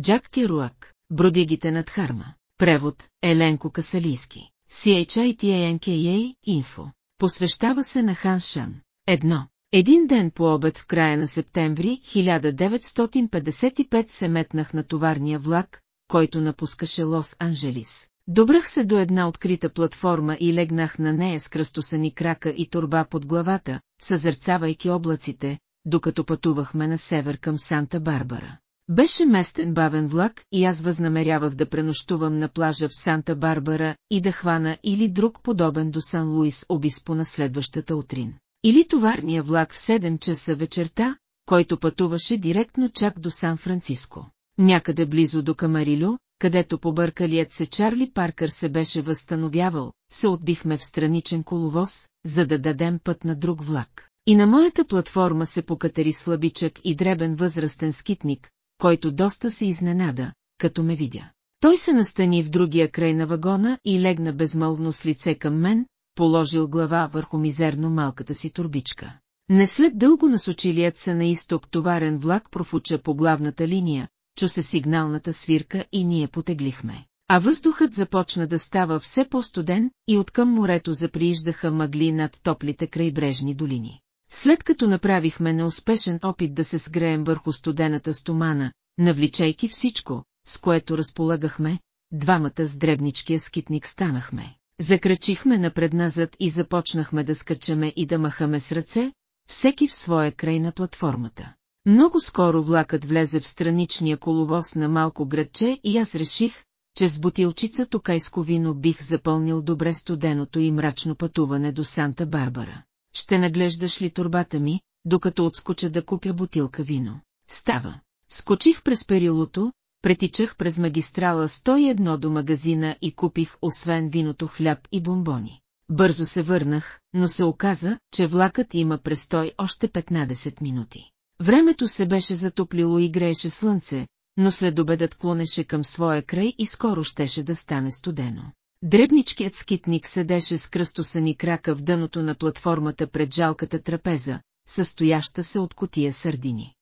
Джак Керуак, Бродигите над Харма. Превод Еленко Касалийски. CHITANKA Info. Посвещава се на Хан Шан. Едно. Един ден по обед в края на септември 1955 се метнах на товарния влак, който напускаше Лос-Анджелис. Добрах се до една открита платформа и легнах на нея с кръстосани крака и турба под главата, съзерцавайки облаците, докато пътувахме на север към Санта-Барбара. Беше местен бавен влак и аз възнамерявах да пренощувам на плажа в Санта-Барбара и да хвана или друг подобен до Сан-Луис Обиспо на следващата утрин. Или товарния влак в 7 часа вечерта, който пътуваше директно чак до Сан-Франциско. Някъде близо до Камарилю, където побъркалият се Чарли Паркър се беше възстановявал, се отбихме в страничен коловоз, за да дадем път на друг влак. И на моята платформа се покатери слабичък и дребен възрастен скитник, който доста се изненада, като ме видя. Той се настани в другия край на вагона и легна безмълвно с лице към мен, положил глава върху мизерно малката си турбичка. Не след дълго насочилият се на изток товарен влак профуча по главната линия, чу се сигналната свирка и ние потеглихме. А въздухът започна да става все по-студен и откъм морето заприиждаха мъгли над топлите крайбрежни долини. След като направихме неуспешен опит да се сгреем върху студената стомана, навличайки всичко, с което разполагахме, двамата с дребничкия скитник станахме. Закрачихме напредназад и започнахме да скачаме и да махаме с ръце, всеки в своя край на платформата. Много скоро влакът влезе в страничния коловоз на малко градче и аз реших, че с бутилчица токайско вино бих запълнил добре студеното и мрачно пътуване до Санта-Барбара. Ще наглеждаш ли турбата ми, докато отскоча да купя бутилка вино? Става. Скочих през перилото, претичах през магистрала 101 до магазина и купих освен виното хляб и бомбони. Бързо се върнах, но се оказа, че влакът има престой още 15 минути. Времето се беше затоплило и грееше слънце, но след обедът клонеше към своя край и скоро щеше да стане студено. Дребничкият скитник седеше с кръстосани крака в дъното на платформата пред жалката трапеза, състояща се от котия сърдини.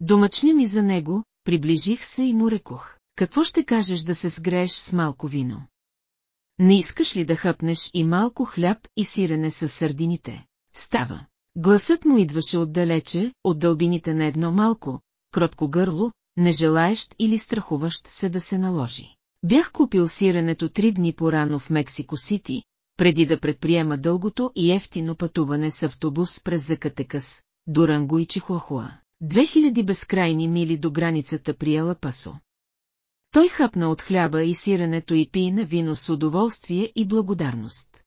Домъчня ми за него, приближих се и му рекох. Какво ще кажеш да се сгрееш с малко вино? Не искаш ли да хъпнеш и малко хляб и сирене с сърдините? Става. Гласът му идваше отдалече, от дълбините на едно малко, кротко гърло, не желаещ или страхуващ се да се наложи. Бях купил сиренето три дни по-рано в Мексико Сити, преди да предприема дългото и ефтино пътуване с автобус през Закатекас, Дуранго и Чихуахуа. 2000 безкрайни мили до границата при Елапасо. Той хапна от хляба и сиренето и пи на вино с удоволствие и благодарност.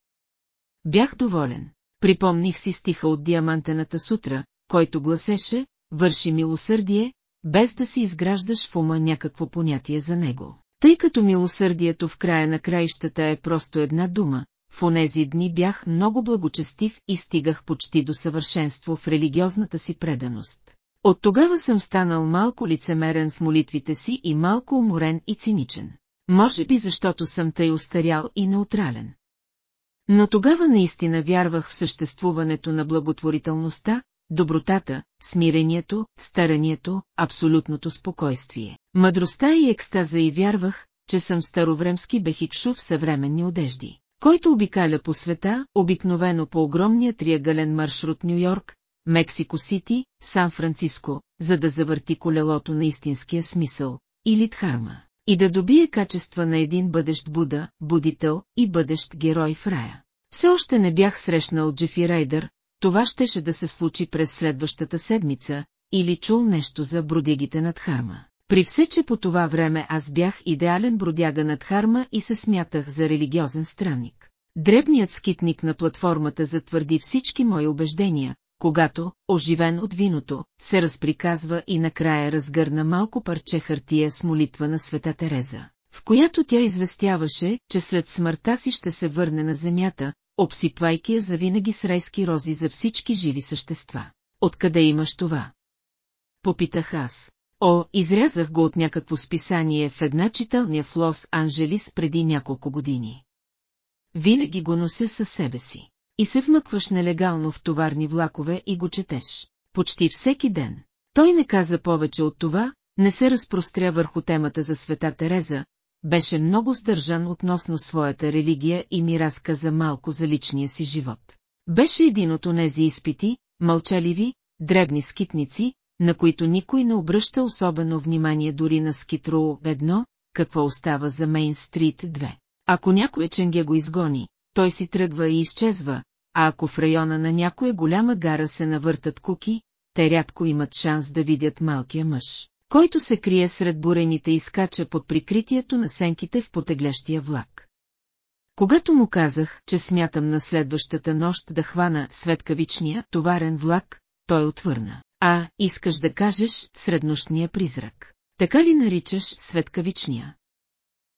Бях доволен. Припомних си стиха от диамантената сутра, който гласеше, върши милосърдие, без да си изграждаш в ума някакво понятие за него. Тъй като милосърдието в края на краищата е просто една дума, в онези дни бях много благочестив и стигах почти до съвършенство в религиозната си преданост. От тогава съм станал малко лицемерен в молитвите си и малко уморен и циничен. Може би защото съм тъй устарял и неутрален. Но тогава наистина вярвах в съществуването на благотворителността, добротата, смирението, старанието, абсолютното спокойствие. Мъдростта и екстаза и вярвах, че съм старовремски бехикшу в съвременни одежди, който обикаля по света, обикновено по огромния триагален маршрут Нью-Йорк, Мексико Сити, Сан-Франциско, за да завърти колелото на истинския смисъл, или Дхарма, и да добие качества на един бъдещ Буда, будител и бъдещ герой в рая. Все още не бях срещнал Джефи Райдър, това щеше да се случи през следващата седмица, или чул нещо за бродягите над Харма. При все, че по това време аз бях идеален бродяга над Харма и се смятах за религиозен странник. Дребният скитник на платформата затвърди всички мои убеждения, когато, оживен от виното, се разприказва и накрая разгърна малко парче хартия с молитва на света Тереза, в която тя известяваше, че след смъртта си ще се върне на земята, обсипвайки я завинаги с райски рози за всички живи същества. Откъде имаш това? Попитах аз. О, изрязах го от някакво списание в една читалня в Лос-Анджелис преди няколко години. Винаги го нося със себе си. И се вмъкваш нелегално в товарни влакове и го четеш. Почти всеки ден. Той не каза повече от това, не се разпростря върху темата за света Тереза, беше много сдържан относно своята религия и ми разказа малко за личния си живот. Беше един от онези изпити, мълчаливи, дребни скитници, на които никой не обръща особено внимание дори на скитро едно, какво остава за Мейн Стрит 2. Ако някой ченге го изгони, той си тръгва и изчезва, а ако в района на някоя голяма гара се навъртат куки, те рядко имат шанс да видят малкия мъж, който се крие сред бурените и скача под прикритието на сенките в потеглящия влак. Когато му казах, че смятам на следващата нощ да хвана светкавичния товарен влак, той отвърна. А, искаш да кажеш среднощния призрак. Така ли наричаш светкавичния?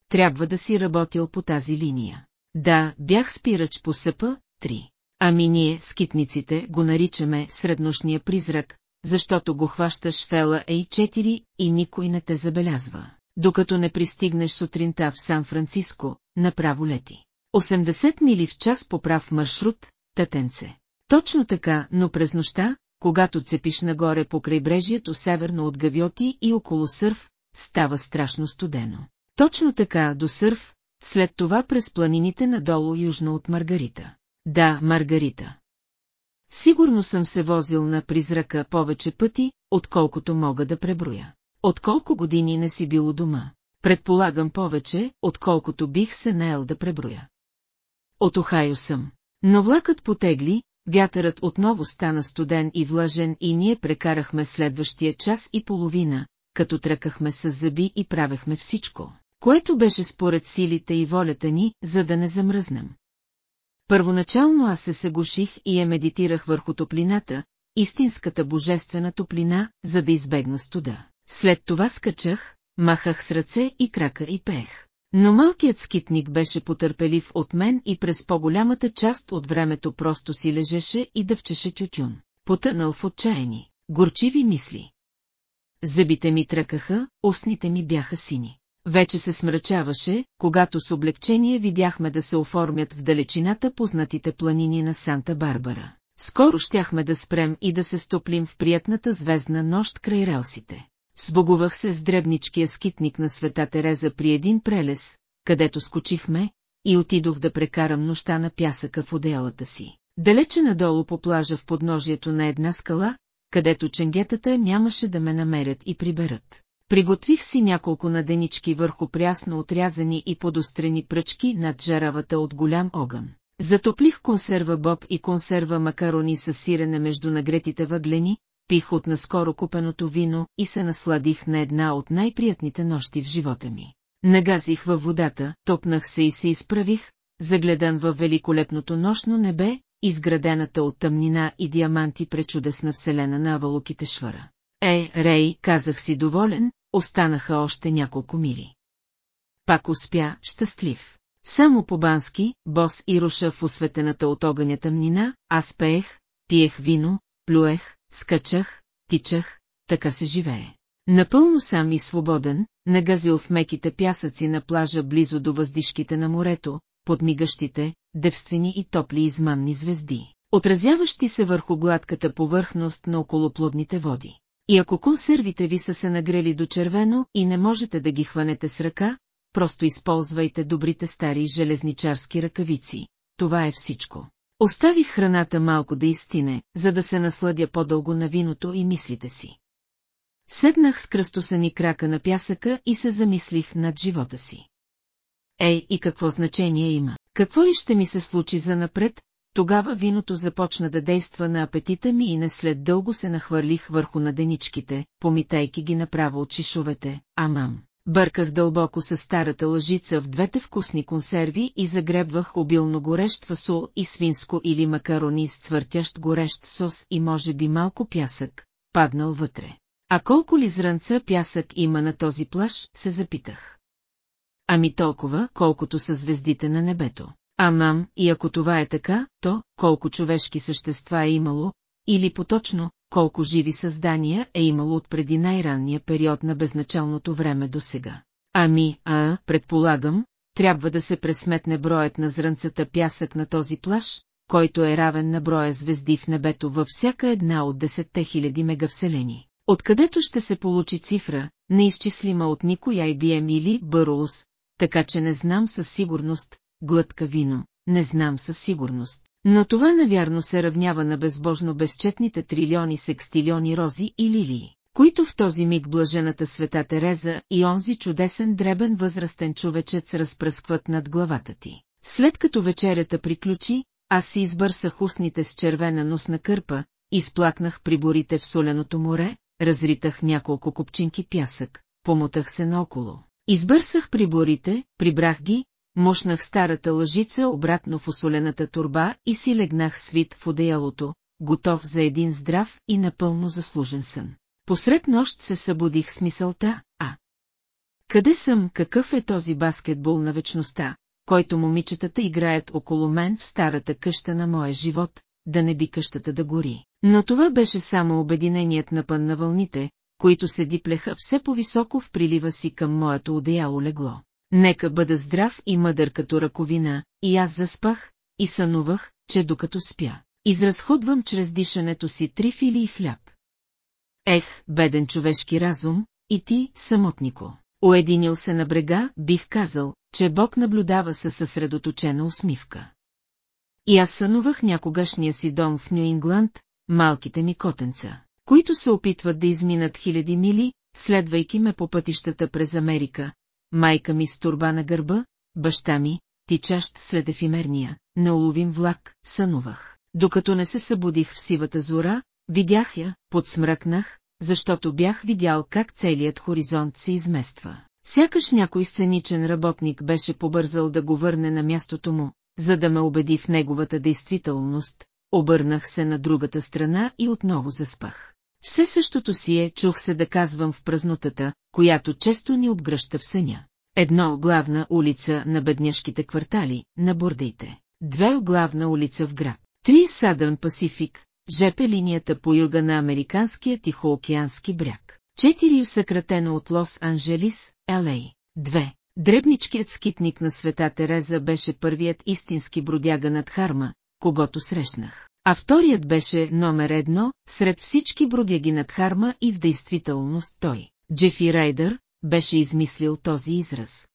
Трябва да си работил по тази линия. Да, бях спирач по съпа, три. Ами ние, скитниците, го наричаме среднощния призрак, защото го хващаш в Ела А4 и никой не те забелязва. Докато не пристигнеш сутринта в Сан-Франциско, направо лети. 80 мили в час по прав маршрут, Татенце. Точно така, но през нощта, когато цепиш нагоре по крайбрежието северно от Гавиоти и около Сърф, става страшно студено. Точно така до Сърф, след това през планините надолу южно от Маргарита. Да, Маргарита. Сигурно съм се возил на призрака повече пъти, отколкото мога да преброя. От колко години не си бил дома? Предполагам повече, отколкото бих се наел да преброя. От Охайо съм. Но влакът потегли, вятърът отново стана студен и влажен и ние прекарахме следващия час и половина, като тръкахме с зъби и правехме всичко, което беше според силите и волята ни, за да не замръзнем. Първоначално аз се съгуших и я медитирах върху топлината, истинската божествена топлина, за да избегна студа. След това скачах, махах с ръце и крака и пеех. Но малкият скитник беше потърпелив от мен и през по-голямата част от времето просто си лежеше и дъвчеше тютюн, потънал в отчаяни, горчиви мисли. Зъбите ми тръкаха, устните ми бяха сини. Вече се смрачаваше, когато с облегчение видяхме да се оформят в далечината познатите планини на Санта-Барбара. Скоро щяхме да спрем и да се стоплим в приятната звездна нощ край релсите. Сбогувах се с дребничкия скитник на света Тереза при един прелес, където скочихме, и отидох да прекарам нощта на пясъка в одеялата си. Далече надолу по плажа в подножието на една скала, където ченгетата нямаше да ме намерят и приберат. Приготвих си няколко наденички върху прясно отрязани и подострени пръчки над жаравата от голям огън. Затоплих консерва боб и консерва макарони с сирене между нагретите въглени, пих от наскоро купеното вино и се насладих на една от най-приятните нощи в живота ми. Нагазих във водата, топнах се и се изправих, загледан във великолепното нощно небе, изградената от тъмнина и диаманти пречудесна вселена на авалоките швара. Е, Рей, казах си доволен, останаха още няколко мили. Пак успя, щастлив. Само по-бански, бос и руша в осветената от огъня тъмнина, аз пеех, пиех вино, плюех, скачах, тичах, така се живее. Напълно сам и свободен, нагазил в меките пясъци на плажа близо до въздишките на морето, под мигащите, девствени и топли измамни звезди, отразяващи се върху гладката повърхност на околоплодните води. И ако консервите ви са се нагрели до червено и не можете да ги хванете с ръка, просто използвайте добрите стари железничарски ръкавици. Това е всичко. Оставих храната малко да изтине, за да се насладя по-дълго на виното и мислите си. Седнах с кръстосани крака на пясъка и се замислих над живота си. Ей, и какво значение има? Какво ли ще ми се случи за напред, тогава виното започна да действа на апетита ми и не след дълго се нахвърлих върху наденичките, помитайки ги направо от шишовете, амам. Бърках дълбоко с старата лъжица в двете вкусни консерви и загребвах обилно горещ фасул и свинско или макарони с цвъртящ горещ сос и може би малко пясък, паднал вътре. А колко ли зранца пясък има на този плаш, се запитах. Ами толкова, колкото са звездите на небето. Амам, и ако това е така, то, колко човешки същества е имало, или поточно, колко живи създания е имало от преди най-ранния период на безначалното време до сега. Ами, а, предполагам, трябва да се пресметне броят на зрънцата пясък на този плаш, който е равен на броя звезди в небето във всяка една от десетте хиляди мегавселени. Откъдето ще се получи цифра, неизчислима от никой IBM или Бъроус, така че не знам със сигурност, глътка вино, не знам със сигурност. Но това навярно се равнява на безбожно безчетните трилиони секстилиони рози и лилии, които в този миг блажената света Тереза и онзи чудесен дребен възрастен човечец разпръскват над главата ти. След като вечерята приключи, аз си избърсах устните с червена носна кърпа, изплакнах приборите в соленото море, разритах няколко купчинки пясък, помотах се наоколо. Избърсах приборите, прибрах ги, мощнах старата лъжица обратно в осолената турба и си легнах свит в одеялото, готов за един здрав и напълно заслужен сън. Посред нощ се събудих с мисълта, а... Къде съм, какъв е този баскетбол на вечността, който момичетата играят около мен в старата къща на моя живот, да не би къщата да гори. Но това беше само обединеният напън на вълните, които се диплеха все по-високо в прилива си към моето одеяло легло. Нека бъда здрав и мъдър като ръковина, и аз заспах, и сънувах, че докато спя, изразходвам чрез дишането си три фили и хляб. Ех, беден човешки разум, и ти, самотнико. Уединил се на брега, бих казал, че Бог наблюдава със съсредоточена усмивка. И аз сънувах някогашния си дом в Нью-Ингланд, малките ми котенца, които се опитват да изминат хиляди мили, следвайки ме по пътищата през Америка, майка ми с турба на гърба, баща ми, тичащ след ефимерния, неуловим влак, сънувах. Докато не се събудих в сивата зора, видях я, подсмръкнах, защото бях видял как целият хоризонт се измества. Сякаш някой сценичен работник беше побързал да го върне на мястото му, за да ме убеди в неговата действителност, обърнах се на другата страна и отново заспах. Все същото си е, чух се да казвам в празнотата, която често ни обгръща в съня. Едно главна улица на бедняшките квартали, на бордите. Две главна улица в град. Три Садърн Пасифик, ЖП линията по юга на американския Тихоокеански бряг. Четири съкратено от Лос-Анджелис, Л.А. Две. Дребничкият скитник на света Тереза беше първият истински бродяга над Харма, когато срещнах. А вторият беше номер едно, сред всички бродяги над Харма и в действителност той. Джефи Райдър беше измислил този израз.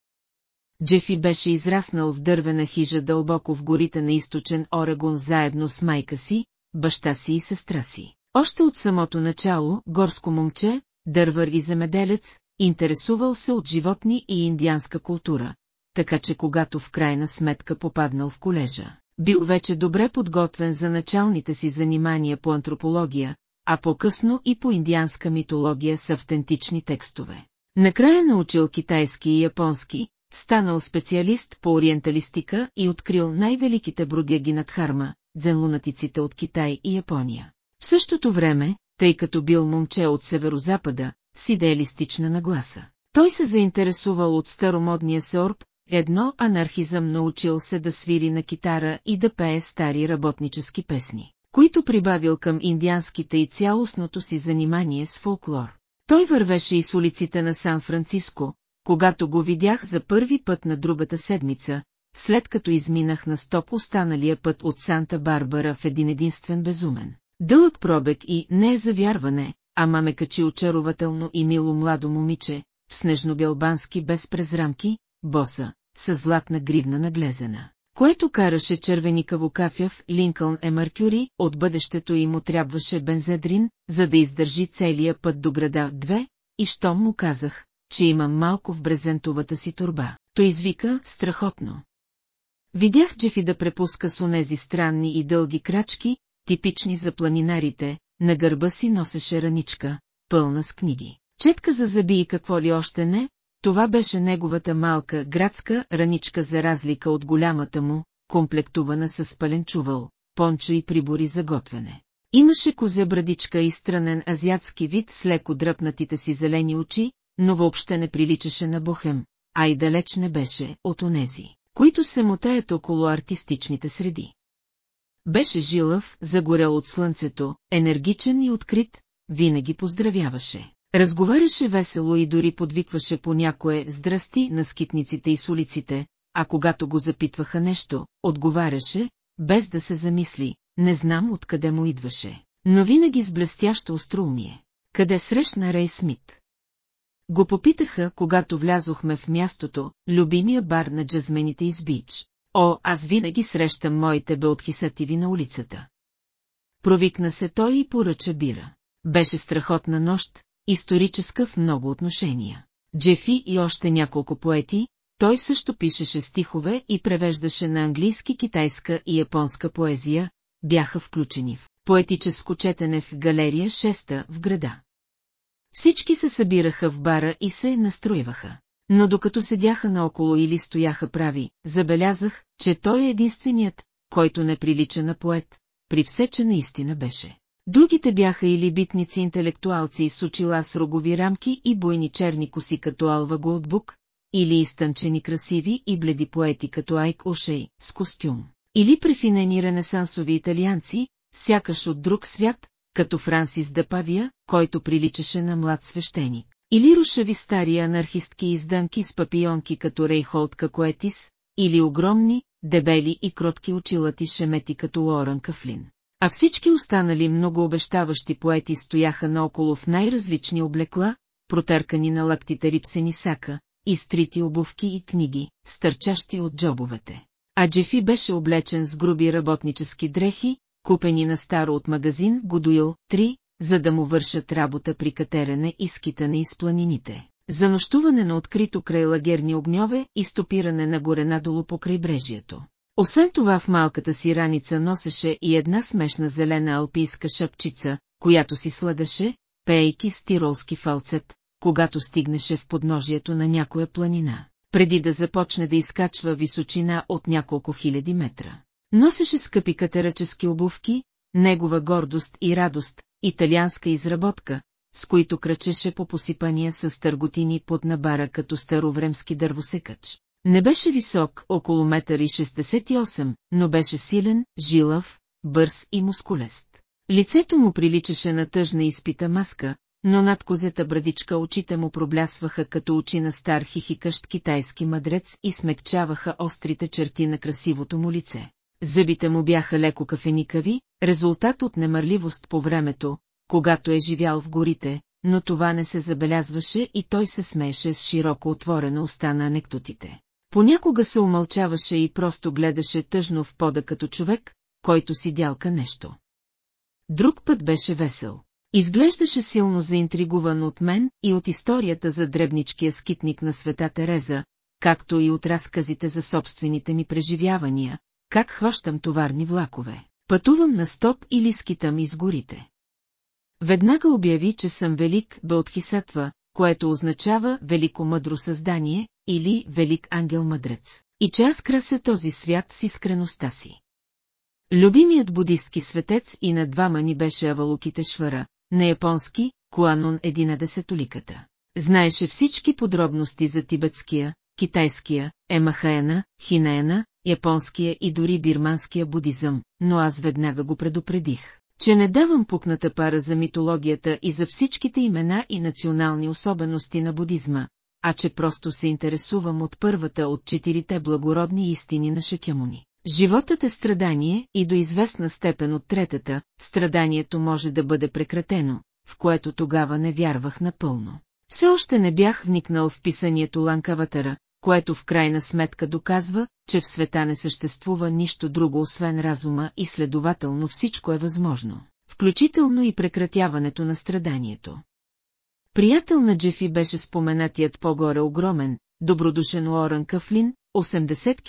Джефи беше израснал в дървена хижа дълбоко в горите на източен Орегон заедно с майка си, баща си и сестра си. Още от самото начало, горско момче, дървър и земеделец, интересувал се от животни и индианска култура, така че когато в крайна сметка попаднал в колежа, бил вече добре подготвен за началните си занимания по антропология, а по-късно и по индианска митология с автентични текстове. Накрая научил китайски и японски, станал специалист по ориенталистика и открил най-великите бродяги над Харма, дзенлунатиците от Китай и Япония. В същото време, тъй като бил момче от северозапада, с идеалистична нагласа. Той се заинтересувал от старомодния сорб, едно анархизъм научил се да свири на китара и да пее стари работнически песни, които прибавил към индианските и цялостното си занимание с фолклор. Той вървеше и с улиците на Сан-Франциско, когато го видях за първи път на другата седмица, след като изминах на стоп останалия път от Санта-Барбара в един единствен безумен. Дълъг пробег и не е завярване, ама ме качи очарователно и мило младо момиче, в снежно-бялбански без презрамки, боса, с златна гривна наглезена, което караше червеникаво кафяв Линкълн е Маркюри, от бъдещето и му трябваше бензедрин, за да издържи целия път до града две, и щом му казах, че имам малко в брезентовата си турба. Той извика страхотно. Видях Джефи да препуска с онези странни и дълги крачки, типични за планинарите, на гърба си носеше раничка, пълна с книги. Четка за зъби и какво ли още не, това беше неговата малка градска раничка за разлика от голямата му, комплектувана с пълен чувал, пончо и прибори за готвене. Имаше козя брадичка и странен азиатски вид с леко дръпнатите си зелени очи, но въобще не приличаше на бохем, а и далеч не беше от онези, които се мотаят около артистичните среди. Беше жилъв, загорел от слънцето, енергичен и открит, винаги поздравяваше. Разговаряше весело и дори подвикваше по някое здрасти на скитниците и с улиците, а когато го запитваха нещо, отговаряше, без да се замисли, не знам откъде му идваше, но винаги с блестящо остроумие. Къде срещна Рей Смит? Го попитаха, когато влязохме в мястото, любимия бар на джазмените из Бич. О, аз винаги срещам моите беотхисативи на улицата. Провикна се той и поръча бира. Беше страхотна нощ, историческа в много отношения. Джефи и още няколко поети, той също пишеше стихове и превеждаше на английски, китайска и японска поезия, бяха включени в поетическо четене в галерия 6 в града. Всички се събираха в бара и се настроиваха. Но докато седяха наоколо или стояха прави, забелязах, че той е единственият, който не прилича на поет, при все, че наистина беше. Другите бяха или битници интелектуалци с очила с рогови рамки и бойни черни коси като Алва Голдбук, или изтънчени красиви и бледи поети като Айк Ошей, с костюм, или префинени ренесансови италианци, сякаш от друг свят, като Франсис Депавия, който приличаше на млад свещеник. Или рушави стари анархистки издънки с папионки като Рейхолд Какоетис, или огромни, дебели и кротки очилати шемети като Лоран Кафлин. А всички останали многообещаващи поети стояха наоколо в най-различни облекла, протъркани на лактите рипсени сака, изтрити обувки и книги, стърчащи от джобовете. А Джефи беше облечен с груби работнически дрехи, купени на старо от магазин Годуил 3, за да му вършат работа при катерене и скитане из планините, за нощуване на открито край лагерни огньове и стопиране на горе надолу по крайбрежието. Освен това в малката си раница носеше и една смешна зелена алпийска шапчица, която си слагаше, пейки с тиролски фалцет, когато стигнеше в подножието на някоя планина, преди да започне да изкачва височина от няколко хиляди метра. Носеше скъпи катерачески обувки, негова гордост и радост, италианска изработка, с които кръчеше по посипания с търготини под набара като старовремски дървосекач. Не беше висок, около метър и 68, но беше силен, жилав, бърз и мускулест. Лицето му приличаше на тъжна изпита маска, но над козета брадичка очите му проблясваха като очи на стар хихикащ китайски мъдрец и смекчаваха острите черти на красивото му лице. Зъбите му бяха леко кафеникави, резултат от немърливост по времето, когато е живял в горите, но това не се забелязваше и той се смееше с широко отворена уста на анекдотите. Понякога се умълчаваше и просто гледаше тъжно в пода като човек, който си дялка нещо. Друг път беше весел. Изглеждаше силно заинтригуван от мен и от историята за дребничкия скитник на света Тереза, както и от разказите за собствените ми преживявания, как хващам товарни влакове, пътувам на стоп или скитам из горите. Веднага обяви, че съм велик Бълтхисатва, което означава велико мъдро създание или велик ангел-мъдрец, и че аз крася този свят с искреността си. Любимият будистки светец и на двама ни беше Авалуките Швара, на японски, Куанон 11-ликата. Знаеше всички подробности за тибетския, китайския, емахаена, хинеена, японския и дори бирманския будизъм, но аз веднага го предупредих, че не давам пукната пара за митологията и за всичките имена и национални особености на будизма, а че просто се интересувам от първата от четирите благородни истини на Шакямуни. Животът е страдание и до известна степен от третата, страданието може да бъде прекратено, в което тогава не вярвах напълно. Все още не бях вникнал в писанието Ланкаватара, което в крайна сметка доказва, че в света не съществува нищо друго освен разума и следователно всичко е възможно, включително и прекратяването на страданието. Приятел на Джефи беше споменатият по-горе огромен, добродушен Уорън Кафлин, 80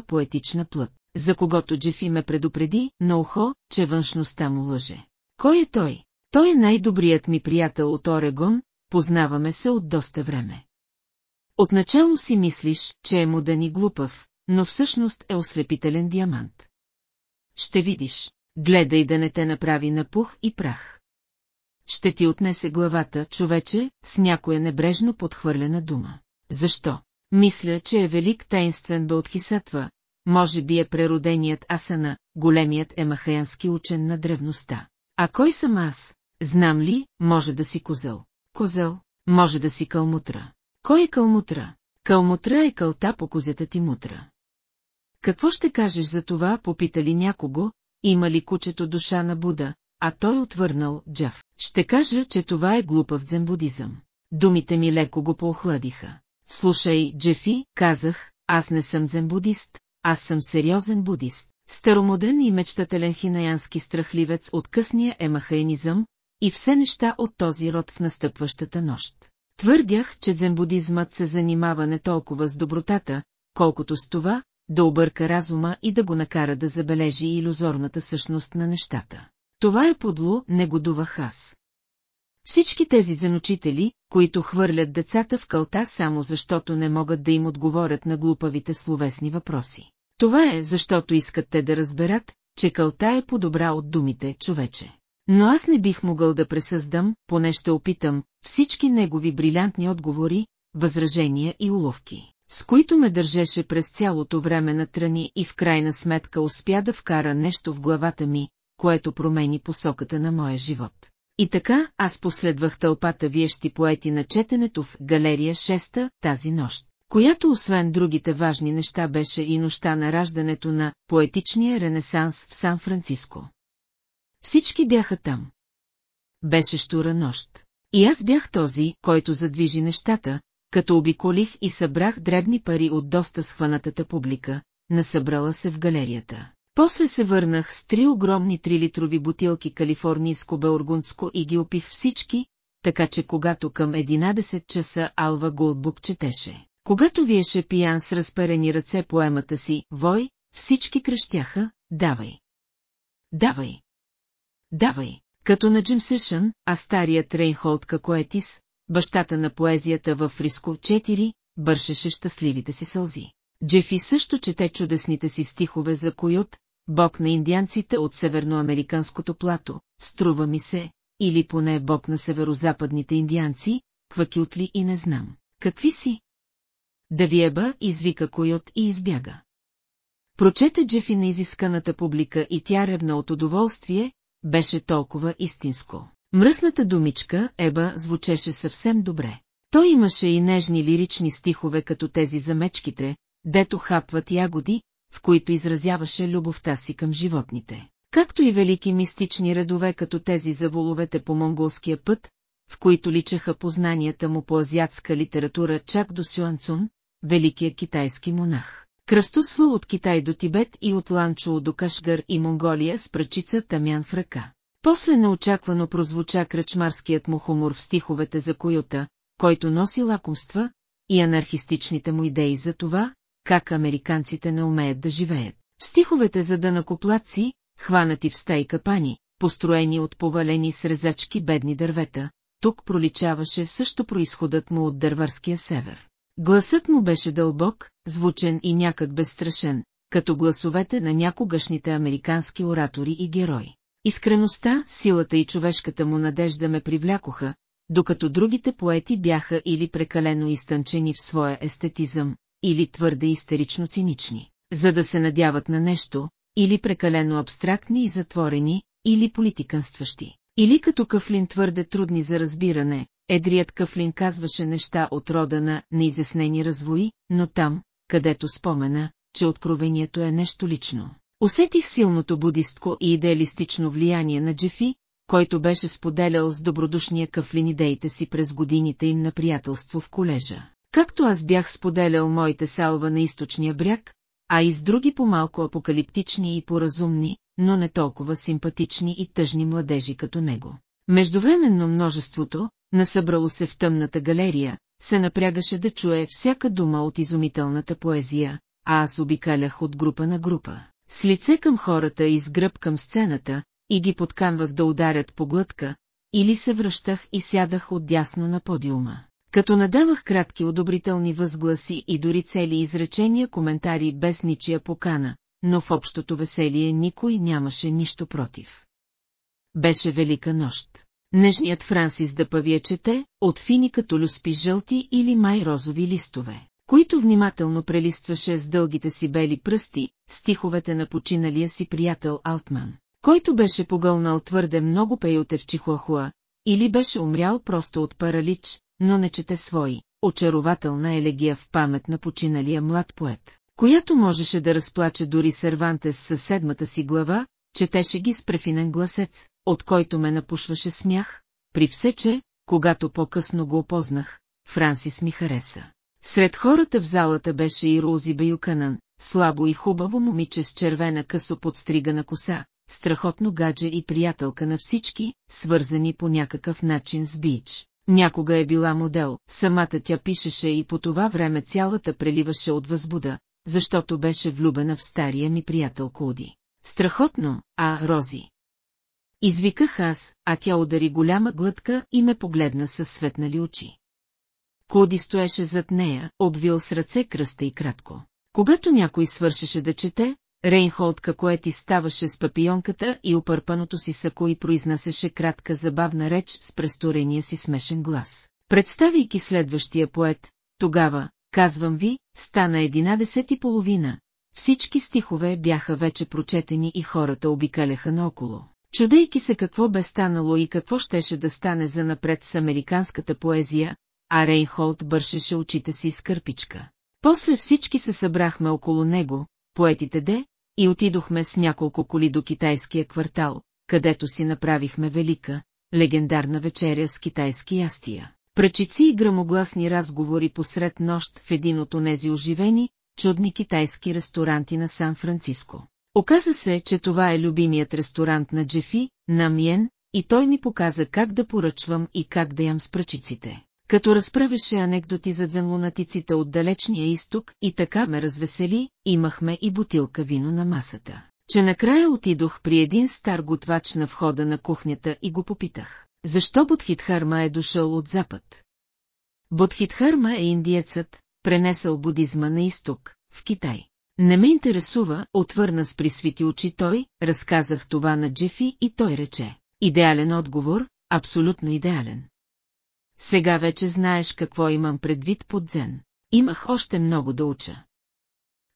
кг поетична плът, за когото Джефи ме предупреди на ухо, че външността му лъже. Кой е той? Той е най-добрият ми приятел от Орегон, познаваме се от доста време. Отначало си мислиш, че е муден и глупав, но всъщност е ослепителен диамант. Ще видиш, гледай да не те направи на пух и прах. Ще ти отнесе главата, човече, с някоя небрежно подхвърлена дума. Защо? Мисля, че е велик таинствен Бълтхисатва, може би е прероденият Асана, големият емахаянски учен на древността. А кой съм аз? Знам ли, може да си козел. Козел, може да си кълмутра. Кой е кълмутра? Кълмутра е кълта по козята ти мутра. Какво ще кажеш за това, попитали някого, има ли кучето душа на Буда, а той отвърнал Джав. Ще кажа, че това е глупав дзенбудизъм. думите ми леко го поохладиха. Слушай, Джефи, казах, аз не съм зен-будист, аз съм сериозен будист. Старомоден и мечтателен хинаянски страхливец от късния емахаенизъм и все неща от този род в настъпващата нощ. Твърдях, че дзенбудизмът се занимава не толкова с добротата, колкото с това, да обърка разума и да го накара да забележи иллюзорната същност на нещата. Това е подло, негодувах аз. Всички тези занучители, които хвърлят децата в кълта само защото не могат да им отговорят на глупавите словесни въпроси. Това е, защото искат те да разберат, че кълта е по-добра от думите, човече. Но аз не бих могъл да пресъздам, поне ще опитам, всички негови брилянтни отговори, възражения и уловки, с които ме държеше през цялото време на трани и в крайна сметка успя да вкара нещо в главата ми, което промени посоката на моя живот. И така, аз последвах тълпата виещи поети на четенето в галерия 6 тази нощ, която освен другите важни неща беше и нощта на раждането на поетичния ренесанс в Сан-Франциско. Всички бяха там. Беше штура нощ. И аз бях този, който задвижи нещата, като обиколих и събрах дребни пари от доста схванатата публика, насъбрала се в галерията. После се върнах с три огромни трилитрови бутилки калифорнийско беоргунско и ги опих всички, така че когато към 11 часа Алва Голдбук четеше. Когато виеше пиян с разперени ръце поемата си, вой, всички кръщяха, давай. Давай. Давай. Като на Джим Сишън, а старият Рейнхолд Какоетис, бащата на поезията в Фриско 4, бършеше щастливите си сълзи. Джефи също чете чудесните си стихове за койот, бог на индианците от северноамериканското плато, струва ми се, или поне бог на северозападните индианци, квакютли и не знам. Какви си? Да виеба, извика койот и избяга. Прочете Джефи на изисканата публика и тя ревна от удоволствие, беше толкова истинско. Мръсната думичка, Еба, звучеше съвсем добре. Той имаше и нежни лирични стихове като тези за мечките, дето хапват ягоди, в които изразяваше любовта си към животните. Както и велики мистични редове като тези за воловете по монголския път, в които личаха познанията му по азиатска литература чак до Сюанцун, великия китайски монах. Кръстосвал от Китай до Тибет и от Ланчо до Кашгар и Монголия с пръчица тамян в ръка. После неочаквано прозвуча кръчмарският му хумор в стиховете за койота, който носи лакомства, и анархистичните му идеи за това, как американците не умеят да живеят. В стиховете за дънакоплаци, хванати в стаи капани, построени от повалени с резачки бедни дървета, тук проличаваше също происходът му от дърварския север. Гласът му беше дълбок, звучен и някак безстрашен, като гласовете на някогашните американски оратори и герои. Искреността, силата и човешката му надежда ме привлякоха, докато другите поети бяха или прекалено изтънчени в своя естетизъм, или твърде истерично цинични, за да се надяват на нещо, или прекалено абстрактни и затворени, или политиканстващи. Или като Къфлин твърде трудни за разбиране, едрият Къфлин казваше неща от рода на неизяснени развои, но там, където спомена, че откровението е нещо лично. Усетих силното будистко и идеалистично влияние на Джефи, който беше споделял с добродушния Къфлин идеите си през годините им на приятелство в колежа. Както аз бях споделял моите салва на източния бряг, а и с други по-малко апокалиптични и поразумни, но не толкова симпатични и тъжни младежи като него. Междувременно множеството, насъбрало се в тъмната галерия, се напрягаше да чуе всяка дума от изумителната поезия, а аз обикалях от група на група, с лице към хората и с гръб към сцената, и ги подканвах да ударят по глътка, или се връщах и сядах отдясно на подиума. Като надавах кратки одобрителни възгласи и дори цели изречения коментари без ничия покана, но в общото веселие никой нямаше нищо против. Беше велика нощ. Нежният Франсис да павие чете, от фини като люспи жълти или май-розови листове, които внимателно прелистваше с дългите си бели пръсти, стиховете на починалия си приятел Алтман, който беше погълнал твърде много пейоте в Чихуахуа, или беше умрял просто от паралич, но не чете свои, очарователна елегия в памет на починалия млад поет, която можеше да разплаче дори Сервантес със седмата си глава, четеше ги с префинен гласец, от който ме напушваше смях, при все че, когато по-късно го опознах, Франсис ми хареса. Сред хората в залата беше и Рози Баюканан, слабо и хубаво момиче с червена късо подстригана коса, страхотно гадже и приятелка на всички, свързани по някакъв начин с Бич. Някога е била модел, самата тя пишеше и по това време цялата преливаше от възбуда, защото беше влюбена в стария ми приятел Коди. Страхотно, а, Рози. Извиках аз, а тя удари голяма глътка и ме погледна със светнали очи. Коди стоеше зад нея, обвил с ръце кръста и кратко. Когато някой свършеше да чете, Рейнхолд Какоети ставаше с папионката и опърпаното си сако и произнасяше кратка забавна реч с престорения си смешен глас. Представяйки следващия поет, тогава, казвам ви, стана единадесет и половина. Всички стихове бяха вече прочетени и хората обикаляха наоколо. Чудейки се какво бе станало и какво щеше да стане за напред с американската поезия, а Рейнхолд бършеше очите си с кърпичка. После всички се събрахме около него, поетите де, и отидохме с няколко коли до китайския квартал, където си направихме велика, легендарна вечеря с китайски ястия. Прачици и грамогласни разговори посред нощ в един от онези оживени, чудни китайски ресторанти на Сан-Франциско. Оказа се, че това е любимият ресторант на Джефи, на Миен, и той ми показа как да поръчвам и как да ям с прачиците. Като разправеше анекдоти за дзенлунатиците от далечния изток и така ме развесели, имахме и бутилка вино на масата. Че накрая отидох при един стар готвач на входа на кухнята и го попитах. Защо Бодхитхарма е дошъл от запад? Бодхитхарма е индиецът, пренесъл будизма на изток, в Китай. Не ме интересува, отвърна с присвити очи той, разказах това на Джефи и той рече. Идеален отговор, абсолютно идеален. Сега вече знаеш какво имам предвид под дзен. Имах още много да уча.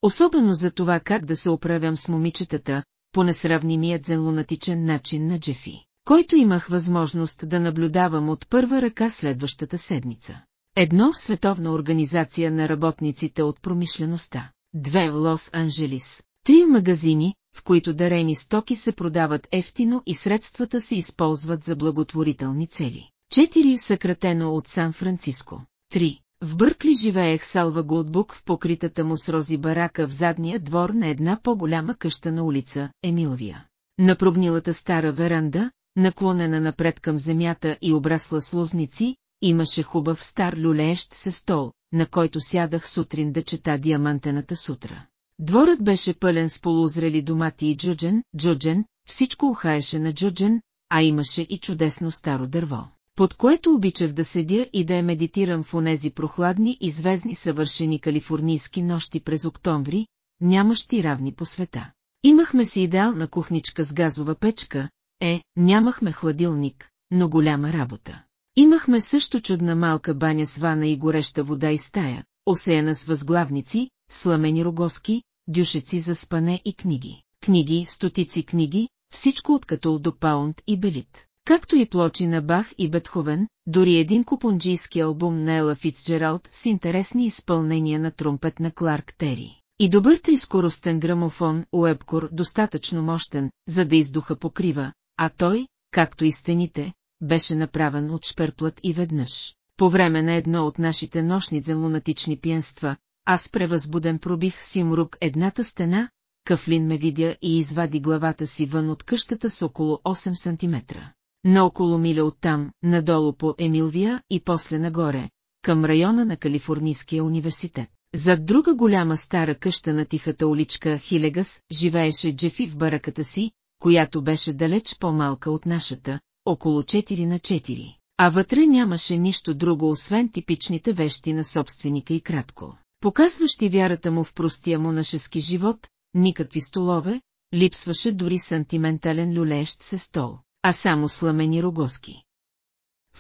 Особено за това как да се оправям с момичетата, по несравнимият зенлунатичен начин на Джефи, който имах възможност да наблюдавам от първа ръка следващата седмица. Едно в Световна организация на работниците от промишлеността, две в Лос-Анджелис, три в магазини, в които дарени стоки се продават ефтино и средствата се използват за благотворителни цели. Четири съкратено от Сан-Франциско. Три. В Бъркли живеех Салва Голдбук в покритата му с рози барака в задния двор на една по-голяма къща на улица Емилвия. На прогнилата стара веранда, наклонена напред към земята и обрасла с лозници, имаше хубав стар люлеещ се стол, на който сядах сутрин да чета диамантената сутра. Дворът беше пълен с полузрели домати и джуджен, джуджен, всичко ухаеше на джуджен, а имаше и чудесно старо дърво под което обичах да седя и да я медитирам в онези прохладни и звездни съвършени калифорнийски нощи през октомври, нямащи равни по света. Имахме си идеална кухничка с газова печка, е, нямахме хладилник, но голяма работа. Имахме също чудна малка баня с вана и гореща вода и стая, осеяна с възглавници, сламени рогоски, дюшеци за спане и книги. Книги, стотици книги, всичко от Катул до Паунд и Белит както и плочи на Бах и Бетховен, дори един купонджийски албум на Ела Фицджералд с интересни изпълнения на тромпет на Кларк Тери. И добър трискоростен грамофон Уебкор достатъчно мощен, за да издуха покрива, а той, както и стените, беше направен от шперплът и веднъж. По време на едно от нашите нощни лунатични пиенства, аз превъзбуден пробих си мрук едната стена, Кафлин ме видя и извади главата си вън от къщата с около 8 см на около миля оттам, надолу по Емилвия и после нагоре, към района на Калифорнийския университет. Зад друга голяма стара къща на тихата уличка Хилегас живееше Джефи в бараката си, която беше далеч по-малка от нашата, около 4 на 4, а вътре нямаше нищо друго освен типичните вещи на собственика и кратко. Показващи вярата му в простия монашески живот, никакви столове, липсваше дори сантиментален люлеещ се стол а само сламени рогоски.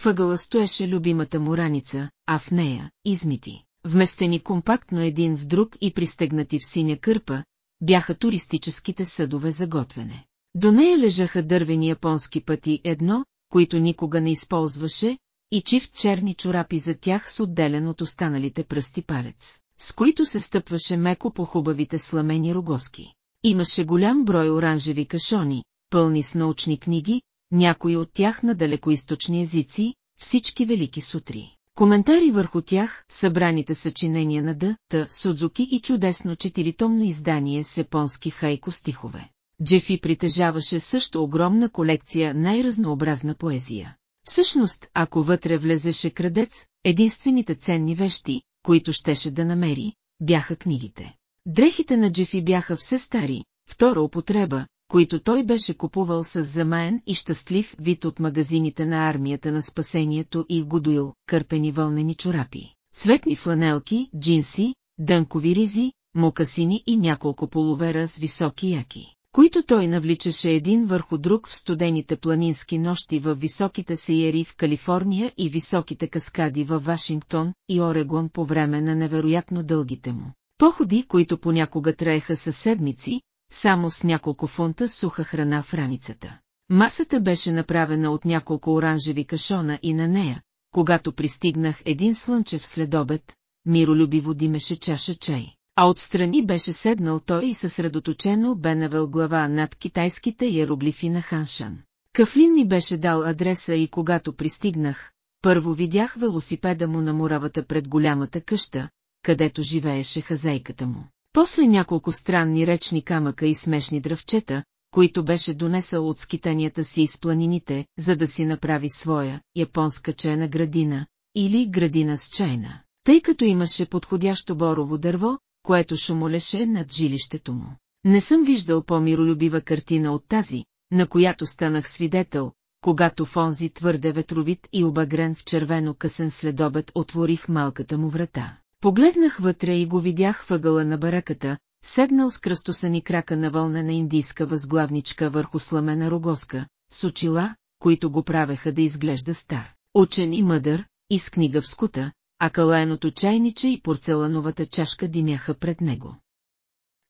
Въгъла стоеше любимата му раница, а в нея – измити. Вместени компактно един в друг и пристегнати в синя кърпа, бяха туристическите съдове за готвене. До нея лежаха дървени японски пъти едно, които никога не използваше, и чифт черни чорапи за тях с отделен от останалите пръсти палец, с които се стъпваше меко по хубавите сламени рогоски. Имаше голям брой оранжеви кашони, пълни с научни книги, някои от тях на далекоисточни езици, всички велики сутри. Коментари върху тях, събраните съчинения на Д. Т. Судзуки и чудесно четиритомно издание с японски хайко стихове. Джефи притежаваше също огромна колекция най-разнообразна поезия. Всъщност, ако вътре влезеше крадец, единствените ценни вещи, които щеше да намери, бяха книгите. Дрехите на Джефи бяха все стари, втора употреба, които той беше купувал с замаен и щастлив вид от магазините на армията на спасението и в Годуил, кърпени вълнени чорапи, цветни фланелки, джинси, дънкови ризи, мокасини и няколко полувера с високи яки, които той навличаше един върху друг в студените планински нощи в високите сеери в Калифорния и високите каскади във Вашингтон и Орегон по време на невероятно дългите му. Походи, които понякога траеха със седмици, само с няколко фунта суха храна в раницата. Масата беше направена от няколко оранжеви кашона и на нея, когато пристигнах един слънчев следобед, миролюбиво димеше чаша чай, а отстрани беше седнал той и съсредоточено бе навел глава над китайските иероглифи на Ханшан. Кафлин ми беше дал адреса и когато пристигнах, първо видях велосипеда му на муравата пред голямата къща, където живееше хазейката му. После няколко странни речни камъка и смешни дръвчета, които беше донесъл от скитанията си из планините, за да си направи своя японска чайна градина или градина с чайна, тъй като имаше подходящо борово дърво, което шумолеше над жилището му. Не съм виждал по-миролюбива картина от тази, на която станах свидетел, когато в онзи твърде ветровит и обагрен в червено късен следобед отворих малката му врата. Погледнах вътре и го видях въгъла на бараката, седнал с кръстосани крака на вълнена индийска възглавничка върху сламена рогоска, с очила, които го правеха да изглежда стар. Учен и мъдър, и с книга в скута, а калаеното чайниче и порцелановата чашка димяха пред него.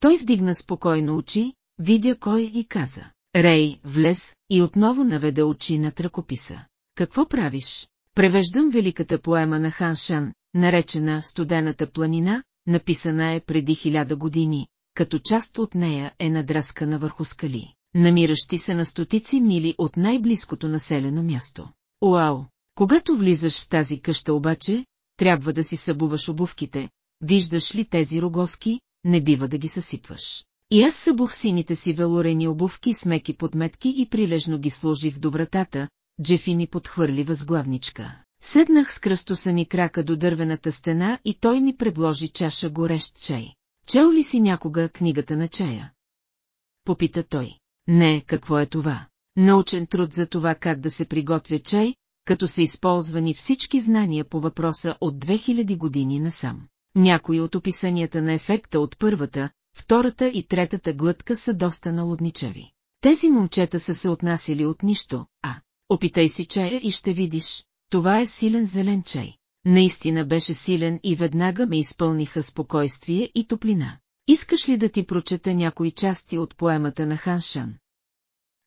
Той вдигна спокойно очи, видя кой и каза. Рей, влез, и отново наведа очи на ръкописа. Какво правиш? Превеждам великата поема на Ханшан, наречена Студената планина, написана е преди хиляда години, като част от нея е надраскана върху скали, намиращи се на стотици мили от най-близкото населено място. Уау! Когато влизаш в тази къща обаче, трябва да си събуваш обувките, виждаш ли тези рогоски, не бива да ги съсипваш. И аз събух сините си велорени обувки с меки подметки и прилежно ги сложих до вратата, Джефи ни подхвърли възглавничка. Седнах с кръстосани крака до дървената стена и той ми предложи чаша горещ чай. Чел ли си някога книгата на чая? Попита той. Не, какво е това? Научен труд за това как да се приготвя чай, като са използвани всички знания по въпроса от 2000 години насам. Някои от описанията на ефекта от първата, втората и третата глътка са доста налудничави. Тези момчета са се отнасили от нищо, а опитай си чая и ще видиш, това е силен зелен чай. Наистина беше силен и веднага ме изпълниха спокойствие и топлина. Искаш ли да ти прочета някои части от поемата на Ханшан?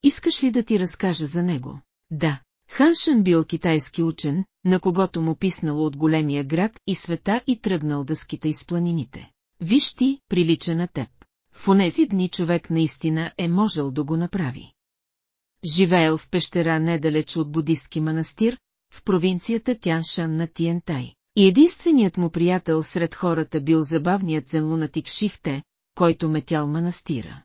Искаш ли да ти разкажа за него? Да. Ханшан бил китайски учен, на когото му писнало от големия град и света и тръгнал да скита из планините. Виж ти, прилича на теб. В онези дни човек наистина е можел да го направи. Живеел в пещера недалеч от будистки манастир, в провинцията Тяншан на Тиентай. И единственият му приятел сред хората бил забавният зенлунатик Шихте, който метял манастира.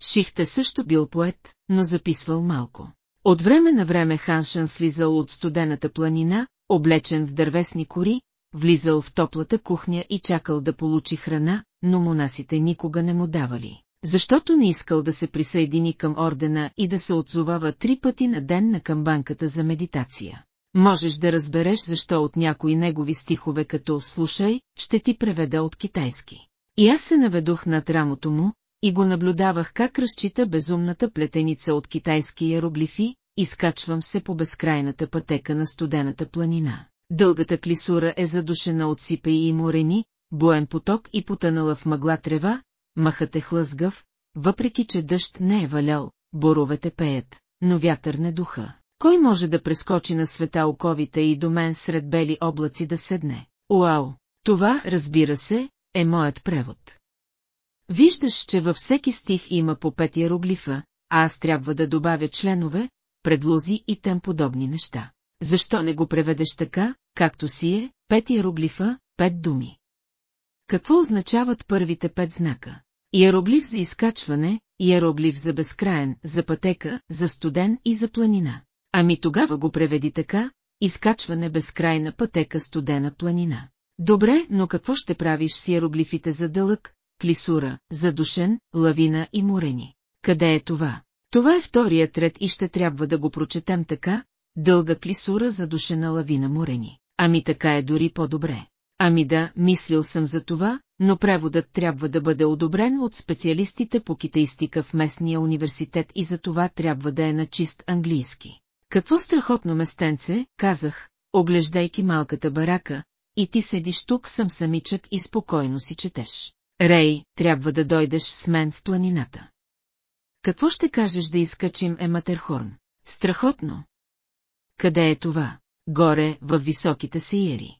Шихте също бил поет, но записвал малко. От време на време Ханшан слизал от студената планина, облечен в дървесни кори, влизал в топлата кухня и чакал да получи храна, но монасите никога не му давали, защото не искал да се присъедини към ордена и да се отзовава три пъти на ден на камбанката за медитация можеш да разбереш защо от някои негови стихове като «Слушай», ще ти преведа от китайски. И аз се наведох над рамото му, и го наблюдавах как разчита безумната плетеница от китайски иероглифи, изкачвам се по безкрайната пътека на студената планина. Дългата клисура е задушена от сипе и морени, боен поток и потънала в мъгла трева, махът е хлъзгав, въпреки че дъжд не е валял, боровете пеят, но вятър не духа. Кой може да прескочи на света оковите и до мен сред бели облаци да седне? Уау! Това, разбира се, е моят превод. Виждаш, че във всеки стих има по пет иероглифа, а аз трябва да добавя членове, предлози и тем подобни неща. Защо не го преведеш така, както си е, пет иероглифа, пет думи? Какво означават първите пет знака? Иероглиф за изкачване, иероглиф за безкраен, за пътека, за студен и за планина. Ами тогава го преведи така, изкачване безкрайна пътека студена планина. Добре, но какво ще правиш с иероглифите за дълъг, клисура, задушен, лавина и морени? Къде е това? Това е вторият ред и ще трябва да го прочетем така, дълга клисура задушена лавина морени. Ами така е дори по-добре. Ами да, мислил съм за това, но преводът трябва да бъде одобрен от специалистите по китаистика в местния университет и за това трябва да е на чист английски. Какво страхотно местенце, казах, оглеждайки малката барака, и ти седиш тук съм самичък и спокойно си четеш. Рей, трябва да дойдеш с мен в планината. Какво ще кажеш да изкачим е Матерхорн? Страхотно. Къде е това? Горе, във високите сиери.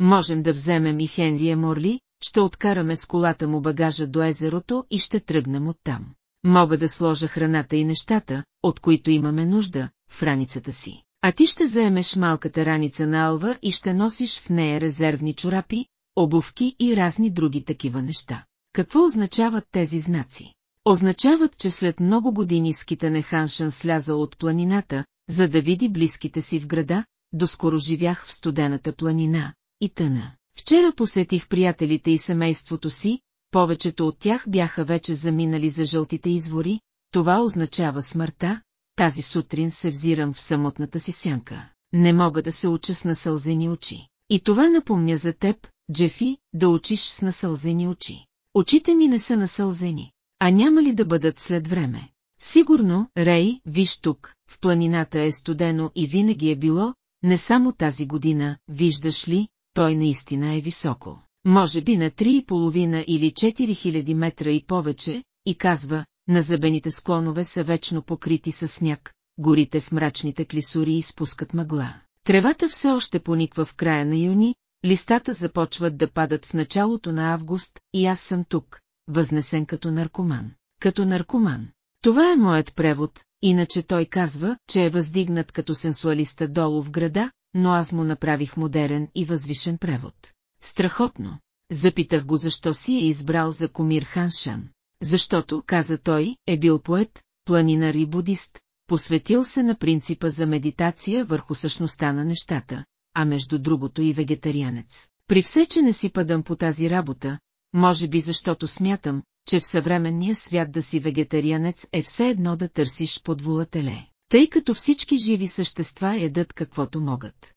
Можем да вземем и Хенрия Морли, ще откараме с колата му багажа до езерото и ще тръгнем оттам. Мога да сложа храната и нещата, от които имаме нужда, в раницата си. А ти ще заемеш малката раница на Алва и ще носиш в нея резервни чорапи, обувки и разни други такива неща. Какво означават тези знаци? Означават, че след много години скитане Ханшан слязал от планината, за да види близките си в града, доскоро живях в студената планина, и тъна. Вчера посетих приятелите и семейството си, повечето от тях бяха вече заминали за жълтите извори, това означава смъртта, тази сутрин се взирам в самотната си сянка. Не мога да се уча с насълзени очи. И това напомня за теб, Джефи, да учиш с насълзени очи. Очите ми не са насълзени, а няма ли да бъдат след време? Сигурно, Рей, виж тук, в планината е студено и винаги е било, не само тази година, виждаш ли, той наистина е високо. Може би на 3,5 или 4000 метра и повече, и казва, на забените склонове са вечно покрити с сняг, горите в мрачните клисури изпускат мъгла. Тревата все още пониква в края на юни, листата започват да падат в началото на август и аз съм тук, възнесен като наркоман. Като наркоман. Това е моят превод, иначе той казва, че е въздигнат като сенсуалиста долу в града, но аз му направих модерен и възвишен превод. Страхотно. Запитах го защо си е избрал за комир Ханшан. Защото, каза той, е бил поет, планинар и будист, посветил се на принципа за медитация върху същността на нещата, а между другото и вегетарианец. При все, че не си падам по тази работа, може би защото смятам, че в съвременния свят да си вегетарианец е все едно да търсиш подвола теле, тъй като всички живи същества ядат каквото могат.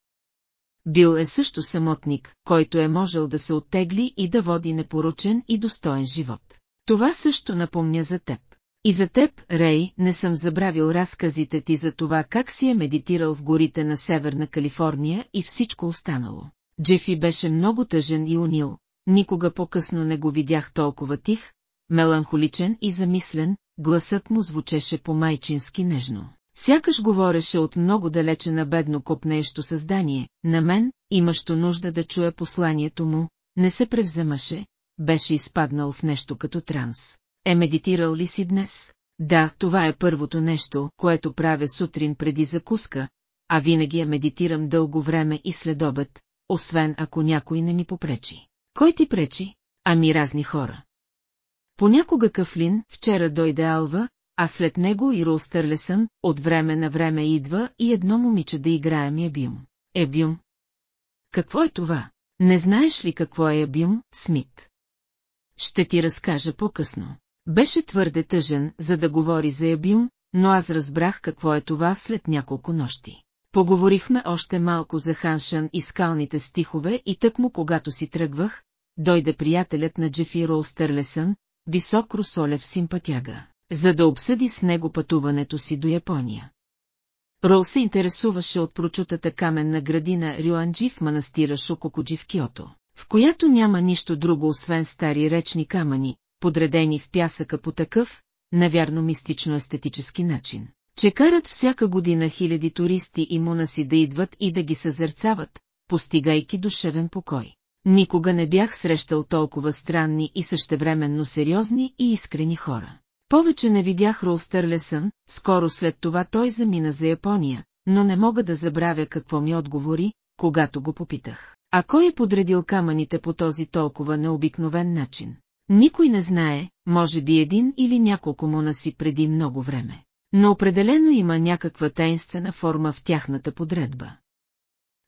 Бил е също самотник, който е можел да се оттегли и да води непоручен и достоен живот. Това също напомня за теб. И за теб, Рей, не съм забравил разказите ти за това как си е медитирал в горите на Северна Калифорния и всичко останало. Джефи беше много тъжен и унил, никога по-късно не го видях толкова тих, меланхоличен и замислен, гласът му звучеше по-майчински нежно. Сякаш говореше от много далече на бедно копнеещо създание, на мен, имащо нужда да чуя посланието му, не се превземаше, беше изпаднал в нещо като транс. Е медитирал ли си днес? Да, това е първото нещо, което правя сутрин преди закуска, а винаги я медитирам дълго време и след обед, освен ако някой не ми попречи. Кой ти пречи? Ами разни хора. Понякога Кафлин, вчера дойде Алва, а след него и Рулстърлесън, от време на време идва и едно момиче да играе ми Ебюм. Ебюм? Какво е това? Не знаеш ли какво е Ебюм, Смит? Ще ти разкажа по-късно. Беше твърде тъжен, за да говори за Ебюм, но аз разбрах какво е това след няколко нощи. Поговорихме още малко за Ханшан и скалните стихове и тъкмо когато си тръгвах, дойде приятелят на Джефи Ролстърлесън, висок русолев симпатяга, за да обсъди с него пътуването си до Япония. Рол се интересуваше от прочутата каменна градина Рюанджи в манастира Шококоджи в Киото, в която няма нищо друго освен стари речни камъни, подредени в пясъка по такъв, навярно мистично-естетически начин, че карат всяка година хиляди туристи и монаси да идват и да ги съзерцават, постигайки душевен покой. Никога не бях срещал толкова странни и същевременно сериозни и искрени хора. Повече не видях Ролстър Лесън, скоро след това той замина за Япония, но не мога да забравя какво ми отговори, когато го попитах. А кой е подредил камъните по този толкова необикновен начин? Никой не знае, може би един или няколко монаси преди много време. Но определено има някаква тайнствена форма в тяхната подредба.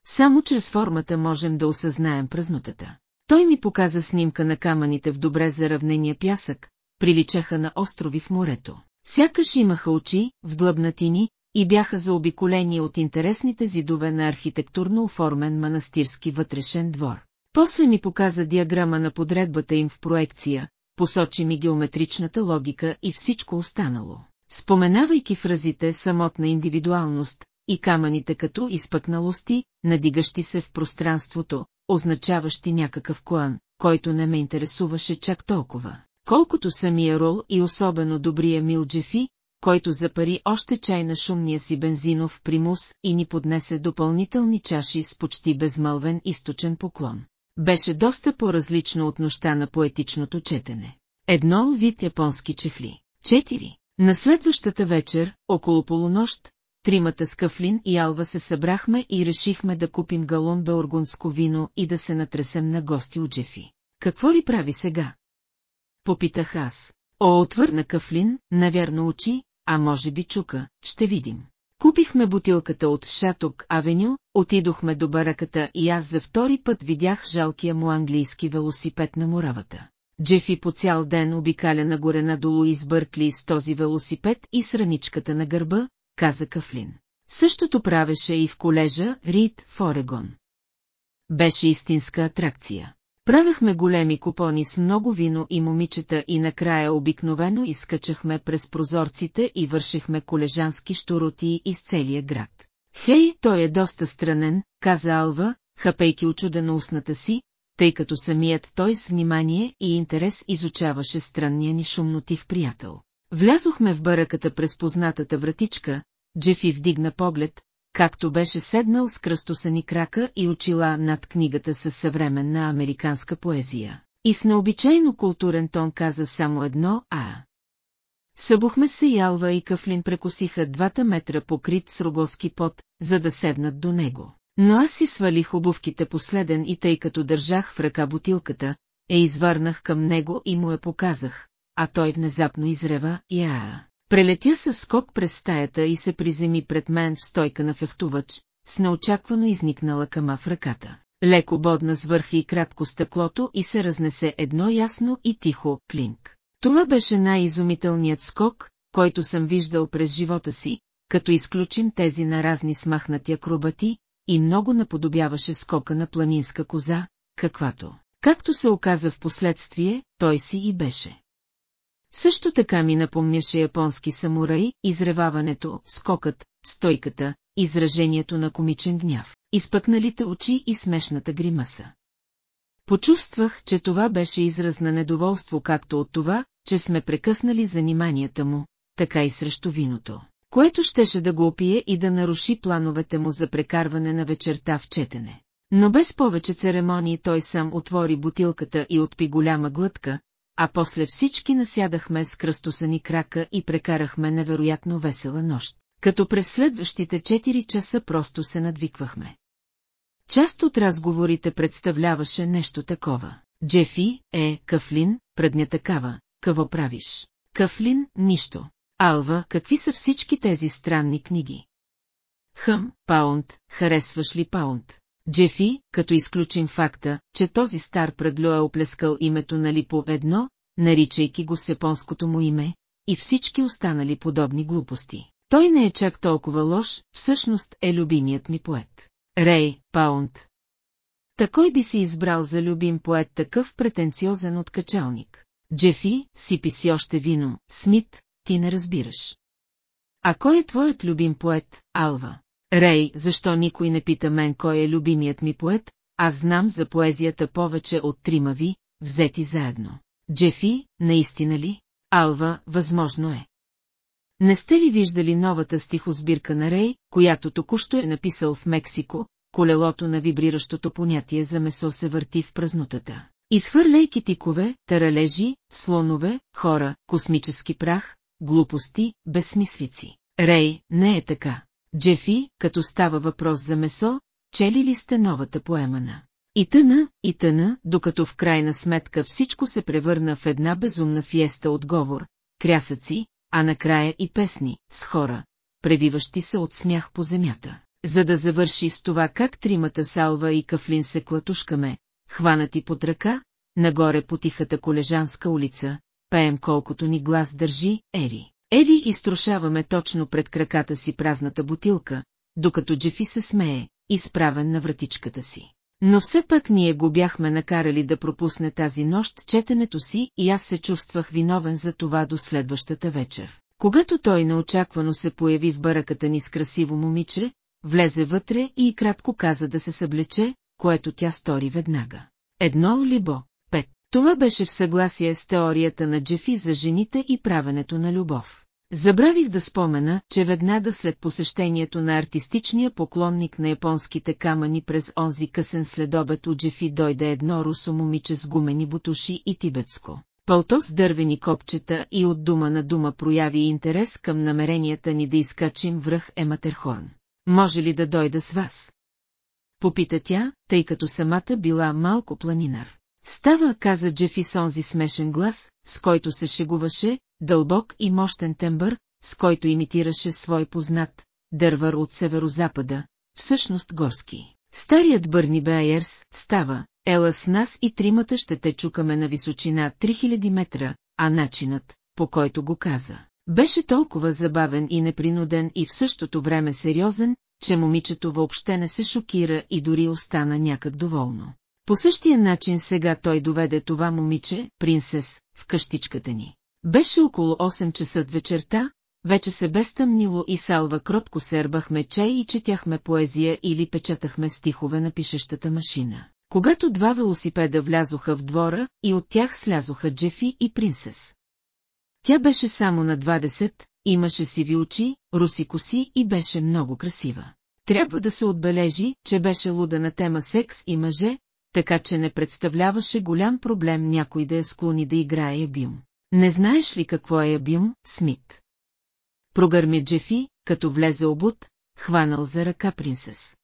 Само чрез формата можем да осъзнаем празнотата. Той ми показа снимка на камъните в добре заравнения пясък, приличаха на острови в морето. Сякаш имаха очи, вдлъбнатини, и бяха заобиколени от интересните зидове на архитектурно оформен манастирски вътрешен двор. После ми показа диаграма на подредбата им в проекция, посочи ми геометричната логика и всичко останало. Споменавайки фразите самотна индивидуалност и камъните като изпъкналости, надигащи се в пространството, означаващи някакъв клан, който не ме интересуваше чак толкова. Колкото самия Рол и особено добрия Мил Джефи, който запари още чай на шумния си бензинов примус и ни поднесе допълнителни чаши с почти безмълвен източен поклон. Беше доста по-различно от нощта на поетичното четене. Едно вид японски чехли. Четири. На следващата вечер, около полунощ, тримата с Кафлин и Алва се събрахме и решихме да купим галон беоргунско вино и да се натресем на гости от Джефи. Какво ли прави сега? Попитах аз. О, отвърна Кафлин, навярно очи, а може би чука, ще видим. Купихме бутилката от Шаток Авеню, отидохме до бараката и аз за втори път видях жалкия му английски велосипед на муравата. Джефи по цял ден обикаля нагоре надолу из Бъркли с този велосипед и с раничката на гърба, каза Кафлин. Същото правеше и в колежа Рид в Орегон. Беше истинска атракция. Правехме големи купони с много вино и момичета и накрая обикновено изкачахме през прозорците и вършихме колежански штуроти из целия град. Хей, той е доста странен, каза Алва, хапейки очудено устната си, тъй като самият той с внимание и интерес изучаваше странния ни шумнотив приятел. Влязохме в бараката през познатата вратичка, Джефи вдигна поглед, както беше седнал с кръстосани крака и очила над книгата със съвременна американска поезия. И с необичайно културен тон каза само едно «А». Събухме се и Алва и Кафлин прекосиха двата метра покрит с роголски пот, за да седнат до него. Но аз си свалих обувките последен и тъй като държах в ръка бутилката, е извърнах към него и му я показах, а той внезапно изрева «Я». Прелетя със скок през стаята и се приземи пред мен в стойка на фехтувач, с неочаквано изникнала кама в ръката. Леко бодна с върхи и кратко стъклото и се разнесе едно ясно и тихо клинк. Това беше най-изумителният скок, който съм виждал през живота си, като изключим тези на разни смахнати акробати, и много наподобяваше скока на планинска коза, каквато, както се оказа в последствие, той си и беше. Също така ми напомняше японски самурай, изреваването, скокът, стойката, изражението на комичен гняв, изпъкналите очи и смешната гримаса. Почувствах, че това беше израз на недоволство както от това, че сме прекъснали заниманията му, така и срещу виното, което щеше да го опие и да наруши плановете му за прекарване на вечерта в четене. Но без повече церемонии той сам отвори бутилката и отпи голяма глътка, а после всички насядахме с кръстосани крака и прекарахме невероятно весела нощ, като през следващите 4 часа просто се надвиквахме. Част от разговорите представляваше нещо такова. Джефи, е, Кафлин, предня такава, какво правиш? Кафлин, нищо. Алва, какви са всички тези странни книги? Хъм, Паунд, харесваш ли Паунд? Джефи, като изключим факта, че този стар предло е оплескал името на Липо едно, наричайки го с японското му име, и всички останали подобни глупости. Той не е чак толкова лош, всъщност е любимият ми поет. Рей, Паунд. Такой би си избрал за любим поет такъв претенциозен откачалник. Джефи, сипи си още вино, Смит, ти не разбираш. А кой е твоят любим поет, Алва? Рей, защо никой не пита мен кой е любимият ми поет, аз знам за поезията повече от трима ви, взети заедно. Джефи, наистина ли? Алва, възможно е. Не сте ли виждали новата стихосбирка на Рей, която току-що е написал в Мексико, колелото на вибриращото понятие за месо се върти в празнутата. Изхвърляйки тикове, таралежи, слонове, хора, космически прах, глупости, безсмислици. Рей, не е така. Джефи, като става въпрос за месо, чели ли сте новата поемана? И тъна, и тъна, докато в крайна сметка всичко се превърна в една безумна фиеста от говор, крясъци, а накрая и песни, с хора, превиващи се от смях по земята. За да завърши с това как тримата салва и кафлин се клатушкаме, хванати под ръка, нагоре по тихата колежанска улица, пеем колкото ни глас държи, Ери. Ери изтрушаваме точно пред краката си празната бутилка, докато Джефи се смее, изправен на вратичката си. Но все пак ние го бяхме накарали да пропусне тази нощ четенето си и аз се чувствах виновен за това до следващата вечер. Когато той неочаквано се появи в бараката ни с красиво момиче, влезе вътре и кратко каза да се съблече, което тя стори веднага. Едно либо, пет. Това беше в съгласие с теорията на Джефи за жените и правенето на любов. Забравих да спомена, че веднага след посещението на артистичния поклонник на японските камъни през онзи късен следобед от Джефи дойде едно русо момиче с гумени бутуши и тибетско. Пълто с дървени копчета и от дума на дума прояви интерес към намеренията ни да изкачим връх Ематерхорн. Може ли да дойда с вас? Попита тя, тъй като самата била малко планинар. Става, каза Джефи с онзи смешен глас, с който се шегуваше, дълбок и мощен тембър, с който имитираше свой познат, дървър от северозапада, всъщност горски. Старият Бърни Бейерс става, ела с нас и тримата ще те чукаме на височина 3000 метра, а начинът, по който го каза, беше толкова забавен и непринуден и в същото време сериозен, че момичето въобще не се шокира и дори остана някак доволно. По същия начин сега той доведе това момиче, принцес, в къщичката ни. Беше около 8 часа вечерта, вече се бе стъмнило и салва кротко сербахме чай и четяхме поезия или печатахме стихове на пишещата машина. Когато два велосипеда влязоха в двора и от тях слязоха Джефи и принцес. Тя беше само на 20, имаше сиви очи, руси коси и беше много красива. Трябва да се отбележи, че беше луда на тема секс и мъже, така че не представляваше голям проблем някой да я склони да играе ябим. Не знаеш ли какво е ябим, Смит? Прогърми Джефи, като влезе обут, хванал за ръка принцес.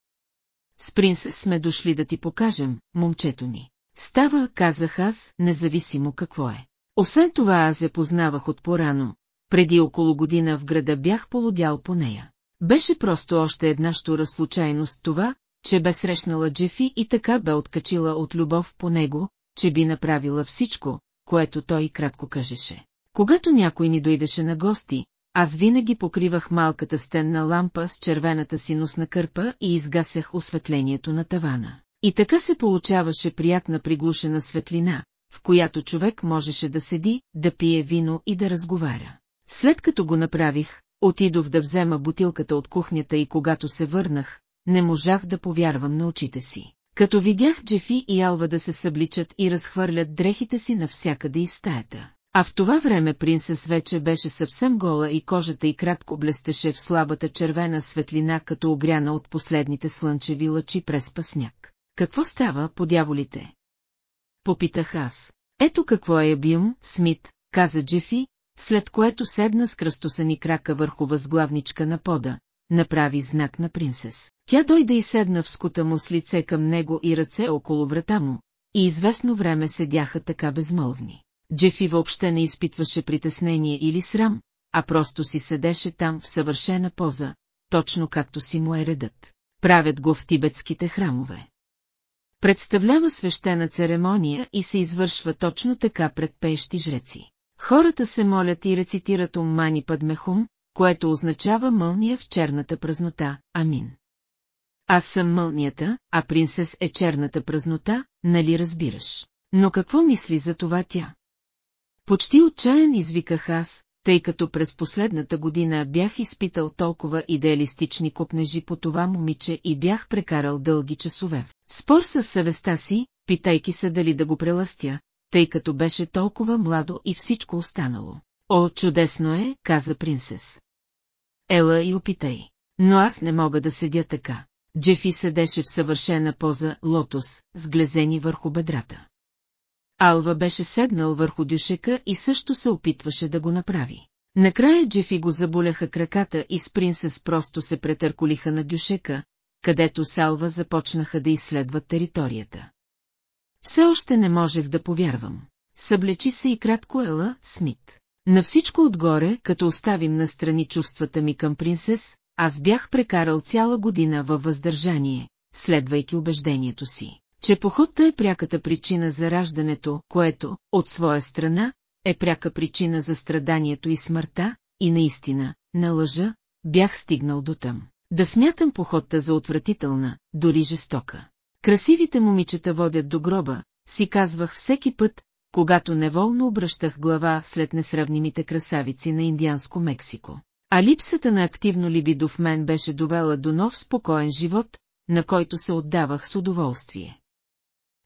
С принцес сме дошли да ти покажем, момчето ни. Става, казах аз, независимо какво е. Освен това аз я познавах от порано, преди около година в града бях полудял по нея. Беше просто още една штура случайност това, че бе срещнала Джефи и така бе откачила от любов по него, че би направила всичко, което той кратко кажеше. Когато някой ни дойдеше на гости, аз винаги покривах малката стенна лампа с червената си носна кърпа и изгасях осветлението на тавана. И така се получаваше приятна приглушена светлина, в която човек можеше да седи, да пие вино и да разговаря. След като го направих, отидох да взема бутилката от кухнята и когато се върнах, не можах да повярвам на очите си. Като видях Джефи и Алва да се събличат и разхвърлят дрехите си навсякъде из стаята. А в това време принцес вече беше съвсем гола и кожата й кратко блестеше в слабата червена светлина, като огряна от последните слънчеви лъчи през пасняк. Какво става, по дяволите? Попитах аз. Ето какво е Бюм, Смит, каза Джефи, след което седна с кръстосани крака върху възглавничка на пода, направи знак на принцес. Тя дойде и седна в скута му с лице към него и ръце около врата му, и известно време седяха така безмълвни. Джефи въобще не изпитваше притеснение или срам, а просто си седеше там в съвършена поза, точно както си му е редът. Правят го в тибетските храмове. Представлява свещена церемония и се извършва точно така пред пеещи жреци. Хората се молят и рецитират Уммани Падмехум, което означава мълния в черната празнота, амин. Аз съм мълнията, а принцес е черната празнота, нали разбираш? Но какво мисли за това тя? Почти отчаян извиках аз, тъй като през последната година бях изпитал толкова идеалистични копнежи по това момиче и бях прекарал дълги часове. Спор с съвестта си, питайки се дали да го преластя, тъй като беше толкова младо и всичко останало. О, чудесно е, каза принцес. Ела и опитай. Но аз не мога да седя така. Джефи седеше в съвършена поза лотос, сглезени върху бедрата. Алва беше седнал върху дюшека и също се опитваше да го направи. Накрая Джефи го заболяха краката и с принцес просто се претърколиха на дюшека, където Салва започнаха да изследват територията. Все още не можех да повярвам. Съблечи се и кратко Ела Смит. На всичко отгоре, като оставим настрани чувствата ми към принцес, аз бях прекарал цяла година във въздържание, следвайки убеждението си, че походта е пряката причина за раждането, което, от своя страна, е пряка причина за страданието и смъртта, и наистина, на лъжа, бях стигнал до там. Да смятам походта за отвратителна, дори жестока. Красивите момичета водят до гроба, си казвах всеки път, когато неволно обръщах глава след несравнимите красавици на Индианско Мексико. А липсата на активно либидо в мен беше довела до нов спокоен живот, на който се отдавах с удоволствие.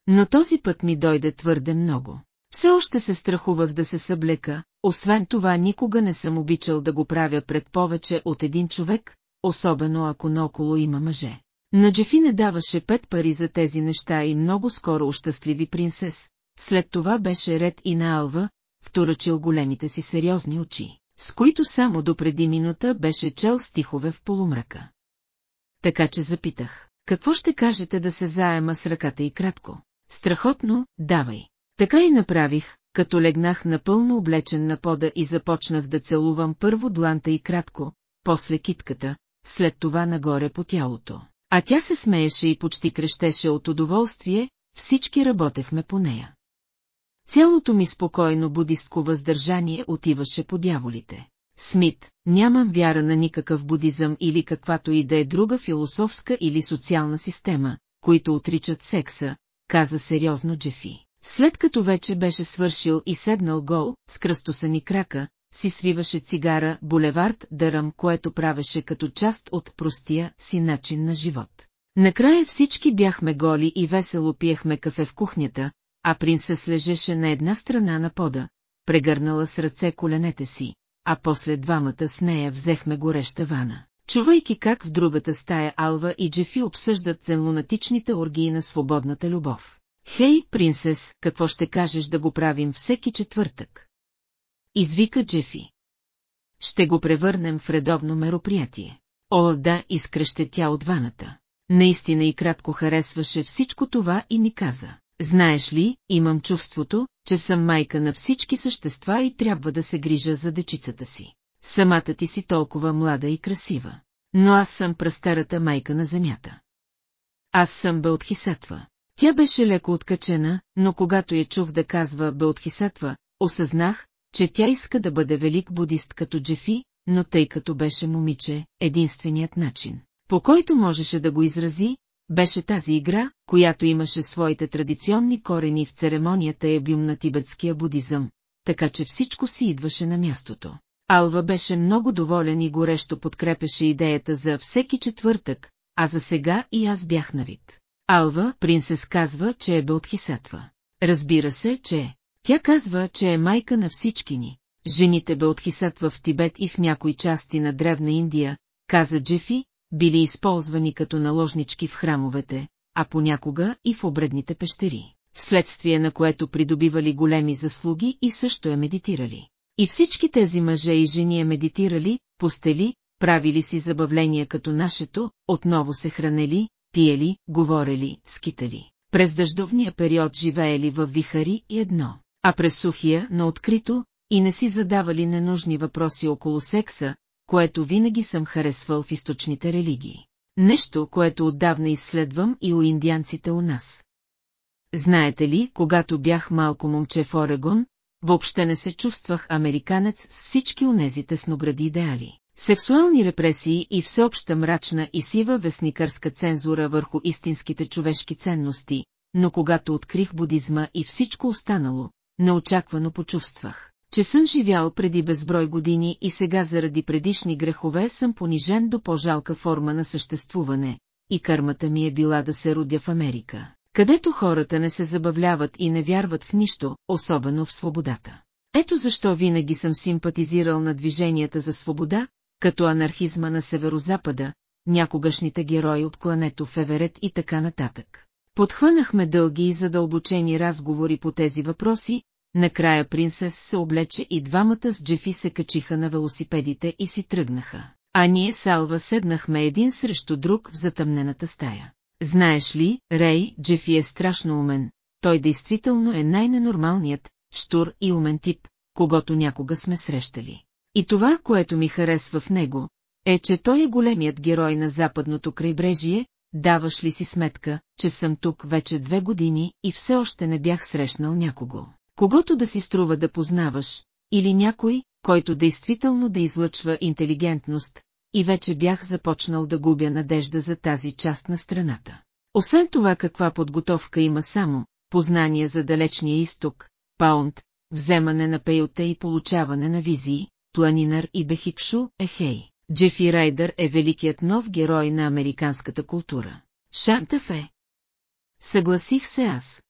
Но този път ми дойде твърде много. Все още се страхувах да се съблека, освен това никога не съм обичал да го правя пред повече от един човек, особено ако наоколо има мъже. На Джефи не даваше пет пари за тези неща и много скоро ощастливи принцес. След това беше ред и на Алва, вторачил големите си сериозни очи, с които само допреди минута беше чел стихове в полумрака. Така че запитах, какво ще кажете да се заема с ръката и кратко? Страхотно, давай. Така и направих, като легнах напълно облечен на пода и започнах да целувам първо дланта и кратко, после китката, след това нагоре по тялото. А тя се смееше и почти крещеше от удоволствие, всички работехме по нея. Цялото ми спокойно будистко въздържание отиваше по дяволите. Смит, нямам вяра на никакъв будизъм или каквато и да е друга философска или социална система, които отричат секса, каза сериозно Джефи. След като вече беше свършил и седнал гол, с кръстосани крака, си свиваше цигара булевард Дъръм, което правеше като част от простия си начин на живот. Накрая всички бяхме голи и весело пиехме кафе в кухнята, а принцес лежеше на една страна на пода, прегърнала с ръце коленете си, а после двамата с нея взехме гореща вана. Чувайки как в другата стая Алва и Джефи обсъждат лунатичните оргии на свободната любов. Хей, принцес, какво ще кажеш да го правим всеки четвъртък? Извика Джефи. Ще го превърнем в редовно мероприятие. О, да, изкръще тя от ваната. Наистина и кратко харесваше всичко това и ми каза. Знаеш ли, имам чувството, че съм майка на всички същества и трябва да се грижа за дечицата си. Самата ти си толкова млада и красива. Но аз съм прастарата майка на земята. Аз съм Беотхисатва. Тя беше леко откачена, но когато я чух да казва Беотхисатва, осъзнах, че тя иска да бъде велик будист като Джефи, но тъй като беше момиче, единственият начин, по който можеше да го изрази, беше тази игра, която имаше своите традиционни корени в церемонията ебюм на тибетския будизъм, така че всичко си идваше на мястото. Алва беше много доволен и горещо подкрепеше идеята за всеки четвъртък, а за сега и аз бях на вид. Алва, принцес казва, че е Белтхисатва. Разбира се, че Тя казва, че е майка на всички ни. Жените Белтхисатва в Тибет и в някои части на Древна Индия, каза Джефи, били използвани като наложнички в храмовете, а понякога и в обредните пещери, вследствие на което придобивали големи заслуги и също я медитирали. И всички тези мъже и жени я медитирали, постели, правили си забавления като нашето, отново се хранели, пиели, говорели, скитали. През дъждовния период живеели в вихари и едно, а през сухия, на открито, и не си задавали ненужни въпроси около секса, което винаги съм харесвал в източните религии. Нещо, което отдавна изследвам и у индианците у нас. Знаете ли, когато бях малко момче в Орегон, въобще не се чувствах американец с всички унези тесногради идеали. Сексуални репресии и всеобща мрачна и сива вестникърска цензура върху истинските човешки ценности, но когато открих будизма и всичко останало, неочаквано почувствах, че съм живял преди безброй години и сега заради предишни грехове съм понижен до по-жалка форма на съществуване, и кармата ми е била да се родя в Америка, където хората не се забавляват и не вярват в нищо, особено в свободата. Ето защо винаги съм симпатизирал на движенията за свобода, като анархизма на северозапада, някогашните герои от клането в Еверет и така нататък. Подхванахме дълги и задълбочени разговори по тези въпроси, накрая принцес се облече и двамата с Джефи се качиха на велосипедите и си тръгнаха. А ние с Алва седнахме един срещу друг в затъмнената стая. Знаеш ли, Рей, Джефи е страшно умен, той действително е най-ненормалният, штур и умен тип, когато някога сме срещали. И това, което ми харесва в него, е, че той е големият герой на западното крайбрежие, даваш ли си сметка, че съм тук вече две години и все още не бях срещнал някого, когато да си струва да познаваш, или някой, който действително да излъчва интелигентност, и вече бях започнал да губя надежда за тази част на страната. Освен това каква подготовка има само, познания за далечния изток, паунд, вземане на пейота и получаване на визии, планинар и бехикшу, ехей. Джефи Райдър е великият нов герой на американската култура. Шантаф е. Съгласих се аз.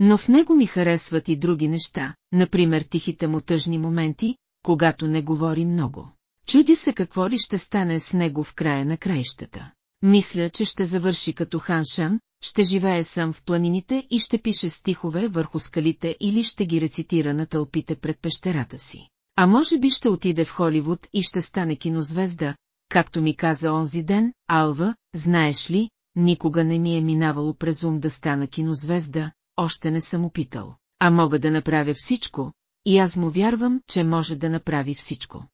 Но в него ми харесват и други неща, например тихите му тъжни моменти, когато не говори много. Чуди се какво ли ще стане с него в края на краищата. Мисля, че ще завърши като Ханшан, ще живее сам в планините и ще пише стихове върху скалите или ще ги рецитира на тълпите пред пещерата си. А може би ще отиде в Холивуд и ще стане кинозвезда, както ми каза онзи ден, Алва, знаеш ли, никога не ми е минавало през ум да стана кинозвезда, още не съм опитал. А мога да направя всичко, и аз му вярвам, че може да направи всичко.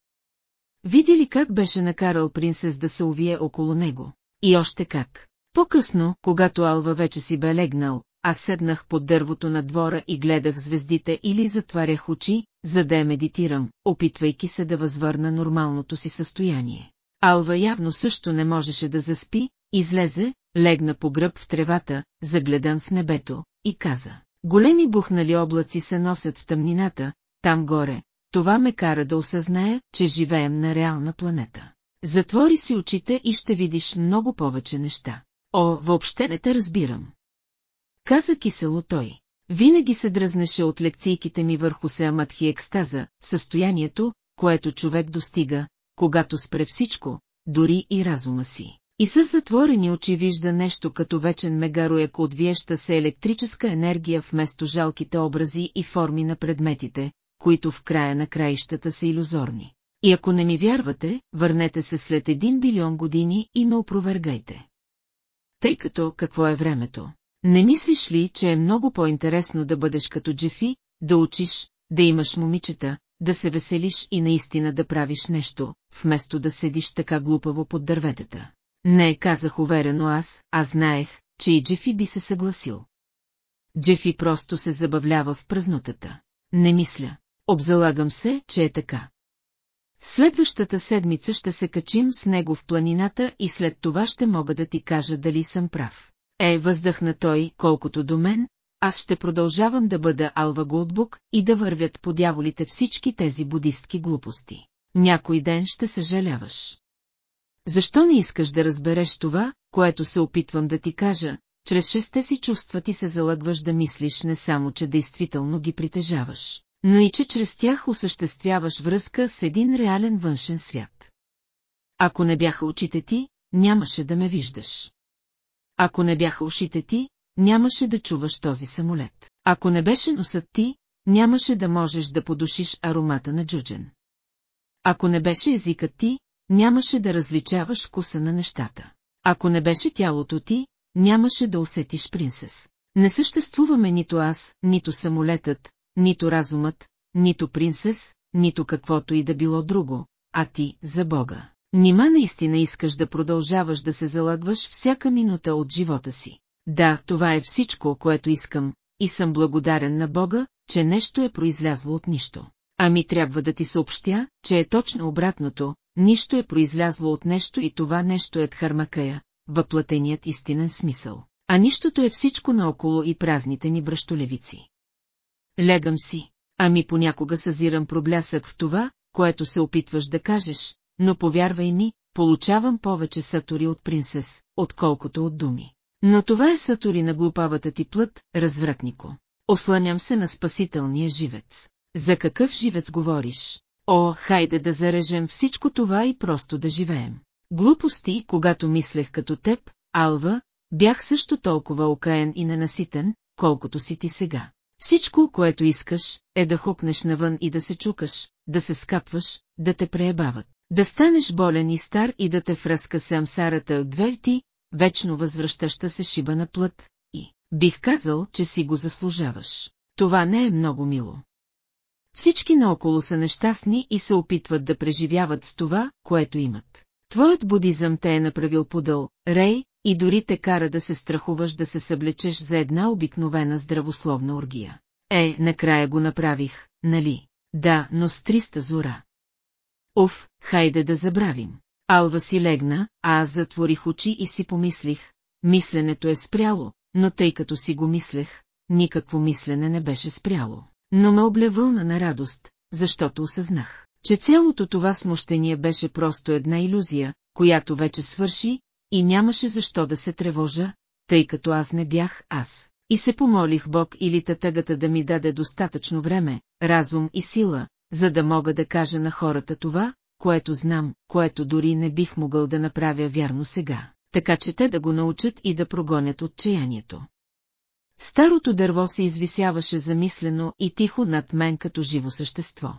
Видя ли как беше накарал принцес да се увие около него? И още как. По-късно, когато Алва вече си бе легнал, аз седнах под дървото на двора и гледах звездите или затварях очи, за да я медитирам, опитвайки се да възвърна нормалното си състояние. Алва явно също не можеше да заспи, излезе, легна по гръб в тревата, загледан в небето, и каза. Големи бухнали облаци се носят в тъмнината, там горе, това ме кара да осъзная, че живеем на реална планета. Затвори си очите и ще видиш много повече неща. О, въобще не те разбирам. Каза кисело той. Винаги се дръзнеше от лекцийките ми върху Сеаматхи екстаза, състоянието, което човек достига, когато спре всичко, дори и разума си. И с затворени очи вижда нещо като вечен мегароек отвиеща се електрическа енергия вместо жалките образи и форми на предметите, които в края на краищата са иллюзорни. И ако не ми вярвате, върнете се след един билион години и ме опровергайте. Тъй като какво е времето? Не мислиш ли, че е много по-интересно да бъдеш като Джефи, да учиш, да имаш момичета, да се веселиш и наистина да правиш нещо, вместо да седиш така глупаво под дърветата? Не, казах уверено аз, аз знаех, че и Джефи би се съгласил. Джефи просто се забавлява в празнотата. Не мисля. Обзалагам се, че е така. Следващата седмица ще се качим с него в планината и след това ще мога да ти кажа дали съм прав. Е, въздъхна той, колкото до мен, аз ще продължавам да бъда Алва Голдбук и да вървят по дяволите всички тези будистки глупости. Някой ден ще съжаляваш. Защо не искаш да разбереш това, което се опитвам да ти кажа, чрез шесте си чувства ти се залъгваш да мислиш не само, че действително ги притежаваш, но и че чрез тях осъществяваш връзка с един реален външен свят. Ако не бяха очите ти, нямаше да ме виждаш. Ако не бяха ушите ти, нямаше да чуваш този самолет. Ако не беше носът ти, нямаше да можеш да подушиш аромата на джуджен. Ако не беше езикът ти, нямаше да различаваш вкуса на нещата. Ако не беше тялото ти, нямаше да усетиш принцес. Не съществуваме нито аз, нито самолетът, нито разумът, нито принцес, нито каквото и да било друго, а ти, за Бога. Нима наистина искаш да продължаваш да се залагваш всяка минута от живота си. Да, това е всичко, което искам, и съм благодарен на Бога, че нещо е произлязло от нищо. Ами трябва да ти съобщя, че е точно обратното, нищо е произлязло от нещо и това нещо е Дхармакая, въплатеният истинен смисъл. А нищото е всичко наоколо и празните ни бръщолевици. Легам си, ами понякога съзирам проблясък в това, което се опитваш да кажеш, но повярвай ми, получавам повече сатори от принцес, отколкото от думи. Но това е сатори на глупавата ти плът, развратнико. Осланям се на спасителния живец. За какъв живец говориш? О, хайде да зарежем всичко това и просто да живеем. Глупости, когато мислех като теб, Алва, бях също толкова окаен и ненаситен, колкото си ти сега. Всичко, което искаш, е да хукнеш навън и да се чукаш, да се скапваш, да те преебават. Да станеш болен и стар и да те връзка самсарата от дверти, вечно възвръщаща се шиба на плът, и бих казал, че си го заслужаваш. Това не е много мило. Всички наоколо са нещастни и се опитват да преживяват с това, което имат. Твоят будизъм те е направил подъл, рей, и дори те кара да се страхуваш да се съблечеш за една обикновена здравословна оргия. Е, накрая го направих, нали? Да, но с триста зора. Уф, хайде да забравим. Алва си легна, а аз затворих очи и си помислих. Мисленето е спряло, но тъй като си го мислех, никакво мислене не беше спряло. Но ме обле вълна на радост, защото осъзнах, че цялото това смущение беше просто една иллюзия, която вече свърши, и нямаше защо да се тревожа, тъй като аз не бях аз. И се помолих Бог или татъгата да ми даде достатъчно време, разум и сила, за да мога да кажа на хората това, което знам, което дори не бих могъл да направя вярно сега, така че те да го научат и да прогонят отчаянието. Старото дърво се извисяваше замислено и тихо над мен като живо същество.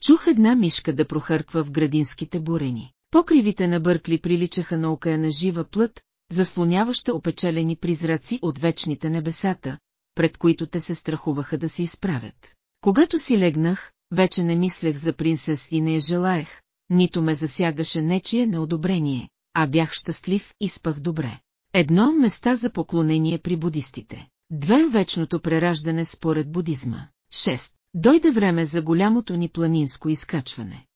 Чух една мишка да прохърква в градинските бурени. Покривите на Бъркли приличаха на окаяна жива плът, заслоняваща опечелени призраци от вечните небесата, пред които те се страхуваха да се изправят. Когато си легнах, вече не мислех за принцес и не я желаех, нито ме засягаше нечие неодобрение, а бях щастлив и спах добре. Едно места за поклонение при будистите. Две вечното прераждане според будизма. 6. Дойде време за голямото ни планинско изкачване.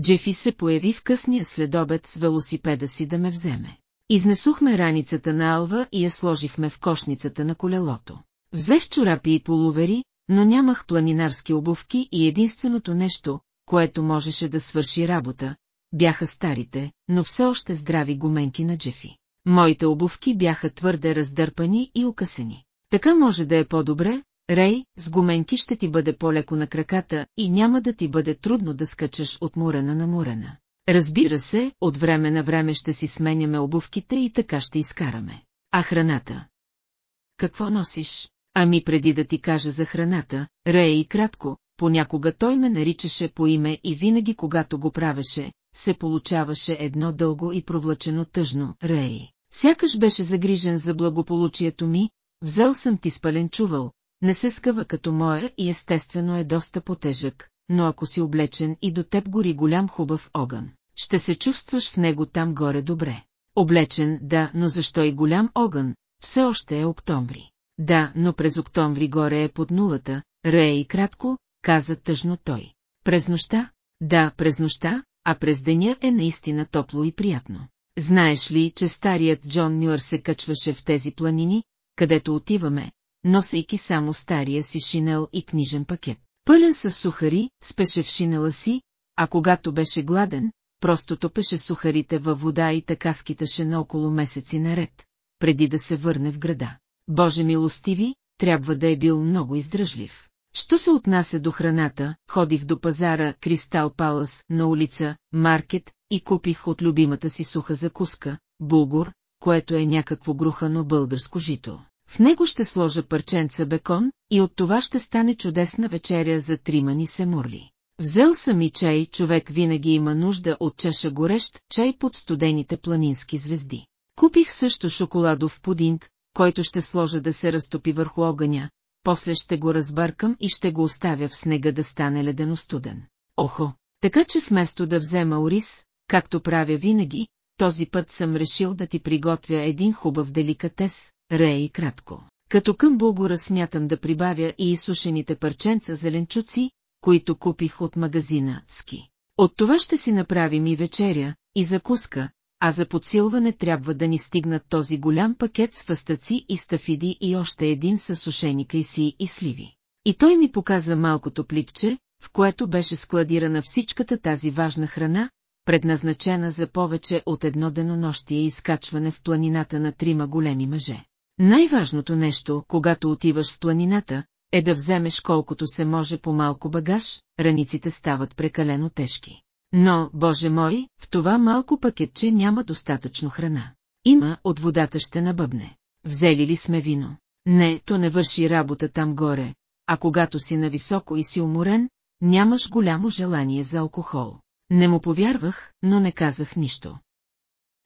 Джефи се появи в късния следобед с велосипеда си да ме вземе. Изнесохме раницата на Алва и я сложихме в кошницата на колелото. Взех чорапи и полувери, но нямах планинарски обувки и единственото нещо, което можеше да свърши работа, бяха старите, но все още здрави гуменки на Джефи. Моите обувки бяха твърде раздърпани и окъсени. Така може да е по-добре, Рей, с гуменки ще ти бъде по-леко на краката и няма да ти бъде трудно да скачаш от мурена на мурена. Разбира се, от време на време ще си сменяме обувките и така ще изкараме. А храната? Какво носиш? Ами преди да ти кажа за храната, Рей и кратко, понякога той ме наричаше по име и винаги когато го правеше, се получаваше едно дълго и провлачено тъжно Рей. Сякаш беше загрижен за благополучието ми, взел съм ти спален чувал, не се скъва като моя и естествено е доста потежък, но ако си облечен и до теб гори голям хубав огън, ще се чувстваш в него там горе добре. Облечен, да, но защо и голям огън, все още е октомври. Да, но през октомври горе е под нулата, рее и кратко, каза тъжно той. През нощта? Да, през нощта, а през деня е наистина топло и приятно. Знаеш ли, че старият Джон Нюър се качваше в тези планини, където отиваме, носейки само стария си шинел и книжен пакет. Пълен с сухари, спеше в шинела си, а когато беше гладен, просто топеше сухарите във вода и така скиташе на около месеци наред, преди да се върне в града. Боже милостиви, трябва да е бил много издръжлив. Що се отнася до храната, ходих до пазара Кристал Палас на улица Маркет и купих от любимата си суха закуска, булгур, което е някакво грухано българско жито. В него ще сложа парченца бекон и от това ще стане чудесна вечеря за тримани семурли. Взел съм и чай, човек винаги има нужда от чаша горещ чай под студените планински звезди. Купих също шоколадов пудинг, който ще сложа да се разтопи върху огъня, после ще го разбъркам и ще го оставя в снега да стане ледено студен. Охо! Така че вместо да взема ориз, както правя винаги, този път съм решил да ти приготвя един хубав деликатес, рее и кратко. Като към булгура смятам да прибавя и изсушените парченца зеленчуци, които купих от магазина Ски. От това ще си направим и вечеря, и закуска, а за подсилване трябва да ни стигнат този голям пакет с фъстъци и стафиди и още един с сушени кайси и сливи. И той ми показа малкото пликче, в което беше складирана всичката тази важна храна, предназначена за повече от едно денонощие изкачване в планината на трима големи мъже. Най-важното нещо, когато отиваш в планината, е да вземеш колкото се може по-малко багаж, раниците стават прекалено тежки. Но, боже мой, в това малко пакетче няма достатъчно храна. Има, от водата ще набъбне. Взели ли сме вино? Не, то не върши работа там горе, а когато си нависоко и си уморен, нямаш голямо желание за алкохол. Не му повярвах, но не казах нищо.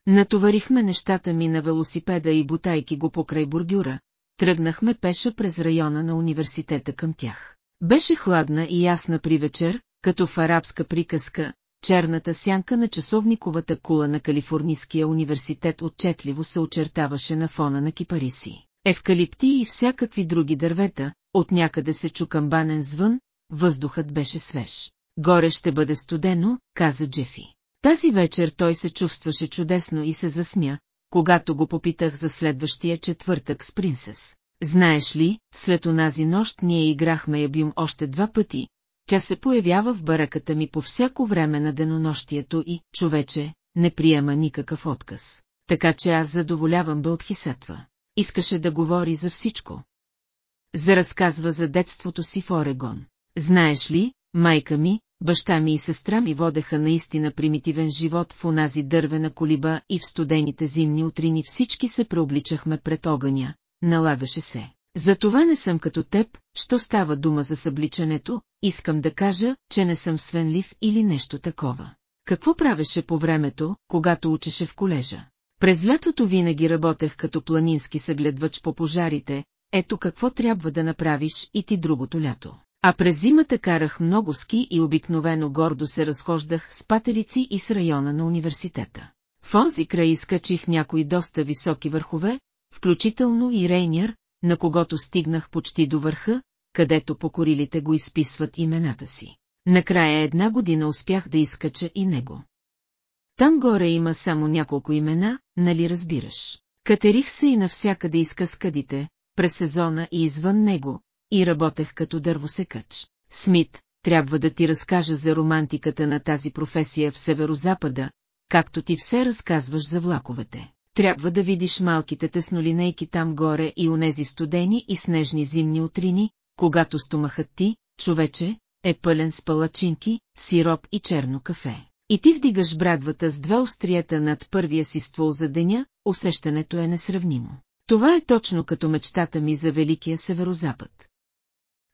Натоварихме нещата ми на велосипеда и бутайки го покрай бордюра, тръгнахме пеша през района на университета към тях. Беше хладна и ясна при вечер, като в арабска приказка, черната сянка на часовниковата кула на Калифорнийския университет отчетливо се очертаваше на фона на кипариси. Евкалипти и всякакви други дървета, от някъде се чу камбанен звън, въздухът беше свеж. Горе ще бъде студено, каза Джефи. Тази вечер той се чувстваше чудесно и се засмя, когато го попитах за следващия четвъртък с принцес. Знаеш ли, след онази нощ ние играхме ябим още два пъти, тя се появява в бараката ми по всяко време на денонощието и, човече, не приема никакъв отказ. Така че аз задоволявам бе от хисетва. Искаше да говори за всичко. Заразказва за детството си в Орегон. Знаеш ли, майка ми, баща ми и сестра ми водеха наистина примитивен живот в онази дървена колиба и в студените зимни утрини всички се преобличахме пред огъня, налагаше се. Затова не съм като теб, що става дума за събличането, искам да кажа, че не съм свенлив или нещо такова. Какво правеше по времето, когато учеше в колежа? През лятото винаги работех като планински съгледвач по пожарите, ето какво трябва да направиш и ти другото лято. А през зимата карах много ски и обикновено гордо се разхождах с пателици и с района на университета. В онзи край изкачих някои доста високи върхове, включително и Рейнер, на когото стигнах почти до върха, където покорилите го изписват имената си. Накрая една година успях да изкача и него. Там горе има само няколко имена, нали разбираш. Катерих се и навсякъде из каскадите, през сезона и извън него, и работех като дървосекач. Смит, трябва да ти разкажа за романтиката на тази професия в северозапада, както ти все разказваш за влаковете. Трябва да видиш малките теснолинейки там горе и онези студени и снежни зимни утрини, когато стомахът ти, човече, е пълен с палачинки, сироп и черно кафе. И ти вдигаш брадвата с две острията над първия си ствол за деня, усещането е несравнимо. Това е точно като мечтата ми за Великия Северозапад.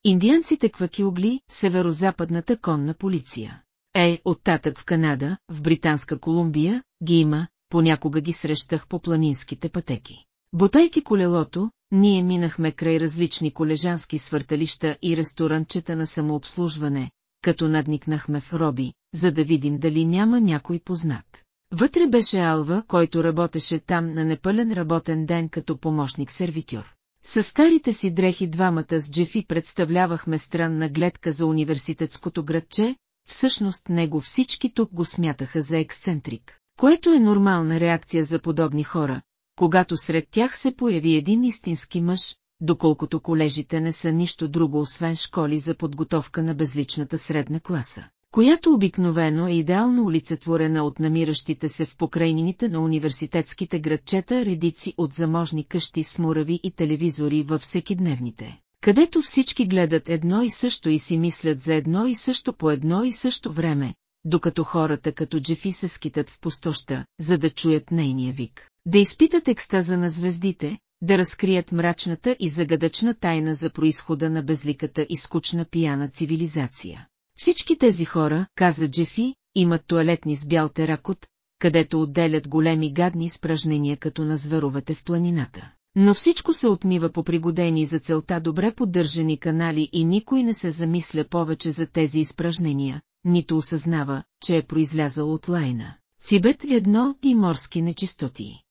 Индианците квакиогли, северозападната конна полиция. Е, оттатък в Канада, в Британска Колумбия, ги има, понякога ги срещах по планинските пътеки. Ботайки колелото, ние минахме край различни колежански свърталища и ресторанчета на самообслужване, като надникнахме в Роби, за да видим дали няма някой познат. Вътре беше Алва, който работеше там на непълен работен ден като помощник-сервитюр. С старите си дрехи двамата с Джефи представлявахме странна гледка за университетското градче, всъщност него всички тук го смятаха за ексцентрик, което е нормална реакция за подобни хора, когато сред тях се появи един истински мъж, доколкото колежите не са нищо друго освен школи за подготовка на безличната средна класа която обикновено е идеално олицетворена от намиращите се в покрайнините на университетските градчета редици от заможни къщи с мурави и телевизори във всекидневните, където всички гледат едно и също и си мислят за едно и също по едно и също време, докато хората като джефи се скитат в пустоща, за да чуят нейния вик, да изпитат екстаза на звездите, да разкрият мрачната и загадъчна тайна за происхода на безликата и скучна пияна цивилизация. Всички тези хора, каза Джефи, имат туалетни с бял теракот, където отделят големи гадни изпражнения като на зверовете в планината. Но всичко се отмива по пригодени за целта добре поддържани канали и никой не се замисля повече за тези изпражнения, нито осъзнава, че е произлязал от лайна. Цибет едно и морски нечистоти.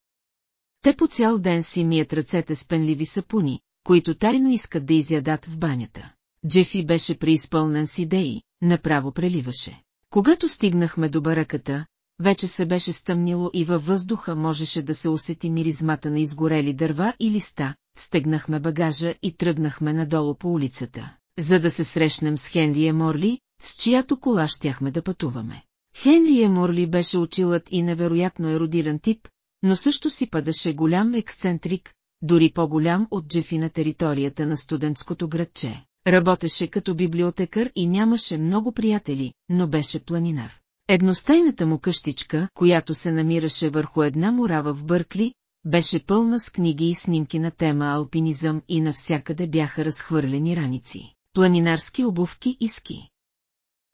Те по цял ден си мият ръцете с пенливи сапуни, които тайно искат да изядат в банята. Джефи беше преизпълнен с идеи, направо преливаше. Когато стигнахме до бараката, вече се беше стъмнило и във въздуха можеше да се усети миризмата на изгорели дърва и листа, стегнахме багажа и тръгнахме надолу по улицата, за да се срещнем с Хенрия Морли, с чиято кола щяхме да пътуваме. Хенрия Морли беше училът и невероятно еродиран тип, но също си падаше голям ексцентрик, дори по-голям от Джефи на територията на студентското градче. Работеше като библиотекар и нямаше много приятели, но беше планинар. Едностайната му къщичка, която се намираше върху една морава в Бъркли, беше пълна с книги и снимки на тема алпинизъм и навсякъде бяха разхвърлени раници, планинарски обувки и ски.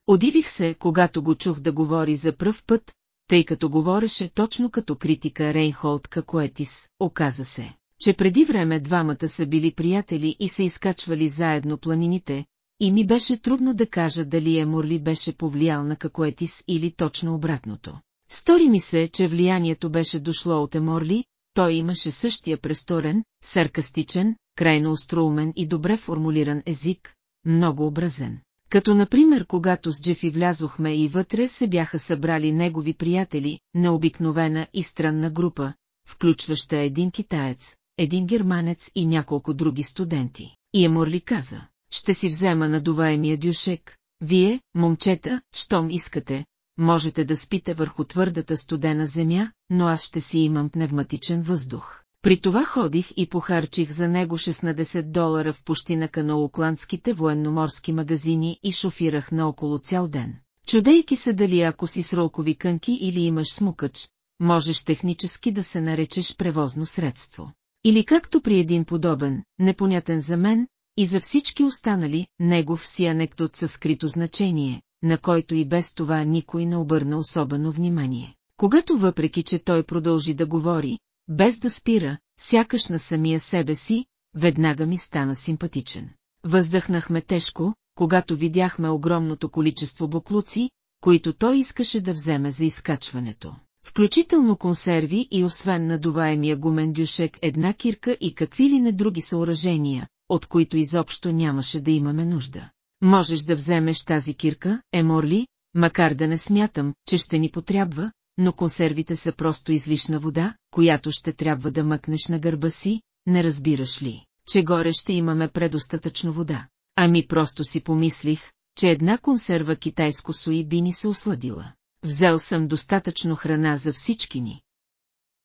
Удивих се, когато го чух да говори за пръв път, тъй като говореше точно като критика Рейнхолд Какоетис, оказа се, че преди време двамата са били приятели и се изкачвали заедно планините, и ми беше трудно да кажа дали Еморли беше повлиял на Какоетис или точно обратното. Стори ми се, че влиянието беше дошло от Еморли, той имаше същия престорен, саркастичен, крайно остроумен и добре формулиран език, много образен. Като например когато с Джефи влязохме и вътре се бяха събрали негови приятели, необикновена и странна група, включваща един китаец, един германец и няколко други студенти. И Еморли каза, ще си взема надуваемия дюшек, вие, момчета, щом искате, можете да спите върху твърдата студена земя, но аз ще си имам пневматичен въздух. При това ходих и похарчих за него 16 долара в пущинака на окландските военноморски магазини и шофирах наоколо цял ден. Чудейки се дали ако си с ролкови кънки или имаш смукач, можеш технически да се наречеш превозно средство. Или както при един подобен, непонятен за мен, и за всички останали, негов си анекдот със скрито значение, на който и без това никой не обърна особено внимание. Когато въпреки, че той продължи да говори, без да спира, сякаш на самия себе си, веднага ми стана симпатичен. Въздъхнахме тежко, когато видяхме огромното количество буклуци, които той искаше да вземе за изкачването. Включително консерви и освен надуваемия гумен дюшек една кирка и какви ли не други съоръжения, от които изобщо нямаше да имаме нужда. Можеш да вземеш тази кирка, Еморли, макар да не смятам, че ще ни потрябва, но консервите са просто излишна вода, която ще трябва да мъкнеш на гърба си, не разбираш ли, че горе ще имаме предостатъчно вода. Ами просто си помислих, че една консерва китайско суи би ни се осладила. Взел съм достатъчно храна за всички ни.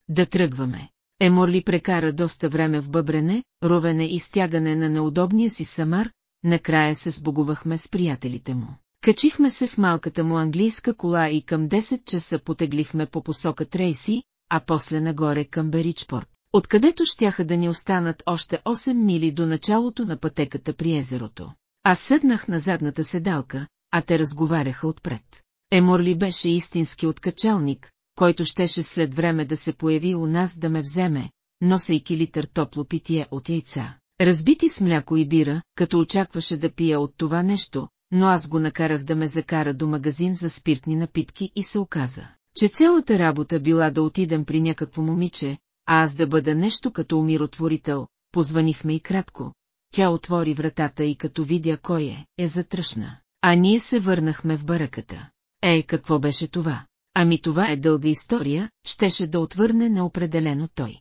Да тръгваме. Еморли прекара доста време в бъбрене, ровене и стягане на неудобния си самар, накрая се сбогувахме с приятелите му. Качихме се в малката му английска кола и към 10 часа потеглихме по посока Трейси, а после нагоре към Беричпорт, откъдето щяха да ни останат още 8 мили до началото на пътеката при езерото. Аз седнах на задната седалка, а те разговаряха отпред. Еморли беше истински откачалник, който щеше след време да се появи у нас да ме вземе, носейки литър топло питие от яйца. Разбити с мляко и бира, като очакваше да пия от това нещо, но аз го накарах да ме закара до магазин за спиртни напитки и се оказа, че цялата работа била да отидем при някакво момиче, а аз да бъда нещо като умиротворител, позванихме и кратко. Тя отвори вратата и като видя кой е, е затръшна. А ние се върнахме в бараката. Ей, какво беше това? Ами това е дълга история, щеше да отвърне неопределено той.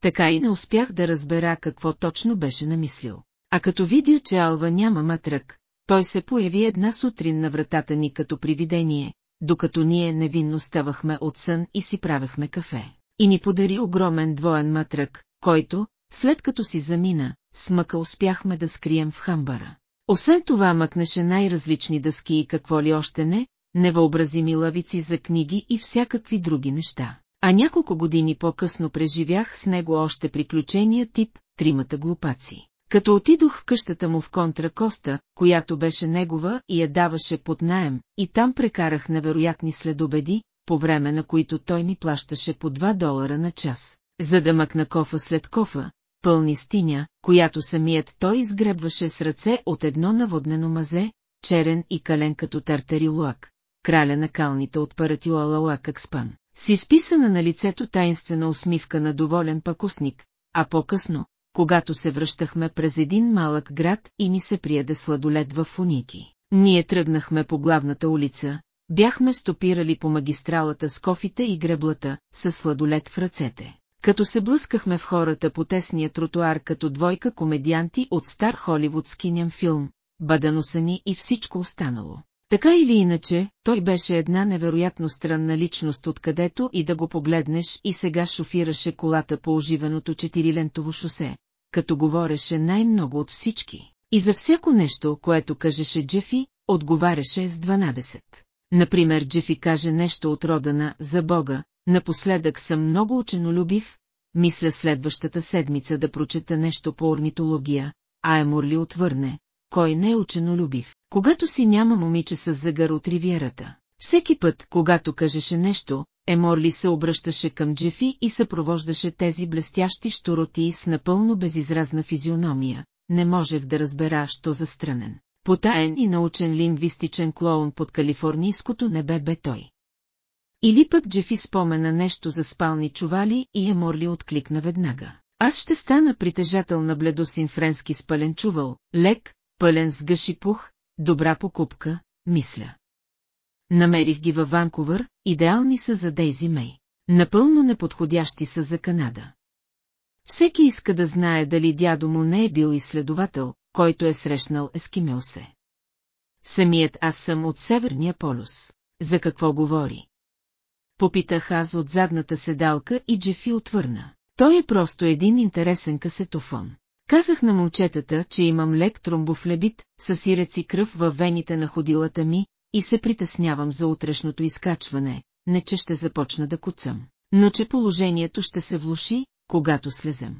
Така и не успях да разбера какво точно беше намислил. А като видя, че Алва няма матрък, той се появи една сутрин на вратата ни като привидение, докато ние невинно ставахме от сън и си правехме кафе. И ни подари огромен двоен матрък, който, след като си замина, смъка успяхме да скрием в хамбара. Освен това мъкнеше най-различни дъски и какво ли още не, невъобразими лавици за книги и всякакви други неща. А няколко години по-късно преживях с него още приключения тип «Тримата глупаци». Като отидох в къщата му в Контра Коста, която беше негова и я даваше под наем, и там прекарах невероятни следобеди, по време на които той ми плащаше по 2 долара на час, за да мъкна кофа след кофа, пълни стиня, която самият той изгребваше с ръце от едно наводнено мазе, черен и кален като тартарилуак, краля на калните от Паратиуалауак Акспан. С изписана на лицето таинствена усмивка на доволен пакусник, а по-късно, когато се връщахме през един малък град и ни се приеде сладолет в Фуники. Ние тръгнахме по главната улица, бяхме стопирали по магистралата с кофите и греблата, с сладолет в ръцете. Като се блъскахме в хората по тесния тротуар като двойка комедианти от стар холивудски ням филм, баданосани и всичко останало. Така или иначе, той беше една невероятно странна личност откъдето и да го погледнеш и сега шофираше колата по оживеното четирилентово шосе, като говореше най-много от всички. И за всяко нещо, което кажеше Джефи, отговаряше с 12. Например, Джефи каже нещо от рода «За Бога», напоследък съм много ученолюбив, мисля следващата седмица да прочета нещо по орнитология, а Еморли отвърне, кой не е ученолюбив, когато си няма момиче с загър от ривиерата. Всеки път, когато кажеше нещо, Еморли се обръщаше към Джефи и съпровождаше тези блестящи штороти с напълно безизразна физиономия. Не можех да разбера, що за странен. Потаен и научен лингвистичен клоун под калифорнийското небе бе той. Или пък Джефи спомена нещо за спални чували и Еморли откликна веднага. Аз ще стана притежател на бледосин френски спален чувал, лек, пълен с гъши пух, добра покупка, мисля. Намерих ги във Ванкувър, идеални са за Дейзи Мей. Напълно неподходящи са за Канада. Всеки иска да знае дали дядо му не е бил изследовател, който е срещнал ескимеосе. Самият аз съм от Северния полюс. За какво говори? Попитах аз от задната седалка и Джефи отвърна. Той е просто един интересен касетофон. Казах на момчетата, че имам лек тромбофлебит, със сиреци кръв във вените на ходилата ми, и се притеснявам за утрешното изкачване, не че ще започна да куцам, но че положението ще се влуши, когато слезем.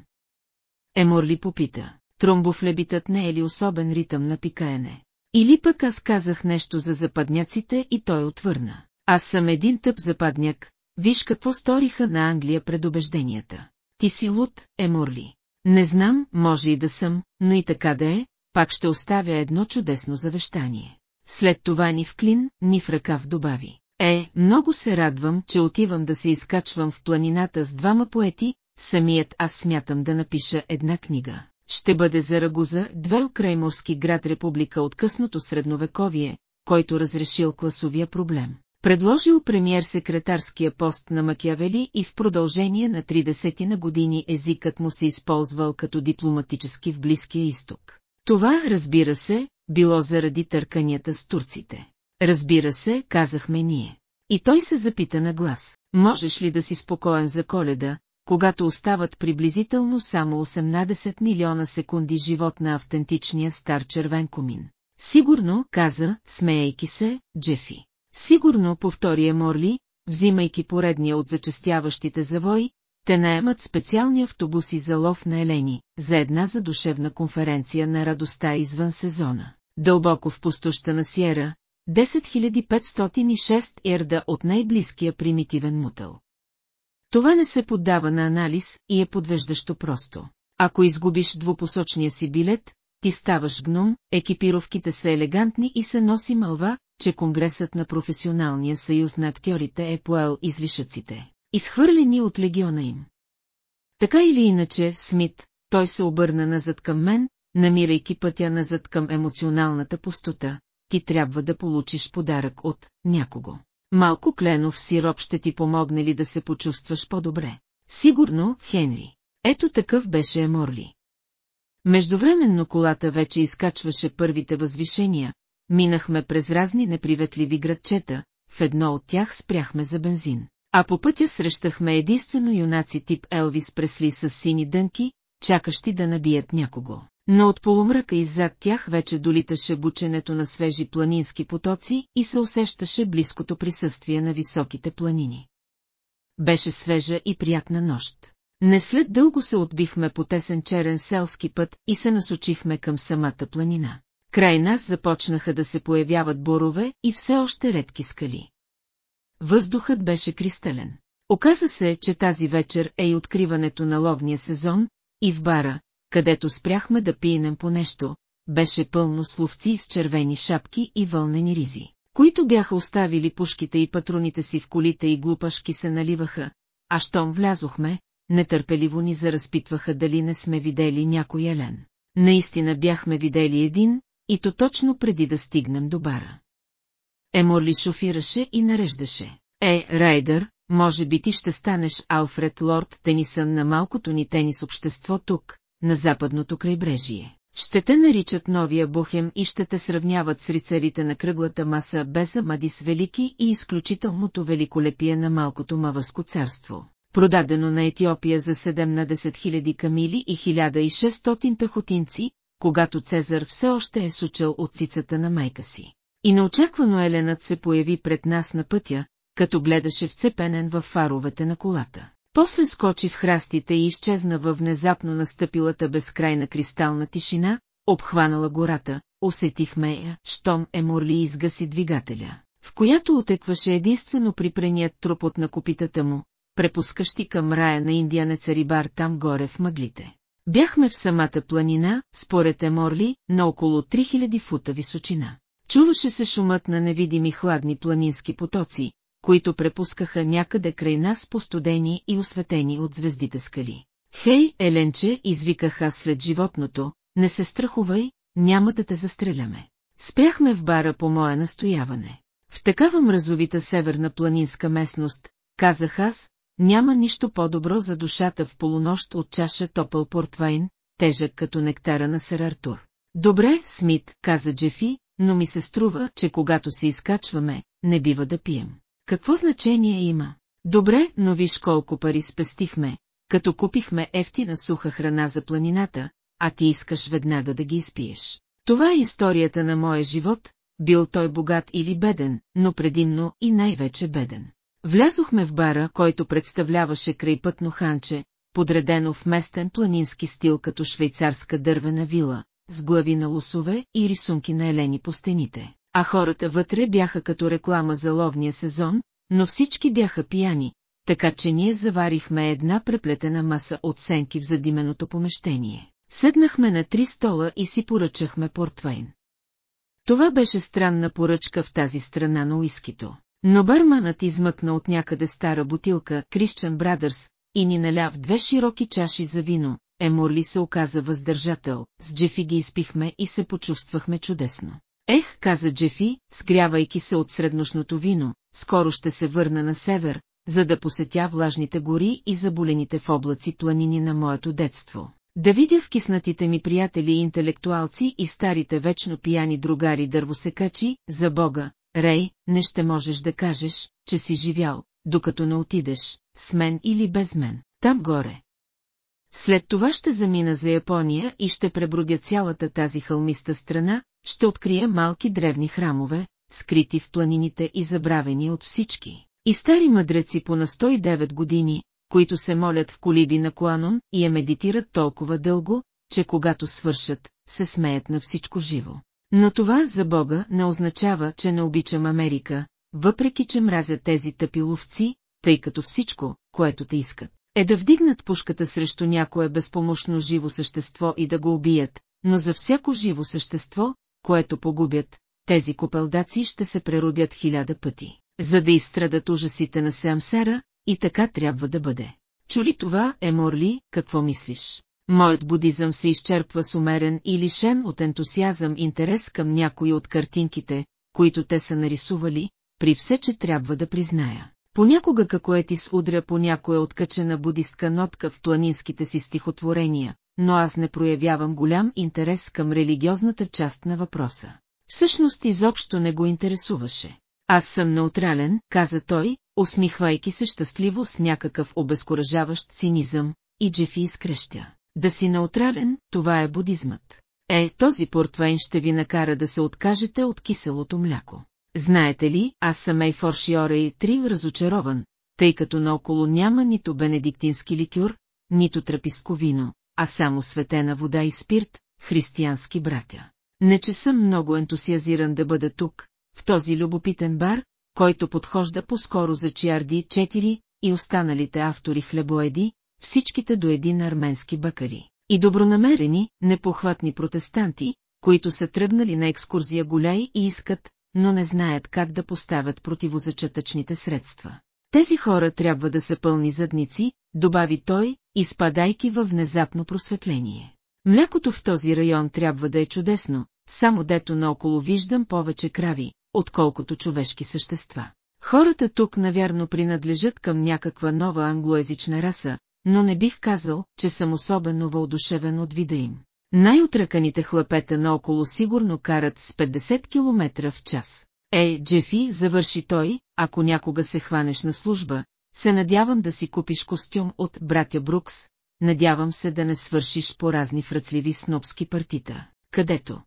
Еморли попита, тромбофлебитът не е ли особен ритъм на пикаене? Или пък аз казах нещо за западняците и той отвърна. Аз съм един тъп западняк, виж какво сториха на Англия предубежденията. Ти си луд, Еморли. Не знам, може и да съм, но и така да е, пак ще оставя едно чудесно завещание. След това ни в клин, ни в ръкав добави. Е, много се радвам, че отивам да се изкачвам в планината с двама поети, самият аз смятам да напиша една книга. Ще бъде за Рагуза, две крайморски град република от късното средновековие, който разрешил класовия проблем. Предложил премьер-секретарския пост на Макявели и в продължение на 30 на години езикът му се използвал като дипломатически в Близкия изток. Това, разбира се, било заради търканията с турците. Разбира се, казахме ние. И той се запита на глас. Можеш ли да си спокоен за коледа, когато остават приблизително само 18 милиона секунди живот на автентичния стар червен комин? Сигурно, каза, смеейки се, Джефи. Сигурно, повтория Морли, взимайки поредния от зачастяващите завой, те наемат специални автобуси за лов на елени, за една задушевна конференция на радостта извън сезона. Дълбоко в пустоща на Сиера, 10506 ерда от най-близкия примитивен мутъл. Това не се поддава на анализ и е подвеждащо просто. Ако изгубиш двупосочния си билет, ти ставаш гном, екипировките са елегантни и се носи мълва, че Конгресът на професионалния съюз на актьорите е поел излишъците, изхвърлени от легиона им. Така или иначе, Смит, той се обърна назад към мен, намирайки пътя назад към емоционалната пустота, ти трябва да получиш подарък от някого. Малко кленов сироп ще ти помогне ли да се почувстваш по-добре? Сигурно, Хенри. Ето такъв беше Еморли. Междувременно колата вече изкачваше първите възвишения, минахме през разни неприветливи градчета, в едно от тях спряхме за бензин. А по пътя срещахме единствено юнаци тип Елвис Пресли с сини дънки, чакащи да набият някого. Но от полумръка иззад тях вече долиташе бученето на свежи планински потоци и се усещаше близкото присъствие на високите планини. Беше свежа и приятна нощ. Не след дълго се отбихме по тесен черен селски път и се насочихме към самата планина. Край нас започнаха да се появяват борове и все още редки скали. Въздухът беше кристален. Оказа се, че тази вечер е и откриването на ловния сезон, и в бара, където спряхме да пиенем по нещо, беше пълно словци с червени шапки и вълнени ризи, които бяха оставили пушките и патроните си в колите и глупашки се наливаха, а щом влязохме, нетърпеливо ни заразпитваха дали не сме видели някой елен. Наистина бяхме видели един, и то точно преди да стигнем до бара. Еморли шофираше и нареждаше. Е, Райдър, може би ти ще станеш Алфред Лорд Тенисън на малкото ни тенис общество тук, на западното крайбрежие. Ще те наричат новия Бухем и ще те сравняват с рицарите на кръглата маса без Амадис Велики и изключителното великолепие на малкото Маваско царство, продадено на Етиопия за 17 000 камили и 1600 пехотинци, когато Цезар все още е сучал от цицата на майка си. И неочаквано Еленът се появи пред нас на пътя, като гледаше вцепенен във фаровете на колата. После скочи в храстите и изчезна във внезапно настъпилата безкрайна кристална тишина, обхванала гората, усетихме я, щом Еморли изгаси двигателя, в която отекваше единствено припреният труп от накопитата му, препускащи към рая на индианеца рибар там горе в мъглите. Бяхме в самата планина, според Еморли, на около 3000 фута височина. Чуваше се шумът на невидими хладни планински потоци, които препускаха някъде край нас постудени и осветени от звездите скали. Хей, Еленче, извиках аз след животното, не се страхувай, няма да те застреляме. Спряхме в бара по мое настояване. В такава мразовита северна планинска местност, казах аз, няма нищо по-добро за душата в полунощ от чаша топъл портвайн, тежък като нектара на Сър Артур. Добре, Смит, каза Джефи, но ми се струва, че когато се изкачваме, не бива да пием. Какво значение има? Добре, но виж колко пари спестихме, като купихме ефтина суха храна за планината, а ти искаш веднага да ги изпиеш. Това е историята на моя живот, бил той богат или беден, но предимно и най-вече беден. Влязохме в бара, който представляваше крайпътно ханче, подредено в местен планински стил като швейцарска дървена вила, с глави на лосове и рисунки на елени по стените. А хората вътре бяха като реклама за ловния сезон, но всички бяха пияни, така че ние заварихме една преплетена маса от сенки в задименото помещение. Седнахме на три стола и си поръчахме портвейн. Това беше странна поръчка в тази страна на уискито. Но барманът измъкна от някъде стара бутилка Christian Brothers и ни наля в две широки чаши за вино. Еморли се оказа въздържател, с Джефи ги изпихме и се почувствахме чудесно. Ех, каза Джефи, сгрявайки се от среднощното вино, скоро ще се върна на север, за да посетя влажните гори и заболените в облаци планини на моето детство. Да видя в киснатите ми приятели и интелектуалци и старите вечно пияни другари дървосекачи, за Бога, Рей, не ще можеш да кажеш, че си живял, докато не отидеш, с мен или без мен, там горе. След това ще замина за Япония и ще пребродя цялата тази хълмиста страна, ще открия малки древни храмове, скрити в планините и забравени от всички. И стари мъдреци по на 109 години, които се молят в колиби на Куанон и я медитират толкова дълго, че когато свършат, се смеят на всичко живо. Но това за Бога не означава, че не обичам Америка, въпреки че мразя тези тъпи ловци, тъй като всичко, което те искат, е да вдигнат пушката срещу някое безпомощно живо същество и да го убият, но за всяко живо същество, което погубят, тези копелдаци ще се преродят хиляда пъти, за да изстрадат ужасите на Сеамсера, и така трябва да бъде. Чули това, Еморли, какво мислиш? Моят будизъм се изчерпва с умерен и лишен от ентусиазъм интерес към някои от картинките, които те са нарисували, при все, че трябва да призная. Понякога Какоетис удря по някоя откачена будистка нотка в планинските си стихотворения, но аз не проявявам голям интерес към религиозната част на въпроса. Всъщност изобщо не го интересуваше. Аз съм неутрален, каза той, усмихвайки се щастливо с някакъв обезкуражаващ цинизъм, и Джефи изкрещя. Да си неутрален, това е будизмът. Е, този портвейн ще ви накара да се откажете от киселото мляко. Знаете ли, аз съм Ейфоршиора и три разочарован, тъй като наоколо няма нито бенедиктински ликюр, нито траписко вино, а само светена вода и спирт, християнски братя. Не че съм много ентусиазиран да бъда тук, в този любопитен бар, който подхожда по-скоро за Чиарди 4 и останалите автори хлебоеди, всичките до един арменски бакари. И добронамерени, непохватни протестанти, които са тръгнали на екскурзия голяй и искат, но не знаят как да поставят противозачатъчните средства. Тези хора трябва да са пълни задници, добави той, изпадайки във внезапно просветление. Млякото в този район трябва да е чудесно, само дето наоколо виждам повече крави, отколкото човешки същества. Хората тук навярно принадлежат към някаква нова англоязична раса, но не бих казал, че съм особено въодушевен от вида им. Най-отръканите хлапета наоколо сигурно карат с 50 км в час. Ей, Джефи, завърши той, ако някога се хванеш на служба, се надявам да си купиш костюм от братя Брукс, надявам се да не свършиш по разни фръцливи снобски партита, където.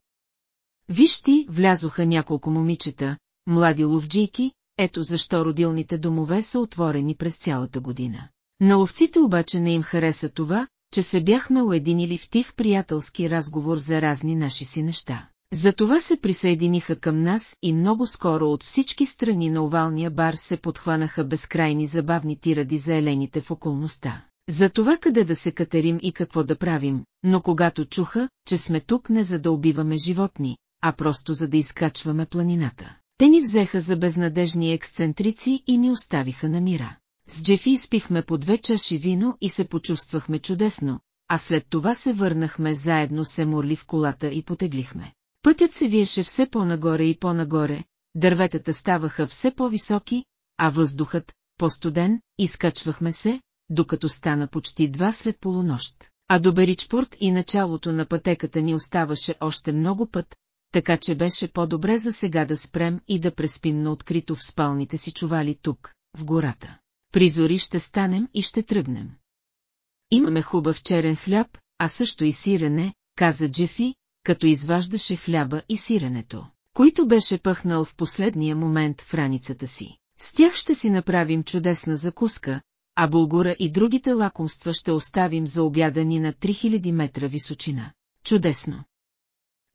Виж ти, влязоха няколко момичета, млади ловджийки, ето защо родилните домове са отворени през цялата година. На ловците обаче не им хареса това, че се бяхме уединили в тих приятелски разговор за разни наши си неща. Затова се присъединиха към нас и много скоро от всички страни на овалния бар се подхванаха безкрайни забавни тиради за елените в околността. За това къде да се катерим и какво да правим, но когато чуха, че сме тук не за да убиваме животни, а просто за да изкачваме планината. Те ни взеха за безнадежни ексцентрици и ни оставиха на мира. С Джефи изпихме по две чаши вино и се почувствахме чудесно, а след това се върнахме заедно се морли в колата и потеглихме. Пътят се виеше все по-нагоре и по-нагоре, дърветата ставаха все по-високи, а въздухът, по-студен, изкачвахме се, докато стана почти два след полунощ. А до Беричпорт и началото на пътеката ни оставаше още много път, така че беше по-добре за сега да спрем и да преспим на открито в спалните си чували тук, в гората. При зори ще станем и ще тръгнем. Имаме хубав черен хляб, а също и сирене, каза Джефи, като изваждаше хляба и сиренето, които беше пъхнал в последния момент в раницата си. С тях ще си направим чудесна закуска, а булгура и другите лакомства ще оставим за обяда ни на 3000 метра височина. Чудесно!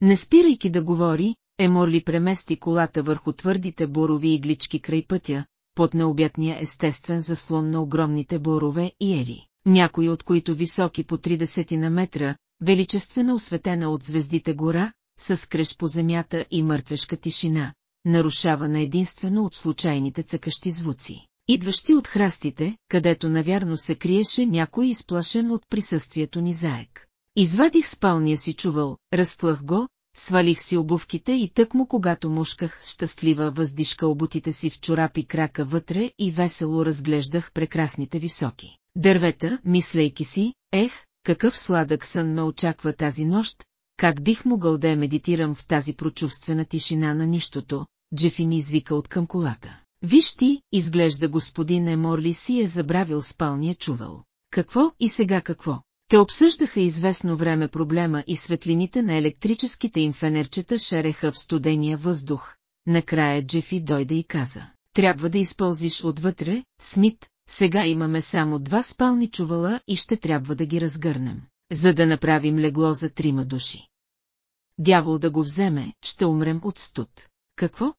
Не спирайки да говори, Еморли премести колата върху твърдите борови иглички край пътя, под необятния естествен заслон на огромните борове и ели, някои от които високи по 30 на метра, величествена осветена от звездите гора, с кръж по земята и мъртвешка тишина, нарушавана единствено от случайните цъкащи звуци, идващи от храстите, където навярно се криеше някой изплашен от присъствието ни заек. Извадих спалния си чувал, разтлах го, свалих си обувките и тъкмо когато мушках щастлива въздишка обутите си в чорапи крака вътре и весело разглеждах прекрасните високи. Дървета, мислейки си, ех, какъв сладък сън ме очаква тази нощ, как бих могъл да я медитирам в тази прочувствена тишина на нищото, Джефи ми извика от към колата. Виж ти, изглежда господин Еморли си е забравил спалния чувал. Какво и сега какво? Те обсъждаха известно време проблема и светлините на електрическите им фенерчета шереха в студения въздух. Накрая Джефи дойде и каза. Трябва да изпълзиш отвътре, Смит, сега имаме само два спални чувала и ще трябва да ги разгърнем, за да направим легло за трима души. Дявол да го вземе, ще умрем от студ. Какво?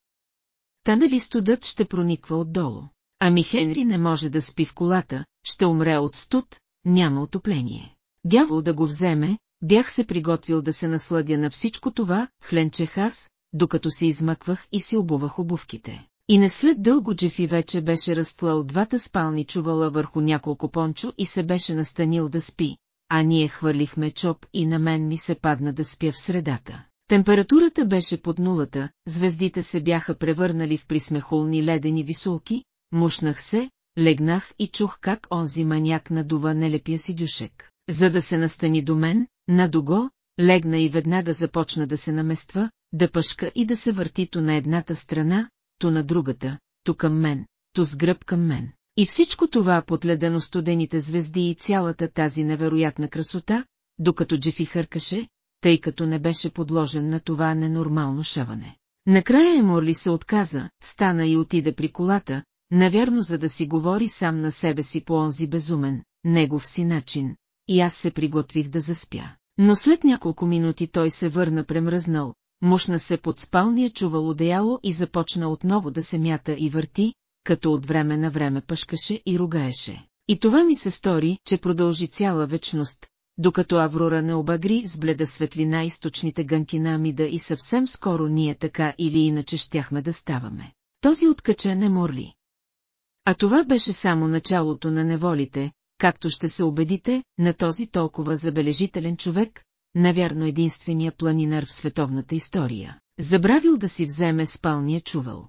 Та нали студът ще прониква отдолу? Ами Хенри не може да спи в колата, ще умре от студ, няма отопление. Дявол да го вземе, бях се приготвил да се насладя на всичко това, хленчех аз, докато се измъквах и си обувах обувките. И не след дълго Джефи вече беше разтлал двата спални чувала върху няколко пончо и се беше настанил да спи, а ние хвърлихме чоп и на мен ми се падна да спя в средата. Температурата беше под нулата, звездите се бяха превърнали в присмехулни ледени висулки, мушнах се, легнах и чух как онзи маняк надува нелепия си дюшек. За да се настани до мен, надого, легна и веднага започна да се намества, да пъшка и да се върти то на едната страна, то на другата, то към мен, то с гръб към мен. И всичко това под ледено студените звезди и цялата тази невероятна красота, докато Джефи хъркаше, тъй като не беше подложен на това ненормално шаване. Накрая Еморли се отказа, стана и отиде при колата, навярно за да си говори сам на себе си по онзи безумен, негов си начин, и аз се приготвих да заспя. Но след няколко минути той се върна премръзнал, мушна се под спалния чувал одеяло и започна отново да се мята и върти, като от време на време пъшкаше и ругаеше. И това ми се стори, че продължи цяла вечност, докато Аврора не обагри с бледа светлина източните гънки на Амида и съвсем скоро ние така или иначе щяхме да ставаме. Този откача не морли. А това беше само началото на неволите, както ще се убедите, на този толкова забележителен човек, навярно единствения планинар в световната история, забравил да си вземе спалния чувал.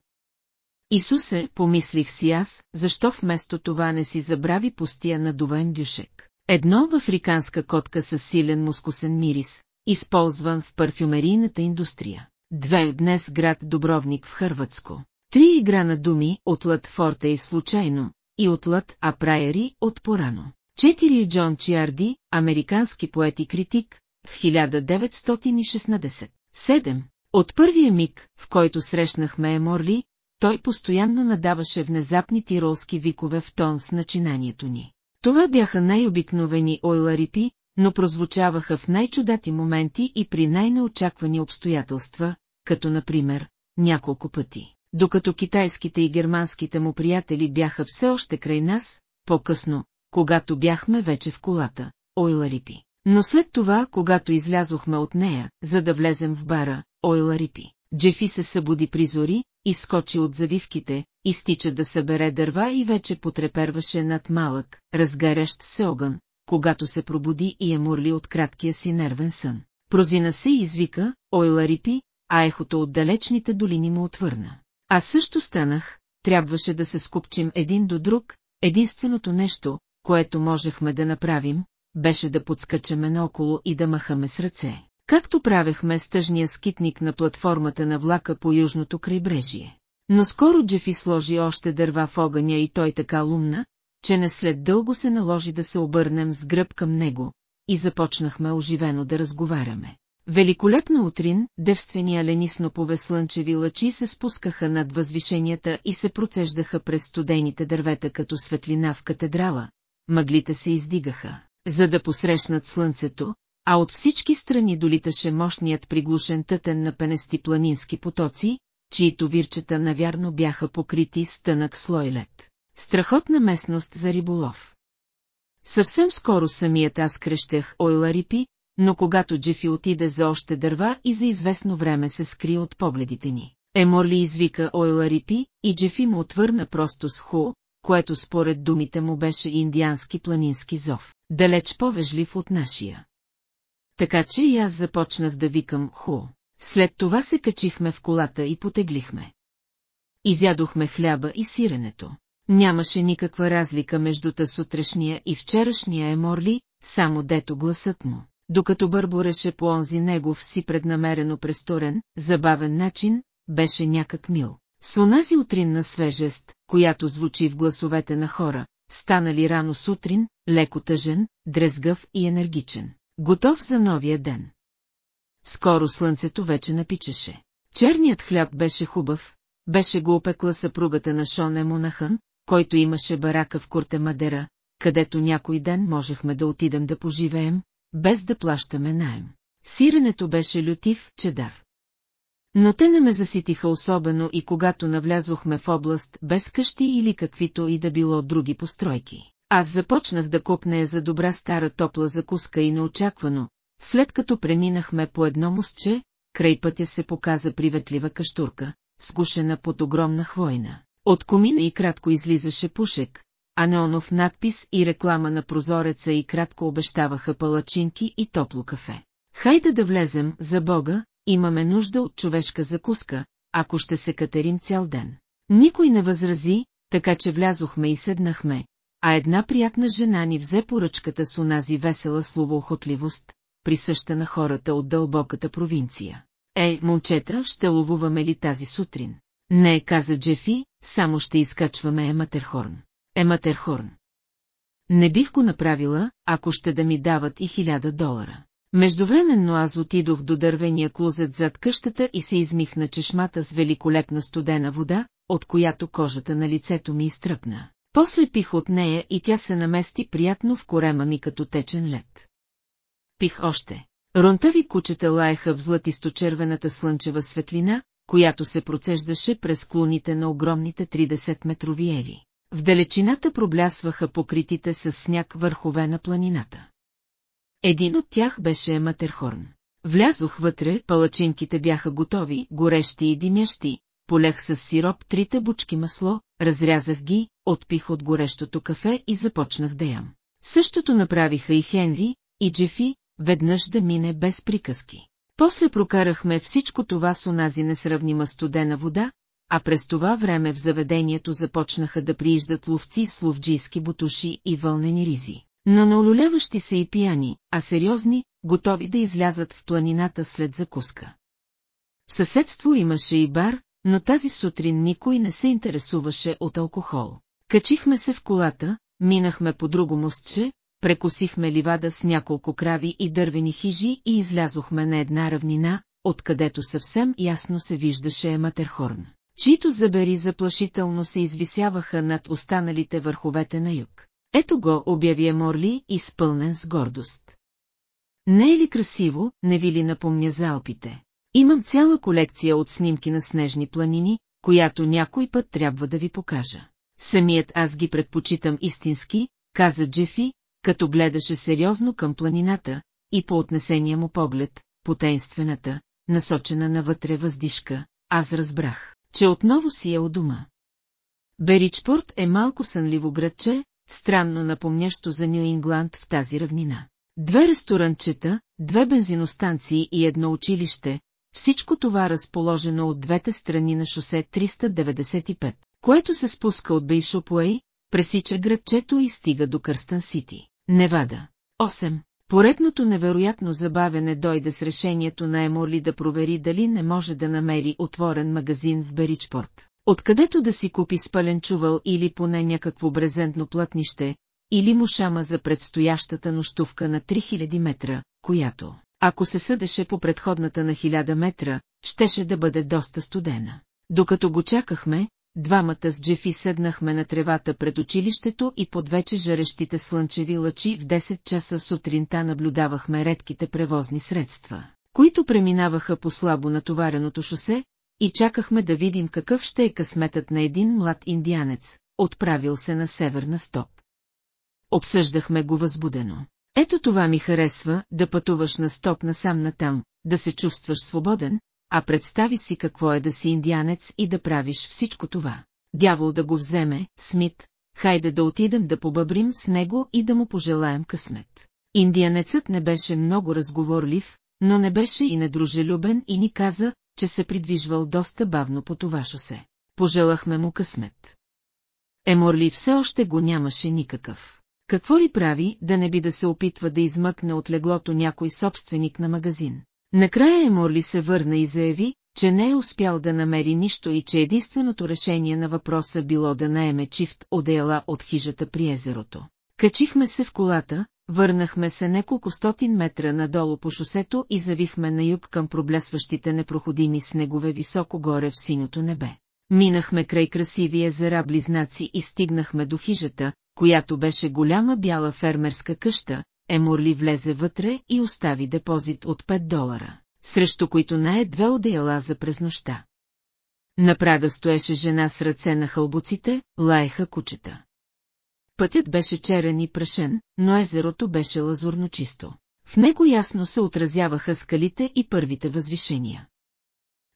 Исусе, помислих си аз, защо вместо това не си забрави пустия надуваем дюшек. Едно в африканска котка с силен мускусен мирис, използван в парфюмерийната индустрия. Две днес град Добровник в Хърватско. Три игра на думи от Лът Форте и случайно, и от Лът Апрайери от порано. Четири Джон Чиарди, американски поет и критик, в 1916. Седем. От първия миг, в който срещнахме Еморли, той постоянно надаваше внезапни тиролски викове в тон с начинанието ни. Това бяха най-обикновени ойларипи, но прозвучаваха в най-чудати моменти и при най-неочаквани обстоятелства, като например, няколко пъти. Докато китайските и германските му приятели бяха все още край нас, по-късно, когато бяхме вече в колата, ойларипи. Но след това, когато излязохме от нея, за да влезем в бара, ойларипи, Джефи се събуди при зори, изскочи от завивките, изтича да събере дърва и вече потреперваше над малък, разгарящ се огън, когато се пробуди и е мурли от краткия си нервен сън. Прозина се и извика, ойла рипи, а ехото от далечните долини му отвърна. Аз също станах, трябваше да се скупчим един до друг, единственото нещо, което можехме да направим, беше да подскачаме наоколо и да махаме с ръце. Както правехме с тъжния скитник на платформата на влака по южното крайбрежие. Но скоро Джефи сложи още дърва в огъня и той така лумна, че не след дълго се наложи да се обърнем с гръб към него, и започнахме оживено да разговаряме. Великолепна утрин, девствения ленисно повеслънчеви лъчи се спускаха над възвишенията и се процеждаха през студените дървета като светлина в катедрала, мъглите се издигаха, за да посрещнат слънцето, а от всички страни долиташе мощният приглушен тътен на пенести планински потоци, чието вирчета навярно бяха покрити с тънък слой лед. Страхотна местност за риболов. Съвсем скоро самият аз крещех ойла рипи, но когато Джефи отиде за още дърва и за известно време се скри от погледите ни. Еморли извика ойла рипи и Джефи му отвърна просто с ху, което според думите му беше индиански планински зов, далеч повежлив от нашия. Така че и аз започнах да викам ху. След това се качихме в колата и потеглихме. Изядохме хляба и сиренето. Нямаше никаква разлика между та сутрешния и вчерашния еморли, само дето гласът му. Докато бърбореше по онзи негов си преднамерено престорен, забавен начин, беше някак мил. С онази утринна свежест, която звучи в гласовете на хора, станали рано сутрин, леко тъжен, дрезгъв и енергичен. Готов за новия ден. Скоро слънцето вече напичаше. Черният хляб беше хубав, беше го опекла съпругата на Шон Емонахън, който имаше барака в Курте Мадера, където някой ден можехме да отидем да поживеем, без да плащаме найем. Сиренето беше лютив, чедар. Но те не ме заситиха особено и когато навлязохме в област без къщи или каквито и да било други постройки. Аз започнах да копнея за добра стара топла закуска и неочаквано, след като преминахме по едно мостче, край пътя се показа приветлива каштурка, сгушена под огромна хвойна. От комина и кратко излизаше пушек, а неонов надпис и реклама на прозореца и кратко обещаваха палачинки и топло кафе. Хайде да влезем, за Бога, имаме нужда от човешка закуска, ако ще се катерим цял ден. Никой не възрази, така че влязохме и седнахме, а една приятна жена ни взе поръчката с онази весела словоохотливост, присъща на хората от дълбоката провинция. Ей, момчета, ще ловуваме ли тази сутрин? Не, каза Джефи, само ще изкачваме Ематерхорн. Ематерхорн. Не бих го направила, ако ще да ми дават и хиляда долара. Междувременно аз отидох до дървения клузет зад къщата и се измих на чешмата с великолепна студена вода, от която кожата на лицето ми изтръпна. После пих от нея и тя се намести приятно в корема ми като течен лед. Пих още. Ронтави кучета лаеха в златисто-червената слънчева светлина, която се процеждаше през клоните на огромните 30-метрови ели. В далечината проблясваха покритите с сняг върхове на планината. Един от тях беше Матерхорн. Влязох вътре, палачинките бяха готови, горещи и димящи, полех с сироп трите бучки масло, разрязах ги, отпих от горещото кафе и започнах да ям. Същото направиха и Хенри, и Джефи, веднъж да мине без приказки. После прокарахме всичко това с онази несравнима студена вода, а през това време в заведението започнаха да прииждат ловци с ловджийски бутуши и вълнени ризи. Но не олюляващи се и пияни, а сериозни, готови да излязат в планината след закуска. В съседство имаше и бар, но тази сутрин никой не се интересуваше от алкохол. Качихме се в колата, минахме по друго мостче, прекосихме ливада с няколко крави и дървени хижи и излязохме на една равнина, откъдето съвсем ясно се виждаше Ематерхорн, чието забери заплашително се извисяваха над останалите върховете на юг. Ето го, обяви Морли, изпълнен с гордост. Не е ли красиво, не ви ли напомня за Алпите? Имам цяла колекция от снимки на снежни планини, която някой път трябва да ви покажа. Самият аз ги предпочитам истински, каза Джефи, като гледаше сериозно към планината, и по отнесения му поглед, потенствената, насочена навътре въздишка, аз разбрах, че отново си е у дома. Беричпорт е малко сънливо градче, странно напомнящо за Нью Ингланд в тази равнина. Две ресторанчета, две бензиностанции и едно училище, всичко това разположено от двете страни на шосе 395, което се спуска от Бейшопуей, пресича градчето и стига до Кърстън Сити, Невада. 8. Поредното невероятно забавене дойде с решението на Еморли да провери дали не може да намери отворен магазин в Беричпорт, откъдето да си купи спален чувал или поне някакво брезентно плътнище, или мушама за предстоящата нощувка на 3000 метра, която, ако се съдеше по предходната на 1000 метра, щеше да бъде доста студена. Докато го чакахме, двамата с Джефи седнахме на тревата пред училището и под вече жарещите слънчеви лъчи в 10 часа сутринта наблюдавахме редките превозни средства, които преминаваха по слабо натовареното шосе, и чакахме да видим какъв ще е късметът на един млад индианец, отправил се на северна стоп. Обсъждахме го възбудено. Ето това ми харесва, да пътуваш на стоп насам натам, да се чувстваш свободен, а представи си какво е да си индианец и да правиш всичко това. Дявол да го вземе, Смит, хайде да отидем да побъбрим с него и да му пожелаем късмет. Индианецът не беше много разговорлив, но не беше и недружелюбен и ни каза, че се придвижвал доста бавно по това шосе. Пожелахме му късмет. Еморли все още го нямаше никакъв. Какво ли прави, да не би да се опитва да измъкне от леглото някой собственик на магазин? Накрая Еморли се върна и заяви, че не е успял да намери нищо и че единственото решение на въпроса било да наеме чифт одеяла от хижата при езерото. Качихме се в колата, върнахме се неколко стотин метра надолу по шосето и завихме на юг към проблесващите непроходими снегове високо горе в синьото небе. Минахме край красиви езера близнаци и стигнахме до хижата, която беше голяма бяла фермерска къща, Еморли влезе вътре и остави депозит от 5 долара, срещу които нае две одеяла за през нощта. На прага стоеше жена с ръце на хълбоците, лаеха кучета. Пътят беше черен и прашен, но езерото беше лазурно чисто. В него ясно се отразяваха скалите и първите възвишения.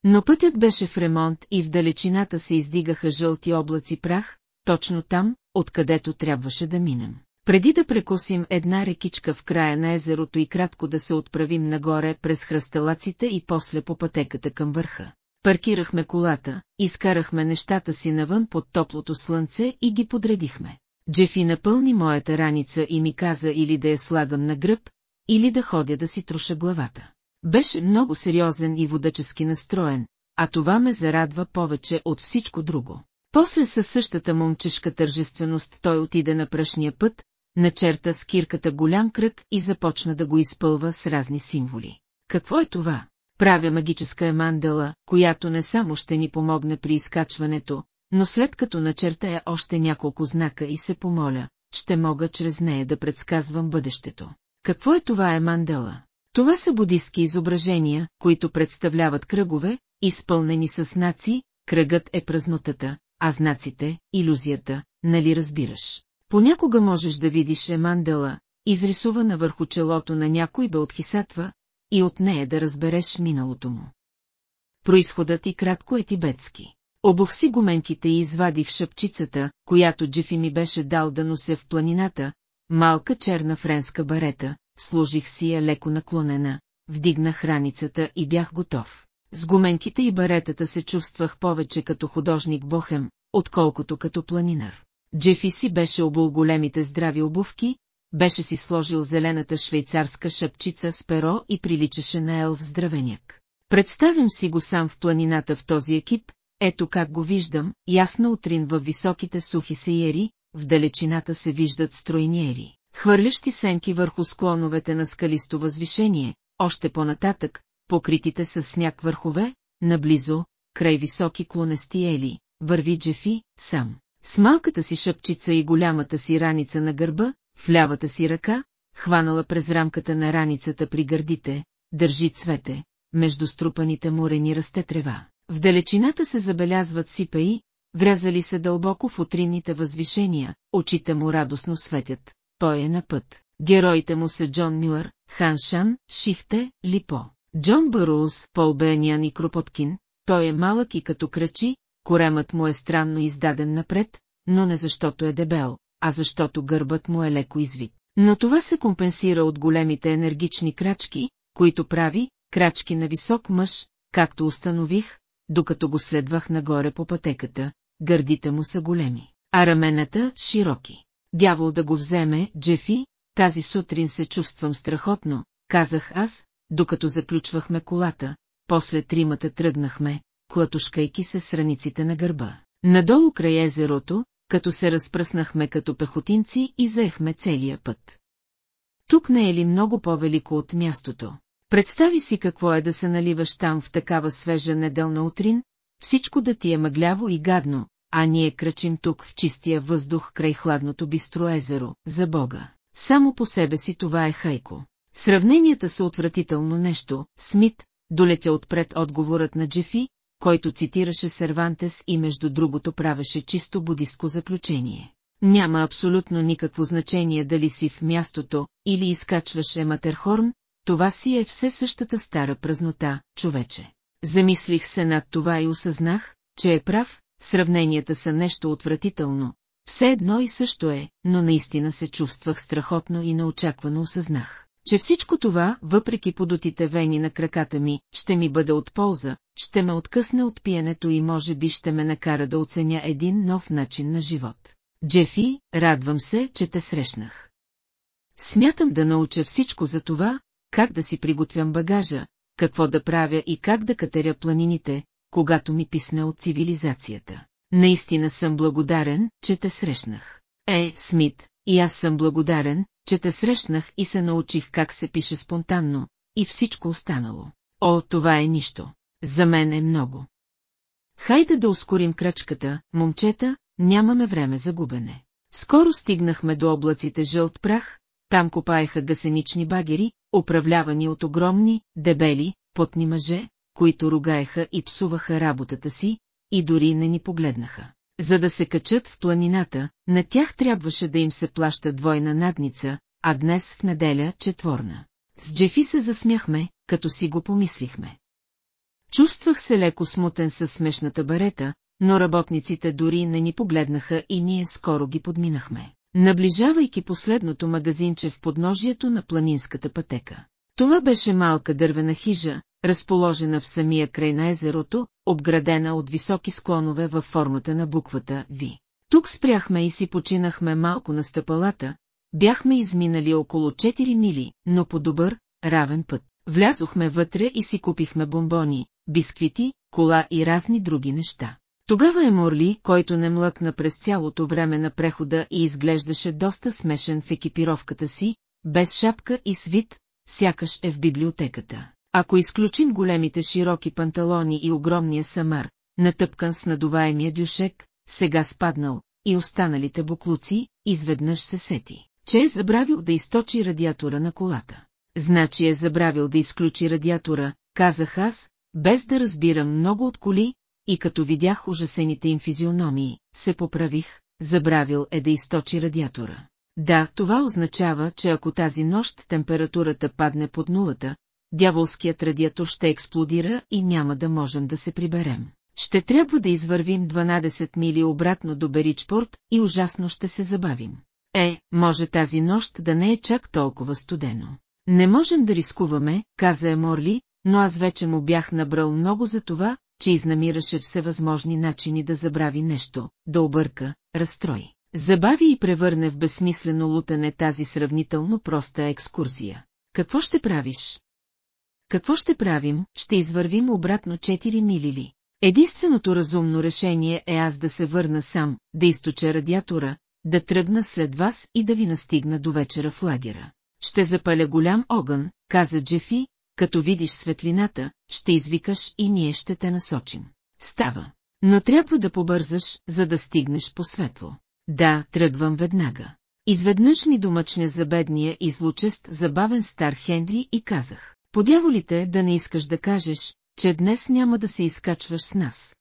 Но пътят беше в ремонт и в далечината се издигаха жълти облаци прах, точно там, откъдето трябваше да минем. Преди да прекусим една рекичка в края на езерото и кратко да се отправим нагоре през хръсталаците и после по пътеката към върха. Паркирахме колата, изкарахме нещата си навън под топлото слънце и ги подредихме. Джефи напълни моята раница и ми каза или да я слагам на гръб, или да ходя да си труша главата. Беше много сериозен и водачески настроен, а това ме зарадва повече от всичко друго. После със същата момчешка тържественост той отиде на пръшния път, начерта с кирката голям кръг и започна да го изпълва с разни символи. Какво е това? Правя магическа емандела, която не само ще ни помогне при изкачването, но след като начертая още няколко знака и се помоля, ще мога чрез нея да предсказвам бъдещето. Какво е това емандела? Това са будистки изображения, които представляват кръгове, изпълнени с знаци, кръгът е празнотата, а знаците – иллюзията, нали разбираш? Понякога можеш да видиш емандела, изрисувана върху челото на някой бе от хисатва, и от нея да разбереш миналото му. Произходът и кратко е тибетски. Обох си гоменките и извадих шъпчицата, която Джефи ми беше дал да нося в планината, малка черна френска барета, служих си я леко наклонена, вдигнах раницата и бях готов. С гуменките и баретата се чувствах повече като художник Бохем, отколкото като планинар. Джефи си беше обул големите здрави обувки, беше си сложил зелената швейцарска шапчица с перо и приличаше на елф здравеняк. Представям си го сам в планината в този екип, ето как го виждам, ясна утрин във високите сухи сеери, в далечината се виждат стройниери, хвърлящи сенки върху склоновете на скалисто възвишение, още по-нататък, покритите с сняг върхове, наблизо, край високи клонести ели, върви Джефи, сам. С малката си шъпчица и голямата си раница на гърба, в лявата си ръка, хванала през рамката на раницата при гърдите, държи цвете, между струпаните морени расте трева. В далечината се забелязват сипаи, врязали се дълбоко в утринните възвишения, очите му радостно светят. Той е на път. Героите му са Джон Мюър, Хан Шан, Шихте, Липо. Джон Бароуз, Пол Бенян и Кропоткин, той е малък и като кръчи, коремът му е странно издаден напред, но не защото е дебел, а защото гърбът му е леко извит. Но това се компенсира от големите енергични крачки, които прави, крачки на висок мъж, както установих, докато го следвах нагоре по пътеката, гърдите му са големи, а рамената – широки. Дявол да го вземе, Джефи, тази сутрин се чувствам страхотно, казах аз, докато заключвахме колата, после тримата тръгнахме, клатушкайки се с раниците на гърба. Надолу край езерото, като се разпръснахме като пехотинци и заехме целия път. Тук не е ли много по-велико от мястото? Представи си какво е да се наливаш там в такава свежа неделна утрин, всичко да ти е мъгляво и гадно, а ние кръчим тук в чистия въздух край хладното бистро езеро, за Бога. Само по себе си това е хайко. Сравненията са отвратително нещо, Смит, долетя отпред отговорът на Джефи, който цитираше Сервантес и между другото правеше чисто будистко заключение. Няма абсолютно никакво значение дали си в мястото или изкачваш Ематерхорн, това си е все същата стара празнота, човече. Замислих се над това и осъзнах, че е прав, сравненията са нещо отвратително. Все едно и също е, но наистина се чувствах страхотно и неочаквано осъзнах, че всичко това, въпреки подотите вени на краката ми, ще ми бъде от полза, ще ме откъсне от пиенето и може би ще ме накара да оценя един нов начин на живот. Джефи, радвам се, че те срещнах. Смятам да науча всичко за това, как да си приготвям багажа, какво да правя и как да катеря планините, когато ми писне от цивилизацията. Наистина съм благодарен, че те срещнах. Е, Смит, и аз съм благодарен, че те срещнах и се научих как се пише спонтанно, и всичко останало. О, това е нищо. За мен е много. Хайде да ускорим крачката, момчета, нямаме време за губене. Скоро стигнахме до облаците жълт прах, там копаеха гасенични багери, управлявани от огромни, дебели, потни мъже, които ругаеха и псуваха работата си, и дори не ни погледнаха. За да се качат в планината, на тях трябваше да им се плаща двойна надница, а днес в неделя четворна. С Джефи се засмяхме, като си го помислихме. Чувствах се леко смутен със смешната барета, но работниците дори не ни погледнаха и ние скоро ги подминахме наближавайки последното магазинче в подножието на планинската пътека. Това беше малка дървена хижа, разположена в самия край на езерото, обградена от високи склонове във формата на буквата V. Тук спряхме и си починахме малко на стъпалата, бяхме изминали около 4 мили, но по добър, равен път. Влязохме вътре и си купихме бомбони, бисквити, кола и разни други неща. Тогава е Морли, който не млъкна през цялото време на прехода и изглеждаше доста смешен в екипировката си, без шапка и свит, сякаш е в библиотеката. Ако изключим големите широки панталони и огромния самар, натъпкан с надуваемия дюшек, сега спаднал, и останалите буклуци, изведнъж се сети, че е забравил да източи радиатора на колата. Значи е забравил да изключи радиатора, казах аз, без да разбирам много от коли, и като видях ужасените им физиономии, се поправих, забравил е да източи радиатора. Да, това означава, че ако тази нощ температурата падне под нулата, дяволският радиатор ще експлодира и няма да можем да се приберем. Ще трябва да извървим 12 мили обратно до Беричпорт и ужасно ще се забавим. Е, може тази нощ да не е чак толкова студено. Не можем да рискуваме, каза Еморли, но аз вече му бях набрал много за това, че изнамираше всевъзможни начини да забрави нещо, да обърка, разстрои. Забави и превърне в безсмислено лутане тази сравнително проста екскурзия. Какво ще правиш? Какво ще правим, ще извървим обратно 4 милили. Единственото разумно решение е аз да се върна сам, да източа радиатора, да тръгна след вас и да ви настигна до вечера в лагера. Ще запаля голям огън, каза Джефи, като видиш светлината, ще извикаш и ние ще те насочим. Става. Но трябва да побързаш, за да стигнеш по светло. Да, тръгвам веднага. Изведнъж ми домъчня за бедния и злочест забавен стар Хенри и казах. Подяволите да не искаш да кажеш, че днес няма да се изкачваш с нас.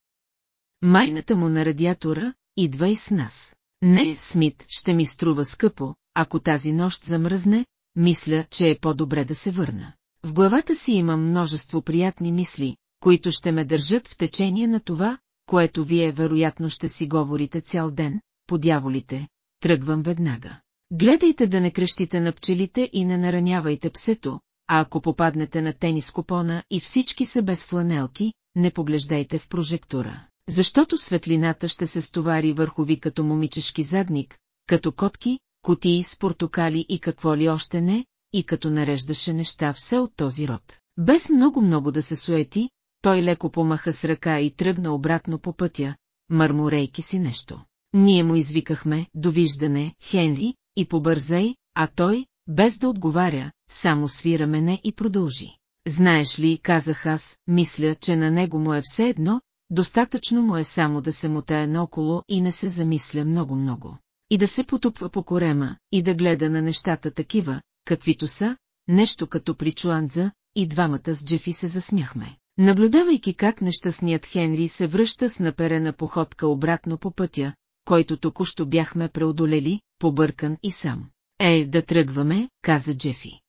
Майната му на радиатора, идва и с нас. Не, Смит, ще ми струва скъпо, ако тази нощ замръзне, мисля, че е по-добре да се върна. В главата си имам множество приятни мисли, които ще ме държат в течение на това, което вие вероятно ще си говорите цял ден, по дяволите, тръгвам веднага. Гледайте да не крещите на пчелите и не наранявайте псето, а ако попаднете на тенис купона и всички са без фланелки, не поглеждайте в прожектора, защото светлината ще се стовари върху ви като момичешки задник, като котки, котии с портокали и какво ли още не, и като нареждаше неща все от този род. Без много-много да се суети, той леко помаха с ръка и тръгна обратно по пътя, мърморейки си нещо. Ние му извикахме, довиждане, Хенри, и побързай, а той, без да отговаря, само свира мене и продължи. Знаеш ли, казах аз, мисля, че на него му е все едно, достатъчно му е само да се мутае наоколо и не се замисля много-много. И да се потупва по корема, и да гледа на нещата такива, каквито са, нещо като при Чуанза, и двамата с Джефи се засмяхме. Наблюдавайки как нещастният Хенри се връща с наперена походка обратно по пътя, който току-що бяхме преодолели, побъркан и сам. Е, да тръгваме, каза Джефи.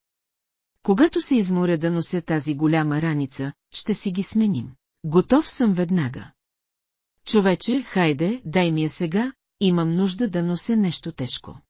Когато се изморя да нося тази голяма раница, ще си ги сменим. Готов съм веднага. Човече, хайде, дай ми я сега, имам нужда да нося нещо тежко.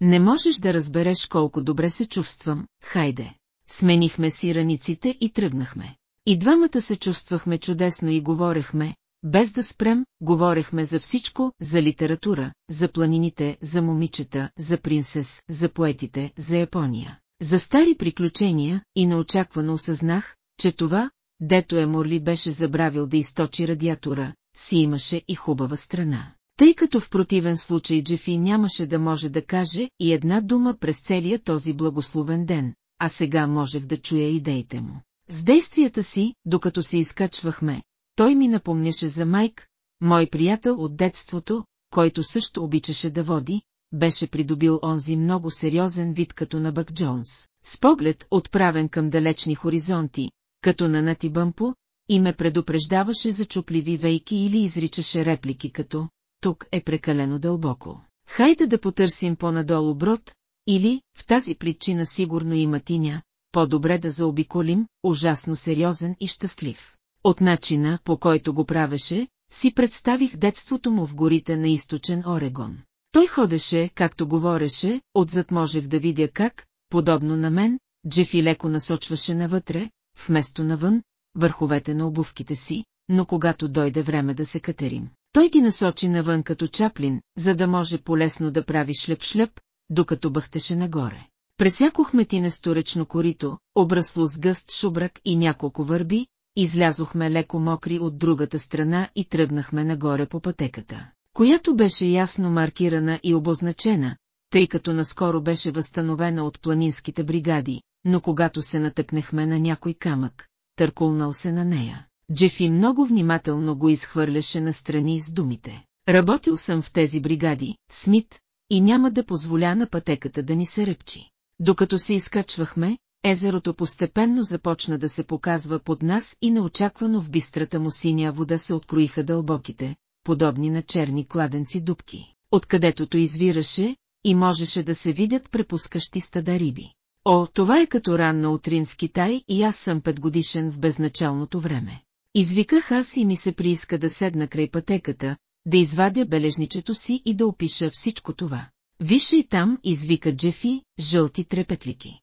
Не можеш да разбереш колко добре се чувствам, хайде. Сменихме си раниците и тръгнахме. И двамата се чувствахме чудесно и говорехме, без да спрем, говорехме за всичко, за литература, за планините, за момичета, за принцес, за поетите, за Япония. За стари приключения и неочаквано осъзнах, че това, дето е Морли беше забравил да източи радиатора, си имаше и хубава страна. Тъй като в противен случай Джефи нямаше да може да каже и една дума през целия този благословен ден, а сега можех да чуя идеите му. С действията си, докато се изкачвахме, той ми напомняше за Майк, мой приятел от детството, който също обичаше да води, беше придобил онзи много сериозен вид като на Бък Джонс, с поглед отправен към далечни хоризонти, като на Нати Бъмпо, и ме предупреждаваше за чупливи вейки или изричаше реплики като «Тук е прекалено дълбоко». Хайде да потърсим по-надолу брод, или, в тази причина сигурно има тиня, по-добре да заобиколим, ужасно сериозен и щастлив. От начина, по който го правеше, си представих детството му в горите на източен Орегон. Той ходеше, както говореше, отзад можех да видя как, подобно на мен, Джефи леко насочваше навътре, вместо навън, върховете на обувките си, но когато дойде време да се катерим. Той ги насочи навън като чаплин, за да може полесно да прави шлеп-шлеп, докато бъхтеше нагоре. Пресякохме тинесто речно корито, обрасло с гъст шубрак и няколко върби, излязохме леко мокри от другата страна и тръгнахме нагоре по пътеката, която беше ясно маркирана и обозначена, тъй като наскоро беше възстановена от планинските бригади, но когато се натъкнехме на някой камък, търкулнал се на нея. Джефи много внимателно го изхвърляше настрани с думите. Работил съм в тези бригади, Смит, и няма да позволя на пътеката да ни се ръпчи. Докато се изкачвахме, езерото постепенно започна да се показва под нас и неочаквано в бистрата му синя вода се откроиха дълбоките, подобни на черни кладенци дубки, откъдето извираше и можеше да се видят препускащи стада риби. О, това е като ранна утрин в Китай и аз съм петгодишен в безначалното време. Извиках аз и ми се прииска да седна край пътеката, да извадя бележничето си и да опиша всичко това. Више и там, извика Джефи, жълти трепетлики.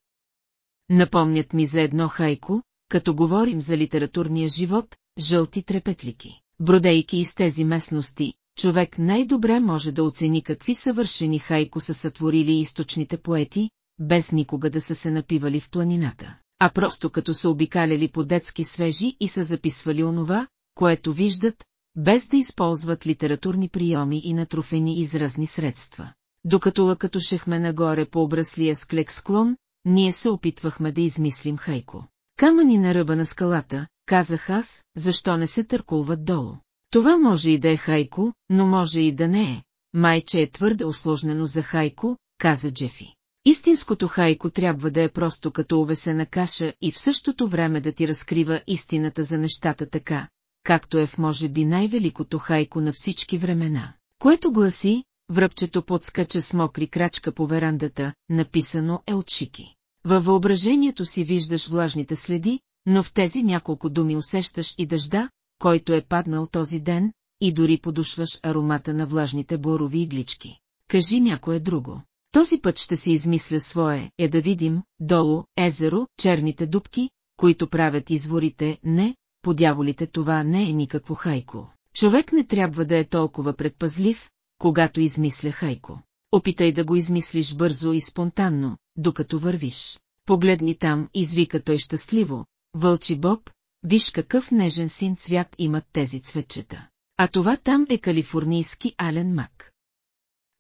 Напомнят ми за едно хайко, като говорим за литературния живот, жълти трепетлики. Бродейки из тези местности, човек най-добре може да оцени какви съвършени хайко са сътворили източните поети, без никога да са се напивали в планината, а просто като са обикаляли по детски свежи и са записвали онова, което виждат, без да използват литературни приеми и натрофени изразни средства. Докато лъкатушехме нагоре по обраслия склек склон, ние се опитвахме да измислим хайко. Камъни на ръба на скалата, казах аз, защо не се търкулват долу. Това може и да е хайко, но може и да не е. Майче е твърде осложнено за хайко, каза Джефи. Истинското хайко трябва да е просто като увесена каша и в същото време да ти разкрива истината за нещата така, както е в може би най-великото хайко на всички времена, което гласи, връбчето подскача с мокри крачка по верандата, написано е от Шики. Във въображението си виждаш влажните следи, но в тези няколко думи усещаш и дъжда, който е паднал този ден, и дори подушваш аромата на влажните борови иглички. Кажи някое друго. Този път ще си измисля свое, е да видим, долу, езеро, черните дубки, които правят изворите, не, по дяволите това не е никакво хайко. Човек не трябва да е толкова предпазлив, когато измисля хайко. Опитай да го измислиш бързо и спонтанно, докато вървиш. Погледни там, извика той щастливо. Вълчи Боб, виж какъв нежен син цвят имат тези цветчета. А това там е калифорнийски ален мак.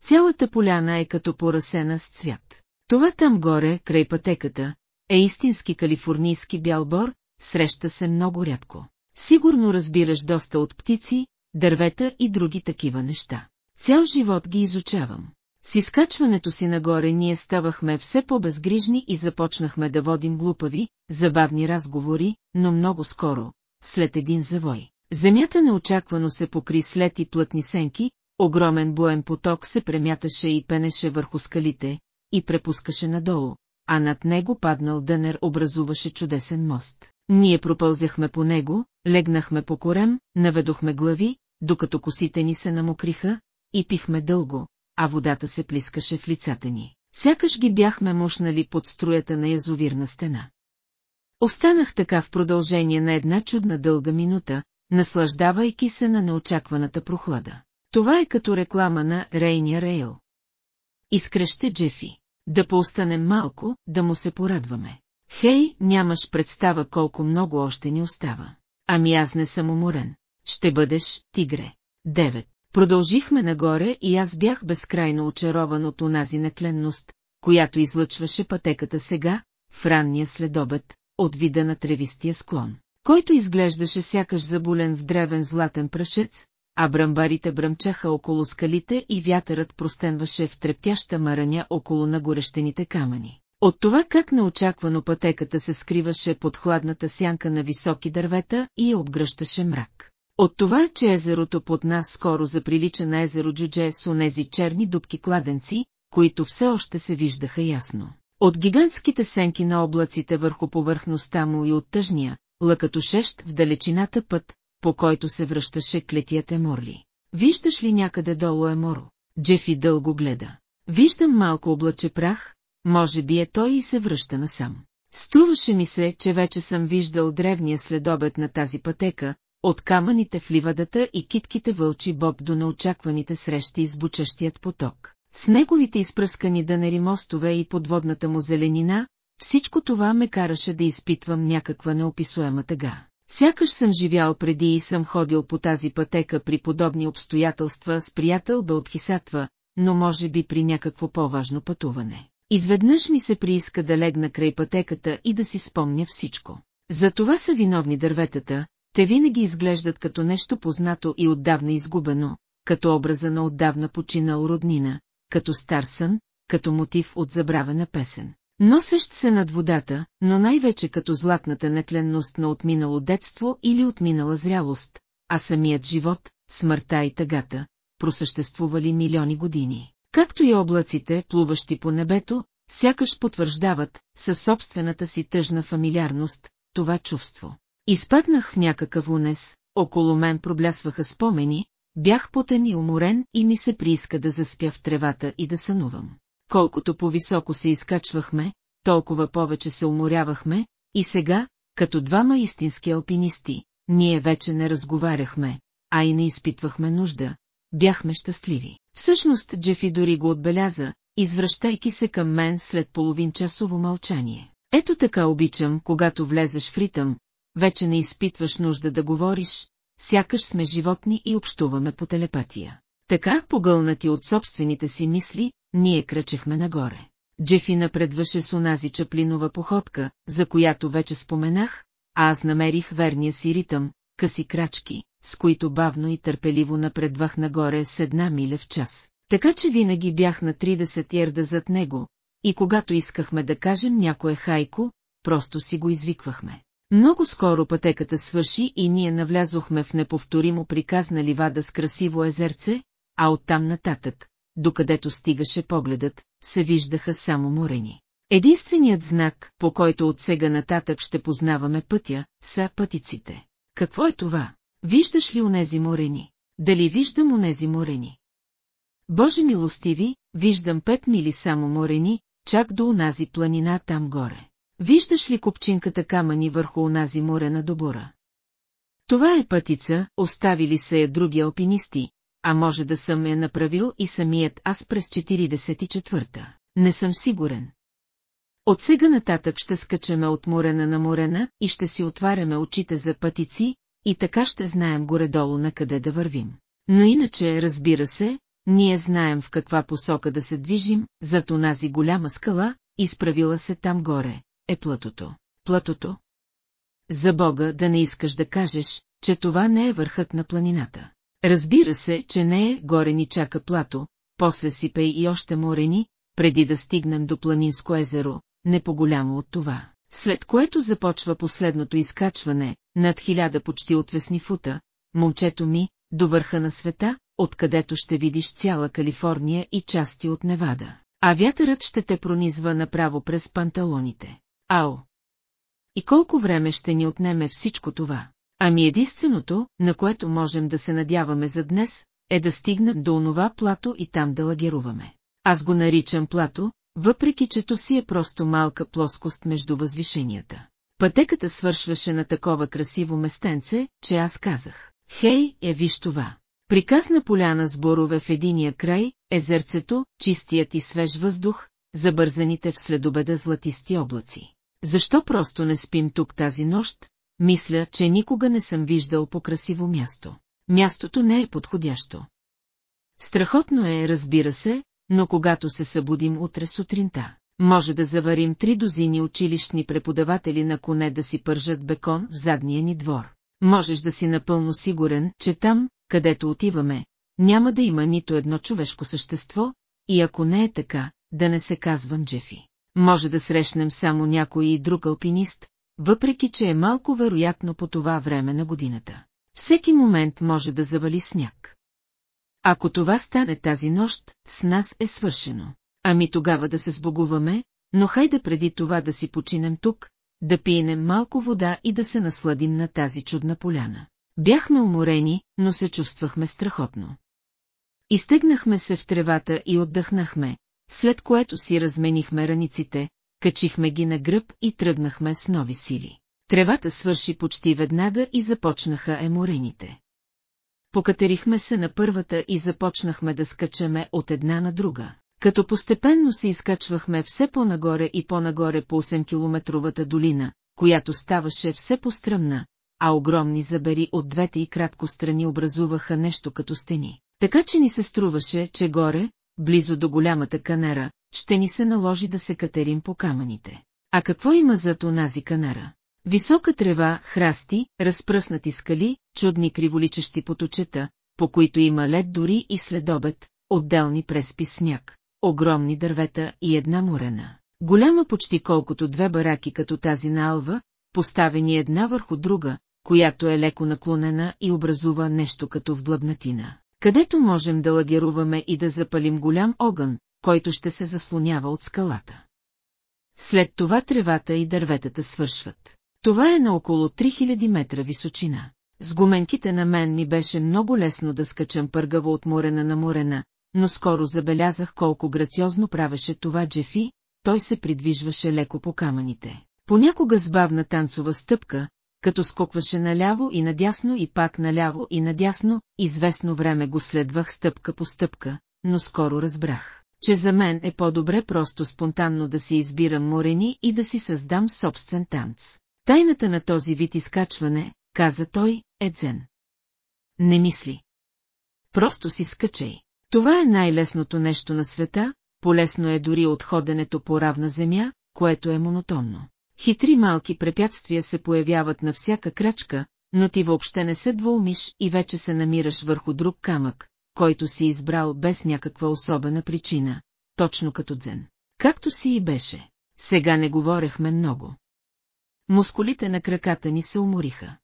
Цялата поляна е като порасена с цвят. Това там горе, край пътеката, е истински калифорнийски бял бор, среща се много рядко. Сигурно разбираш доста от птици, дървета и други такива неща. Цял живот ги изучавам. С изкачването си нагоре ние ставахме все по-безгрижни и започнахме да водим глупави, забавни разговори, но много скоро, след един завой. Земята неочаквано се покри след и плътни сенки, огромен буен поток се премяташе и пенеше върху скалите, и препускаше надолу, а над него паднал дънер образуваше чудесен мост. Ние пропълзяхме по него, легнахме по корем, наведохме глави, докато косите ни се намокриха, и пихме дълго, а водата се плискаше в лицата ни. Сякаш ги бяхме мушнали под струята на язовирна стена. Останах така в продължение на една чудна дълга минута, наслаждавайки се на неочакваната прохлада. Това е като реклама на Рейния Рейл. Изкръще Джефи. Да поостанем малко, да му се порадваме. Хей, нямаш представа колко много още ни остава. Ами аз не съм уморен. Ще бъдеш, тигре. Девет. Продължихме нагоре и аз бях безкрайно очарован от онази нетленност, която излъчваше пътеката сега, в ранния следобед, от вида на тревистия склон, който изглеждаше сякаш заболен в древен златен прашец, а брамбарите бръмчаха около скалите и вятърът простенваше в трептяща мараня около нагорещените камъни. От това как неочаквано пътеката се скриваше под хладната сянка на високи дървета и я обгръщаше мрак. От това, че езерото под нас скоро заприлича на езеро Джудже с онези черни дубки кладенци, които все още се виждаха ясно. От гигантските сенки на облаците върху повърхността му и от тъжния, лъкатошещ в далечината път, по който се връщаше клетият Еморли. Виждаш ли някъде долу Еморо? Джефи дълго гледа. Виждам малко облаче прах, може би е той и се връща насам. Струваше ми се, че вече съм виждал древния следобед на тази пътека, от камъните в ливадата и китките вълчи Боб до неочакваните срещи с бучащият поток. С неговите изпръскани дънери мостове и подводната му зеленина, всичко това ме караше да изпитвам някаква неописуема тъга. Сякаш съм живял преди и съм ходил по тази пътека при подобни обстоятелства с приятел бе от Хисатва, но може би при някакво по-важно пътуване. Изведнъж ми се прииска да легна край пътеката и да си спомня всичко. За това са виновни дърветата, те винаги изглеждат като нещо познато и отдавна изгубено, като образа на отдавна починал роднина, като стар сън, като мотив от забравена песен. Носещ се над водата, но най-вече като златната нетленност на отминало детство или отминала зрялост, а самият живот, смъртта и тъгата, просъществували милиони години. Както и облаците, плуващи по небето, сякаш потвърждават, със собствената си тъжна фамилиарност, това чувство. Изпаднах в някакъв унес, около мен проблясваха спомени, бях потен и уморен и ми се прииска да заспя в тревата и да сънувам. Колкото по-високо се изкачвахме, толкова повече се уморявахме, и сега, като двама истински алпинисти, ние вече не разговаряхме, а и не изпитвахме нужда, бяхме щастливи. Всъщност Джефи дори го отбеляза, извръщайки се към мен след половин часово мълчание. Ето така обичам, когато влезеш в ритъм, вече не изпитваш нужда да говориш, сякаш сме животни и общуваме по телепатия. Така, погълнати от собствените си мисли, ние кръчехме нагоре. Джефи напредваше с онази чаплинова походка, за която вече споменах, а аз намерих верния си ритъм, къси крачки, с които бавно и търпеливо напредвах нагоре с една миля в час. Така че винаги бях на 30 ерда зад него, и когато искахме да кажем някое хайко, просто си го извиквахме. Много скоро пътеката свърши и ние навлязохме в неповторимо приказна ливада с красиво езерце, а оттам нататък, докъдето стигаше погледът, се виждаха само морени. Единственият знак, по който от сега нататък ще познаваме пътя, са пътиците. Какво е това? Виждаш ли онези морени? Дали виждам онези морени? Боже милостиви, виждам пет мили само морени, чак до онази планина там горе. Виждаш ли копчинката камъни върху онази морена добора? Това е пътица, оставили се я други алпинисти, а може да съм я направил и самият аз през 44-та. Не съм сигурен. От сега нататък ще скачаме от морена на морена и ще си отваряме очите за пътици, и така ще знаем горе-долу на къде да вървим. Но иначе, разбира се, ние знаем в каква посока да се движим, зад онази голяма скала, изправила се там горе, е платото. Платото? За Бога да не искаш да кажеш, че това не е върхът на планината. Разбира се, че не е, горе ни чака плато, после сипей и още морени, преди да стигнем до планинско езеро, не по-голямо от това. След което започва последното изкачване, над хиляда почти отвесни фута, момчето ми, до върха на света, откъдето ще видиш цяла Калифорния и части от Невада. А вятърът ще те пронизва направо през панталоните. Ао! И колко време ще ни отнеме всичко това? Ами единственото, на което можем да се надяваме за днес, е да стигнем до онова плато и там да лагеруваме. Аз го наричам плато, въпреки че то си е просто малка плоскост между възвишенията. Пътеката свършваше на такова красиво местенце, че аз казах, хей, е виж това. Прикасна поляна с борове в единия край, езерцето, чистият и свеж въздух, забързаните в следобеда златисти облаци. Защо просто не спим тук тази нощ? Мисля, че никога не съм виждал по-красиво място. Мястото не е подходящо. Страхотно е, разбира се, но когато се събудим утре сутринта, може да заварим три дозини училищни преподаватели на коне да си пържат бекон в задния ни двор. Можеш да си напълно сигурен, че там, където отиваме, няма да има нито едно човешко същество, и ако не е така, да не се казвам Джефи. Може да срещнем само някой и друг алпинист, въпреки че е малко вероятно по това време на годината. Всеки момент може да завали сняг. Ако това стане тази нощ, с нас е свършено. Ами тогава да се сбогуваме, но хайде преди това да си починем тук, да пиенем малко вода и да се насладим на тази чудна поляна. Бяхме уморени, но се чувствахме страхотно. Изтегнахме се в тревата и отдъхнахме, след което си разменихме раниците, качихме ги на гръб и тръгнахме с нови сили. Тревата свърши почти веднага и започнаха еморените. Покатерихме се на първата и започнахме да скачаме от една на друга. Като постепенно се изкачвахме все по-нагоре и по-нагоре по 8-километровата долина, която ставаше все по-стръмна, а огромни забери от двете и кратко страни образуваха нещо като стени. Така че ни се струваше, че горе, близо до голямата канера, ще ни се наложи да се катерим по камъните. А какво има зад онази канера? Висока трева, храсти, разпръснати скали, чудни криволичещи поточета, по които има лед дори и следобед, отделни преспи сняг, огромни дървета и една морена. Голяма почти колкото две бараки като тази на Алва, поставени една върху друга, която е леко наклонена и образува нещо като вдлъбнатина, където можем да лагеруваме и да запалим голям огън, който ще се заслонява от скалата. След това тревата и дърветата свършват. Това е на около 3000 метра височина. С гуменките на мен ми беше много лесно да скачам пъргаво от морена на морена, но скоро забелязах колко грациозно правеше това Джефи, той се придвижваше леко по камъните. Понякога с бавна танцова стъпка, като скокваше наляво и надясно и пак наляво и надясно, известно време го следвах стъпка по стъпка, но скоро разбрах, че за мен е по-добре просто спонтанно да си избирам морени и да си създам собствен танц. Тайната на този вид изкачване, каза той, е дзен. Не мисли. Просто си скачай. Това е най-лесното нещо на света, полесно е дори от ходенето по равна земя, което е монотонно. Хитри малки препятствия се появяват на всяка крачка, но ти въобще не се двоумиш и вече се намираш върху друг камък, който си избрал без някаква особена причина, точно като дзен. Както си и беше. Сега не говорехме много. Мускулите на краката ни се умориха.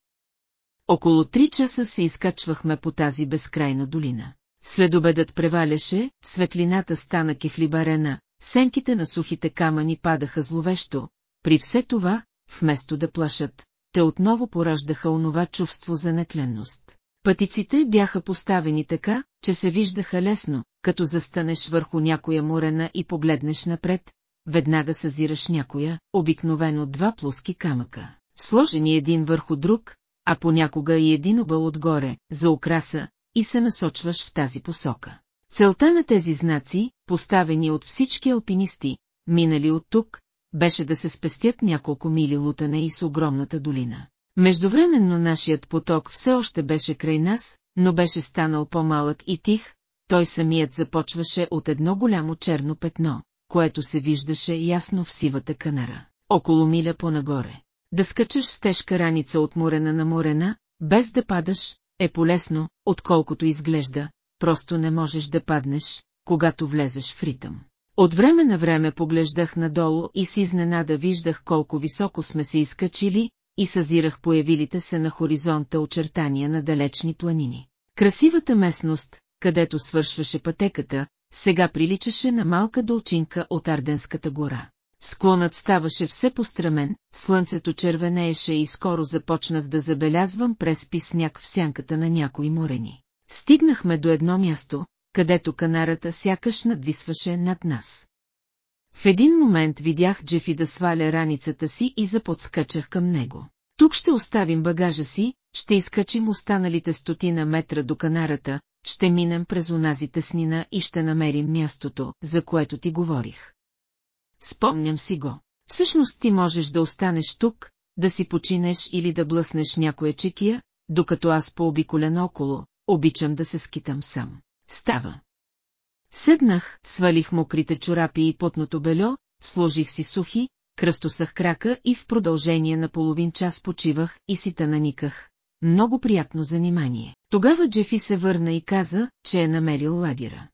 Около три часа се изкачвахме по тази безкрайна долина. Следобедът преваляше, светлината стана кефлибарена, сенките на сухите камъни падаха зловещо, при все това, вместо да плашат, те отново пораждаха онова чувство за нетленност. Пътиците бяха поставени така, че се виждаха лесно, като застанеш върху някоя морена и погледнеш напред, веднага съзираш някоя, обикновено два плоски камъка, сложени един върху друг, а понякога и един объл отгоре, за украса, и се насочваш в тази посока. Целта на тези знаци, поставени от всички алпинисти, минали от тук, беше да се спестят няколко мили лутане и с огромната долина. Междувременно нашият поток все още беше край нас, но беше станал по-малък и тих, той самият започваше от едно голямо черно петно, което се виждаше ясно в сивата канара, около миля по-нагоре. Да скачаш с тежка раница от морена на морена, без да падаш, е полезно, отколкото изглежда, просто не можеш да паднеш, когато влезеш в ритъм. От време на време поглеждах надолу и с изненада виждах колко високо сме се изкачили и съзирах появилите се на хоризонта очертания на далечни планини. Красивата местност, където свършваше пътеката, сега приличаше на малка долчинка от Арденската гора. Склонът ставаше все пострамен, слънцето червенееше и скоро започнах да забелязвам преспи сняг в сянката на някои морени. Стигнахме до едно място, където канарата сякаш надвисваше над нас. В един момент видях Джефи да сваля раницата си и заподскачах към него. Тук ще оставим багажа си, ще изкачим останалите стотина метра до канарата, ще минем през онази теснина и ще намерим мястото, за което ти говорих. Спомням си го. Всъщност ти можеш да останеш тук, да си починеш или да блъснеш някоя чекия, докато аз пообиколя около, обичам да се скитам сам. Става. Седнах, свалих мокрите чорапи и потното бельо, сложих си сухи, кръстосах крака и в продължение на половин час почивах и си наниках. Много приятно занимание. Тогава Джефи се върна и каза, че е намерил лагера.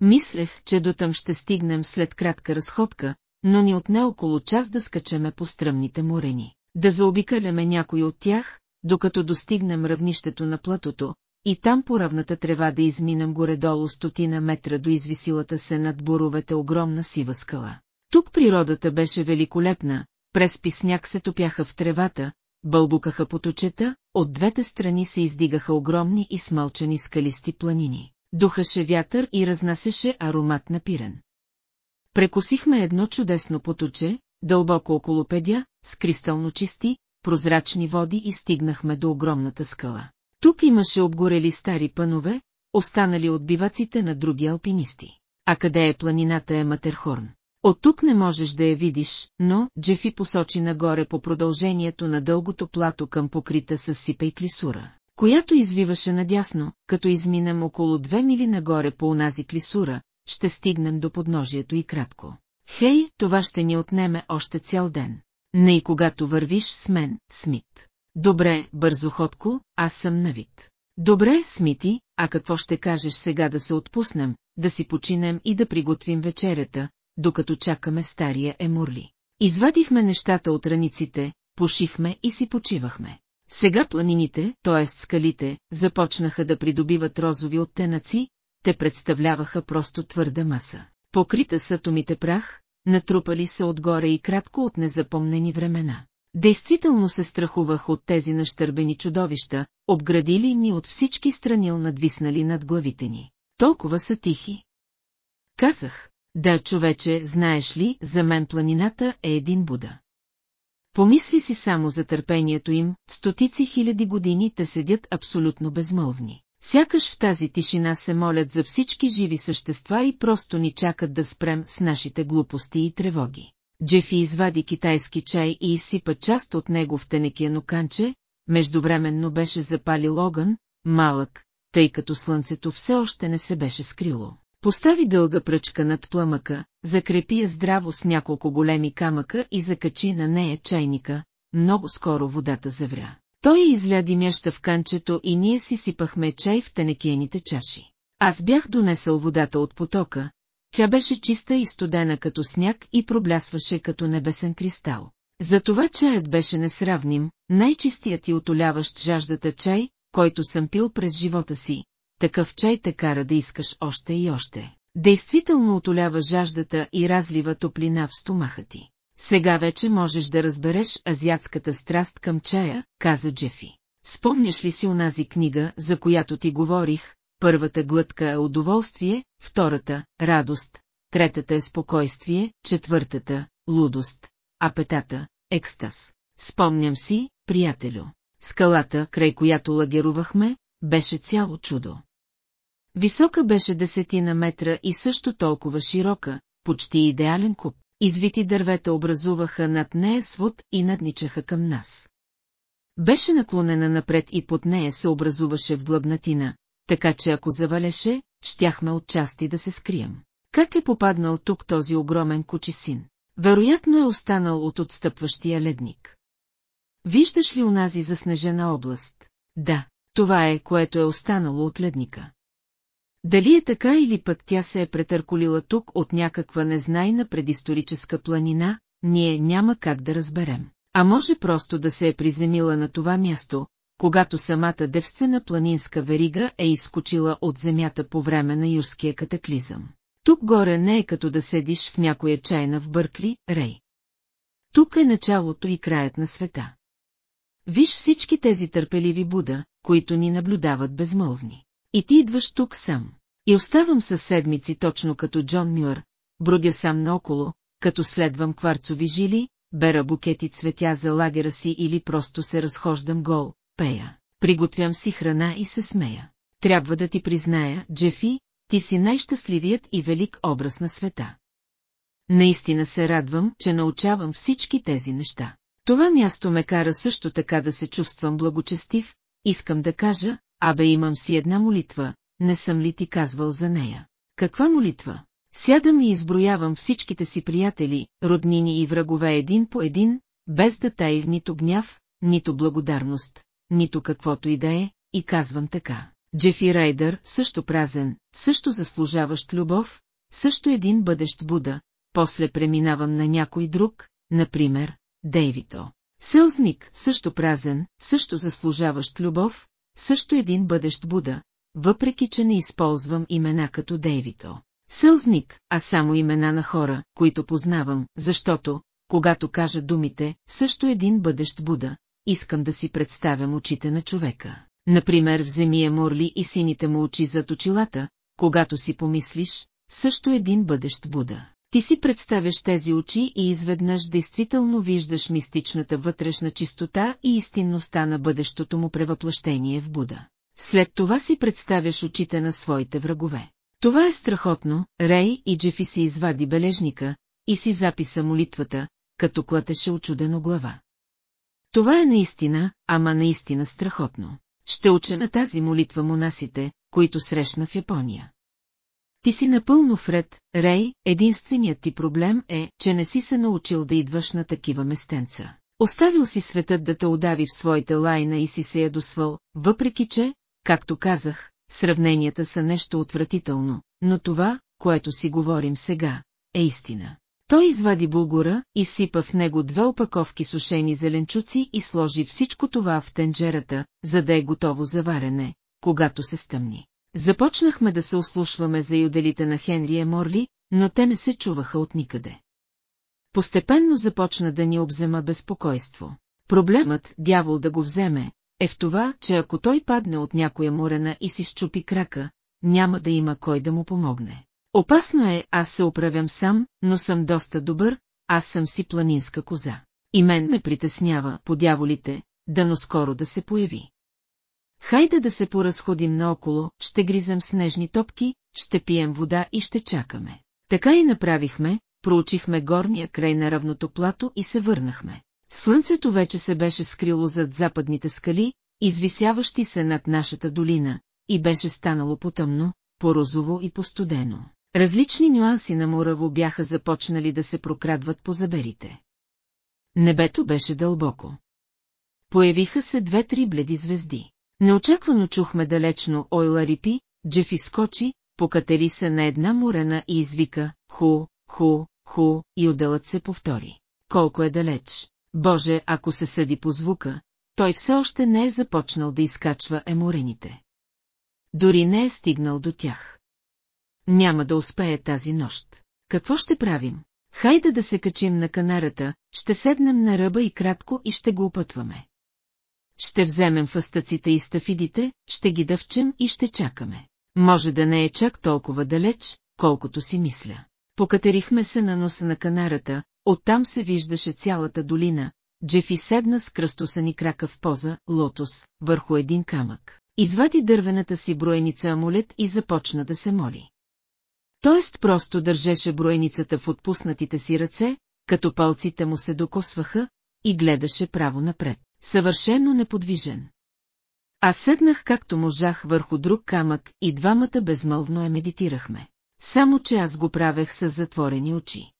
Мислех, че дотъм ще стигнем след кратка разходка, но ни отне около час да скачаме по стръмните морени. Да заобикаляме някой от тях, докато достигнем равнището на платото, и там по равната трева да изминем горе-долу стотина метра до извисилата се над буровете огромна сива скала. Тук природата беше великолепна, през писняк се топяха в тревата, бълбукаха поточета, от двете страни се издигаха огромни и смълчени скалисти планини. Духаше вятър и разнасяше аромат на пирен. Прекосихме едно чудесно поточе, дълбоко около педя, с кристално чисти, прозрачни води и стигнахме до огромната скала. Тук имаше обгорели стари пънове, останали от биваците на други алпинисти. А къде е планината е Матерхорн? От тук не можеш да я видиш, но Джефи посочи нагоре по продължението на дългото плато към покрита с сипа и клисура, която извиваше надясно, като изминем около две мили нагоре по онази клисура, ще стигнем до подножието и кратко. Хей, това ще ни отнеме още цял ден. Не и когато вървиш с мен, Смит. Добре, бързоходко, аз съм на вид. Добре, Смити, а какво ще кажеш сега да се отпуснем, да си починем и да приготвим вечерята, докато чакаме стария Емурли. Извадихме нещата от раниците, пошихме и си почивахме. Сега планините, т.е. скалите, започнаха да придобиват розови оттенъци, те представляваха просто твърда маса. Покрита с атомите прах, натрупали се отгоре и кратко от незапомнени времена. Действително се страхувах от тези нащърбени чудовища, обградили ни от всички страни надвиснали над главите ни. Толкова са тихи. Казах, да, човече, знаеш ли, за мен планината е един Буда. Помисли си само за търпението им, стотици хиляди години те седят абсолютно безмълвни. Сякаш в тази тишина се молят за всички живи същества и просто ни чакат да спрем с нашите глупости и тревоги. Джефи извади китайски чай и изсипа част от него в тенекияно канче, междувременно беше запалил огън, малък, тъй като слънцето все още не се беше скрило. Постави дълга пръчка над пламъка, закрепи я здраво с няколко големи камъка и закачи на нея чайника, много скоро водата завря. Той изля димяща в канчето и ние си сипахме чай в тенекените чаши. Аз бях донесъл водата от потока, тя беше чиста и студена като сняг и проблясваше като небесен кристал. Затова чаят беше несравним, най-чистият и отоляващ жаждата чай, който съм пил през живота си. Такъв чай те кара да искаш още и още. Действително отолява жаждата и разлива топлина в стомаха ти. Сега вече можеш да разбереш азиатската страст към чая, каза Джефи. Спомняш ли си онази книга, за която ти говорих, първата глътка е удоволствие, втората – радост, третата е спокойствие, четвъртата – лудост, а петата – екстаз. Спомням си, приятелю. Скалата, край която лагерувахме, беше цяло чудо. Висока беше десетина метра и също толкова широка, почти идеален куп. Извити дървета образуваха над нея свод и надничаха към нас. Беше наклонена напред и под нея се образуваше в длъбнатина, така че ако завалеше, щяхме отчасти да се скрием. Как е попаднал тук този огромен кучисин? Вероятно е останал от отстъпващия ледник. Виждаш ли унази заснежена област? Да, това е, което е останало от ледника. Дали е така или пък тя се е претърколила тук от някаква незнайна предисторическа планина, ние няма как да разберем. А може просто да се е приземила на това място, когато самата девствена планинска верига е изкочила от земята по време на юрския катаклизъм. Тук горе не е като да седиш в някоя чайна в Бъркли, Рей. Тук е началото и краят на света. Виж всички тези търпеливи Буда, които ни наблюдават безмълвни. И ти идваш тук сам. И оставам със седмици точно като Джон Мюр, бродя сам наоколо, като следвам кварцови жили, бера букети цветя за лагера си или просто се разхождам гол, пея. Приготвям си храна и се смея. Трябва да ти призная, Джефи, ти си най-щастливият и велик образ на света. Наистина се радвам, че научавам всички тези неща. Това място ме кара също така да се чувствам благочестив, искам да кажа, абе имам си една молитва, не съм ли ти казвал за нея? Каква молитва? Сядам и изброявам всичките си приятели, роднини и врагове един по един, без да таив нито гняв, нито благодарност, нито каквото и да е, и казвам така. Джефи Райдър, също празен, също заслужаващ любов, също един бъдещ Буда, после преминавам на някой друг, например, Дейвито. Селзник, също празен, също заслужаващ любов, също един бъдещ Буда, въпреки че не използвам имена като Дейвито. Селзник, а само имена на хора, които познавам, защото, когато кажа думите, също един бъдещ Буда, искам да си представям очите на човека. Например, вземи е Морли и сините му очи зад очилата, когато си помислиш, също един бъдещ Буда. Ти си представяш тези очи и изведнъж действително виждаш мистичната вътрешна чистота и истинността на бъдещото му превъплъщение в Буда. След това си представяш очите на своите врагове. Това е страхотно, Рей и Джефи си извади бележника и си записа молитвата, като клатеше очудено глава. Това е наистина, ама наистина страхотно. Ще уча на тази молитва монасите, които срещна в Япония. Ти си напълно вред, Рей, единственият ти проблем е, че не си се научил да идваш на такива местенца. Оставил си светът да те удави в своите лайна и си се ядосвал, въпреки че, както казах, сравненията са нещо отвратително, но това, което си говорим сега, е истина. Той извади булгура, изсипа в него две опаковки сушени зеленчуци и сложи всичко това в тенджерата, за да е готово за варене, когато се стъмни. Започнахме да се ослушваме за юделите на Хенрия Морли, но те не се чуваха от никъде. Постепенно започна да ни обзема безпокойство. Проблемът, дявол да го вземе, е в това, че ако той падне от някоя морена и си щупи крака, няма да има кой да му помогне. Опасно е, аз се оправям сам, но съм доста добър, аз съм си планинска коза. И мен ме притеснява, по дяволите, дано скоро да се появи. Хайде да се поразходим наоколо, ще гризем снежни топки, ще пием вода и ще чакаме. Така и направихме, проучихме горния край на равното плато и се върнахме. Слънцето вече се беше скрило зад западните скали, извисяващи се над нашата долина, и беше станало потъмно, порозово и постудено. Различни нюанси на Мураво бяха започнали да се прокрадват по заберите. Небето беше дълбоко. Появиха се две-три бледи звезди. Неочаквано чухме далечно Ойла Рипи, Джефи скочи, покатери се на една морена и извика «Ху, ху, ху» и отделът се повтори. Колко е далеч. Боже, ако се съди по звука, той все още не е започнал да изкачва еморените. Дори не е стигнал до тях. Няма да успее тази нощ. Какво ще правим? Хайде да се качим на канарата, ще седнем на ръба и кратко и ще го опътваме. Ще вземем фастъците и стафидите, ще ги дъвчем и ще чакаме. Може да не е чак толкова далеч, колкото си мисля. Покатерихме се на носа на канарата, оттам се виждаше цялата долина, Джефи седна с кръстосани крака в поза, лотос, върху един камък. Извади дървената си броеница амулет и започна да се моли. Тоест просто държеше броеницата в отпуснатите си ръце, като палците му се докосваха, и гледаше право напред, съвършено неподвижен. Аз седнах както можах върху друг камък и двамата безмълвно е медитирахме. Само че аз го правех с затворени очи.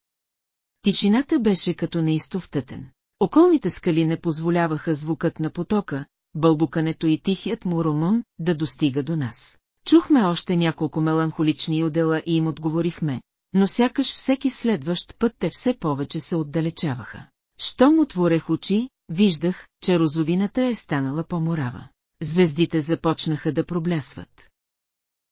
Тишината беше като неистов тътен. Околните скали не позволяваха звукът на потока, бълбукането и тихият му ромон да достига до нас. Чухме още няколко меланхолични отдела и им отговорихме, но сякаш всеки следващ път те все повече се отдалечаваха. Щом отворех очи, виждах, че розовината е станала по-морава. Звездите започнаха да проблясват.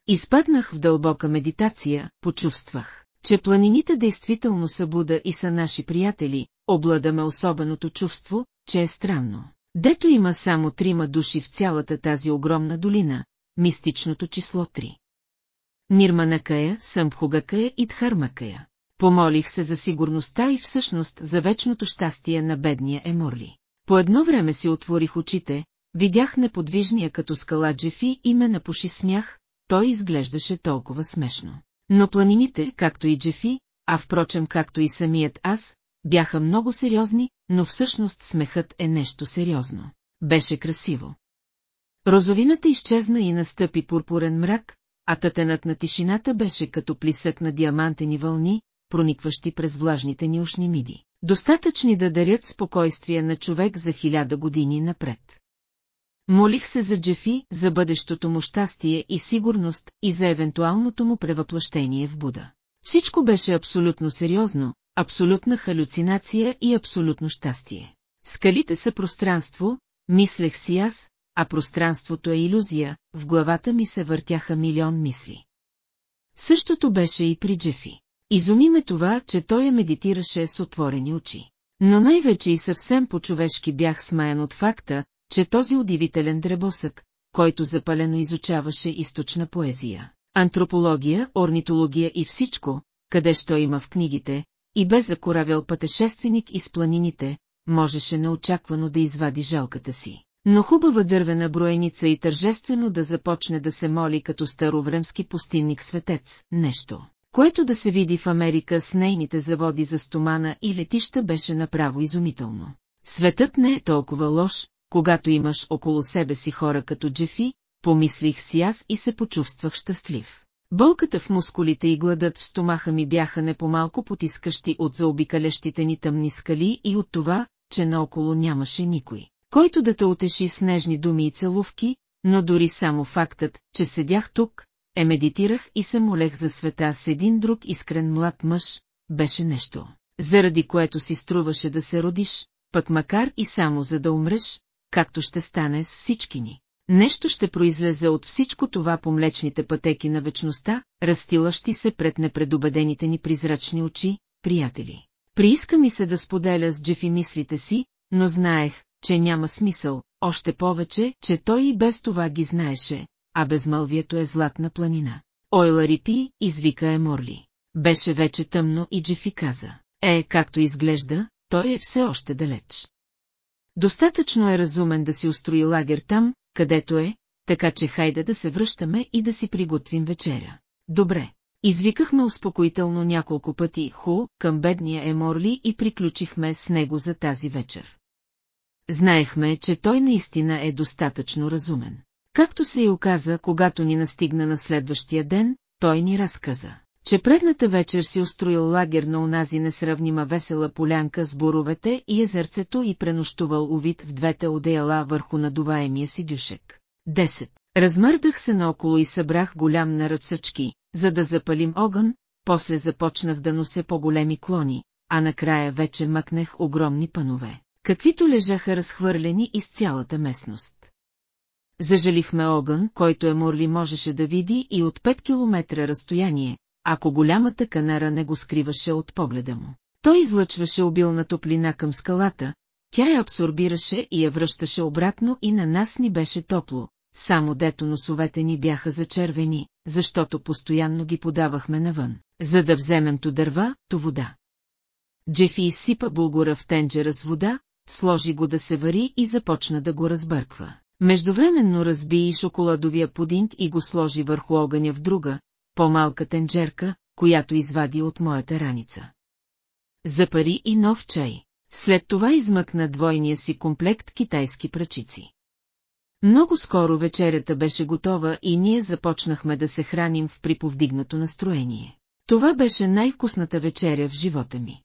Изпаднах в дълбока медитация, почувствах, че планините действително са Буда и са наши приятели, обладаме особеното чувство, че е странно. Дето има само трима души в цялата тази огромна долина, мистичното число 3. Нирманакая, Съмпхугакая и Дхармакая. Помолих се за сигурността и всъщност за вечното щастие на бедния Еморли. По едно време си отворих очите, видях неподвижния като скала Джефи и ме напуши смях, той изглеждаше толкова смешно. Но планините, както и Джефи, а впрочем както и самият аз, бяха много сериозни, но всъщност смехът е нещо сериозно. Беше красиво. Розовината изчезна и настъпи пурпурен мрак, а тътенът на тишината беше като плисък на диамантени вълни, проникващи през влажните ни ушни миди, достатъчни да дарят спокойствие на човек за хиляда години напред. Молих се за Джефи, за бъдещото му щастие и сигурност и за евентуалното му превъплъщение в Буда. Всичко беше абсолютно сериозно, абсолютна халюцинация и абсолютно щастие. Скалите са пространство, мислех си аз, а пространството е иллюзия, в главата ми се въртяха милион мисли. Същото беше и при Джефи. Изуми ме това, че той я медитираше с отворени очи. Но най-вече и съвсем по-човешки бях смаян от факта, че този удивителен дребосък, който запалено изучаваше източна поезия, антропология, орнитология и всичко, къде що има в книгите, и без закоравял пътешественик из планините, можеше неочаквано да извади жалката си. Но хубава дървена броеница и тържествено да започне да се моли като старовремски пустинник светец, нещо, което да се види в Америка с нейните заводи за стомана и летища беше направо изумително. Светът не е толкова лош, когато имаш около себе си хора като Джефи, помислих си аз и се почувствах щастлив. Болката в мускулите и гладът в стомаха ми бяха не по-малко потискащи от заобикалящите ни тъмни скали и от това, че наоколо нямаше никой, който да те утеши с нежни думи и целувки, но дори само фактът, че седях тук, е медитирах и се молех за света с един друг искрен млад мъж, беше нещо, заради което си струваше да се родиш, пък макар и само за да умреш, както ще стане с всички ни. Нещо ще произлезе от всичко това по млечните пътеки на вечността, разстилащи се пред непредобедените ни призрачни очи, приятели. Прииска ми се да споделя с Джефи мислите си, но знаех, че няма смисъл, още повече, че той и без това ги знаеше, а безмълвието е златна планина. Ойла рипи, извика е Морли. Беше вече тъмно и Джефи каза. Е, както изглежда, той е все още далеч. Достатъчно е разумен да си устрои лагер там, където е, така че хайде да се връщаме и да си приготвим вечеря. Добре. Извикахме успокоително няколко пъти Ху към бедния Еморли и приключихме с него за тази вечер. Знаехме, че той наистина е достатъчно разумен. Както се и оказа, когато ни настигна на следващия ден, той ни разказа, че предната вечер си устроил лагер на унази несравнима весела полянка с боровете и езерцето и пренощувал увид в двете одеяла върху надуваемия си дюшек. 10. Размърдах се наоколо и събрах голям наръд съчки, за да запалим огън, после започнах да нося по-големи клони, а накрая вече мъкнах огромни панове, каквито лежаха разхвърлени из цялата местност. Зажалихме огън, който Еморли можеше да види и от 5 километра разстояние, ако голямата канара не го скриваше от погледа му. Той излъчваше обилна топлина към скалата, тя я абсорбираше и я връщаше обратно и на нас ни беше топло, само дето носовете ни бяха зачервени, защото постоянно ги подавахме навън, за да вземем то дърва, то вода. Джефи изсипа булгура в тенджера с вода, сложи го да се вари и започна да го разбърква. Междувременно разби и шоколадовия пудинг и го сложи върху огъня в друга, по-малка тенджерка, която извади от моята раница. Запари и нов чай. След това измъкна двойния си комплект китайски прачици. Много скоро вечерята беше готова и ние започнахме да се храним в приповдигнато настроение. Това беше най-вкусната вечеря в живота ми.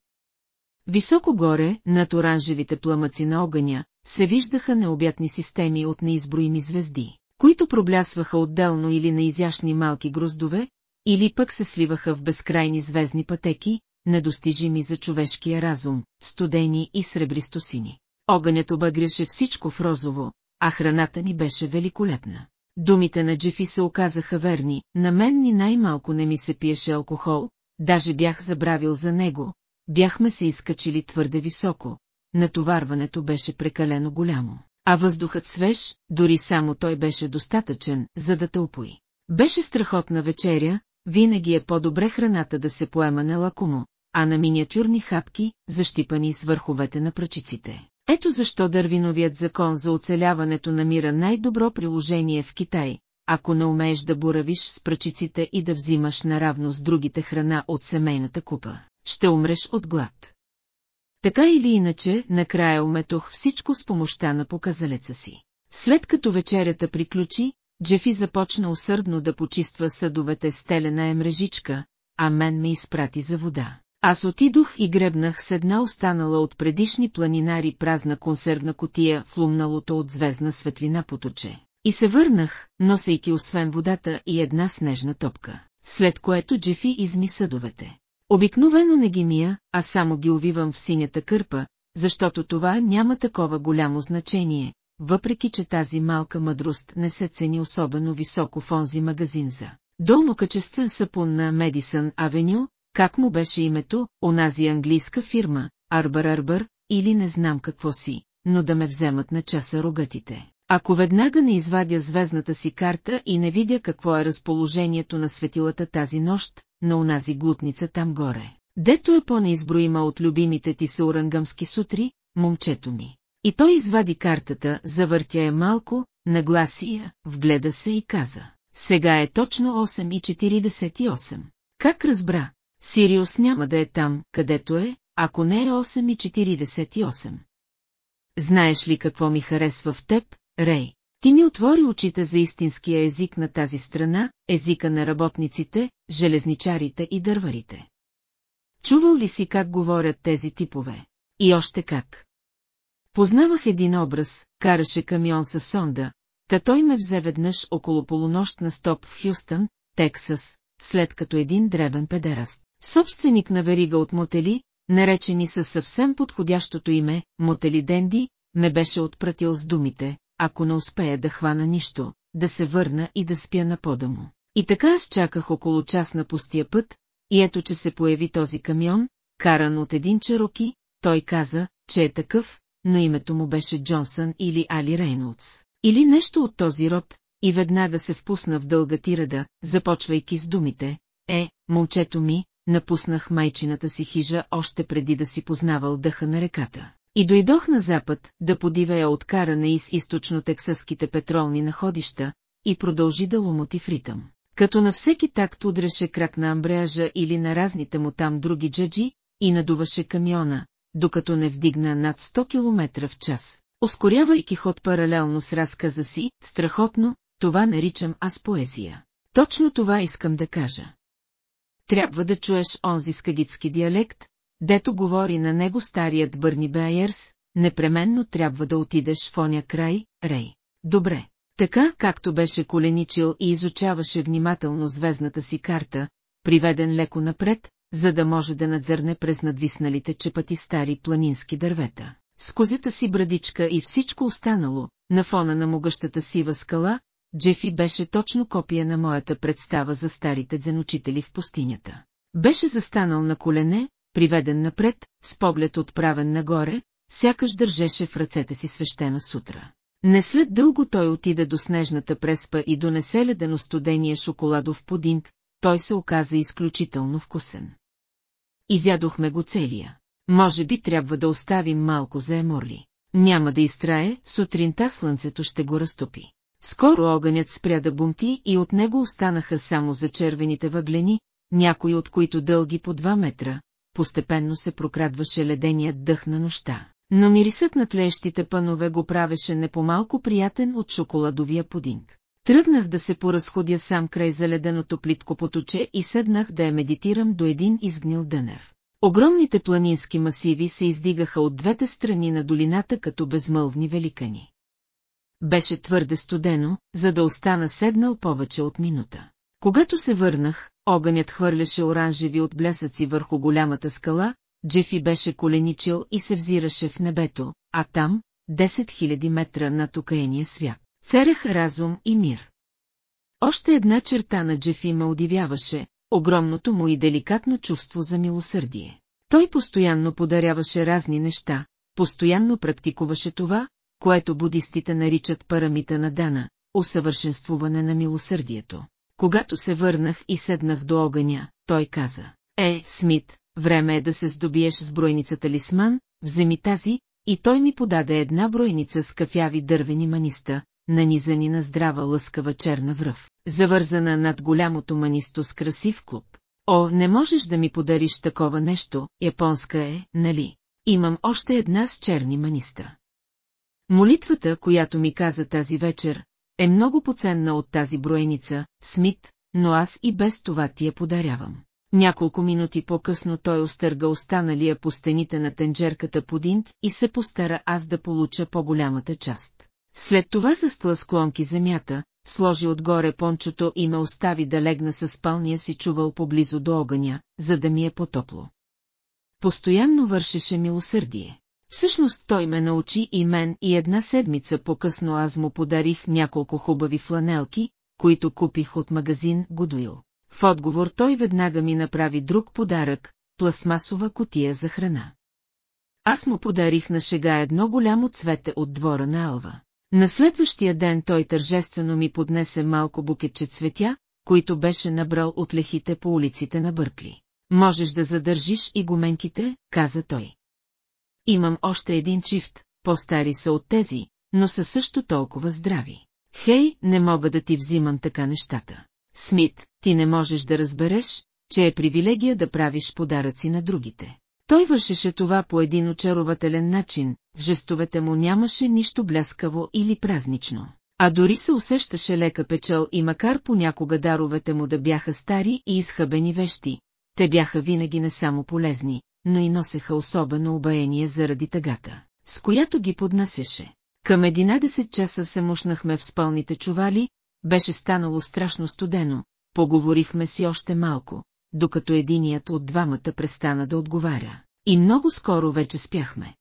Високо горе, над оранжевите пламъци на огъня, се виждаха необятни системи от неизброими звезди, които проблясваха отделно или на изящни малки гроздове, или пък се сливаха в безкрайни звездни пътеки, недостижими за човешкия разум, студени и сребристосини. Огънят обагряше всичко в розово, а храната ни беше великолепна. Думите на Джефи се оказаха верни, на мен ни най-малко не ми се пиеше алкохол, даже бях забравил за него, бяхме се изкачили твърде високо, натоварването беше прекалено голямо, а въздухът свеж, дори само той беше достатъчен, за да те упои. Беше страхотна вечеря, винаги е по-добре храната да се поема на лакомо, а на миниатюрни хапки, защипани с върховете на пръчиците. Ето защо дървиновият закон за оцеляването намира най-добро приложение в Китай, ако не умееш да боравиш с пръчиците и да взимаш наравно с другите храна от семейната купа, ще умреш от глад. Така или иначе, накрая уметох всичко с помощта на показалеца си. След като вечерята приключи, Джефи започна усърдно да почиства съдовете с телена е мрежичка, а мен ме изпрати за вода. Аз отидох и гребнах с една останала от предишни планинари празна консервна котия в лумналото от звездна светлина поточе. И се върнах, носейки освен водата и една снежна топка, след което Джефи изми съдовете. Обикновено не ги мия, а само ги увивам в синята кърпа, защото това няма такова голямо значение, въпреки че тази малка мъдрост не се цени особено високо в онзи магазин за долнокачествен сапун на Медисън Авеню, как му беше името, онази английска фирма, Арбър Арбър, или не знам какво си, но да ме вземат на часа рогатите. Ако веднага не извадя звездната си карта и не видя какво е разположението на светилата тази нощ, на онази глутница там горе, дето е по-неизброима от любимите ти саурангамски сутри, момчето ми. И той извади картата, завъртя я малко, нагласи я, вгледа се и каза. Сега е точно 8.48. Как разбра? Сириус няма да е там, където е, ако не е 8.48. Знаеш ли какво ми харесва в теб, Рей? Ти ми отвори очите за истинския език на тази страна, езика на работниците, железничарите и дърварите. Чувал ли си как говорят тези типове? И още как? Познавах един образ, караше камион с сонда, та той ме взе веднъж около полунощ на стоп в Хюстън, Тексас, след като един дребен педераст. Собственик на верига от мотели, наречени със съвсем подходящото име, мотели Денди, ме беше отпратил с думите, ако не успея да хвана нищо, да се върна и да спя на пода му. И така аз чаках около час на пустия път, и ето че се появи този камион, каран от един чероки, той каза, че е такъв, но името му беше Джонсън или Али Рейнолдс, или нещо от този род, и веднага се впусна в дълга тирада, започвайки с думите, е, момчето ми, напуснах майчината си хижа още преди да си познавал дъха на реката. И дойдох на запад, да подивея откаране из източно-тексаските петролни находища, и продължи да ломоти в ритъм. Като на всеки такт удреше крак на амбреажа или на разните му там други джаджи, и надуваше камиона, докато не вдигна над 100 км в час. Ускорявайки ход паралелно с разказа си, страхотно, това наричам аз поезия. Точно това искам да кажа. трябва да чуеш онзи скагитски диалект, дето говори на него старият Бърни Бейерс, непременно трябва да отидеш в оня край, Рей. Добре. Така, както беше коленичил и изучаваше внимателно звездната си карта, приведен леко напред, за да може да надзърне през надвисналите чепати стари планински дървета. С козята си брадичка и всичко останало, на фона на могъщата сива скала, Джефи беше точно копия на моята представа за старите дзенучители в пустинята. Беше застанал на колене, приведен напред, с поглед отправен нагоре, сякаш държеше в ръцете си свещена сутра. Не след дълго той отида до снежната преспа и донесе ледено студения шоколадов пудинг, той се оказа изключително вкусен. Изядохме го целия. Може би трябва да оставим малко за еморли. Няма да изтрае, сутринта слънцето ще го разтопи. Скоро огънят спря да бумти и от него останаха само зачервените въглени, някои от които дълги по два метра, постепенно се прокрадваше леденият дъх на нощта. Но мирисът на тлещите пънове го правеше не по-малко приятен от шоколадовия пудинг. Тръгнах да се поразходя сам край заледеното плитко поточе и седнах да я медитирам до един изгнил дънер. Огромните планински масиви се издигаха от двете страни на долината като безмълвни великани. Беше твърде студено, за да остана седнал повече от минута. Когато се върнах, огънят хвърляше оранжеви от блясъци върху голямата скала, Джефи беше коленичил и се взираше в небето, а там, 10 000 метра над окаяния свят, царях разум и мир. Още една черта на Джефи ме удивяваше, огромното му и деликатно чувство за милосърдие. Той постоянно подаряваше разни неща, постоянно практикуваше това, което будистите наричат парамита на Дана, усъвършенствуване на милосърдието. Когато се върнах и седнах до огъня, той каза, Е, Смит, време е да се здобиеш с бройница талисман, вземи тази, и той ми подаде една бройница с кафяви дървени маниста, нанизани на здрава лъскава черна връв, завързана над голямото манисто с красив клуб. О, не можеш да ми подариш такова нещо, японска е, нали? Имам още една с черни маниста. Молитвата, която ми каза тази вечер, е много поценна от тази броеница, Смит, но аз и без това ти я подарявам. Няколко минути по-късно той остърга останалия по стените на тенджерката подинт и се постара аз да получа по-голямата част. След това застла склонки земята, сложи отгоре пончото и ме остави да легна със спалния си чувал поблизо до огъня, за да ми е по-топло. Постоянно вършеше милосърдие. Всъщност той ме научи и мен и една седмица по-късно аз му подарих няколко хубави фланелки, които купих от магазин Гудуил. В отговор той веднага ми направи друг подарък – пластмасова котия за храна. Аз му подарих на шега едно голямо цвете от двора на Алва. На следващия ден той тържествено ми поднесе малко букетче цветя, които беше набрал от лехите по улиците на Бъркли. Можеш да задържиш и гоменките, каза той. Имам още един чифт, по-стари са от тези, но са също толкова здрави. Хей, не мога да ти взимам така нещата. Смит, ти не можеш да разбереш, че е привилегия да правиш подаръци на другите. Той вършеше това по един очарователен начин, в жестовете му нямаше нищо бляскаво или празнично. А дори се усещаше лека печал и макар понякога даровете му да бяха стари и изхъбени вещи, те бяха винаги не само полезни, но и носеха особено обаяние заради тъгата, с която ги поднасяше. Към 11 часа се мушнахме в спалните чували, беше станало страшно студено, поговорихме си още малко, докато единият от двамата престана да отговаря. И много скоро вече спяхме.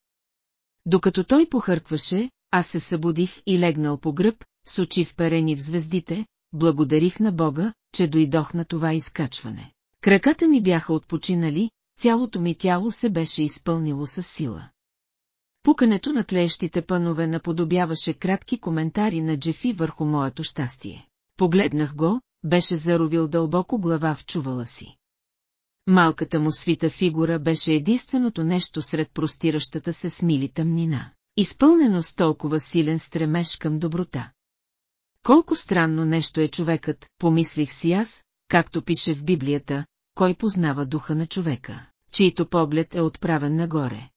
Докато той похъркваше, аз се събудих и легнал по гръб, с очи вперени в звездите, благодарих на Бога, че дойдох на това изкачване. Краката ми бяха отпочинали, цялото ми тяло се беше изпълнило с сила. Пукането на тлеещите пънове наподобяваше кратки коментари на Джефи върху моето щастие. Погледнах го, беше заровил дълбоко глава в чувала си. Малката му свита фигура беше единственото нещо сред простиращата се смили тъмнина, изпълнено с толкова силен стремеж към доброта. Колко странно нещо е човекът, помислих си аз, както пише в Библията, кой познава духа на човека, чийто поглед е отправен нагоре.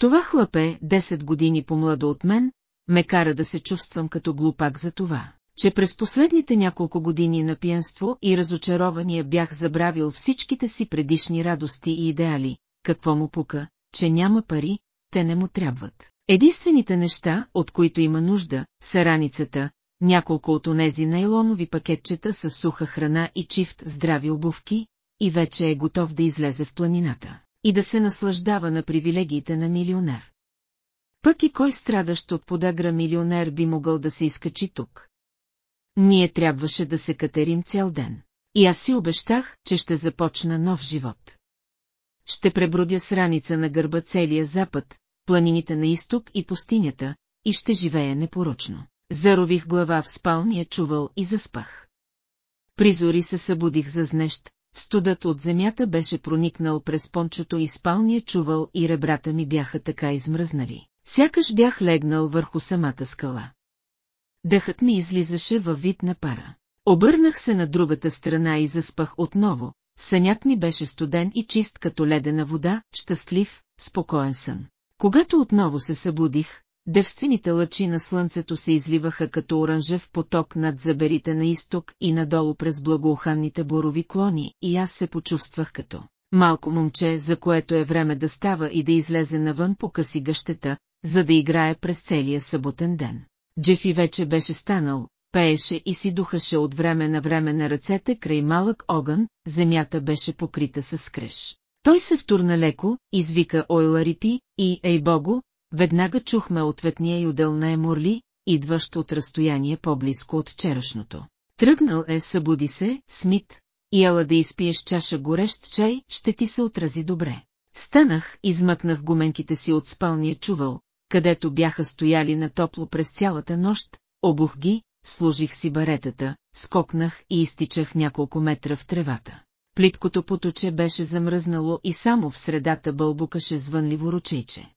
Това хлапе, 10 години по-младо от мен, ме кара да се чувствам като глупак за това, че през последните няколко години на пиянство и разочарования бях забравил всичките си предишни радости и идеали, какво му пука, че няма пари, те не му трябват. Единствените неща, от които има нужда, са раницата, няколко от онези нейлонови пакетчета с суха храна и чифт здрави обувки, и вече е готов да излезе в планината и да се наслаждава на привилегиите на милионер. Пък и кой страдащ от подагра милионер би могъл да се изкачи тук? Ние трябваше да се катерим цял ден. И аз си обещах, че ще започна нов живот. Ще пребродя с раница на гърба целия запад, планините на изток и пустинята, и ще живея непорочно. Зарових глава в спалния чувал и заспах. Призори се събудих за знещ, студът от земята беше проникнал през пончото и спалния чувал и ребрата ми бяха така измръзнали. Сякаш бях легнал върху самата скала. Дъхът ми излизаше във вид на пара. Обърнах се на другата страна и заспах отново, сънят ми беше студен и чист като ледена вода, щастлив, спокоен сън. Когато отново се събудих, девствените лъчи на слънцето се изливаха като оранжев поток над заберите на изток и надолу през благоуханните борови клони и аз се почувствах като малко момче, за което е време да става и да излезе навън по къси гъщета, за да играе през целия съботен ден. Джефи вече беше станал, пееше и си духаше от време на време на ръцете край малък огън, земята беше покрита с скреш. Той се втурна леко, извика Ойларипи и, ей богу, веднага чухме ответния юдел на Еморли, идващ от разстояние по-близко от вчерашното. Тръгнал е, събуди се, Смит, и ела да изпиеш чаша горещ чай, ще ти се отрази добре. Станах, измъкнах гуменките си от спалния чувал, където бяха стояли на топло през цялата нощ, обух ги, служих си баретата, скокнах и изтичах няколко метра в тревата. Плиткото поточе беше замръзнало и само в средата бълбукаше звънливо ручейче.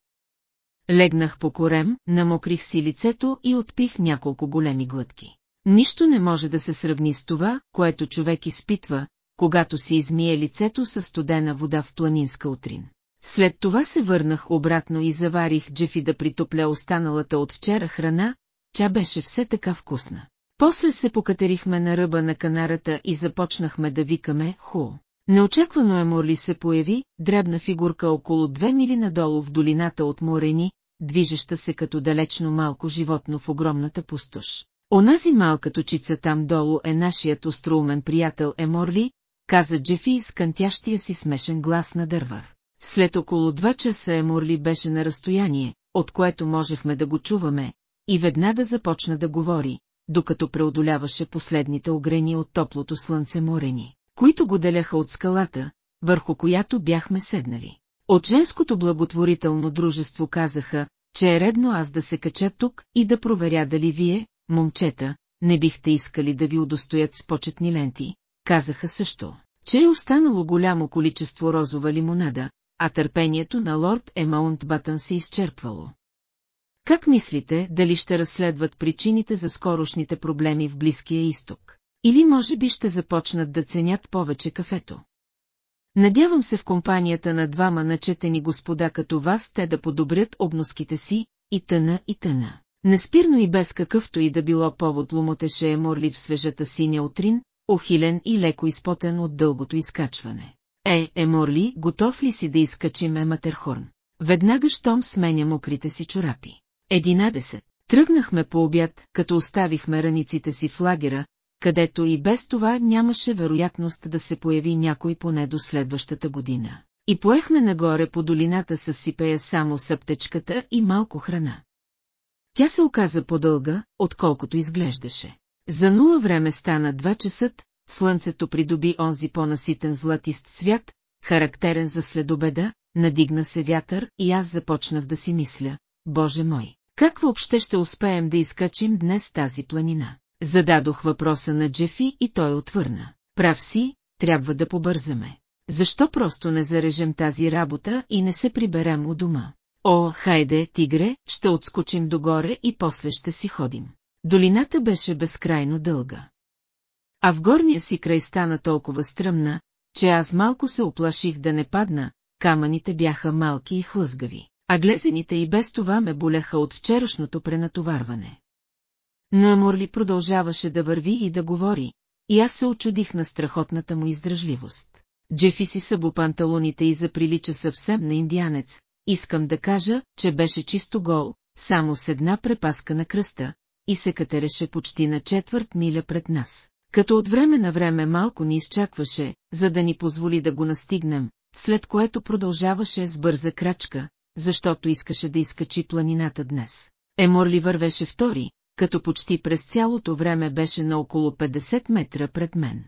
Легнах по корем, намокрих си лицето и отпих няколко големи глътки. Нищо не може да се сравни с това, което човек изпитва, когато си измие лицето със студена вода в планинска утрин. След това се върнах обратно и заварих Джефи да притопля останалата от вчера храна, тя беше все така вкусна. После се покатерихме на ръба на канарата и започнахме да викаме «Ху». Неочаквано Еморли се появи, дребна фигурка около две мили надолу в долината от Морени, движеща се като далечно малко животно в огромната пустош. Онази малка точица там долу е нашият остроумен приятел Еморли, каза Джефи с кънтящия си смешен глас на дървар. След около два часа Еморли беше на разстояние, от което можехме да го чуваме, и веднага започна да говори, докато преодоляваше последните огрени от топлото слънце морени, които го деляха от скалата, върху която бяхме седнали. От женското благотворително дружество казаха, че е редно аз да се кача тук и да проверя дали вие, момчета, не бихте искали да ви удостоят с почетни ленти. Казаха също, че е останало голямо количество розова лимонада, а търпението на лорд Емаунт Батън се изчерпвало. Как мислите, дали ще разследват причините за скорошните проблеми в Близкия изток? Или може би ще започнат да ценят повече кафето? Надявам се в компанията на двама начетени господа като вас те да подобрят обноските си, и тъна и тъна. Неспирно и без какъвто и да било повод лумотеше е морли в свежата синя утрин, охилен и леко изпотен от дългото изкачване. Е, Еморли, готов ли си да изкачим е Матерхорн? Веднага щом сменя мокрите си чорапи. Единадесет. Тръгнахме по обяд, като оставихме раниците си в лагера, където и без това нямаше вероятност да се появи някой поне до следващата година. И поехме нагоре по долината с сипея само съптечката и малко храна. Тя се оказа по-дълга, отколкото изглеждаше. За нула време стана два часа, слънцето придоби онзи по-наситен златист цвят, характерен за следобеда, надигна се вятър и аз започнах да си мисля, Боже мой, как въобще ще успеем да изкачим днес тази планина? Зададох въпроса на Джефи и той отвърна. Прав си, трябва да побързаме. Защо просто не зарежем тази работа и не се приберем у дома? О, хайде, тигре, ще отскочим догоре и после ще си ходим. Долината беше безкрайно дълга. А в горния си край стана толкова стръмна, че аз малко се оплаших да не падна, камъните бяха малки и хлъзгави, а глезените и без това ме боляха от вчерашното пренатоварване. Но Еморли продължаваше да върви и да говори, и аз се очудих на страхотната му издръжливост. Джефи си събо панталоните и заприлича съвсем на индианец. Искам да кажа, че беше чисто гол, само с една препаска на кръста, и се катереше почти на четвърт миля пред нас. Като от време на време малко ни изчакваше, за да ни позволи да го настигнем, след което продължаваше с бърза крачка, защото искаше да изкачи планината днес. Еморли вървеше втори, като почти през цялото време беше на около 50 метра пред мен.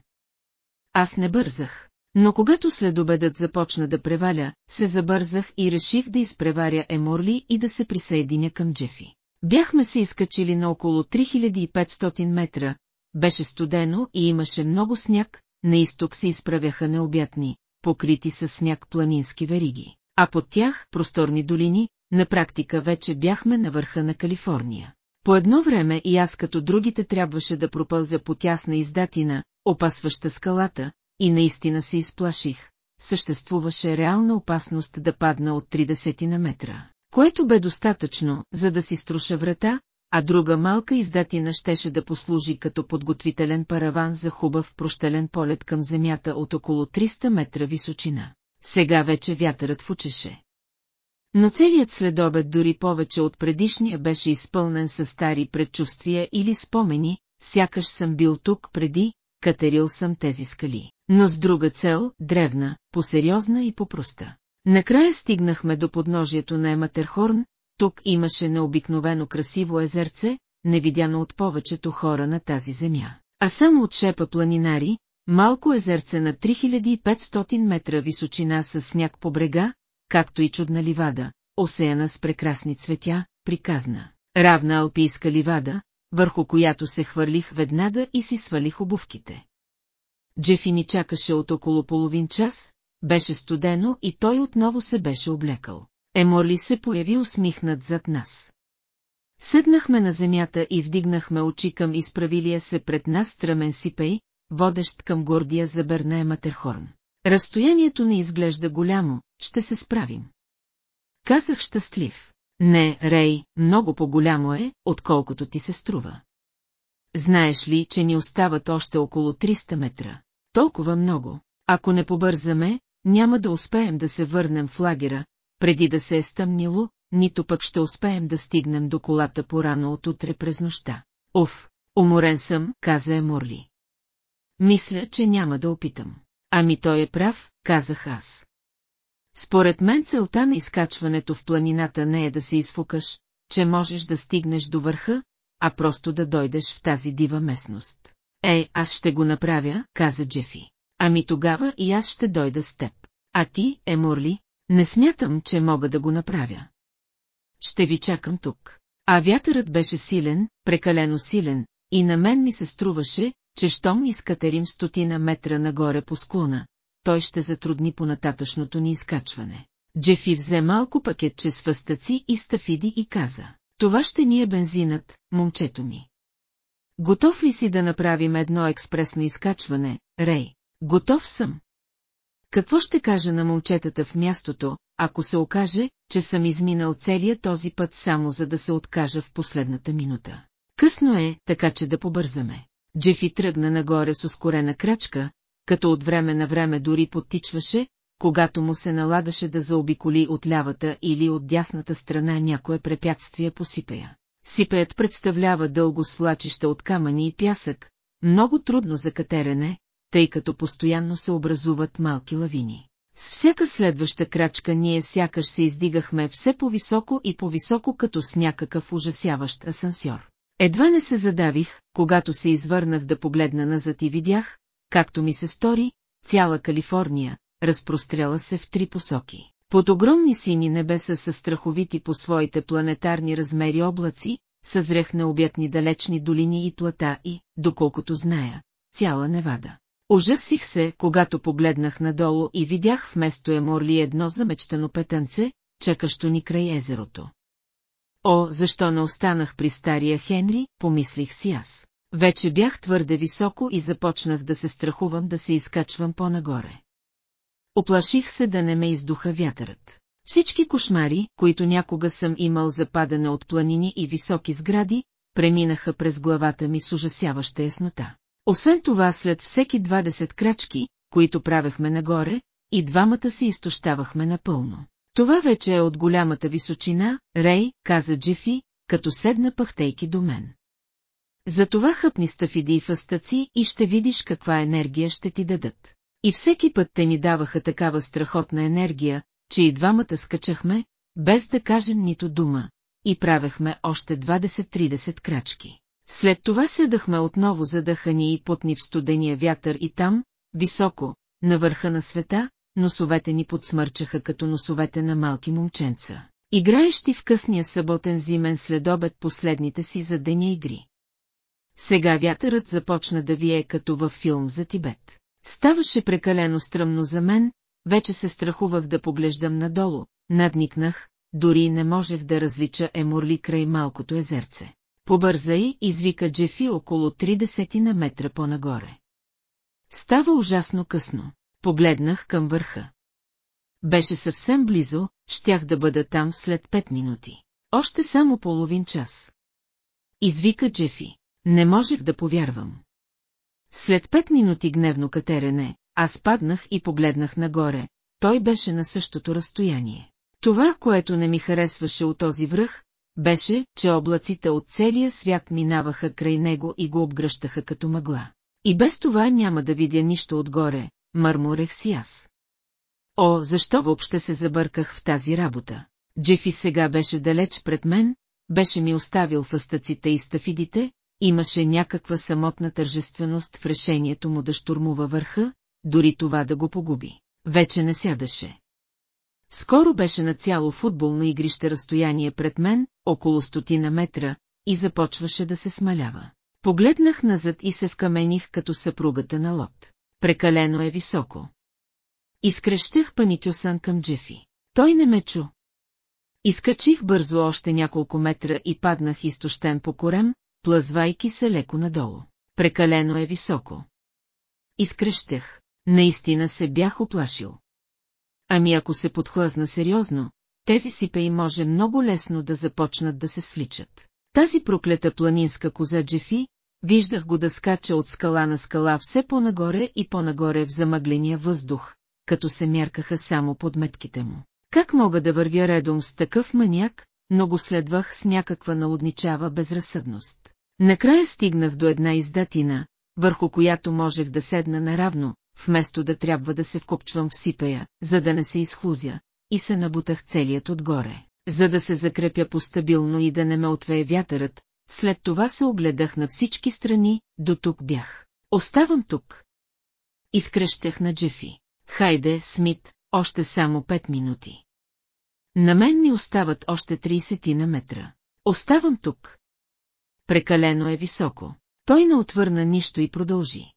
Аз не бързах, но когато следобедът започна да преваля, се забързах и реших да изпреваря Еморли и да се присъединя към Джефи. Бяхме се изкачили на около 3500 метра, беше студено и имаше много сняг, на изток се изправяха необятни, покрити с сняг планински вериги, а под тях просторни долини, на практика вече бяхме на върха на Калифорния. По едно време и аз като другите трябваше да пропълзя по тясна издатина, опасваща скалата, и наистина се изплаших. Съществуваше реална опасност да падна от 30 на метра, което бе достатъчно, за да си струша врата, а друга малка издатина щеше да послужи като подготвителен параван за хубав прощелен полет към земята от около 300 метра височина. Сега вече вятърът фучеше. Но целият следобед дори повече от предишния беше изпълнен със стари предчувствия или спомени, сякаш съм бил тук преди, катерил съм тези скали, но с друга цел, древна, посериозна и попроста. Накрая стигнахме до подножието на Ематерхорн, тук имаше необикновено красиво езерце, невидяно от повечето хора на тази земя. А само от шепа планинари, малко езерце на 3500 метра височина с сняг по брега, както и чудна ливада, осеяна с прекрасни цветя, приказна. Равна алпийска ливада, върху която се хвърлих веднага и си свалих обувките. Джефи ни чакаше от около половин час, беше студено и той отново се беше облекал. Еморли се появи усмихнат зад нас. Седнахме на земята и вдигнахме очи към изправилия се пред нас стръмен сипей, водещ към гордия за Бернея Матерхорн. Разстоянието не изглежда голямо, ще се справим. Казах щастлив. Не, Рей, много по-голямо е, отколкото ти се струва. Знаеш ли, че ни остават още около 300 метра? Толкова много. Ако не побързаме, няма да успеем да се върнем в лагера, преди да се е стъмнило, нито пък ще успеем да стигнем до колата порано от утре през нощта. Оф, уморен съм, каза Еморли. Мисля, че няма да опитам. Ами той е прав, казах аз. Според мен целта на изкачването в планината не е да се изфукаш, че можеш да стигнеш до върха, а просто да дойдеш в тази дива местност. Ей, аз ще го направя, каза Джефи. Ами тогава и аз ще дойда с теб. А ти, Еморли, не смятам, че мога да го направя. Ще ви чакам тук. А вятърът беше силен, прекалено силен, и на мен ми се струваше, че щом изкатерим стотина метра нагоре по склона, той ще затрудни по нататъчното ни изкачване. Джефи взе малко пакетче с въстъци и стафиди и каза, това ще ни е бензинът, момчето ми. Готов ли си да направим едно експресно изкачване, Рей? Готов съм. Какво ще кажа на момчетата в мястото, ако се окаже, че съм изминал целия този път само за да се откажа в последната минута? Късно е, така че да побързаме. Джефи тръгна нагоре с ускорена крачка, като от време на време дори подтичваше, когато му се налагаше да заобиколи от лявата или от дясната страна някое препятствие по сипея. Сипеят представлява дълго свлачище от камъни и пясък, много трудно за катерене, тъй като постоянно се образуват малки лавини. С всяка следваща крачка ние сякаш се издигахме все по-високо и по-високо като с някакъв ужасяващ асансьор. Едва не се задавих, когато се извърнах да погледна назад и видях, както ми се стори, цяла Калифорния, разпростряла се в три посоки. Под огромни сини небеса са страховити по своите планетарни размери облаци, съзрех на обятни далечни долини и плата и, доколкото зная, цяла Невада. Ужасих се, когато погледнах надолу и видях вместо Еморли едно замечтано петънце, чакащо ни край езерото. О, защо не останах при стария Хенри, помислих си аз. Вече бях твърде високо и започнах да се страхувам да се изкачвам по-нагоре. Оплаших се да не ме издуха вятърът. Всички кошмари, които някога съм имал за падане от планини и високи сгради, преминаха през главата ми с ужасяваща яснота. Освен това, след всеки 20 крачки, които правехме нагоре, и двамата се изтощавахме напълно. Това вече е от голямата височина, Рей, каза Джефи, като седна пахтейки до мен. Затова хъпни стафиди и фастъци и ще видиш каква енергия ще ти дадат. И всеки път те ни даваха такава страхотна енергия, че и двамата скачахме, без да кажем нито дума, и правехме още 20-30 крачки. След това седахме отново задъхани и потни в студения вятър и там, високо, на върха на света, носовете ни подсмърчаха като носовете на малки момченца, играещи в късния съботен зимен следобед последните си за деня игри. Сега вятърът започна да вие като във филм за Тибет. Ставаше прекалено стръмно за мен, вече се страхувах да поглеждам надолу, надникнах, дори не можех да различа еморли край малкото езерце. Побързай, извика Джефи около 30 на метра по-нагоре. Става ужасно късно. Погледнах към върха. Беше съвсем близо, щях да бъда там след 5 минути. Още само половин час. Извика Джефи. Не можех да повярвам. След пет минути гневно катерене, аз паднах и погледнах нагоре, той беше на същото разстояние. Това, което не ми харесваше от този връх, беше, че облаците от целия свят минаваха край него и го обгръщаха като мъгла. И без това няма да видя нищо отгоре, мърморех си аз. О, защо въобще се забърках в тази работа? Джефи сега беше далеч пред мен, беше ми оставил фъстъците и стафидите, имаше някаква самотна тържественост в решението му да штурмува върха, дори това да го погуби. Вече не сядаше. Скоро беше на цяло футболно игрище разстояние пред мен, около стотина метра, и започваше да се смалява. Погледнах назад и се вкамених като съпругата на Лот. Прекалено е високо. Изкрещах паникюсан към Джефи. Той не ме чу. Изкачих бързо още няколко метра и паднах изтощен по корем, плъзвайки се леко надолу. Прекалено е високо. Изкрещях. Наистина се бях оплашил. Ами ако се подхлъзна сериозно, тези сипеи може много лесно да започнат да се сличат. Тази проклета планинска коза Джефи, виждах го да скача от скала на скала все по-нагоре и по-нагоре в замъгления въздух, като се мяркаха само подметките му. Как мога да вървя редом с такъв маняк, но го следвах с някаква налудничава безразсъдност. Накрая стигнах до една издатина, върху която можех да седна наравно, вместо да трябва да се вкопчвам в сипея, за да не се изхлузя, и се набутах целият отгоре, за да се закрепя постабилно и да не ме отвее вятърът, след това се огледах на всички страни, до тук бях. Оставам тук. Изкръщах на Джефи. Хайде, Смит, още само пет минути. На мен ми остават още 30 на метра. Оставам тук. Прекалено е високо. Той не отвърна нищо и продължи.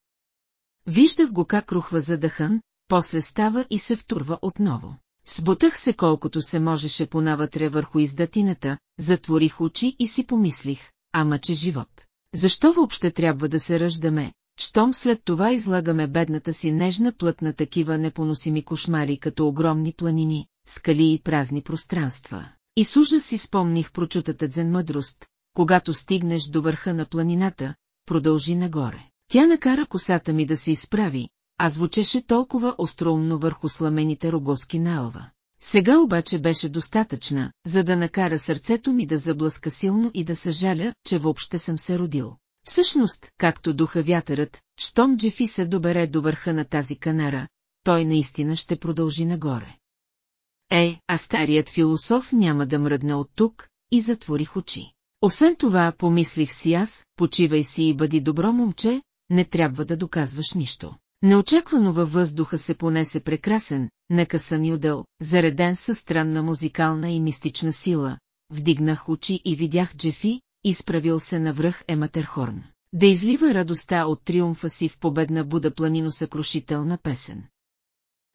Виждах го как рухва задъхан, после става и се втурва отново. Сбутах се колкото се можеше понавътре върху издатината, затворих очи и си помислих, ама че живот. Защо въобще трябва да се раждаме, щом след това излагаме бедната си нежна плът на такива непоносими кошмари като огромни планини, скали и празни пространства. И с ужас си спомних прочутата дзен мъдрост, когато стигнеш до върха на планината, продължи нагоре. Тя накара косата ми да се изправи, а звучеше толкова остроумно върху сламените рогоски на алва. Сега обаче беше достатъчна, за да накара сърцето ми да заблъска силно и да съжаля, че въобще съм се родил. Всъщност, както духа вятърът, щом Джефи се добере до върха на тази канара, той наистина ще продължи нагоре. Ей, а старият философ няма да мръдне от тук, и затворих очи. Освен това, помислих си аз, почивай си и бъди добро момче, не трябва да доказваш нищо. Неочаквано във въздуха се понесе прекрасен, некъсан юдъл, зареден със странна музикална и мистична сила. Вдигнах очи и видях Джефи, изправил се навръх Ематерхорн. Да излива радостта от триумфа си в победна Буда планино съкрушителна песен.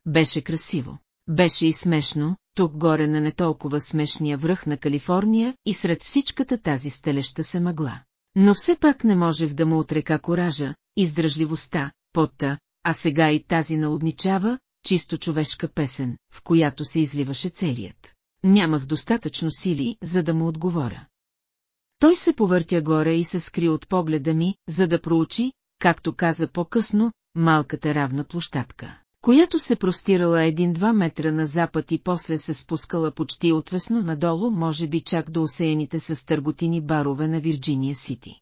Беше красиво. Беше и смешно, тук горе на не толкова смешния връх на Калифорния и сред всичката тази стелеща се мъгла. Но все пак не можех да му отрека коража, издръжливостта, потта, а сега и тази налудничава, чисто човешка песен, в която се изливаше целият. Нямах достатъчно сили, за да му отговоря. Той се повъртя горе и се скри от погледа ми, за да проучи, както каза по-късно, малката равна площадка, която се простирала един-два метра на запад и после се спускала почти отвесно надолу, може би чак до осеяните с търготини барове на Вирджиния Сити.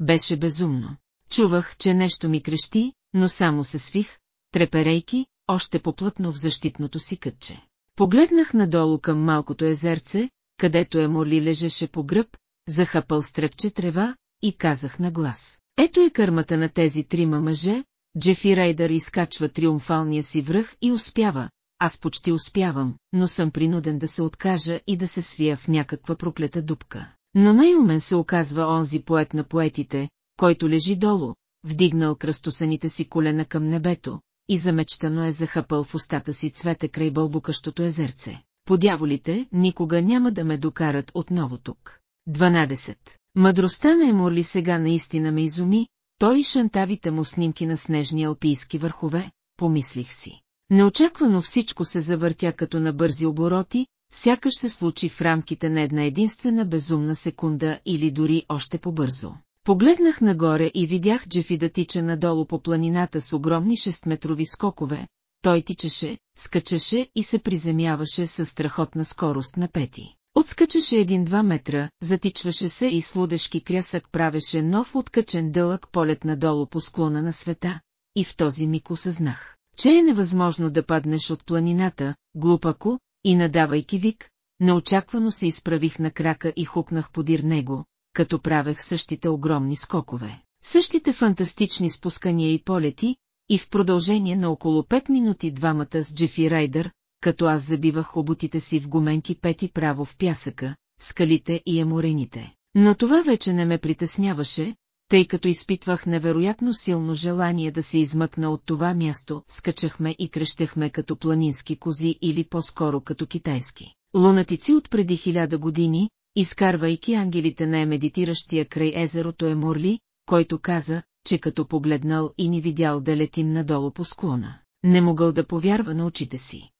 Беше безумно. Чувах, че нещо ми крещи, но само се свих, треперейки, още поплътно в защитното си кътче. Погледнах надолу към малкото езерце, където Еморли лежеше по гръб, захапал стръкче трева и казах на глас. Ето е кърмата на тези трима мъже, Джефи Рейдър изкачва триумфалния си връх и успява, аз почти успявам, но съм принуден да се откажа и да се свия в някаква проклета дупка. Но най-умен се оказва онзи поет на поетите, който лежи долу, вдигнал кръстосаните си колена към небето, и замечтано е захапал в устата си цвете край бълбукащото езерце. Подяволите никога няма да ме докарат отново тук. 12. Мъдростта на Еморли сега наистина ме изуми, той и шантавите му снимки на снежни алпийски върхове, помислих си. Неочаквано всичко се завъртя като на бързи обороти, сякаш се случи в рамките на една единствена безумна секунда или дори още по-бързо. Погледнах нагоре и видях Джефи да тича надолу по планината с огромни шестметрови скокове. Той тичаше, скачаше и се приземяваше със страхотна скорост на пети. Отскачаше един-два метра, затичваше се и с лудешки крясък правеше нов откачен дълъг полет надолу по склона на света, и в този миг осъзнах, че е невъзможно да паднеш от планината, глупако, и надавайки вик, неочаквано се изправих на крака и хукнах подир него, като правех същите огромни скокове, същите фантастични спускания и полети, и в продължение на около 5 минути двамата с Джефи Райдър, като аз забивах обутите си в гуменки пети право в пясъка, скалите и еморените. Но това вече не ме притесняваше, тъй като изпитвах невероятно силно желание да се измъкна от това място, скачахме и крещехме като планински кози или по-скоро като китайски. Лунатици от преди хиляда години, изкарвайки ангелите на медитиращия край езерото Еморли, който каза, че като погледнал и ни видял да летим надолу по склона, не могъл да повярва на очите си.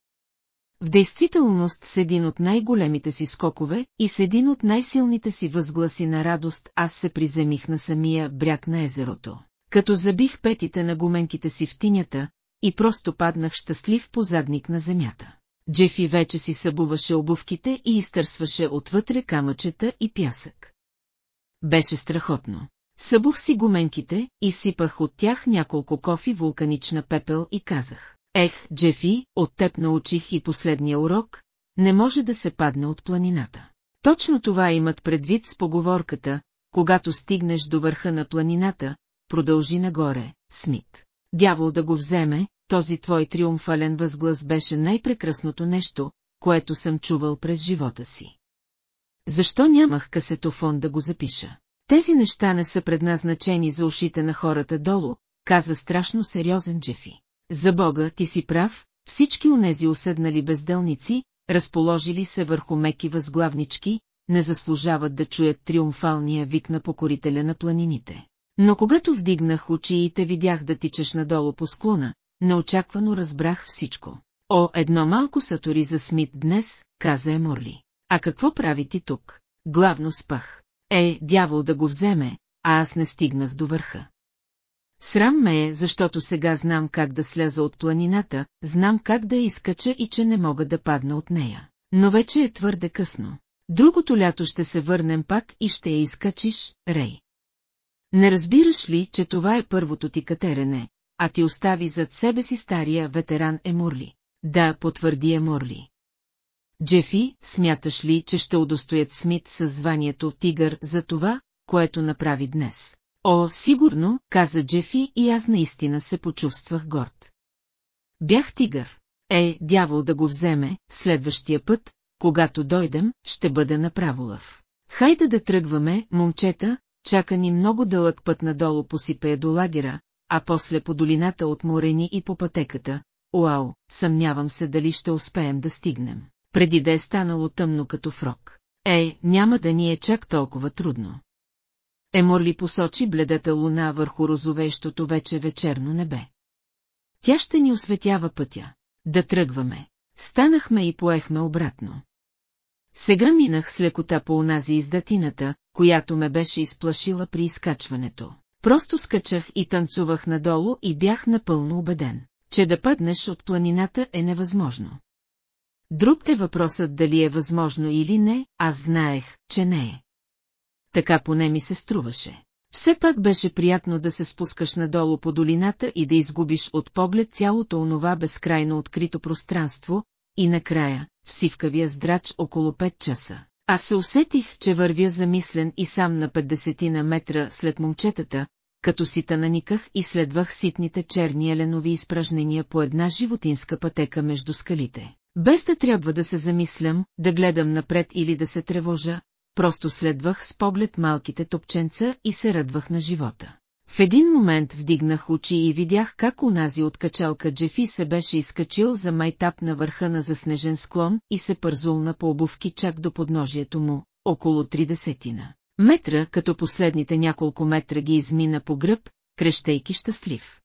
В действителност с един от най-големите си скокове и с един от най-силните си възгласи на радост аз се приземих на самия бряг на езерото. Като забих петите на гуменките си в тинята и просто паднах щастлив по задник на земята. Джефи вече си събуваше обувките и изтърсваше отвътре камъчета и пясък. Беше страхотно. Събух си гуменките, изсипах от тях няколко кофи вулканична пепел и казах. Ех, Джефи, от теб научих и последния урок, не може да се падне от планината. Точно това имат предвид с поговорката, когато стигнеш до върха на планината, продължи нагоре, Смит. Дявол да го вземе, този твой триумфален възглас беше най-прекрасното нещо, което съм чувал през живота си. Защо нямах касетофон да го запиша? Тези неща не са предназначени за ушите на хората долу, каза страшно сериозен Джефи. За Бога ти си прав, всички онези уседнали безделници, разположили се върху меки възглавнички, не заслужават да чуят триумфалния вик на покорителя на планините. Но когато вдигнах очи и те видях да тичаш надолу по склона, неочаквано разбрах всичко. О, едно малко сатори за Смит днес, каза Еморли. А какво прави ти тук? Главно спах. Е, дявол да го вземе, а аз не стигнах до върха. Срам ме е, защото сега знам как да сляза от планината, знам как да изкача и че не мога да падна от нея. Но вече е твърде късно. Другото лято ще се върнем пак и ще я изкачиш, Рей. Не разбираш ли, че това е първото ти катерене, а ти остави зад себе си стария ветеран Емурли? Да, потвърди Емурли. Джефи, смяташ ли, че ще удостоят Смит със званието Тигър за това, което направи днес? О, сигурно, каза Джефи и аз наистина се почувствах горд. Бях тигър. Е, дявол да го вземе, следващия път, когато дойдем, ще бъде направо лъв. Хайде да тръгваме, момчета, чака ни много дълъг път надолу по сипея до лагера, а после по долината от Морени и по пътеката. Уау, съмнявам се дали ще успеем да стигнем, преди да е станало тъмно като фрок. Ей, няма да ни е чак толкова трудно. Еморли посочи бледата луна върху розовещото вече вечерно небе. Тя ще ни осветява пътя. Да тръгваме. Станахме и поехме обратно. Сега минах с лекота по онази издатината, която ме беше изплашила при изкачването. Просто скачах и танцувах надолу и бях напълно убеден, че да паднеш от планината е невъзможно. Друг е въпросът дали е възможно или не, аз знаех, че не е. Така поне ми се струваше. Все пак беше приятно да се спускаш надолу по долината и да изгубиш от поглед цялото онова безкрайно открито пространство, и накрая, в сивкавия здрач около 5 часа. Аз се усетих, че вървя замислен и сам на 50 на метра след момчетата, като си тананиках и следвах ситните черни еленови изпражнения по една животинска пътека между скалите. Без да трябва да се замислям, да гледам напред или да се тревожа, просто следвах с поглед малките топченца и се радвах на живота. В един момент вдигнах очи и видях как унази от качалка Джефи се беше изкачил за майтап на върха на заснежен склон и се пързулна по обувки чак до подножието му, около три десетина. Метра, като последните няколко метра ги измина по гръб, крещейки щастлив.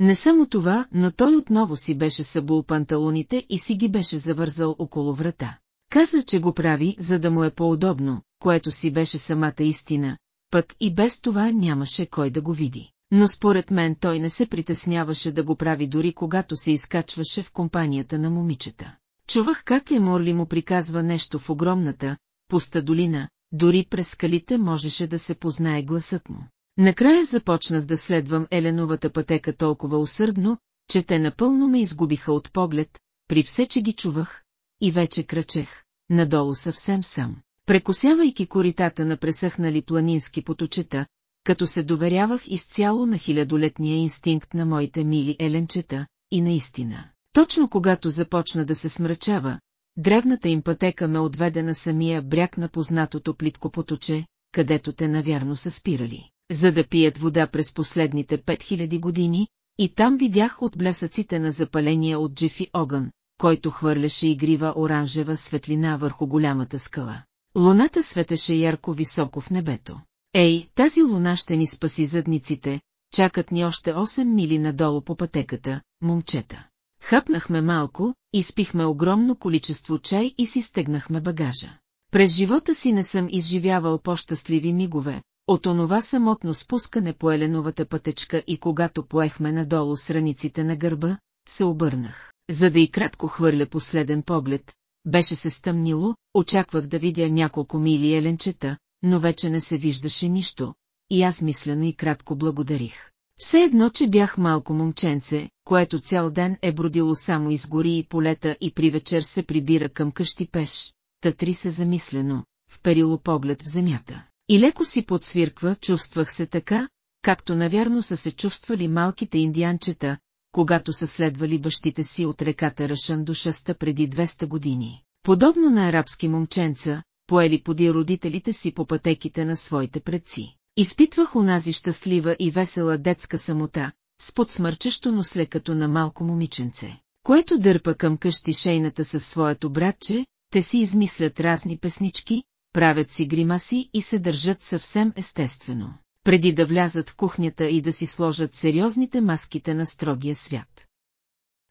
Не само това, но той отново си беше събул панталоните и си ги беше завързал около врата. Каза, че го прави, за да му е по-удобно, което си беше самата истина, пък и без това нямаше кой да го види. Но според мен той не се притесняваше да го прави дори когато се изкачваше в компанията на момичета. Чувах как Еморли му приказва нещо в огромната, пуста долина, дори през скалите можеше да се познае гласът му. Накрая започнах да следвам Еленовата пътека толкова усърдно, че те напълно ме изгубиха от поглед, при все, че ги чувах, и вече кръчех, надолу съвсем сам прекосявайки коритата на пресъхнали планински поточета, като се доверявах изцяло на хилядолетния инстинкт на моите мили еленчета, и наистина. Точно когато започна да се смрачава, древната им пътека ме отведе на самия бряг на познатото плитко поточе, където те навярно са спирали, за да пият вода през последните 5000 години, и там видях от блясъците на запаления от джефи огън, който хвърляше игрива оранжева светлина върху голямата скала. Луната светеше ярко високо в небето. Ей, тази луна ще ни спаси задниците, чакат ни още 8 мили надолу по пътеката, момчета. Хапнахме малко, изпихме огромно количество чай и си стегнахме багажа. През живота си не съм изживявал по-щастливи мигове, от онова самотно спускане по еленовата пътечка и когато поехме надолу с раниците на гърба, се обърнах, за да и кратко хвърля последен поглед, беше се стъмнило, очаквах да видя няколко мили еленчета, но вече не се виждаше нищо, и аз мислено и кратко благодарих. Все едно, че бях малко момченце, което цял ден е бродило само из гори и полета и при вечер се прибира към къщи пеш, татри се замислено, вперило поглед в земята. И леко си подсвирква, чувствах се така, както навярно са се чувствали малките индианчета, когато са следвали бащите си от реката Рашан до шеста преди 200 години. Подобно на арабски момченца, поели поди родителите си по пътеките на своите предци. Изпитвах унази щастлива и весела детска самота, с подсмърчещо носле като на малко момиченце, което дърпа към къщи шейната със своето братче, те си измислят разни песнички, правят си гримаси и се държат съвсем естествено преди да влязат в кухнята и да си сложат сериозните маските на строгия свят.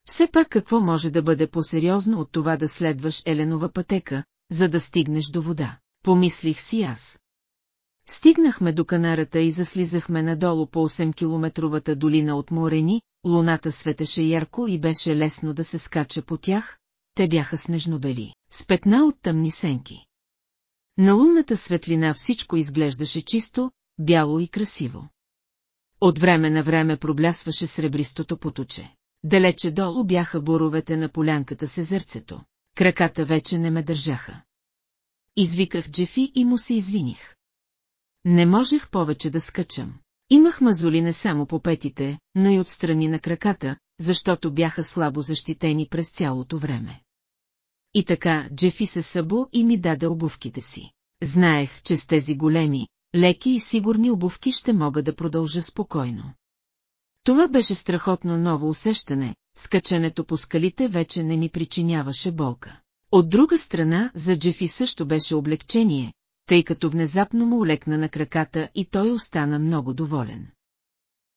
Все пак какво може да бъде по-сериозно от това да следваш Еленова пътека, за да стигнеш до вода, помислих си аз. Стигнахме до канарата и заслизахме надолу по 8-километровата долина от Морени, луната светеше ярко и беше лесно да се скача по тях, те бяха снежнобели, с петна от тъмни сенки. На лунната светлина всичко изглеждаше чисто, бяло и красиво. От време на време проблясваше сребристото поточе. Далече долу бяха буровете на полянката с езерцето. Краката вече не ме държаха. Извиках Джефи и му се извиних. Не можех повече да скачам. Имах мазоли не само по петите, но и отстрани на краката, защото бяха слабо защитени през цялото време. И така Джефи се събу и ми даде обувките си. Знаех, че с тези големи, леки и сигурни обувки ще мога да продължа спокойно. Това беше страхотно ново усещане, скачането по скалите вече не ни причиняваше болка. От друга страна, за Джефи също беше облегчение, тъй като внезапно му улекна на краката и той остана много доволен.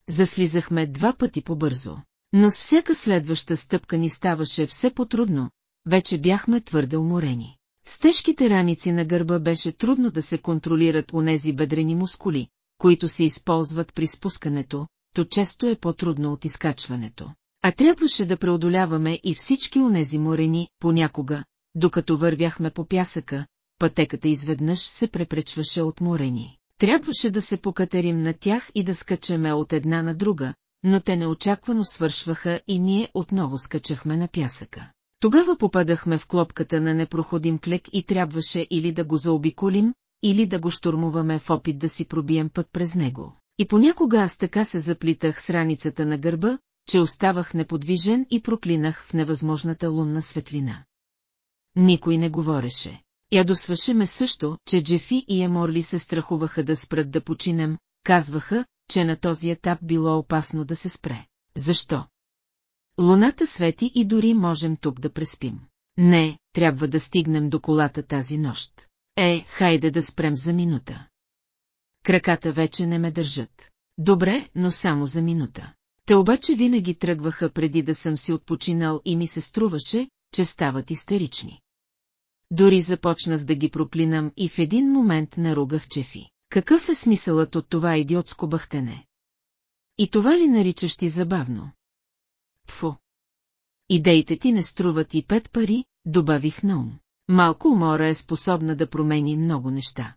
Заслизахме два пъти по-бързо, но с всяка следваща стъпка ни ставаше все по-трудно, вече бяхме твърде уморени. С тежките раници на гърба беше трудно да се контролират онези бедрени мускули, които се използват при спускането, то често е по-трудно от изкачването. А трябваше да преодоляваме и всички онези морени, понякога, докато вървяхме по пясъка, пътеката изведнъж се препречваше от морени. Трябваше да се покатерим на тях и да скачаме от една на друга, но те неочаквано свършваха и ние отново скачахме на пясъка. Тогава попадахме в клопката на непроходим клек и трябваше или да го заобиколим, или да го штурмуваме в опит да си пробием път през него. И понякога аз така се заплитах с раницата на гърба, че оставах неподвижен и проклинах в невъзможната лунна светлина. Никой не говореше. Ядосваше ме също, че Джефи и Еморли се страхуваха да спрат да починем, казваха, че на този етап било опасно да се спре. Защо? Луната свети и дори можем тук да преспим. Не, трябва да стигнем до колата тази нощ. Е, хайде да спрем за минута. Краката вече не ме държат. Добре, но само за минута. Те обаче винаги тръгваха преди да съм си отпочинал и ми се струваше, че стават истерични. Дори започнах да ги проклинам и в един момент наругах Чефи. Какъв е смисълът от това идиотско бъхтене? И това ли наричаш ти забавно? Пфу! Идеите ти не струват и пет пари, добавих на ум. Малко умора е способна да промени много неща.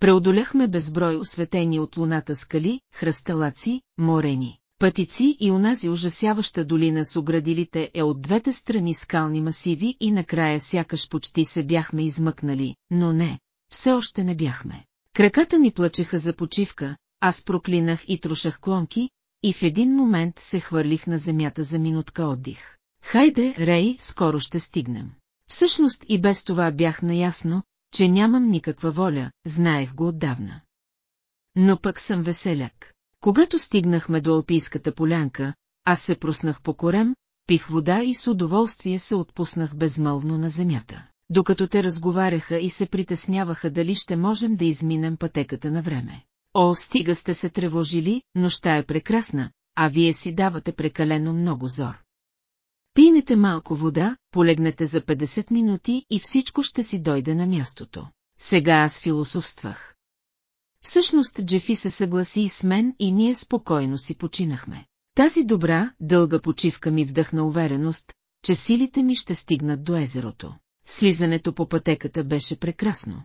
Преодоляхме безброй осветени от луната скали, хръсталаци, морени, пътици и унази ужасяваща долина с оградилите е от двете страни скални масиви и накрая сякаш почти се бяхме измъкнали, но не, все още не бяхме. Краката ми плачеха за почивка, аз проклинах и трошах клонки, и в един момент се хвърлих на земята за минутка отдих. Хайде, Рей, скоро ще стигнем. Всъщност и без това бях наясно, че нямам никаква воля, знаех го отдавна. Но пък съм веселяк. Когато стигнахме до Алпийската полянка, аз се проснах по корем, пих вода и с удоволствие се отпуснах безмълвно на земята, докато те разговаряха и се притесняваха дали ще можем да изминем пътеката на време. О, стига сте се тревожили, нощта е прекрасна, а вие си давате прекалено много зор. Пийнете малко вода, полегнете за 50 минути и всичко ще си дойде на мястото. Сега аз философствах. Всъщност Джефи се съгласи с мен и ние спокойно си починахме. Тази добра, дълга почивка ми вдъхна увереност, че силите ми ще стигнат до езерото. Слизането по пътеката беше прекрасно.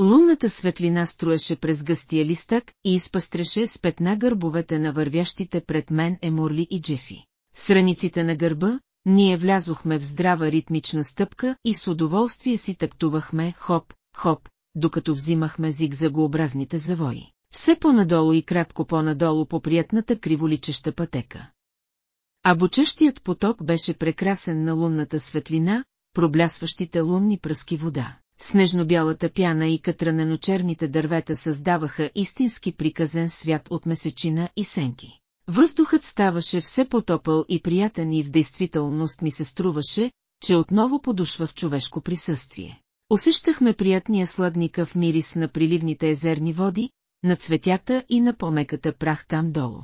Лунната светлина струеше през гъстия листък и изпъстреше с петна гърбовете на вървящите пред мен Еморли и Джефи. Сраниците на гърба, ние влязохме в здрава ритмична стъпка и с удоволствие си тактувахме хоп, хоп, докато взимахме зигзагообразните завои. Все по-надолу и кратко по-надолу по приятната криволичеща пътека. А бучещият поток беше прекрасен на лунната светлина, проблясващите лунни пръски вода. Снежно-бялата пяна и катранено-черните дървета създаваха истински приказен свят от месечина и сенки. Въздухът ставаше все по-топъл и приятен и в действителност ми се струваше, че отново подушва в човешко присъствие. Усещахме приятния сладникъв мирис на приливните езерни води, на цветята и на помеката прах там долу.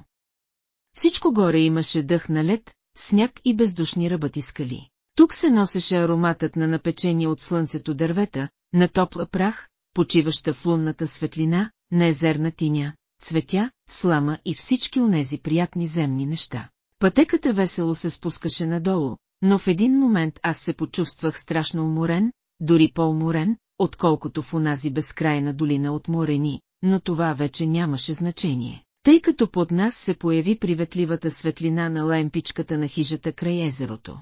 Всичко горе имаше дъх на лед, сняг и бездушни ръбати скали. Тук се носеше ароматът на напечени от слънцето дървета, на топла прах, почиваща в лунната светлина, на езерна тиня, цветя, слама и всички онези приятни земни неща. Пътеката весело се спускаше надолу, но в един момент аз се почувствах страшно уморен, дори по-уморен, отколкото в онази безкрайна долина от морени, но това вече нямаше значение, тъй като под нас се появи приветливата светлина на лемпичката на хижата край езерото.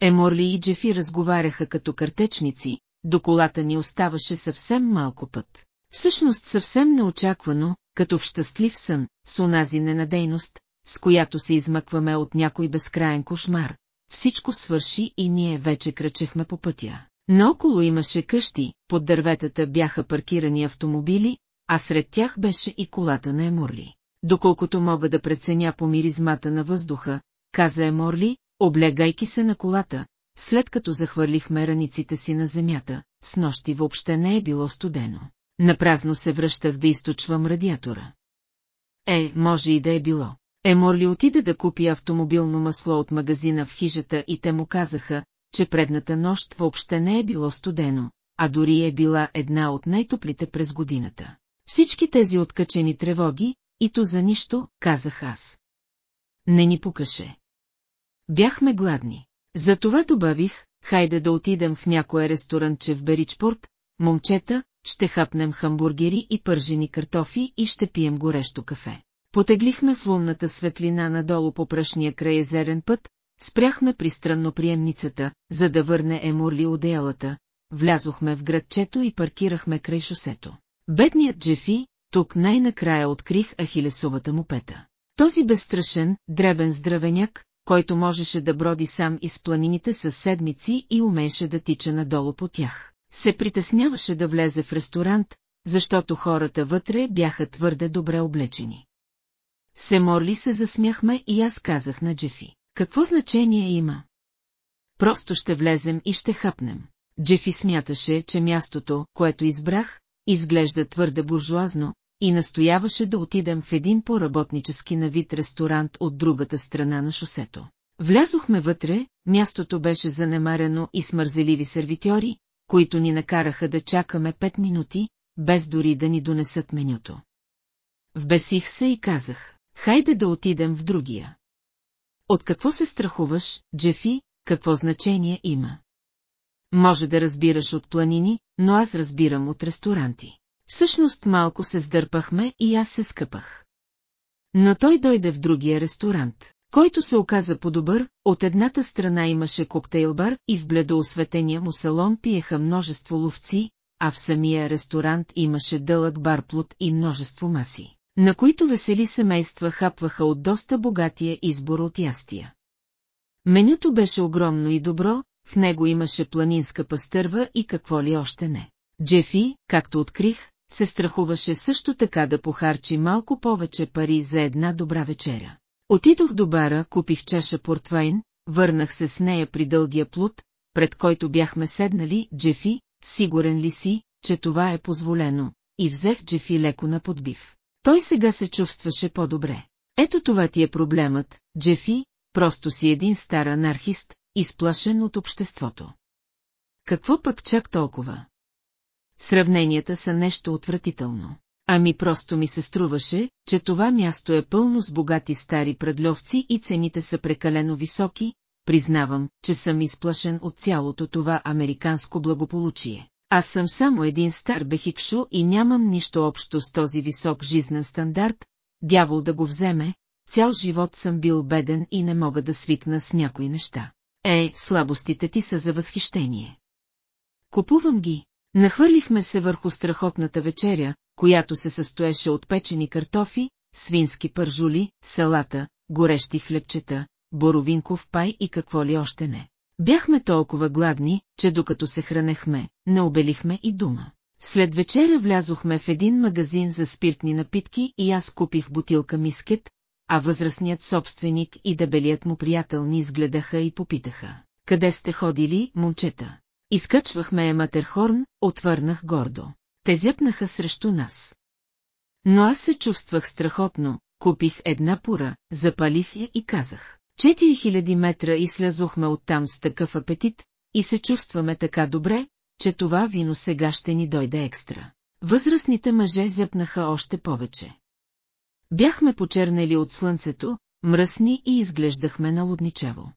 Еморли и Джефи разговаряха като картечници, до колата ни оставаше съвсем малко път. Всъщност съвсем неочаквано, като в щастлив сън, с онази ненадейност, с която се измъкваме от някой безкраен кошмар, всичко свърши и ние вече кръчехме по пътя. Наоколо имаше къщи, под дърветата бяха паркирани автомобили, а сред тях беше и колата на Еморли. Доколкото мога да преценя по миризмата на въздуха, каза Еморли, облягайки се на колата, след като захвърлихме раниците си на земята, с нощи въобще не е било студено. Напразно се връщах да източвам радиатора. Е, може и да е било. Еморли отида да купи автомобилно масло от магазина в хижата и те му казаха, че предната нощ въобще не е било студено, а дори е била една от най-топлите през годината. Всички тези откачени тревоги, и то за нищо, казах аз. Не ни покаше. Бяхме гладни. Затова добавих, хайде да отидем в някое ресторантче в Беричпорт, момчета, ще хапнем хамбургери и пържени картофи и ще пием горещо кафе. Потеглихме в лунната светлина надолу по прашния край езерен път, спряхме при странноприемницата, за да върне Емурли одеялата, влязохме в градчето и паркирахме край шосето. Бедният Джефи, тук най-накрая открих ахилесовата му пета. Този безстрашен, дребен здравеняк, който можеше да броди сам из планините със седмици и умееше да тича надолу по тях, се притесняваше да влезе в ресторант, защото хората вътре бяха твърде добре облечени. Се морли се засмяхме и аз казах на Джефи. Какво значение има? Просто ще влезем и ще хапнем. Джефи смяташе, че мястото, което избрах, изглежда твърде буржуазно, и настояваше да отидем в един по-работнически на вид ресторант от другата страна на шосето. Влязохме вътре, мястото беше занемарено и с мързеливи сервитьори, които ни накараха да чакаме пет минути, без дори да ни донесат менюто. Вбесих се и казах, хайде да отидем в другия. От какво се страхуваш, Джефи, какво значение има? Може да разбираш от планини, но аз разбирам от ресторанти. Всъщност малко се сдърпахме и аз се скъпах. Но той дойде в другия ресторант, който се оказа по-добър, от едната страна имаше коктейлбар и в бледоосветения му салон пиеха множество ловци, а в самия ресторант имаше дълъг барплот и множество маси, на които весели семейства хапваха от доста богатия избор от ястия. Менюто беше огромно и добро, в него имаше планинска пастърва и какво ли още не. Джефи, както открих, се страхуваше също така да похарчи малко повече пари за една добра вечеря. Отидох до бара, купих чаша портвайн, върнах се с нея при дългия плут, пред който бяхме седнали, Джефи, сигурен ли си, че това е позволено, и взех Джефи леко на подбив. Той сега се чувстваше по-добре. Ето това ти е проблемът, Джефи, просто си един стар анархист, изплашен от обществото. Какво пък чак толкова? Сравненията са нещо отвратително. Ами просто ми се струваше, че това място е пълно с богати стари предловци и цените са прекалено високи, признавам, че съм изплашен от цялото това американско благополучие. Аз съм само един стар бехикшо и нямам нищо общо с този висок жизнен стандарт, дявол да го вземе, цял живот съм бил беден и не мога да свикна с някои неща. Е, слабостите ти са за възхищение. Купувам ги. Нахвърлихме се върху страхотната вечеря, която се състоеше от печени картофи, свински пържули, салата, горещи хлебчета, боровинков пай и какво ли още не. Бяхме толкова гладни, че докато се хранехме, не обелихме и дума. След вечеря влязохме в един магазин за спиртни напитки и аз купих бутилка мискет, а възрастният собственик и дебелият му приятел ни изгледаха и попитаха. Къде сте ходили, момчета? Изкачвахме е Матерхорн, отвърнах гордо. Те зяпнаха срещу нас. Но аз се чувствах страхотно, купих една пура, запалих я и казах. 4000 метра и слязохме оттам с такъв апетит, и се чувстваме така добре, че това вино сега ще ни дойде екстра. Възрастните мъже зяпнаха още повече. Бяхме почернели от слънцето, мръсни и изглеждахме налудничаво.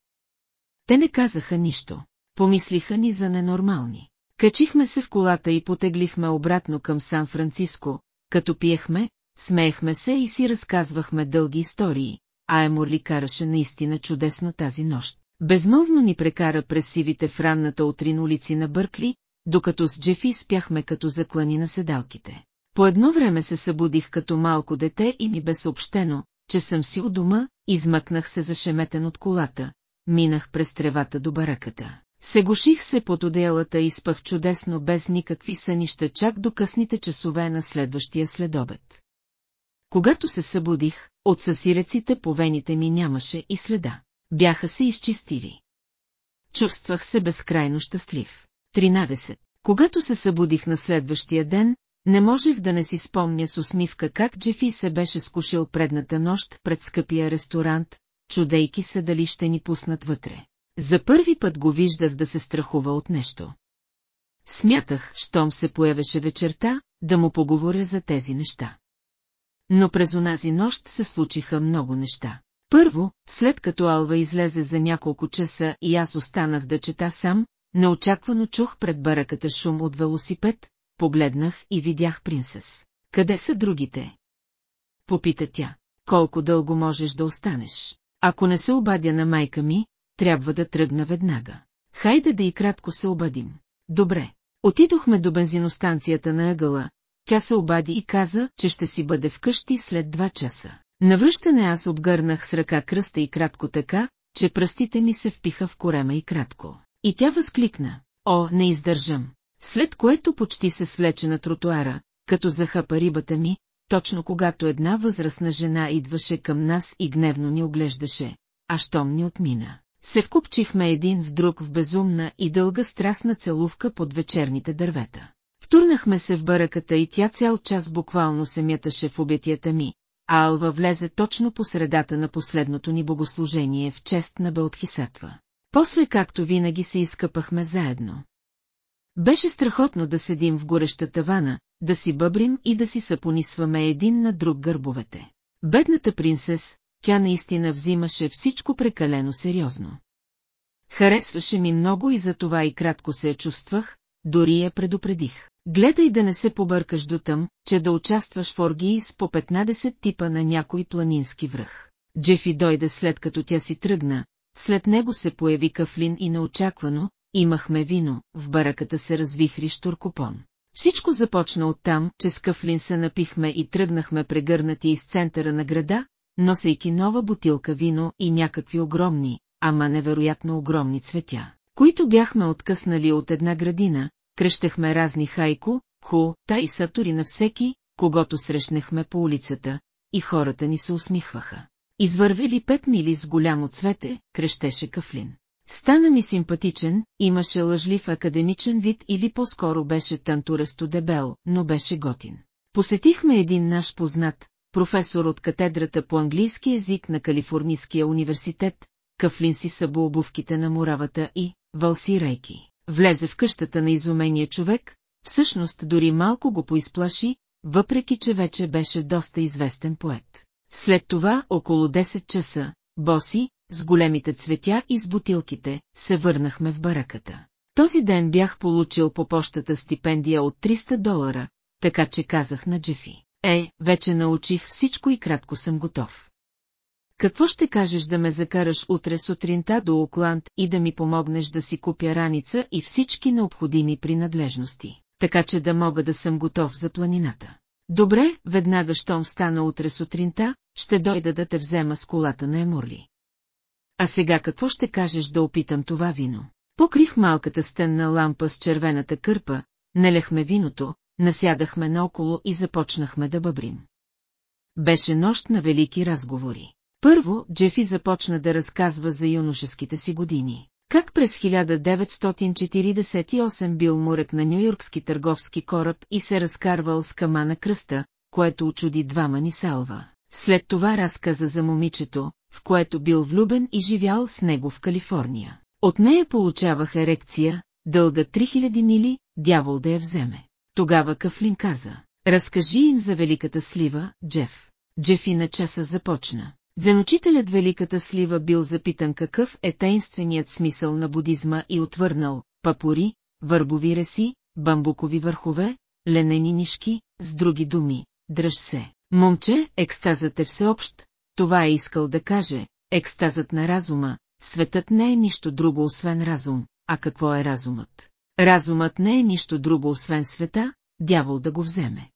Те не казаха нищо, помислиха ни за ненормални. Качихме се в колата и потеглихме обратно към Сан-Франциско, като пиехме, смеехме се и си разказвахме дълги истории, а Еморли караше наистина чудесно тази нощ. Безмълвно ни прекара през сивите в ранната утрин улици на Бъркли, докато с Джефи спяхме като заклани на седалките. По едно време се събудих като малко дете и ми бе съобщено, че съм си у дома, измъкнах се зашеметен от колата, минах през тревата до бараката. Сегуших се под одеялата и спах чудесно без никакви сънища чак до късните часове на следващия следобед. Когато се събудих, от съсиреците по вените ми нямаше и следа. Бяха се изчистили. Чувствах се безкрайно щастлив. 13. Когато се събудих на следващия ден, не можех да не си спомня с усмивка как Джефи се беше скушил предната нощ пред скъпия ресторант, чудейки се дали ще ни пуснат вътре. За първи път го виждах да се страхува от нещо. Смятах, щом се появеше вечерта, да му поговоря за тези неща. Но през онази нощ се случиха много неща. Първо, след като Алва излезе за няколко часа и аз останах да чета сам, неочаквано чух пред бараката шум от велосипед, погледнах и видях принцес. Къде са другите? Попита тя. Колко дълго можеш да останеш? Ако не се обадя на майка ми, трябва да тръгна веднага. Хайде да и кратко се обадим. Добре. Отидохме до бензиностанцията на ъгъла, тя се обади и каза, че ще си бъде вкъщи след два часа. Навръщане аз обгърнах с ръка кръста и кратко така, че пръстите ми се впиха в корема и кратко. И тя възкликна, о, не издържам. След което почти се свлече на тротуара, като захапа рибата ми, точно когато една възрастна жена идваше към нас и гневно ни оглеждаше, а щом ни отмина. Се вкупчихме един в друг в безумна и дълга страстна целувка под вечерните дървета. Втурнахме се в бараката и тя цял час буквално се мяташе в обетията ми, а Алва влезе точно по средата на последното ни богослужение в чест на Белтхисатва. После както винаги се изкъпахме заедно. Беше страхотно да седим в горещата вана, да си бъбрим и да си съпонисваме един на друг гърбовете. Бедната принцес, тя наистина взимаше всичко прекалено сериозно. Харесваше ми много и за това и кратко се я чувствах, дори я предупредих. Гледай да не се побъркаш до тъм, че да участваш в оргии с по 15 типа на някой планински връх. Джефи дойде след като тя си тръгна, след него се появи Кафлин и неочаквано, имахме вино, в бараката се развихри штуркопон. Всичко започна оттам, че с Кафлин се напихме и тръгнахме прегърнати из центъра на града, носейки нова бутилка вино и някакви огромни, ама невероятно огромни цветя, които бяхме откъснали от една градина, кръщахме разни хайко, ху, та и сатори на всеки, когато срещнахме по улицата, и хората ни се усмихваха. Извървели пет мили с голямо цвете, крещеше Кафлин. Стана ми симпатичен, имаше лъжлив академичен вид или по-скоро беше тантуресто дебел, но беше готин. Посетихме един наш познат, професор от катедрата по английски език на Калифорнийския университет, Кафлин си събу обувките на муравата и, валсирайки, влезе в къщата на изумения човек, всъщност дори малко го поизплаши, въпреки че вече беше доста известен поет. След това, около 10 часа, боси, с големите цветя и с бутилките, се върнахме в бараката. Този ден бях получил по почтата стипендия от 300 долара, така че казах на Джефи. Е, вече научих всичко и кратко съм готов. Какво ще кажеш да ме закараш утре сутринта до Окланд и да ми помогнеш да си купя раница и всички необходими принадлежности, така че да мога да съм готов за планината? Добре, веднага щом стана утре сутринта, ще дойда да те взема с колата на Емурли. А сега какво ще кажеш да опитам това вино? Покрих малката стенна лампа с червената кърпа, налехме виното, насядахме наоколо и започнахме да бъбрим. Беше нощ на велики разговори. Първо, Джефи започна да разказва за юношеските си години. Как през 1948 бил морек на Нью-Йоркски търговски кораб и се разкарвал с кама на кръста, което очуди двама ни салва. След това разказа за момичето, в което бил влюбен и живял с него в Калифорния. От нея получавах ерекция, дълга 3000 мили, дявол да я вземе. Тогава Кафлин каза, разкажи им за Великата слива, Джеф. Джефи на часа започна. Дзеночителят Великата слива бил запитан какъв е тайнственият смисъл на будизма и отвърнал папури, върбови реси, бамбукови върхове, ленени нишки, с други думи, дръж се. Момче, екстазът е всеобщ, това е искал да каже, екстазът на разума, светът не е нищо друго освен разум, а какво е разумът? Разумът не е нищо друго освен света, дявол да го вземе.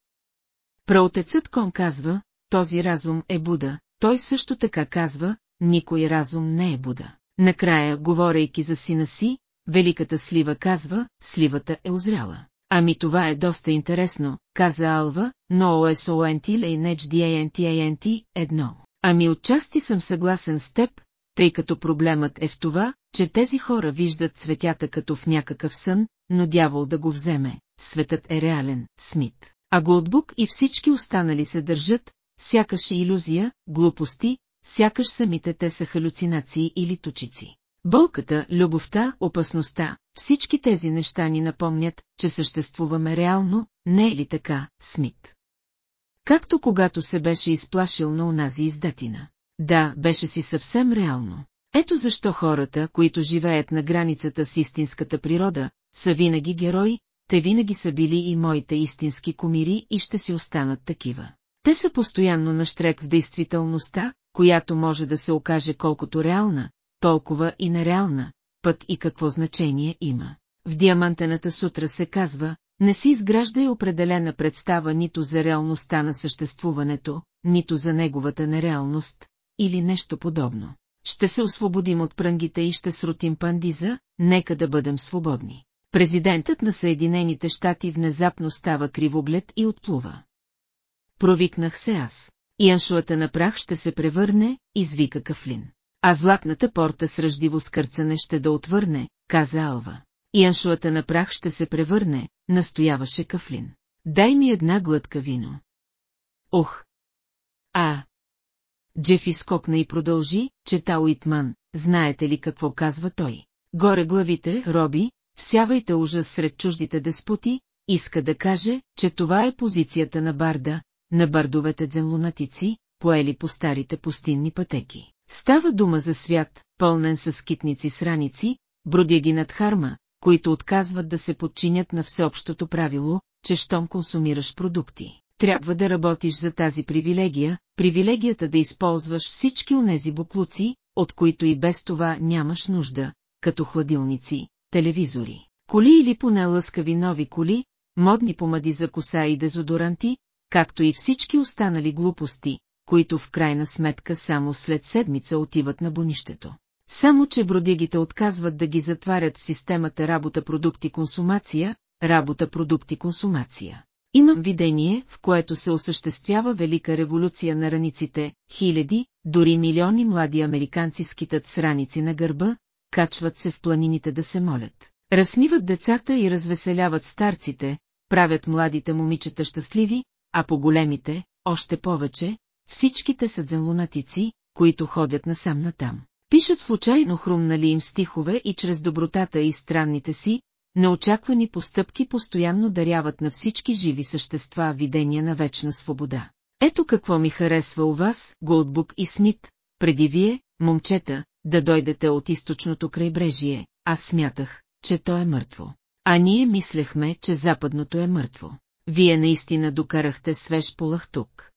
Праотецът Кон казва, този разум е Буда, той също така казва, никой разум не е Буда. Накрая, говорейки за сина си, Великата слива казва, сливата е озряла. Ами това е доста интересно, каза Алва, но OSONT LNHDANTANT едно. Ами отчасти съм съгласен с теб, тъй като проблемът е в това, че тези хора виждат цветята като в някакъв сън, но дявол да го вземе, светът е реален, Смит. А Голдбук и всички останали се държат, сякаш е иллюзия, глупости, сякаш самите те са халюцинации или точици. Болката, любовта, опасността, всички тези неща ни напомнят, че съществуваме реално, не е ли така, Смит? Както когато се беше изплашил на унази издатина. Да, беше си съвсем реално. Ето защо хората, които живеят на границата с истинската природа, са винаги герои, те винаги са били и моите истински комири и ще си останат такива. Те са постоянно на штрек в действителността, която може да се окаже колкото реална, толкова и нереална, пък и какво значение има. В Диамантената сутра се казва, не си изграждай определена представа нито за реалността на съществуването, нито за неговата нереалност, или нещо подобно. Ще се освободим от прънгите и ще срутим пандиза, нека да бъдем свободни. Президентът на Съединените щати внезапно става кривоглед и отплува. Провикнах се аз. И аншуата на прах ще се превърне, извика Кафлин. А златната порта с ръждиво скърцане ще да отвърне, каза Алва. И аншуата на прах ще се превърне, настояваше Кафлин. Дай ми една глътка вино. Ох! А! Джефи скокна и продължи, чета Уитман, знаете ли какво казва той? Горе главите, роби, всявайте ужас сред чуждите деспоти, иска да каже, че това е позицията на барда, на бардовете дзенлунатици, поели по старите пустинни пътеки. Става дума за свят, пълнен с скитници с раници, бродяги над харма, които отказват да се подчинят на всеобщото правило, че щом консумираш продукти, трябва да работиш за тази привилегия, привилегията да използваш всички онези буклуци, от които и без това нямаш нужда, като хладилници, телевизори, коли или поне лъскави нови коли, модни помади за коса и дезодоранти, както и всички останали глупости, които в крайна сметка само след седмица отиват на бонището. Само, че бродигите отказват да ги затварят в системата работа-продукти-консумация, работа-продукти-консумация. Имам видение, в което се осъществява велика революция на раниците, хиляди, дори милиони млади американци скитат с раници на гърба, качват се в планините да се молят. Разсмиват децата и развеселяват старците, правят младите момичета щастливи, а по големите, още повече, всичките са дзенлунатици, които ходят насам натам. Пишат случайно хрумнали им стихове и чрез добротата и странните си, неочаквани постъпки постоянно даряват на всички живи същества видения на вечна свобода. Ето какво ми харесва у вас, Голдбук и Смит, преди вие, момчета, да дойдете от източното крайбрежие, аз смятах, че то е мъртво. А ние мислехме, че западното е мъртво. Вие наистина докарахте свеж полах тук.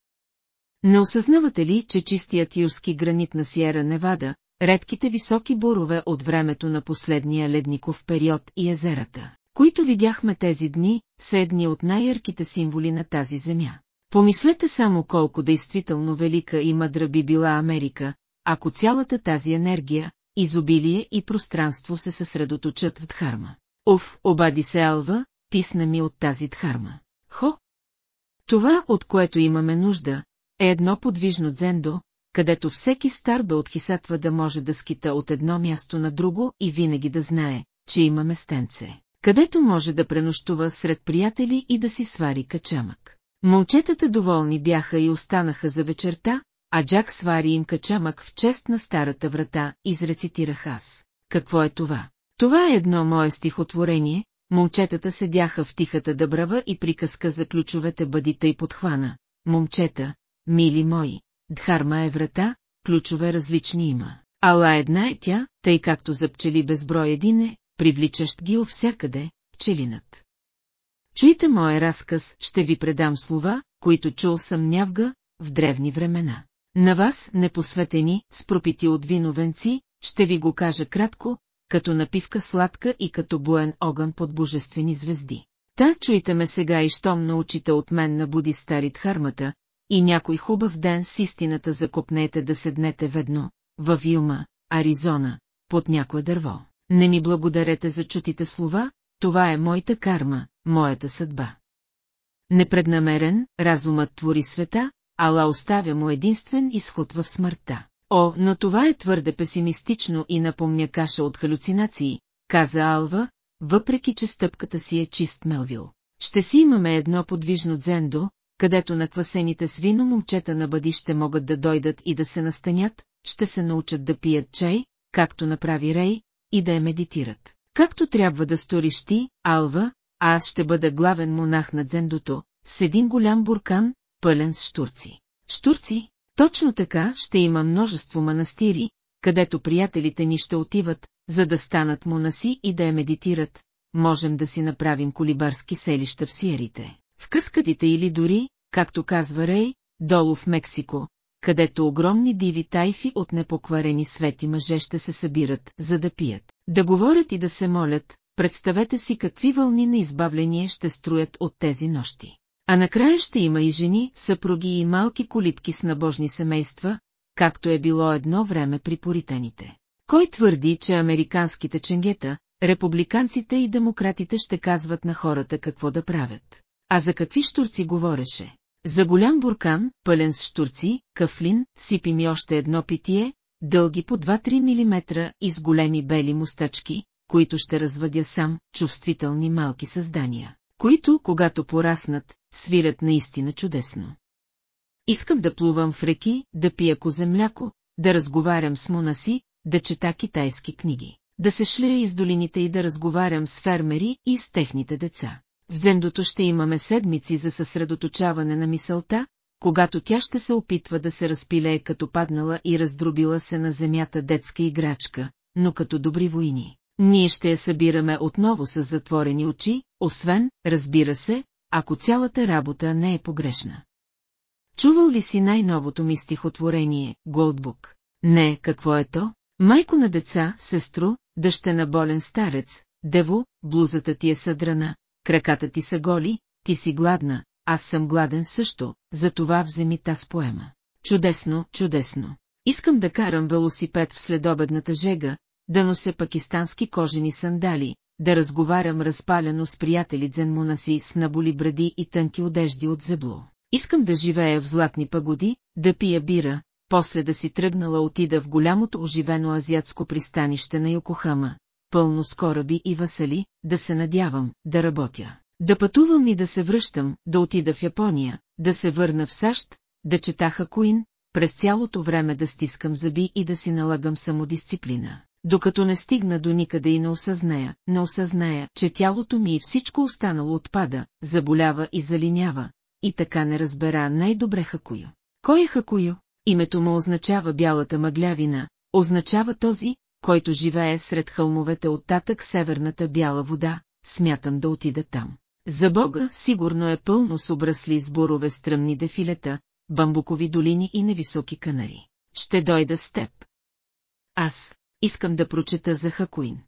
Не осъзнавате ли, че чистият юрски гранит на Сиера Невада, редките високи бурове от времето на последния ледников период и езерата, които видяхме тези дни, са едни от най-ярките символи на тази земя. Помислете само колко действително велика и мъдра би била Америка, ако цялата тази енергия, изобилие и пространство се съсредоточат в Дхарма. Оф, обади се Алва, писна ми от тази Дхарма. Хо! Това, от което имаме нужда, е едно подвижно дзендо, където всеки стар бе отхисатва да може да скита от едно място на друго и винаги да знае, че има местенце, където може да пренощува сред приятели и да си свари качамък. Момчетата доволни бяха и останаха за вечерта, а Джак свари им качамък в чест на старата врата, изрецитирах аз. Какво е това? Това е едно мое стихотворение, момчетата седяха в тихата дъбрава и приказка за ключовете бъдите и подхвана. Момчета, мили мои, Дхарма е врата, ключове различни има. Ала една е тя, тъй както за пчели безброй един е, привличащ ги всякъде, пчелинът. Чуйте моя разказ, ще ви предам слова, които чул съм нявга в древни времена. На вас, непосветени, с пропити от виновенци, ще ви го кажа кратко, като напивка сладка и като буен огън под божествени звезди. Та чуйте ме сега и щом научите от мен на буди старит хармата, и някой хубав ден с истината закопнете да седнете ведно, във Юма, Аризона, под някое дърво. Не ми благодарете за чутите слова, това е моята карма, моята съдба. Непреднамерен, разумът твори света, ала оставя му единствен изход в смъртта. О, но това е твърде песимистично и напомня каша от халюцинации, каза Алва, въпреки че стъпката си е чист Мелвил. Ще си имаме едно подвижно дзендо, където наквасените с вино момчета на бъдище могат да дойдат и да се настанят, ще се научат да пият чай, както направи Рей, и да я медитират. Както трябва да сториш ти, Алва, а аз ще бъда главен монах на дзендото, с един голям буркан, пълен с штурци. Штурци? Точно така ще има множество манастири, където приятелите ни ще отиват, за да станат монаси и да я медитират, можем да си направим колибарски селища в сиерите, в къскадите или дори, както казва Рей, долу в Мексико, където огромни диви тайфи от непокварени свети мъже ще се събират, за да пият, да говорят и да се молят, представете си какви вълни на избавление ще строят от тези нощи. А накрая ще има и жени, съпруги и малки колипки с набожни семейства, както е било едно време при поританите. Кой твърди, че американските ченгета, републиканците и демократите ще казват на хората какво да правят? А за какви штурци говореше? За голям буркан, пълен с штурци, кафлин, сипи ми още едно питие, дълги по 2-3 мм и с големи бели мустачки, които ще развъдя сам, чувствителни малки създания, които, когато пораснат, свирят наистина чудесно. Искам да плувам в реки, да пия козе мляко, да разговарям с монаси, да чета китайски книги, да се шлея из долините и да разговарям с фермери и с техните деца. В дзендото ще имаме седмици за съсредоточаване на мисълта, когато тя ще се опитва да се разпилее като паднала и раздробила се на земята детска играчка, но като добри войни. Ние ще я събираме отново с затворени очи, освен, разбира се, ако цялата работа не е погрешна. Чувал ли си най-новото ми стихотворение, Голдбук? Не, какво е то? Майко на деца, сестро, дъще на болен старец, дево, блузата ти е съдрана, краката ти са голи, ти си гладна, аз съм гладен също, затова вземи таз поема. Чудесно, чудесно. Искам да карам велосипед в следобедната жега, да нося пакистански кожени сандали, да разговарям разпалено с приятели дзенмуна си с наболи бради и тънки одежди от зебло. Искам да живея в златни пагоди, да пия бира, после да си тръгнала отида в голямото оживено азиатско пристанище на Йокохама, пълно с кораби и васали, да се надявам, да работя. Да пътувам и да се връщам, да отида в Япония, да се върна в САЩ, да чета Хакуин, през цялото време да стискам зъби и да си налагам самодисциплина. Докато не стигна до никъде и не осъзная, не осъзная, че тялото ми и всичко останало отпада, заболява и залинява, и така не разбера най-добре Хакуйо. Кой е Хакуйо? Името му означава бялата мъглявина, означава този, който живее сред хълмовете от татък северната бяла вода, смятам да отида там. За Бога сигурно е пълно с обрасли с бурове стръмни дефилета, бамбукови долини и невисоки канари. Ще дойда с теб. Аз искам да прочета за Хакуин.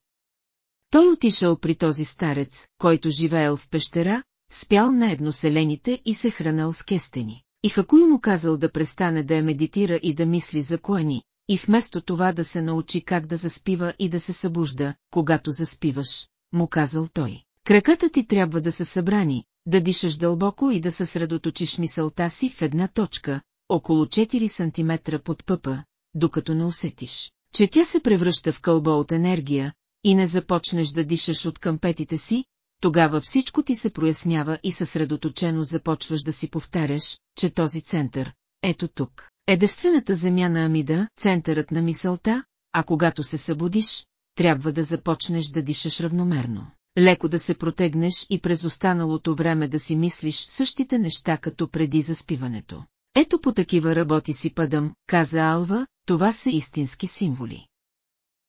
Той отишъл при този старец, който живеел в пещера, спял на едноселените и се хранал с кестени. И Хакуй му казал да престане да я медитира и да мисли за Коани, и вместо това да се научи как да заспива и да се събужда, когато заспиваш, му казал той. Краката ти трябва да са събрани, да дишаш дълбоко и да съсредоточиш мисълта си в една точка, около 4 см под пъпа, докато не усетиш, че тя се превръща в кълбо от енергия, и не започнеш да дишаш от къмпетите си, тогава всичко ти се прояснява и съсредоточено започваш да си повтаряш, че този център, ето тук, Единствената земя на Амида, центърът на мисълта, а когато се събудиш, трябва да започнеш да дишаш равномерно. Леко да се протегнеш и през останалото време да си мислиш същите неща като преди заспиването. Ето по такива работи си падам, каза Алва, това са истински символи.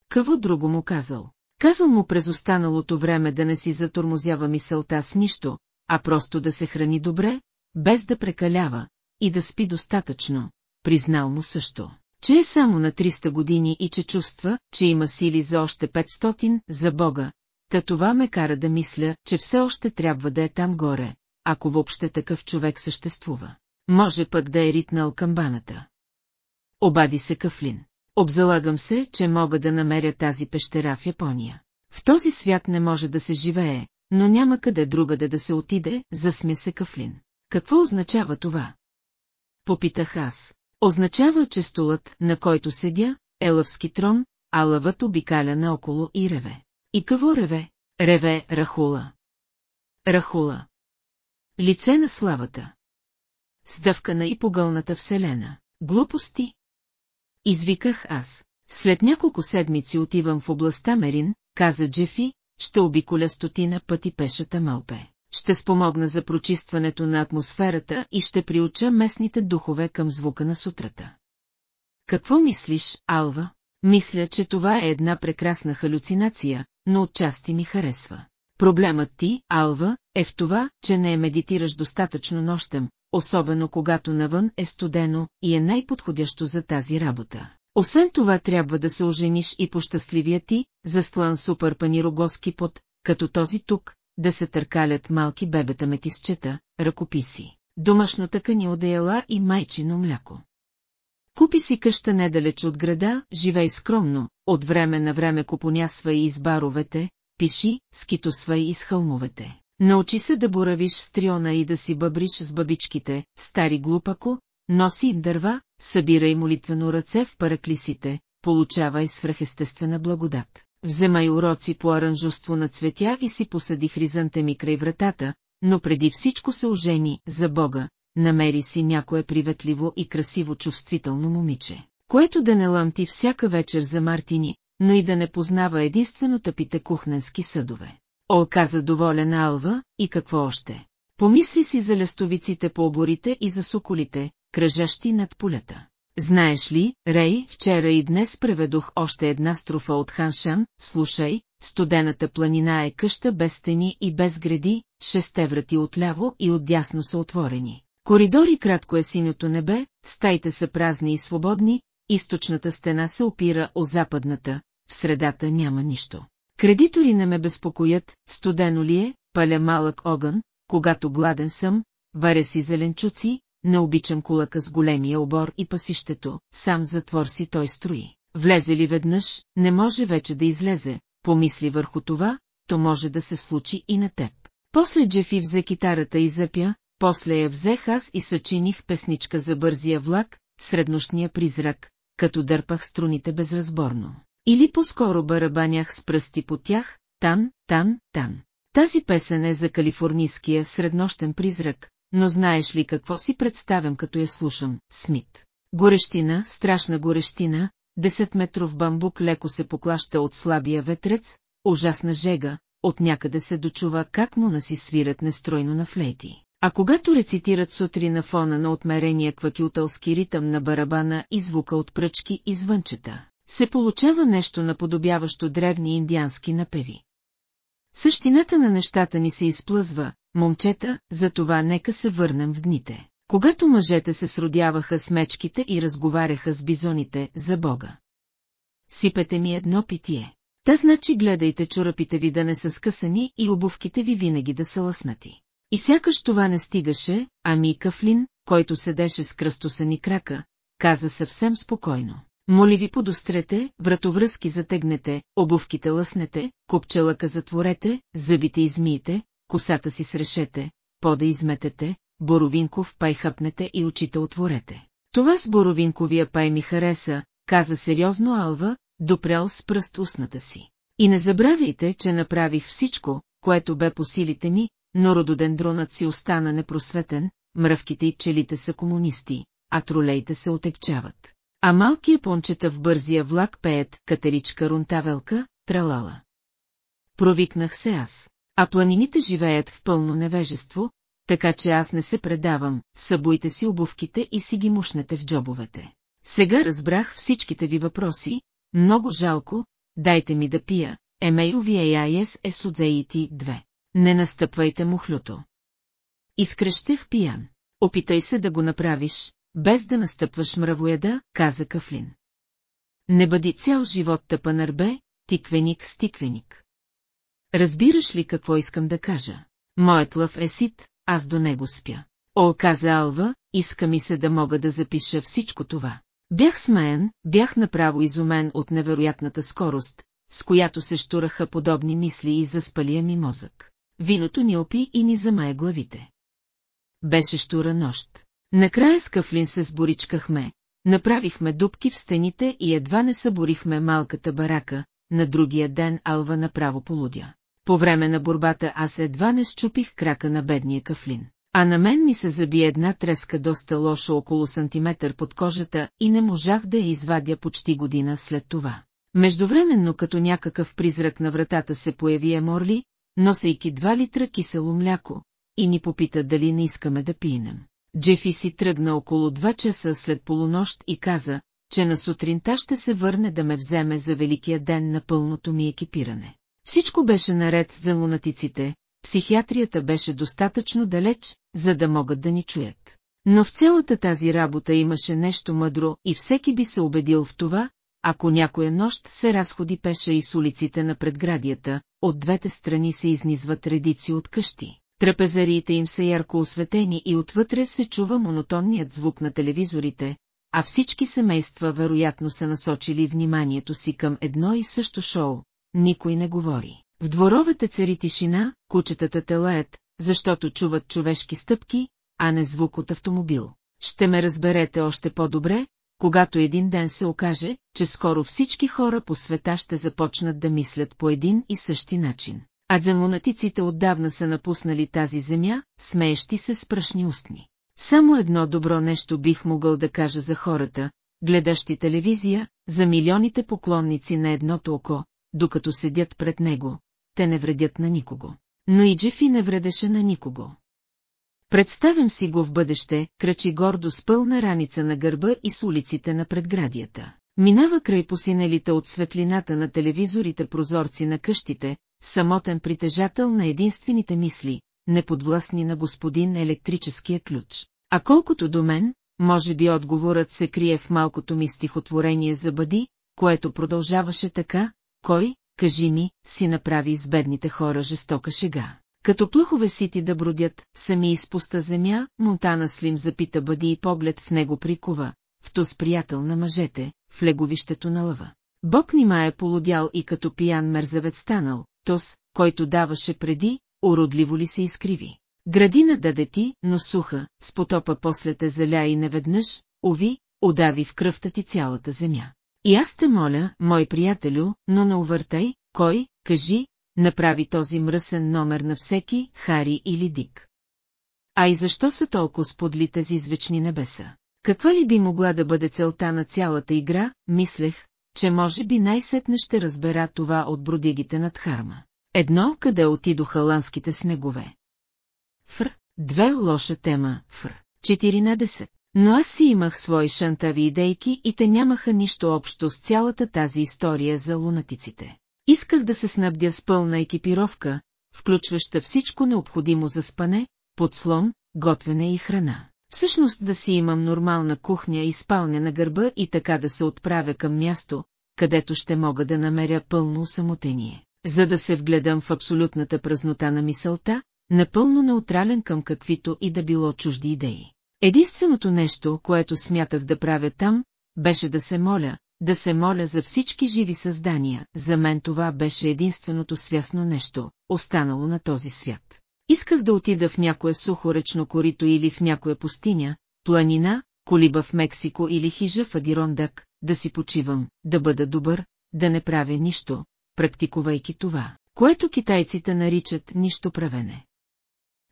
Какво друго му казал? Казал му през останалото време да не си затормозява мисълта с нищо, а просто да се храни добре, без да прекалява, и да спи достатъчно, признал му също, че е само на 300 години и че чувства, че има сили за още 500, за Бога, та това ме кара да мисля, че все още трябва да е там горе, ако въобще такъв човек съществува. Може пък да е ритнал камбаната. Обади се Кафлин. Обзалагам се, че мога да намеря тази пещера в Япония. В този свят не може да се живее, но няма къде другаде да се отиде, засмя се Кафлин. Какво означава това? Попитах аз. Означава, че столът, на който седя, е лъвски трон, а лъвът обикаля наоколо и реве. И какво реве? Реве Рахула. Рахула. Лице на славата. Сдъвкана и погълната вселена. Глупости. Извиках аз. След няколко седмици отивам в областта Мерин, каза Джефи, ще обиколя стотина пъти пешата Малпе. Ще спомогна за прочистването на атмосферата и ще приуча местните духове към звука на сутрата. Какво мислиш, Алва? Мисля, че това е една прекрасна халюцинация, но отчасти ми харесва. Проблемът ти, Алва, е в това, че не медитираш достатъчно нощем, особено когато навън е студено и е най-подходящо за тази работа. Освен това трябва да се ожениш и по щастливия ти, застлан супер панирогоски под, като този тук, да се търкалят малки бебета метисчета, ръкописи, домашно тъкани одеяла и майчино мляко. Купи си къща недалеч от града, живей скромно, от време на време купонясва и из баровете, пиши, скитосва и из хълмовете. Научи се да боравиш с триона и да си бъбриш с бабичките, стари глупако, носи им дърва, събирай молитвено ръце в параклисите, получавай свръхестествена благодат. Вземай уроци по аранжуство на цветя и си посади хризантеми край вратата, но преди всичко се ожени, за Бога, намери си някое приветливо и красиво чувствително момиче, което да не лъмти всяка вечер за Мартини, но и да не познава единствено тъпите кухненски съдове. О, каза доволен Алва, и какво още? Помисли си за лестовиците по оборите и за соколите, кръжащи над полета. Знаеш ли, Рей, вчера и днес преведох още една строфа от Ханшан, слушай, студената планина е къща без стени и без гради, шесте врати отляво и отдясно са отворени. Коридори кратко е синьото небе, стаите са празни и свободни, източната стена се опира о западната, в средата няма нищо. Кредитори не ме безпокоят, студено ли е, паля малък огън, когато гладен съм, варя си зеленчуци, не обичам кулака с големия обор и пасището, сам затвор си той строи. Влезе ли веднъж, не може вече да излезе, помисли върху това, то може да се случи и на теб. После Джефи взе китарата и запя, после я взех аз и съчиних песничка за бързия влак, среднощния призрак, като дърпах струните безразборно. Или по-скоро барабанях с пръсти по тях, тан, тан, тан. Тази песен е за калифорнийския среднощен призрак, но знаеш ли какво си представям като я слушам, Смит? Горещина, страшна горещина, 10 метров бамбук леко се поклаща от слабия ветрец, ужасна жега, от някъде се дочува как му наси свират нестройно на флейти. А когато рецитират сутрин на фона на отмерения квакютълски ритъм на барабана и звука от пръчки и звънчета, се получава нещо наподобяващо древни индиански напеви. Същината на нещата ни се изплъзва, момчета, затова нека се върнем в дните. Когато мъжете се сродяваха с мечките и разговаряха с бизоните за Бога. Сипете ми едно питие. Та значи гледайте чорапите ви да не са скъсани и обувките ви винаги да са лъснати. И сякаш това не стигаше, ами Кафлин, който седеше с кръстосани крака, каза съвсем спокойно. Моли ви подострете, вратовръзки затегнете, обувките лъснете, копчелъка затворете, зъбите измиете, косата си срешете, пода изметете, боровинков пай хъпнете и очите отворете. Това с боровинковия пай ми хареса, каза сериозно Алва, допрял с пръст устната си. И не забравяйте, че направих всичко, което бе по силите ми, но рододендронът си остана непросветен, мръвките и пчелите са комунисти, а тролеите се отекчават. А малкия пончета в бързия влак пеят катеричка рунтавелка, тралала. Провикнах се аз. А планините живеят в пълно невежество, така че аз не се предавам, събуйте си обувките и си ги мушнете в джобовете. Сега разбрах всичките ви въпроси, много жалко, дайте ми да пия, емейл VAIS е судзеити 2. Не настъпвайте мухлюто. Изкръщех пиян. Опитай се да го направиш, без да настъпваш мравоеда, каза Кафлин. Не бъди цял живот тъпанърбе, тиквеник с тиквеник. Разбираш ли какво искам да кажа? Моят лъв е сит, аз до него спя. О, каза Алва, иска ми се да мога да запиша всичко това. Бях смеен, бях направо изумен от невероятната скорост, с която се штураха подобни мисли и заспалия ми мозък. Виното ни опи и ни замая главите. Беше штура нощ. Накрая с Кафлин се сборичкахме, направихме дубки в стените и едва не съборихме малката барака, на другия ден Алва направо полудя. По време на борбата аз едва не щупих крака на бедния Кафлин. А на мен ми се заби една треска доста лошо около сантиметър под кожата и не можах да я извадя почти година след това. Междувременно като някакъв призрак на вратата се появи Еморли, носейки два литра кисело мляко, и ни попита дали не искаме да пинем. Джефи си тръгна около два часа след полунощ и каза, че на сутринта ще се върне да ме вземе за великия ден на пълното ми екипиране. Всичко беше наред за лунатиците, психиатрията беше достатъчно далеч, за да могат да ни чуят. Но в цялата тази работа имаше нещо мъдро и всеки би се убедил в това, ако някоя нощ се разходи пеша и с улиците на предградията, от двете страни се изнизват редици от къщи. Трапезариите им са ярко осветени и отвътре се чува монотонният звук на телевизорите, а всички семейства вероятно са насочили вниманието си към едно и също шоу. Никой не говори. В дворовете цари тишина, кучетата телаят, защото чуват човешки стъпки, а не звук от автомобил. Ще ме разберете още по-добре, когато един ден се окаже, че скоро всички хора по света ще започнат да мислят по един и същи начин. А дзенлунатиците отдавна са напуснали тази земя, смеещи се с пръшни устни. Само едно добро нещо бих могъл да кажа за хората, гледащи телевизия, за милионите поклонници на едното око, докато седят пред него, те не вредят на никого. Но и Джефи не вредеше на никого. Представям си го в бъдеще, кръчи гордо с пълна раница на гърба и с улиците на предградията. Минава край посинелите от светлината на телевизорите прозорци на къщите, самотен притежател на единствените мисли, неподвластни на господин електрическия ключ. А колкото до мен, може би отговорът се крие в малкото ми стихотворение за бъди, което продължаваше така, кой, кажи ми, си направи с бедните хора жестока шега. Като плъхове сити да бродят, сами изпуста земя, Монтана Слим запита бъди и поглед в него прикува, в то приятел на мъжете, в леговището на лъва. Бог нима е полудял и като пиян мерзавец станал, тос, който даваше преди, уродливо ли се изкриви. Градина даде ти, но суха, с потопа после те заля и неведнъж, ови, удави в кръвта ти цялата земя. И аз те моля, мой приятелю, но не увъртай, кой, кажи, направи този мръсен номер на всеки, Хари или Дик. А и защо са толкова сподли тези извечни небеса? Каква ли би могла да бъде целта на цялата игра, мислех, че може би най-сетне ще разбера това от бродигите над Харма. Едно, къде отидоха ланските снегове. Фр. Две лоша тема, фр. 14. Но аз си имах свои шантави идейки и те нямаха нищо общо с цялата тази история за лунатиците. Исках да се снабдя с пълна екипировка, включваща всичко необходимо за спане, подслон, готвене и храна. Всъщност да си имам нормална кухня и спалня на гърба и така да се отправя към място, където ще мога да намеря пълно усамотение, за да се вгледам в абсолютната празнота на мисълта, напълно неутрален към каквито и да било чужди идеи. Единственото нещо, което смятах да правя там, беше да се моля, да се моля за всички живи създания, за мен това беше единственото свясно нещо, останало на този свят. Исках да отида в някое сухо речно корито или в някоя пустиня, планина, колиба в Мексико или хижа в Адирондак, да си почивам, да бъда добър, да не правя нищо, практикувайки това, което китайците наричат нищо правене.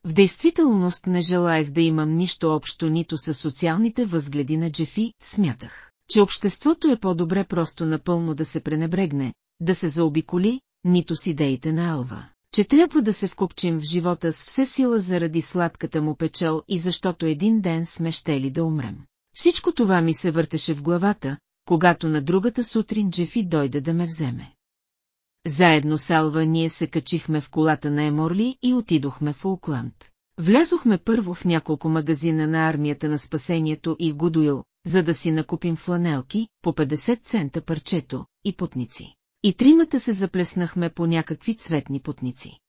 В действителност не желаях да имам нищо общо нито с социалните възгледи на Джефи, смятах, че обществото е по-добре просто напълно да се пренебрегне, да се заобиколи, нито с идеите на Алва, че трябва да се вкупчим в живота с все сила заради сладката му печел и защото един ден сме щели да умрем. Всичко това ми се въртеше в главата, когато на другата сутрин Джефи дойде да ме вземе. Заедно с Алва ние се качихме в колата на Еморли и отидохме в Оукланд. Влязохме първо в няколко магазина на армията на спасението и Гудуил, за да си накупим фланелки, по 50 цента парчето, и путници. И тримата се заплеснахме по някакви цветни путници.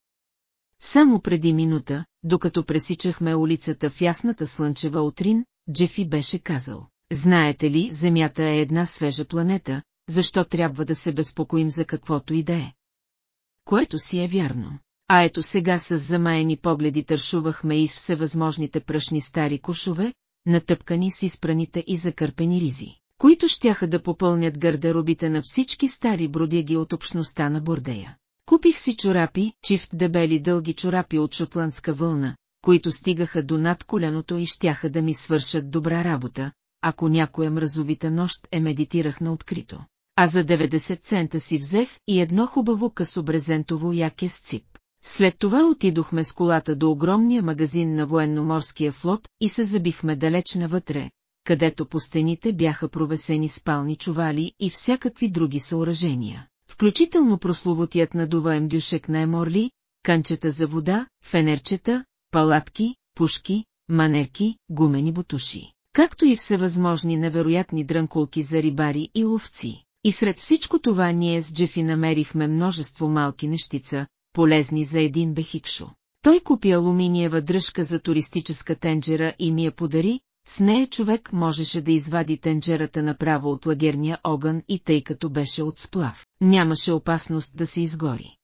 Само преди минута, докато пресичахме улицата в ясната слънчева утрин, Джефи беше казал. Знаете ли, Земята е една свежа планета, защо трябва да се безпокоим за каквото и да е? Което си е вярно. А ето сега с замаяни погледи тършувахме из всевъзможните пръшни стари кошове, натъпкани с изпраните и закърпени ризи, които щяха да попълнят гардеробите на всички стари бродяги от общността на Бордея. Купих си чорапи, чифт дебели дълги чорапи от шотландска вълна, които стигаха до над коляното и щяха да ми свършат добра работа, ако някоя мразовита нощ е медитирах на открито. А за 90 цента си взех и едно хубаво късобрезентово яке с цип. След това отидохме с колата до огромния магазин на военноморския флот и се забихме далеч навътре, където по стените бяха провесени спални чували и всякакви други съоръжения, включително прословутият надуваем дюшек на еморли, канчета за вода, фенерчета, палатки, пушки, манерки, гумени бутуши, както и всевъзможни невероятни дрънкулки за рибари и ловци. И сред всичко това ние с Джефи намерихме множество малки нещица, полезни за един бехикшо. Той купи алуминиева дръжка за туристическа тенджера и ми я подари, с нея човек можеше да извади тенджерата направо от лагерния огън и тъй като беше от сплав, нямаше опасност да се изгори.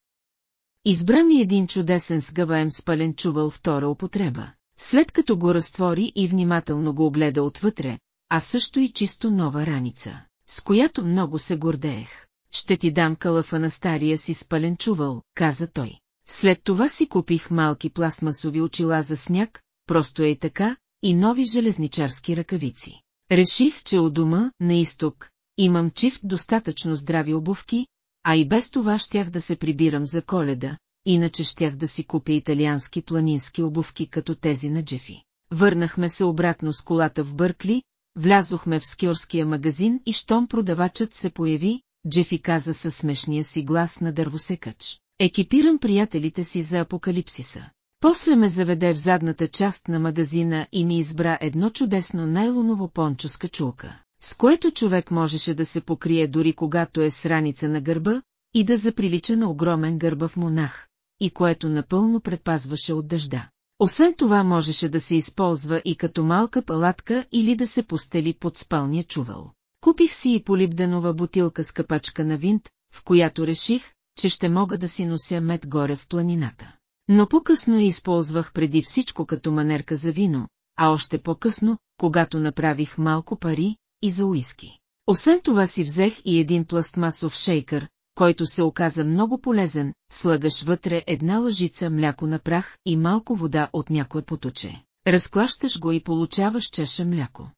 Избра ми един чудесен сгъваем спален чувал втора употреба. След като го разтвори и внимателно го огледа отвътре, а също и чисто нова раница, с която много се гордеех. Ще ти дам калъфа на стария си спален чувал, каза той. След това си купих малки пластмасови очила за сняг, просто е и така, и нови железничарски ръкавици. Реших, че у дома, на изток, имам чифт достатъчно здрави обувки, а и без това щях да се прибирам за коледа, иначе щях да си купя италиански планински обувки като тези на Джефи. Върнахме се обратно с колата в Бъркли, влязохме в скиорския магазин и щом продавачът се появи, Джефи каза със смешния си глас на дървосекач. Екипирам приятелите си за апокалипсиса. После ме заведе в задната част на магазина и ми избра едно чудесно найлоново пончо с качулка, с което човек можеше да се покрие дори когато е с раница на гърба и да заприлича на огромен гърбав монах, и което напълно предпазваше от дъжда. Освен това можеше да се използва и като малка палатка или да се постели под спалния чувал. Купих си и полибденова бутилка с капачка на винт, в която реших, че ще мога да си нося мед горе в планината. Но по-късно я използвах преди всичко като манерка за вино, а още по-късно, когато направих малко пари и за уиски. Освен това си взех и един пластмасов шейкър, който се оказа много полезен, слагаш вътре една лъжица мляко на прах и малко вода от някое поточе. Разклащаш го и получаваш чаша мляко.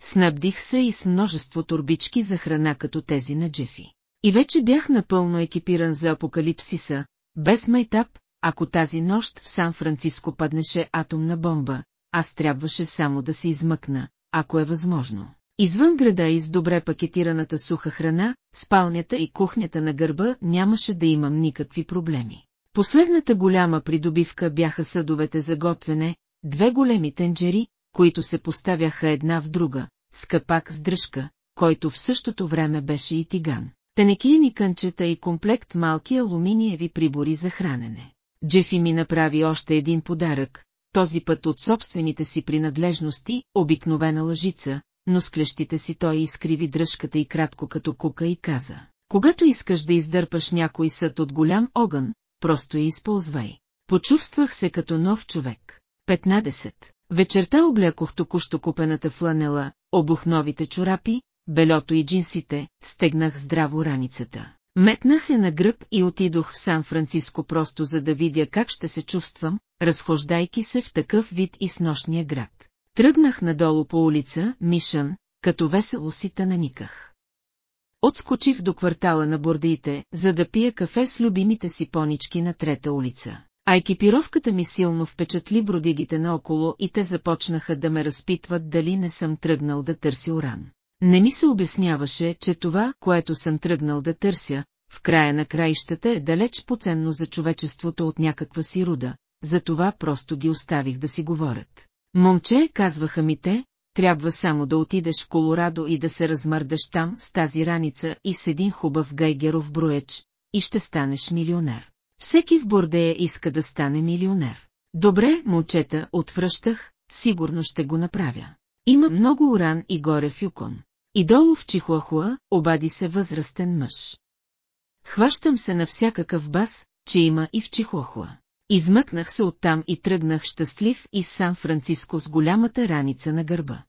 Снабдих се и с множество турбички за храна като тези на Джефи. И вече бях напълно екипиран за апокалипсиса, без майтап, ако тази нощ в Сан-Франциско паднеше атомна бомба, аз трябваше само да се измъкна, ако е възможно. Извън града и с добре пакетираната суха храна, спалнята и кухнята на гърба нямаше да имам никакви проблеми. Последната голяма придобивка бяха съдовете за готвене, две големи тенджери, които се поставяха една в друга, с капак с дръжка, който в същото време беше и тиган. Тенекияни кънчета и комплект малки алуминиеви прибори за хранене. Джефи ми направи още един подарък, този път от собствените си принадлежности, обикновена лъжица, но с клещите си той изкриви дръжката и кратко като кука и каза. Когато искаш да издърпаш някой съд от голям огън, просто я използвай. Почувствах се като нов човек. 15. Вечерта облякох току-що купената фланела, обух новите чорапи, белото и джинсите, стегнах здраво раницата. Метнах я на гръб и отидох в Сан-Франциско просто за да видя как ще се чувствам, разхождайки се в такъв вид и с нощния град. Тръгнах надолу по улица, Мишън, като весело си наниках. Отскочих до квартала на бордиите, за да пия кафе с любимите си понички на трета улица. А екипировката ми силно впечатли бродигите наоколо и те започнаха да ме разпитват дали не съм тръгнал да търся уран. Не ми се обясняваше, че това, което съм тръгнал да търся, в края на краищата е далеч поценно за човечеството от някаква си руда, затова просто ги оставих да си говорят. Момче, казваха ми те, трябва само да отидеш в Колорадо и да се размърдаш там с тази раница и с един хубав гайгеров броеч, и ще станеш милионер. Всеки в Бордея иска да стане милионер. Добре, момчета, отвръщах, сигурно ще го направя. Има много уран и горе в Юкон. И долу в Чихуахуа обади се възрастен мъж. Хващам се на всякакъв бас, че има и в Чихуахуа. Измъкнах се оттам и тръгнах щастлив из Сан-Франциско с голямата раница на гърба.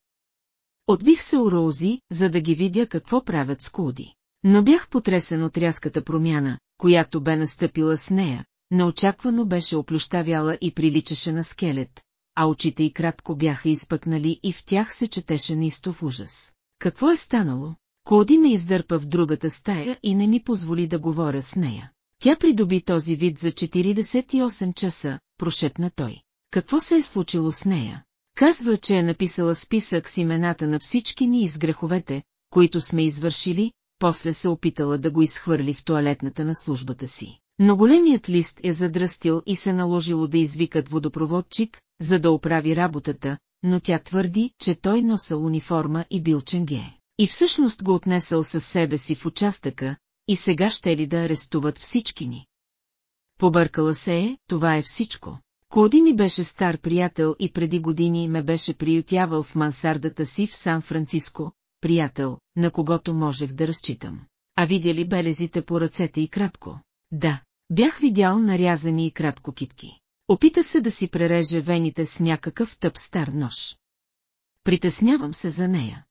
Отбих се у Роузи, за да ги видя какво правят с Куди. Но бях потресен от рязката промяна, която бе настъпила с нея, неочаквано беше оплющавяла и приличаше на скелет, а очите й кратко бяха изпъкнали и в тях се четеше неистов ужас. Какво е станало? Коди ме издърпа в другата стая и не ми позволи да говоря с нея. Тя придоби този вид за 48 часа, прошепна той. Какво се е случило с нея? Казва, че е написала списък с имената на всички ни из греховете, които сме извършили, после се опитала да го изхвърли в туалетната на службата си. Но големият лист е задръстил и се наложило да извикат водопроводчик, за да оправи работата, но тя твърди, че той носил униформа и бил ченге. И всъщност го отнесъл със себе си в участъка, и сега ще ли да арестуват всички ни. Побъркала се е, това е всичко. Коди ми беше стар приятел и преди години ме беше приютявал в мансардата си в Сан-Франциско, приятел, на когото можех да разчитам. А видя ли белезите по ръцете и кратко? Да, бях видял нарязани и кратко китки. Опита се да си пререже вените с някакъв тъп стар нож. Притеснявам се за нея.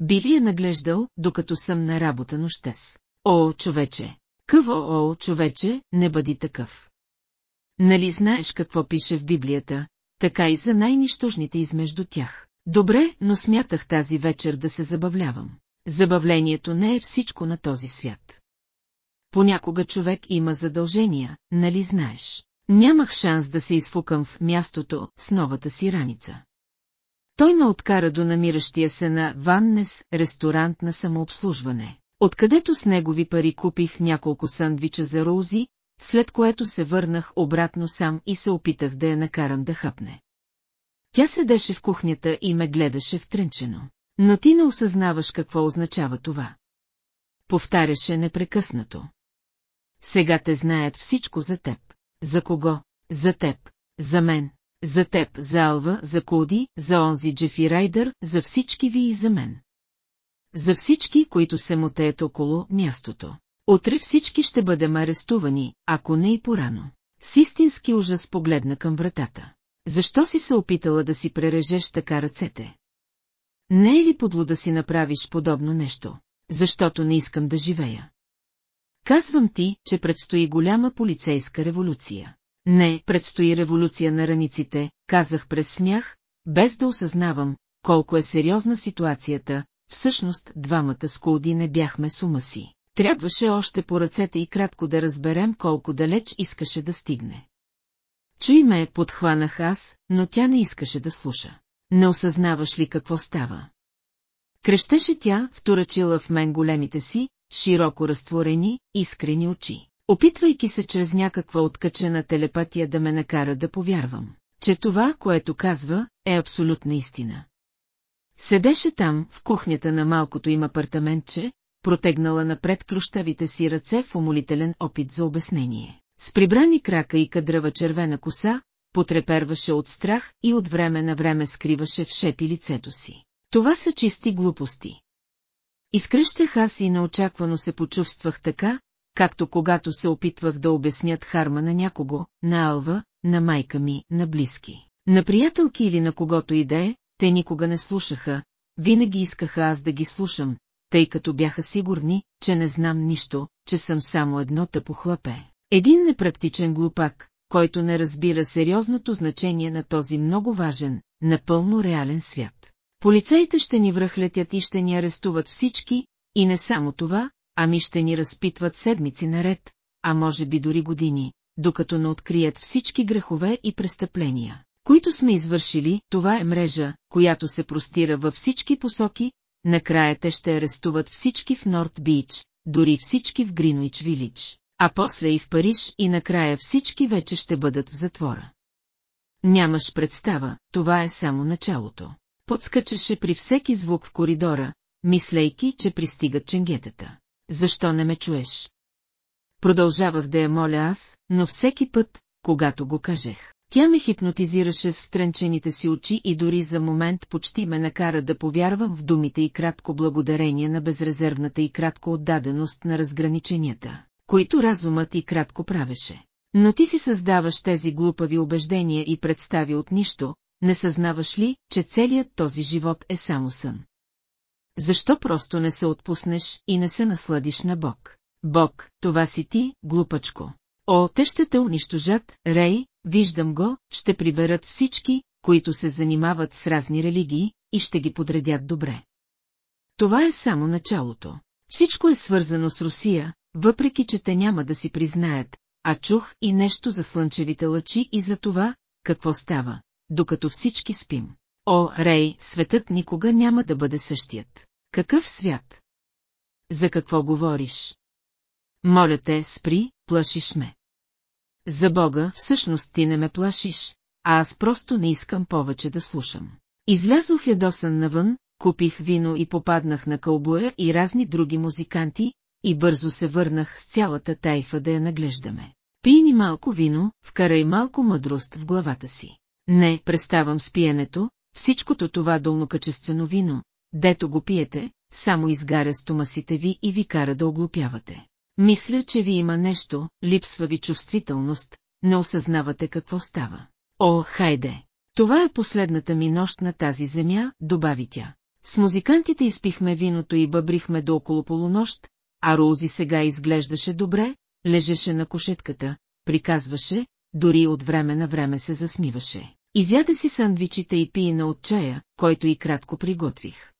Би ли я наглеждал, докато съм на работа нощес? О, човече! Къво, о, човече, не бъди такъв. Нали знаеш какво пише в Библията, така и за най-нищожните измежду тях. Добре, но смятах тази вечер да се забавлявам. Забавлението не е всичко на този свят. Понякога човек има задължения, нали знаеш? Нямах шанс да се изфукам в мястото с новата си раница. Той ме откара до намиращия се на Ваннес ресторант на самообслужване, откъдето с негови пари купих няколко сандвича за Роузи, след което се върнах обратно сам и се опитах да я накарам да хъпне. Тя седеше в кухнята и ме гледаше втренчено. Но ти не осъзнаваш какво означава това. Повтаряше непрекъснато. Сега те знаят всичко за теб. За кого? За теб. За мен. За теб, за Алва, за Коди, за онзи Джефи Райдър, за всички ви и за мен. За всички, които се мотеят около мястото. Утре всички ще бъдем арестувани, ако не и порано. С истински ужас погледна към вратата. Защо си се опитала да си прережеш така ръцете? Не е ли подло да си направиш подобно нещо? Защото не искам да живея. Казвам ти, че предстои голяма полицейска революция. Не, предстои революция на раниците, казах през смях, без да осъзнавам, колко е сериозна ситуацията, всъщност двамата с Колди не бяхме с ума си. Трябваше още по ръцете и кратко да разберем колко далеч искаше да стигне. Чуй ме, подхванах аз, но тя не искаше да слуша. Не осъзнаваш ли какво става? Крещеше тя, вторачила в мен големите си, широко разтворени, искрени очи, опитвайки се чрез някаква откачена телепатия да ме накара да повярвам, че това, което казва, е абсолютна истина. Седеше там, в кухнята на малкото им апартаментче, протегнала напред клющавите си ръце в умолителен опит за обяснение. С прибрани крака и кадрава червена коса, потреперваше от страх и от време на време скриваше в шепи лицето си. Това са чисти глупости. Изкръщах аз и неочаквано се почувствах така, както когато се опитвах да обяснят харма на някого, на Алва, на майка ми, на близки. На приятелки или на когото и е, те никога не слушаха, винаги искаха аз да ги слушам, тъй като бяха сигурни, че не знам нищо, че съм само едно тъпо хлапе. Един непрактичен глупак, който не разбира сериозното значение на този много важен, напълно реален свят. Полицейите ще ни връхлетят и ще ни арестуват всички, и не само това, ами ще ни разпитват седмици наред, а може би дори години, докато не открият всички грехове и престъпления, които сме извършили, това е мрежа, която се простира във всички посоки, накрая те ще арестуват всички в Норт Бич, дори всички в Гринуич Вилич, а после и в Париж и накрая всички вече ще бъдат в затвора. Нямаш представа, това е само началото. Подскачаше при всеки звук в коридора, мислейки, че пристигат ченгетата. Защо не ме чуеш? Продължавах да я моля аз, но всеки път, когато го кажех, тя ме хипнотизираше с втренчените си очи и дори за момент почти ме накара да повярвам в думите и кратко благодарение на безрезервната и кратко отдаденост на разграниченията, които разумът и кратко правеше. Но ти си създаваш тези глупави убеждения и представи от нищо, не съзнаваш ли, че целият този живот е само сън? Защо просто не се отпуснеш и не се насладиш на Бог? Бог, това си ти, глупачко. О, те ще те унищожат, Рей, виждам го, ще приберат всички, които се занимават с разни религии, и ще ги подредят добре. Това е само началото. Всичко е свързано с Русия, въпреки че те няма да си признаят, а чух и нещо за слънчевите лъчи и за това, какво става, докато всички спим. О, Рей, светът никога няма да бъде същият. Какъв свят? За какво говориш? Моля те, спри, плашиш ме. За Бога, всъщност ти не ме плашиш, а аз просто не искам повече да слушам. Излязох ядосан навън, купих вино и попаднах на кълбоя и разни други музиканти, и бързо се върнах с цялата тайфа да я наглеждаме. Пий ни малко вино, вкарай малко мъдрост в главата си. Не, преставам с пиенето, всичкото това долнокачествено вино, дето го пиете, само изгаря стомасите ви и ви кара да оглупявате. Мисля, че ви има нещо, липсва ви чувствителност, не осъзнавате какво става. О, хайде! Това е последната ми нощ на тази земя, добави тя. С музикантите изпихме виното и бъбрихме до около полунощ, а Роузи сега изглеждаше добре, лежеше на кошетката, приказваше, дори от време на време се засмиваше. Изяде си сандвичите и пиена от чая, който и кратко приготвих.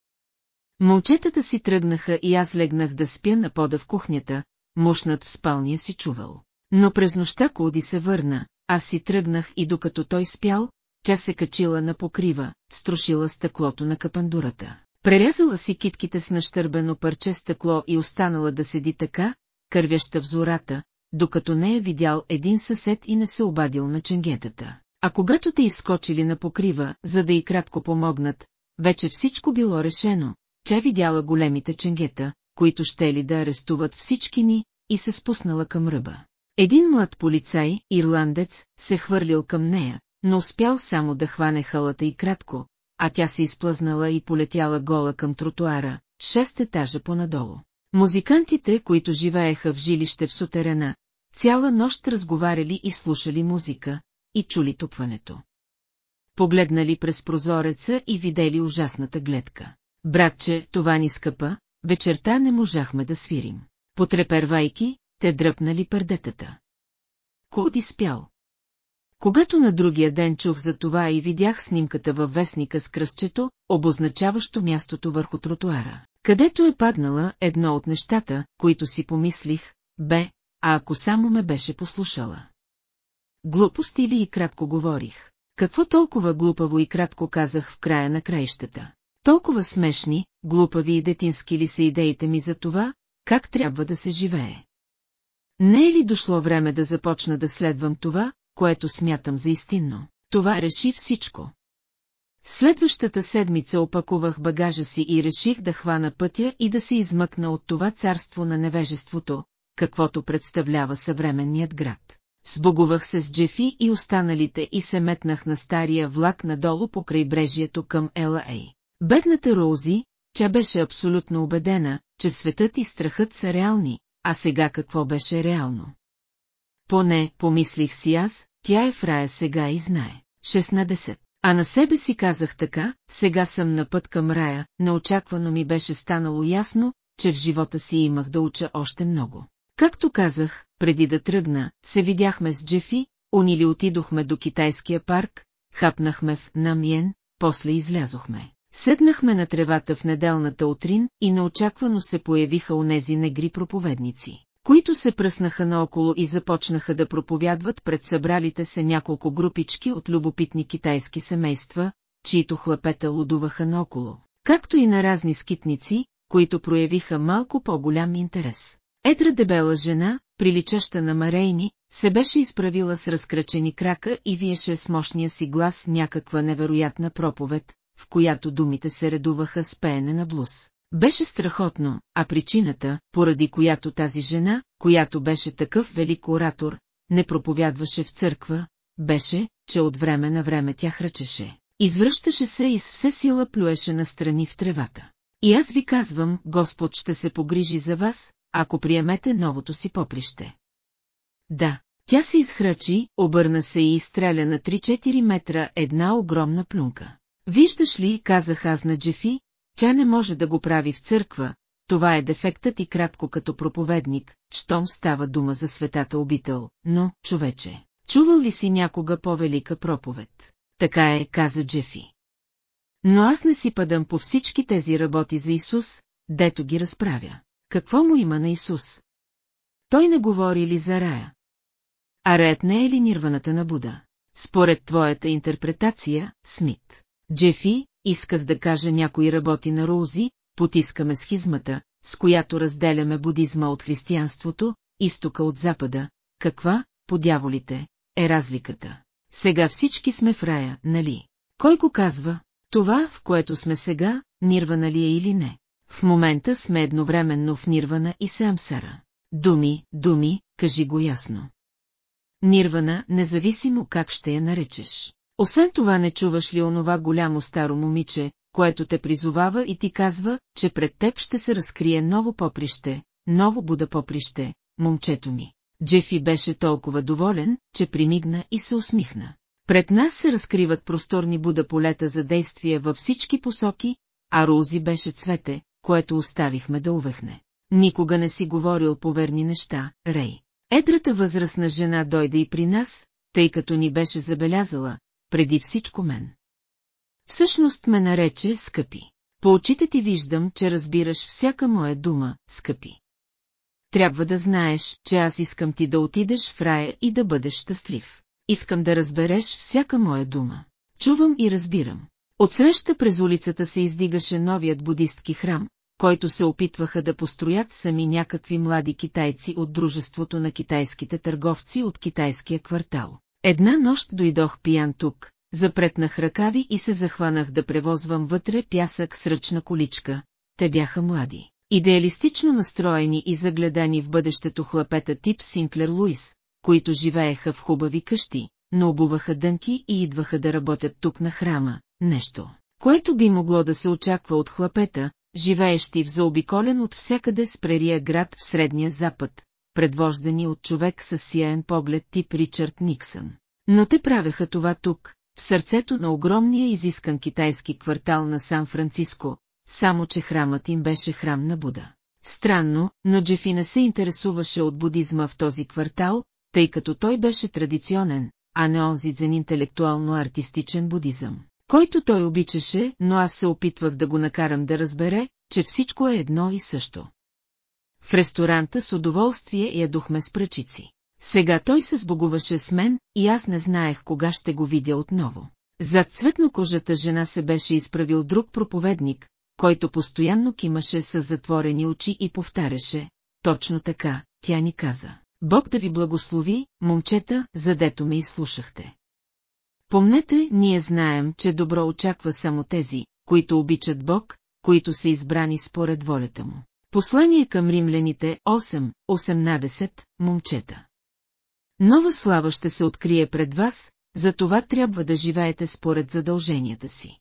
Момчетата си тръгнаха и аз легнах да спя на пода в кухнята, мушнат в спалния си чувал. Но през нощта Коди се върна, аз си тръгнах и докато той спял, тя се качила на покрива, струшила стъклото на капандурата. Прерязала си китките с нащърбено парче стъкло и останала да седи така, кървяща в зората, докато не е видял един съсед и не се обадил на ченгетата. А когато те изскочили на покрива, за да и кратко помогнат, вече всичко било решено, тя видяла големите ченгета, които ще ли да арестуват всички ни, и се спуснала към ръба. Един млад полицай, ирландец, се хвърлил към нея, но успял само да хване халата и кратко, а тя се изплъзнала и полетяла гола към тротуара, шест етажа понадолу. Музикантите, които живееха в жилище в сутерена, цяла нощ разговаряли и слушали музика, и чули тупването. Погледнали през прозореца и видели ужасната гледка. Братче, това ни скъпа, вечерта не можахме да свирим. Потрепервайки, те дръпнали пердетата. Коди спял. Когато на другия ден чух за това и видях снимката във вестника с кръстчето, обозначаващо мястото върху тротуара, където е паднала едно от нещата, които си помислих, бе, а ако само ме беше послушала. Глупости ли и кратко говорих? Какво толкова глупаво и кратко казах в края на краищата? Толкова смешни, глупави и детински ли са идеите ми за това, как трябва да се живее? Не е ли дошло време да започна да следвам това, което смятам за истинно? Това реши всичко. Следващата седмица опакувах багажа си и реших да хвана пътя и да се измъкна от това царство на невежеството, каквото представлява съвременният град. Сбогувах се с Джефи и останалите и се метнах на стария влак надолу по крайбрежието към Л.А. Бедната Роузи, тя беше абсолютно убедена, че светът и страхът са реални, а сега какво беше реално? Поне, помислих си аз, тя е в рая сега и знае. 16. А на себе си казах така, сега съм на път към рая, неочаквано ми беше станало ясно, че в живота си имах да уча още много. Както казах, преди да тръгна, се видяхме с Джефи, унили отидохме до китайския парк, хапнахме в Намиен, после излязохме. Седнахме на тревата в неделната утрин и неочаквано се появиха онези негри проповедници, които се пръснаха наоколо и започнаха да проповядват пред събралите се няколко групички от любопитни китайски семейства, чието хлапета лудуваха наоколо, както и на разни скитници, които проявиха малко по-голям интерес. Едра дебела жена, приличаща на Марейни, се беше изправила с разкрачени крака и виеше с мощния си глас някаква невероятна проповед, в която думите се редуваха с пеене на блуз. Беше страхотно, а причината, поради която тази жена, която беше такъв велик оратор, не проповядваше в църква, беше, че от време на време тя хръчеше. Извръщаше се и с все сила плюеше настрани в тревата. И аз ви казвам, Господ ще се погрижи за вас, ако приемете новото си поприще. Да, тя се изхръчи, обърна се и изстреля на 3-4 метра една огромна плюнка. Виждаш ли, казах аз на Джефи, тя не може да го прави в църква, това е дефектът и кратко като проповедник, щом става дума за светата обител, но, човече, чувал ли си някога по-велика проповед? Така е, каза Джефи. Но аз не си падам по всички тези работи за Исус, дето ги разправя. Какво му има на Исус? Той не говори ли за рая? А раят не е ли нирваната на Буда? Според твоята интерпретация, Смит. Джефи, исках да кажа някои работи на Роузи, потискаме схизмата, с която разделяме будизма от християнството, изтока от запада. Каква, по дяволите, е разликата? Сега всички сме в рая, нали? Кой го казва? Това, в което сме сега, нирвана ли е или не? В момента сме едновременно в нирвана и самсара. Думи, думи, кажи го ясно. Нирвана, независимо как ще я наречеш. Освен това не чуваш ли онова голямо старо момиче, което те призовава и ти казва, че пред теб ще се разкрие ново поприще, ново буда поприще, момчето ми. Джефи беше толкова доволен, че примигна и се усмихна. Пред нас се разкриват просторни буда полета за действие във всички посоки, а Роузи беше цвете, което оставихме да увехне. Никога не си говорил поверни неща, Рей. Едрата възрастна жена дойде и при нас, тъй като ни беше забелязала, преди всичко мен. Всъщност ме нарече скъпи. По очите ти виждам, че разбираш всяка моя дума, скъпи. Трябва да знаеш, че аз искам ти да отидеш в рая и да бъдеш щастлив. Искам да разбереш всяка моя дума. Чувам и разбирам. Отсреща през улицата се издигаше новият будистки храм, който се опитваха да построят сами някакви млади китайци от дружеството на китайските търговци от китайския квартал. Една нощ дойдох пиян тук, запретнах ръкави и се захванах да превозвам вътре пясък с ръчна количка. Те бяха млади, идеалистично настроени и загледани в бъдещето хлапета тип Синклер Луис, които живееха в хубави къщи, но обуваха дънки и идваха да работят тук на храма, нещо, което би могло да се очаква от хлапета, живеещи в заобиколен от всякъде с прерия град в Средния Запад, предвождани от човек с сияен поглед тип Ричард Никсън. Но те правеха това тук, в сърцето на огромния изискан китайски квартал на Сан-Франциско, само че храмът им беше храм на Буда. Странно, но Джефи не се интересуваше от будизма в този квартал, тъй като той беше традиционен, а не онзи дзен интелектуално-артистичен будизъм, който той обичаше, но аз се опитвах да го накарам да разбере, че всичко е едно и също. В ресторанта с удоволствие ядохме с пръчици. Сега той се сбогуваше с мен и аз не знаех кога ще го видя отново. Зад цветнокожата жена се беше изправил друг проповедник, който постоянно кимаше с затворени очи и повтаряше. Точно така, тя ни каза. Бог да ви благослови, момчета, задето ме изслушахте. Помнете, ние знаем, че добро очаква само тези, които обичат Бог, които са избрани според волята му. Послание към римляните 8-18, момчета. Нова слава ще се открие пред вас, за това трябва да живеете според задълженията си.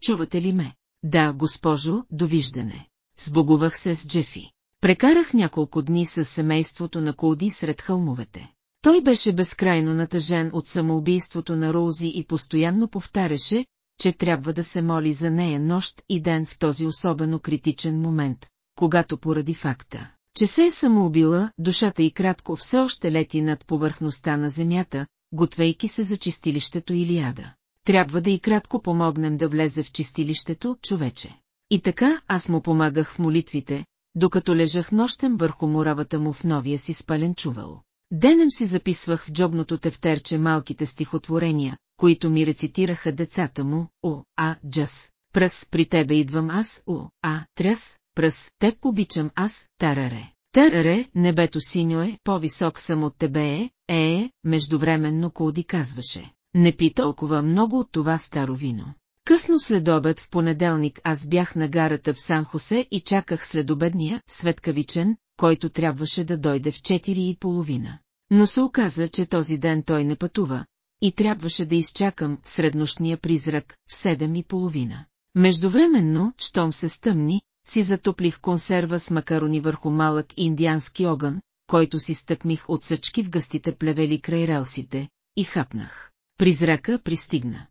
Чувате ли ме? Да, госпожо, довиждане. Сбогувах се с Джефи. Прекарах няколко дни с семейството на Коуди сред хълмовете. Той беше безкрайно натъжен от самоубийството на Роузи и постоянно повтаряше, че трябва да се моли за нея нощ и ден в този особено критичен момент, когато поради факта, че се е самоубила, душата и кратко все още лети над повърхността на земята, готвейки се за чистилището Илиада. Трябва да и кратко помогнем да влезе в чистилището, човече. И така аз му помагах в молитвите, докато лежах нощем върху муравата му в новия си спален чувал. Денем си записвах в джобното тефтерче малките стихотворения, които ми рецитираха децата му, о, а, джас, пръс, при тебе идвам аз, о, а, тряс, пръс, теб обичам аз, тараре. Тараре, небето синьо е, по-висок съм от тебе е, е, е, междувременно Коди казваше. Не пи толкова много от това старо вино. Късно след обед в понеделник аз бях на гарата в Сан-Хосе и чаках следобедния, светкавичен, който трябваше да дойде в 4 и половина. Но се оказа, че този ден той не пътува, и трябваше да изчакам среднощния призрак в 7 и половина. Междувременно, щом се стъмни, си затоплих консерва с макарони върху малък индиански огън, който си стъкмих от съчки в гъстите плевели край релсите, и хапнах. Призрака пристигна.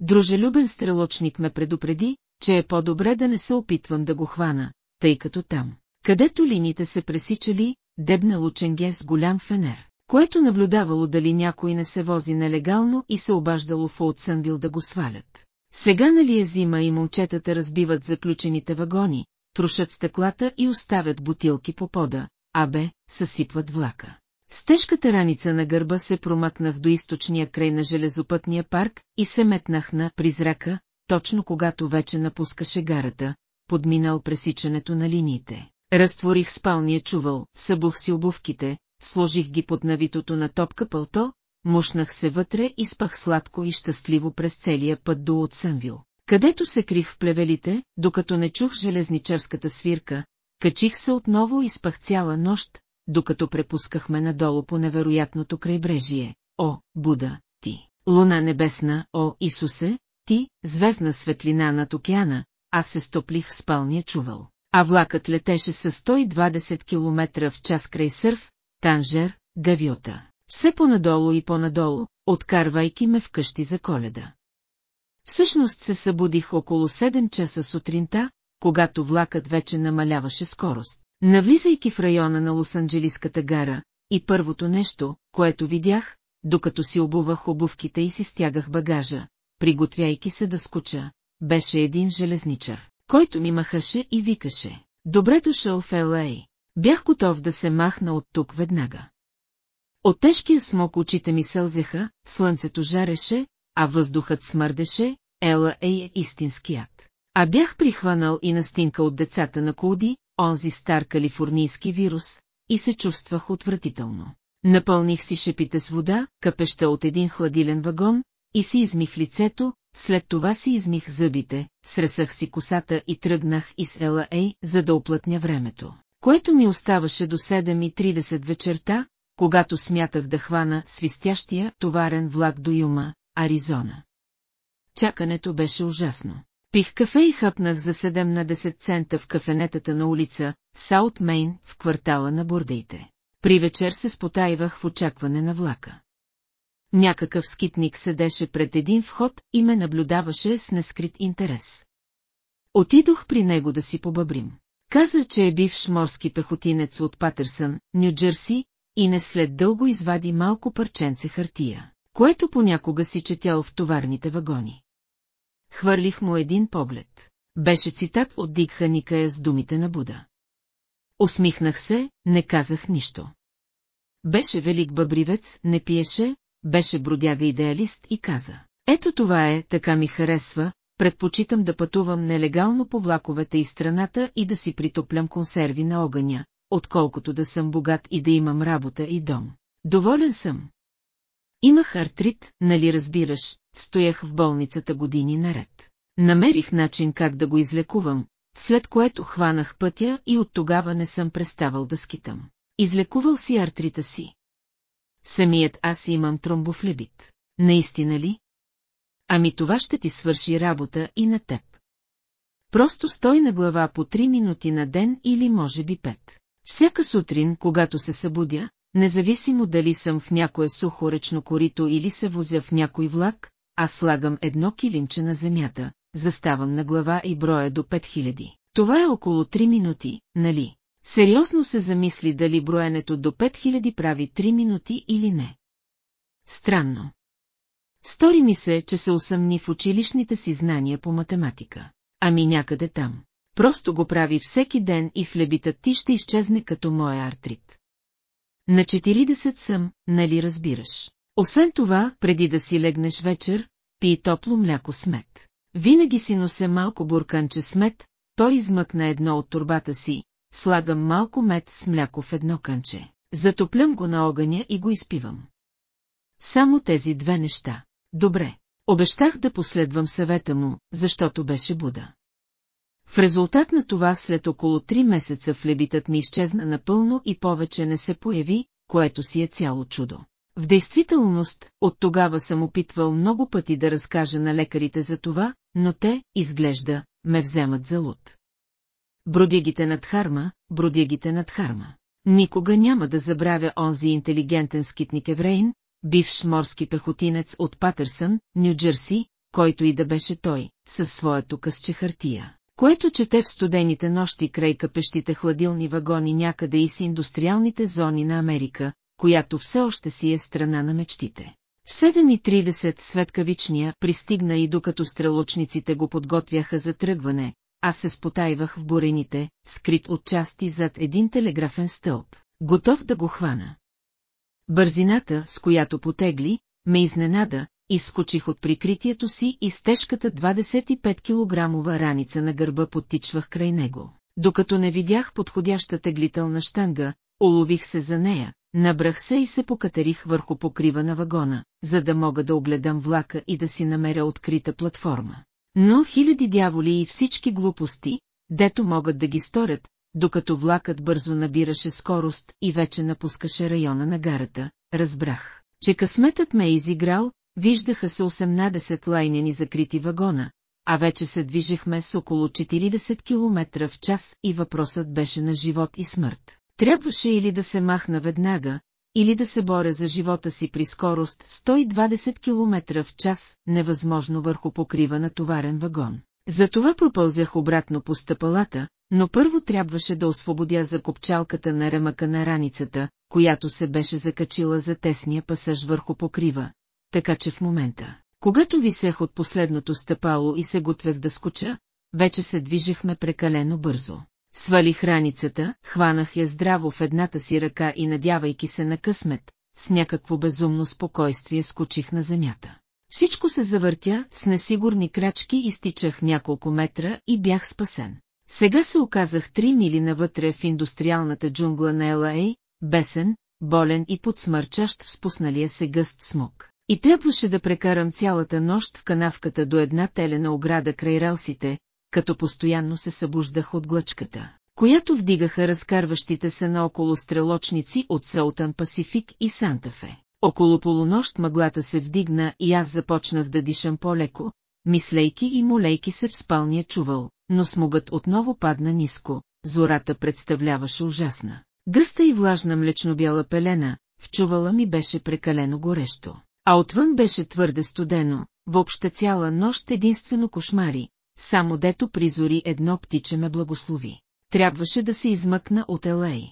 Дружелюбен стрелочник ме предупреди, че е по-добре да не се опитвам да го хвана, тъй като там, където линиите се пресичали, дебна лученге с голям фенер, което наблюдавало дали някой не се вози нелегално и се обаждало в Оутсънвил да го свалят. Сега нали е зима и момчетата разбиват заключените вагони, трушат стъклата и оставят бутилки по пода, а бе, съсипват влака. С тежката раница на гърба се промъкнах до източния край на железопътния парк и се метнах на призрака, точно когато вече напускаше гарата, подминал пресичането на линиите. Разтворих спалния чувал, събух си обувките, сложих ги под навитото на топка пълто, мушнах се вътре и спах сладко и щастливо през целия път до Отсънвил, където се крих в плевелите, докато не чух железничарската свирка, качих се отново и спах цяла нощ, докато препускахме надолу по невероятното крайбрежие. О, Буда, ти! Луна небесна, о, Исусе, ти, звездна светлина над океана, аз се стоплих в спалния чувал. А влакът летеше с 120 км в час край сърф, Танжер, Гавиота. Все по-надолу и по-надолу, откарвайки ме вкъщи за коледа. Всъщност се събудих около 7 часа сутринта, когато влакът вече намаляваше скорост. Навлизайки в района на Лос-Анджелиската гара, и първото нещо, което видях, докато си обувах обувките и си стягах багажа, приготвяйки се да скуча, беше един железничар, който ми махаше и викаше. Добре дошъл в Л.А. Бях готов да се махна от тук веднага. От тежкия смок очите ми сълзеха, слънцето жареше, а въздухът смърдеше, Ела е истинският. А бях прихванал и настинка от децата на Куди, онзи стар калифорнийски вирус, и се чувствах отвратително. Напълних си шепите с вода, капеща от един хладилен вагон, и си измих лицето, след това си измих зъбите, сресах си косата и тръгнах из Ела за да оплътня времето, което ми оставаше до 7.30 вечерта, когато смятах да хвана свистящия товарен влак до Юма, Аризона. Чакането беше ужасно. Пих кафе и хъпнах за 7 на 10 цента в кафенетата на улица Саут Мейн в квартала на бурдеите. При вечер се спотаивах в очакване на влака. Някакъв скитник седеше пред един вход и ме наблюдаваше с нескрит интерес. Отидох при него да си побъбрим. Каза, че е бивш морски пехотинец от Патърсън, Нью-Джерси, и не след дълго извади малко парченце хартия, което понякога си четял в товарните вагони. Хвърлих му един поглед. Беше цитат от Дик Ханикая с думите на Буда. Усмихнах се, не казах нищо. Беше велик бъбривец, не пиеше, беше бродяга идеалист и каза. Ето това е, така ми харесва, предпочитам да пътувам нелегално по влаковете и страната и да си притоплям консерви на огъня, отколкото да съм богат и да имам работа и дом. Доволен съм. Имах артрит, нали разбираш, стоях в болницата години наред. Намерих начин как да го излекувам, след което хванах пътя и от тогава не съм преставал да скитам. Излекувал си артрита си. Самият аз имам тромбофлебит. Наистина ли? Ами това ще ти свърши работа и на теб. Просто стой на глава по 3 минути на ден или може би 5. Всяка сутрин, когато се събудя, независимо дали съм в някое сухо речно корито или се возя в някой влак, аз слагам едно килимче на земята, заставам на глава и броя до 5000. Това е около 3 минути, нали? Сериозно се замисли дали броенето до 5000 прави 3 минути или не. Странно. Стори ми се, че се усъмни в училищните си знания по математика. Ами някъде там. Просто го прави всеки ден и в лебита ти ще изчезне като моя артрит. На 40 съм, нали разбираш? Освен това, преди да си легнеш вечер, пи топло мляко с мед. Винаги си нося малко бурканче с мед, той измъкна едно от турбата си, слагам малко мед с мляко в едно канче, затоплям го на огъня и го изпивам. Само тези две неща. Добре, обещах да последвам съвета му, защото беше Буда. В резултат на това след около три месеца флебитът ми изчезна напълно и повече не се появи, което си е цяло чудо. В действителност, от тогава съм опитвал много пъти да разкажа на лекарите за това, но те, изглежда, ме вземат за луд. Бродягите над Харма, бродягите над Харма. Никога няма да забравя онзи интелигентен скитник Еврейн, бивш морски пехотинец от Патърсън, Нью-Джерси, който и да беше той, със своето късче хартия което чете в студените нощи край капещите хладилни вагони някъде и с индустриалните зони на Америка, която все още си е страна на мечтите. В 7.30 светкавичния пристигна и докато стрелочниците го подготвяха за тръгване, аз се спотайвах в бурените, скрит от части зад един телеграфен стълб, готов да го хвана. Бързината, с която потегли, ме изненада, изскочих от прикритието си и с тежката 25 килограмова раница на гърба подтичвах край него. Докато не видях подходяща теглителна штанга, улових се за нея, набрах се и се покатерих върху покрива на вагона, за да мога да огледам влака и да си намеря открита платформа. Но хиляди дяволи и всички глупости, дето могат да ги сторят, докато влакът бързо набираше скорост и вече напускаше района на гарата, разбрах, че късметът ме е изиграл, виждаха се 18 лайнени закрити вагона, а вече се движехме с около 40 км в час и въпросът беше на живот и смърт. Трябваше или да се махна веднага, или да се боря за живота си при скорост 120 км в час, невъзможно върху покрива на товарен вагон. Затова пропълзях обратно по стъпалата, но първо трябваше да освободя закопчалката на ремъка на раницата, която се беше закачила за тесния пасаж върху покрива, така че в момента, когато висех от последното стъпало и се готвех да скоча, вече се движехме прекалено бързо. Свалих раницата, хванах я здраво в едната си ръка и надявайки се на късмет, с някакво безумно спокойствие скочих на земята. Всичко се завъртя, с несигурни крачки изтичах няколко метра и бях спасен. Сега се оказах три мили навътре в индустриалната джунгла на Л.А., бесен, болен и подсмърчащ в спусналия се гъст смок. И трябваше да прекарам цялата нощ в канавката до една телена ограда край релсите, като постоянно се събуждах от глъчката, която вдигаха разкарващите се наоколо стрелочници от Саутън Пасифик и Сантафе. Около полунощ мъглата се вдигна и аз започнах да дишам по-леко, мислейки и молейки се в спалния чувал, но смогът отново падна ниско, зората представляваше ужасна. Гъста и влажна млечно-бяла пелена, в чувала ми беше прекалено горещо. А отвън беше твърде студено, въобще цяла нощ единствено кошмари, само дето призори едно птиче ме благослови. Трябваше да се измъкна от Елей.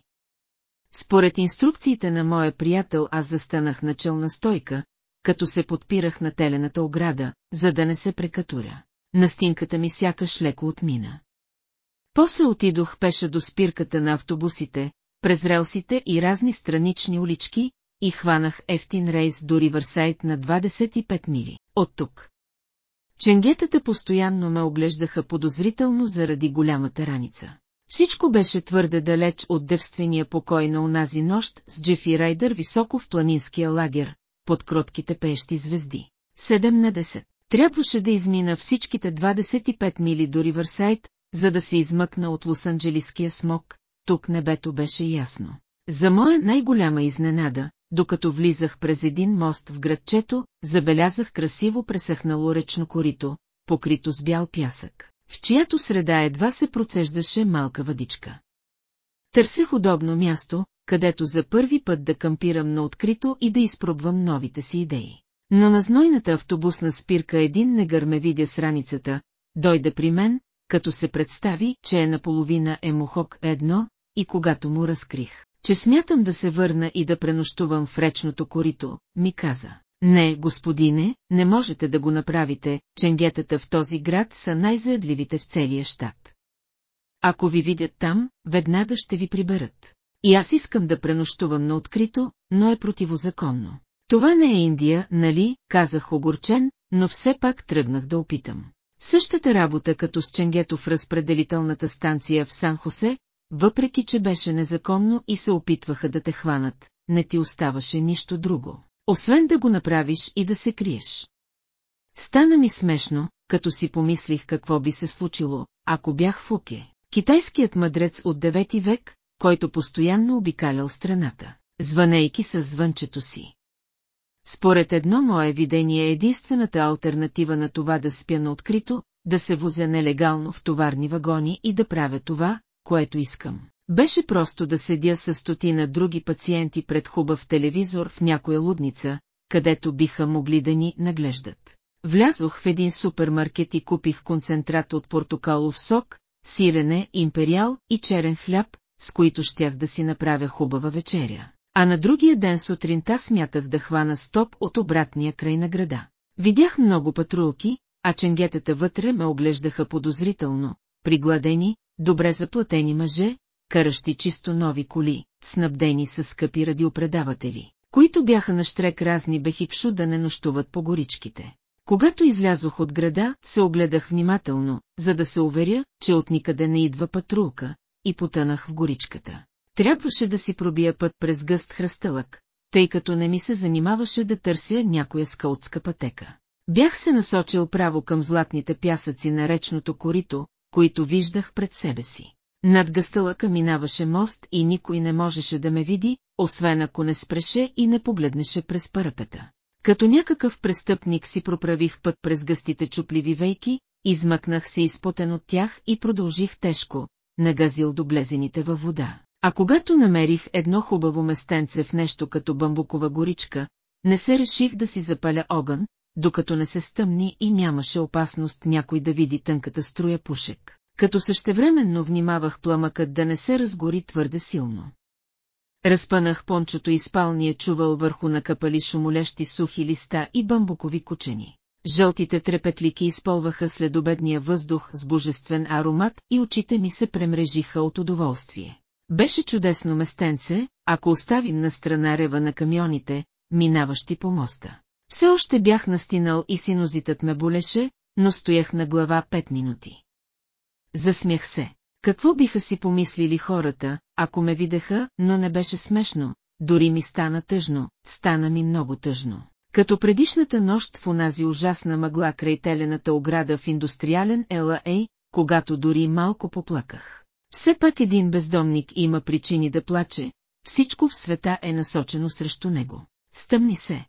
Според инструкциите на моя приятел аз застанах на челна стойка, като се подпирах на телената ограда, за да не се прекатуря. Настинката ми сякаш леко отмина. После отидох пеша до спирката на автобусите, през релсите и разни странични улички, и хванах ефтин рейс до Ривърсайд на 25 мили. От тук. Ченгетата постоянно ме оглеждаха подозрително заради голямата раница. Всичко беше твърде далеч от девствения покой на унази нощ с Джефи Райдър високо в планинския лагер, под кротките пеещи звезди. 7 на 10. Трябваше да измина всичките 25 мили до Ривърсайд, за да се измъкна от Лос-Анджелиския смок, тук небето беше ясно. За моя най-голяма изненада, докато влизах през един мост в градчето, забелязах красиво пресъхнало речно корито, покрито с бял пясък, в чиято среда едва се процеждаше малка въдичка. Търсех удобно място, където за първи път да кампирам на открито и да изпробвам новите си идеи. Но на знойната автобусна спирка един негър ме видя с раницата, дойде при мен, като се представи, че е наполовина емохок едно, и когато му разкрих, че смятам да се върна и да пренощувам в речното корито, ми каза. Не, господине, не можете да го направите, ченгетата в този град са най-заядливите в целия щат. Ако ви видят там, веднага ще ви приберат. И аз искам да пренощувам на открито, но е противозаконно. Това не е Индия, нали, казах огорчен, но все пак тръгнах да опитам. Същата работа като с Ченгето в разпределителната станция в Сан-Хосе, въпреки че беше незаконно и се опитваха да те хванат, не ти оставаше нищо друго, освен да го направиш и да се криеш. Стана ми смешно, като си помислих какво би се случило, ако бях в Уке, китайският мъдрец от 9 век, който постоянно обикалял страната, звънейки с звънчето си. Според едно мое видение единствената альтернатива на това да спя на открито, да се возя нелегално в товарни вагони и да правя това, което искам. Беше просто да седя с стотина други пациенти пред хубав телевизор в някоя лудница, където биха могли да ни наглеждат. Влязох в един супермаркет и купих концентрат от портокалов сок, сирене, империал и черен хляб, с които щях да си направя хубава вечеря. А на другия ден сутринта смятах да хвана стоп от обратния край на града. Видях много патрулки, а ченгетата вътре ме оглеждаха подозрително, пригладени, добре заплатени мъже, каращи чисто нови коли, снабдени с скъпи радиопредаватели, които бяха на штрек разни бехикшу да не нощуват по горичките. Когато излязох от града, се огледах внимателно, за да се уверя, че от никъде не идва патрулка, и потънах в горичката. Трябваше да си пробия път през гъст хръстълък, тъй като не ми се занимаваше да търся някоя скаутска пътека. Бях се насочил право към златните пясъци на речното корито, които виждах пред себе си. Над гъстълъка минаваше мост и никой не можеше да ме види, освен ако не спреше и не погледнеше през парапета. Като някакъв престъпник си проправих път през гъстите чупливи вейки, измъкнах се изпотен от тях и продължих тежко, нагазил до блезените във вода. А когато намерих едно хубаво местенце в нещо като бамбукова горичка, не се реших да си запаля огън, докато не се стъмни и нямаше опасност някой да види тънката струя пушек, като същевременно внимавах пламъкът да не се разгори твърде силно. Разпънах пончото и спалния чувал върху накапали шумолещи сухи листа и бамбукови кучени. Жълтите трепетлики изполваха следобедния въздух с божествен аромат и очите ми се премрежиха от удоволствие. Беше чудесно местенце, ако оставим на страна рева на камионите, минаващи по моста. Все още бях настинал и синозитът ме болеше, но стоях на глава пет минути. Засмях се. Какво биха си помислили хората, ако ме видеха, но не беше смешно, дори ми стана тъжно, стана ми много тъжно. Като предишната нощ в онази ужасна мъгла край телената ограда в индустриален Ел.А., когато дори малко поплаках. Все пак един бездомник има причини да плаче, всичко в света е насочено срещу него. Стъмни се.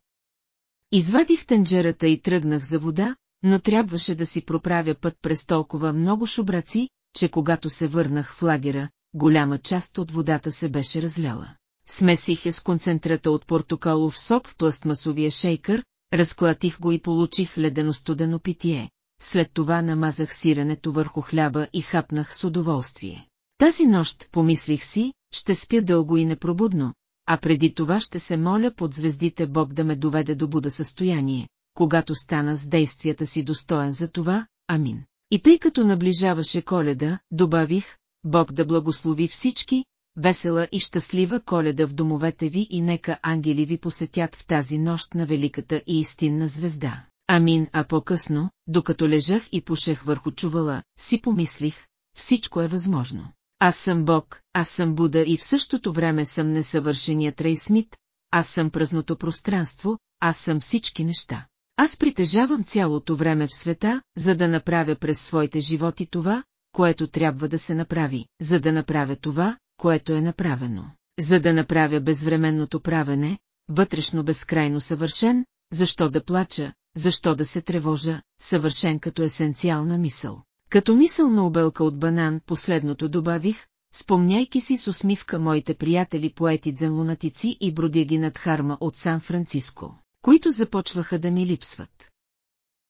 Извадих тенджерата и тръгнах за вода, но трябваше да си проправя път през толкова много шубраци, че когато се върнах в лагера, голяма част от водата се беше разляла. Смесих я с концентрата от портокалов сок в пластмасовия шейкър, разклатих го и получих ледено-студено питие. След това намазах сиренето върху хляба и хапнах с удоволствие. Тази нощ, помислих си, ще спя дълго и непробудно, а преди това ще се моля под звездите Бог да ме доведе до буда състояние, когато стана с действията си достоен за това, амин. И тъй като наближаваше коледа, добавих, Бог да благослови всички, весела и щастлива коледа в домовете ви и нека ангели ви посетят в тази нощ на великата и истинна звезда. Амин, а по-късно, докато лежах и пушех върху чувала, си помислих, всичко е възможно. Аз съм Бог, аз съм Буда и в същото време съм несъвършеният Рей Смит, аз съм празното пространство, аз съм всички неща. Аз притежавам цялото време в света, за да направя през своите животи това, което трябва да се направи, за да направя това, което е направено. За да направя безвременното правене, вътрешно безкрайно съвършен, защо да плача, защо да се тревожа, съвършен като есенциална мисъл. Като мисълна обелка от банан последното добавих, спомняйки си с усмивка моите приятели поети дзенлунатици и бродяги над Харма от Сан-Франциско, които започваха да ми липсват.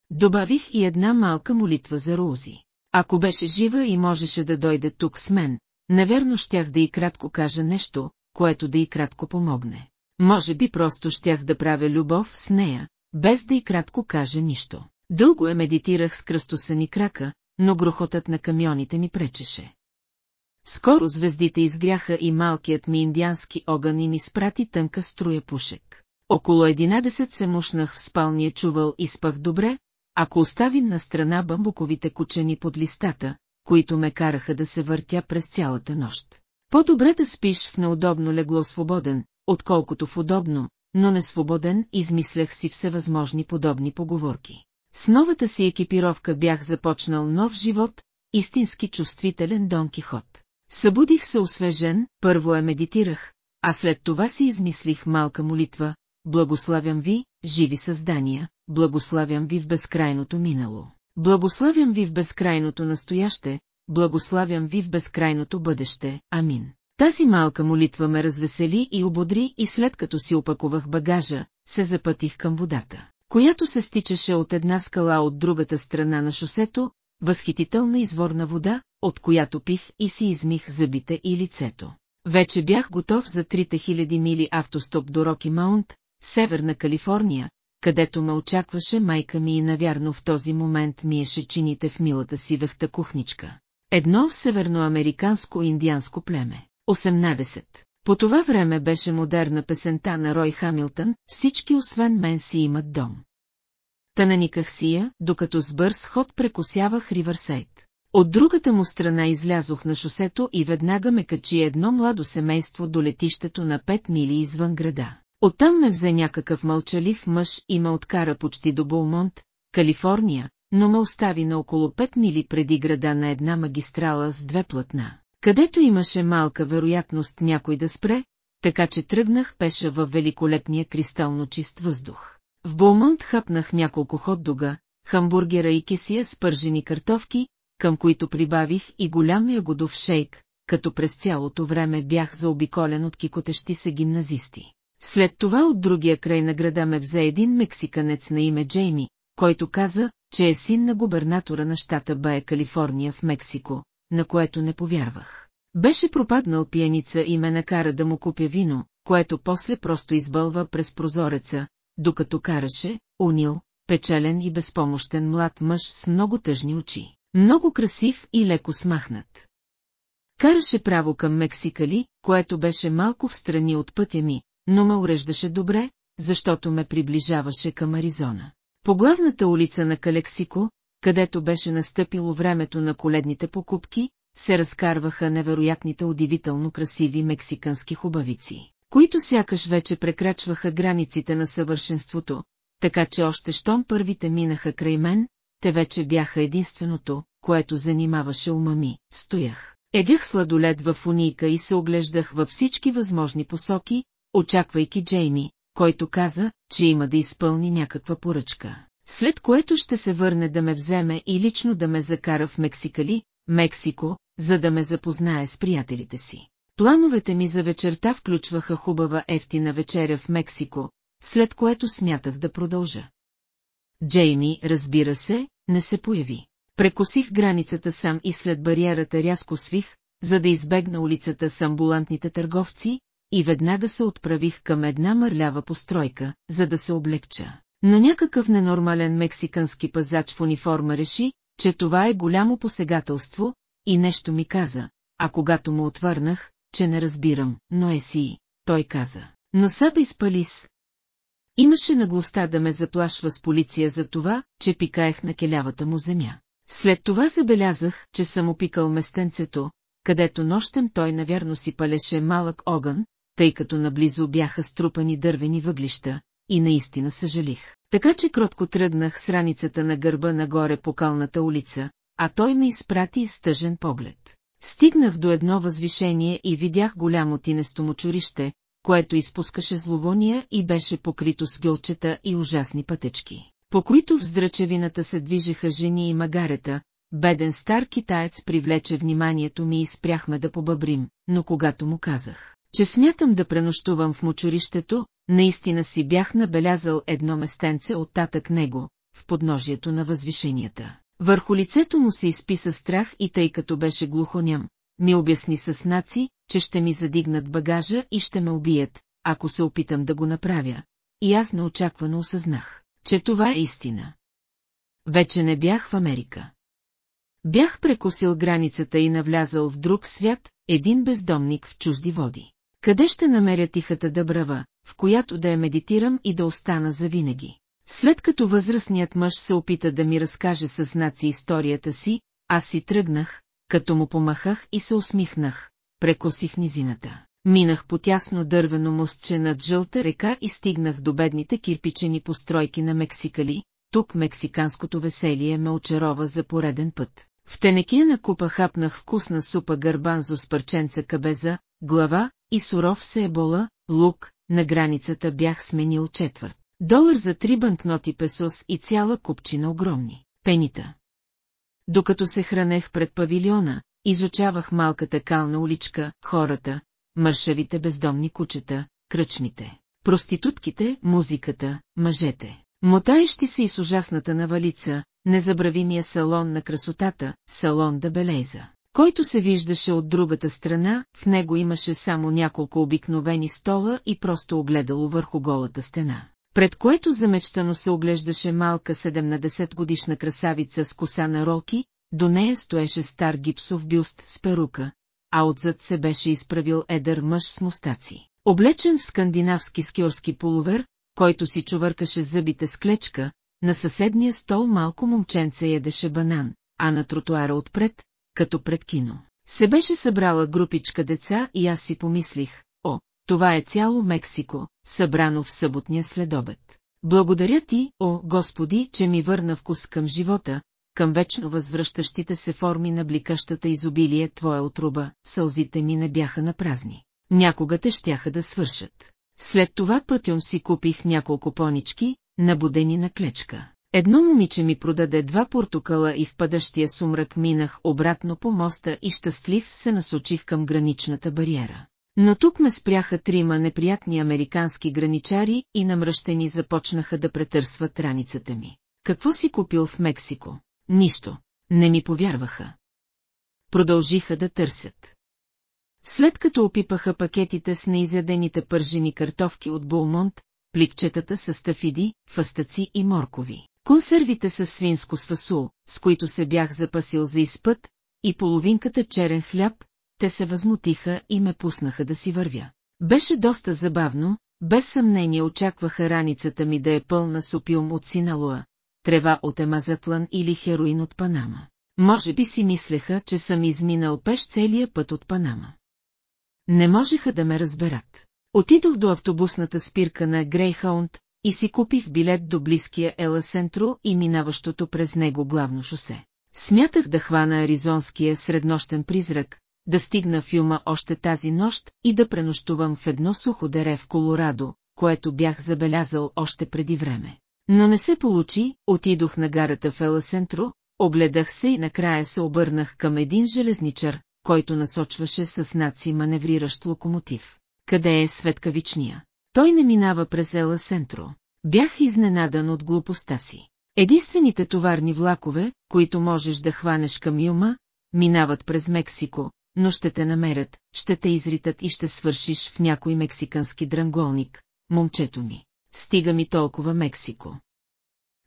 Добавих и една малка молитва за Роузи. Ако беше жива и можеше да дойде тук с мен, наверно щях да и кратко кажа нещо, което да и кратко помогне. Може би просто щях да правя любов с нея, без да и кратко кажа нищо. Дълго е медитирах с кръстосани крака, но грохотът на камионите ми пречеше. Скоро звездите изгряха и малкият ми индиански огън и ми спрати тънка струя пушек. Около 11 се мушнах в спалния чувал и спах добре, ако оставим на страна бамбуковите кучени под листата, които ме караха да се въртя през цялата нощ. По-добре да спиш в неудобно легло свободен, отколкото в удобно, но не свободен, измислях си всевъзможни подобни поговорки. С новата си екипировка бях започнал нов живот, истински чувствителен Дон Кихот. Събудих се освежен, първо я медитирах, а след това си измислих малка молитва, благославям ви, живи създания, благославям ви в безкрайното минало, благославям ви в безкрайното настояще, благославям ви в безкрайното бъдеще, амин. Тази малка молитва ме развесели и ободри и след като си опакувах багажа, се запътих към водата. Която се стичаше от една скала от другата страна на шосето, възхитителна изворна вода, от която пих и си измих зъбите и лицето. Вече бях готов за трите хиляди мили автостоп до Роки Маунт, Северна Калифорния, където ме очакваше майка ми и навярно в този момент миеше чините в милата си вехта кухничка. Едно в северноамериканско индианско племе. 18. По това време беше модерна песента на Рой Хамилтън, всички освен мен си имат дом. Та наниках си я, докато с бърз ход прекосявах Ривърсейд. От другата му страна излязох на шосето и веднага ме качи едно младо семейство до летището на 5 мили извън града. Оттам ме взе някакъв мълчалив мъж и ме откара почти до Болмонт, Калифорния, но ме остави на около 5 мили преди града на една магистрала с две платна, където имаше малка вероятност някой да спре, така че тръгнах пеша във великолепния кристално чист въздух. В Болмонт хапнах няколко хот-дога, хамбургера и кесия с пържени картофки, към които прибавих и голям ягодов шейк, като през цялото време бях заобиколен от кикотещи се гимназисти. След това от другия край на града ме взе един мексиканец на име Джейми, който каза, че е син на губернатора на щата Бая Калифорния в Мексико, на което не повярвах. Беше пропаднал пиеница и ме накара да му купя вино, което после просто избълва през прозореца, докато караше, унил, печелен и безпомощен млад мъж с много тъжни очи, много красив и леко смахнат. Караше право към Мексикали, което беше малко в страни от пътя ми, но ме уреждаше добре, защото ме приближаваше към Аризона. По главната улица на Калексико, където беше настъпило времето на коледните покупки, се разкарваха невероятните удивително красиви мексикански хубавици, които сякаш вече прекрачваха границите на съвършенството, така че още щом първите минаха край мен, те вече бяха единственото, което занимаваше ума ми. Стоях. Едях сладолед в унийка и се оглеждах във всички възможни посоки, очаквайки Джейми, който каза, че има да изпълни някаква поръчка. След което ще се върне да ме вземе и лично да ме закара в Мексикали, Мексико, за да ме запознае с приятелите си. Плановете ми за вечерта включваха хубава ефтина вечеря в Мексико, след което смятах да продължа. Джейми, разбира се, не се появи. Прекосих границата сам и след бариерата рязко свих, за да избегна улицата с амбулантните търговци, и веднага се отправих към една мърлява постройка, за да се облегча. Но някакъв ненормален мексикански пазач в униформа реши, че това е голямо посегателство, и нещо ми каза, а когато му отвърнах, че не разбирам, но е си, той каза. Но Саба изпалис. Имаше наглостта да ме заплашва с полиция за това, че пикаех на келявата му земя. След това забелязах, че съм опикал местенцето, където нощем той навярно си палеше малък огън, тъй като наблизо бяха струпани дървени въглища, и наистина съжалих. Така че кротко тръгнах с раницата на гърба нагоре по калната улица, а той ме изпрати с тъжен поглед. Стигнах до едно възвишение и видях голямо тинесто мочурище, което изпускаше зловония и беше покрито с гълчета и ужасни пътечки, по които в здрачевината се движеха жени и магарета, беден стар китаец привлече вниманието ми и спряхме да побъбрим, но когато му казах, че смятам да пренощувам в мочурището, наистина си бях набелязал едно местенце от татък него, в подножието на възвишенията. Върху лицето му се изписа страх и тъй като беше глухоням, ми обясни с наци, че ще ми задигнат багажа и ще ме убият, ако се опитам да го направя. И аз неочаквано осъзнах, че това е истина. Вече не бях в Америка. Бях прекусил границата и навлязал в друг свят, един бездомник в чужди води. Къде ще намеря тихата дъбрава, в която да я медитирам и да остана завинаги? След като възрастният мъж се опита да ми разкаже със знаци историята си, аз си тръгнах, като му помахах и се усмихнах, прекосих низината. Минах по тясно дървено мостче над жълта река и стигнах до бедните кирпичени постройки на Мексикали, тук мексиканското веселие ме очарова за пореден път. В тенекия на купа хапнах вкусна супа гарбанзо с парченца кабеза, глава и суров се ебола, лук, на границата бях сменил четвърт. Долар за три банкноти песос и цяла купчина огромни, пенита. Докато се хранех пред павилиона, изучавах малката кална уличка, хората, мършавите бездомни кучета, кръчмите, проститутките, музиката, мъжете. Мотаещи се и с ужасната навалица, незабравимия салон на красотата, салон да Белейза, който се виждаше от другата страна, в него имаше само няколко обикновени стола и просто огледало върху голата стена, пред което замечтано се оглеждаше малка 70 годишна красавица с коса на ролки, до нея стоеше стар гипсов бюст с перука, а отзад се беше изправил едър мъж с мустаци, облечен в скандинавски скиорски полувер, който си чувъркаше зъбите с клечка, на съседния стол малко момченце ядеше банан, а на тротуара отпред, като пред кино. Се беше събрала групичка деца и аз си помислих, о, това е цяло Мексико, събрано в съботния следобед. Благодаря ти, о, Господи, че ми върна вкус към живота, към вечно възвръщащите се форми на бликащата изобилие твоя отруба, сълзите ми не бяха на празни. Някога те щяха да свършат. След това пътем си купих няколко понички, набудени на клечка. Едно момиче ми продаде два портокала и в падащия сумрак минах обратно по моста и щастлив се насочих към граничната бариера. Но тук ме спряха трима неприятни американски граничари и намръщени започнаха да претърсват раницата ми. Какво си купил в Мексико? Нищо. Не ми повярваха. Продължиха да търсят. След като опипаха пакетите с неизядените пържени картофки от Булмонт, пликчетата с тафиди, фастаци и моркови, консервите с свинско с фасул, с които се бях запасил за изпът, и половинката черен хляб, те се възмутиха и ме пуснаха да си вървя. Беше доста забавно, без съмнение очакваха раницата ми да е пълна с опиум от Синалуа, трева от Емазатлан или хероин от Панама. Може би си мислеха, че съм изминал пеш целия път от Панама. Не можеха да ме разберат. Отидох до автобусната спирка на Грейхаунд и си купих билет до близкия Ела Сентро и минаващото през него главно шосе. Смятах да хвана аризонския среднощен призрак, да стигна в Юма още тази нощ и да пренощувам в едно сухо дере в Колорадо, което бях забелязал още преди време. Но не се получи, отидох на гарата в Ела Сентро, огледах се и накрая се обърнах към един железничар, който насочваше с наци маневриращ локомотив. Къде е светкавичния? Той не минава през Ела Сентро. Бях изненадан от глупостта си. Единствените товарни влакове, които можеш да хванеш към Юма, минават през Мексико, но ще те намерят, ще те изритат и ще свършиш в някой мексикански дранголник, момчето ми. Стига ми толкова Мексико.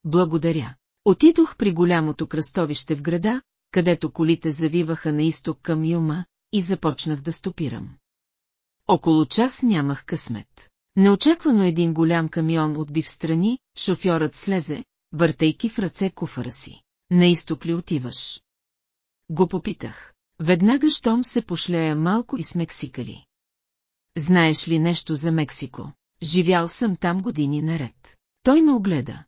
Благодаря. Отидох при голямото кръстовище в града, където колите завиваха на изток към Юма, и започнах да стопирам. Около час нямах късмет. Неочаквано един голям камион отби в страни, шофьорът слезе, въртейки в ръце куфара си. На изток ли отиваш? Го попитах. Веднага щом се пошлея малко и с Мексикали. Знаеш ли нещо за Мексико? Живял съм там години наред. Той ме огледа.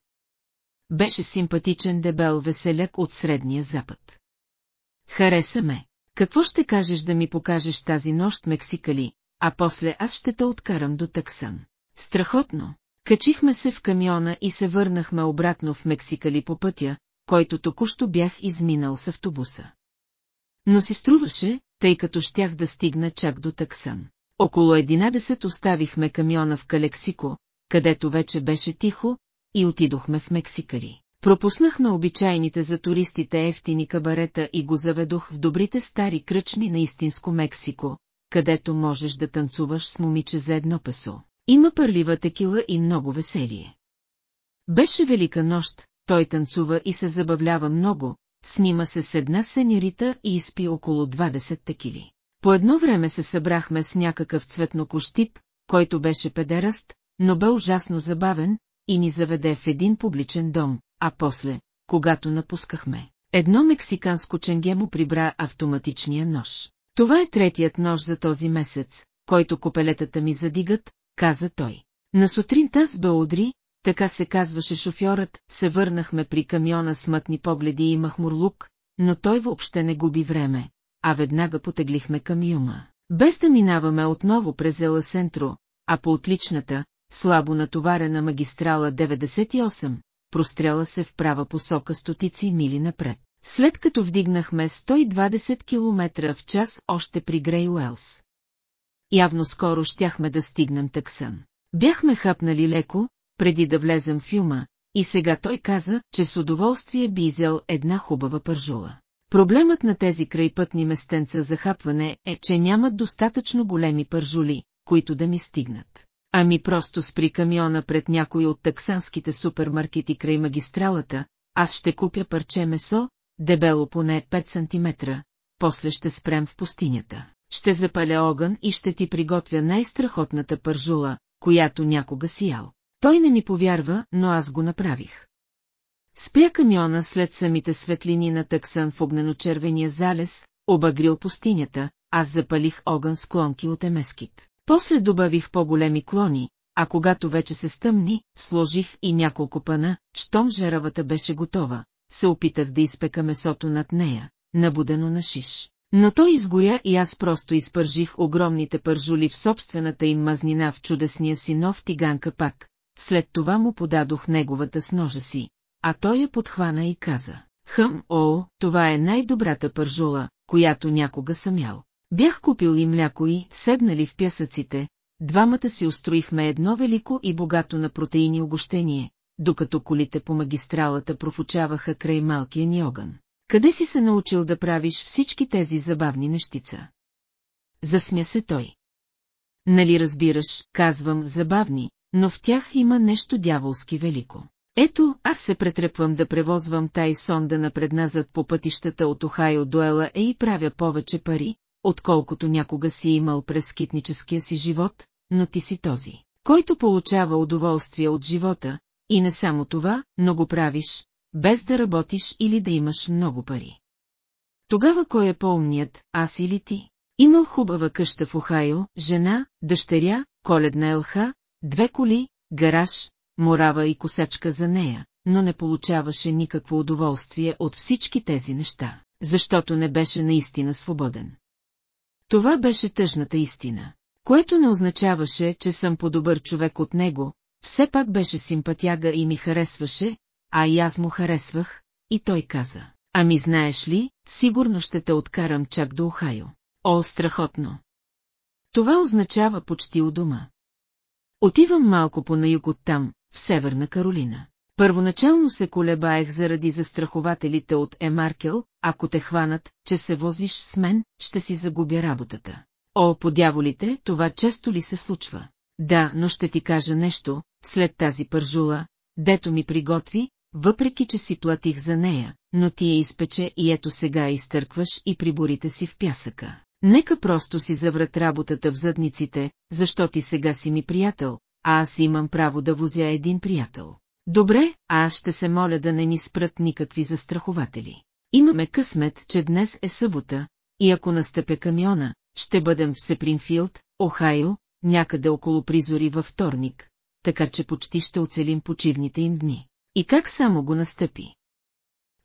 Беше симпатичен дебел веселяк от Средния Запад. Хареса ме. Какво ще кажеш да ми покажеш тази нощ Мексикали, а после аз ще те откарам до Таксан. Страхотно. Качихме се в камиона и се върнахме обратно в Мексикали по пътя, който току-що бях изминал с автобуса. Но си струваше, тъй като щях да стигна чак до Таксан. Около 11 оставихме камиона в Калексико, където вече беше тихо, и отидохме в Мексикари. Пропуснахме обичайните за туристите ефтини кабарета и го заведох в добрите стари кръчми на истинско Мексико, където можеш да танцуваш с момиче за едно песо. Има пърлива текила и много веселие. Беше велика нощ, той танцува и се забавлява много, снима се с една сеньорита и изпи около 20 текили. По едно време се събрахме с някакъв цветнокощип, който беше педераст, но бе ужасно забавен, и ни заведе в един публичен дом, а после, когато напускахме, едно мексиканско ченге му прибра автоматичния нож. Това е третият нож за този месец, който копелетата ми задигат, каза той. На сутринта с Беодри, така се казваше шофьорът, се върнахме при камиона с мътни погледи и махмурлук, но той въобще не губи време, а веднага потеглихме към Юма. Без да минаваме отново през Ела Сентро, а по отличната, слабо натоварена магистрала 98, простряла се в права посока стотици мили напред. След като вдигнахме 120 км в час още при Грей Уелс. Явно скоро щяхме да стигнем Таксън. Бяхме хапнали леко, преди да влезем в Юма, и сега той каза, че с удоволствие би изял една хубава пържула. Проблемът на тези крайпътни местенца за хапване е, че нямат достатъчно големи пържули, които да ми стигнат. Ами просто спри камиона пред някой от таксанските супермаркети край магистралата, аз ще купя парче месо, дебело поне 5 см, после ще спрем в пустинята. Ще запаля огън и ще ти приготвя най-страхотната пържула, която някога си ял. Той не ми повярва, но аз го направих. Спря камиона след самите светлини на тъксан в огнено-червения залез, обагрил пустинята, аз запалих огън с клонки от емескит. После добавих по-големи клони, а когато вече се стъмни, сложих и няколко пана, щом жеравата беше готова, се опитах да изпека месото над нея, набудено на шиш. Но той изгоря и аз просто изпържих огромните пържули в собствената им мазнина в чудесния си нов тиган капак. След това му подадох неговата с ножа си, а той я подхвана и каза. Хъм, о, това е най-добрата пържула, която някога съм ял. Бях купил и мляко и, седнали в пясъците, двамата си устроихме едно велико и богато на протеини огощение, докато колите по магистралата профучаваха край малкия ни огън. Къде си се научил да правиш всички тези забавни нещица? Засмя се той. Нали разбираш, казвам забавни, но в тях има нещо дяволски велико. Ето, аз се претрепвам да превозвам тай сонда напредназад по пътищата от Охайо до Ела е и правя повече пари, отколкото някога си имал през китническия си живот, но ти си този, който получава удоволствие от живота, и не само това, но го правиш, без да работиш или да имаш много пари. Тогава кой е по-умният, аз или ти? Имал хубава къща в Охайо, жена, дъщеря, коледна елха, две коли, гараж, морава и косачка за нея, но не получаваше никакво удоволствие от всички тези неща, защото не беше наистина свободен. Това беше тъжната истина, което не означаваше, че съм по-добър човек от него, все пак беше симпатяга и ми харесваше, а и аз му харесвах, и той каза, ами знаеш ли, сигурно ще те откарам чак до Охайо. О, страхотно! Това означава почти у дома. Отивам малко по на юг от там, в Северна Каролина. Първоначално се колебаех заради застрахователите от Емаркел, ако те хванат, че се возиш с мен, ще си загубя работата. О, по дяволите, това често ли се случва? Да, но ще ти кажа нещо, след тази пържула, дето ми приготви, въпреки че си платих за нея, но ти я изпече и ето сега изтъркваш и приборите си в пясъка. Нека просто си заврат работата в задниците, защо ти сега си ми приятел, а аз имам право да возя един приятел. Добре, а аз ще се моля да не ни спрат никакви застрахователи. Имаме късмет, че днес е събота, и ако настъпя камиона, ще бъдем в Сепринфилд, Охайо, някъде около призори във вторник, така че почти ще оцелим почивните им дни. И как само го настъпи?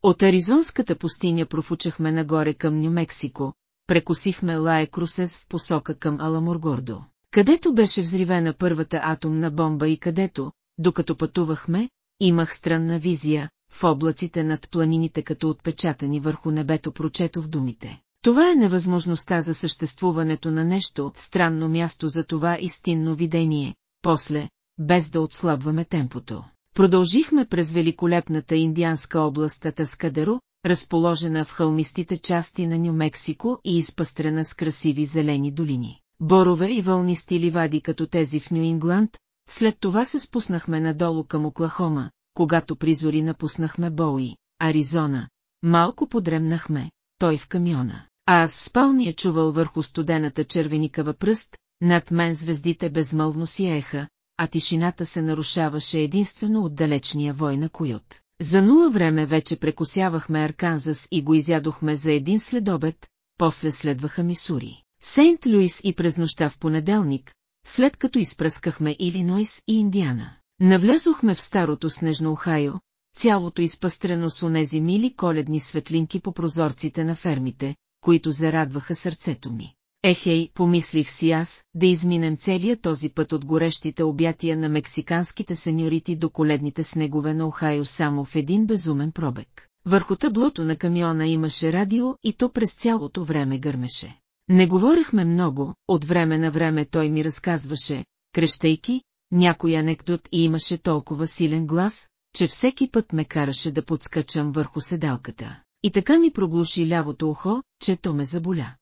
От Аризонската пустиня профучахме нагоре към Нью-Мексико, прекосихме Лае Крусес в посока към Аламоргордо, където беше взривена първата атомна бомба и където, докато пътувахме, имах странна визия, в облаците над планините като отпечатани върху небето прочетох думите. Това е невъзможността за съществуването на нещо, странно място за това истинно видение, после, без да отслабваме темпото. Продължихме през великолепната индианска област Атаскадеро, разположена в хълмистите части на Нью-Мексико и изпъстрена с красиви зелени долини. Борове и вълнисти ливади като тези в Нью-Ингланд, след това се спуснахме надолу към Оклахома, когато призори напуснахме Боуи, Аризона. Малко подремнахме, той в камиона. А аз в спалния чувал върху студената червеникава пръст, над мен звездите безмълвно сиеха, а тишината се нарушаваше единствено от далечния вой на койот. За нула време вече прекосявахме Арканзас и го изядохме за един следобед, после следваха Мисури. Сейнт Луис и през нощта в понеделник, след като изпръскахме Илинойс и Индиана. Навлязохме в старото снежно Охайо, цялото изпъстрено с онези мили коледни светлинки по прозорците на фермите, които зарадваха сърцето ми. Ехей, помислих си аз, да изминем целия този път от горещите обятия на мексиканските сеньорити до коледните снегове на Охайо само в един безумен пробег. Върху таблото на камиона имаше радио и то през цялото време гърмеше. Не говорихме много, от време на време той ми разказваше, крещейки, някой анекдот и имаше толкова силен глас, че всеки път ме караше да подскачам върху седалката. И така ми проглуши лявото ухо, че то ме заболя.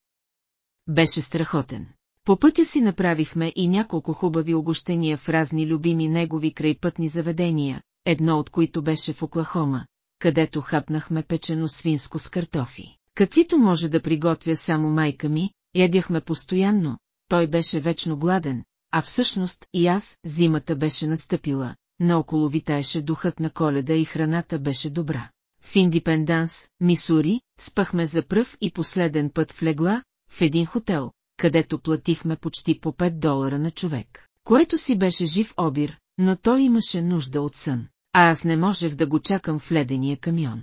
Беше страхотен. По пътя си направихме и няколко хубави огощения в разни любими негови крайпътни заведения, едно от които беше в Оклахома, където хапнахме печено свинско с картофи. Каквито може да приготвя само майка ми, ядяхме постоянно, той беше вечно гладен, а всъщност и аз, зимата беше настъпила, наоколо витаеше духът на коледа и храната беше добра. В Индипенданс, Мисури, спахме за пръв и последен път в легла, в един хотел, където платихме почти по 5 долара на човек, което си беше жив обир, но той имаше нужда от сън, а аз не можех да го чакам в ледения камион.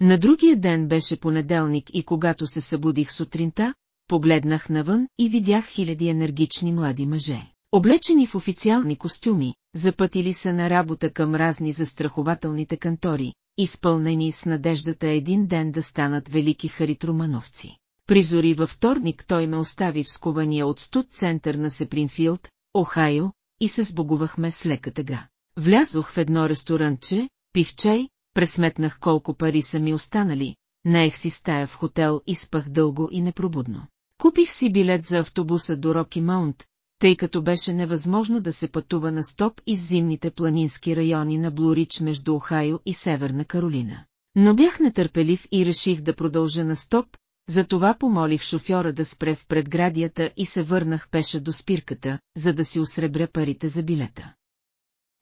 На другия ден беше понеделник и когато се събудих сутринта, погледнах навън и видях хиляди енергични млади мъже. Облечени в официални костюми, запътили се на работа към разни застрахователните кантори, изпълнени с надеждата един ден да станат велики харитрумановци. Призори във вторник той ме остави в скования от студ център на Сепринфилд, Охайо, и се сбогувахме с лека тъга. Влязох в едно ресторантче, пих чай, пресметнах колко пари са ми останали, наех си стая в хотел и спах дълго и непробудно. Купих си билет за автобуса до Роки Маунт, тъй като беше невъзможно да се пътува на стоп из зимните планински райони на Блурич между Охайо и Северна Каролина. Но бях нетърпелив и реших да продължа на стоп, затова помолих шофьора да спре в предградията и се върнах пеша до спирката, за да си осребря парите за билета.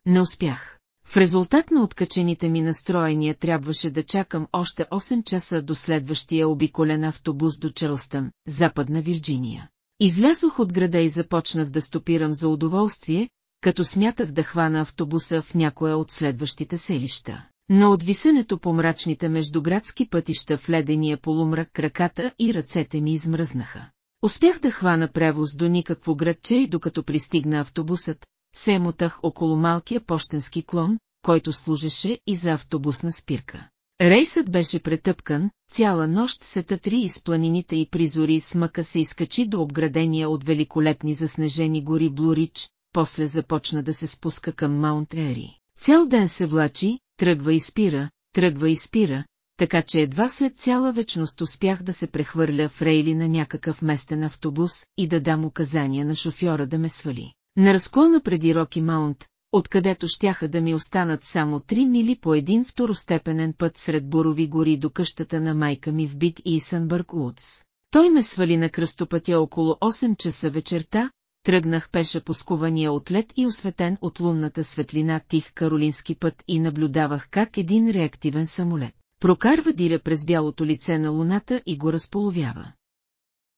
Не успях. В резултат на откачените ми настроения трябваше да чакам още 8 часа до следващия обиколен автобус до Чарлстън, Западна Вирджиния. Излязох от града и започнах да стопирам за удоволствие, като смятах да хвана автобуса в някоя от следващите селища. Но от висенето по мрачните междуградски пътища в ледения полумрак краката и ръцете ми измръзнаха. Успях да хвана превоз до никакво градче и докато пристигна автобусът, се мотах около малкия почтенски клон, който служеше и за автобусна спирка. Рейсът беше претъпкан, цяла нощ се тътри из планините и призори с мъка се изкачи до обградения от великолепни заснежени гори Блурич, после започна да се спуска към Маунт Ери. Цял ден се влачи, тръгва и спира, тръгва и спира, така че едва след цяла вечност успях да се прехвърля в рейли на някакъв местен автобус и да дам указания на шофьора да ме свали. На разклона преди Роки Маунт, откъдето щяха да ми останат само три мили по един второстепенен път сред бурови гори до къщата на майка ми в Биг и Сънбърг Удс. Той ме свали на кръстопътя около 8 часа вечерта, тръгнах пеша по скувания от лед и осветен от лунната светлина тих каролински път и наблюдавах как един реактивен самолет прокарва диря през бялото лице на луната и го разполовява.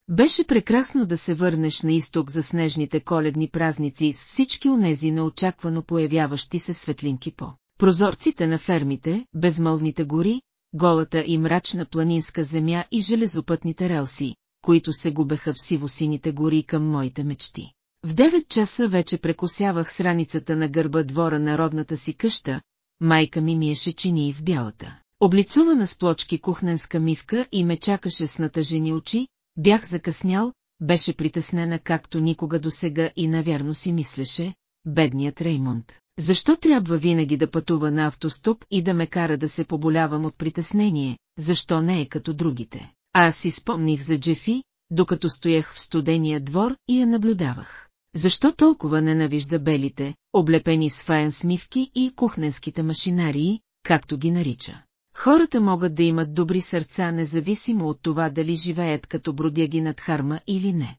Беше прекрасно да се върнеш на изток за снежните коледни празници с всички онези неочаквано появяващи се светлинки по прозорците на фермите, безмълвните гори, голата и мрачна планинска земя и железопътните релси, които се губеха в сивосините гори към моите мечти. В 9 часа вече прекосявах сраницата на гърба двора на родната си къща, майка ми миеше чини в бялата. Облицувана с плочки кухненска мивка и ме чакаше с натъжени очи, бях закъснял, беше притеснена както никога досега и навярно си мислеше, бедният Реймонд. Защо трябва винаги да пътува на автостоп и да ме кара да се поболявам от притеснение, защо не е като другите? А аз си спомних за Джефи, докато стоях в студения двор и я наблюдавах. Защо толкова ненавижда белите, облепени с фаен смивки и кухненските машинарии, както ги нарича? Хората могат да имат добри сърца независимо от това дали живеят като бродяги над харма или не.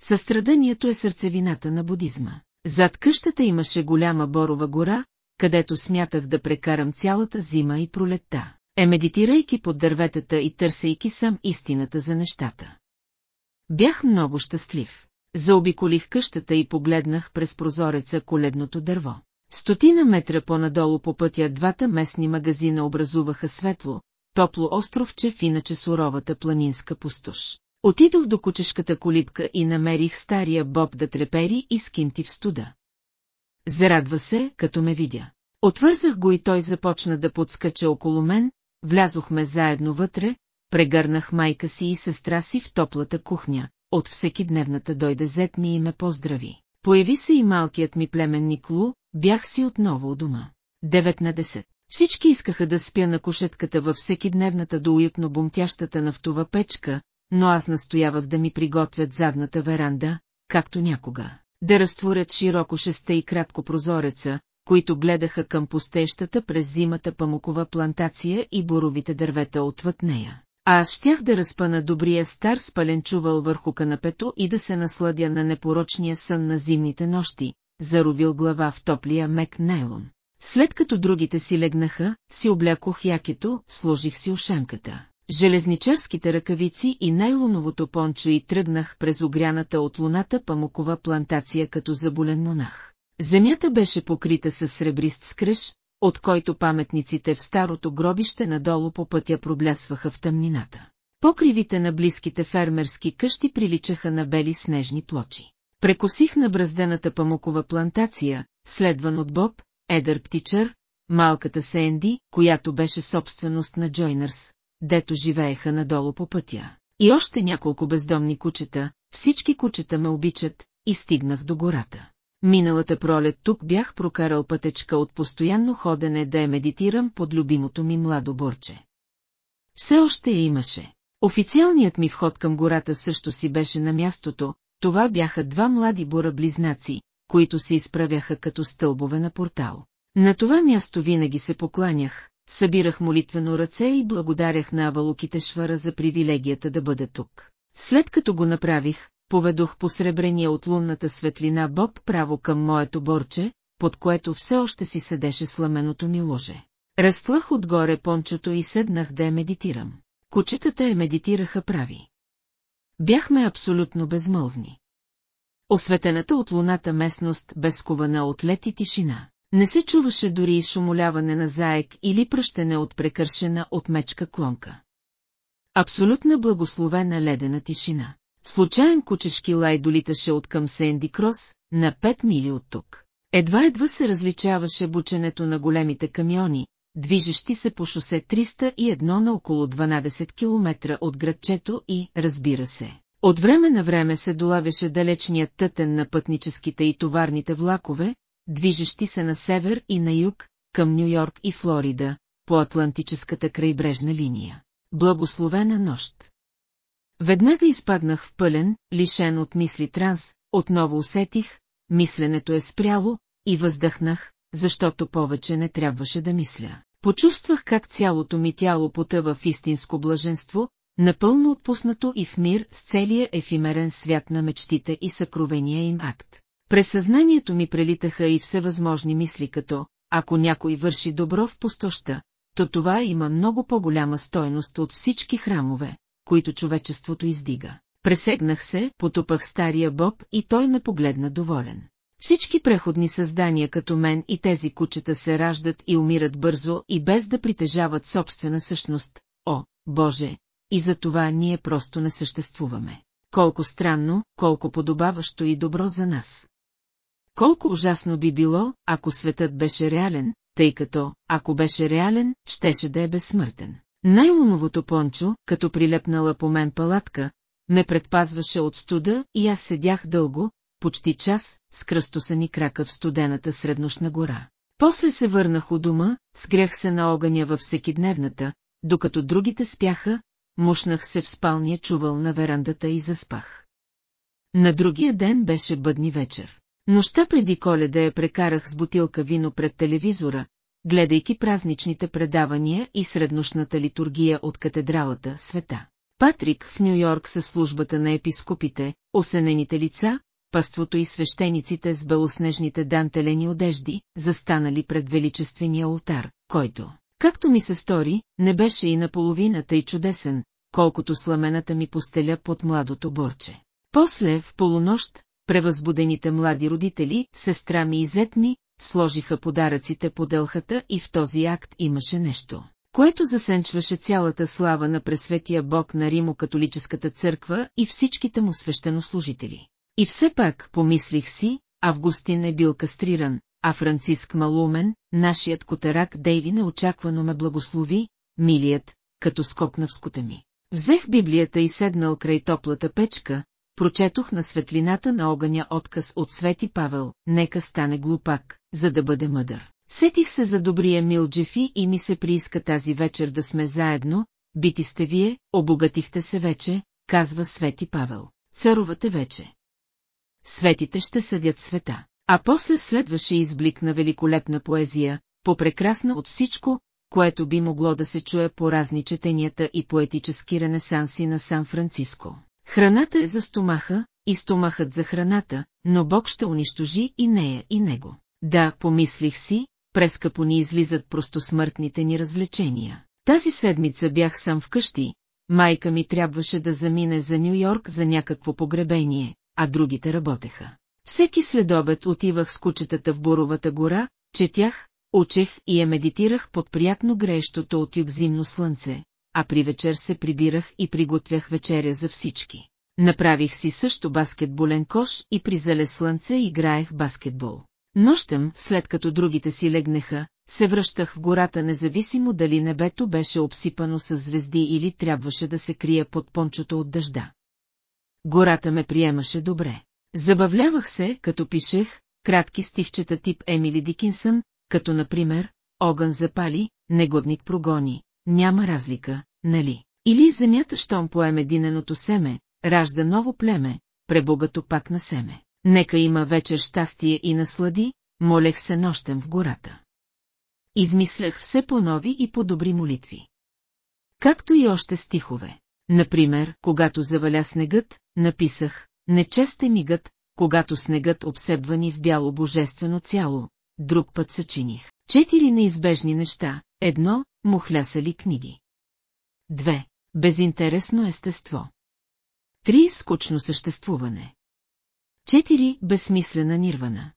Състраданието е сърцевината на будизма. Зад къщата имаше голяма борова гора, където смятах да прекарам цялата зима и пролетта, е медитирайки под дърветата и търсейки сам истината за нещата. Бях много щастлив. Заобиколих къщата и погледнах през прозореца коледното дърво. Стотина метра по-надолу по пътя двата местни магазина образуваха светло, топло островче в иначе суровата планинска пустош. Отидох до кучешката колипка и намерих стария Боб да трепери и скинти в студа. Зарадва се, като ме видя. Отвързах го и той започна да подскача около мен, влязохме заедно вътре, прегърнах майка си и сестра си в топлата кухня, от всеки дневната дойде зет ми и ме поздрави. Появи се и малкият ми племенник Лу, бях си отново у дома. 9 на 10. Всички искаха да спя на кошетката във всеки дневната до уютно бумтящата нафтова печка, но аз настоявах да ми приготвят задната веранда, както някога. Да разтворят широко шеста и кратко прозореца, които гледаха към пустещата през зимата памукова плантация и боровите дървета отвъд нея. А аз щях да разпъна добрия стар спален чувал върху канапето и да се насладя на непорочния сън на зимните нощи, заровил глава в топлия мек нейлон. След като другите си легнаха, си облякох якето, сложих си ушанката, железничарските ръкавици и найлоновото пончо и тръгнах през огряната от луната памукова плантация като заболен монах. Земята беше покрита с сребрист скръж, от който паметниците в старото гробище надолу по пътя проблясваха в тъмнината. Покривите на близките фермерски къщи приличаха на бели снежни плочи. Прекосих на браздената памукова плантация, следван от Боб, едър птичър, малката Сенди, която беше собственост на Джойнърс, дето живееха надолу по пътя. И още няколко бездомни кучета, всички кучета ме обичат, и стигнах до гората. Миналата пролет тук бях прокарал пътечка от постоянно ходене да я медитирам под любимото ми младо борче. Все още я имаше. Официалният ми вход към гората също си беше на мястото, това бяха два млади бура-близнаци, които се изправяха като стълбове на портал. На това място винаги се покланях, събирах молитвено ръце и благодарях на Авалуките Швара за привилегията да бъда тук. След като го направих, поведох по сребрения от лунната светлина Боб право към моето борче, под което все още си седеше сламеното ми ложе. Разтлах отгоре пончето и седнах да я медитирам. Кучетата я медитираха прави. Бяхме абсолютно безмълвни. Осветената от луната местност безкована от лед и тишина. Не се чуваше дори и шумоляване на заек или пръщене от прекършена от мечка клонка. Абсолютна благословена ледена тишина. Случайен кучешки лай долиташе от към Сенди Крос, на 5 мили от тук. Едва-едва се различаваше бученето на големите камиони, движещи се по шосе 301 на около 12 км от градчето и, разбира се, от време на време се долавяше далечният тътен на пътническите и товарните влакове, движещи се на север и на юг, към Нью-Йорк и Флорида, по Атлантическата крайбрежна линия. Благословена нощ! Веднага изпаднах в пълен, лишен от мисли транс, отново усетих, мисленето е спряло, и въздъхнах, защото повече не трябваше да мисля. Почувствах как цялото ми тяло потъва в истинско блаженство, напълно отпуснато и в мир с целия ефимерен свят на мечтите и съкровения им акт. През съзнанието ми прелитаха и всевъзможни мисли като, ако някой върши добро в пустоща, то това има много по-голяма стойност от всички храмове, които човечеството издига. Пресегнах се, потупах стария Боб и той ме погледна доволен. Всички преходни създания като мен и тези кучета се раждат и умират бързо и без да притежават собствена същност. О, Боже, и за това ние просто не съществуваме. Колко странно, колко подобаващо и добро за нас. Колко ужасно би било, ако светът беше реален, тъй като, ако беше реален, щеше да е безсмъртен. Найлоновото пончо, като прилепнала по мен палатка, ме предпазваше от студа и аз седях дълго, почти час, с кръстосани крака в студената среднощна гора. После се върнах у дома, сгрях се на огъня във всекидневната, докато другите спяха, мушнах се в спалния чувал на верандата и заспах. На другия ден беше бъдни вечер. Нощта преди коледа я прекарах с бутилка вино пред телевизора, гледайки празничните предавания и среднощната литургия от катедралата Света. Патрик в Нью-Йорк със службата на епископите, осенените лица, паството и свещениците с белоснежните дантелени одежди, застанали пред величествения ултар, който, както ми се стори, не беше и наполовина тъй чудесен, колкото сламената ми постеля под младото борче. После, в полунощ, превъзбудените млади родители, сестра ми и зет ми, сложиха подаръците по дълхата и в този акт имаше нещо, което засенчваше цялата слава на пресветия бог на Римо-католическата църква и всичките му свещенослужители. И все пак, помислих си, Августин е бил кастриран, а Франциск Малумен, нашият котарак Дейли неочаквано ме благослови, милият, като скокна в скута ми. Взех Библията и седнал край топлата печка, прочетох на светлината на огъня отказ от Свети Павел, нека стане глупак, за да бъде мъдър. Сетих се за добрия Мил Джефи и ми се прииска тази вечер да сме заедно, бити сте вие, обогатихте се вече, казва Свети Павел. Царовате вече. Светите ще съдят света. А после следваше изблик на великолепна поезия, попрекрасна от всичко, което би могло да се чуе по разни четенията и поетически ренесанси на Сан-Франциско. Храната е за стомаха, и стомахът за храната, но Бог ще унищожи и нея и него. Да, помислих си, прескъпо ни излизат просто смъртните ни развлечения. Тази седмица бях сам вкъщи, майка ми трябваше да замине за Нью-Йорк за някакво погребение, а другите работеха. Всеки следобед отивах с кучетата в Буровата гора, четях, учех и я медитирах под приятно греещото от юг зимно слънце, а при вечер се прибирах и приготвях вечеря за всички. Направих си също баскетболен кош и при зале слънце играех баскетбол. Нощем, след като другите си легнеха, се връщах в гората независимо дали небето беше обсипано с звезди или трябваше да се крия под пончото от дъжда. Гората ме приемаше добре. Забавлявах се, като пишех, кратки стихчета тип Емили Дикинсън, като например, огън запали, негодник прогони, няма разлика, нали? Или земята, щом поеме диненото семе, ражда ново племе, пребогато пак на семе. Нека има вечер щастие и наслади, молех се нощем в гората. Измислях все по-нови и по-добри молитви. Както и още стихове. Например, когато заваля снегът, написах, нечест е мигът, когато снегът обсебвани в бяло божествено цяло, друг път съчиних. Четири неизбежни неща, едно, мухлясали книги. Две, безинтересно естество. Три, скучно съществуване. Четири, безсмислена нирвана.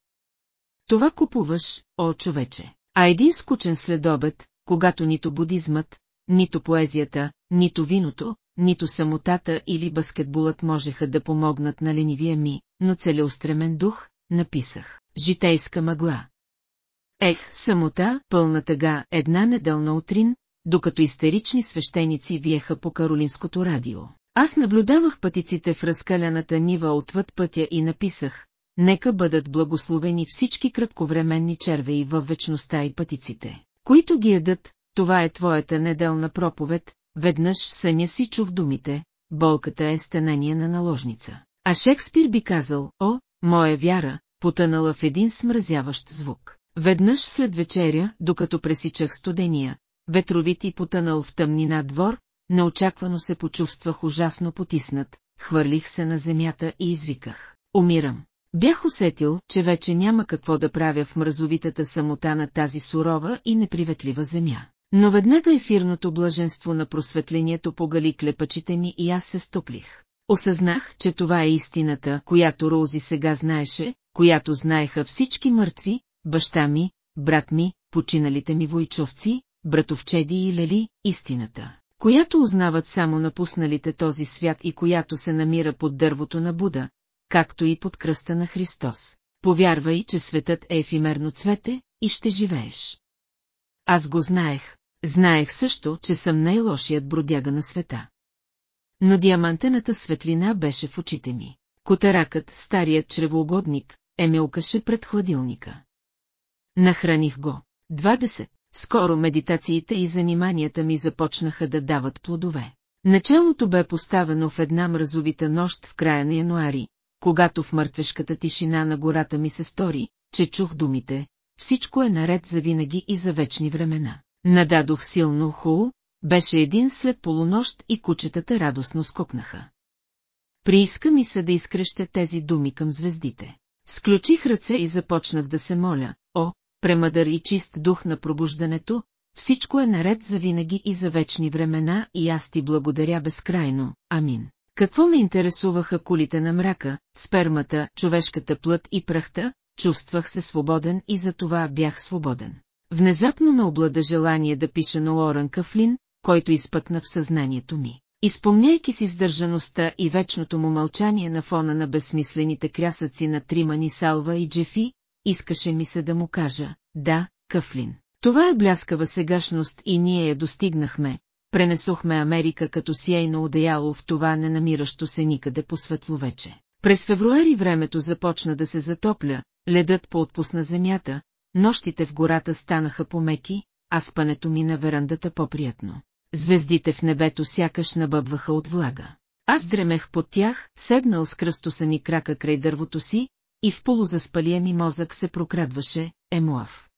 Това купуваш, о човече. А един скучен следобед, когато нито будизмът, нито поезията, нито виното, нито самотата или баскетболът можеха да помогнат на ленивия ми, но целеустремен дух, написах. Житейска мъгла. Ех, самота, пълна тъга, една неделна утрин, докато истерични свещеници виеха по Каролинското радио. Аз наблюдавах пътиците в разкаляната нива отвъд пътя и написах, нека бъдат благословени всички кратковременни червеи във вечността и пътиците, които ги ядат, това е твоята неделна проповед, веднъж в съня си чух думите, болката е стенание на наложница. А Шекспир би казал, о, моя вяра, потънала в един смразяващ звук. Веднъж след вечеря, докато пресичах студения, ветровит и потънал в тъмнина двор, неочаквано се почувствах ужасно потиснат, хвърлих се на земята и извиках. Умирам. Бях усетил, че вече няма какво да правя в мразовитата самота на тази сурова и неприветлива земя. Но веднага ефирното блаженство на просветлението погали клепачите ми и аз се стоплих. Осъзнах, че това е истината, която Роузи сега знаеше, която знаеха всички мъртви, баща ми, брат ми, починалите ми войчовци, братовчеди и лели, истината, която узнават само напусналите този свят и която се намира под дървото на Буда, както и под кръста на Христос. Повярвай, че светът е ефимерно цвете и ще живееш. Аз го знаех, знаех също, че съм най-лошият бродяга на света. Но диамантената светлина беше в очите ми. Котаракът, старият чревоугодник, е мелкаше пред хладилника. Нахраних го. 20. Скоро медитациите и заниманията ми започнаха да дават плодове. Началото бе поставено в една мразовита нощ в края на януари, когато в мъртвешката тишина на гората ми се стори, че чух думите, всичко е наред за винаги и за вечни времена. Нададох силно ху, беше един след полунощ и кучетата радостно скокнаха. Прииска ми се да изкреща тези думи към звездите. Сключих ръце и започнах да се моля, о, премъдър и чист дух на пробуждането, всичко е наред за винаги и за вечни времена и аз ти благодаря безкрайно, амин. Какво ме интересуваха кулите на мрака, спермата, човешката плът и прахта, чувствах се свободен и за това бях свободен. Внезапно ме облада желание да пиша на Лорен Кафлин, който изпъкна в съзнанието ми. Изпомняйки си сдържаността и вечното му мълчание на фона на безсмислените крясъци на Тримани Салва и Джефи, искаше ми се да му кажа, да, Къфлин. Това е бляскава сегашност и ние я достигнахме, пренесохме Америка като сияйно одеяло в това ненамиращо се никъде по светловече. През февруари времето започна да се затопля, ледът поотпусна земята, нощите в гората станаха помеки, а спането ми на верандата по-приятно. Звездите в небето сякаш набъбваха от влага. Аз дремех под тях, седнал с кръстосани крака край дървото си, и в полузаспалия ми мозък се прокрадваше Емуав.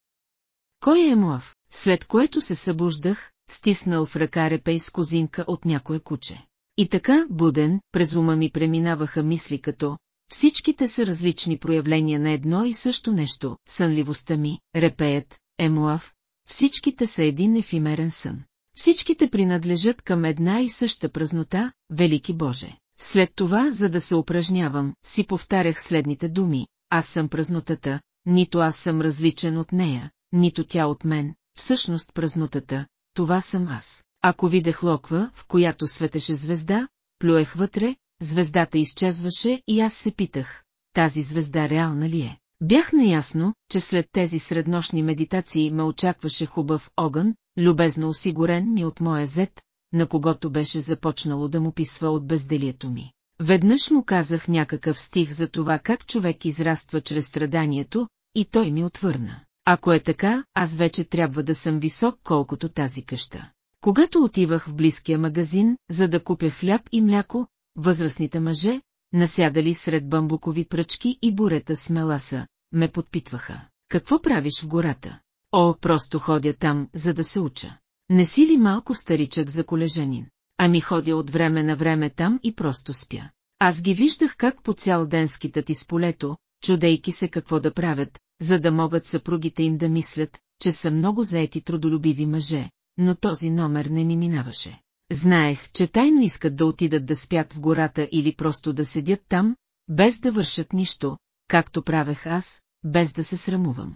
Кой е Емуав? След което се събуждах, стиснал в ръка репей с козинка от някое куче. И така, буден, през ума ми преминаваха мисли като Всичките са различни проявления на едно и също нещо, сънливостта ми, репеят, емуав, всичките са един ефимерен сън. Всичките принадлежат към една и съща празнота, велики Боже. След това, за да се упражнявам, си повтарях следните думи. Аз съм празнотата, нито аз съм различен от нея, нито тя от мен, всъщност празнотата, това съм аз. Ако видях локва, в която светеше звезда, плюех вътре, звездата изчезваше и аз се питах, тази звезда реална ли е? Бях наясно, че след тези среднощни медитации ме очакваше хубав огън, любезно осигурен ми от моя зет, на когото беше започнало да му писва от безделието ми. Веднъж му казах някакъв стих за това как човек израства чрез страданието, и той ми отвърна. Ако е така, аз вече трябва да съм висок колкото тази къща. Когато отивах в близкия магазин, за да купя хляб и мляко, възрастните мъже, насядали сред бамбукови пръчки и бурета с меласа, ме подпитваха. Какво правиш в гората? О, просто ходя там, за да се уча. Не си ли малко старичък за колежанин? Ами ходя от време на време там и просто спя. Аз ги виждах как по цял ден скитат из полето, чудейки се какво да правят, за да могат съпругите им да мислят, че са много заети трудолюбиви мъже, но този номер не ми минаваше. Знаех, че тайно искат да отидат да спят в гората или просто да седят там, без да вършат нищо, както правех аз, без да се срамувам.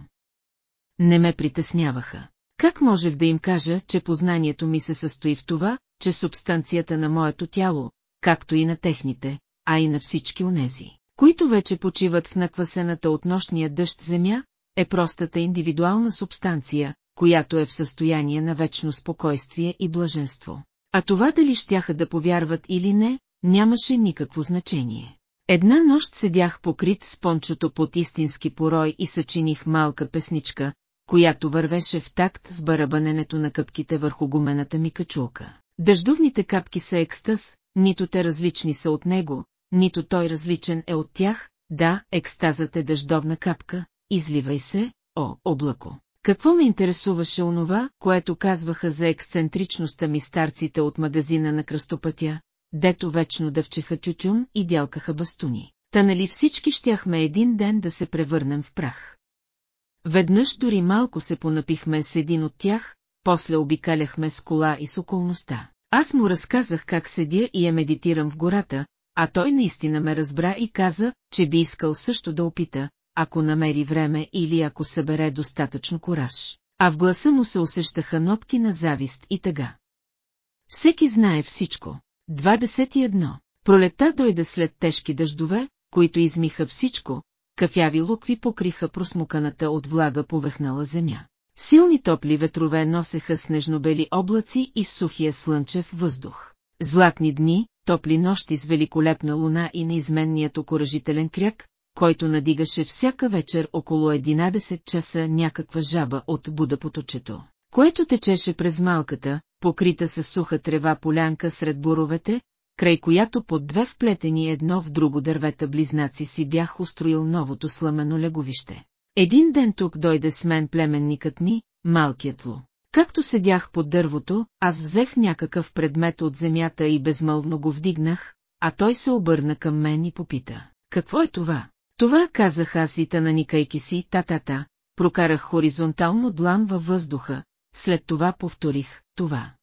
Не ме притесняваха. Как можех да им кажа, че познанието ми се състои в това, че субстанцията на моето тяло, както и на техните, а и на всички онези, които вече почиват в наквасената от нощния дъжд земя, е простата индивидуална субстанция, която е в състояние на вечно спокойствие и блаженство. А това дали щяха да повярват или не, нямаше никакво значение. Една нощ седях покрит с пончото под истински порой и съчиних малка песничка, която вървеше в такт с барабаненето на капките върху гумената ми качулка. Дъждовните капки са екстаз, нито те различни са от него, нито той различен е от тях, да, екстазът е дъждовна капка, изливай се, о, облако. Какво ме интересуваше онова, което казваха за ексцентричността ми старците от магазина на кръстопътя, дето вечно дъвчеха тютюн и дялкаха бастуни. Та нали всички щяхме един ден да се превърнем в прах. Веднъж дори малко се понапихме с един от тях, после обикаляхме с кола и с околността. Аз му разказах как седя и я медитирам в гората, а той наистина ме разбра и каза, че би искал също да опита, ако намери време или ако събере достатъчно кораж. А в гласа му се усещаха нотки на завист и тъга. Всеки знае всичко. 21. Пролета дойде след тежки дъждове, които измиха всичко, кафяви лукви покриха просмуканата от влага повехнала земя. Силни топли ветрове носеха снежнобели облаци и сухия слънчев въздух. Златни дни, топли нощи с великолепна луна и неизменният окоръжителен кряк, който надигаше всяка вечер около 11 часа някаква жаба от Буда поточето, което течеше през малката, покрита с суха трева полянка сред буровете, край която под две вплетени едно в друго дървета близнаци си бях устроил новото сламено леговище. Един ден тук дойде с мен племенникът ми, малкият лу. Както седях под дървото, аз взех някакъв предмет от земята и безмълвно го вдигнах, а той се обърна към мен и попита. Какво е това? Това казах аз и наникайки си та-та-та, прокарах хоризонтално длан във въздуха, след това повторих това.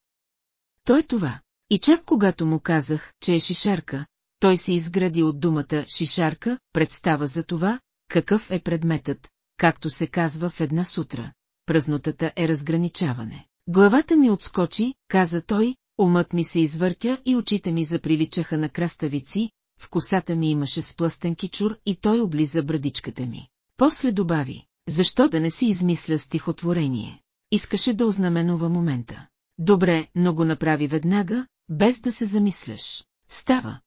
То е това. И чак когато му казах, че е шишарка, той се изгради от думата шишарка, представа за това, какъв е предметът, както се казва в една сутра. Празнотата е разграничаване. Главата ми отскочи, каза той, умът ми се извъртя и очите ми заприличаха на краставици, в косата ми имаше сплъстен кичур и той облиза брадичката ми. После добави, защо да не си измисля стихотворение? Искаше да ознаменува момента. Добре, но го направи веднага, без да се замисляш. Става.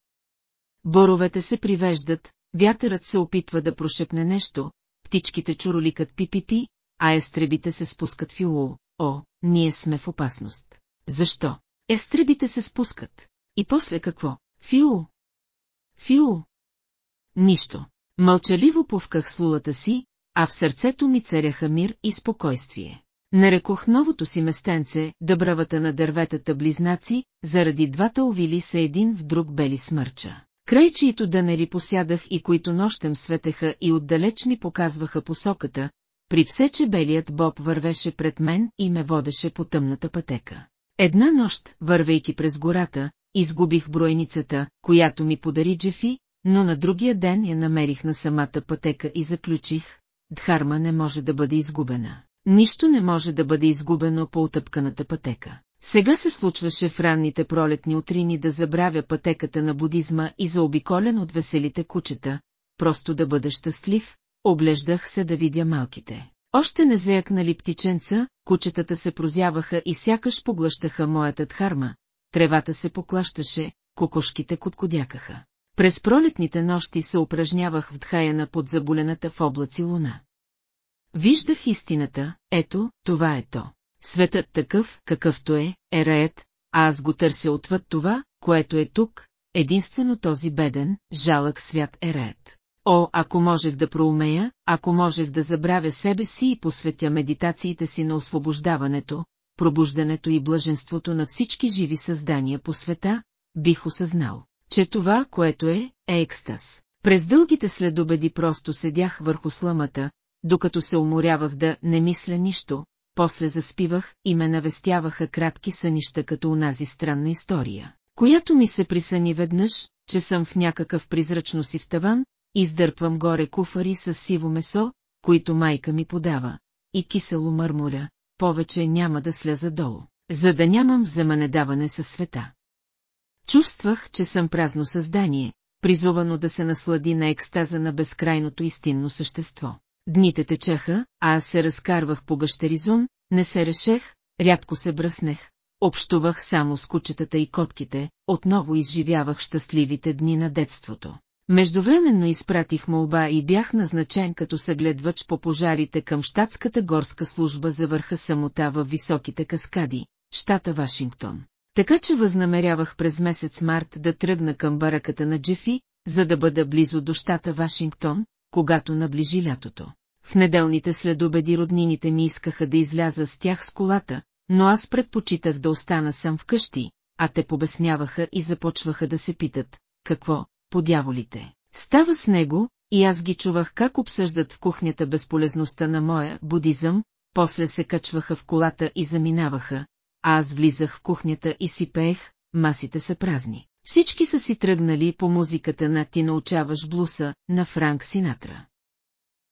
Боровете се привеждат, вятърът се опитва да прошепне нещо, птичките чуроликат пи-пи-пи, а естребите се спускат в Юлу. О, ние сме в опасност. Защо? Естребите се спускат. И после какво? Фиу. Фиу. Нищо. Мълчаливо повках слулата си, а в сърцето ми царяха мир и спокойствие. Нарекох новото си местенце, дъбравата на дърветата близнаци, заради двата овили се един в друг бели смърча. Край чието дънери посядах и които нощем светеха и отдалеч ми показваха посоката, при все, че белият Боб вървеше пред мен и ме водеше по тъмната пътека. Една нощ, вървейки през гората, изгубих броеницата, която ми подари Джефи, но на другия ден я намерих на самата пътека и заключих, Дхарма не може да бъде изгубена. Нищо не може да бъде изгубено по отъпканата пътека. Сега се случваше в ранните пролетни утрини да забравя пътеката на будизма и заобиколен от веселите кучета, просто да бъда щастлив, облеждах се да видя малките. Още не заякнали птиченца, кучетата се прозяваха и сякаш поглъщаха моята дхарма, тревата се поклащаше, кокошките коткодякаха. През пролетните нощи се упражнявах в дхаяна под заболената в облаци луна. Виждах истината, ето, това е то. Светът такъв, какъвто е, е раят, а аз го търся отвъд това, което е тук, единствено този беден, жалък свят е раят. О, ако можех да проумея, ако можех да забравя себе си и посветя медитациите си на освобождаването, пробуждането и блаженството на всички живи създания по света, бих осъзнал, че това, което е, е екстаз. През дългите следобеди просто седях върху сламата, докато се уморявах да не мисля нищо, после заспивах и ме навестяваха кратки сънища като унази странна история, която ми се присъни веднъж, че съм в някакъв призрачно си в таван, издърпвам горе куфари с сиво месо, които майка ми подава, и кисело мърморя, повече няма да сляза долу, за да нямам вземанедаване със света. Чувствах, че съм празно създание, призовано да се наслади на екстаза на безкрайното истинно същество. Дните течаха, а аз се разкарвах по гъщеризон, не се решех, рядко се бръснех, общувах само с кучетата и котките, отново изживявах щастливите дни на детството. Междувременно изпратих молба и бях назначен като съгледвач по пожарите към щатската горска служба за върха самота в високите каскади, щата Вашингтон. Така че възнамерявах през месец март да тръгна към бараката на Джефи, за да бъда близо до щата Вашингтон, когато наближи лятото. В неделните следобеди роднините ми искаха да изляза с тях с колата, но аз предпочитах да остана сам вкъщи, а те побесняваха и започваха да се питат, какво, по дяволите. Става с него, и аз ги чувах как обсъждат в кухнята безполезността на моя будизъм, после се качваха в колата и заминаваха, а аз влизах в кухнята и си пеех, масите са празни. Всички са си тръгнали по музиката на «Ти научаваш блуса» на Франк Синатра.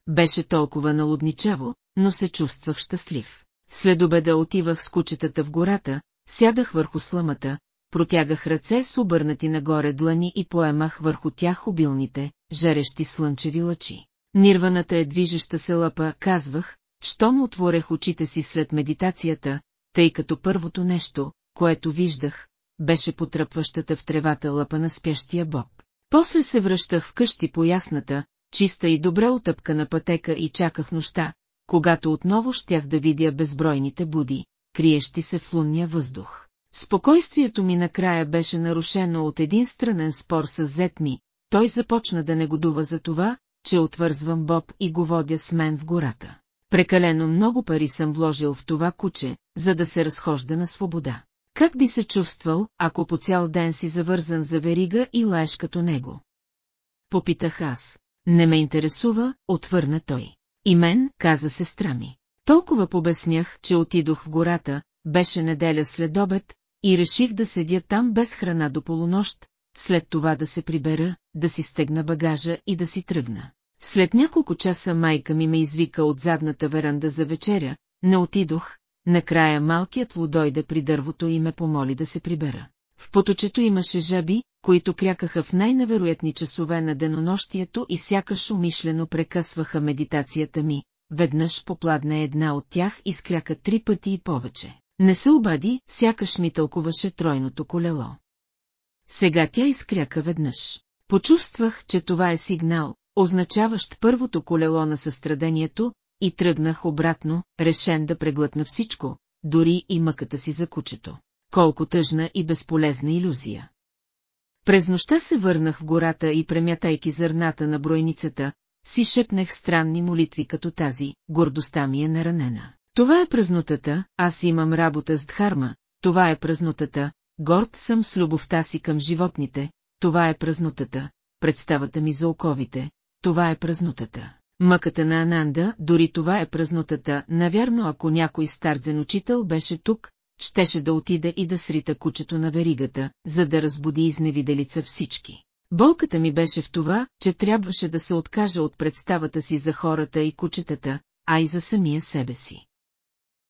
Беше толкова налудничаво, но се чувствах щастлив. След обеда отивах с кучетата в гората, сядах върху сламата, протягах ръце с обърнати нагоре длани и поемах върху тях обилните, жарещи слънчеви лъчи. Нирваната е движеща се лъпа, казвах, щом отворех очите си след медитацията, тъй като първото нещо, което виждах, беше потръпващата в тревата лъпа на спящия боб. После се връщах вкъщи по ясната, чиста и добре отъпкана пътека и чаках нощта, когато отново щях да видя безбройните буди, криещи се в лунния въздух. Спокойствието ми накрая беше нарушено от един странен спор с зет ми, той започна да негодува за това, че отвързвам Боб и го водя с мен в гората. Прекалено много пари съм вложил в това куче, за да се разхожда на свобода. Как би се чувствал, ако по цял ден си завързан за верига и лаеш като него? Попитах аз. Не ме интересува, отвърна той. И мен, каза сестра ми. Толкова побеснях, че отидох в гората, беше неделя след обед, и реших да седя там без храна до полунощ, след това да се прибера, да си стегна багажа и да си тръгна. След няколко часа майка ми ме извика от задната веранда за вечеря, не отидох, накрая малкият лу дойде при дървото и ме помоли да се прибера. В поточето имаше жаби, които крякаха в най-невероятни часове на денонощието и сякаш умишлено прекъсваха медитацията ми. Веднъж попладне една от тях и скряка три пъти и повече. Не се обади, сякаш ми тълкуваше тройното колело. Сега тя изкряка веднъж. Почувствах, че това е сигнал, означаващ първото колело на състрадението, и тръгнах обратно, решен да преглътна всичко, дори и мъката си за кучето. Колко тъжна и безполезна иллюзия. През нощта се върнах в гората и премятайки зърната на бройницата, си шепнех странни молитви като тази, гордостта ми е наранена. Това е празнотата, аз имам работа с Дхарма, това е празнотата, горд съм с любовта си към животните, това е празнотата, представата ми за оковите, това е празнотата. Мъката на Ананда, дори това е празнотата, навярно ако някой старзен учител беше тук, щеше да отиде и да срита кучето на веригата, за да разбуди изневиделица всички. Болката ми беше в това, че трябваше да се откажа от представата си за хората и кучетата, а и за самия себе си.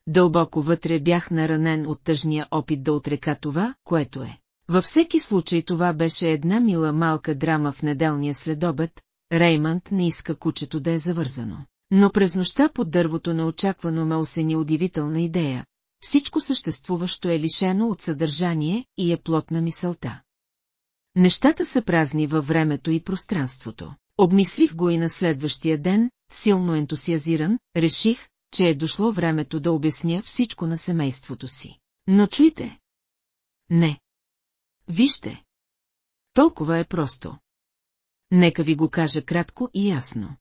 Дълбоко вътре бях наранен от тъжния опит да отрека това, което е. Във всеки случай това беше една мила малка драма в неделния следобед, Реймънд не иска кучето да е завързано. Но през нощта под дървото неочаквано ме осени удивителна идея. Всичко съществуващо е лишено от съдържание и е плод на мисълта. Нещата са празни във времето и пространството. Обмислих го и на следващия ден, силно ентусиазиран, реших, че е дошло времето да обясня всичко на семейството си. Но чуйте. Не. Вижте. Толкова е просто. Нека ви го кажа кратко и ясно.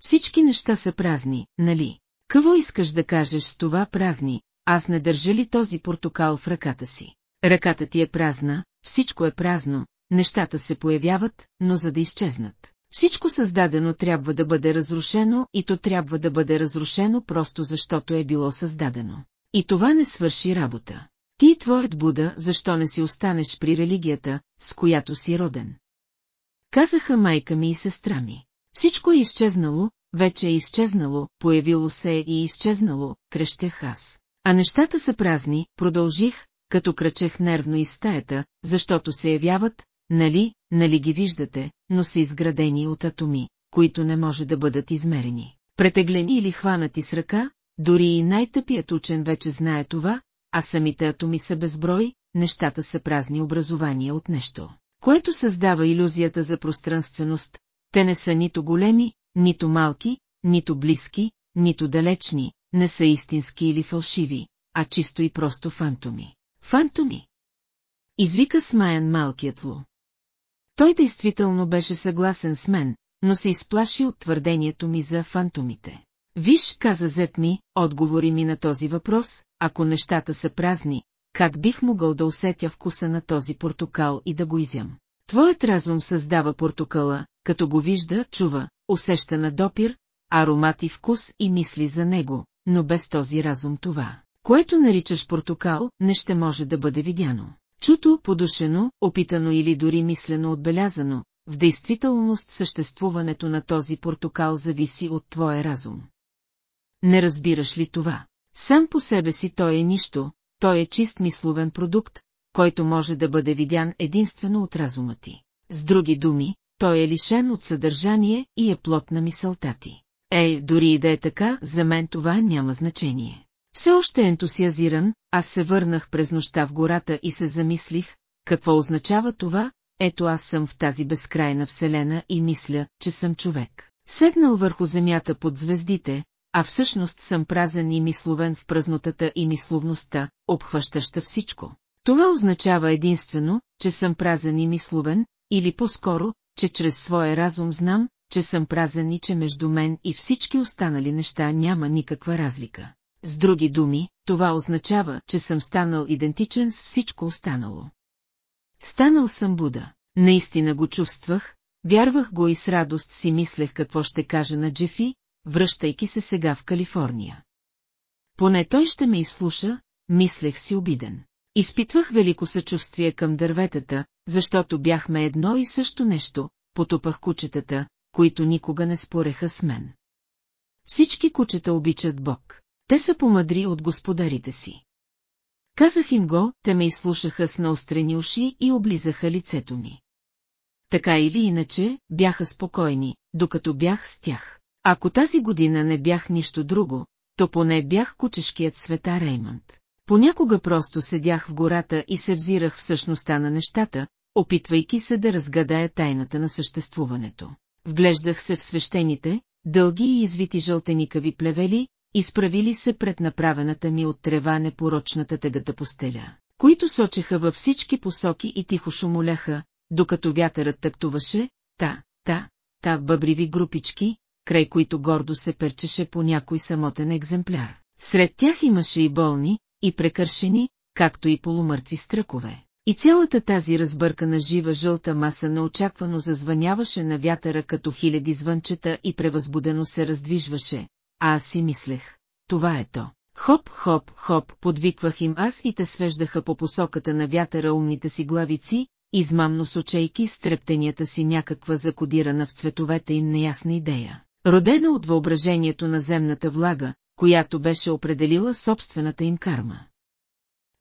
Всички неща са празни, нали? Какво искаш да кажеш с това празни, аз не държа ли този портокал в ръката си? Ръката ти е празна, всичко е празно, нещата се появяват, но за да изчезнат. Всичко създадено трябва да бъде разрушено и то трябва да бъде разрушено просто защото е било създадено. И това не свърши работа. Ти и твоят Буда, защо не си останеш при религията, с която си роден? Казаха майка ми и сестра ми. Всичко е изчезнало, вече е изчезнало, появило се и изчезнало, крещех аз. А нещата са празни, продължих, като кръчех нервно из стаята, защото се явяват, нали, нали ги виждате, но са изградени от атоми, които не може да бъдат измерени. Претеглени или хванати с ръка, дори и най-тъпият учен вече знае това, а самите атоми са безброй, нещата са празни образования от нещо, което създава иллюзията за пространственост, те не са нито големи, нито малки, нито близки, нито далечни, не са истински или фалшиви, а чисто и просто фантоми. Фантоми! Извика смаян малкият Лу. Той действително беше съгласен с мен, но се изплаши от твърдението ми за фантомите. Виж, каза зет ми, отговори ми на този въпрос, ако нещата са празни, как бих могъл да усетя вкуса на този портокал и да го изям? Твоят разум създава портокала, като го вижда, чува, усеща на допир, аромат и вкус и мисли за него, но без този разум това, което наричаш портокал, не ще може да бъде видяно. Чуто, подушено, опитано или дори мислено отбелязано, в действителност съществуването на този портокал зависи от твоя разум. Не разбираш ли това? Сам по себе си той е нищо, той е чист мисловен продукт, който може да бъде видян единствено от разума ти. С други думи, той е лишен от съдържание и е плод на мисълта ти. Ей, дори и да е така, за мен това няма значение. Все още ентусиазиран, аз се върнах през нощта в гората и се замислих, какво означава това, ето аз съм в тази безкрайна вселена и мисля, че съм човек. Седнал върху земята под звездите, а всъщност съм празен и мисловен в празнотата и мисловността, обхващаща всичко. Това означава единствено, че съм празен и мисловен, или по-скоро, че чрез своя разум знам, че съм празен и че между мен и всички останали неща няма никаква разлика. С други думи, това означава, че съм станал идентичен с всичко останало. Станал съм Буда. Наистина го чувствах, вярвах го и с радост си мислех какво ще кажа на Джефи, връщайки се сега в Калифорния. Поне той ще ме изслуша, мислех си обиден. Изпитвах велико съчувствие към дърветата, защото бяхме едно и също нещо, потупах кучетата, които никога не спореха с мен. Всички кучета обичат Бог. Те са помъдри от господарите си. Казах им го, те ме изслушаха с наострени уши и облизаха лицето ми. Така или иначе, бяха спокойни, докато бях с тях. Ако тази година не бях нищо друго, то поне бях кучешкият света Реймънд. Понякога просто седях в гората и се взирах в същността на нещата, опитвайки се да разгадая тайната на съществуването. Вглеждах се в свещените, дълги и извити жълтеникави плевели, изправили се пред направената ми от трева непорочната тегата постеля, които сочеха във всички посоки и тихо шумоляха, докато вятърът тъктуваше, та, та, та бъбриви групички, край които гордо се перчеше по някой самотен екземпляр. Сред тях имаше и болни, и прекършени, както и полумъртви стръкове. И цялата тази разбъркана жива жълта маса неочаквано зазвъняваше на вятъра като хиляди звънчета и превъзбудено се раздвижваше, а аз си мислех, това е то. Хоп, хоп, хоп, подвиквах им аз и те свеждаха по посоката на вятъра умните си главици, измамно сочейки с трептенията си някаква закодирана в цветовете им неясна идея, родена от въображението на земната влага, която беше определила собствената им карма.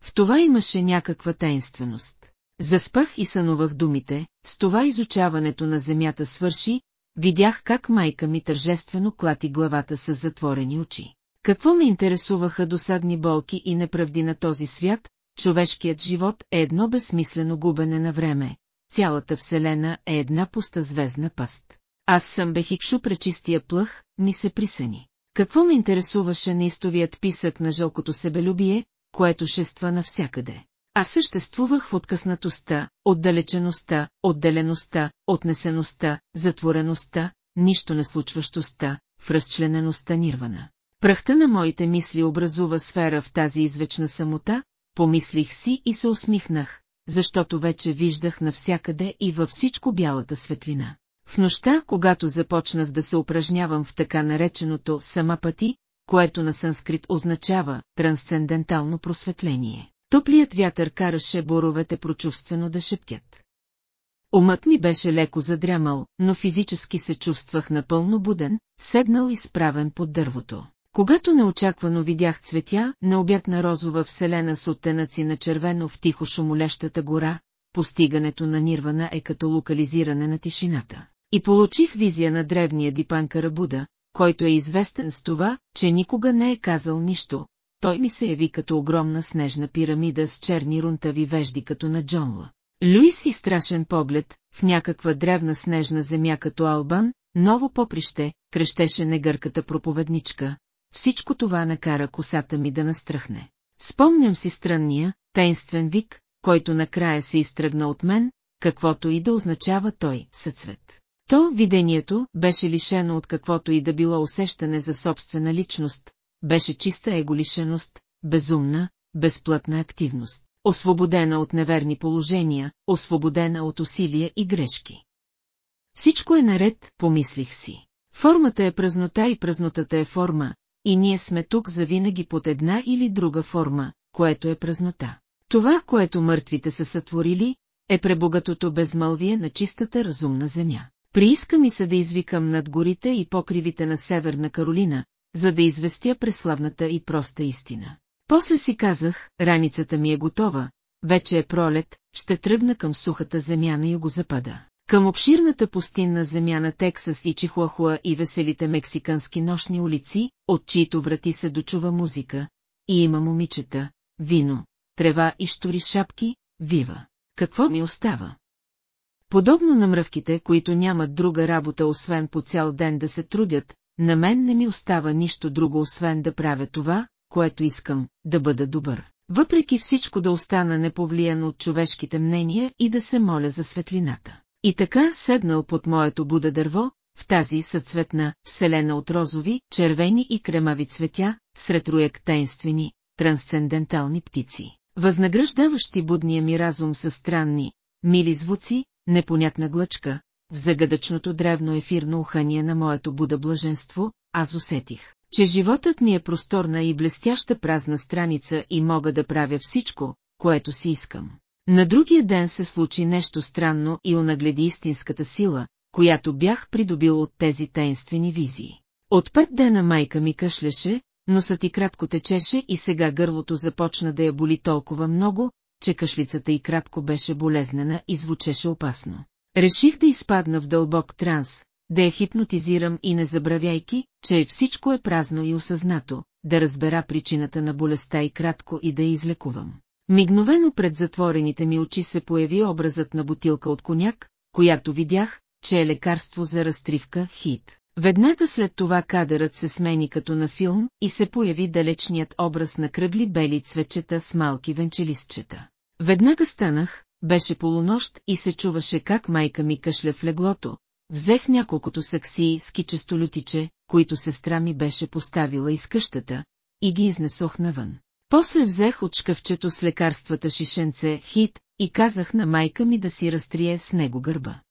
В това имаше някаква таинственост. Заспах и сънувах думите, с това изучаването на земята свърши, видях как майка ми тържествено клати главата с затворени очи. Какво ме интересуваха досадни болки и неправди на този свят, човешкият живот е едно безсмислено губене на време, цялата вселена е една пуста звездна паст. Аз съм бехикшу пречистия плъх, ми се присъни. Какво ме интересуваше неистовият писък на жалкото себелюбие, което шества навсякъде? А съществувах в откъснатостта, отдалечеността, отделеността, отнесеността, затвореността, нищо не случващостта, в разчленеността нирвана. Прахта на моите мисли образува сфера в тази извечна самота, помислих си и се усмихнах, защото вече виждах навсякъде и във всичко бялата светлина. В нощта, когато започнах да се упражнявам в така нареченото сама пъти, което на санскрит означава трансцендентално просветление, топлият вятър караше боровете прочувствено да шептят. Умът ми беше леко задрямал, но физически се чувствах напълно буден, седнал и справен под дървото. Когато неочаквано видях цветя, на обяд на розова вселена с оттенъци на червено в тихо шумолещата гора, постигането на нирвана е като локализиране на тишината. И получих визия на древния Дипан Карабуда, който е известен с това, че никога не е казал нищо. Той ми се яви като огромна снежна пирамида с черни рунтави вежди като на Джонла. Луис и страшен поглед, в някаква древна снежна земя като Албан, ново поприще, крещеше негърката проповедничка. Всичко това накара косата ми да настръхне. Спомням си странния, тайнствен вик, който накрая се изтръгна от мен, каквото и да означава той, съцвет. То видението беше лишено от каквото и да било усещане за собствена личност, беше чиста еголишеност, безумна, безплътна активност, освободена от неверни положения, освободена от усилия и грешки. Всичко е наред, помислих си. Формата е празнота и празнотата е форма, и ние сме тук завинаги под една или друга форма, което е празнота. Това, което мъртвите са сътворили, е пребогатото безмълвие на чистата разумна земя. Прииска ми се да извикам над горите и покривите на Северна Каролина, за да известя преславната и проста истина. После си казах, раницата ми е готова, вече е пролет, ще тръгна към сухата земя на югозапада. Към обширната пустинна земя на Тексас и Чихуахуа и веселите мексикански нощни улици, от чието врати се дочува музика, и има момичета, вино, трева и штори шапки, вива. Какво ми остава? Подобно на мръвките, които нямат друга работа освен по цял ден да се трудят, на мен не ми остава нищо друго освен да правя това, което искам, да бъда добър. Въпреки всичко да остана неповлиян от човешките мнения и да се моля за светлината. И така седнал под моето буда дърво, в тази съцветна вселена от розови, червени и кремави цветя, сред роек тайнствени, трансцендентални птици, възнаграждаващи будния ми разум със странни, мили звуци, непонятна глъчка, в загадъчното древно ефирно ухание на моето буда блаженство, аз усетих, че животът ми е просторна и блестяща празна страница и мога да правя всичко, което си искам. На другия ден се случи нещо странно и онагледи истинската сила, която бях придобил от тези таинствени визии. От пет дена майка ми кашляше, носът и кратко течеше и сега гърлото започна да я боли толкова много, че кашлицата и кратко беше болезнена и звучеше опасно. Реших да изпадна в дълбок транс, да я хипнотизирам и не забравяйки, че всичко е празно и осъзнато, да разбера причината на болестта и кратко и да я излекувам. Мигновено пред затворените ми очи се появи образът на бутилка от коняк, която видях, че е лекарство за разтривка хит. Веднага след това кадърът се смени като на филм и се появи далечният образ на кръгли бели цветчета с малки венчелистчета. Веднага станах, беше полунощ и се чуваше как майка ми кашля в леглото. Взех няколкото саксии с кичесто лютиче, които сестра ми беше поставила из къщата, и ги изнесох навън. После взех от шкафчето с лекарствата шишенце хит и казах на майка ми да си разтрие с него гърба.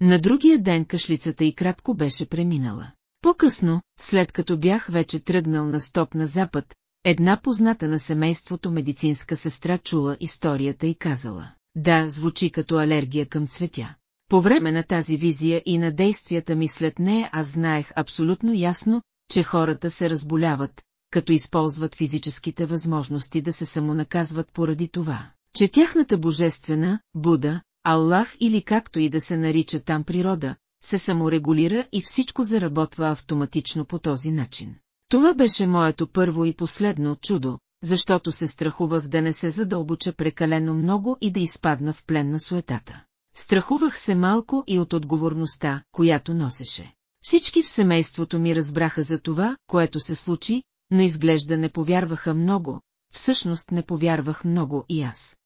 На другия ден кашлицата и кратко беше преминала. По-късно, след като бях вече тръгнал на стоп на запад, една позната на семейството медицинска сестра чула историята и казала. Да, звучи като алергия към цветя. По време на тази визия и на действията ми след нея аз знаех абсолютно ясно, че хората се разболяват, като използват физическите възможности да се самонаказват поради това, че тяхната божествена, Буда, Аллах или както и да се нарича там природа, се саморегулира и всичко заработва автоматично по този начин. Това беше моето първо и последно чудо, защото се страхувах да не се задълбоча прекалено много и да изпадна в плен на суетата. Страхувах се малко и от отговорността, която носеше. Всички в семейството ми разбраха за това, което се случи, но изглежда не повярваха много, всъщност не повярвах много и аз.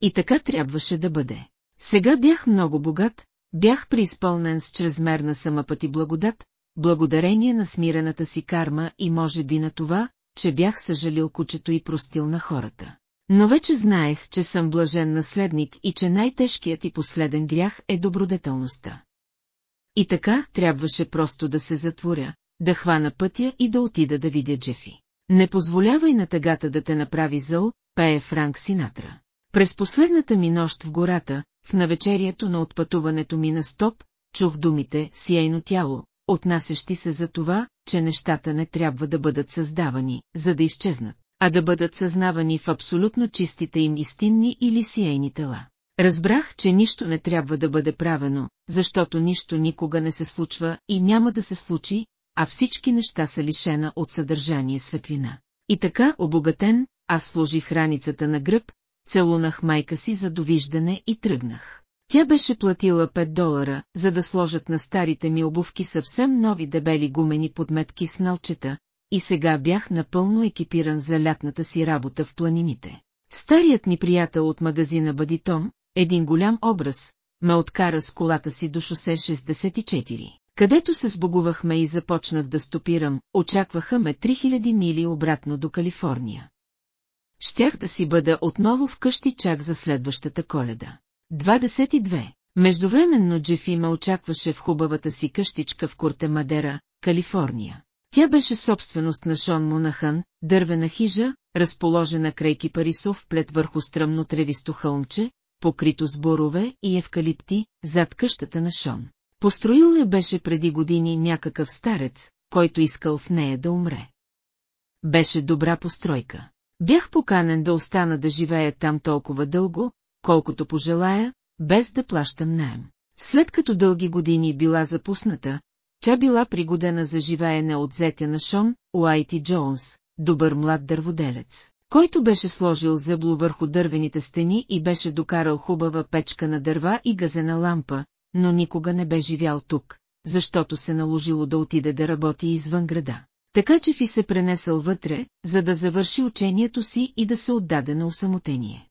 И така трябваше да бъде. Сега бях много богат, бях преизпълнен с чрезмерна самопъти благодат, благодарение на смирената си карма и може би на това, че бях съжалил кучето и простил на хората. Но вече знаех, че съм блажен наследник и че най-тежкият и последен грях е добродетелността. И така трябваше просто да се затворя, да хвана пътя и да отида да видя Джефи. Не позволявай на тъгата да те направи зъл, пее Франк Синатра. През последната ми нощ в гората, в навечерието на отпътуването ми на стоп, чух думите «сияйно тяло», отнасящи се за това, че нещата не трябва да бъдат създавани, за да изчезнат, а да бъдат съзнавани в абсолютно чистите им истинни или сияйни тела. Разбрах, че нищо не трябва да бъде правено, защото нищо никога не се случва и няма да се случи, а всички неща са лишена от съдържание светлина. И така, обогатен, аз сложих раницата на гръб, целунах майка си за довиждане и тръгнах. Тя беше платила 5 долара, за да сложат на старите ми обувки съвсем нови дебели гумени подметки с налчета, и сега бях напълно екипиран за лятната си работа в планините. Старият ми приятел от магазина Бадитом, един голям образ, ме откара с колата си до шосе 64, където се сбогувахме и започнах да стопирам, очакваха ме 3000 мили обратно до Калифорния. Щях да си бъда отново вкъщи чак за следващата коледа. 22. Междувременно Джефи ме очакваше в хубавата си къщичка в Курте Мадера, Калифорния. Тя беше собственост на Шон Монахан, дървена хижа, разположена край Кипарисов плет върху стръмно тревисто хълмче, покрито с борове и евкалипти, зад къщата на Шон. Построил я беше преди години някакъв старец, който искал в нея да умре. Беше добра постройка. Бях поканен да остана да живея там толкова дълго, колкото пожелая, без да плащам наем. След като дълги години била запусната, тя била пригодена за живеене от зетя на Шон, Уайти Джонс, добър млад дърводелец, който беше сложил зъбло върху дървените стени и беше докарал хубава печка на дърва и газена лампа, но никога не бе живял тук, защото се наложило да отиде да работи извън града. Така че Фи се пренесъл вътре, за да завърши учението си и да се отдаде на усамотение.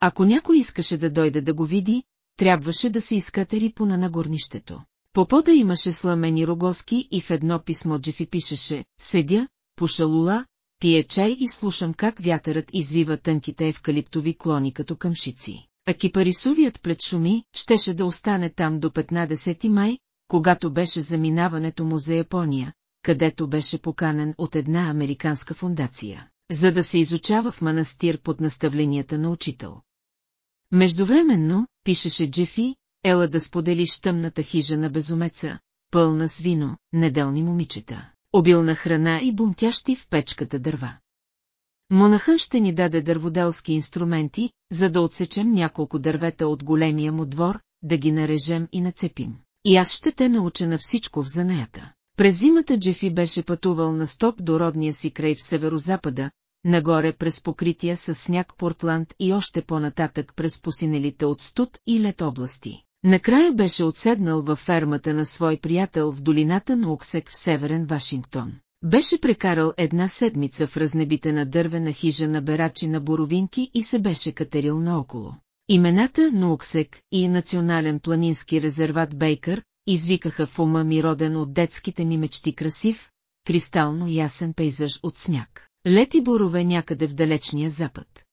Ако някой искаше да дойде да го види, трябваше да се изкатери по на нагорнището. По пода имаше сламени рогоски и в едно писмо Джефи пишеше «Седя, пуша лула, пие чай и слушам как вятърът извива тънките евкалиптови клони като къмшици». А кипарисовият плед шуми щеше да остане там до 15 май, когато беше заминаването му за Япония, където беше поканен от една американска фундация, за да се изучава в манастир под наставленията на учител. Междувременно, пишеше Джефи, ела да споделиш тъмната хижа на безумеца, пълна с вино, неделни момичета, обилна храна и бумтящи в печката дърва. Монахън ще ни даде дърводелски инструменти, за да отсечем няколко дървета от големия му двор, да ги нарежем и нацепим. И аз ще те науча на всичко в занеята. През зимата Джефи беше пътувал на стоп до родния си край в северозапада, нагоре през покрития с сняг Портланд и още по-нататък през посинелите от студ и лед области. Накрая беше отседнал във фермата на свой приятел в долината на Оксек в Северен Вашингтон. Беше прекарал една седмица в разнебите на дървена хижа на берачи на боровинки и се беше катерил наоколо. Имената на Оксек и Национален планински резерват Бейкър извикаха в ума ми роден от детските ми мечти красив, кристално ясен пейзаж от сняг. Лети борове някъде в далечния запад.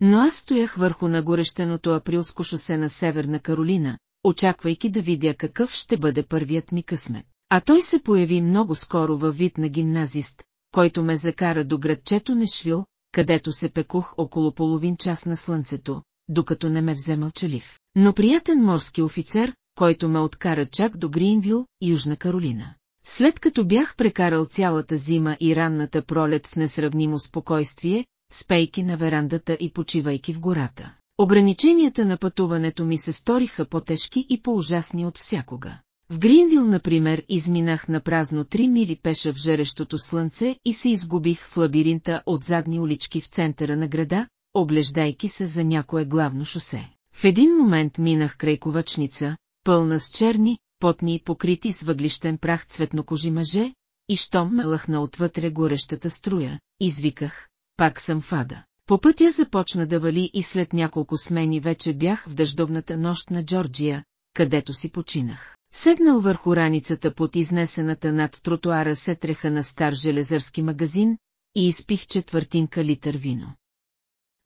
Но аз стоях върху нагорещеното априлско шосе на Северна Каролина, очаквайки да видя какъв ще бъде първият ми късмет. А той се появи много скоро във вид на гимназист, който ме закара до градчето Нешвил, където се пекух около половин час на слънцето, докато не ме взе мълчалив. Но приятен морски офицер, който ме откара чак до Гринвил, Южна Каролина. След като бях прекарал цялата зима и ранната пролет в несравнимо спокойствие, спейки на верандата и почивайки в гората. Ограниченията на пътуването ми се сториха по-тежки и по-ужасни от всякога. В Гринвил, например, изминах на празно три мили пеша в жарещото слънце и се изгубих в лабиринта от задни улички в центъра на града, облеждайки се за някое главно шосе. В един момент минах край ковачница, пълна с черни, потни и покрити с въглищен прах цветнокожи мъже, и щом ме лъхна отвътре горещата струя, извиках, пак съм фада. По пътя започна да вали и след няколко смени вече бях в дъждовната нощ на Джорджия, където си починах. Седнал върху раницата под изнесената над тротуара сетреха на стар железърски магазин и изпих четвъртинка литър вино.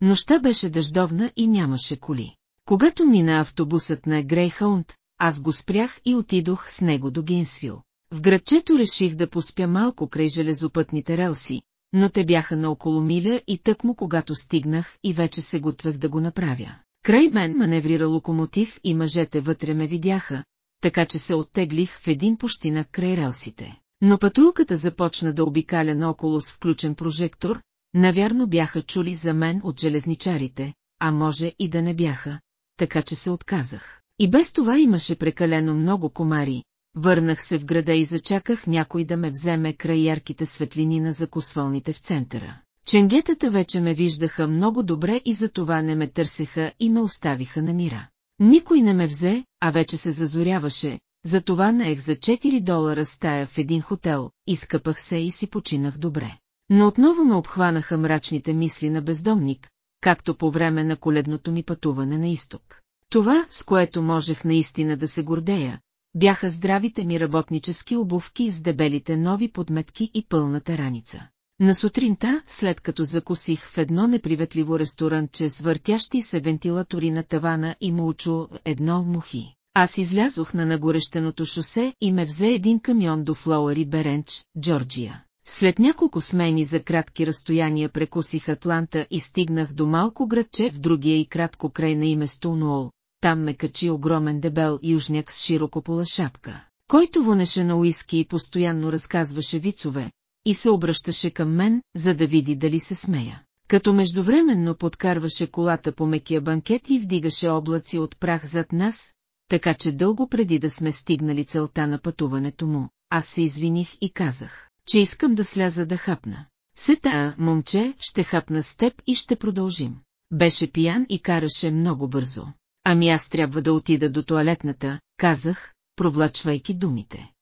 Нощта беше дъждовна и нямаше коли. Когато мина автобусът на Грейхаунд, аз го спрях и отидох с него до Гинсвил. В градчето реших да поспя малко край железопътните релси, но те бяха на около миля и тъкмо когато стигнах и вече се готвех да го направя. Край мен маневрира локомотив и мъжете вътре ме видяха, така че се оттеглих в един пущинак край релсите. Но патрулката започна да обикаля наоколо с включен прожектор, навярно бяха чули за мен от железничарите, а може и да не бяха, така че се отказах. И без това имаше прекалено много комари, върнах се в града и зачаках някой да ме вземе край ярките светлини на закусвалните в центъра. Ченгетата вече ме виждаха много добре и за това не ме търсеха и ме оставиха на мира. Никой не ме взе, а вече се зазоряваше, затова наех за 4 долара стая в един хотел, изкъпах се и си починах добре. Но отново ме обхванаха мрачните мисли на бездомник, както по време на коледното ми пътуване на изток. Това, с което можех наистина да се гордея, бяха здравите ми работнически обувки с дебелите нови подметки и пълната раница. На сутринта, след като закусих в едно неприветливо ресторанче с въртящи се вентилатори на тавана и мулчо едно мухи, аз излязох на нагорещеното шосе и ме взе един камион до Флоари Беренч, Джорджия. След няколко смени за кратки разстояния прекусих Атланта и стигнах до малко градче в другия и кратко край на име Столнуол. Там ме качи огромен дебел южняк с широко пола шапка, който вонеше на уиски и постоянно разказваше вицове, и се обръщаше към мен, за да види дали се смея. Като междувременно подкарваше колата по мекия банкет и вдигаше облаци от прах зад нас, така че дълго преди да сме стигнали целта на пътуването му, аз се извиних и казах, че искам да сляза да хапна. Сета, момче, ще хапна с теб и ще продължим. Беше пиян и караше много бързо. Ами аз трябва да отида до туалетната, казах, провлачвайки думите.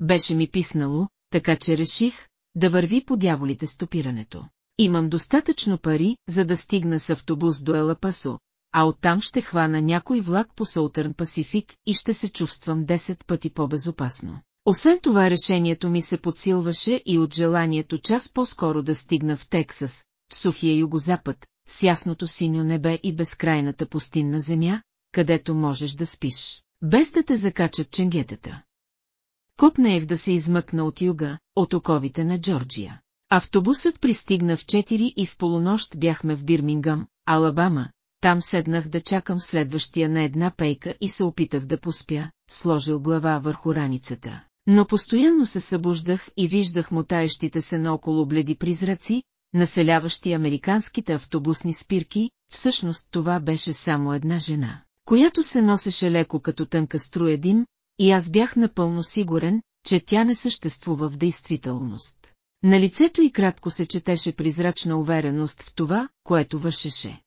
Беше ми писнало, така че реших да върви по дяволите стопирането. Имам достатъчно пари, за да стигна с автобус до Елапасо, а оттам ще хвана някой влак по Саутърн Пасифик и ще се чувствам 10 пъти по-безопасно. Освен това решението ми се подсилваше и от желанието час по-скоро да стигна в Тексас, в сухия югозапад, с ясното синьо небе и безкрайната пустинна земя, където можеш да спиш, без да те закачат ченгетата. Копнеев да се измъкна от юга, от оковите на Джорджия. Автобусът пристигна в 4 и в полунощ бяхме в Бирмингъм, Алабама, там седнах да чакам следващия на една пейка и се опитах да поспя, сложил глава върху раницата. Но постоянно се събуждах и виждах мотаещите се наоколо бледи призраци, населяващи американските автобусни спирки, всъщност това беше само една жена, която се носеше леко като тънка струя дим, и аз бях напълно сигурен, че тя не съществува в действителност. На лицето й кратко се четеше призрачна увереност в това, което вършеше.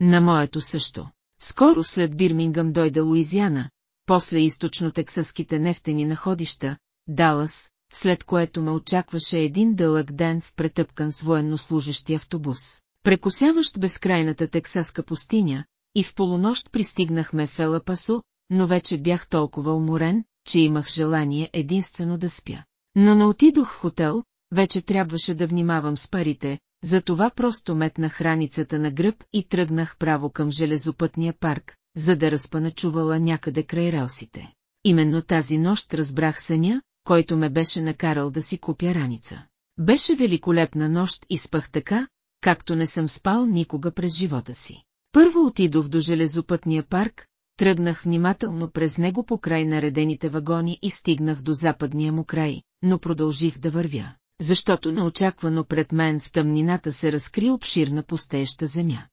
На моето също. Скоро след Бирмингъм дойде Луизиана, после източно-тексаските нефтени находища, Далас, след което ме очакваше един дълъг ден в претъпкан с военнослужащи автобус, прекосяващ безкрайната тексаска пустиня, и в полунощ пристигнахме в Елапасо, но вече бях толкова уморен, че имах желание единствено да спя. Но не отидох в хотел, вече трябваше да внимавам с парите, затова просто метнах раницата на гръб и тръгнах право към железопътния парк, за да разпана чувала някъде край релсите. Именно тази нощ разбрах съня, който ме беше накарал да си купя раница. Беше великолепна нощ и спах така, както не съм спал никога през живота си. Първо отидох до железопътния парк, тръгнах внимателно през него по край наредените вагони и стигнах до западния му край, но продължих да вървя, защото неочаквано пред мен в тъмнината се разкри обширна пустееща земя.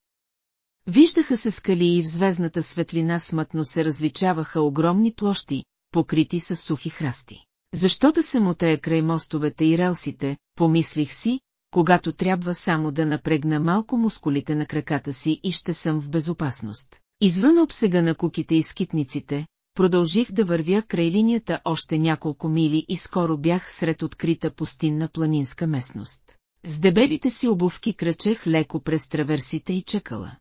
Виждаха се скали и в звездната светлина смътно се различаваха огромни площи, покрити с сухи храсти. Защо да се мотея край мостовете и релсите, помислих си, когато трябва само да напрегна малко мускулите на краката си и ще съм в безопасност. Извън обсега на куките и скитниците, продължих да вървя край линията още няколко мили и скоро бях сред открита пустинна планинска местност. С дебелите си обувки кръчех леко през траверсите и чекала.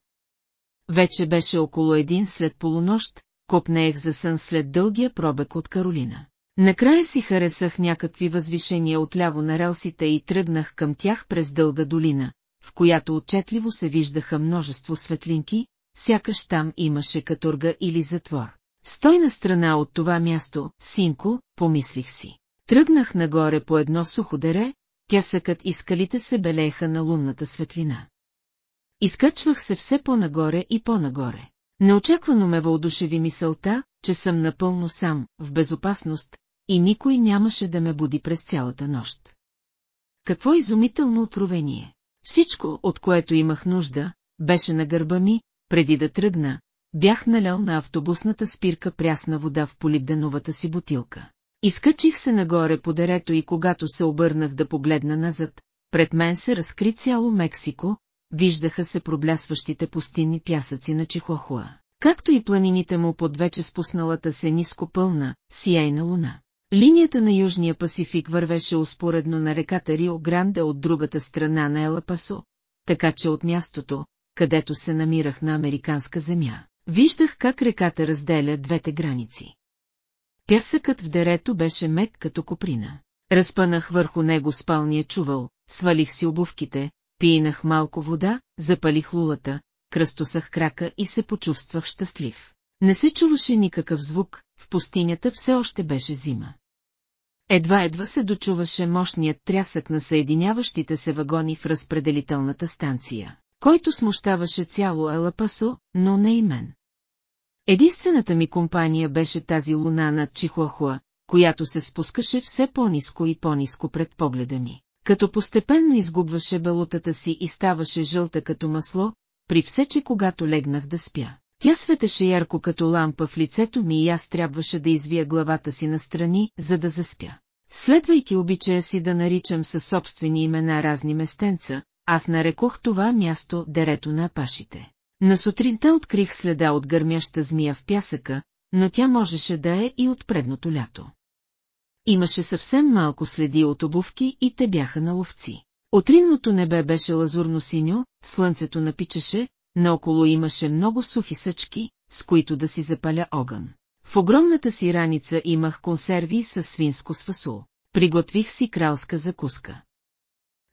Вече беше около един след полунощ, копнеех за сън след дългия пробег от Каролина. Накрая си харесах някакви възвишения отляво на релсите и тръгнах към тях през дълга долина, в която отчетливо се виждаха множество светлинки, сякаш там имаше каторга или затвор. Стой на страна от това място, синко, помислих си. Тръгнах нагоре по едно сухо дере, тясъкът и скалите се белееха на лунната светлина. Изкачвах се все по-нагоре и по-нагоре. Неочаквано ме въодушеви мисълта, че съм напълно сам, в безопасност, и никой нямаше да ме буди през цялата нощ. Какво изумително откровение! Всичко, от което имах нужда, беше на гърба ми, преди да тръгна, бях налял на автобусната спирка прясна вода в полибденовата си бутилка. Изкачих се нагоре по дерето и когато се обърнах да погледна назад, пред мен се разкри цяло Мексико, виждаха се проблясващите пустинни пясъци на Чихуахуа, както и планините му под вече спусналата се ниско пълна, сияйна луна. Линията на Южния Пасифик вървеше успоредно на реката Рио Гранде от другата страна на Елапасо, така че от мястото, където се намирах на американска земя, виждах как реката разделя двете граници. Пясъкът в дерето беше мек като коприна. Разпънах върху него спалния чувал, свалих си обувките, пинах малко вода, запалих лулата, кръстосах крака и се почувствах щастлив. Не се чуваше никакъв звук, в пустинята все още беше зима. Едва-едва се дочуваше мощният трясък на съединяващите се вагони в разпределителната станция, който смущаваше цяло Елапасо, но не и мен. Единствената ми компания беше тази луна над Чихуахуа, която се спускаше все по-низко и по-низко пред погледа ми. Като постепенно изгубваше белутата си и ставаше жълта като масло, при все, че когато легнах да спя. Тя светеше ярко като лампа в лицето ми и аз трябваше да извия главата си настрани, за да заспя. Следвайки обичая си да наричам със собствени имена разни местенца, аз нарекох това място дерето на апашите. На сутринта открих следа от гърмяща змия в пясъка, но тя можеше да е и от предното лято. Имаше съвсем малко следи от обувки и те бяха на ловци. Отринното небе беше лазурно-синьо, слънцето напичаше, наоколо имаше много сухи съчки, с които да си запаля огън. В огромната си раница имах консерви с свинско с фасул. Приготвих си кралска закуска.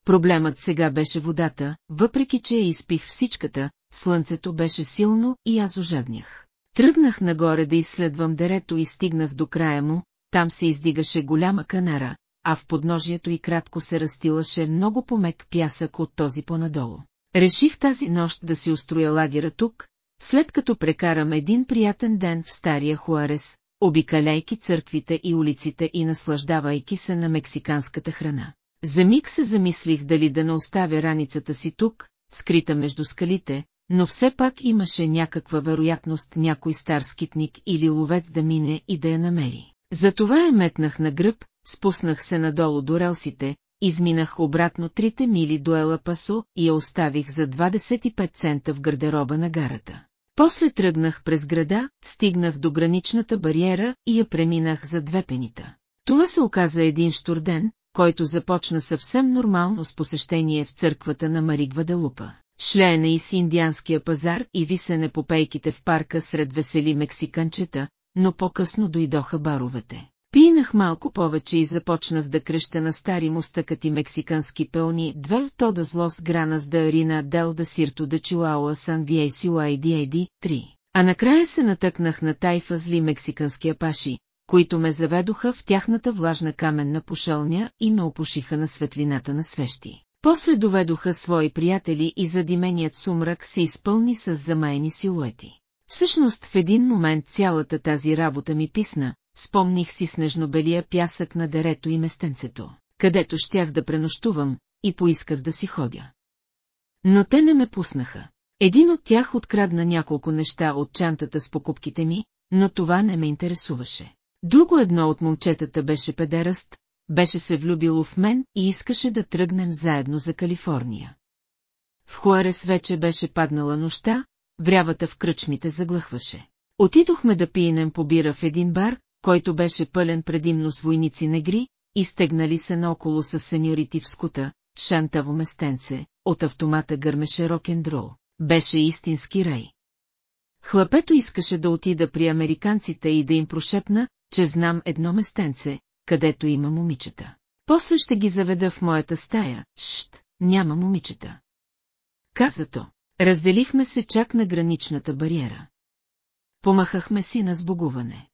Проблемът сега беше водата, въпреки че я изпих всичката, слънцето беше силно и аз ожаднях. Тръгнах нагоре да изследвам дерето и стигнах до края му, там се издигаше голяма канара, а в подножието и кратко се растилаше много помек пясък от този понадолу. Реших тази нощ да си устроя лагера тук, след като прекарам един приятен ден в стария Хуарес, обикаляйки църквите и улиците и наслаждавайки се на мексиканската храна. За миг се замислих дали да не оставя раницата си тук, скрита между скалите, но все пак имаше някаква вероятност някой стар скитник или ловец да мине и да я намери. Затова я метнах на гръб, спуснах се надолу до релсите, изминах обратно трите мили до Ела Пасо и я оставих за 25 цента в гардероба на гарата. После тръгнах през града, стигнах до граничната бариера и я преминах за две пенита. Това се оказа един штурден, който започна съвсем нормално с посещение в църквата на Мари Гваделупа. Шлеене и с индианския пазар и висене по пейките в парка сред весели мексиканчета, но по-късно дойдоха баровете. Пинах малко повече и започнах да креща на стари мустъкати мексикански пълни две тода злос гранас да арина дел да сирто да чуауа сан виейси уайди три. А накрая се натъкнах на тайфа зли мексикански апаши, които ме заведоха в тяхната влажна каменна пошълня и ме опушиха на светлината на свещи. После доведоха свои приятели и задименият сумрак се изпълни с замаяни силуети. Всъщност в един момент цялата тази работа ми писна, спомних си снежнобелия пясък на дерето и местенцето, където щях да пренощувам, и поисках да си ходя. Но те не ме пуснаха. Един от тях открадна няколко неща от чантата с покупките ми, но това не ме интересуваше. Друго едно от момчетата беше педераст, беше се влюбило в мен и искаше да тръгнем заедно за Калифорния. В Хуарес вече беше паднала нощта, врявата в кръчмите заглъхваше. Отидохме да пиенем по бира в един бар, който беше пълен предимно с войници негри, изтегнали се наоколо с сеньорити в скута, шантаво местенце, от автомата гърмеше рок-н-дрол. Беше истински рай. Хлапето искаше да отида при американците и да им прошепна, че знам едно местенце, където има момичета. После ще ги заведа в моята стая, шт, няма момичета. Казато, разделихме се чак на граничната бариера. Помахахме си на сбогуване.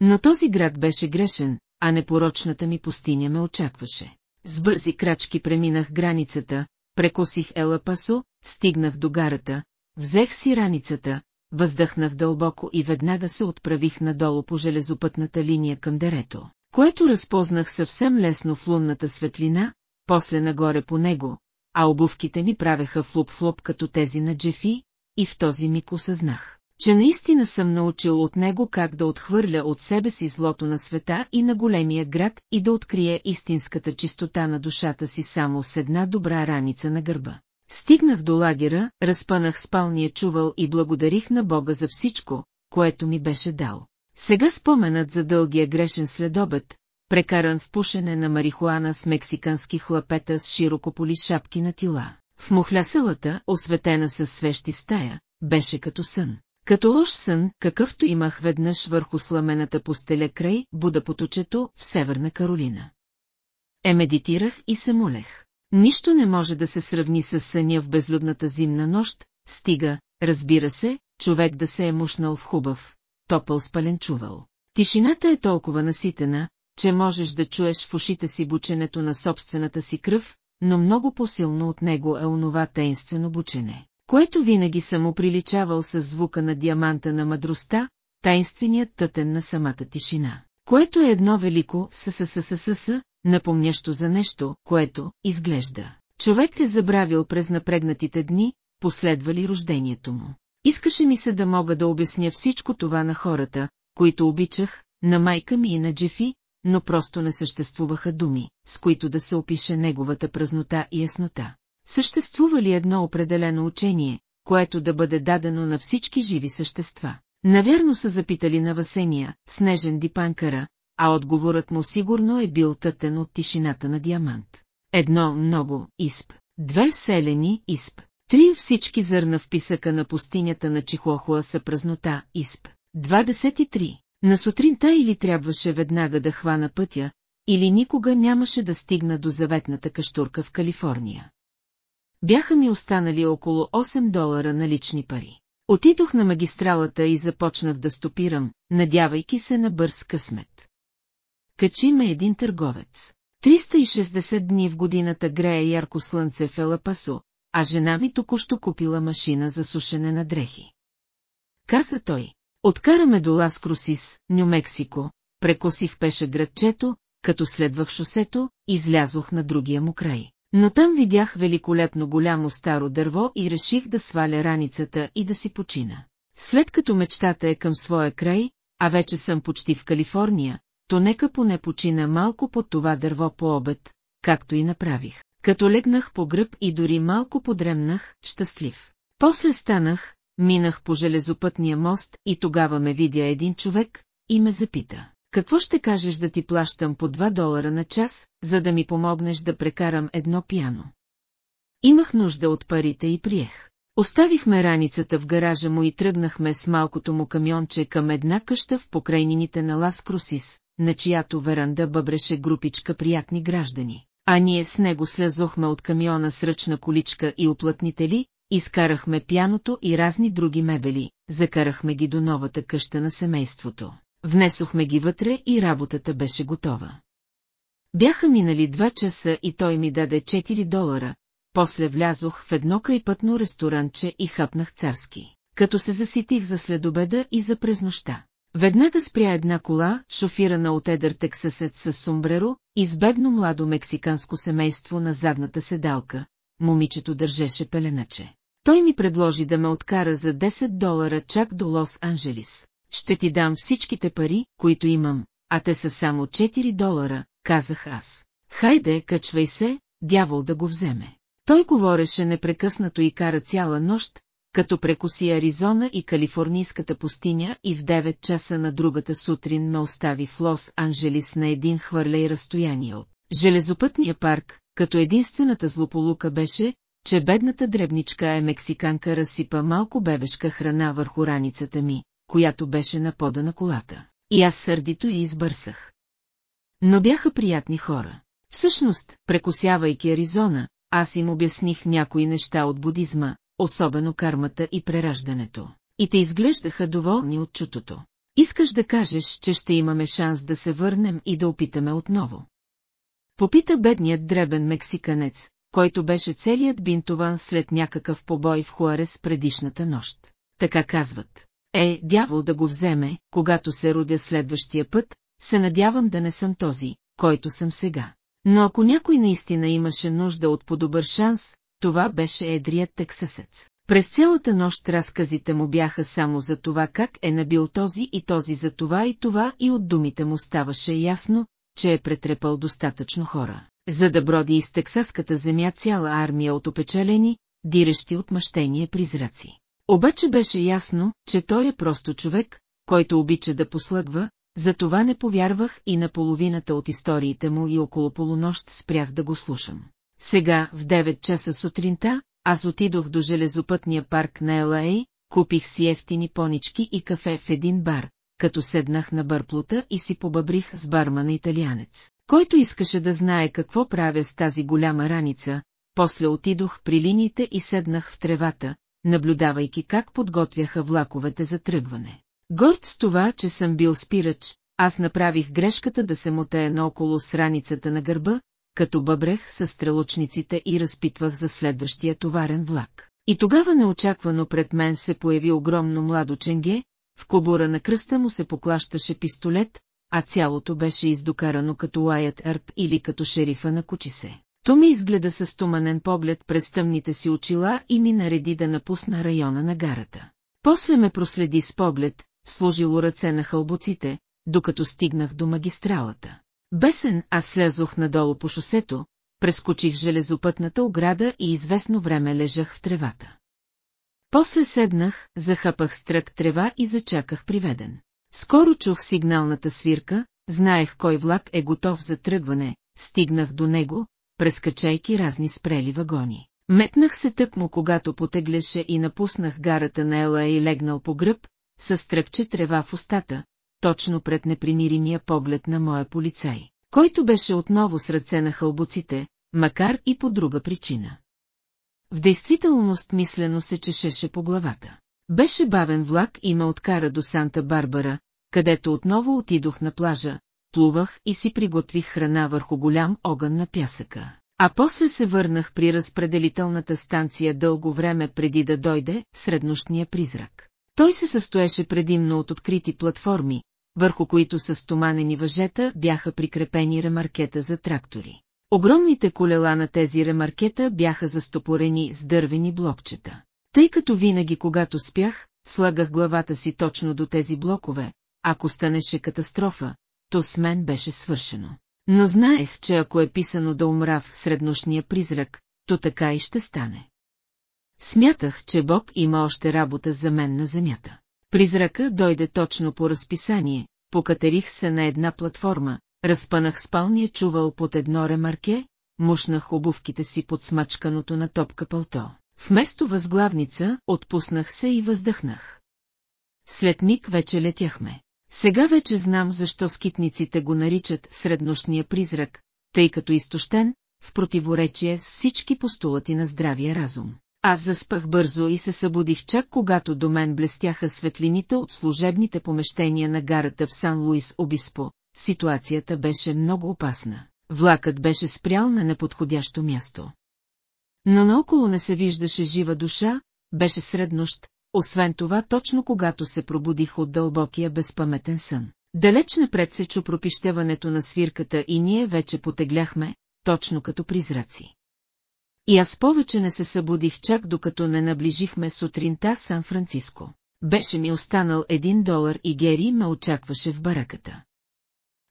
Но този град беше грешен, а непорочната ми пустиня ме очакваше. С бързи крачки преминах границата, прекосих Елапасо, стигнах до гарата, взех си раницата, въздъхнах дълбоко и веднага се отправих надолу по железопътната линия към дерето, което разпознах съвсем лесно в лунната светлина, после нагоре по него, а обувките ми правеха флуп-флуп като тези на Джефи, и в този миг осъзнах, че наистина съм научил от него как да отхвърля от себе си злото на света и на големия град и да открие истинската чистота на душата си само с една добра раница на гърба. Стигнах до лагера, разпънах спалния чувал и благодарих на Бога за всичко, което ми беше дал. Сега споменът за дългия грешен следобед, прекаран в пушене на марихуана с мексикански хлапета с широкополи шапки на тила. В мухляселата, осветена със свещи стая, беше като сън. Като лош сън, какъвто имах веднъж върху сламената постеля край Будапоточето в Северна Каролина. Е медитирах и се молех. Нищо не може да се сравни с съня в безлюдната зимна нощ, стига, разбира се, човек да се е мушнал в хубав, топъл спален чувал. Тишината е толкова наситена, че можеш да чуеш в ушите си бученето на собствената си кръв, но много по-силно от него е онова тейнствено бучене, което винаги съм оприличавал с звука на диаманта на мъдростта, тайнственият тътен на самата тишина, което е едно велико ССССС, напомнящо за нещо, което, изглежда. Човек е забравил през напрегнатите дни, последвали рождението му. Искаше ми се да мога да обясня всичко това на хората, които обичах, на майка ми и на Джефи, но просто не съществуваха думи, с които да се опише неговата празнота и яснота. Съществува ли едно определено учение, което да бъде дадено на всички живи същества? Навярно са запитали на Васения, снежен дипанкара, а отговорът му сигурно е бил тътен от тишината на диамант. Едно много изп, две вселени изп, три всички зърна в писъка на пустинята на Чихуахуа са празнота изп, 23. На сутринта или трябваше веднага да хвана пътя, или никога нямаше да стигна до заветната каштурка в Калифорния. Бяха ми останали около 8 долара на лични пари. Отидох на магистралата и започнах да стопирам, надявайки се на бърз късмет. Качи ме един търговец. 360 дни в годината грее ярко слънце в Елапасо, а жена ми току-що купила машина за сушене на дрехи. Каза той, откараме до Лас Крусис, Нью-Мексико, прекосих пеше градчето, като следвах шосето, излязох на другия му край. Но там видях великолепно голямо старо дърво и реших да сваля раницата и да си почина. След като мечтата е към своя край, а вече съм почти в Калифорния, то нека поне почина малко под това дърво по обед, както и направих. Като легнах по гръб и дори малко подремнах, щастлив. После станах, минах по железопътния мост и тогава ме видя един човек и ме запита. Какво ще кажеш да ти плащам по 2 долара на час, за да ми помогнеш да прекарам едно пяно? Имах нужда от парите и приех. Оставихме раницата в гаража му и тръгнахме с малкото му камионче към една къща в покрайнините на Лас Крусис, на чиято веранда бъбреше групичка приятни граждани. А ние с него слязохме от камиона с ръчна количка и оплътнители, изкарахме пяното и разни други мебели, закарахме ги до новата къща на семейството. Внесохме ги вътре и работата беше готова. Бяха минали два часа и той ми даде 4 долара, после влязох в едно крайпътно ресторанче и хапнах царски, като се заситих за следобеда и за през нощта. Веднага спря една кола, шофирана от едър тексасец с сумбреро, избегно младо мексиканско семейство на задната седалка. Момичето държеше пеленаче. Той ми предложи да ме откара за 10 долара чак до Лос-Анджелис. Ще ти дам всичките пари, които имам, а те са само 4 долара, казах аз. Хайде, качвай се, дявол да го вземе. Той говореше непрекъснато и кара цяла нощ, като прекоси Аризона и Калифорнийската пустиня и в 9 часа на другата сутрин ме остави в Лос-Анджелис на един хвърлей разстояние от железопътния парк, като единствената злополука беше, че бедната дребничка е мексиканка разсипа малко бебешка храна върху раницата ми, която беше на пода на колата. И аз сърдито и избърсах. Но бяха приятни хора. Всъщност, прекосявайки Аризона, аз им обясних някои неща от будизма, особено кармата и прераждането. И те изглеждаха доволни от чутото. Искаш да кажеш, че ще имаме шанс да се върнем и да опитаме отново. Попита бедният дребен мексиканец, който беше целият бинтован след някакъв побой в Хуарес предишната нощ. Така казват. Е, дявол да го вземе, когато се родя следващия път, се надявам да не съм този, който съм сега. Но ако някой наистина имаше нужда от по-добър шанс, това беше едрият тексасец. През цялата нощ разказите му бяха само за това как е набил този и този за това и това и от думите му ставаше ясно, че е претрепал достатъчно хора, за да броди из тексаската земя цяла армия от опечалени, дирещи от мъщение призраци. Обаче беше ясно, че той е просто човек, който обича да послъгва, затова не повярвах и на половината от историите му и около полунощ спрях да го слушам. Сега, в 9 часа сутринта, аз отидох до железопътния парк на Л.А., купих си ефтини понички и кафе в един бар, като седнах на бърплота и си побъбрих с бармана италианец, който искаше да знае какво правя с тази голяма раница, после отидох при линиите и седнах в тревата, наблюдавайки как подготвяха влаковете за тръгване. Горд с това, че съм бил спирач, аз направих грешката да се мотея наоколо с раницата на гърба, като бъбрех с стрелочниците и разпитвах за следващия товарен влак. И тогава неочаквано пред мен се появи огромно младо ченге, в кобура на кръста му се поклащаше пистолет, а цялото беше издокарано като лаят Ерб или като шерифа на Кучисе. То ми изгледа със стоманен поглед през тъмните си очила и ми нареди да напусна района на гарата. После ме проследи с поглед, сложило ръце на хълбоците, докато стигнах до магистралата. Бесен аз слязох надолу по шосето, прескочих железопътната ограда и известно време лежах в тревата. После седнах, захъпах стрък трева и зачаках приведен. Скоро чух сигналната свирка, знаех кой влак е готов за тръгване, стигнах до него, прескачайки разни спрели вагони. Метнах се тъкмо, когато потегляше и напуснах гарата на Ела и легнал по гръб, с стръкче трева в устата, точно пред непримиримия поглед на моя полицай, който беше отново с ръце на хълбоците, макар и по друга причина. В действителност мислено се чешеше по главата. Беше бавен влак и ме откара до Санта-Барбара, където отново отидох на плажа, плувах и си приготвих храна върху голям огън на пясъка. А после се върнах при разпределителната станция дълго време преди да дойде среднощния призрак. Той се състоеше предимно от открити платформи, върху които с стоманени въжета бяха прикрепени ремаркета за трактори. Огромните колела на тези ремаркета бяха застопорени с дървени блокчета. Тъй като винаги когато спях, слагах главата си точно до тези блокове, ако станеше катастрофа, то с мен беше свършено. Но знаех, че ако е писано да умра в среднощния призрак, то така и ще стане. Смятах, че Бог има още работа за мен на земята. Призрака дойде точно по разписание, покатерих се на една платформа, разпънах спалния чувал под едно ремарке, мушнах обувките си под смачканото на топка пълто. Вместо възглавница, отпуснах се и въздъхнах. След миг вече летяхме. Сега вече знам защо скитниците го наричат среднощния призрак, тъй като изтощен, в противоречие с всички постулати на здравия разум. Аз заспах бързо и се събудих чак когато до мен блестяха светлините от служебните помещения на гарата в Сан-Луис Обиспо. Ситуацията беше много опасна. Влакът беше спрял на неподходящо място. Но наоколо не се виждаше жива душа, беше среднощ, освен това точно когато се пробудих от дълбокия безпаметен сън. Далеч напред се чу пропищеването на свирката и ние вече потегляхме, точно като призраци. И аз повече не се събудих чак докато не наближихме сутринта Сан-Франциско. Беше ми останал един долар и Гери ме очакваше в бараката.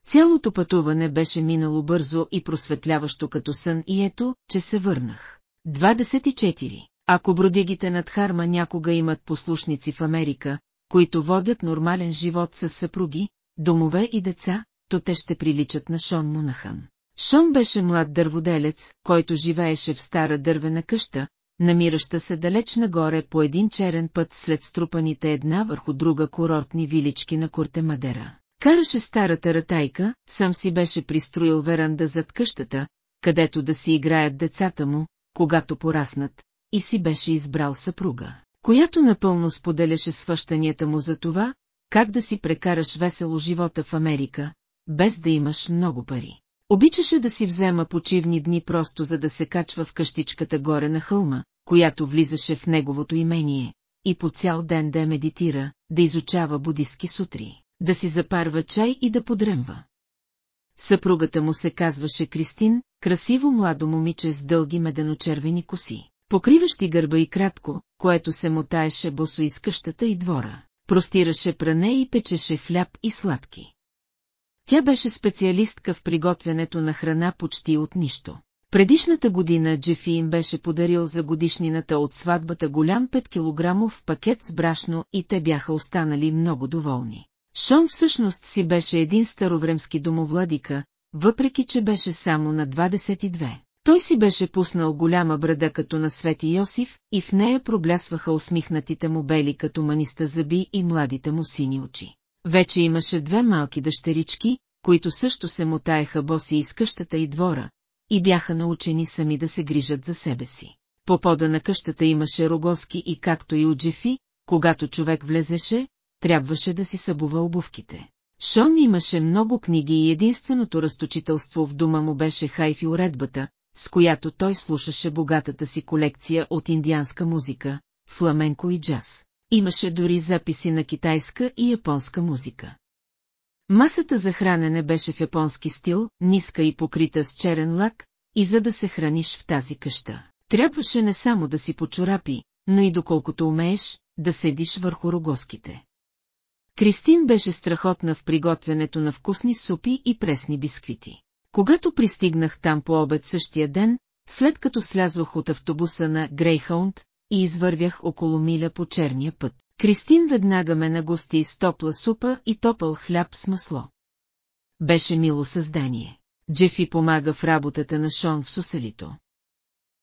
Цялото пътуване беше минало бързо и просветляващо като сън и ето, че се върнах. 24. Ако бродигите над Харма някога имат послушници в Америка, които водят нормален живот с съпруги, домове и деца, то те ще приличат на Шон Монахан. Шон беше млад дърводелец, който живееше в стара дървена къща, намираща се далеч нагоре по един черен път след струпаните една върху друга курортни вилички на Курте Мадера. Караше старата ратайка, сам си беше пристроил веранда зад къщата, където да си играят децата му, когато пораснат, и си беше избрал съпруга, която напълно споделяше свъщанията му за това, как да си прекараш весело живота в Америка, без да имаш много пари. Обичаше да си взема почивни дни просто за да се качва в къщичката горе на хълма, която влизаше в неговото имение, и по цял ден да медитира, да изучава будистки сутри, да си запарва чай и да подремва. Съпругата му се казваше Кристин, красиво младо момиче с дълги меденочервени коси, покриващи гърба и кратко, което се мотаеше босо из къщата и двора, простираше пране и печеше хляб и сладки. Тя беше специалистка в приготвянето на храна почти от нищо. Предишната година Джефи им беше подарил за годишнината от сватбата голям 5 килограмов пакет с брашно и те бяха останали много доволни. Шон всъщност си беше един старовремски домовладика, въпреки че беше само на 22. Той си беше пуснал голяма брада като на Свети Йосиф и в нея проблясваха усмихнатите му бели като маниста зъби и младите му сини очи. Вече имаше две малки дъщерички, които също се мотаеха боси из къщата и двора, и бяха научени сами да се грижат за себе си. По пода на къщата имаше рогоски и както и от Джефи, когато човек влезеше, трябваше да си събува обувките. Шон имаше много книги и единственото разточителство в дома му беше хайфи уредбата, с която той слушаше богатата си колекция от индианска музика, фламенко и джаз. Имаше дори записи на китайска и японска музика. Масата за хранене беше в японски стил, ниска и покрита с черен лак, и за да се храниш в тази къща, трябваше не само да си почорапи, но и доколкото умееш, да седиш върху рогоските. Кристин беше страхотна в приготвянето на вкусни супи и пресни бисквити. Когато пристигнах там по обед същия ден, след като слязох от автобуса на Грейхаунд и извървях около миля по черния път, Кристин веднага ме нагости с топла супа и топъл хляб с масло. Беше мило създание. Джефи помага в работата на Шон в суселито.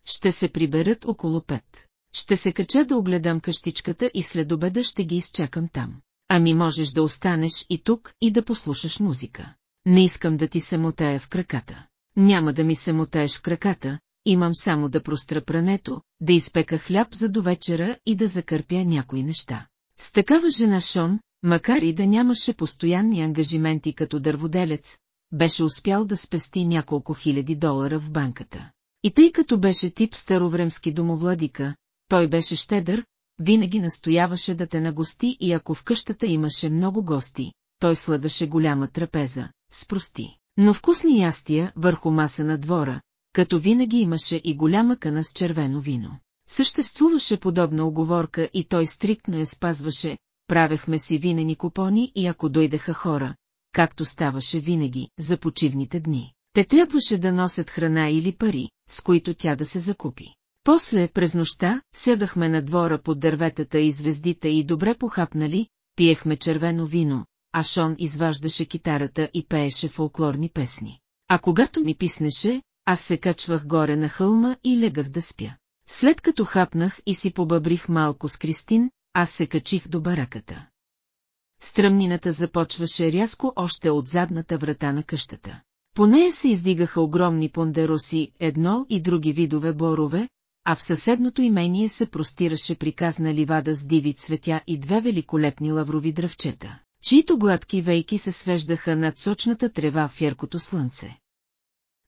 Ще се приберат около пет. Ще се кача да огледам къщичката и след обеда ще ги изчакам там. Ами можеш да останеш и тук и да послушаш музика. Не искам да ти се мотая в краката. Няма да ми се мотаеш в краката, имам само да простра прането, да изпека хляб за до вечера и да закърпя някои неща. С такава жена Шон, макар и да нямаше постоянни ангажименти като дърводелец, беше успял да спести няколко хиляди долара в банката. И тъй като беше тип старовремски домовладика, той беше щедър, винаги настояваше да те нагости и ако в къщата имаше много гости, той слагаше голяма трапеза, спрости. Но вкусни ястия върху маса на двора, като винаги имаше и голяма кана с червено вино. Съществуваше подобна оговорка и той стриктно я спазваше, правехме си винени купони и ако дойдеха хора, както ставаше винаги, за почивните дни. Те трябваше да носят храна или пари, с които тя да се закупи. После, през нощта, сядахме на двора под дърветата и звездите и добре похапнали, пиехме червено вино, а Шон изваждаше китарата и пееше фолклорни песни. А когато ми писнеше, аз се качвах горе на хълма и легах да спя. След като хапнах и си побъбрих малко с Кристин, аз се качих до бараката. Стръмнината започваше рязко още от задната врата на къщата. По нея се издигаха огромни пондероси, едно и други видове борове, а в съседното имение се простираше приказна ливада с диви цветя и две великолепни лаврови дръвчета, чието гладки вейки се свеждаха над сочната трева в яркото слънце.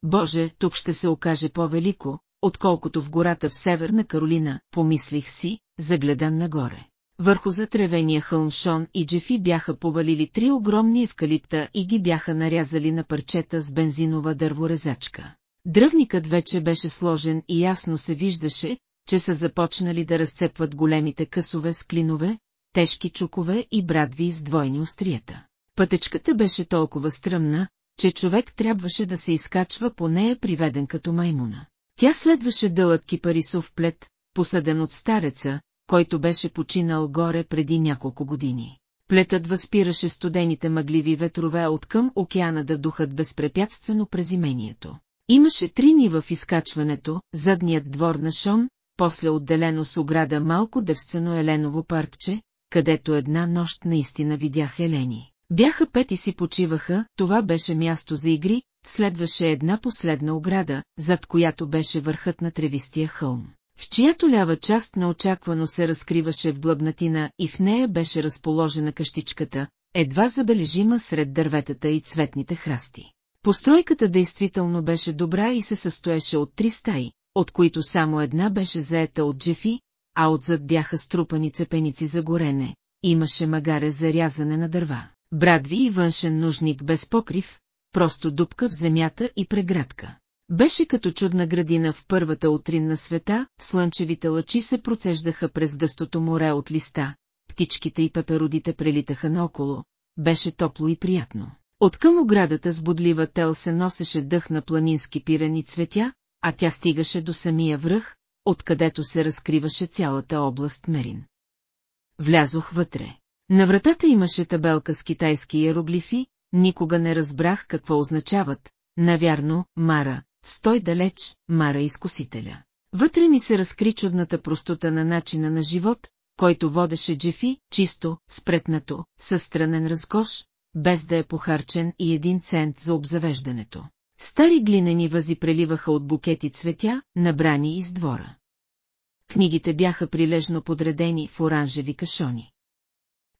Боже, тук ще се окаже по-велико, отколкото в гората в Северна Каролина, помислих си, загледан нагоре. Върху затревения хълм Шон и Джефи бяха повалили три огромни евкалипта и ги бяха нарязали на парчета с бензинова дърворезачка. Дръвникът вече беше сложен и ясно се виждаше, че са започнали да разцепват големите късове с клинове, тежки чукове и брадви с двойни острията. Пътечката беше толкова стръмна, че човек трябваше да се изкачва по нея приведен като маймуна. Тя следваше дълъг кипарисов плет, посъден от стареца, който беше починал горе преди няколко години. Плетът възпираше студените мъгливи ветрове от към океана да духат безпрепятствено през имението. Имаше три нива в изкачването, задният двор на Шон, после отделено с ограда малко девствено еленово паркче, където една нощ наистина видях елени. Бяха пет и си почиваха, това беше място за игри, следваше една последна ограда, зад която беше върхът на тревистия хълм, в чиято лява част неочаквано се разкриваше в длъбнатина и в нея беше разположена къщичката, едва забележима сред дърветата и цветните храсти. Постройката действително беше добра и се състоеше от три стаи, от които само една беше заета от джефи, а отзад бяха струпани цепеници за горене, имаше магаре за рязане на дърва, брадви и външен нужник без покрив, просто дупка в земята и преградка. Беше като чудна градина в първата утрин на света, слънчевите лъчи се процеждаха през гъстото море от листа, птичките и пеперудите прелитаха наоколо, беше топло и приятно. Откъм оградата с бодлива тел се носеше дъх на планински пирани цветя, а тя стигаше до самия връх, откъдето се разкриваше цялата област Мерин. Влязох вътре. На вратата имаше табелка с китайски иероглифи, никога не разбрах какво означават, навярно, Мара, стой далеч, Мара изкусителя. Вътре ми се разкри чудната простота на начина на живот, който водеше Джефи, чисто, спретнато, със странен разкош, без да е похарчен и един цент за обзавеждането. Стари глинени вази преливаха от букети цветя, набрани из двора. Книгите бяха прилежно подредени в оранжеви кашони.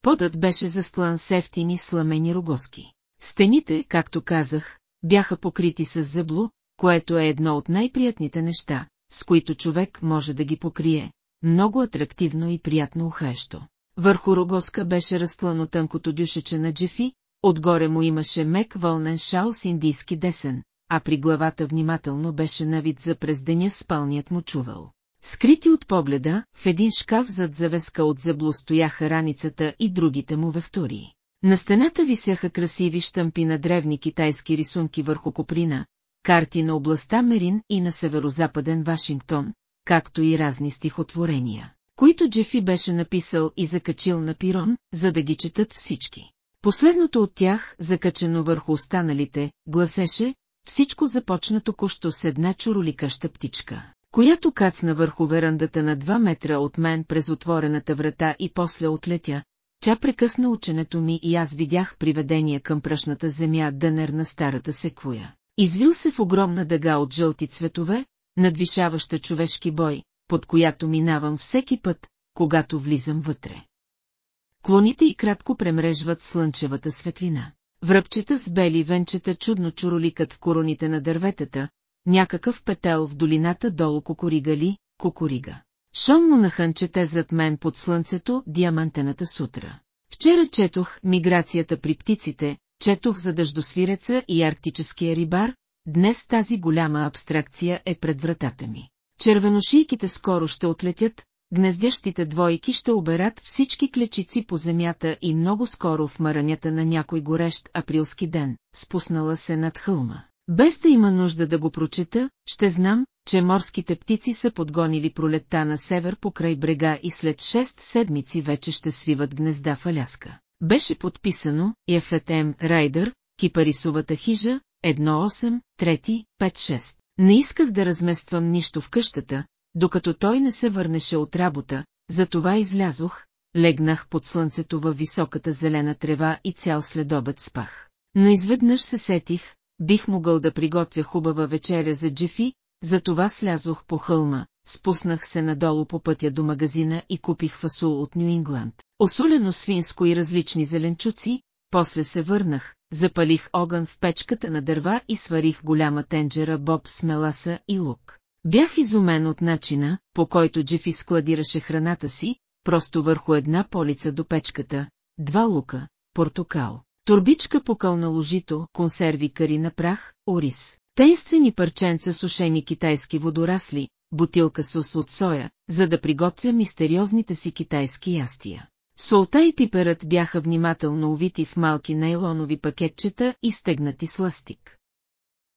Подът беше застлан с ефтини сламени рогоски. Стените, както казах, бяха покрити с зъбло, което е едно от най-приятните неща, с които човек може да ги покрие, много атрактивно и приятно ухаещо. Върху рогоска беше разтлано тънкото дюшече на джефи, отгоре му имаше мек вълнен шал с индийски десен, а при главата внимателно беше навид за през деня спалният му чувал. Скрити от погледа, в един шкаф зад завеска от зъбло стояха раницата и другите му вехтури. На стената висяха красиви щъмпи на древни китайски рисунки върху коприна, карти на областта Мерин и на северо-западен Вашингтон, както и разни стихотворения, които Джефи беше написал и закачил на пирон, за да ги четат всички. Последното от тях, закачено върху останалите, гласеше, всичко започна току-що с една чуроликаща птичка, която кацна върху верандата на два метра от мен през отворената врата и после отлетя, тя прекъсна ученето ми и аз видях приведение към пръшната земя дънер на старата секвоя. Извил се в огромна дъга от жълти цветове, надвишаваща човешки бой, под която минавам всеки път, когато влизам вътре. Клоните и кратко премрежват слънчевата светлина. Връбчета с бели венчета чудно чуроликат в короните на дърветата, някакъв петел в долината долу кукуригали, кукурига. Шон му нахънчете зад мен под слънцето диамантената сутра. Вчера четох миграцията при птиците, четох за дъждосвиреца и арктическия рибар, днес тази голяма абстракция е пред вратата ми. Червеношийките скоро ще отлетят, гнездящите двойки ще оберат всички клечици по земята и много скоро в маранята на някой горещ априлски ден, спуснала се над хълма. Без да има нужда да го прочета, ще знам, че морските птици са подгонили пролетта на север покрай брега и след 6 седмици вече ще свиват гнезда в Аляска. Беше подписано ЕФТМ Райдър, кипарисовата хижа, 1-8, 3, 5-6. Не исках да размествам нищо в къщата, докато той не се върнеше от работа, затова излязох, легнах под слънцето във високата зелена трева и цял следобед спах. Но изведнъж се сетих, бих могъл да приготвя хубава вечеря за Джефи, затова слязох по хълма, спуснах се надолу по пътя до магазина и купих фасул от Нью-Ингланд, осолено свинско и различни зеленчуци, после се върнах, запалих огън в печката на дърва и сварих голяма тенджера боб с меласа и лук. Бях изумен от начина, по който Джефи складираше храната си, просто върху една полица до печката, два лука, портокал, турбичка покъл на ложито, консерви кари на прах, ориз, тействени парченца сушени китайски водорасли, бутилка сус от соя, за да приготвя мистериозните си китайски ястия. Солта и пиперът бяха внимателно увити в малки нейлонови пакетчета и стегнати с ластик.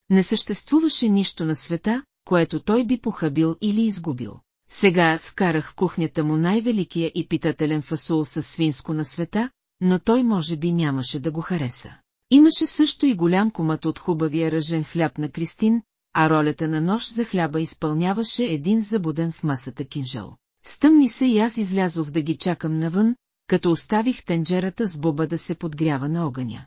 Не съществуваше нищо на света, което той би похабил или изгубил. Сега аз вкарах в кухнята му най-великия и питателен фасул с свинско на света, но той може би нямаше да го хареса. Имаше също и голям комът от хубавия ръжен хляб на Кристин, а ролята на нож за хляба изпълняваше един забуден в масата кинжал. Стъмни се и аз излязох да ги чакам навън, като оставих тенджерата с боба да се подгрява на огъня.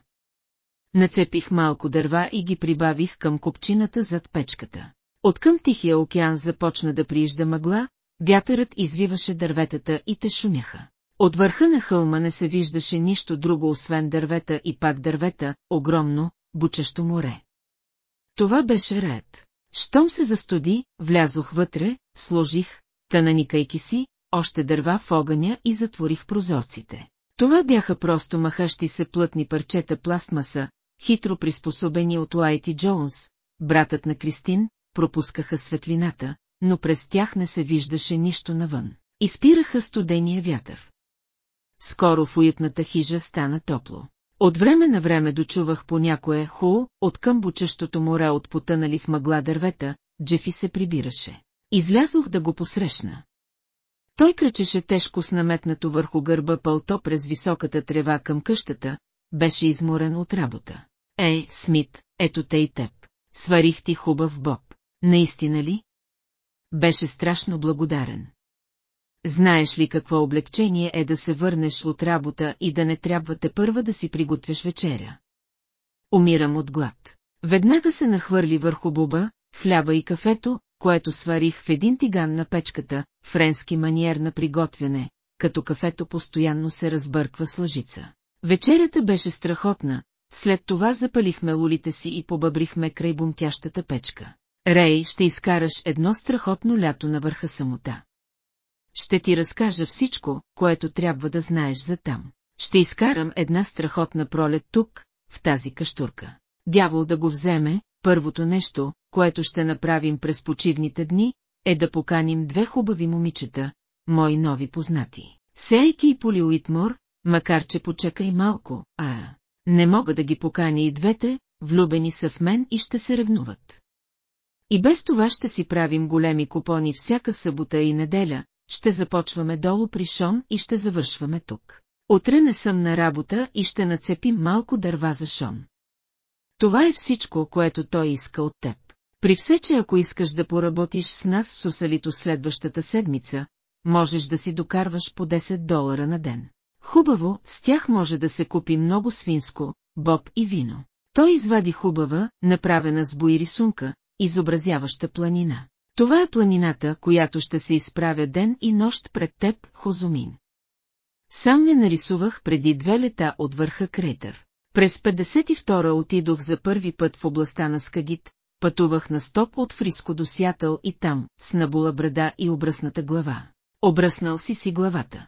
Нацепих малко дърва и ги прибавих към копчината зад печката. Откъм Тихия океан започна да приижда мъгла, вятърът извиваше дърветата и те шумяха. От върха на хълма не се виждаше нищо друго освен дървета и пак дървета, огромно, бучащо море. Това беше ред. Щом се застуди, влязох вътре, сложих, тананикайки си, още дърва в огъня и затворих прозорците. Това бяха просто махащи се плътни парчета пластмаса, хитро приспособени от Уайти Джонс, братът на Кристин, пропускаха светлината, но през тях не се виждаше нищо навън. Изпираха студения вятър. Скоро в уютната хижа стана топло. От време на време дочувах по някое ху, от към бучещото море от потънали в мъгла дървета, Джефи се прибираше. Излязох да го посрещна. Той кръчеше тежко с наметнато върху гърба пълто през високата трева към къщата, беше изморен от работа. Ей, Смит, ето те и теб. Сварих ти хубав боб. Наистина ли? Беше страшно благодарен. Знаеш ли какво облегчение е да се върнеш от работа и да не трябва те първа да си приготвяш вечеря? Умирам от глад. Веднага се нахвърли върху буба, хляба и кафето, което сварих в един тиган на печката, френски маниер на приготвяне, като кафето постоянно се разбърква с лъжица. Вечерята беше страхотна, след това запалихме лулите си и побъбрихме край бумтящата печка. Рей, ще изкараш едно страхотно лято на върха самота. Ще ти разкажа всичко, което трябва да знаеш за там. Ще изкарам една страхотна пролет тук, в тази каштурка. Дявол да го вземе, първото нещо, което ще направим през почивните дни, е да поканим две хубави момичета, мои нови познати. Сейки и Поли Уитмор, макар че почекай малко, а не мога да ги поканя и двете, влюбени са в мен и ще се ревнуват. И без това ще си правим големи купони всяка събота и неделя, ще започваме долу при Шон и ще завършваме тук. Утре не съм на работа и ще нацепим малко дърва за Шон. Това е всичко, което той иска от теб. При все, че ако искаш да поработиш с нас в Сусалито следващата седмица, можеш да си докарваш по 10 долара на ден. Хубаво, с тях може да се купи много свинско, боб и вино. Той извади хубава, направена с бои рисунка, изобразяваща планина. Това е планината, която ще се изправя ден и нощ пред теб, Хозумин. Сам я нарисувах преди две лета от върха Кретър. През 52-а отидох за първи път в областта на Скагит, пътувах на стоп от Фриско до Сятъл и там, с набула брада и обръсната глава. Обръснал си си главата.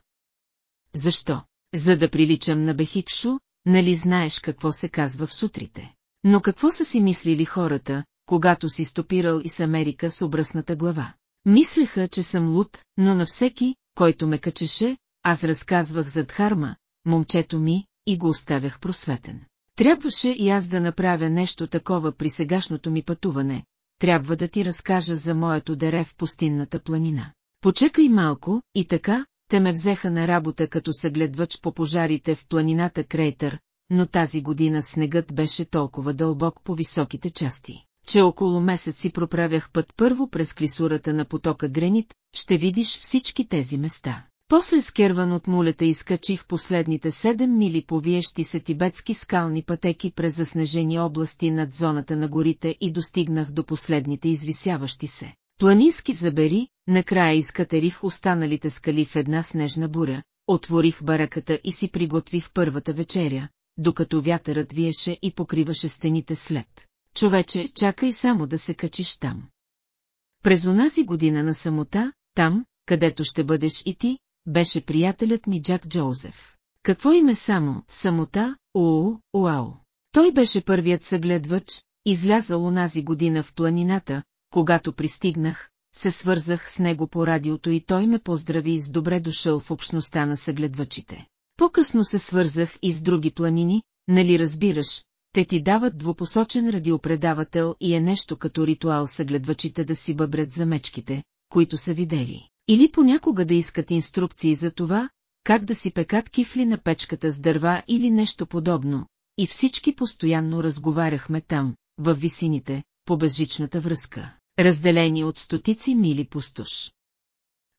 Защо? За да приличам на Бехикшо, нали знаеш какво се казва в сутрите. Но какво са си мислили хората, когато си стопирал и с Америка с обръсната глава? Мислеха, че съм луд, но на всеки, който ме качеше, аз разказвах за Дхарма, момчето ми, и го оставях просветен. Трябваше и аз да направя нещо такова при сегашното ми пътуване, трябва да ти разкажа за моето дере в пустинната планина. Почекай малко, и така, те ме взеха на работа като съгледвач по пожарите в планината Крейтър, но тази година снегът беше толкова дълбок по високите части, че около месец си проправях път първо през клисурата на потока Гренит, ще видиш всички тези места. После скерван от мулета изкачих последните седем мили по виещи се тибетски скални пътеки през заснежени области над зоната на горите и достигнах до последните извисяващи се. Планински забери, накрая изкатерих останалите скали в една снежна бура, отворих бараката и си приготвих първата вечеря, докато вятърът виеше и покриваше стените след. Човече, чакай само да се качиш там. През онази година на самота, там, където ще бъдеш и ти, беше приятелят ми Джак Джоузеф. Какво име само, самота, уу, уау. Той беше първият съгледвач, излязал онази година в планината, когато пристигнах, се свързах с него по радиото и той ме поздрави с добре дошъл в общността на съгледвачите. По-късно се свързах и с други планини, нали разбираш, те ти дават двупосочен радиопредавател и е нещо като ритуал съгледвачите да си бъбрят за мечките, които са видели. Или понякога да искат инструкции за това, как да си пекат кифли на печката с дърва или нещо подобно, и всички постоянно разговаряхме там, във висините, по безжичната връзка, разделени от стотици мили пустош.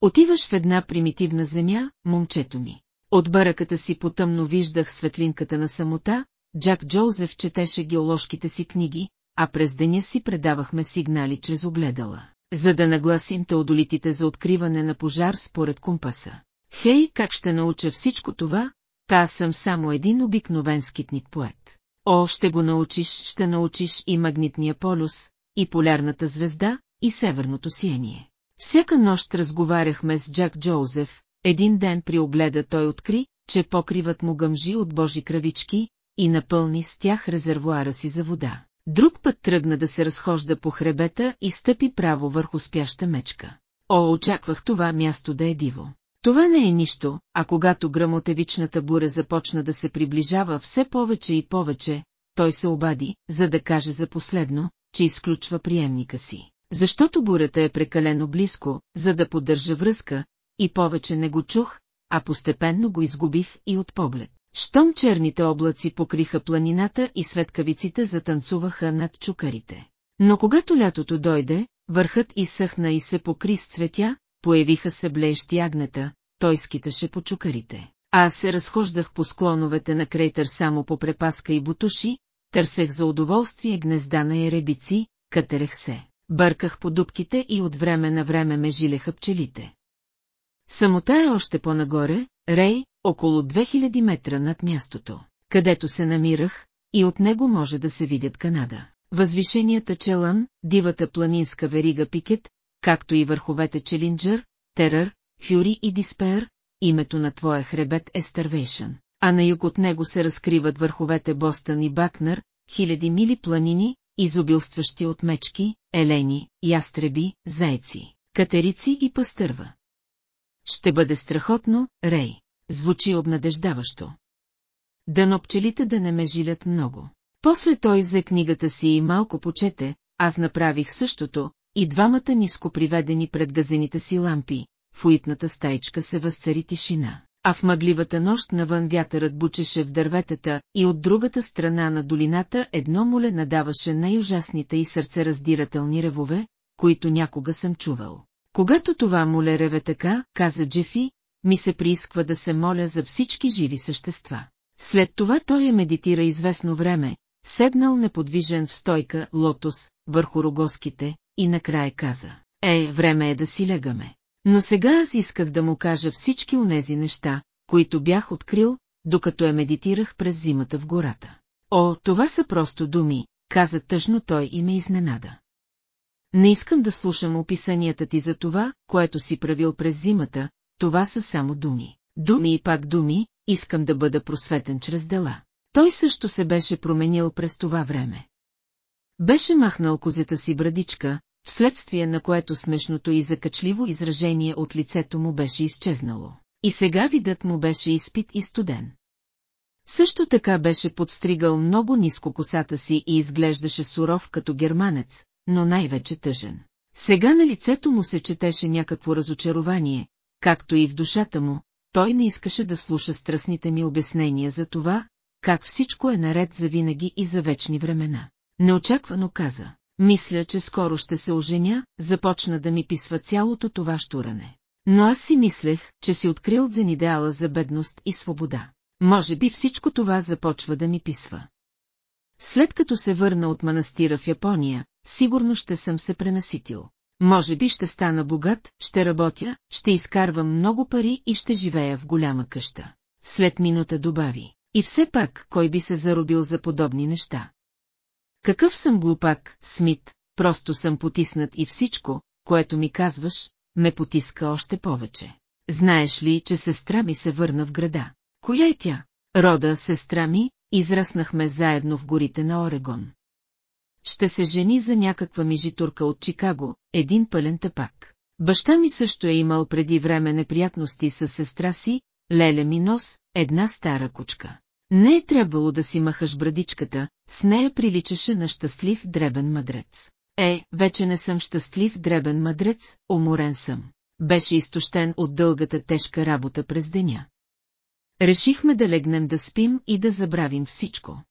Отиваш в една примитивна земя, момчето ми. От бараката си потъмно виждах светлинката на самота, Джак Джоузеф четеше геоложките си книги, а през деня си предавахме сигнали чрез огледала, за да нагласим теодолитите за откриване на пожар според компаса. Хей, как ще науча всичко това? Та съм само един обикновен скитник поет. О, ще го научиш, ще научиш и магнитния полюс, и полярната звезда, и северното сияние. Всяка нощ разговаряхме с Джак Джоузеф, един ден при огледа той откри, че покриват му гъмжи от божи кравички и напълни с тях резервуара си за вода. Друг път тръгна да се разхожда по хребета и стъпи право върху спяща мечка. О, очаквах това място да е диво. Това не е нищо, а когато грамотевичната буря започна да се приближава все повече и повече, той се обади, за да каже за последно, че изключва приемника си. Защото бурята е прекалено близко, за да поддържа връзка, и повече не го чух, а постепенно го изгубих и от поглед. Щом черните облаци покриха планината и светкавиците затанцуваха над чукарите. Но когато лятото дойде, върхът изсъхна и се покри с цветя, появиха се блещи агнета, той скиташе по чукарите. Аз се разхождах по склоновете на крейтър само по препаска и бутуши, търсех за удоволствие гнезда на еребици, катерех се, бърках по дубките и от време на време ме жилеха пчелите. Самота е още по-нагоре, Рей, около 2000 метра над мястото, където се намирах, и от него може да се видят Канада. Възвишенията Челан, дивата планинска верига Пикет, както и върховете Челинджър, Терър, Фюри и Диспер, името на твоя хребет е Старвейшън, а на юг от него се разкриват върховете Бостън и Бакнер, хиляди мили планини, изобилстващи от мечки, елени, ястреби, зайци, катерици и пастърва. Ще бъде страхотно, Рей. Звучи обнадеждаващо. Дано пчелите да не ме жилят много. После той взе книгата си и малко почете, аз направих същото, и двамата ниско приведени пред газените си лампи, в уитната стайчка се възцари тишина, а в мъгливата нощ навън вятърът бучеше в дърветата и от другата страна на долината едно моле надаваше най-ужасните и сърцераздирателни ревове, които някога съм чувал. Когато това моле реве така, каза Джефи, ми се приисква да се моля за всички живи същества. След това той я медитира известно време, седнал неподвижен в стойка, лотос, върху рогоските, и накрая каза, е, време е да си легаме. Но сега аз исках да му кажа всички онези неща, които бях открил, докато я медитирах през зимата в гората. О, това са просто думи, каза тъжно той и ме изненада. Не искам да слушам описанията ти за това, което си правил през зимата, това са само думи. Думи и пак думи, искам да бъда просветен чрез дела. Той също се беше променил през това време. Беше махнал козета си брадичка, вследствие на което смешното и закачливо изражение от лицето му беше изчезнало. И сега видът му беше изпит и студен. Също така беше подстригал много ниско косата си и изглеждаше суров като германец, но най-вече тъжен. Сега на лицето му се четеше някакво разочарование, както и в душата му, той не искаше да слуша страстните ми обяснения за това, как всичко е наред за винаги и за вечни времена. Неочаквано каза, мисля, че скоро ще се оженя, започна да ми писва цялото това штуране. Но аз си мислех, че си открил дзен идеала за бедност и свобода. Може би всичко това започва да ми писва. След като се върна от манастира в Япония, сигурно ще съм се пренаситил. Може би ще стана богат, ще работя, ще изкарвам много пари и ще живея в голяма къща. След минута добави. И все пак, кой би се заробил за подобни неща? Какъв съм глупак, Смит, просто съм потиснат и всичко, което ми казваш, ме потиска още повече. Знаеш ли, че сестра ми се върна в града? Коя е тя? Рода, сестра ми, израснахме заедно в горите на Орегон. Ще се жени за някаква мижитурка от Чикаго, един пълен тъпак. Баща ми също е имал преди време неприятности с сестра си, Леля ми нос, една стара кучка. Не е трябвало да си махаш брадичката, с нея приличаше на щастлив дребен мъдрец. Е, вече не съм щастлив дребен мъдрец, уморен съм. Беше изтощен от дългата тежка работа през деня. Решихме да легнем да спим и да забравим всичко.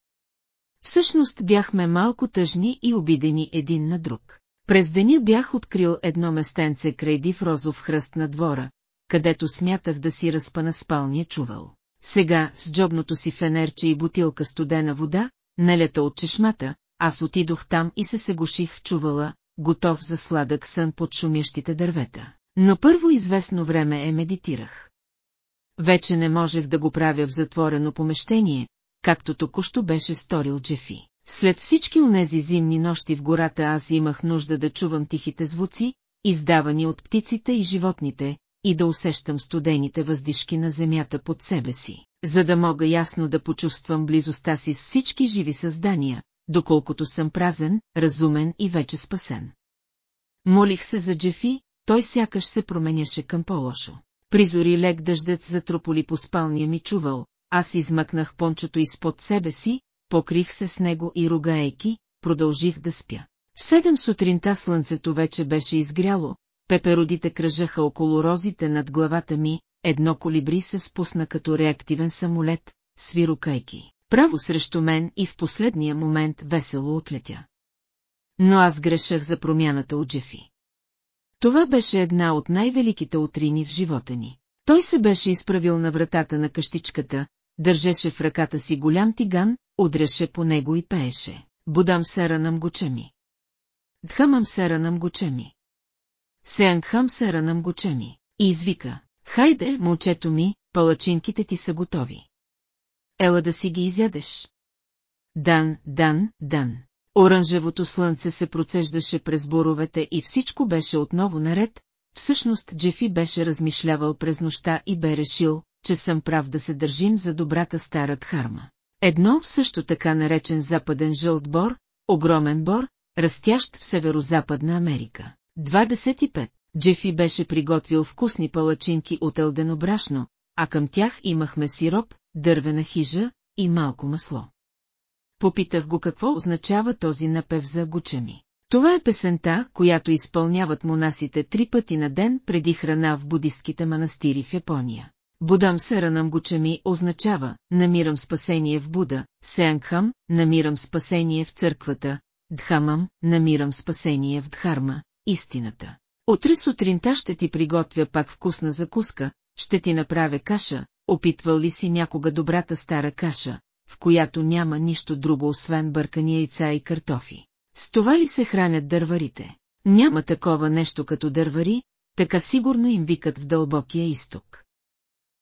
Всъщност бяхме малко тъжни и обидени един на друг. През деня бях открил едно местенце край див розов хръст на двора, където смятах да си разпана спалния чувал. Сега, с джобното си фенерче и бутилка студена вода, налята от чешмата, аз отидох там и се сегуших в чувала, готов за сладък сън под шумящите дървета. Но първо известно време е медитирах. Вече не можех да го правя в затворено помещение, както току-що беше сторил Джефи. След всички онези зимни нощи в гората аз имах нужда да чувам тихите звуци, издавани от птиците и животните, и да усещам студените въздишки на земята под себе си, за да мога ясно да почувствам близостта си с всички живи създания, доколкото съм празен, разумен и вече спасен. Молих се за Джефи, той сякаш се променяше към по-лошо. Призори лек дъждец затрополи по спалния ми чувал, аз измъкнах пончето изпод себе си, покрих се с него и ругаейки, продължих да спя. В седем сутринта слънцето вече беше изгряло, пеперодите кръжаха около розите над главата ми, едно колибри се спусна като реактивен самолет, свирокайки. Право срещу мен и в последния момент весело отлетя. Но аз грешах за промяната от Джефи. Това беше една от най-великите утрини в живота ни. Той се беше изправил на вратата на къщичката, държеше в ръката си голям тиган, удряше по него и пееше. Будам сера нам гучеми. Дхамам сера нам гучеми. Сеангхам сера нам гучеми. И извика. Хайде, момчето ми, палачинките ти са готови. Ела да си ги изядеш. Дан, дан, дан. Оранжевото слънце се процеждаше през боровете и всичко беше отново наред, всъщност Джефи беше размишлявал през нощта и бе решил, че съм прав да се държим за добрата стара Дхарма. Едно също така наречен западен жълт бор, огромен бор, растящ в северо-западна Америка. 25. Джефи беше приготвил вкусни палачинки от елдено брашно, а към тях имахме сироп, дървена хижа и малко масло. Попитах го какво означава този напев за гучеми. Това е песента, която изпълняват монасите три пъти на ден преди храна в будистките манастири в Япония. Будам Саранам Гучами означава намирам спасение в Буда, Сеангхам намирам спасение в църквата, Дхамам намирам спасение в Дхарма, истината. Утре сутринта ще ти приготвя пак вкусна закуска, ще ти направя каша, опитвал ли си някога добрата стара каша, в която няма нищо друго освен бъркани яйца и картофи. С това ли се хранят дърварите? Няма такова нещо като дървари, така сигурно им викат в дълбокия изток.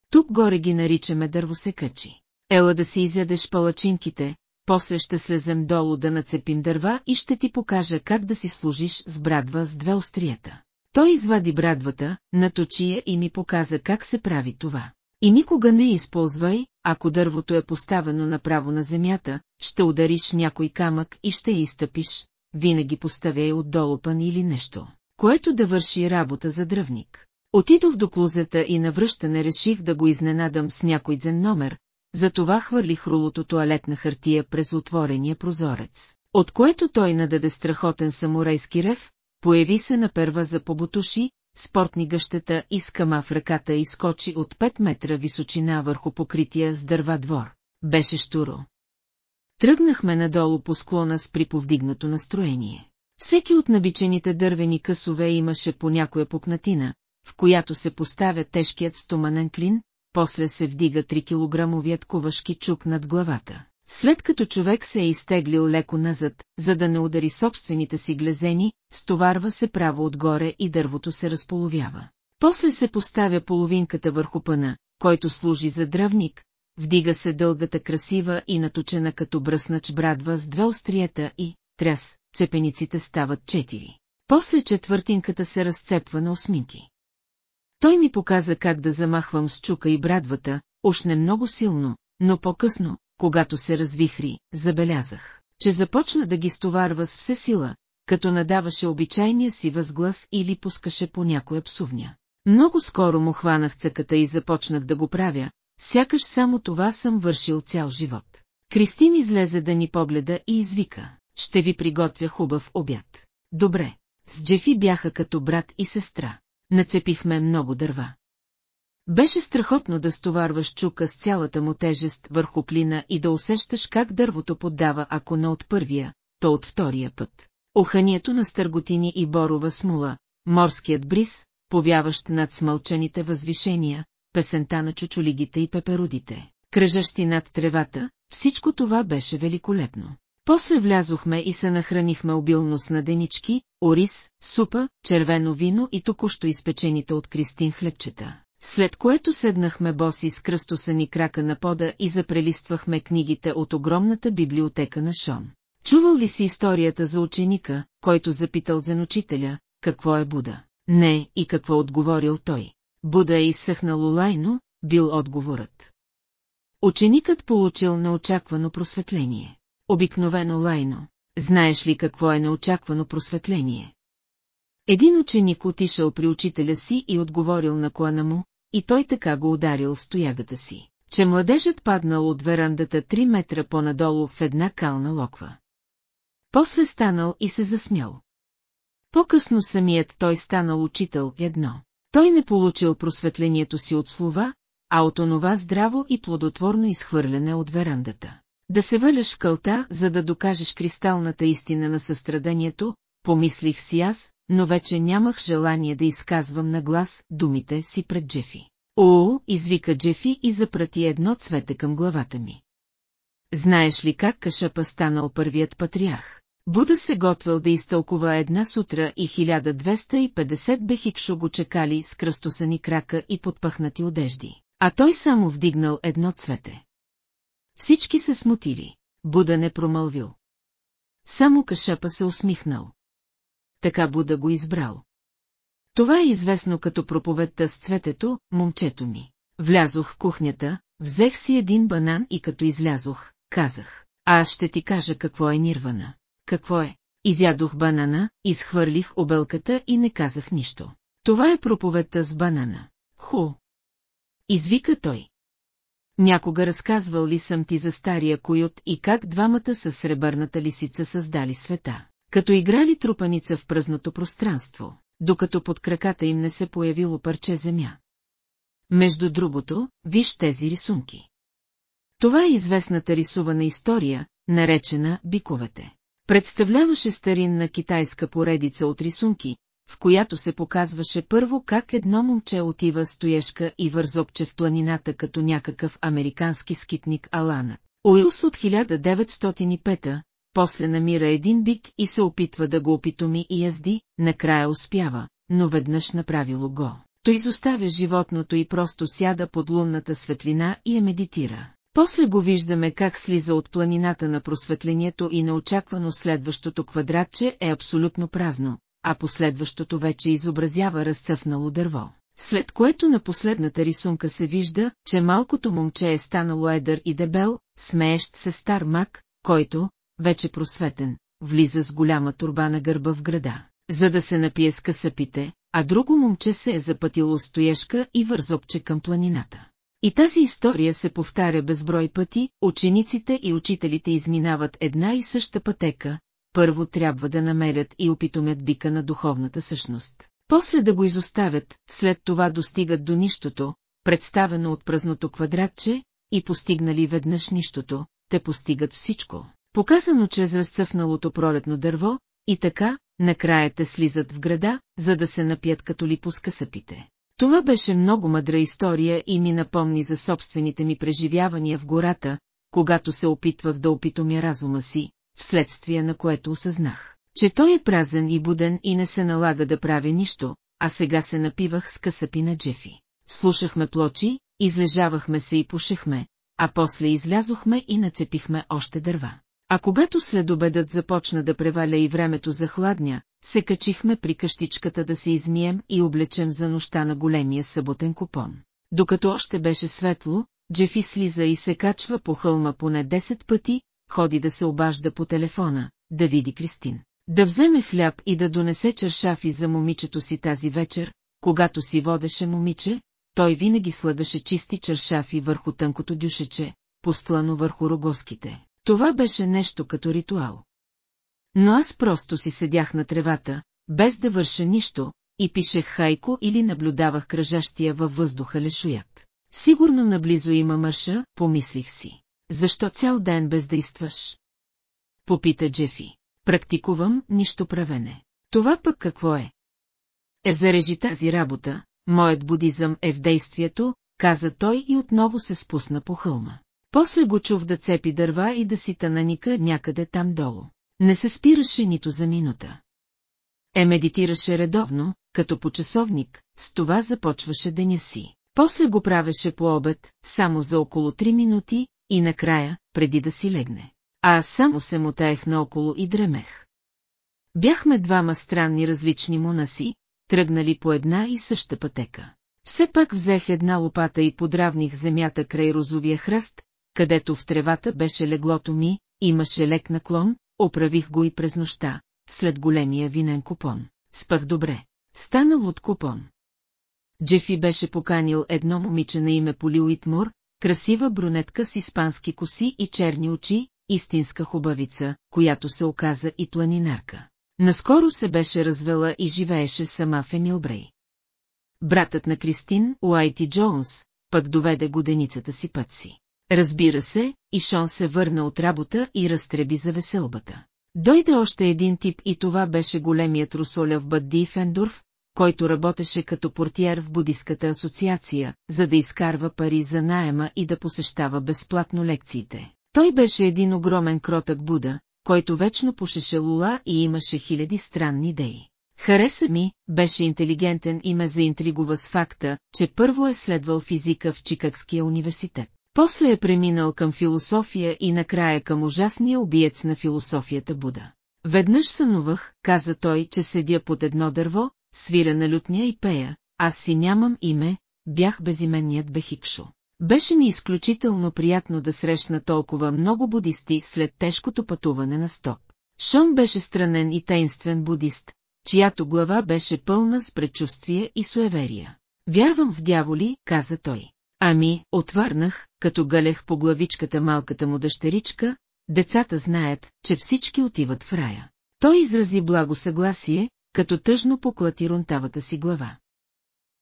Тук горе ги наричаме дървосекачи. Ела да си изядеш палачинките, после ще слезем долу да нацепим дърва и ще ти покажа как да си служиш с брадва с две острията. Той извади брадвата, наточи я и ми показа как се прави това. И никога не използвай, ако дървото е поставено направо на земята, ще удариш някой камък и ще я изтъпиш, винаги поставяй отдолу пан или нещо, което да върши работа за дръвник. Отидох до клузета и на връщане реших да го изненадам с някой дзен номер, затова хвърлих рулото туалетна хартия през отворения прозорец. от което той нададе страхотен самурайски рев, появи се на перва за побутуши, спортни гъщета и скама в ръката и скочи от 5 метра височина върху покрития с дърва двор. Беше штуро. Тръгнахме надолу по склона с приповдигнато настроение. Всеки от набичените дървени късове имаше по някоя пукнатина, в която се поставя тежкият стоманен клин, после се вдига 3-килограмовият ковашки чук над главата. След като човек се е изтеглил леко назад, за да не удари собствените си глезени, стоварва се право отгоре и дървото се разполовява. После се поставя половинката върху пъна, който служи за дръвник, вдига се дългата красива и наточена като бръснач брадва с две остриета и, тряс, цепениците стават четири. После четвъртинката се разцепва на осминки. Той ми показа как да замахвам с чука и брадвата, уж не много силно, но по-късно, когато се развихри, забелязах, че започна да ги стоварва с все сила, като надаваше обичайния си възглас или пускаше по някоя псувня. Много скоро му хванах цъката и започнах да го правя, сякаш само това съм вършил цял живот. Кристин излезе да ни погледа и извика, ще ви приготвя хубав обяд. Добре, с Джефи бяха като брат и сестра. Нацепихме много дърва. Беше страхотно да стоварваш чука с цялата му тежест върху клина и да усещаш как дървото поддава ако не от първия, то от втория път. Оханието на стърготини и борова смула, морският бриз, повяващ над смълчените възвишения, песента на чучулигите и пеперудите, кръжащи над тревата, всичко това беше великолепно. После влязохме и се нахранихме обилно с наденички, ориз, супа, червено вино и току-що изпечените от Кристин хлебчета. След което седнахме боси с кръстосани крака на пода и запрелиствахме книгите от огромната библиотека на Шон. Чувал ли си историята за ученика, който запитал учителя, какво е Буда? Не, и какво отговорил той. Буда е изсъхнал лайно, бил отговорът. Ученикът получил неочаквано просветление. Обикновено лайно. Знаеш ли какво е неочаквано просветление? Един ученик отишъл при учителя си и отговорил на коана му, и той така го ударил с тоягата си, че младежът паднал от верандата 3 метра по-надолу в една кална локва. После станал и се засмял. По-късно самият той станал учител едно. Той не получил просветлението си от слова, а от онова здраво и плодотворно изхвърляне от верандата. Да се валяш кълта, за да докажеш кристалната истина на състраданието, помислих си аз, но вече нямах желание да изказвам на глас думите си пред Джефи. О, извика Джефи и запрати едно цвете към главата ми. Знаеш ли как Кашапа станал първият патриарх? Буда се готвил да изтълкува една сутра и 1250 бехикшо го чекали с кръстосани крака и подпъхнати одежди, а той само вдигнал едно цвете. Всички се смутили. Буда не промълвил. Само Кашапа се усмихнал така Буда го избрал. Това е известно като проповедта с цветето, момчето ми. Влязох в кухнята, взех си един банан и като излязох, казах, а аз ще ти кажа какво е нирвана. Какво е? Изядох банана, изхвърлих обелката и не казах нищо. Това е проповедта с банана. Ху! Извика той. Някога разказвал ли съм ти за стария койот и как двамата със сребърната лисица създали света? като играли трупаница в пръзното пространство, докато под краката им не се появило парче земя. Между другото, виж тези рисунки. Това е известната рисувана история, наречена «Биковете». Представляваше старинна китайска поредица от рисунки, в която се показваше първо как едно момче отива стоешка и вързопче в планината като някакъв американски скитник Алана. Уилс от 1905 после намира един бик и се опитва да го опитоми и язди, накрая успява, но веднъж направило го. Той изоставя животното и просто сяда под лунната светлина и я медитира. После го виждаме как слиза от планината на просветлението и неочаквано следващото квадратче е абсолютно празно, а последващото вече изобразява разцъфнало дърво. След което на последната рисунка се вижда, че малкото момче е станало едър и дебел, смеещ се стар мак, който, вече просветен, влиза с голяма турба на гърба в града, за да се напие с късъпите, а друго момче се е запътило стоешка и вързопче към планината. И тази история се повтаря безброй пъти, учениците и учителите изминават една и съща пътека, първо трябва да намерят и опитомят бика на духовната същност. После да го изоставят, след това достигат до нищото, представено от празното квадратче, и постигнали веднъж нищото, те постигат всичко. Показано чрез разцъфналото пролетно дърво, и така, накрая те слизат в града, за да се напият като ли по. Това беше много мъдра история и ми напомни за собствените ми преживявания в гората, когато се опитвах да опитомя разума си, вследствие на което осъзнах, че той е празен и буден и не се налага да прави нищо, а сега се напивах с късъпи на Джефи. Слушахме плочи, излежавахме се и пушехме, а после излязохме и нацепихме още дърва. А когато след обедът започна да преваля и времето за хладня, се качихме при къщичката да се измием и облечем за нощта на големия съботен купон. Докато още беше светло, Джефи слиза и се качва по хълма поне 10 пъти, ходи да се обажда по телефона, да види Кристин. Да вземе хляб и да донесе чершафи за момичето си тази вечер, когато си водеше момиче, той винаги слагаше чисти чершафи върху тънкото дюшече, постлано върху рогоските. Това беше нещо като ритуал. Но аз просто си седях на тревата, без да върша нищо, и пишех хайко или наблюдавах кръжащия във въздуха лешоят. Сигурно наблизо има мърша, помислих си. Защо цял ден бездействаш? Попита Джефи. Практикувам нищо правене. Това пък какво е? Е зарежи тази работа, моят будизъм е в действието, каза той и отново се спусна по хълма. После го чув да цепи дърва и да си тананика някъде там долу. Не се спираше нито за минута. Е медитираше редовно, като по часовник, с това започваше деня си. После го правеше по обед, само за около 3 минути, и накрая, преди да си легне. А аз само се мотаех наоколо и дремех. Бяхме двама странни различни монаси, тръгнали по една и съща пътека. Все пак взех една лопата и подравних земята край розовия хръст, където в тревата беше леглото ми, имаше лек наклон, оправих го и през нощта, след големия винен купон. Спах добре. Станал от купон. Джефи беше поканил едно момиче на име Поли Уитмур, красива брунетка с испански коси и черни очи, истинска хубавица, която се оказа и планинарка. Наскоро се беше развела и живееше сама в Емилбрей. Братът на Кристин, Уайти Джонс, пък доведе годеницата си път си. Разбира се, и Шон се върна от работа и разтреби за веселбата. Дойде още един тип и това беше големият русоля в Бадди Фендорф, който работеше като портиер в Будистката асоциация, за да изкарва пари за наема и да посещава безплатно лекциите. Той беше един огромен кротък Буда, който вечно пушеше лула и имаше хиляди странни идеи. Хареса ми, беше интелигентен и ме заинтригува с факта, че първо е следвал физика в Чикагския университет. После е преминал към философия и накрая към ужасния убиец на философията Буда. Веднъж сънувах, каза той, че седя под едно дърво, свира на лютня и пея, аз си нямам име, бях безименният Бехикшо. Беше ми изключително приятно да срещна толкова много будисти след тежкото пътуване на стоп. Шон беше странен и тайнствен будист, чиято глава беше пълна с предчувствие и суеверия. Вярвам в дяволи, каза той. Ами, отвърнах, като галех по главичката малката му дъщеричка, децата знаят, че всички отиват в рая. Той изрази благо съгласие, като тъжно поклати рунтавата си глава.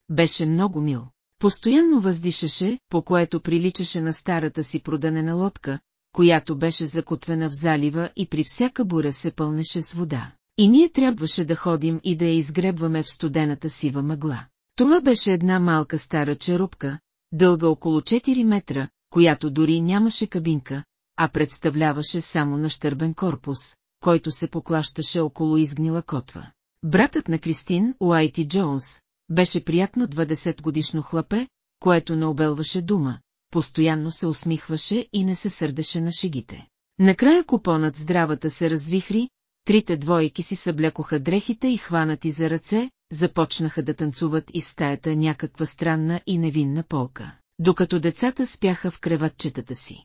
Беше много мил. Постоянно въздишаше, по което приличаше на старата си проданена лодка, която беше закотвена в залива и при всяка буря се пълнеше с вода. И ние трябваше да ходим и да я изгребваме в студената сива мъгла. Това беше една малка стара черупка, дълга около 4 метра, която дори нямаше кабинка, а представляваше само нащърбен корпус, който се поклащаше около изгнила котва. Братът на Кристин, Уайти Джонс, беше приятно 20 годишно хлапе, което не обелваше дума, постоянно се усмихваше и не се сърдеше на шегите. Накрая купонът здравата се развихри, трите двойки си съблекоха дрехите и хванати за ръце, започнаха да танцуват из стаята някаква странна и невинна полка, докато децата спяха в креватчетата си.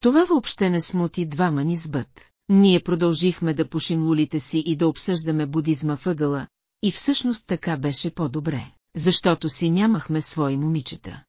Това въобще не смути двама ни с бът. Ние продължихме да пушим лулите си и да обсъждаме будизма въгъла, и всъщност така беше по-добре, защото си нямахме свои момичета.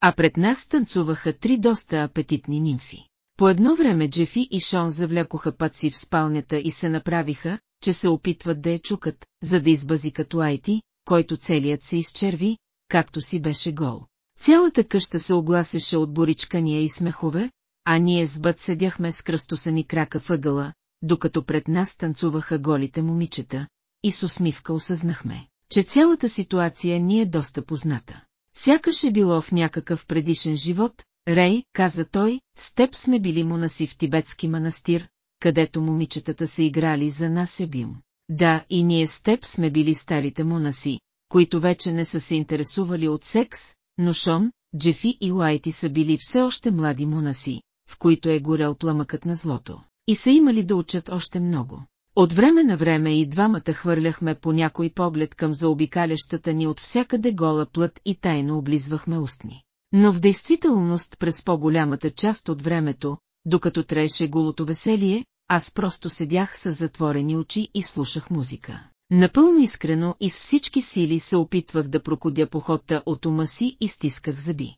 А пред нас танцуваха три доста апетитни нимфи. По едно време Джефи и Шон завлякоха паци в спалнята и се направиха, че се опитват да я чукат, за да избази като Айти, който целият се изчерви, както си беше гол. Цялата къща се огласеше от боричкания и смехове, а ние с Бът седяхме с кръстосани крака въгъла, докато пред нас танцуваха голите момичета, и с усмивка осъзнахме, че цялата ситуация ни е доста позната. Сякаш е било в някакъв предишен живот, Рей, каза той, с теб сме били монаси в тибетски манастир, където момичетата са играли за нас е бим. Да, и ние с теб сме били старите монаси, които вече не са се интересували от секс, но Шон, Джефи и Уайти са били все още млади монаси, в които е горел пламъкът на злото, и са имали да учат още много. От време на време и двамата хвърляхме по някой поглед към заобикалящата ни от всякъде гола плът и тайно облизвахме устни. Но в действителност през по-голямата част от времето, докато трееше голото веселие, аз просто седях с затворени очи и слушах музика. Напълно искрено и с всички сили се опитвах да прокудя походта от ума си и стисках зъби.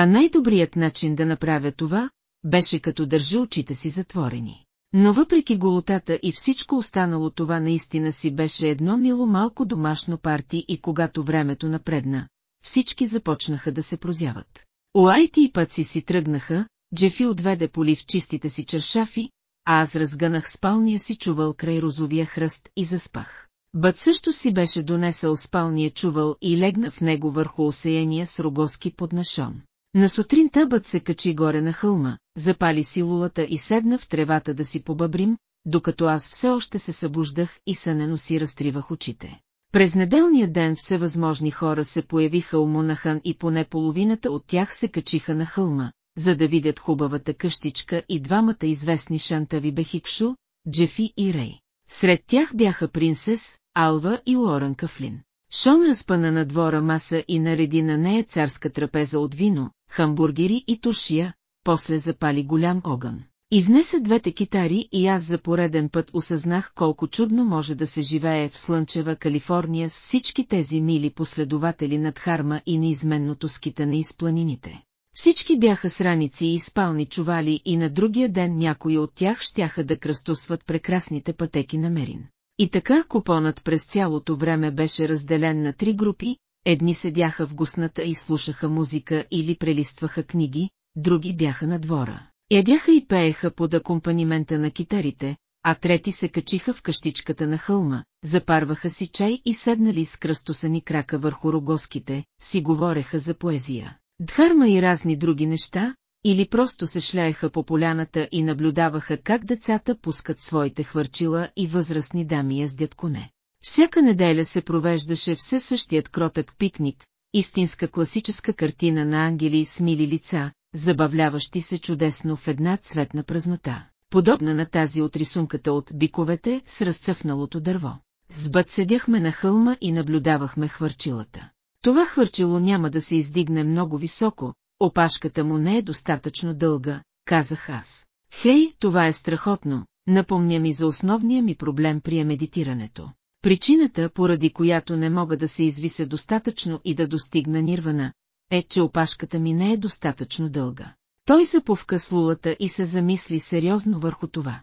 А най-добрият начин да направя това, беше като държа очите си затворени. Но въпреки голотата и всичко останало това наистина си беше едно мило малко домашно парти и когато времето напредна, всички започнаха да се прозяват. Уайти и пъци си тръгнаха, Джефи отведе поли в чистите си чершафи, а аз разгънах спалния си чувал край розовия хръст и заспах. Бът също си беше донесъл спалния чувал и легна в него върху осеяния с рогоски под нашон. На сутринта Бът се качи горе на хълма, запали си лулата и седна в тревата да си побъбрим, докато аз все още се събуждах и сънено си разтривах очите. През неделния ден всевъзможни хора се появиха у Монахан и поне половината от тях се качиха на хълма, за да видят хубавата къщичка и двамата известни шантави Бехикшо, Джефи и Рей. Сред тях бяха принцес, Алва и Лорен Кафлин. Шон разпъна на двора маса и нареди на нея царска трапеза от вино, хамбургери и туршия, после запали голям огън. Изнесе двете китари и аз за пореден път осъзнах колко чудно може да се живее в слънчева Калифорния с всички тези мили последователи над Харма и неизменното скитане из планините. Всички бяха с раници и спални чували и на другия ден някои от тях щяха да кръстосват прекрасните пътеки на Мерин. И така купонът през цялото време беше разделен на три групи, едни седяха в гусната и слушаха музика или прелистваха книги, други бяха на двора. Ядяха и пееха под акомпанимента на китарите, а трети се качиха в къщичката на хълма, запарваха си чай и седнали с кръстосани крака върху рогоските, си говореха за поезия. Дхарма и разни други неща, или просто се шляеха по поляната и наблюдаваха как децата пускат своите хвърчила и възрастни дами яздят коне. Всяка неделя се провеждаше все същият кротък пикник, истинска класическа картина на ангели с мили лица, забавляващи се чудесно в една цветна празнота, подобна на тази от рисунката от биковете с разцъфналото дърво. С бът седяхме на хълма и наблюдавахме хвърчилата. Това хвърчило няма да се издигне много високо, опашката му не е достатъчно дълга, казах аз. Хей, това е страхотно, напомня ми за основния ми проблем при медитирането. Причината, поради която не мога да се извися достатъчно и да достигна нирвана, е, че опашката ми не е достатъчно дълга. Той заповка с и се замисли сериозно върху това.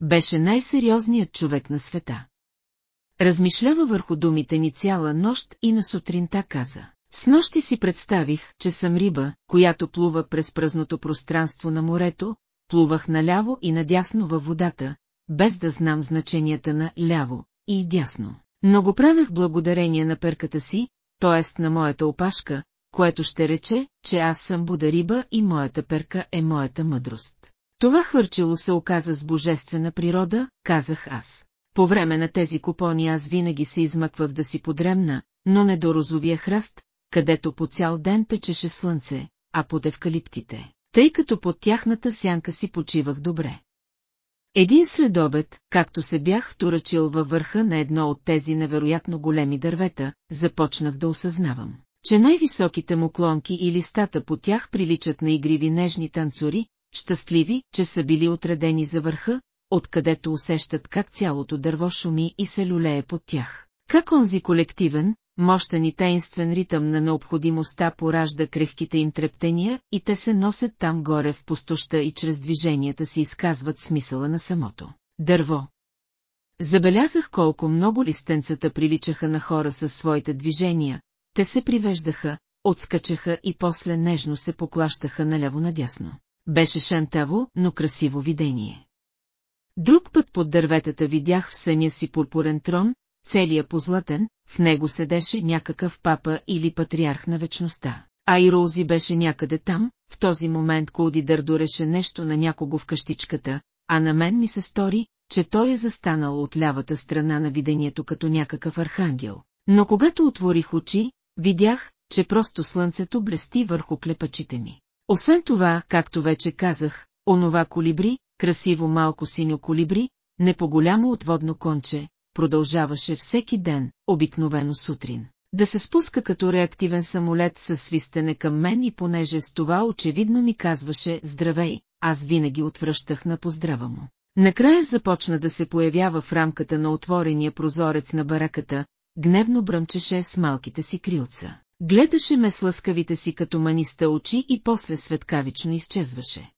Беше най-сериозният човек на света. Размишлява върху думите ни цяла нощ и на сутринта каза. С нощи си представих, че съм риба, която плува през празното пространство на морето, плувах наляво и надясно във водата, без да знам значенията на ляво и дясно. Но го правех благодарение на перката си, т.е. на моята опашка, което ще рече, че аз съм Буда риба и моята перка е моята мъдрост. Това хвърчило се оказа с божествена природа, казах аз. По време на тези купони аз винаги се измъквах да си подремна, но не до розовия храст, където по цял ден печеше слънце, а под евкалиптите, тъй като под тяхната сянка си почивах добре. Един следобед, както се бях вторачил във върха на едно от тези невероятно големи дървета, започнах да осъзнавам, че най-високите му клонки и листата по тях приличат на игриви нежни танцори, щастливи, че са били отредени за върха, откъдето усещат как цялото дърво шуми и се люлее под тях. Как онзи колективен, мощен и таинствен ритъм на необходимостта поражда крехките им трептения и те се носят там горе в пустоща и чрез движенията си изказват смисъла на самото дърво. Забелязах колко много листенцата приличаха на хора със своите движения, те се привеждаха, отскачаха и после нежно се поклащаха наляво-надясно. Беше шантаво, но красиво видение. Друг път под дърветата видях в съня си пурпурен трон, целия позлатен, в него седеше някакъв папа или патриарх на вечността. А и Роузи беше някъде там, в този момент Коуди дърдуреше нещо на някого в къщичката, а на мен ми се стори, че той е застанал от лявата страна на видението като някакъв архангел. Но когато отворих очи, видях, че просто слънцето блести върху клепачите ми. Освен това, както вече казах, онова колибри, красиво малко синьо колибри, не по-голямо от водно конче, продължаваше всеки ден, обикновено сутрин. Да се спуска като реактивен самолет със свистене към мен и понеже с това очевидно ми казваше «Здравей», аз винаги отвръщах на поздрава му. Накрая започна да се появява в рамката на отворения прозорец на бараката, гневно бръмчеше с малките си крилца. Гледаше ме с лъскавите си като маниста очи и после светкавично изчезваше.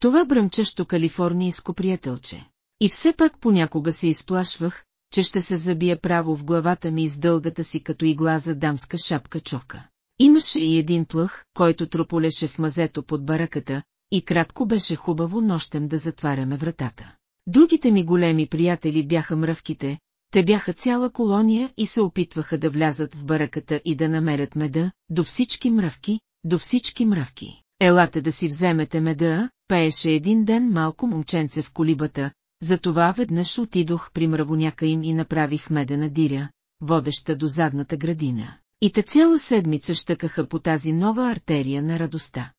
Това бръмчащо калифорнийско приятелче. И все пак понякога се изплашвах, че ще се забие право в главата ми с дългата си като игла за дамска шапка човка. Имаше и един плъх, който трополеше в мазето под бараката, и кратко беше хубаво нощем да затваряме вратата. Другите ми големи приятели бяха мръвките, те бяха цяла колония и се опитваха да влязат в бараката и да намерят меда, до всички мръвки, до всички мръвки. Елате да си вземете меда, пееше един ден малко момченце в колибата, затова веднъж отидох при мравоняка им и направих медена диря, водеща до задната градина. И те цяла седмица щъкаха по тази нова артерия на радостта.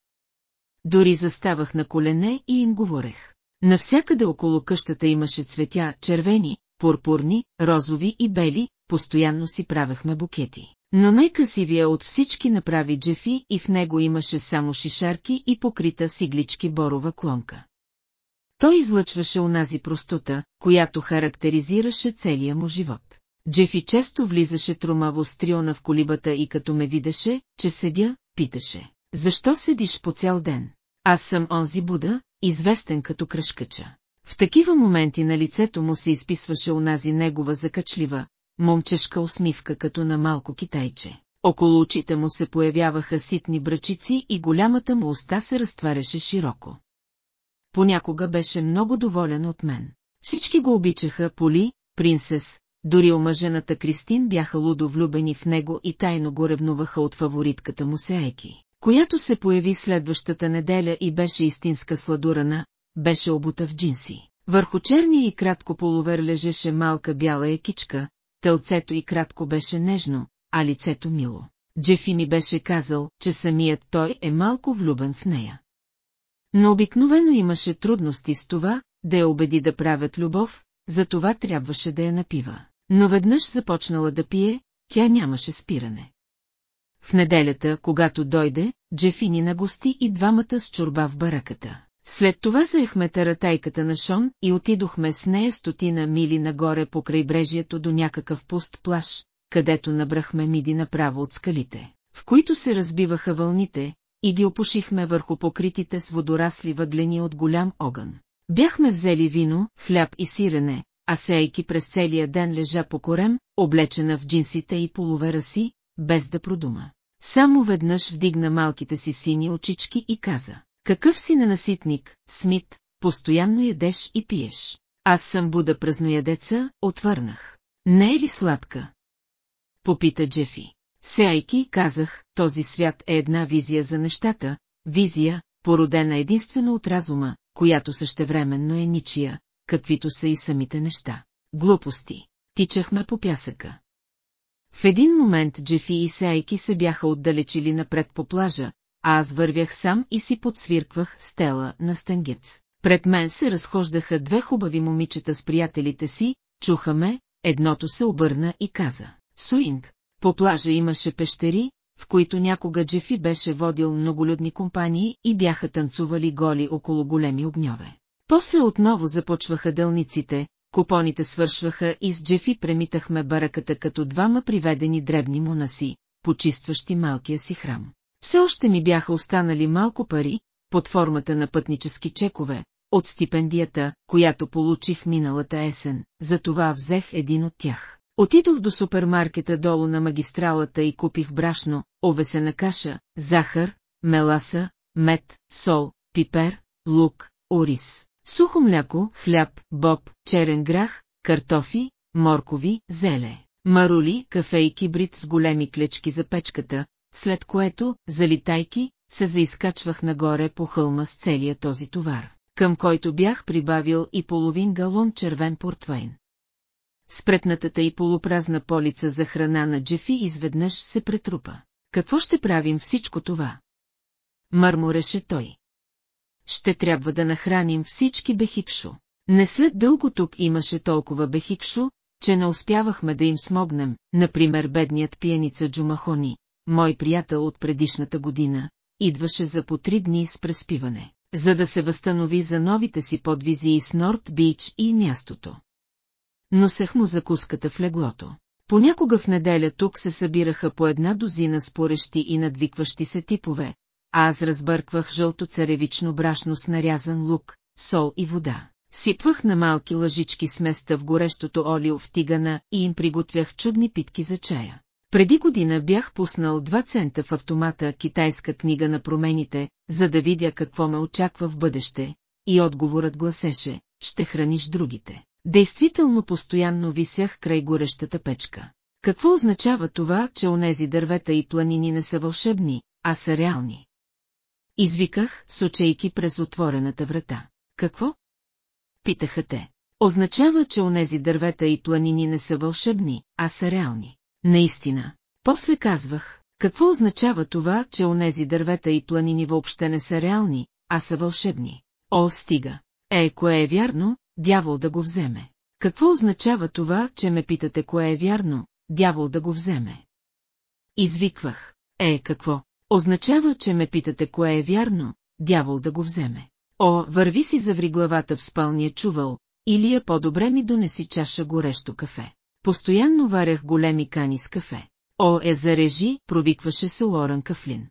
Дори заставах на колене и им говорех. Навсякъде около къщата имаше цветя, червени, пурпурни, розови и бели, постоянно си правехме букети. Но най-красивия от всички направи Джефи и в него имаше само шишарки и покрита с иглички борова клонка. Той излъчваше онази простота, която характеризираше целия му живот. Джефи често влизаше тромаво с триона в колибата и като ме видеше, че седя, питаше. Защо седиш по цял ден? Аз съм онзи Буда, известен като кръшкача. В такива моменти на лицето му се изписваше онази негова закачлива, момчешка усмивка като на малко китайче. Около очите му се появяваха ситни брачици и голямата му уста се разтваряше широко. Понякога беше много доволен от мен. Всички го обичаха Поли, принцес, дори омъжената Кристин бяха лудо влюбени в него и тайно го ревнуваха от фаворитката му Сееки, която се появи следващата неделя и беше истинска сладурана, беше обута в джинси. Върху черния и кратко полувер лежеше малка бяла екичка, тълцето и кратко беше нежно, а лицето мило. Джефи ми беше казал, че самият той е малко влюбен в нея. Но обикновено имаше трудности с това, да я убеди да правят любов, за това трябваше да я напива. Но веднъж започнала да пие, тя нямаше спиране. В неделята, когато дойде, Джефини на гости и двамата с чорба в бараката. След това заехме таратайката на Шон и отидохме с нея стотина мили нагоре по крайбрежието до някакъв пуст плаш, където набрахме миди направо от скалите, в които се разбиваха вълните, и ги опушихме върху покритите с водорасли въглени от голям огън. Бяхме взели вино, хляб и сирене, а сейки през целия ден лежа по корем, облечена в джинсите и полувера си, без да продума. Само веднъж вдигна малките си сини очички и каза, какъв си ненаситник, Смит, постоянно ядеш и пиеш. Аз съм Буда празноядеца, отвърнах. Не е ли сладка? Попита Джефи. Сеайки, казах, този свят е една визия за нещата, визия, породена единствено от разума, която същевременно е ничия, каквито са и самите неща. Глупости. Тичахме по пясъка. В един момент Джефи и Сеайки се бяха отдалечили напред по плажа, а аз вървях сам и си подсвирквах стела на стенгец. Пред мен се разхождаха две хубави момичета с приятелите си, чуха ме, едното се обърна и каза. Суинг, по плажа имаше пещери, в които някога Джефи беше водил многолюдни компании и бяха танцували голи около големи огньове. После отново започваха дълниците, купоните свършваха и с Джефи премитахме бараката като двама приведени дребни монаси, почистващи малкия си храм. Все още ми бяха останали малко пари, под формата на пътнически чекове, от стипендията, която получих миналата есен, затова взех един от тях. Отидох до супермаркета долу на магистралата и купих брашно, овесена каша, захар, меласа, мед, сол, пипер, лук, ориз, сухо мляко, хляб, боб, черен грах, картофи, моркови, зеле, марули, кафе и кибрид с големи клечки за печката, след което, залитайки, се заискачвах нагоре по хълма с целия този товар, към който бях прибавил и половин галон червен портвейн. Спретнатата и полупразна полица за храна на Джефи изведнъж се претрупа. Какво ще правим всичко това? Мърмореше той. Ще трябва да нахраним всички бехикшо. Не след дълго тук имаше толкова бехикшо, че не успявахме да им смогнем, например бедният пиеница Джумахони, мой приятел от предишната година, идваше за по три дни с преспиване, за да се възстанови за новите си подвизии с Норт Бич и мястото. Носех му закуската в леглото. Понякога в неделя тук се събираха по една дозина спорещи и надвикващи се типове, а аз разбърквах жълто царевично брашно с нарязан лук, сол и вода. Сипвах на малки лъжички сместа в горещото олио в тигана и им приготвях чудни питки за чая. Преди година бях пуснал 2 цента в автомата китайска книга на промените, за да видя какво ме очаква в бъдеще, и отговорът гласеше, ще храниш другите. Действително постоянно висях край горещата печка. Какво означава това, че онези дървета и планини не са вълшебни, а са реални? Извиках, сочейки през отворената врата. Какво? Питаха те. Означава, че онези дървета и планини не са вълшебни, а са реални. Наистина. После казвах, какво означава това, че онези дървета и планини въобще не са реални, а са вълшебни? О, стига! Е, кое е вярно, дявол да го вземе. Какво означава това, че ме питате кое е вярно, дявол да го вземе? Извиквах. Е, какво? Означава, че ме питате кое е вярно, дявол да го вземе. О, върви си заври главата в спалния чувал, или е по-добре ми донеси чаша горещо кафе. Постоянно варях големи кани с кафе. О, е зарежи, провикваше се Лоран Кафлин.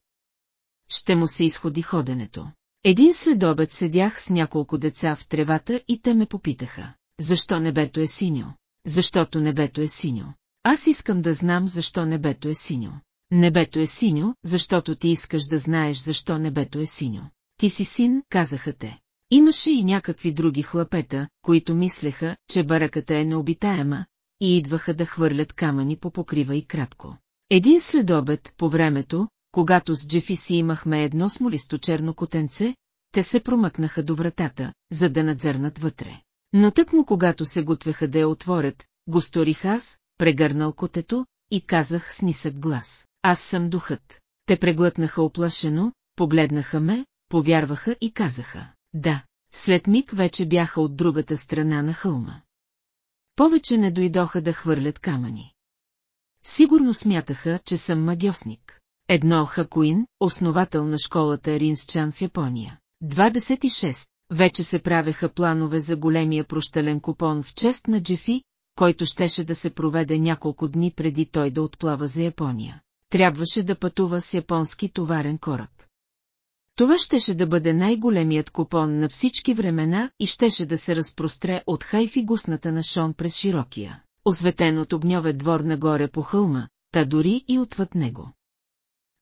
Ще му се изходи ходенето. Един следобед седях с няколко деца в тревата и те ме попитаха. Защо небето е синьо? Защото небето е синьо. Аз искам да знам защо небето е синьо. Небето е синьо, защото ти искаш да знаеш защо небето е синьо. Ти си син, казаха те. Имаше и някакви други хлапета, които мислеха, че бараката е необитаема, и идваха да хвърлят камъни по покрива и кратко. Един следобед, по времето, когато с Джефи си имахме едно смолисто черно котенце, те се промъкнаха до вратата, за да надзърнат вътре. Но тък му когато се готвеха да я отворят, го сторих аз, прегърнал котето, и казах с нисък глас. Аз съм духът. Те преглътнаха оплашено, погледнаха ме, повярваха и казаха. Да, след миг вече бяха от другата страна на хълма. Повече не дойдоха да хвърлят камъни. Сигурно смятаха, че съм магиосник. Едно Хакуин, основател на школата Ринсчан в Япония. 26. Вече се правеха планове за големия прощален купон в чест на Джефи, който щеше да се проведе няколко дни преди той да отплава за Япония. Трябваше да пътува с японски товарен кораб. Това щеше да бъде най-големият купон на всички времена и щеше да се разпростре от хайфи гусната на Шон през широкия, осветен от огньове двор нагоре по хълма, та дори и отвъд него.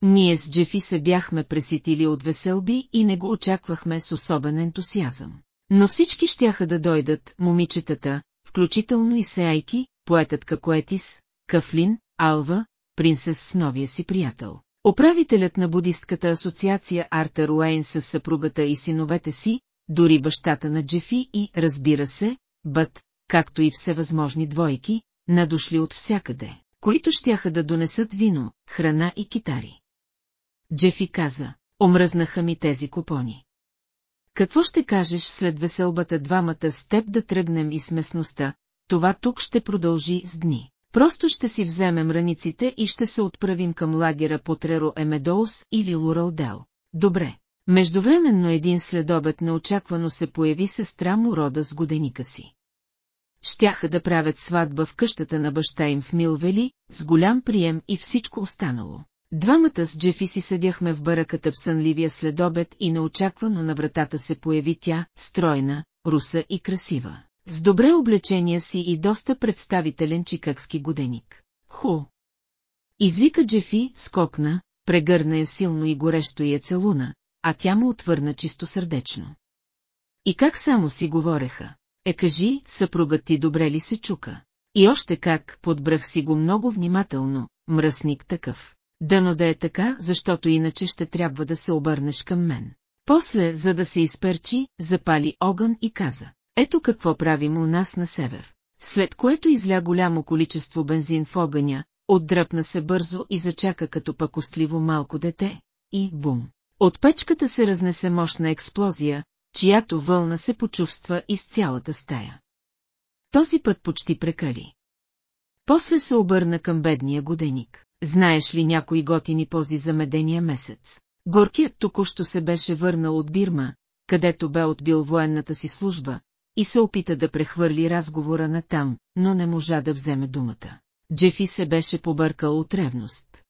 Ние с Джефи се бяхме преситили от веселби и не го очаквахме с особен ентусиазъм. Но всички щяха да дойдат, момичетата, включително и Сеайки, поетът Какоетис, Кафлин, Алва, принцес с новия си приятел. Управителят на будистката асоциация Артер Уейн с съпругата и синовете си, дори бащата на Джефи и, разбира се, Бът, както и всевъзможни двойки, надошли от всякъде, които щяха да донесат вино, храна и китари. Джефи каза, омръзнаха ми тези купони. Какво ще кажеш след веселбата двамата с теб да тръгнем и с местността, това тук ще продължи с дни. Просто ще си вземем раниците и ще се отправим към лагера по Треро Емедоус или Луралдел. Добре. Междувременно един следобед неочаквано се появи сестра му рода с годеника си. щяха да правят сватба в къщата на баща им в Милвели, с голям прием и всичко останало. Двамата с Джефи си седяхме в бараката в сънливия следобед и неочаквано на вратата се появи тя, стройна, руса и красива. С добре облечения си и доста представителен чикагски годеник. Ху! Извика Джефи, скокна, прегърна я силно и горещо я целуна, а тя му отвърна чисто сърдечно. И как само си говореха? Е, кажи, съпругът ти добре ли се чука? И още как, подбрах си го много внимателно, мръсник такъв. Дано да е така, защото иначе ще трябва да се обърнеш към мен. После, за да се изперчи, запали огън и каза. Ето какво правим у нас на север. След което изля голямо количество бензин в огъня, отдръпна се бързо и зачака като пакостливо малко дете, и бум. От печката се разнесе мощна експлозия, чиято вълна се почувства из цялата стая. Този път почти прекали. После се обърна към бедния годеник. Знаеш ли някои готини пози за медения месец? Горкият току-що се беше върнал от Бирма, където бе отбил военната си служба, и се опита да прехвърли разговора на там, но не можа да вземе думата. Джефи се беше побъркал от ревност.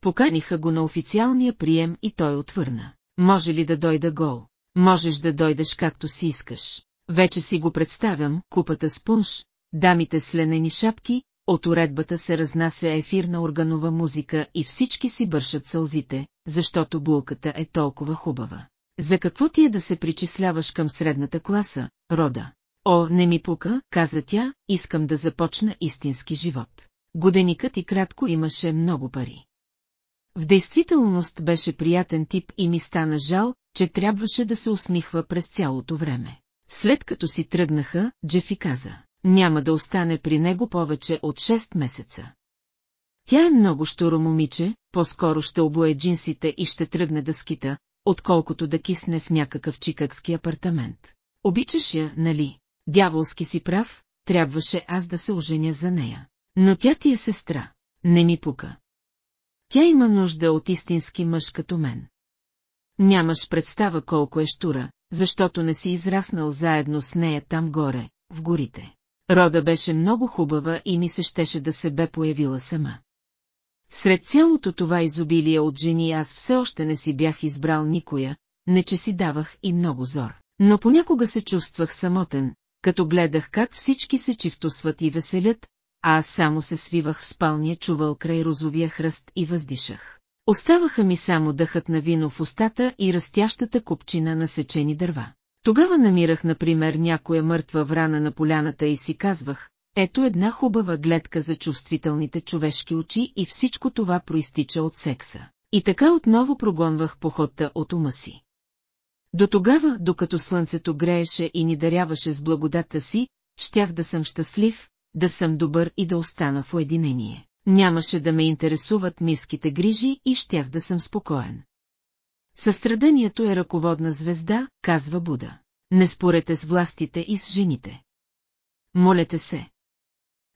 Поканиха го на официалния прием и той отвърна. Може ли да дойда гол? Можеш да дойдеш както си искаш. Вече си го представям, купата с пунш, дамите с ленени шапки, от уредбата се разнася ефирна органова музика и всички си бършат сълзите, защото булката е толкова хубава. За какво ти е да се причисляваш към средната класа, рода? О, не ми пука, каза тя, искам да започна истински живот. Годеникът и кратко имаше много пари. В действителност беше приятен тип и ми стана жал, че трябваше да се усмихва през цялото време. След като си тръгнаха, Джефи каза, няма да остане при него повече от 6 месеца. Тя е много щуро момиче, по-скоро ще обое джинсите и ще тръгне да скита, отколкото да кисне в някакъв чикагски апартамент. Обичаш я, нали? Дяволски си прав, трябваше аз да се оженя за нея. Но тя ти е сестра. Не ми пука. Тя има нужда от истински мъж като мен. Нямаш представа колко е штура, защото не си израснал заедно с нея там горе, в горите. Рода беше много хубава и ми се щеше да се бе появила сама. Сред цялото това изобилие от жени аз все още не си бях избрал никоя, не че си давах и много зор. Но понякога се чувствах самотен, като гледах как всички се чифтосват и веселят, а аз само се свивах в спалния чувал край розовия хръст и въздишах. Оставаха ми само дъхът на вино в устата и растящата купчина на сечени дърва. Тогава намирах, например, някоя мъртва врана на поляната и си казвах, ето една хубава гледка за чувствителните човешки очи и всичко това проистича от секса. И така отново прогонвах походта от ума си. До тогава, докато слънцето грееше и ни даряваше с благодата си, щях да съм щастлив, да съм добър и да остана в уединение. Нямаше да ме интересуват мирските грижи и щях да съм спокоен. Състраданието е ръководна звезда, казва Буда. Не спорете с властите и с жените. Молете се.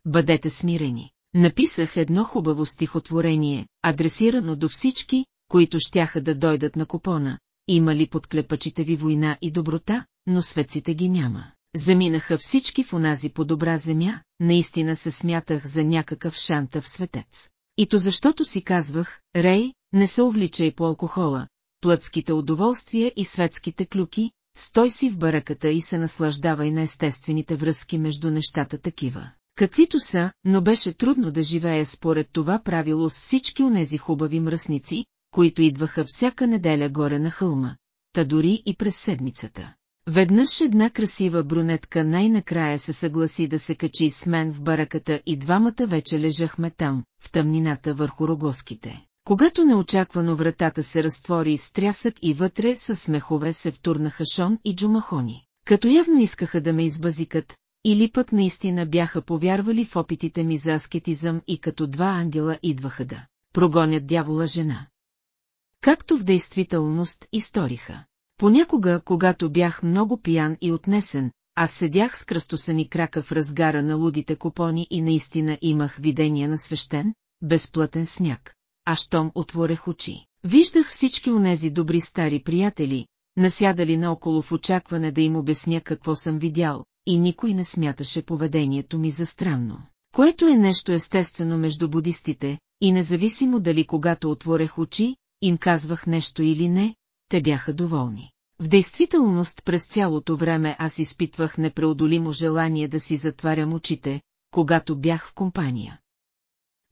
Бъдете смирени. Написах едно хубаво стихотворение, адресирано до всички, които щяха да дойдат на купона, има ли подклепачите ви война и доброта, но светците ги няма. Заминаха всички в онази по добра земя, наистина се смятах за някакъв шантав светец. И то защото си казвах, Рей, не се увличай по алкохола, плътските удоволствия и светските клюки, стой си в бараката и се наслаждавай на естествените връзки между нещата такива. Каквито са, но беше трудно да живея според това правило с всички онези хубави мръсници, които идваха всяка неделя горе на хълма, та дори и през седмицата. Веднъж една красива брунетка най-накрая се съгласи да се качи с мен в бараката и двамата вече лежахме там, в тъмнината върху рогоските. Когато неочаквано вратата се разтвори с трясък и вътре с смехове се втурнаха Шон и Джумахони, като явно искаха да ме избазикат, или пък наистина бяха повярвали в опитите ми за аскетизъм и като два ангела идваха да прогонят дявола жена. Както в действителност и сториха. Понякога, когато бях много пиян и отнесен, аз седях с кръстосани крака в разгара на лудите купони и наистина имах видения на свещен, безплътен сняг. А щом отворех очи, виждах всички онези добри стари приятели, насядали наоколо в очакване да им обясня какво съм видял, и никой не смяташе поведението ми за странно. Което е нещо естествено между будистите, и независимо дали когато отворех очи, им казвах нещо или не, те бяха доволни. В действителност през цялото време аз изпитвах непреодолимо желание да си затварям очите, когато бях в компания.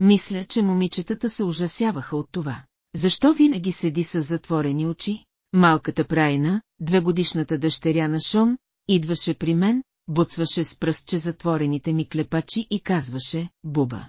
Мисля, че момичетата се ужасяваха от това. Защо винаги седи с затворени очи? Малката прайна, двегодишната дъщеря на Шон, идваше при мен, буцваше с пръстче затворените ми клепачи и казваше «Буба».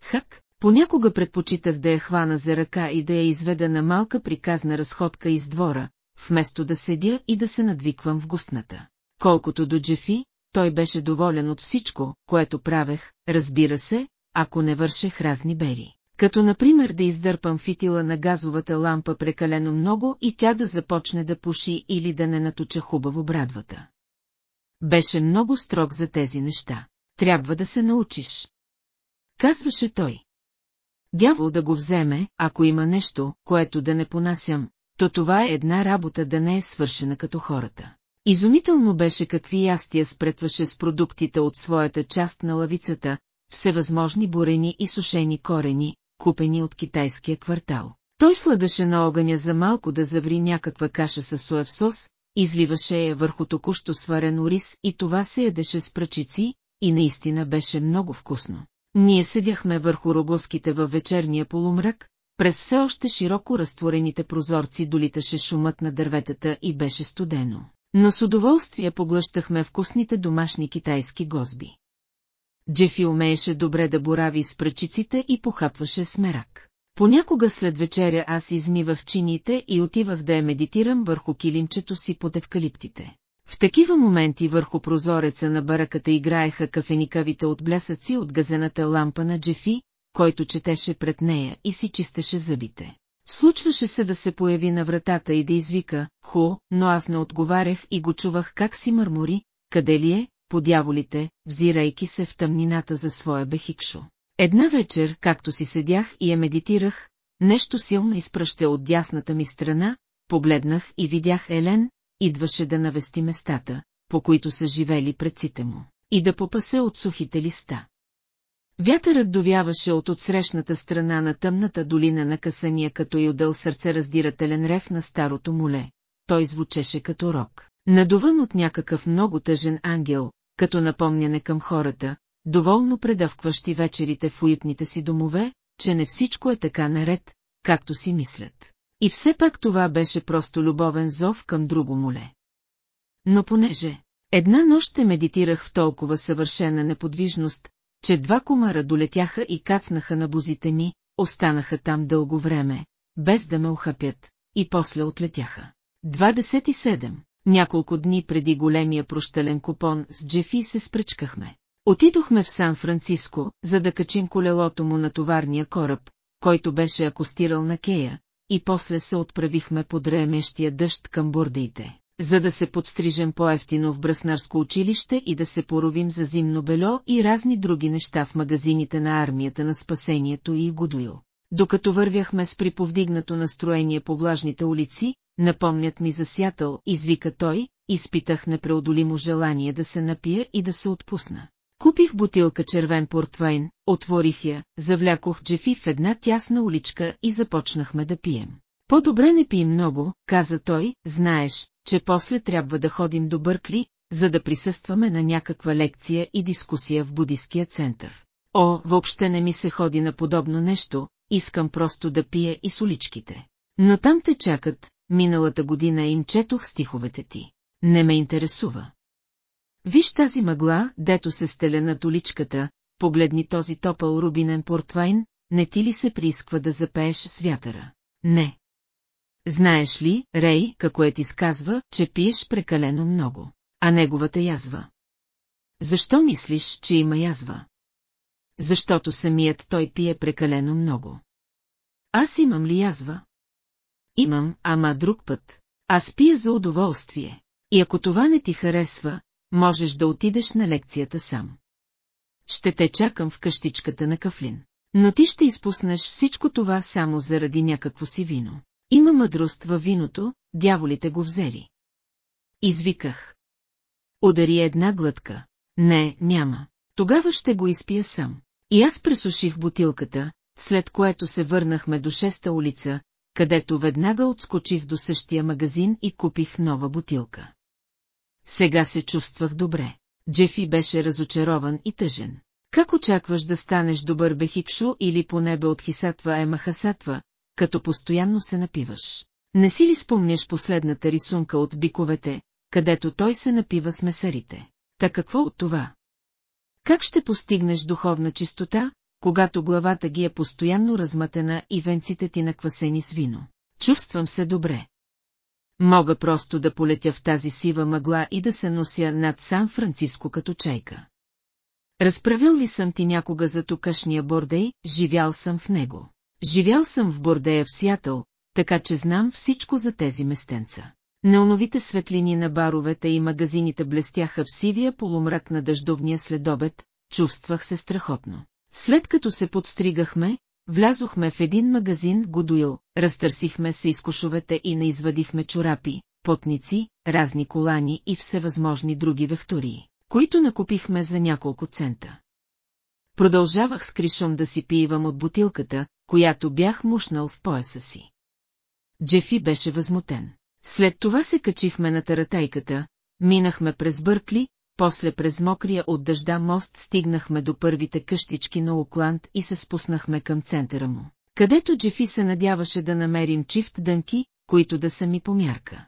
Хак, понякога предпочитах да я хвана за ръка и да я изведа на малка приказна разходка из двора, вместо да седя и да се надвиквам в густната. Колкото до Джефи, той беше доволен от всичко, което правех, разбира се, ако не вършех разни бери. Като например да издърпам фитила на газовата лампа прекалено много и тя да започне да пуши или да не наточа хубаво брадвата. Беше много строг за тези неща. Трябва да се научиш. Казваше той. Дявол да го вземе, ако има нещо, което да не понасям, то това е една работа да не е свършена като хората. Изумително беше какви ястия спретваше с продуктите от своята част на лавицата, всевъзможни бурени и сушени корени, купени от китайския квартал. Той слагаше на огъня за малко да заври някаква каша с соев сос, изливаше я върху току-що сварен рис и това се ядеше с пръчици, и наистина беше много вкусно. Ние седяхме върху рогоските във вечерния полумрак, през все още широко разтворените прозорци долиташе шумът на дърветата и беше студено. Но с удоволствие поглъщахме вкусните домашни китайски гозби. Джефи умееше добре да борави с пръчиците и похапваше смерак. Понякога след вечеря аз измивах чините и отивах да я медитирам върху килимчето си под евкалиптите. В такива моменти върху прозореца на бараката играеха кафеникавите отблясъци от газената лампа на Джефи, който четеше пред нея и си чистеше зъбите. Случваше се да се появи на вратата и да извика, ху, но аз не отговарях и го чувах как си мърмори, къде ли е, по дяволите, взирайки се в тъмнината за своя бехикшо. Една вечер, както си седях и я медитирах, нещо силно изпръща от дясната ми страна, погледнах и видях Елен, идваше да навести местата, по които са живели предците му, и да попасе от сухите листа. Вятърът довяваше от отсрещната страна на тъмната долина на касания като и отдъл сърцераздирателен рев на старото моле. Той звучеше като рок, надуван от някакъв много тъжен ангел, като напомняне към хората, доволно предъвкващи вечерите в уютните си домове, че не всичко е така наред, както си мислят. И все пак това беше просто любовен зов към друго моле. Но понеже една нощ медитирах в толкова съвършена неподвижност, че два комара долетяха и кацнаха на бузите ми, останаха там дълго време, без да ме ухапят, и после отлетяха. 27. Няколко дни преди големия прощален купон с Джефи се спречкахме. Отидохме в Сан-Франциско, за да качим колелото му на товарния кораб, който беше акостирал на Кея, и после се отправихме под ремещия дъжд към бурдиите, за да се подстрижем по-ефтино в браснарско училище и да се поровим за зимно бельо и разни други неща в магазините на армията на спасението и Годуил. Докато вървяхме с приповдигнато настроение по влажните улици, напомнят ми за Сятъл, извика той, изпитах непреодолимо желание да се напия и да се отпусна. Купих бутилка червен портвайн, отворих я, завлякох Джефи в една тясна уличка и започнахме да пием. По-добре не пи много, каза той, знаеш, че после трябва да ходим до Бъркли, за да присъстваме на някаква лекция и дискусия в будистския център. О, въобще не ми се ходи на подобно нещо, искам просто да пия и соличките. Но там те чакат, миналата година им четох стиховете ти. Не ме интересува. Виж тази мъгла, дето се стеля на толичката, погледни този топъл рубинен портвайн, не ти ли се приисква да запееш с вятъра? Не. Знаеш ли, Рей, какво е ти сказва, че пиеш прекалено много, а неговата язва? Защо мислиш, че има язва? Защото самият той пие прекалено много. Аз имам ли язва? Имам, ама друг път. Аз пия за удоволствие. И ако това не ти харесва, можеш да отидеш на лекцията сам. Ще те чакам в къщичката на Кафлин. Но ти ще изпуснеш всичко това само заради някакво си вино. Има мъдрост във виното, дяволите го взели. Извиках. Удари една глътка. Не, няма. Тогава ще го изпия сам. И аз пресуших бутилката, след което се върнахме до шеста улица, където веднага отскочих до същия магазин и купих нова бутилка. Сега се чувствах добре. Джефи беше разочарован и тъжен. Как очакваш да станеш добър бехикшо или по небе от хисатва ема хасатва, като постоянно се напиваш? Не си ли спомняш последната рисунка от биковете, където той се напива с месарите? Та какво от това? Как ще постигнеш духовна чистота, когато главата ги е постоянно размътена и венците ти наквасени с вино? Чувствам се добре. Мога просто да полетя в тази сива мъгла и да се нося над Сан-Франциско като чайка. Разправил ли съм ти някога за тукашния бордей, живял съм в него. Живял съм в бордея в Сиатъл, така че знам всичко за тези местенца. Неоновите светлини на баровете и магазините блестяха в сивия полумрак на дъждовния следобед, чувствах се страхотно. След като се подстригахме, влязохме в един магазин Годуил, разтърсихме се из кошовете и наизвадихме чорапи, потници, разни колани и всевъзможни други вехтории, които накупихме за няколко цента. Продължавах с кришом да си пивам от бутилката, която бях мушнал в пояса си. Джефи беше възмутен. След това се качихме на таратайката, минахме през Бъркли, после през мокрия от дъжда мост стигнахме до първите къщички на Окланд и се спуснахме към центъра му, където Джефи се надяваше да намерим чифт дънки, които да са ми помярка.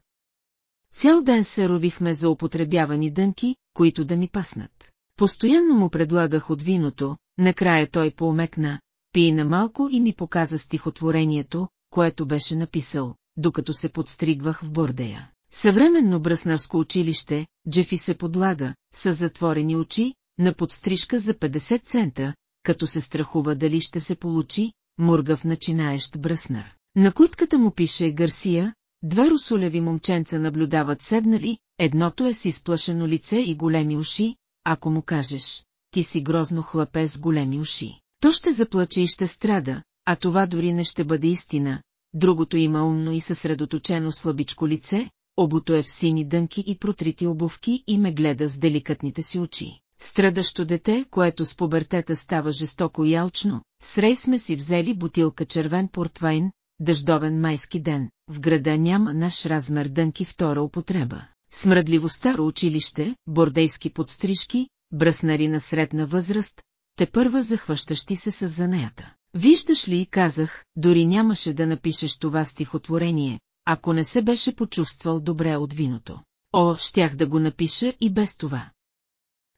Цял ден се ровихме за употребявани дънки, които да ми паснат. Постоянно му предлагах от виното, накрая той поумекна, пи на малко и ми показа стихотворението, което беше написал, докато се подстригвах в бордея. Съвременно бръснарско училище, Джефи се подлага, с затворени очи, на подстрижка за 50 цента, като се страхува дали ще се получи, мургав начинаещ бръснар. На куртката му пише Гарсия, две русулеви момченца наблюдават седнали, едното е с изплашено лице и големи уши, ако му кажеш, ти си грозно хлапе с големи уши. То ще заплаче и ще страда, а това дори не ще бъде истина, другото има умно и съсредоточено слабичко лице, обото е в сини дънки и протрити обувки и ме гледа с деликатните си очи. Страдащо дете, което с пубертета става жестоко и алчно, с рей сме си взели бутилка червен портвайн, дъждовен майски ден, в града няма наш размер дънки втора употреба. Смръдливо старо училище, бордейски подстрижки, бръснари на средна възраст, те първа захващащи се с занеята. Виждаш ли, казах, дори нямаше да напишеш това стихотворение, ако не се беше почувствал добре от виното. О, щях да го напиша и без това.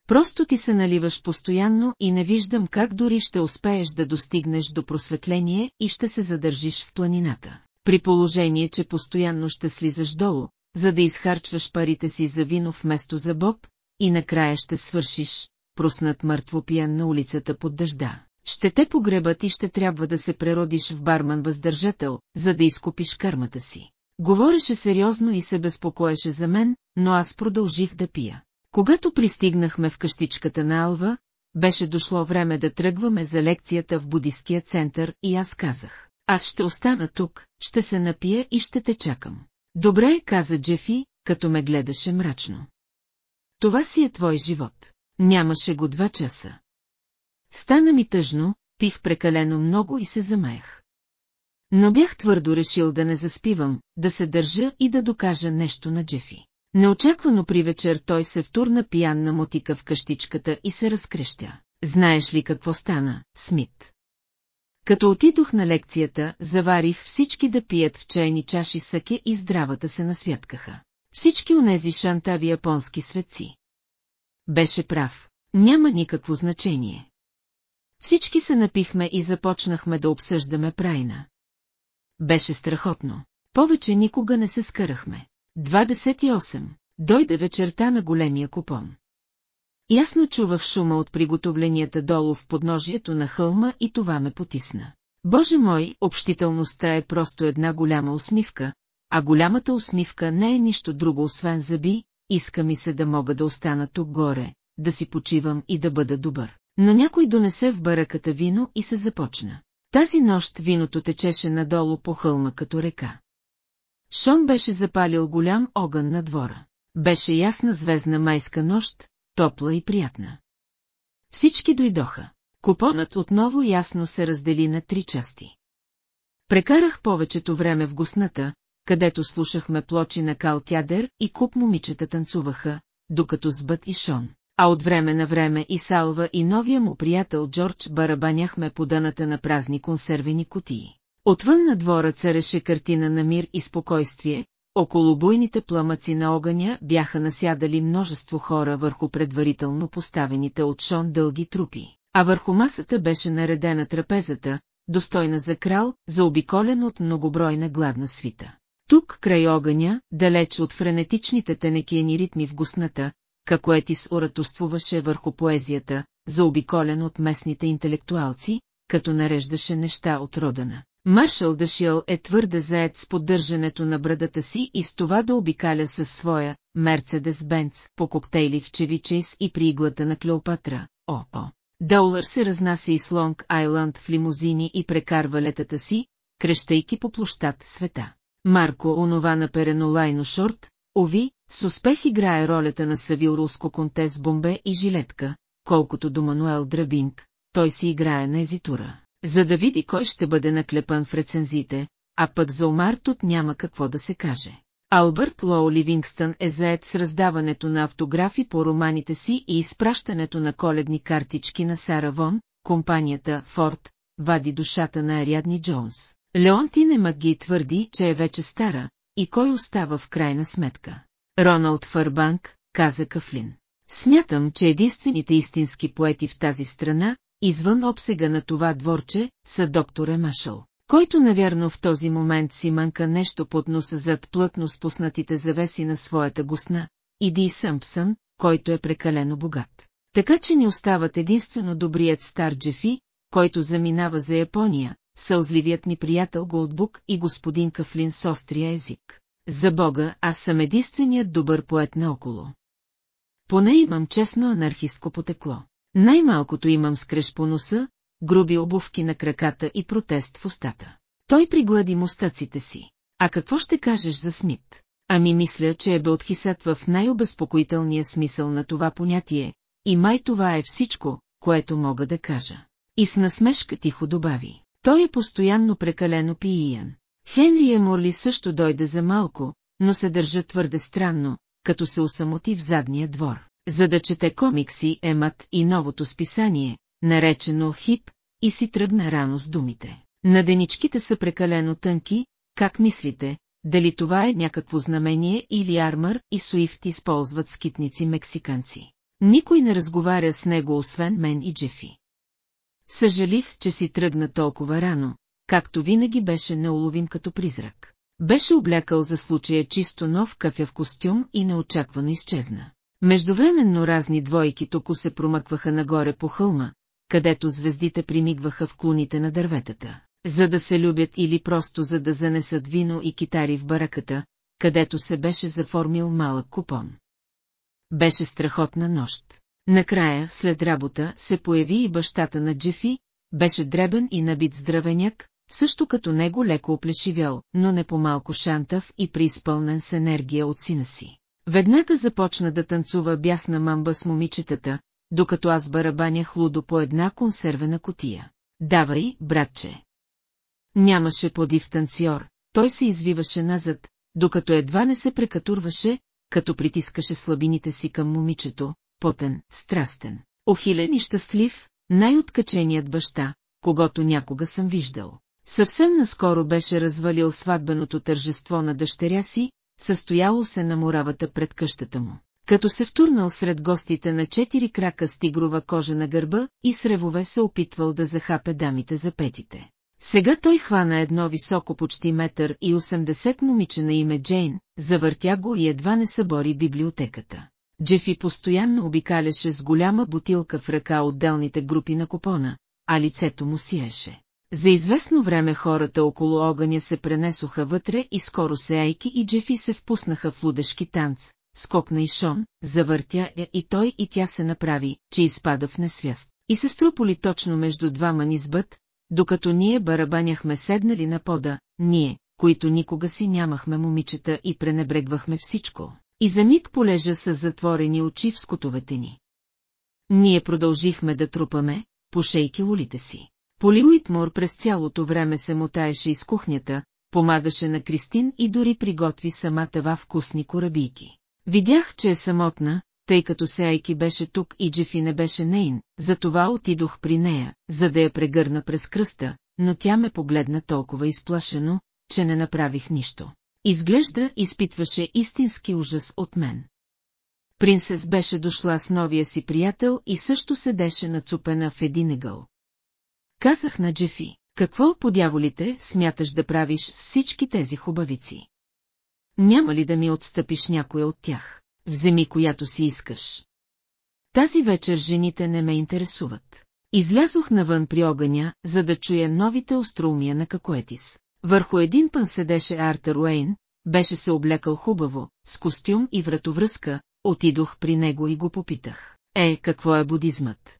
Просто ти се наливаш постоянно и не виждам как дори ще успееш да достигнеш до просветление и ще се задържиш в планината. При положение, че постоянно ще слизаш долу, за да изхарчваш парите си за вино вместо за боб, и накрая ще свършиш, проснат мъртво пиян на улицата под дъжда. Ще те погребат и ще трябва да се преродиш в барман-въздържател, за да изкупиш кармата си. Говореше сериозно и се безпокоеше за мен, но аз продължих да пия. Когато пристигнахме в къщичката на Алва, беше дошло време да тръгваме за лекцията в будистския център и аз казах. Аз ще остана тук, ще се напия и ще те чакам. Добре, каза Джефи, като ме гледаше мрачно. Това си е твой живот. Нямаше го два часа. Стана ми тъжно, пих прекалено много и се замеях. Но бях твърдо решил да не заспивам, да се държа и да докажа нещо на Джефи. Неочаквано при вечер той се втурна пиян мотика в къщичката и се разкрещя. Знаеш ли какво стана, Смит? Като отидох на лекцията, заварих всички да пият в чайни чаши съке и здравата се насвяткаха. Всички унези шантави японски светци. Беше прав. Няма никакво значение. Всички се напихме и започнахме да обсъждаме прайна. Беше страхотно. Повече никога не се скарахме. 28. Дойде вечерта на големия купон. Ясно чувах шума от приготовленията долу в подножието на хълма и това ме потисна. Боже мой, общителността е просто една голяма усмивка, а голямата усмивка не е нищо друго освен зъби, иска ми се да мога да остана тук горе, да си почивам и да бъда добър. Но някой донесе в бараката вино и се започна. Тази нощ виното течеше надолу по хълма като река. Шон беше запалил голям огън на двора. Беше ясна звездна майска нощ, топла и приятна. Всички дойдоха. Купонът отново ясно се раздели на три части. Прекарах повечето време в гусната, където слушахме плочи на Кал Тядер и куп момичета танцуваха, докато сбът и Шон. А от време на време и Салва и новия му приятел Джордж барабаняхме по дъната на празни консервени кутии. Отвън на двора цареше картина на мир и спокойствие, около буйните пламъци на огъня бяха насядали множество хора върху предварително поставените от Шон дълги трупи, а върху масата беше наредена трапезата, достойна за крал, заобиколен от многобройна гладна свита. Тук, край огъня, далеч от френетичните тенекиени ритми в гусната, Какоетис ораторствуваше върху поезията, заобиколен от местните интелектуалци, като нареждаше неща от родана. Маршал Дашил е твърде заед с поддържането на брадата си и с това да обикаля със своя Мерцедес Бенц по коктейли в Чевичейс и при иглата на Клеопатра. О, о! Даулър се разнася и с Лонг Айланд в лимузини и прекарва летата си, крещейки по площад света. Марко онова на перенолайно шорт, ови, с успех играе ролята на Савил Руско Конте с бомбе и жилетка, колкото до Мануел Драбинг, той си играе на езитура, за да види кой ще бъде наклепан в рецензите, а пък за Омар тут няма какво да се каже. Албърт Лоу Ливингстън е заед с раздаването на автографи по романите си и изпращането на коледни картички на Сара Вон, компанията Форд, вади душата на Ариадни Джонс. Леонтин Емаги твърди, че е вече стара, и кой остава в крайна сметка. Роналд Фърбанк, каза Кафлин. Смятам, че единствените истински поети в тази страна, извън обсега на това дворче, са доктор Емашъл, който навярно в този момент си манка нещо под носа зад плътно спуснатите завеси на своята гусна, и Ди Съмпсън, който е прекалено богат. Така че ни остават единствено добрият стар Джефи, който заминава за Япония, сълзливият ни приятел Голдбук и господин Кафлин с острия език. За Бога, аз съм единственият добър поет наоколо. Поне имам честно анархистко потекло. Най-малкото имам скреш по носа, груби обувки на краката и протест в устата. Той приглади мустаците си. А какво ще кажеш за Смит? Ами мисля, че е Белтхисът в най-обезпокоителния смисъл на това понятие, и май това е всичко, което мога да кажа. И с насмешка тихо добави. Той е постоянно прекалено пииян. Хенри Еморли също дойде за малко, но се държа твърде странно, като се усамоти в задния двор, за да чете комикси Емат и новото списание, наречено Хип, и си тръгна рано с думите. Наденичките са прекалено тънки, как мислите, дали това е някакво знамение или армър и Суифт използват скитници мексиканци. Никой не разговаря с него освен мен и Джефи. Съжалих, че си тръгна толкова рано, както винаги беше неуловим като призрак. Беше облякал за случая чисто нов кафяв костюм и неочаквано изчезна. Междувременно разни двойки току се промъкваха нагоре по хълма, където звездите примигваха в клоните на дърветата, за да се любят или просто за да занесат вино и китари в бараката, където се беше заформил малък купон. Беше страхотна нощ. Накрая, след работа, се появи и бащата на Джефи, беше дребен и набит здравеняк, също като него леко оплешивял, но не по-малко шантав и преизпълнен с енергия от сина си. Веднага започна да танцува бясна мамба с момичетата, докато аз барабанях лудо по една консервена котия. Давай, братче. Нямаше подив танцор, той се извиваше назад, докато едва не се прекатурваше, като притискаше слабините си към момичето, потен, страстен, охилен и щастлив, най-откаченият баща, когато някога съм виждал. Съвсем наскоро беше развалил сватбеното тържество на дъщеря си, състояло се на муравата пред къщата му. Като се втурнал сред гостите на четири крака с тигрова кожа на гърба и с ревове се опитвал да захапе дамите за петите. Сега той хвана едно високо почти метър и 80 момиче на име Джейн, завъртя го и едва не събори библиотеката. Джефи постоянно обикаляше с голяма бутилка в ръка отделните групи на купона, а лицето му сиеше. За известно време хората около огъня се пренесоха вътре и скоро Сеайки и Джефи се впуснаха в лудешки танц, скокна и Шон, завъртя я и той и тя се направи, че изпада в несвяст. И се струполи точно между двама ни сбът, докато ние барабаняхме седнали на пода, ние, които никога си нямахме момичета и пренебрегвахме всичко, и за миг полежа с затворени очи в скотовете ни. Ние продължихме да трупаме, пошейки лулите си. Поли Уитмор през цялото време се мотаеше из кухнята, помагаше на Кристин и дори приготви самата ва вкусни корабийки. Видях, че е самотна, тъй като Сеайки беше тук и Джефи не беше нейн, затова отидох при нея, за да я прегърна през кръста, но тя ме погледна толкова изплашено, че не направих нищо. Изглежда изпитваше истински ужас от мен. Принцес беше дошла с новия си приятел и също седеше нацупена в един ъгъл. Казах на Джефи, какво по дяволите смяташ да правиш с всички тези хубавици? Няма ли да ми отстъпиш някоя от тях? Вземи която си искаш. Тази вечер жените не ме интересуват. Излязох навън при огъня, за да чуя новите остроумия на Какоетис. Върху един пън седеше Артър Уейн, беше се облекал хубаво, с костюм и вратовръзка, отидох при него и го попитах. Е, какво е будизмът?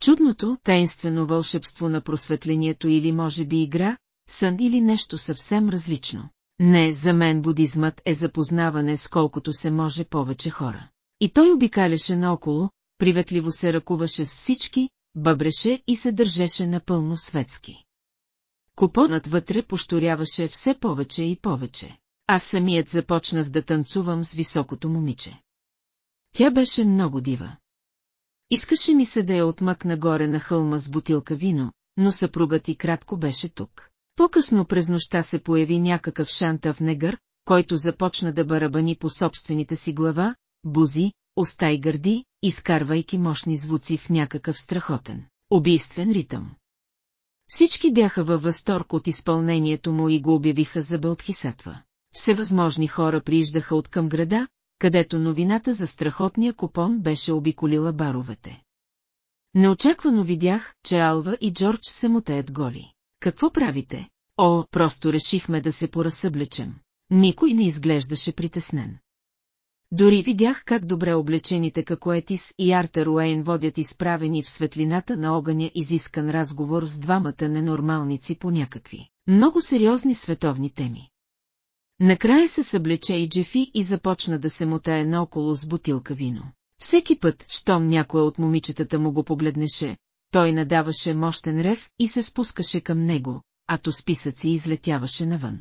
Чудното, таинствено вълшебство на просветлението или може би игра, сън или нещо съвсем различно. Не, за мен будизмът е запознаване с колкото се може повече хора. И той обикаляше наоколо, приветливо се ръкуваше с всички, бъбреше и се държеше напълно светски. Купонът вътре пошторяваше все повече и повече. Аз самият започнах да танцувам с високото момиче. Тя беше много дива. Искаше ми се да я отмъкна горе на хълма с бутилка вино, но съпругът и кратко беше тук. По-късно през нощта се появи някакъв шантав негър, който започна да барабани по собствените си глава, бузи, уста и гърди, изкарвайки мощни звуци в някакъв страхотен, убийствен ритъм. Всички бяха във възторг от изпълнението му и го обявиха за Белтхисатва. Всевъзможни хора прииждаха от към града, където новината за страхотния купон беше обиколила баровете. Неочаквано видях, че Алва и Джордж се мотеят голи. Какво правите? О, просто решихме да се поразсъблечем. Никой не изглеждаше притеснен. Дори видях как добре облечените Какоетис и Артер Уейн водят изправени в светлината на огъня изискан разговор с двамата ненормалници по някакви, много сериозни световни теми. Накрая се съблече и Джефи и започна да се мотае наоколо с бутилка вино. Всеки път, щом някоя от момичетата му го погледнеше, той надаваше мощен рев и се спускаше към него, а то списъци излетяваше навън.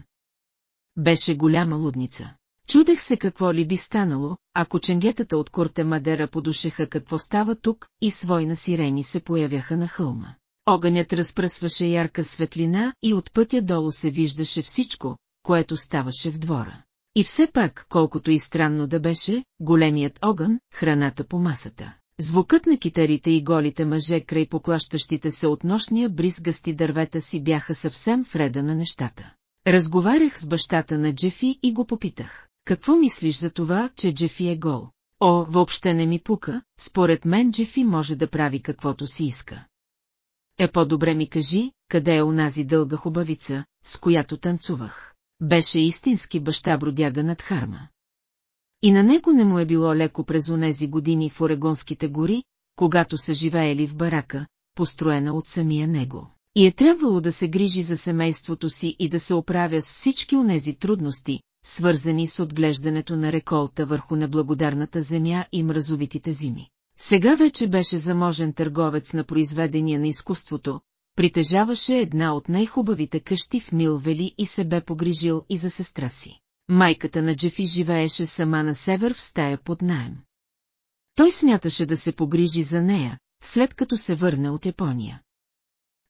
Беше голяма лудница. Чудех се какво ли би станало, ако ченгетата от Корте Мадера подушеха какво става тук и свойна сирени се появяха на хълма. Огънят разпръсваше ярка светлина и от пътя долу се виждаше всичко, което ставаше в двора. И все пак, колкото и странно да беше, големият огън, храната по масата. Звукът на китарите и голите мъже край поклащащите се от нощния бризгасти дървета си бяха съвсем вреда на нещата. Разговарях с бащата на Джефи и го попитах. Какво мислиш за това, че Джефи е гол? О, въобще не ми пука, според мен Джефи може да прави каквото си иска. Е по-добре ми кажи, къде е онази дълга хубавица, с която танцувах. Беше истински баща бродяга над Харма. И на него не му е било леко през онези години в Орегонските гори, когато са живеели в барака, построена от самия него. И е трябвало да се грижи за семейството си и да се оправя с всички онези трудности, свързани с отглеждането на реколта върху неблагодарната земя и мразовитите зими. Сега вече беше заможен търговец на произведения на изкуството, притежаваше една от най-хубавите къщи в Милвели и се бе погрижил и за сестра си. Майката на Джефи живееше сама на север в стая под наем. Той смяташе да се погрижи за нея, след като се върне от Япония.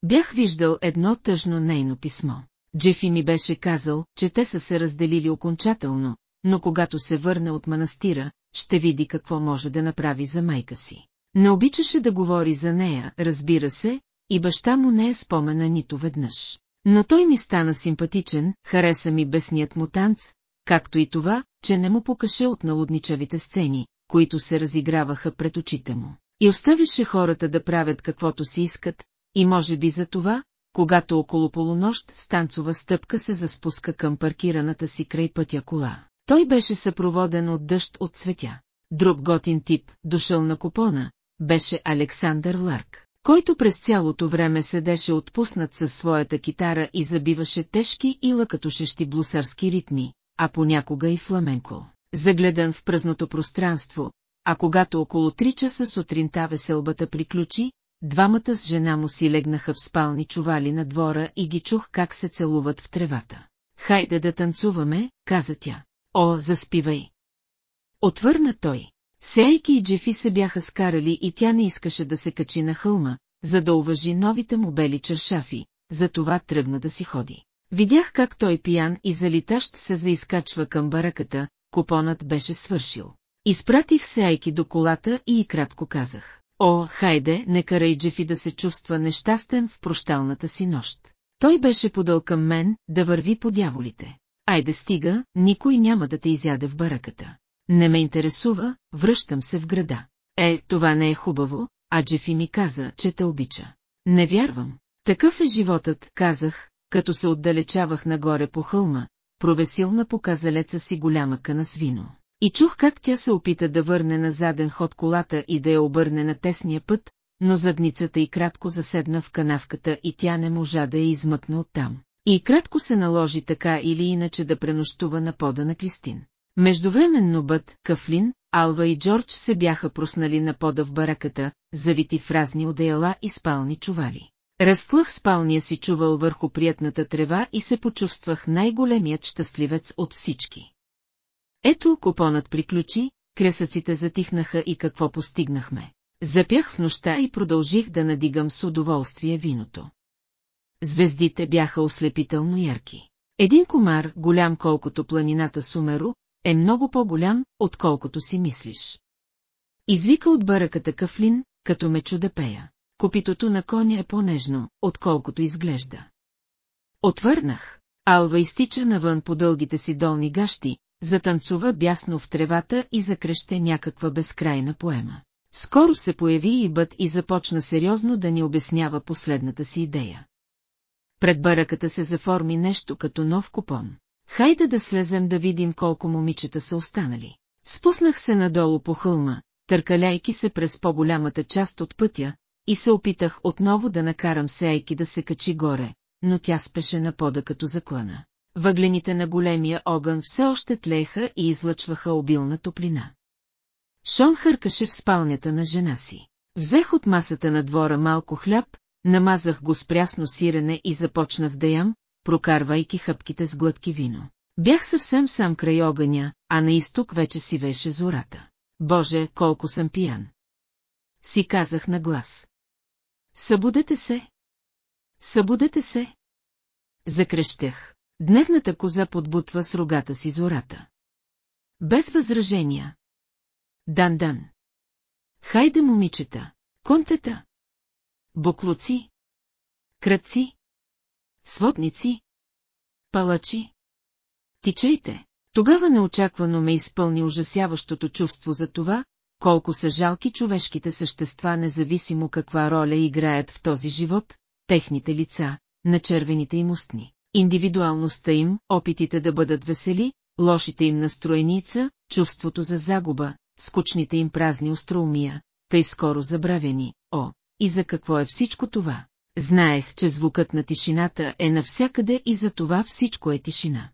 Бях виждал едно тъжно нейно писмо. Джефи ми беше казал, че те са се разделили окончателно, но когато се върне от манастира, ще види какво може да направи за майка си. Не обичаше да говори за нея, разбира се, и баща му не е спомена нито веднъж. Но той ми стана симпатичен, хареса ми бесният му танц, както и това, че не му покаше от налудничавите сцени, които се разиграваха пред очите му. И оставише хората да правят каквото си искат, и може би за това, когато около полунощ станцова стъпка се заспуска към паркираната си край пътя кола. Той беше съпроводен от дъжд от цветя. Друг готин тип, дошъл на купона, беше Александър Ларк, който през цялото време седеше отпуснат със своята китара и забиваше тежки и лъкатушещи блусарски ритми, а понякога и фламенко. загледан в пръзното пространство, а когато около 3 часа сутринта веселбата приключи, двамата с жена му си легнаха в спални чували на двора и ги чух как се целуват в тревата. Хайде да танцуваме, каза тя. О, заспивай! Отвърна той. Сейки и Джефи се бяха скарали и тя не искаше да се качи на хълма, за да уважи новите му бели чершафи, затова тръгна да си ходи. Видях как той пиян и залитащ се заискачва към бараката, купонът беше свършил. Изпратих се Айки до колата и, и кратко казах. О, хайде, не карай Джефи да се чувства нещастен в прощалната си нощ. Той беше подъл към мен да върви по дяволите. Айде стига, никой няма да те изяде в бараката. Не ме интересува, връщам се в града. Е, това не е хубаво, а Джефи ми каза, че те обича. Не вярвам. Такъв е животът, казах, като се отдалечавах нагоре по хълма, провесил на показалеца си голяма къна свино. И чух как тя се опита да върне на заден ход колата и да я обърне на тесния път, но задницата й кратко заседна в канавката и тя не можа да я измъкне оттам. И кратко се наложи така или иначе да пренощува на пода на Кристин. Междувременно Бът, Кафлин, Алва и Джордж се бяха проснали на пода в бараката, завити в разни одеяла и спални чували. Разтлах спалния си чувал върху приятната трева и се почувствах най-големият щастливец от всички. Ето купонът приключи, кресъците затихнаха и какво постигнахме. Запях в нощта и продължих да надигам с удоволствие виното. Звездите бяха ослепително ярки. Един комар, голям колкото планината Сумеро, е много по-голям, отколкото си мислиш. Извика от баръката Кафлин, като ме чуда пея. Копитото на коня е по-нежно, отколкото изглежда. Отвърнах. Алва изтича навън по дългите си долни гащи, затанцува бясно в тревата и закръще някаква безкрайна поема. Скоро се появи и Бът и започна сериозно да ни обяснява последната си идея. Пред бараката се заформи нещо като нов купон. Хайде да слезем да видим колко момичета са останали. Спуснах се надолу по хълма, търкаляйки се през по-голямата част от пътя, и се опитах отново да накарам Сейки да се качи горе, но тя спеше на пода като заклана. Въглените на големия огън все още тлеха и излъчваха обилна топлина. Шон хъркаше в спалнята на жена си. Взех от масата на двора малко хляб, намазах го с прясно сирене и започнах да ям, прокарвайки хъпките с глътки вино. Бях съвсем сам край огъня, а на изток вече си веше зората. Боже, колко съм пиян! Си казах на глас. Събудете се! Събудете се! Закрещях. Дневната коза подбутва с рогата си зората. Без възражения. Дан-дан. Хайде, момичета, контета. Буклуци. Кръци. Сводници. Палачи. Тичайте. Тогава неочаквано ме изпълни ужасяващото чувство за това, колко са жалки човешките същества, независимо каква роля играят в този живот, техните лица, начервените им устни, индивидуалността им, опитите да бъдат весели, лошите им настроеница, чувството за загуба, скучните им празни остроумия, тъй скоро забравени, о, и за какво е всичко това? Знаех, че звукът на тишината е навсякъде и за това всичко е тишина.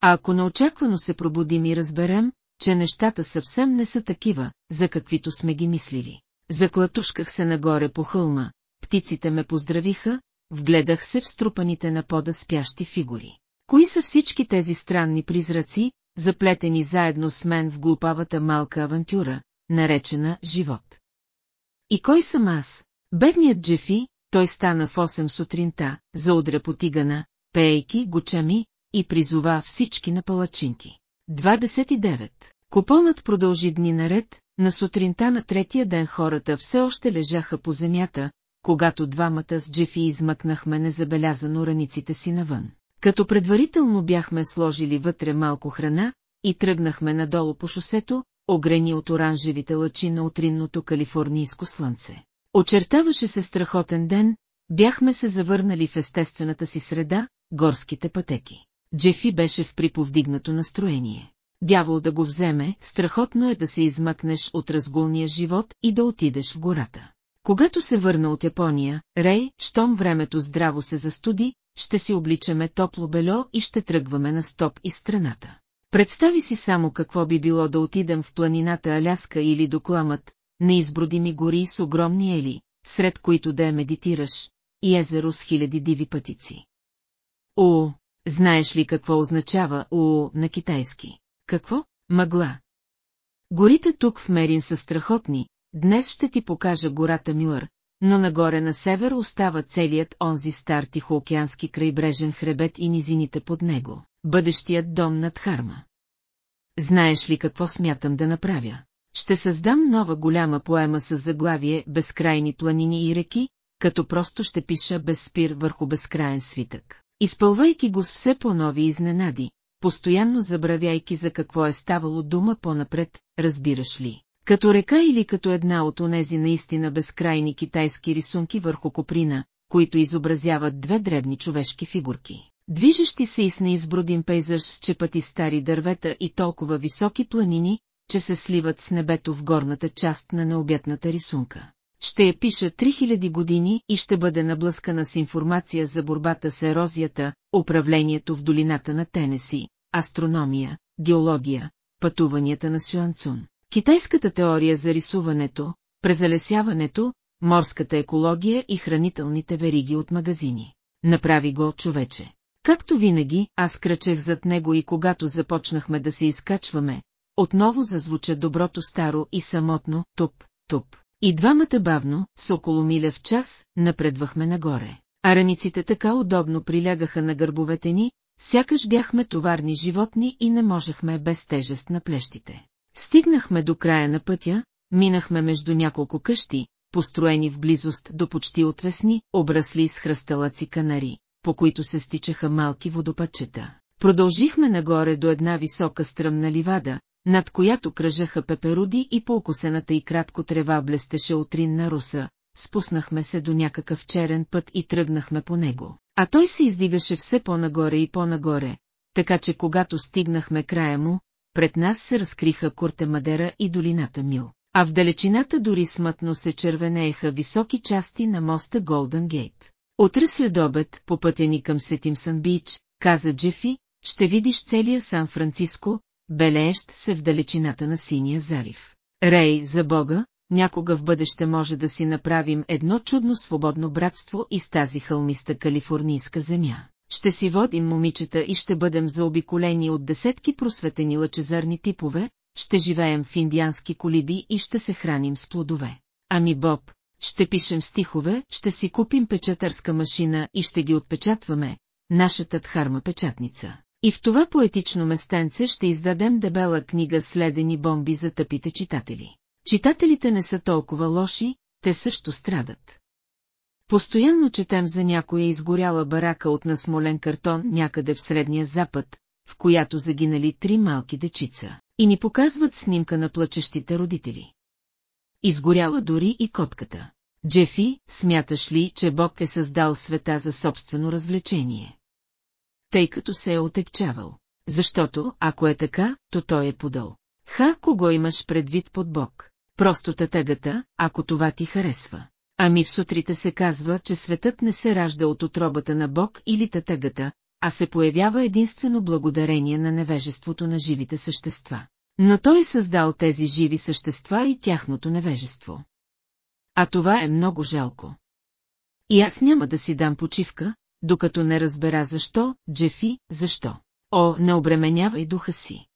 А ако неочаквано се пробудим и разберем, че нещата съвсем не са такива, за каквито сме ги мислили. Заклатушках се нагоре по хълма, птиците ме поздравиха, вгледах се в струпаните на пода спящи фигури. Кои са всички тези странни призраци, заплетени заедно с мен в глупавата малка авантюра, наречена живот? И кой съм аз? Бедният Джефи, той стана в 8 сутринта, заудря по тигана, пейки, гучами, и призова всички на палачинки. 29. Купонът продължи дни наред, на сутринта на третия ден хората все още лежаха по земята, когато двамата с Джефи измъкнахме незабелязано раниците си навън. Като предварително бяхме сложили вътре малко храна и тръгнахме надолу по шосето, огрени от оранжевите лъчи на утринното калифорнийско слънце. Очертаваше се страхотен ден, бяхме се завърнали в естествената си среда, горските пътеки. Джефи беше в приповдигнато настроение. Дявол да го вземе, страхотно е да се измъкнеш от разгулния живот и да отидеш в гората. Когато се върна от Япония, Рей, щом времето здраво се застуди, ще си обличаме топло бельо и ще тръгваме на стоп из страната. Представи си само какво би било да отидем в планината Аляска или до кламът, неизбродими гори с огромни ели, сред които да я медитираш, и езеро с хиляди диви пътици. О, знаеш ли какво означава О на китайски? Какво? Мъгла. Горите тук в Мерин са страхотни, днес ще ти покажа гората Мюър, но нагоре на север остава целият онзи стар тихоокеански крайбрежен хребет и низините под него, бъдещият дом над Харма. Знаеш ли какво смятам да направя? Ще създам нова голяма поема с заглавие «Безкрайни планини и реки», като просто ще пиша без спир върху безкраен свитък. Изпълвайки го с все по-нови изненади, постоянно забравяйки за какво е ставало дума по-напред, разбираш ли. Като река или като една от онези наистина безкрайни китайски рисунки върху коприна, които изобразяват две дребни човешки фигурки. Движещи се и с неизбродим пейзаж с чепати стари дървета и толкова високи планини, че се сливат с небето в горната част на необятната рисунка. Ще я пиша 3000 години и ще бъде наблъскана с информация за борбата с ерозията, управлението в долината на Тенеси, астрономия, геология, пътуванията на Сюанцун. Китайската теория за рисуването, презалесяването, морската екология и хранителните вериги от магазини. Направи го човече. Както винаги, аз кръчех зад него и когато започнахме да се изкачваме, отново зазвуча доброто старо и самотно туп, туп. И двамата бавно, с около миля в час, напредвахме нагоре. А раниците така удобно прилягаха на гърбовете ни, сякаш бяхме товарни животни и не можехме без тежест на плещите. Стигнахме до края на пътя, минахме между няколко къщи, построени в близост до почти отвесни, обрасли с хръсталаци канари, по които се стичаха малки водопадчета. Продължихме нагоре до една висока стръмна ливада, над която кръжаха пеперуди и по окосената и кратко трева блестеше утринна руса, спуснахме се до някакъв черен път и тръгнахме по него. А той се издигаше все по-нагоре и по-нагоре, така че когато стигнахме края му, пред нас се разкриха Курте Мадера и долината Мил, а в далечината дори смътно се червенееха високи части на моста Голден Гейт. Утре след обед, по пътя ни към Сетимсън Бич, каза Джефи, ще видиш целия Сан-Франциско, белеещ се в далечината на синия залив. Рей, за Бога, някога в бъдеще може да си направим едно чудно свободно братство и с тази хълмиста калифорнийска земя. Ще си водим момичета и ще бъдем заобиколени от десетки просветени лъчезарни типове, ще живеем в индиански колиби и ще се храним с плодове. Ами Боб, ще пишем стихове, ще си купим печатърска машина и ще ги отпечатваме, нашата дхарма печатница. И в това поетично местенце ще издадем дебела книга следени бомби за тъпите читатели. Читателите не са толкова лоши, те също страдат. Постоянно четем за някоя изгоряла барака от насмолен картон някъде в Средния Запад, в която загинали три малки дечица, и ни показват снимка на плачещите родители. Изгоряла дори и котката. Джефи, смяташ ли, че Бог е създал света за собствено развлечение? Тъй като се е отекчавал. Защото, ако е така, то той е подъл. Ха, кого имаш предвид под Бог? Просто тъгата, ако това ти харесва. Ами в сутрите се казва, че светът не се ражда от отробата на Бог или тъгата, а се появява единствено благодарение на невежеството на живите същества. Но той е създал тези живи същества и тяхното невежество. А това е много жалко. И аз няма да си дам почивка, докато не разбера защо, Джефи, защо. О, не обременявай духа си.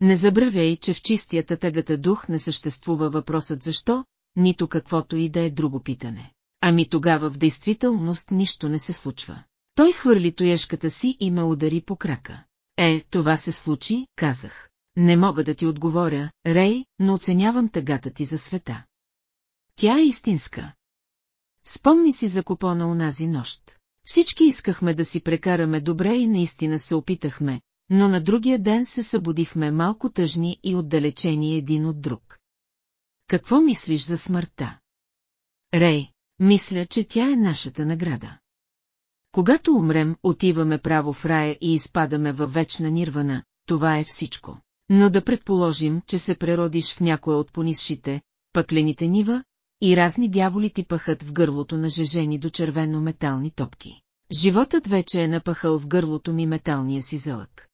Не забравяй, че в чистията тъгата дух не съществува въпросът защо, нито каквото и да е друго питане. Ами тогава в действителност нищо не се случва. Той хвърли тоешката си и ме удари по крака. Е, това се случи, казах. Не мога да ти отговоря, Рей, но оценявам тъгата ти за света. Тя е истинска. Спомни си за купона унази нощ. Всички искахме да си прекараме добре и наистина се опитахме, но на другия ден се събудихме малко тъжни и отдалечени един от друг. Какво мислиш за смъртта? Рей, мисля, че тя е нашата награда. Когато умрем, отиваме право в рая и изпадаме във вечна нирвана, това е всичко. Но да предположим, че се преродиш в някоя от понисшите, пъклените нива, и разни дяволи ти пъхат в гърлото на жежени до червено метални топки. Животът вече е напахал в гърлото ми металния си зълък.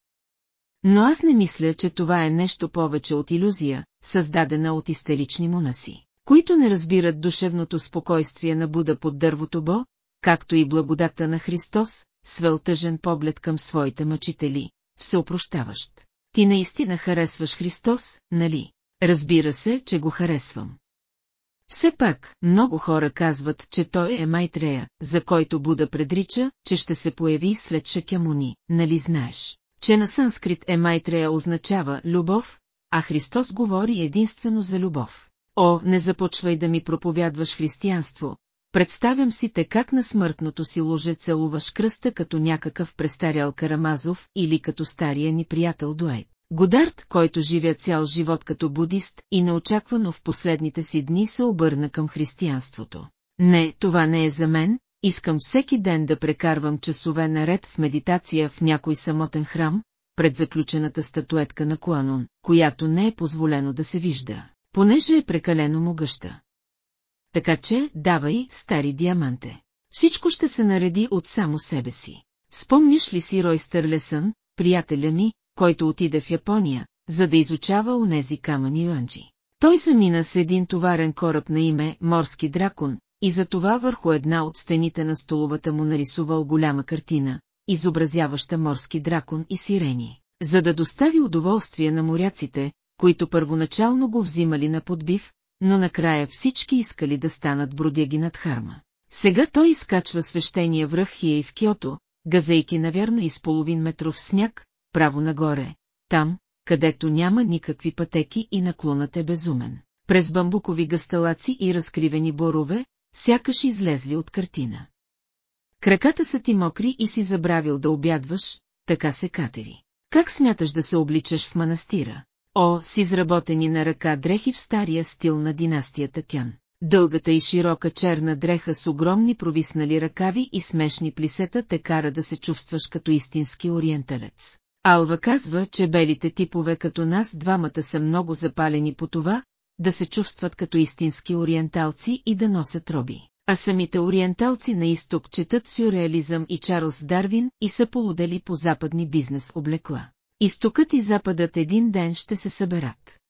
Но аз не мисля, че това е нещо повече от иллюзия, създадена от истерични монаси, които не разбират душевното спокойствие на Буда под дървото Бо, както и благодата на Христос, свълтъжен поглед към своите мъчители, всеопрощаващ. Ти наистина харесваш Христос, нали? Разбира се, че го харесвам. Все пак, много хора казват, че той е Майтрея, за който Буда предрича, че ще се появи след Шакямуни, нали знаеш, че на санскрит е Майтрея означава любов, а Христос говори единствено за любов. О, не започвай да ми проповядваш християнство, представям си те как на смъртното си ложе целуваш кръста като някакъв престарял Карамазов или като стария ни приятел Дуайт. Годард, който живя цял живот като будист и неочаквано в последните си дни се обърна към християнството. Не, това не е за мен, искам всеки ден да прекарвам часове наред в медитация в някой самотен храм, пред заключената статуетка на Куанон, която не е позволено да се вижда, понеже е прекалено могъща. Така че, давай, стари диаманте. Всичко ще се нареди от само себе си. Спомниш ли си Рой Стърлесън, приятеля ми, който отиде в Япония, за да изучава онези камъни юанджи. Той замина с един товарен кораб на име Морски дракон, и затова върху една от стените на столовата му нарисувал голяма картина, изобразяваща морски дракон и сирени, за да достави удоволствие на моряците, които първоначално го взимали на подбив, но накрая всички искали да станат бродяги над Харма. Сега той изкачва свещения връх Хией в Киото, газейки навярно из половин метров сняг, право нагоре, там, където няма никакви пътеки и наклонът е безумен. През бамбукови гасталаци и разкривени борове, сякаш излезли от картина. Краката са ти мокри и си забравил да обядваш, така се катери. Как смяташ да се обличаш в манастира? О, с изработени на ръка дрехи в стария стил на династията Тян. Дългата и широка черна дреха с огромни провиснали ръкави и смешни плисета те кара да се чувстваш като истински ориенталец. Алва казва, че белите типове като нас двамата са много запалени по това, да се чувстват като истински ориенталци и да носят роби. А самите ориенталци на изток четат сюрреализъм и Чарлз Дарвин и са полудели по западни бизнес облекла. Изтокът и западът един ден ще се съберат.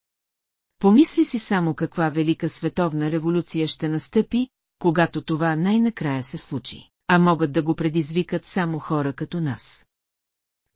Помисли си само каква велика световна революция ще настъпи, когато това най-накрая се случи, а могат да го предизвикат само хора като нас.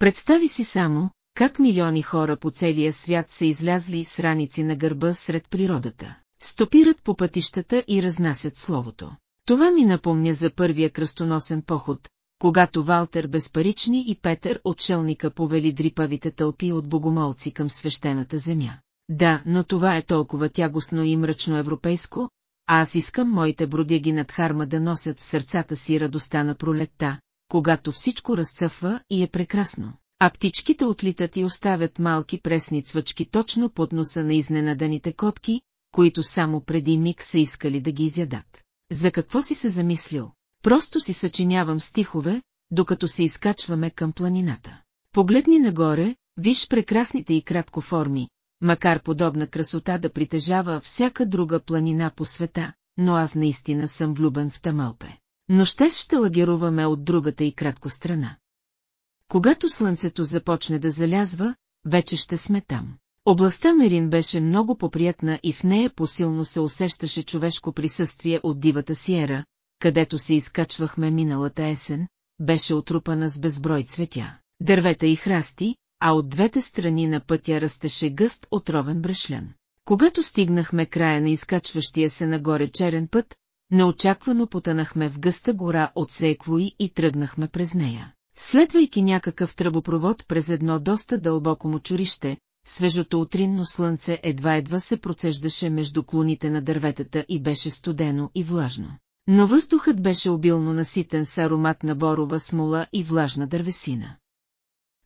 Представи си само, как милиони хора по целия свят са излязли с раници на гърба сред природата, стопират по пътищата и разнасят словото. Това ми напомня за първия кръстоносен поход, когато Валтер Безпарични и Петър отшелника повели дрипавите тълпи от богомолци към свещената земя. Да, но това е толкова тягостно и мрачно европейско, а аз искам моите бродяги над харма да носят в сърцата си радостта на пролетта, когато всичко разцъфва и е прекрасно. А птичките отлитат и оставят малки пресни цвъчки точно под носа на изненаданите котки, които само преди миг са искали да ги изядат. За какво си се замислил? Просто си съчинявам стихове, докато се изкачваме към планината. Погледни нагоре, виж прекрасните и кратко форми, макар подобна красота да притежава всяка друга планина по света, но аз наистина съм влюбен в Тамалпе но ще ще лагеруваме от другата и кратко страна. Когато слънцето започне да залязва, вече ще сме там. Областта Мерин беше много поприятна и в нея посилно се усещаше човешко присъствие от дивата сиера, където се изкачвахме миналата есен, беше отрупана с безброй цветя, дървета и храсти, а от двете страни на пътя растеше гъст отровен брешлян. Когато стигнахме края на изкачващия се нагоре черен път, Неочаквано потънахме в гъста гора от секвои и тръгнахме през нея. Следвайки някакъв тръбопровод през едно доста дълбоко мочурище, свежото утринно слънце едва-едва се процеждаше между клоните на дърветата и беше студено и влажно. Но въздухът беше обилно наситен с аромат на борова смола и влажна дървесина.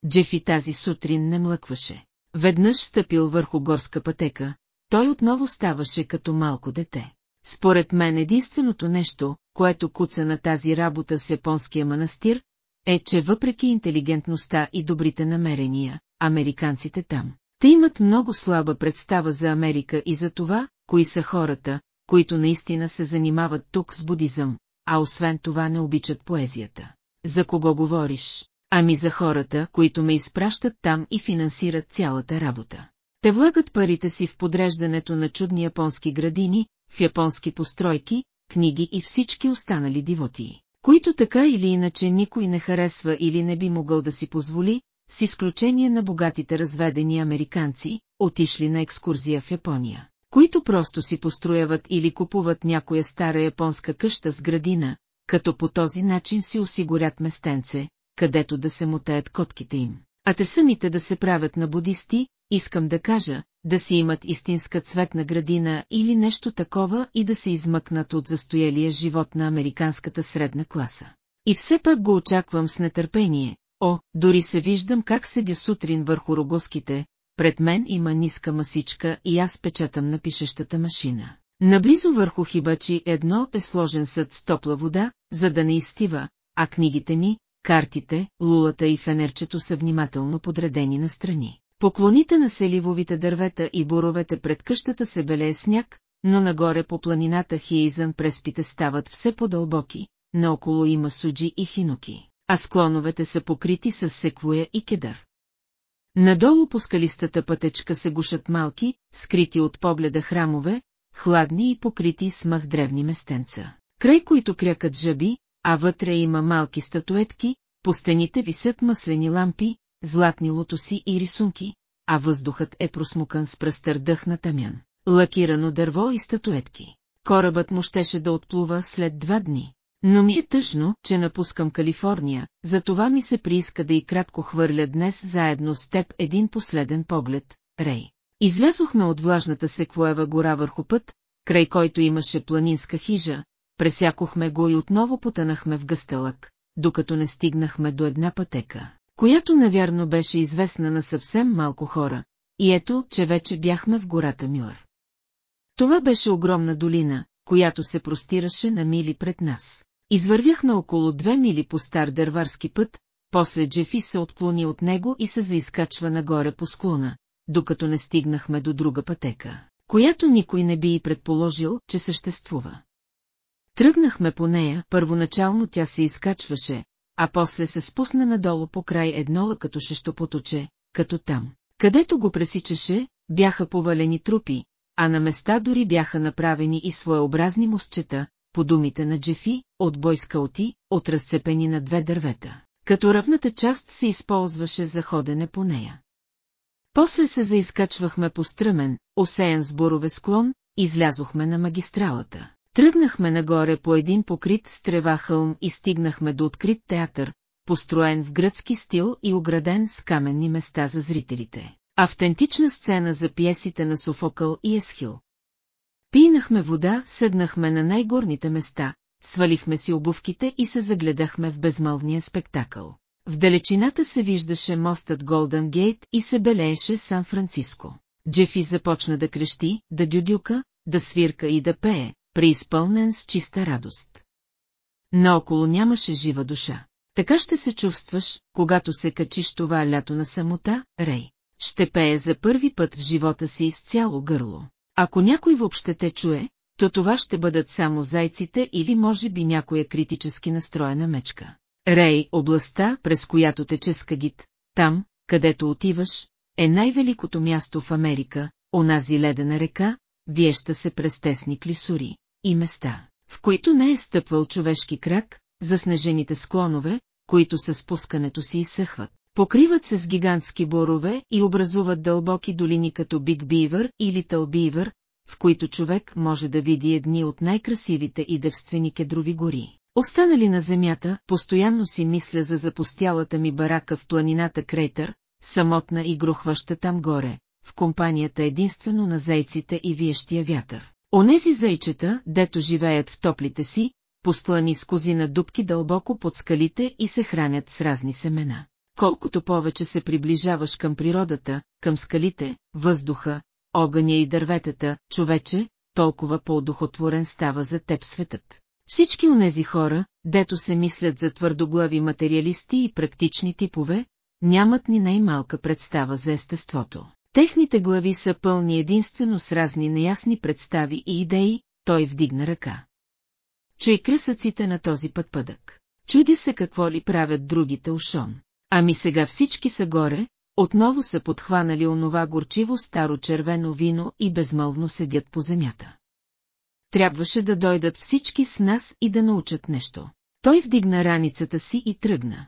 Джефи тази сутрин не млъкваше. Веднъж стъпил върху горска пътека, той отново ставаше като малко дете. Според мен единственото нещо, което куца на тази работа с японския манастир, е, че въпреки интелигентността и добрите намерения, американците там, те имат много слаба представа за Америка и за това, кои са хората, които наистина се занимават тук с будизъм, а освен това не обичат поезията. За кого говориш? ами за хората, които ме изпращат там и финансират цялата работа. Те влагат парите си в подреждането на чудни японски градини, в японски постройки, книги и всички останали дивотии, които така или иначе никой не харесва или не би могъл да си позволи, с изключение на богатите разведени американци, отишли на екскурзия в Япония, които просто си построяват или купуват някоя стара японска къща с градина, като по този начин си осигурят местенце, където да се мотаят котките им. А те самите да се правят на будисти, искам да кажа, да си имат истинска цветна градина или нещо такова и да се измъкнат от застоялия живот на американската средна класа. И все пак го очаквам с нетърпение, о, дори се виждам как седя сутрин върху рогоските, пред мен има ниска масичка и аз печатам на пишещата машина. Наблизо върху хибачи едно е сложен съд с топла вода, за да не изтива, а книгите ми, картите, лулата и фенерчето са внимателно подредени на страни. Поклоните на селивовите дървета и буровете пред къщата се белее сняг, но нагоре по планината Хиизън преспите стават все по-дълбоки, наоколо има суджи и хиноки, а склоновете са покрити с секвоя и кедър. Надолу по скалистата пътечка се гушат малки, скрити от погледа храмове, хладни и покрити с мъх древни местенца, край които крякат жаби, а вътре има малки статуетки, по стените висят маслени лампи, златни лотоси и рисунки, а въздухът е просмукан с пръстър дъх на тамян, лакирано дърво и статуетки. Корабът му щеше да отплува след два дни. Но ми е тъжно, че напускам Калифорния, затова ми се прииска да и кратко хвърля днес заедно с теб един последен поглед, Рей. Излязохме от влажната секвоева гора върху път, край който имаше планинска хижа, пресякохме го и отново потънахме в гъстелък, докато не стигнахме до една пътека, която навярно беше известна на съвсем малко хора, и ето, че вече бяхме в гората Мюр. Това беше огромна долина, която се простираше на мили пред нас. Извървяхме около две мили по стар дърварски път, после Джефи се отклони от него и се заискачва нагоре по склона, докато не стигнахме до друга пътека, която никой не би и предположил, че съществува. Тръгнахме по нея, първоначално тя се изкачваше, а после се спусна надолу по край едно лъкато поточе, като там, където го пресичаше, бяха повалени трупи, а на места дори бяха направени и своеобразни мостчета, по думите на Джефи, от бойскаути, от разцепени на две дървета, като равната част се използваше за ходене по нея. После се заискачвахме по стръмен, осеян с борове склон, излязохме на магистралата. Тръгнахме нагоре по един покрит с трева хълм и стигнахме до открит театър, построен в гръцки стил и ограден с каменни места за зрителите. Автентична сцена за пиесите на Софокъл и Есхил. Пийнахме вода, седнахме на най-горните места, свалихме си обувките и се загледахме в безмълвния спектакъл. В далечината се виждаше мостът Голден Гейт и се белееше Сан-Франциско. Джефи започна да крещи, да дюдюка, да свирка и да пее, преизпълнен с чиста радост. Наоколо нямаше жива душа. Така ще се чувстваш, когато се качиш това лято на самота, Рей. Ще пее за първи път в живота си с цяло гърло. Ако някой въобще те чуе, то това ще бъдат само зайците или може би някоя критически настроена мечка. Рей, областта, през която тече Скагит, там, където отиваш, е най-великото място в Америка, онази ледена река, виеща се през тесни клисури и места, в които не е стъпвал човешки крак, заснежените склонове, които със спускането си изсъхват. Покриват се с гигантски борове и образуват дълбоки долини като Биг Бивър или Тъл Бивър, в които човек може да види едни от най-красивите и девствени кедрови гори. Останали на земята, постоянно си мисля за запустялата ми барака в планината Крейтър, самотна и грохваща там горе, в компанията единствено на зайците и виещия вятър. Онези зайчета, дето живеят в топлите си, постлани с кози на дубки дълбоко под скалите и се хранят с разни семена. Колкото повече се приближаваш към природата, към скалите, въздуха, огъня и дърветата, човече, толкова по-духотворен става за теб светът. Всички онези хора, дето се мислят за твърдоглави материалисти и практични типове, нямат ни най-малка представа за естеството. Техните глави са пълни единствено с разни неясни представи и идеи, той вдигна ръка. Чуй кръсъците на този път пъдък. Чуди се какво ли правят другите ушон. Ами сега всички са горе, отново са подхванали онова горчиво старо червено вино и безмълвно седят по земята. Трябваше да дойдат всички с нас и да научат нещо. Той вдигна раницата си и тръгна.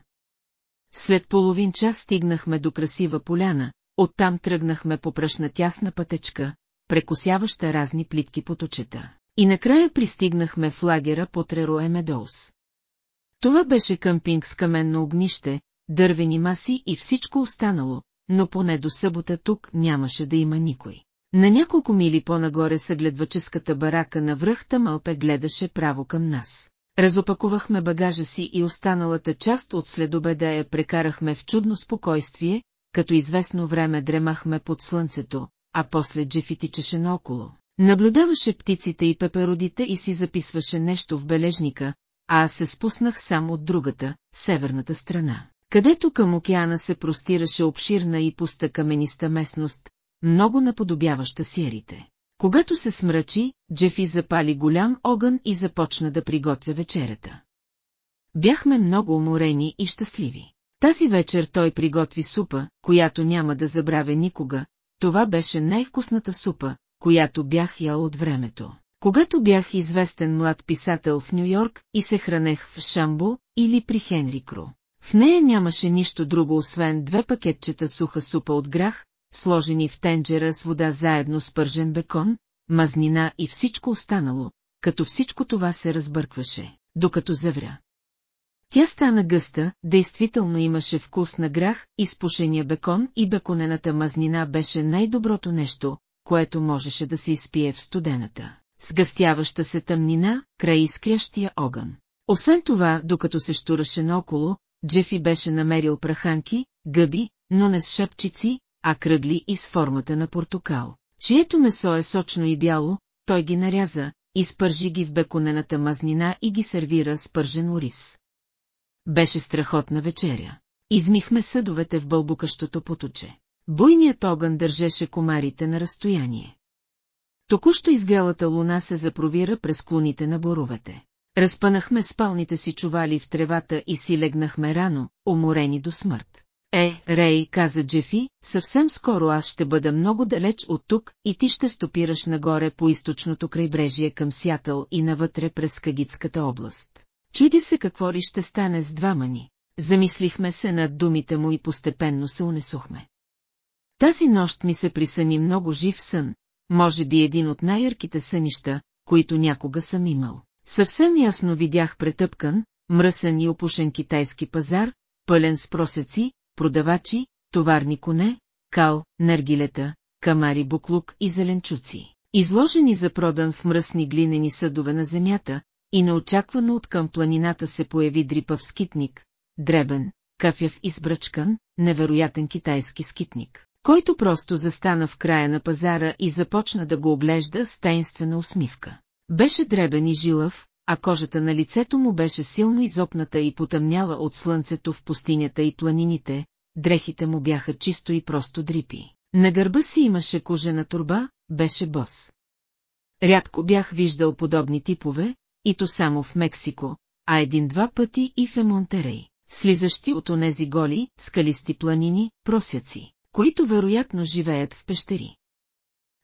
След половин час стигнахме до красива поляна, оттам тръгнахме по пръшна тясна пътечка, прекосяваща разни плитки поточета. И накрая пристигнахме в лагера по Трероe Медоус. Това беше къмпинг с каменно огнище, дървени маси и всичко останало, но поне до събота тук нямаше да има никой. На няколко мили по-нагоре съгледваческата барака на връх Тамълпе гледаше право към нас. Разопакувахме багажа си и останалата част от следобеда я прекарахме в чудно спокойствие, като известно време дремахме под слънцето, а после Джефи тичаше наоколо. Наблюдаваше птиците и пеперодите и си записваше нещо в бележника, а аз се спуснах сам от другата, северната страна, където към океана се простираше обширна и пуста камениста местност, много наподобяваща сиерите. Когато се смрачи, Джефи запали голям огън и започна да приготвя вечерята. Бяхме много уморени и щастливи. Тази вечер той приготви супа, която няма да забравя никога, това беше най-вкусната супа, която бях ял от времето. Когато бях известен млад писател в Нью-Йорк и се хранех в Шамбо или при Хенри Кру. В нея нямаше нищо друго освен две пакетчета суха супа от грах, сложени в тенджера с вода заедно с пържен бекон, мазнина и всичко останало, като всичко това се разбъркваше, докато завря. Тя стана гъста, действително имаше вкус на грах, изпушения бекон и беконената мазнина беше най-доброто нещо, което можеше да се изпие в студената, сгъстяваща се тъмнина, край изкрящия огън. Освен това, докато се штураше наоколо, Джефи беше намерил праханки, гъби, но не с шъпчици, а кръгли и с формата на портокал. Чието месо е сочно и бяло, той ги наряза, изпържи ги в беконената мазнина и ги сервира с пържен ориз. Беше страхотна вечеря. Измихме съдовете в бълбукащото поточе. Буйният огън държеше комарите на разстояние. Току-що изгрелата луна се запровира през клоните на боровете. Разпънахме спалните си чували в тревата и си легнахме рано, уморени до смърт. Е, Рей, каза Джефи, съвсем скоро аз ще бъда много далеч от тук и ти ще стопираш нагоре по източното крайбрежие към Сятъл и навътре през Кагитската област. Чуди се какво ли ще стане с двама ни. Замислихме се над думите му и постепенно се унесохме. Тази нощ ми се присъни много жив сън, може би един от най-ярките сънища, които някога съм имал. Съвсем ясно видях претъпкан, мръсен и опушен китайски пазар, пълен с просеци, продавачи, товарни коне, кал, наргилета, камари буклук и зеленчуци, изложени за продан в мръсни глинени съдове на земята, и неочаквано от към планината се появи дрипав скитник, дребен, кафяв и сбръчкан, невероятен китайски скитник, който просто застана в края на пазара и започна да го оглежда с таинствена усмивка. Беше дребен и жилав, а кожата на лицето му беше силно изопната и потъмняла от слънцето в пустинята и планините, дрехите му бяха чисто и просто дрипи. На гърба си имаше кожена турба, беше бос. Рядко бях виждал подобни типове, и то само в Мексико, а един-два пъти и в Емонтерей, слизащи от онези голи, скалисти планини, просяци, които вероятно живеят в пещери.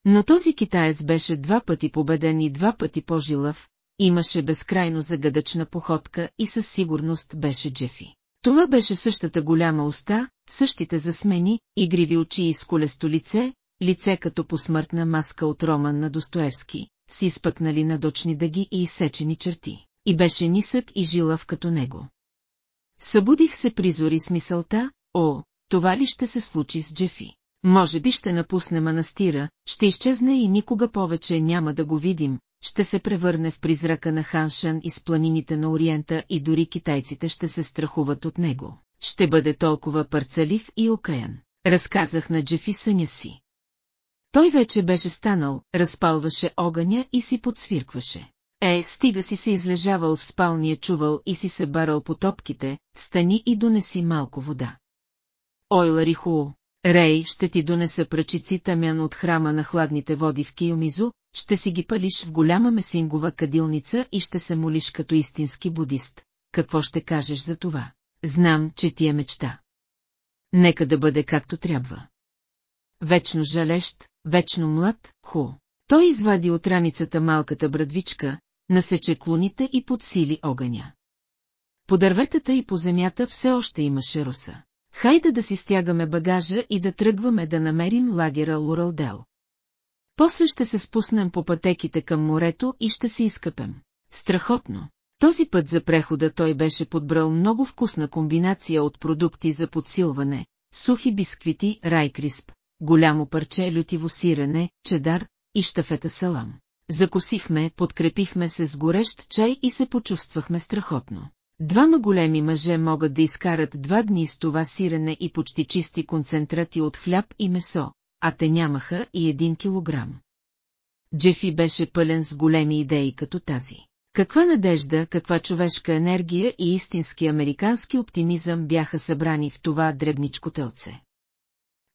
Но този китаец беше два пъти победен и два пъти по-жилъв, имаше безкрайно загадъчна походка и със сигурност беше Джефи. Това беше същата голяма уста, същите засмени, игриви очи и сколесто лице, лице като посмъртна маска от роман на Достоевски, си изпъкнали надочни дъги и изсечени черти, и беше нисък и жилав като него. Събудих се призори с мисълта, о, това ли ще се случи с Джефи? Може би ще напусне манастира, ще изчезне и никога повече няма да го видим, ще се превърне в призрака на Ханшан из планините на Ориента и дори китайците ще се страхуват от него. Ще бъде толкова парцелив и окаян. Разказах на Джефи съня си. Той вече беше станал, разпалваше огъня и си подсвиркваше. Е, стига си се излежавал в спалния чувал и си се барал по топките, стани и донеси малко вода. Ой, Лариху, Рей, ще ти донеса пръчици тамян от храма на хладните води в Киомизо, ще си ги палиш в голяма месингова кадилница и ще се молиш като истински будист. Какво ще кажеш за това? Знам, че ти е мечта. нека да бъде както трябва. Вечно жалещ, вечно млад, ху. Той извади от раницата малката брадвичка, насече клоните и подсили огъня. По дърветата и по земята все още имаше руса. Хайде да си стягаме багажа и да тръгваме да намерим лагера Луралдел. После ще се спуснем по пътеките към морето и ще се изкъпем. Страхотно. Този път за прехода той беше подбрал много вкусна комбинация от продукти за подсилване, сухи бисквити, райкрисп, голямо парче лютиво сирене, чедар и штафета салам. Закосихме, подкрепихме се с горещ чай и се почувствахме страхотно. Двама големи мъже могат да изкарат два дни с това сирене и почти чисти концентрати от хляб и месо, а те нямаха и един килограм. Джефи беше пълен с големи идеи като тази. Каква надежда, каква човешка енергия и истински американски оптимизъм бяха събрани в това дребничко тълце.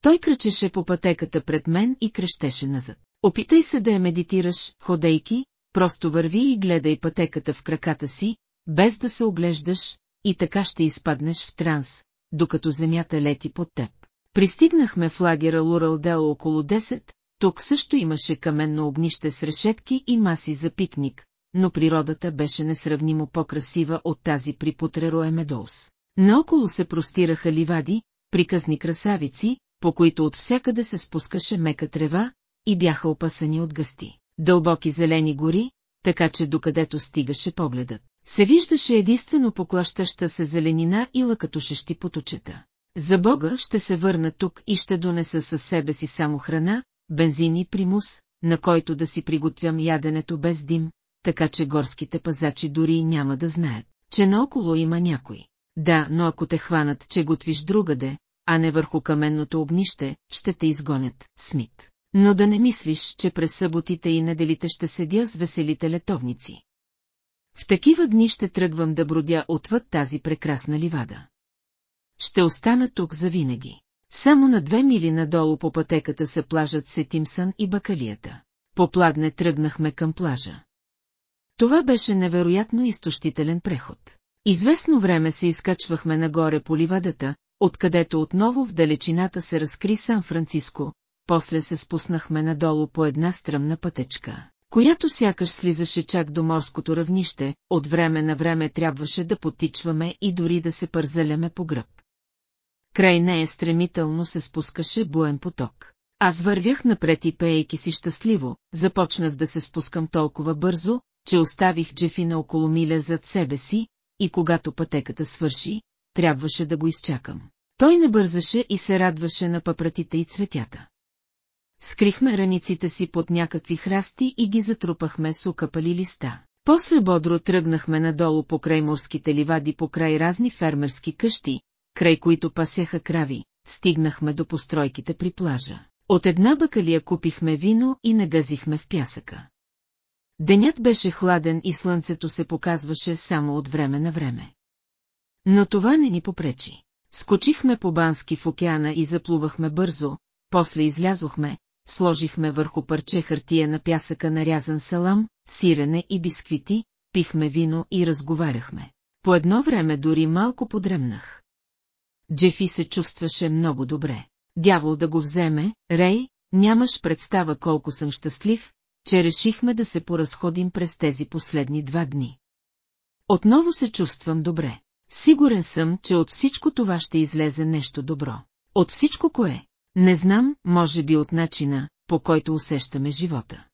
Той кръчеше по пътеката пред мен и крещеше назад. Опитай се да я медитираш, ходейки, просто върви и гледай пътеката в краката си, без да се оглеждаш, и така ще изпаднеш в транс, докато земята лети под теб. Пристигнахме в лагера Луралдел около 10, тук също имаше каменно огнище с решетки и маси за пикник, но природата беше несравнимо по-красива от тази при Путрероемедоус. Наоколо се простираха ливади, приказни красавици, по които от всякъде се спускаше мека трева и бяха опасани от гъсти, дълбоки зелени гори, така че докъдето стигаше погледът, се виждаше единствено поклащаща се зеленина и лъкатушещи поточета. За Бога ще се върна тук и ще донеса със себе си само храна, бензин и примус, на който да си приготвям яденето без дим, така че горските пазачи дори няма да знаят, че наоколо има някой. Да, но ако те хванат, че готвиш другаде, а не върху каменното огнище, ще те изгонят, Смит. Но да не мислиш, че през съботите и неделите ще седя с веселите летовници. В такива дни ще тръгвам да бродя отвъд тази прекрасна ливада. Ще остана тук завинаги. Само на две мили надолу по пътеката са плажът Сетимсън и Бакалията. Попладне тръгнахме към плажа. Това беше невероятно изтощителен преход. Известно време се изкачвахме нагоре по ливадата, откъдето отново в далечината се разкри Сан-Франциско, после се спуснахме надолу по една стръмна пътечка, която сякаш слизаше чак до морското равнище, от време на време трябваше да потичваме и дори да се пързаляме по гръб. Край нея стремително се спускаше буен поток. Аз вървях напред и пеейки си щастливо, започнах да се спускам толкова бързо, че оставих Джефи на около миля зад себе си, и когато пътеката свърши, трябваше да го изчакам. Той не бързаше и се радваше на папратите и цветята. Скрихме раниците си под някакви храсти и ги затрупахме с окъпали листа. После бодро тръгнахме надолу по край морските ливади по край разни фермерски къщи, край които пасяха крави, стигнахме до постройките при плажа. От една бакалия купихме вино и нагазихме в пясъка. Денят беше хладен и слънцето се показваше само от време на време. Но това не ни попречи. Скочихме по бански в океана и заплувахме бързо, после излязохме, сложихме върху парче хартия на пясъка нарязан салам, сирене и бисквити, пихме вино и разговаряхме. По едно време дори малко подремнах. Джефи се чувстваше много добре. Дявол да го вземе, Рей, нямаш представа колко съм щастлив, че решихме да се поразходим през тези последни два дни. Отново се чувствам добре. Сигурен съм, че от всичко това ще излезе нещо добро. От всичко кое? Не знам, може би от начина, по който усещаме живота.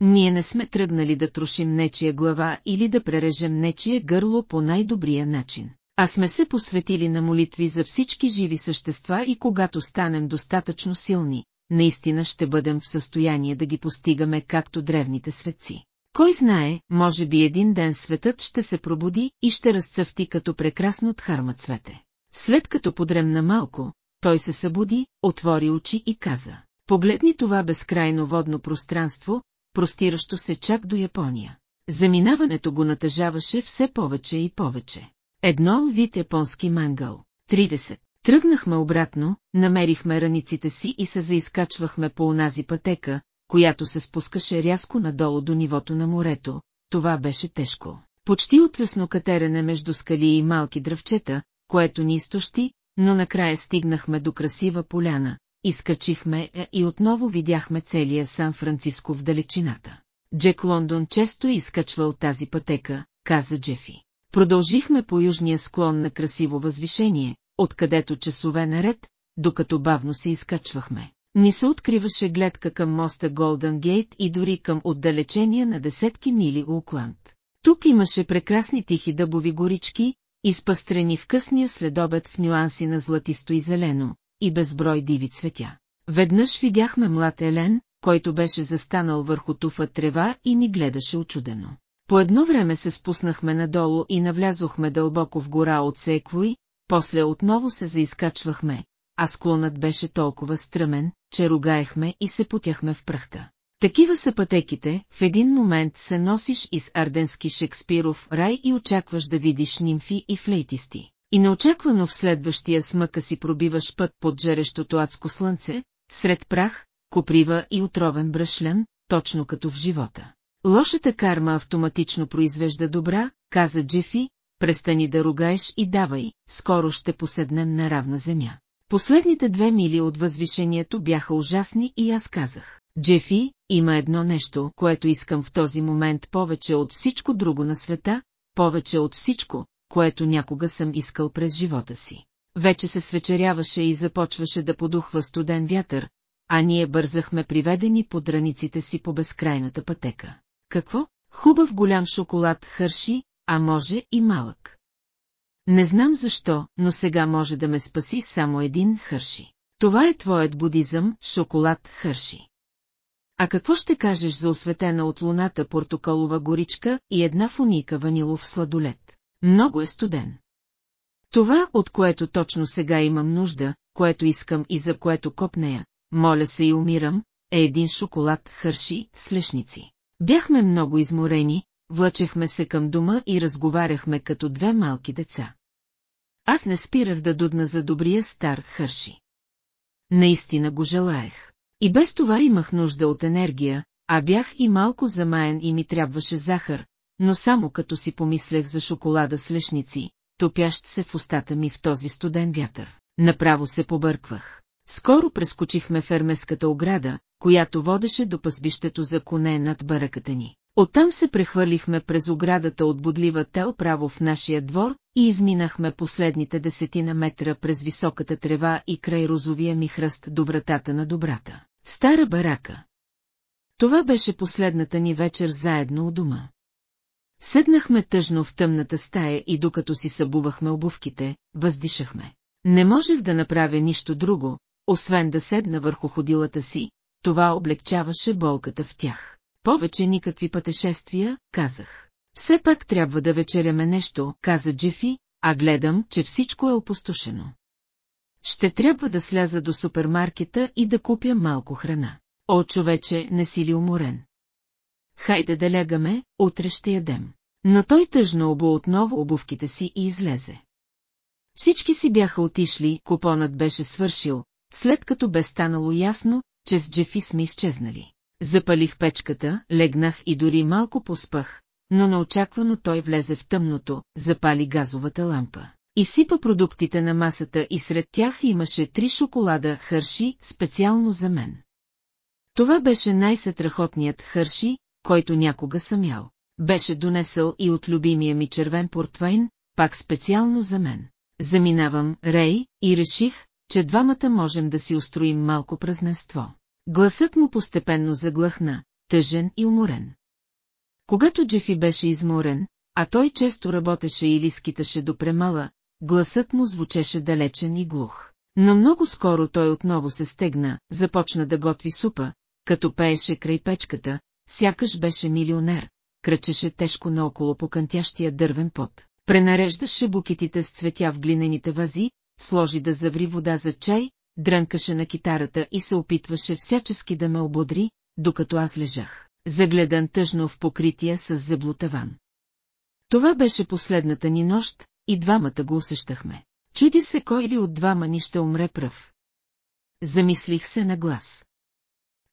Ние не сме тръгнали да трошим нечия глава или да прережем нечия гърло по най-добрия начин. А сме се посветили на молитви за всички живи същества и когато станем достатъчно силни, наистина ще бъдем в състояние да ги постигаме както древните светци. Кой знае, може би един ден светът ще се пробуди и ще разцъфти като прекрасно тхарма цвете. След като подремна малко, той се събуди, отвори очи и каза. Погледни това безкрайно водно пространство, простиращо се чак до Япония. Заминаването го натъжаваше все повече и повече. Едно вид японски мангал. 30. Тръгнахме обратно, намерихме раниците си и се заискачвахме по онази пътека, която се спускаше рязко надолу до нивото на морето. Това беше тежко. Почти отвесно катерене между скали и малки дръвчета, което ни изтощи, но накрая стигнахме до красива поляна, изкачихме я и отново видяхме целия Сан-Франциско в далечината. Джек Лондон често е изкачвал тази пътека, каза Джефи. Продължихме по южния склон на красиво възвишение, откъдето часове наред, докато бавно се изкачвахме. Ни се откриваше гледка към моста Голден Гейт и дори към отдалечения на десетки мили Окланд. Тук имаше прекрасни тихи дъбови горички, изпъстрени в късния следобед в нюанси на златисто и зелено, и безброй диви цветя. Веднъж видяхме млад Елен, който беше застанал върху туфа трева и ни гледаше очудено. По едно време се спуснахме надолу и навлязохме дълбоко в гора от секвой, после отново се заискачвахме, а склонът беше толкова стръмен, че ругаехме и се потяхме в пръхта. Такива са пътеките, в един момент се носиш из арденски Шекспиров рай и очакваш да видиш нимфи и флейтисти. И неочаквано в следващия смъка си пробиваш път под жарещото адско слънце, сред прах, коприва и отровен брашлян, точно като в живота. Лошата карма автоматично произвежда добра, каза Джефи, престани да ругаеш и давай, скоро ще поседнем на равна земя. Последните две мили от възвишението бяха ужасни и аз казах. Джефи, има едно нещо, което искам в този момент повече от всичко друго на света, повече от всичко, което някога съм искал през живота си. Вече се свечеряваше и започваше да подухва студен вятър, а ние бързахме приведени под раниците си по безкрайната пътека. Какво? Хубав голям шоколад хърши, а може и малък. Не знам защо, но сега може да ме спаси само един хърши. Това е твоят будизъм, шоколад хърши. А какво ще кажеш за осветена от луната портокалова горичка и една фуника ванилов сладолет? Много е студен. Това, от което точно сега имам нужда, което искам и за което копнея, моля се и умирам, е един шоколад хърши с лешници. Бяхме много изморени, влъчехме се към дома и разговаряхме като две малки деца. Аз не спирах да дудна за добрия стар хърши. Наистина го желаех. И без това имах нужда от енергия, а бях и малко замаян и ми трябваше захар, но само като си помислех за шоколада с лешници, топящ се в устата ми в този студен вятър. Направо се побърквах. Скоро прескочихме фермеската ограда, която водеше до пъсбището за коне над бараката ни. Оттам се прехвърлихме през оградата от бодлива тел право в нашия двор и изминахме последните десетина метра през високата трева и край розовия ми хръст до вратата на добрата. Стара барака. Това беше последната ни вечер заедно у дома. Седнахме тъжно в тъмната стая и докато си събувахме обувките, въздишахме. Не можех да направя нищо друго, освен да седна върху ходилата си, това облегчаваше болката в тях. Повече никакви пътешествия, казах. Все пак трябва да вечеряме нещо, каза Джефи, а гледам, че всичко е опустошено. Ще трябва да сляза до супермаркета и да купя малко храна. О, човече, не си ли уморен? Хайде да лягаме, утре ще ядем. Но той тъжно обу отново обувките си и излезе. Всички си бяха отишли, купонът беше свършил, след като бе станало ясно, че с Джефи сме изчезнали. Запалих печката, легнах и дори малко поспах, но неочаквано той влезе в тъмното, запали газовата лампа. Изсипа продуктите на масата и сред тях имаше три шоколада хърши специално за мен. Това беше най-сътрахотният хърши, който някога съм ял. Беше донесъл и от любимия ми червен портвайн, пак специално за мен. Заминавам, Рей, и реших, че двамата можем да си устроим малко празненство. Гласът му постепенно заглъхна, тъжен и уморен. Когато Джефи беше изморен, а той често работеше или скиташе до премала, гласът му звучеше далечен и глух. Но много скоро той отново се стегна, започна да готви супа, като пееше край печката, сякаш беше милионер, кръчеше тежко наоколо по кънтящия дървен пот, пренареждаше букетите с цветя в глинените вази, сложи да заври вода за чай, дрънкаше на китарата и се опитваше всячески да ме ободри, докато аз лежах, загледан тъжно в покрития с зеблотаван. Това беше последната ни нощ, и двамата го усещахме. Чуди се кой ли от двама ни ще умре пръв. Замислих се на глас.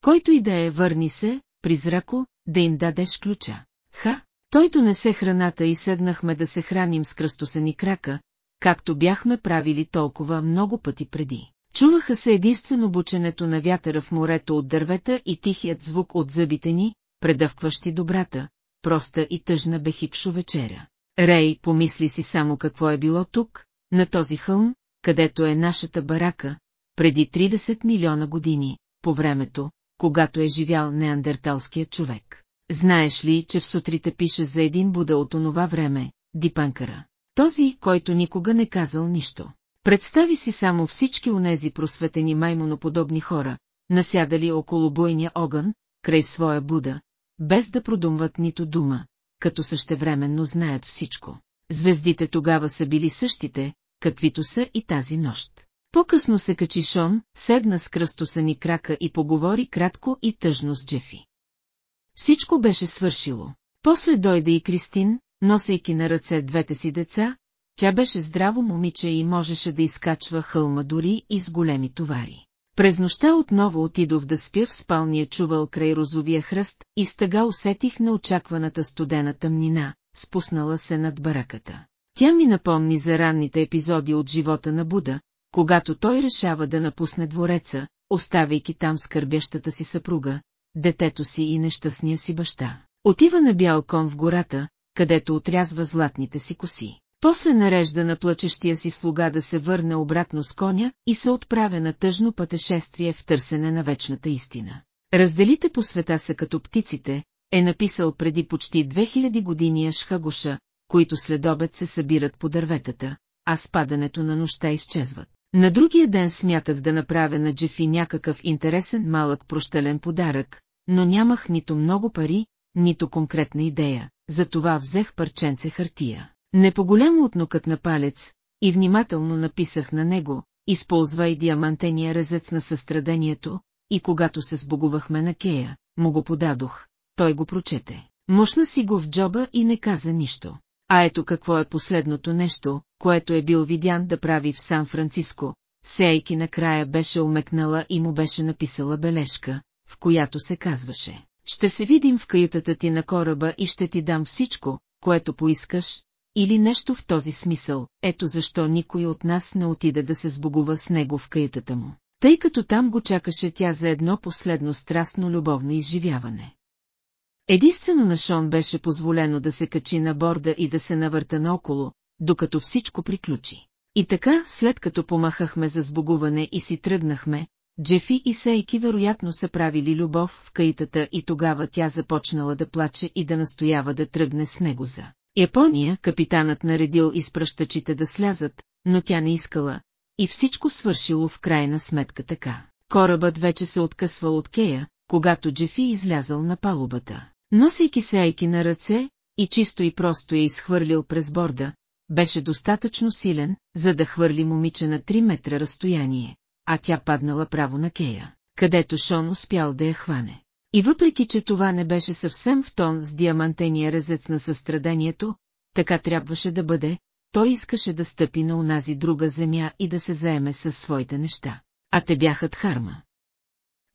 Който и да е, върни се, призрако, да им дадеш ключа. Ха, той донесе храната и седнахме да се храним с кръстосани крака, както бяхме правили толкова много пъти преди. Чуваха се единствено бученето на вятъра в морето от дървета и тихият звук от зъбите ни, предъвкващи добрата, проста и тъжна бехикшо вечеря. Рей помисли си само какво е било тук, на този хълм, където е нашата барака, преди 30 милиона години, по времето, когато е живял неандерталският човек. Знаеш ли, че в сутрите пише за един Буда от онова време, Дипанкара? Този, който никога не казал нищо. Представи си само всички онези просветени маймоноподобни хора, насядали около бойния огън, край своя Буда, без да продумват нито дума, като същевременно знаят всичко. Звездите тогава са били същите, каквито са и тази нощ. По-късно се качи Шон, седна с кръстосани крака и поговори кратко и тъжно с Джефи. Всичко беше свършило. После дойде и Кристин, носейки на ръце двете си деца, тя беше здраво момиче и можеше да изкачва хълма дори и с големи товари. През нощта отново отидох да спя в спалния чувал край розовия хръст и стъга усетих неочакваната студена тъмнина, спуснала се над бараката. Тя ми напомни за ранните епизоди от живота на Буда, когато той решава да напусне двореца, оставяйки там скърбещата си съпруга, детето си и нещастния си баща. Отива на бял кон в гората, където отрязва златните си коси. После нарежда на плачещия си слуга да се върне обратно с коня и се отправя на тъжно пътешествие в търсене на вечната истина. Разделите по света са като птиците, е написал преди почти 2000 години Ашхагуша, които след обед се събират по дърветата, а с падането на нощта изчезват. На другия ден смятах да направя на Джефи някакъв интересен малък прощален подарък, но нямах нито много пари, нито конкретна идея, затова взех парченце хартия. Не по-голямо от нокът на палец, и внимателно написах на него, използвай диамантения резец на състрадението, и когато се сбогувахме на Кея, му го подадох, той го прочете. Мощна си го в джоба и не каза нищо. А ето какво е последното нещо, което е бил видян да прави в Сан-Франциско. Сейки накрая беше омекнала и му беше написала бележка, в която се казваше. Ще се видим в каютата ти на кораба и ще ти дам всичко, което поискаш, или нещо в този смисъл, ето защо никой от нас не отида да се сбогува с него в каютата му, тъй като там го чакаше тя за едно последно страстно любовно изживяване. Единствено на Шон беше позволено да се качи на борда и да се навърта наоколо, докато всичко приключи. И така, след като помахахме за сбогуване и си тръгнахме, Джефи и Сейки вероятно са правили любов в каитата и тогава тя започнала да плаче и да настоява да тръгне с него за Япония. Капитанът наредил изпращачите да слязат, но тя не искала, и всичко свършило в крайна сметка така. Корабът вече се откъсвал от Кея, когато Джефи излязал на палубата. Носейки се айки на ръце и чисто и просто я изхвърлил през борда, беше достатъчно силен, за да хвърли момиче на 3 метра разстояние, а тя паднала право на Кея, където Шон успял да я хване. И въпреки, че това не беше съвсем в тон с диамантения резец на състраданието, така трябваше да бъде, той искаше да стъпи на унази друга земя и да се заеме със своите неща. А те бяха Дхарма.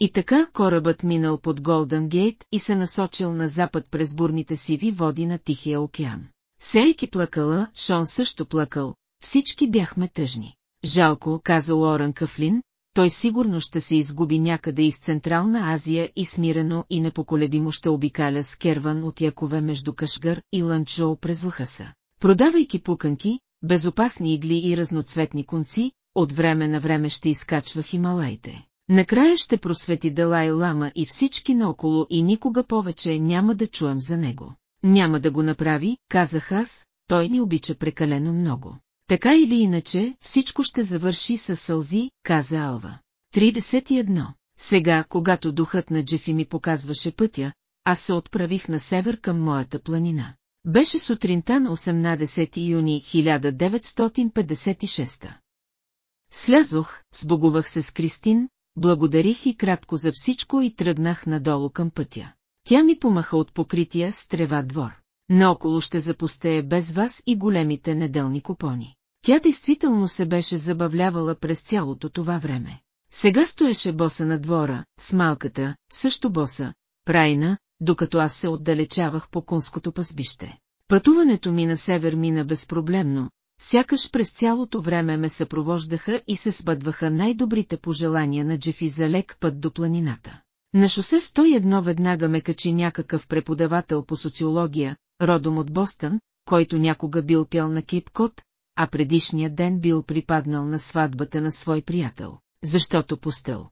И така корабът минал под Голден Гейт и се насочил на запад през бурните сиви води на Тихия океан. Сейки плакала, Шон също плакал, всички бяхме тъжни. Жалко, каза Лоран Кафлин, той сигурно ще се изгуби някъде из Централна Азия и смирено и непоколебимо ще обикаля с керван от якове между Кашгар и Ланчжоу през Лхаса. Продавайки пуканки, безопасни игли и разноцветни конци, от време на време ще изкачва Хималайте. Накрая ще просвети Далай Лама и всички наоколо и никога повече няма да чуем за него. Няма да го направи, казах аз, той ни обича прекалено много. Така или иначе, всичко ще завърши с сълзи, каза Алва. 31. Сега, когато духът на Джефи ми показваше пътя, аз се отправих на север към моята планина. Беше сутринта на 18 юни 1956. Слязох, сбогувах се с Кристин, благодарих и кратко за всичко и тръгнах надолу към пътя. Тя ми помаха от покрития с трева двор. Наоколо ще запустее без вас и големите неделни купони. Тя действително се беше забавлявала през цялото това време. Сега стоеше боса на двора, с малката, също боса, прайна, докато аз се отдалечавах по конското пъсбище. Пътуването ми на север мина безпроблемно, сякаш през цялото време ме съпровождаха и се сбъдваха най-добрите пожелания на Джефи за лек път до планината. На шосе 101 веднага ме качи някакъв преподавател по социология, родом от Бостън, който някога бил пял на Кипкот, а предишния ден бил припаднал на сватбата на свой приятел, защото пустел.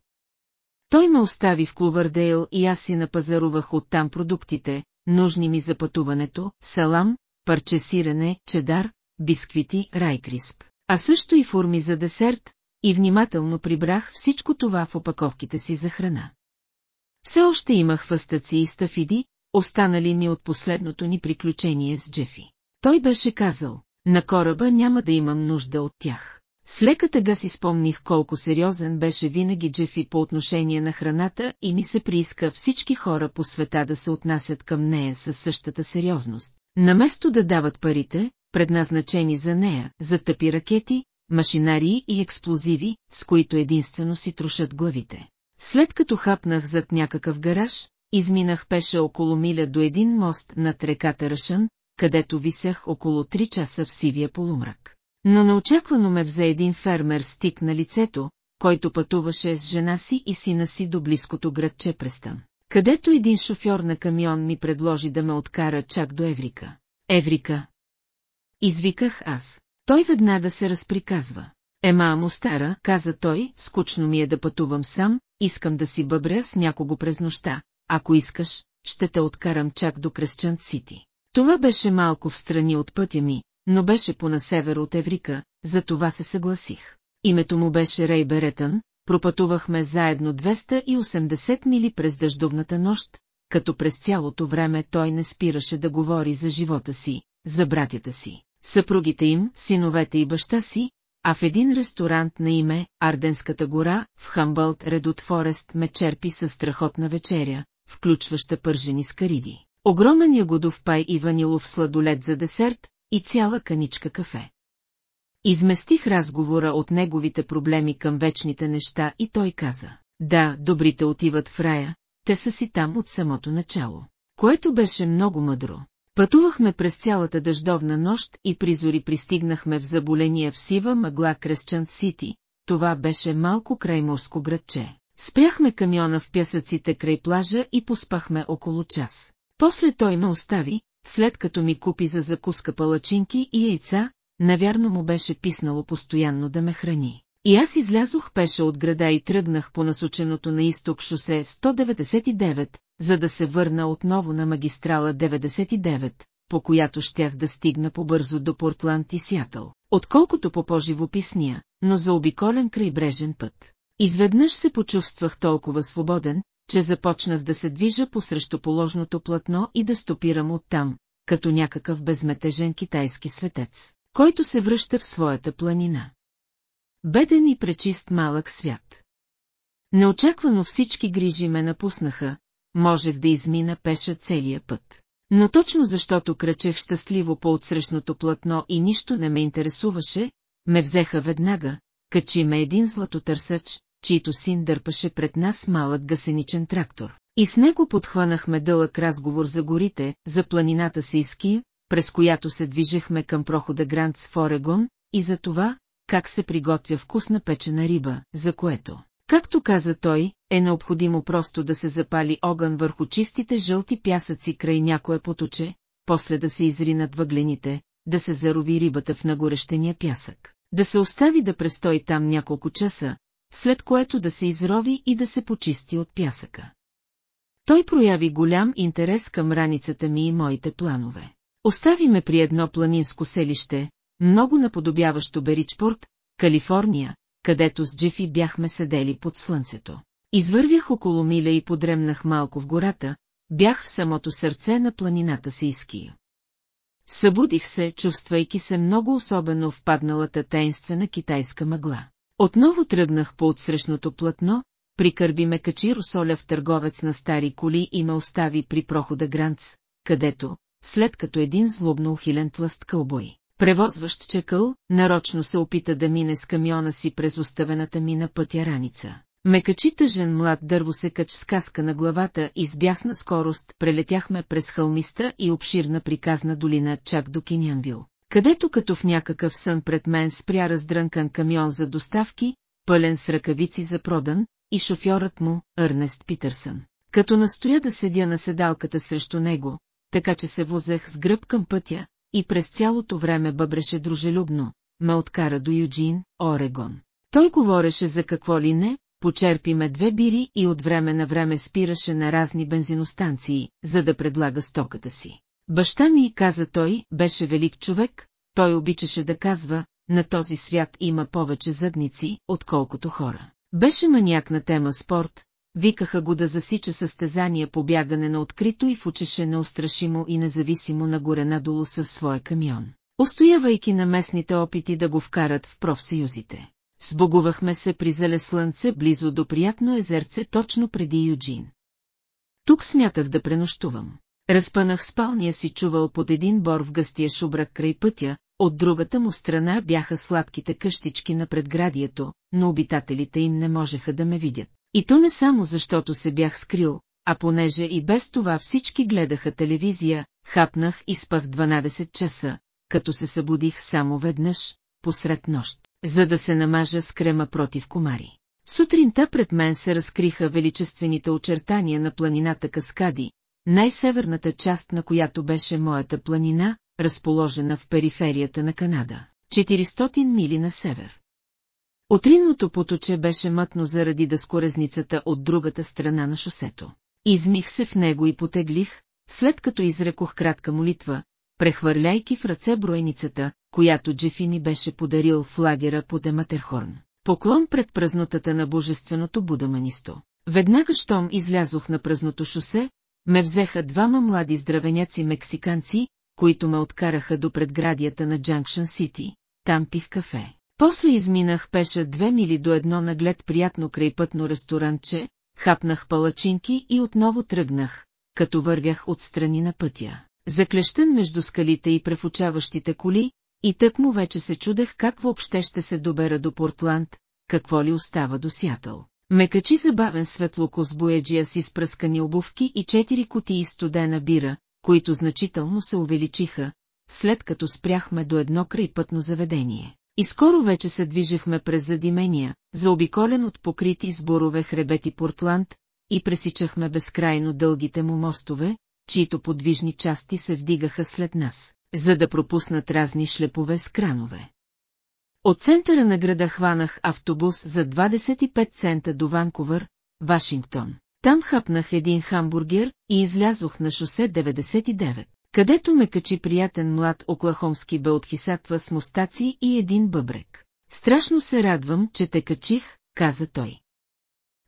Той ме остави в Клувърдейл и аз си напазарувах оттам продуктите, нужни ми за пътуването, салам, парче сирене, чедар, бисквити, райкрисп, а също и форми за десерт, и внимателно прибрах всичко това в опаковките си за храна. Все още имах фъстъци и стафиди, останали ми от последното ни приключение с Джефи. Той беше казал, на кораба няма да имам нужда от тях. С лека тъга си спомних колко сериозен беше винаги Джефи по отношение на храната и ми се прииска всички хора по света да се отнасят към нея със същата сериозност. Наместо да дават парите, предназначени за нея, за тъпи ракети, машинарии и експлозиви, с които единствено си трошат главите. След като хапнах зад някакъв гараж, изминах пеша около миля до един мост над реката Рашън, където висях около 3 часа в сивия полумрак. Но неочаквано ме взе един фермер стик на лицето, който пътуваше с жена си и сина си до близкото градче Престън, където един шофьор на камион ми предложи да ме откара чак до Еврика. Еврика! Извиках аз. Той веднага се разприказва. Ема му стара, каза той, скучно ми е да пътувам сам, искам да си бъбря с някого през нощта. Ако искаш, ще те откарам чак до Кръсчант Сити. Това беше малко в страни от пътя ми, но беше по на север от Еврика, за това се съгласих. Името му беше Рей Беретън, пропътувахме заедно 280 мили през дъждовната нощ, като през цялото време той не спираше да говори за живота си, за братята си, съпругите им, синовете и баща си, а в един ресторант на име Арденската гора в Хамбълт Редут Форест ме черпи със страхотна вечеря, включваща пържени скариди, огромен ягодов пай и ванилов сладолет за десерт и цяла каничка кафе. Изместих разговора от неговите проблеми към вечните неща и той каза, да, добрите отиват в рая, те са си там от самото начало, което беше много мъдро. Пътувахме през цялата дъждовна нощ и призори пристигнахме в заболения в сива мъгла Кресчант Сити, това беше малко крайморско градче. Спряхме камиона в пясъците край плажа и поспахме около час. После той ме остави, след като ми купи за закуска палачинки и яйца, навярно му беше писнало постоянно да ме храни. И аз излязох пеша от града и тръгнах по насоченото на изток шосе 199, за да се върна отново на магистрала 99, по която щях да стигна побързо до Портланд и Сиатъл, отколкото по по-живописния, но за обиколен крайбрежен път. Изведнъж се почувствах толкова свободен, че започнах да се движа по срещуположното платно и да стопирам оттам, като някакъв безметежен китайски светец, който се връща в своята планина. Беден и пречист малък свят. Неочаквано всички грижи ме напуснаха, можех да измина пеша целия път. Но точно защото кръчех щастливо по отсрещното платно и нищо не ме интересуваше, ме взеха веднага, качи ме един златотърсъч, чийто син дърпаше пред нас малък гасеничен трактор. И с него подхванахме дълъг разговор за горите, за планината Сейския, през която се движехме към прохода Грантс в Орегон, и за това, как се приготвя вкусна печена риба, за което, както каза той, е необходимо просто да се запали огън върху чистите жълти пясъци край някое поточе, после да се изринат въглените, да се зарови рибата в нагорещения пясък, да се остави да престои там няколко часа, след което да се изрови и да се почисти от пясъка. Той прояви голям интерес към раницата ми и моите планове. Остави ме при едно планинско селище, много наподобяващо Беричпорт, Калифорния, където с Джифи бяхме седели под слънцето. Извървях около миля и подремнах малко в гората, бях в самото сърце на планината си Иския. Събудих се, чувствайки се много особено в падналата тайнствена китайска мъгла. Отново тръгнах по отсрещното платно, прикърби ме качи в търговец на стари коли и ме остави при прохода Гранц, където, след като един злобно ухилен тлъст кълбой, превозващ чекъл, нарочно се опита да мине с камиона си през оставената ми на пътя раница. Ме качи тъжен млад дървосекач с каска на главата и с бясна скорост прелетяхме през хълмиста и обширна приказна долина чак до Кинянвил, където като в някакъв сън пред мен спря раздрънкан камион за доставки, пълен с ръкавици за продан, и шофьорът му,Ърнест Питърсън. Като настоя да седя на седалката срещу него, така че се возех с гръб към пътя, и през цялото време бъбреше дружелюбно, ме откара до Юджин, Орегон. Той говореше за какво ли не, почерпи ме две бири и от време на време спираше на разни бензиностанции, за да предлага стоката си. Баща ми, каза той, беше велик човек, той обичаше да казва, на този свят има повече задници, отколкото хора. Беше маняк на тема спорт, викаха го да засича състезания по бягане на открито и фучеше неустрашимо и независимо нагоре надолу със своя камион, устоявайки на местните опити да го вкарат в профсъюзите. Сбогувахме се при зале слънце близо до приятно езерце точно преди Юджин. Тук смятах да пренощувам. Разпънах спалния си чувал под един бор в гъстия шубрак край пътя, от другата му страна бяха сладките къщички на предградието, но обитателите им не можеха да ме видят. И то не само защото се бях скрил, а понеже и без това всички гледаха телевизия, хапнах и спах 12 часа, като се събудих само веднъж, посред нощ, за да се намажа с крема против комари. Сутринта пред мен се разкриха величествените очертания на планината Каскади, най-северната част на която беше моята планина, разположена в периферията на Канада, 400 мили на север. Отринното поточе беше мътно заради дъскорезницата от другата страна на шосето. Измих се в него и потеглих, след като изрекох кратка молитва, прехвърляйки в ръце броеницата, която Джефи ни беше подарил в лагера по Дематерхорн. Поклон пред празнотата на божественото будаманисто. Веднага щом излязох на празното шосе, ме взеха двама млади здравеняци мексиканци, които ме откараха до предградията на Джанкшън Сити. Там пих кафе. После изминах пеша две мили до едно наглед приятно крайпътно ресторантче, хапнах палачинки и отново тръгнах, като вървях отстрани на пътя. Заклещен между скалите и префучаващите коли, и тък му вече се чудех как въобще ще се добера до Портланд, какво ли остава до Сиатъл. Ме качи забавен светлоко с боеджия с изпръскани обувки и четири кутии студена бира, които значително се увеличиха, след като спряхме до едно крайпътно заведение. И скоро вече се движехме през задимения, заобиколен от покрити с борове хребети Портланд, и пресичахме безкрайно дългите му мостове, чието подвижни части се вдигаха след нас, за да пропуснат разни шлепове с кранове. От центъра на града хванах автобус за 25 цента до Ванкувър, Вашингтон. Там хапнах един хамбургер и излязох на шосе 99, където ме качи приятен млад оклахомски белтхисатва с мустаци и един бъбрек. Страшно се радвам, че те качих, каза той.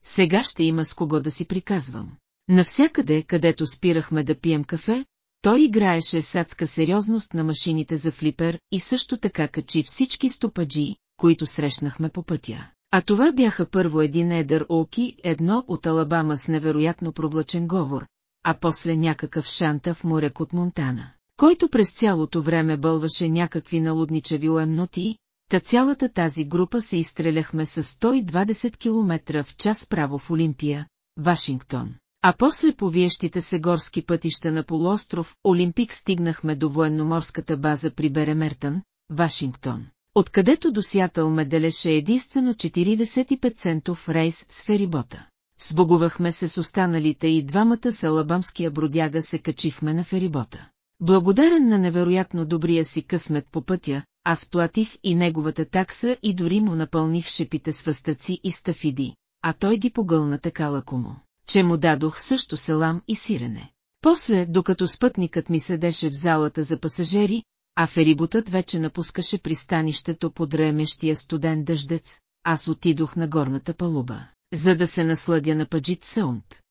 Сега ще има с кого да си приказвам. Навсякъде, където спирахме да пием кафе, той играеше с адска сериозност на машините за флипер и също така качи всички стопаджи, които срещнахме по пътя. А това бяха първо един едър Оки, едно от Алабама с невероятно проблачен говор, а после някакъв шанта в морек от Монтана, който през цялото време бълваше някакви налудничави уемноти, та цялата тази група се изстреляхме с 120 км в час право в Олимпия, Вашингтон. А после по виещите се горски пътища на полуостров Олимпик стигнахме до военноморската база при Беремертън, Вашингтон, откъдето до Сиатъл ме делеше единствено 45 центов рейс с ферибота. Сбогувахме се с останалите и двамата с алабамския бродяга се качихме на ферибота. Благодарен на невероятно добрия си късмет по пътя, аз платих и неговата такса и дори му напълних шипите с въстъци и стафиди, а той ги погълна така лакомо че му дадох също салам и сирене. После, докато спътникът ми седеше в залата за пасажери, а ферибутът вече напускаше пристанището под ремещия студен дъждец, аз отидох на горната палуба, за да се насладя на Паджит Саунд.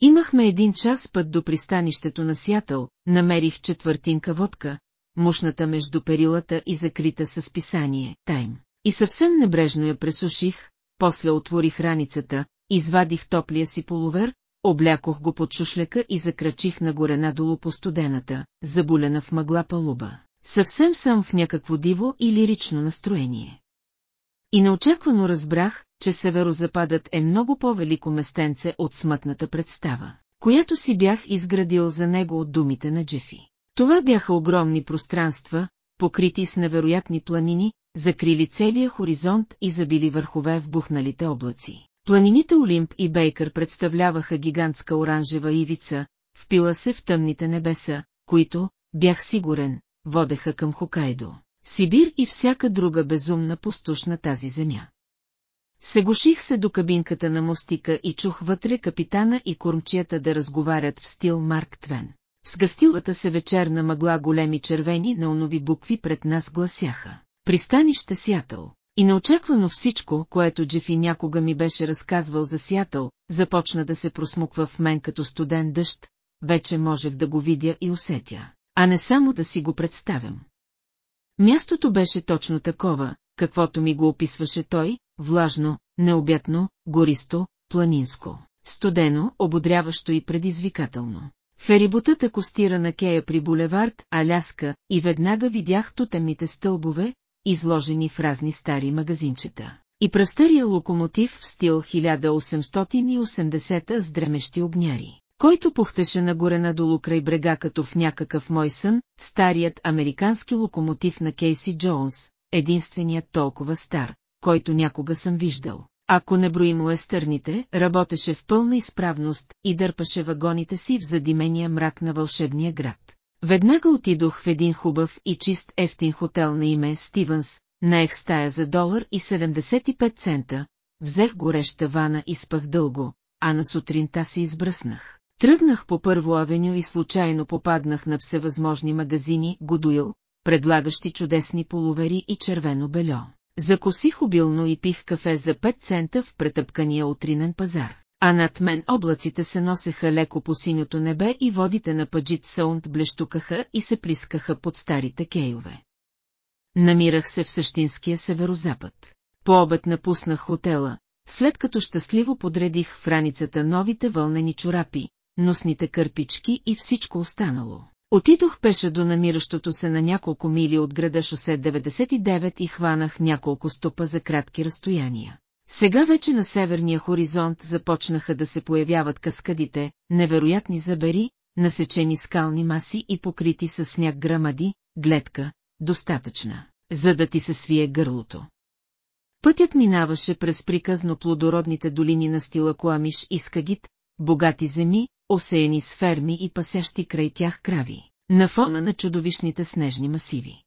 Имахме един час път до пристанището на Сиатъл, намерих четвъртинка водка, мушната между перилата и закрита с писание «Тайм». И съвсем небрежно я пресуших, после отворих раницата, извадих топлия си полувер, облякох го под шушлека и закрачих нагоре надолу по студената, забулена в мъгла палуба. Съвсем съм в някакво диво и лирично настроение. И неочаквано разбрах, че северозападът е много по-велико местенце от смътната представа, която си бях изградил за него от думите на Джефи. Това бяха огромни пространства, покрити с невероятни планини, закрили целия хоризонт и забили върхове в бухналите облаци. Планините Олимп и Бейкър представляваха гигантска оранжева ивица, впила се в тъмните небеса, които, бях сигурен, водеха към Хокайдо, Сибир и всяка друга безумна пустош на тази земя. Сегуших се до кабинката на мостика и чух вътре капитана и кормчията да разговарят в стил Марк Твен. В сгъстилата се вечерна мъгла големи червени на онови букви пред нас гласяха. Пристанище Сиатъл. И неочаквано всичко, което Джефи някога ми беше разказвал за Сиатъл, започна да се просмуква в мен като студен дъжд, вече можех да го видя и усетя, а не само да си го представям. Мястото беше точно такова, каквото ми го описваше той, влажно, необятно, гористо, планинско, студено, ободряващо и предизвикателно. Ферибутът костира на Кея при булевард, Аляска, и веднага видях тотемните стълбове, изложени в разни стари магазинчета. И пръстария локомотив в стил 1880 с дремещи огняри, който пухтеше нагоре надолу край брега като в някакъв мой сън, старият американски локомотив на Кейси Джонс, единственият толкова стар, който някога съм виждал. Ако не броим уестърните, работеше в пълна изправност и дърпаше вагоните си в задимения мрак на вълшебния град. Веднага отидох в един хубав и чист ефтин хотел на име Стивенс, наех стая за долар и 75 цента, взех гореща вана и спах дълго, а на сутринта се избръснах. Тръгнах по първо авеню и случайно попаднах на всевъзможни магазини Годуил, предлагащи чудесни полувери и червено бельо. Закосих обилно и пих кафе за 5 цента в претъпкания утринен пазар. А над мен облаците се носеха леко по синьото небе и водите на Паджит Саунд блещукаха и се плискаха под старите кейове. Намирах се в същинския северозапад. По обед напуснах хотела, след като щастливо подредих в раницата новите вълнени чорапи, носните кърпички и всичко останало. Отидох пеша до намиращото се на няколко мили от града шосе 99 и хванах няколко стопа за кратки разстояния. Сега вече на северния хоризонт започнаха да се появяват каскадите, невероятни забери, насечени скални маси и покрити с сняг грамади, гледка, достатъчна, за да ти се свие гърлото. Пътят минаваше през приказно плодородните долини на стила Куамиш и Скагит, богати земи, осеяни с ферми и пасещи край тях крави, на фона на чудовищните снежни масиви.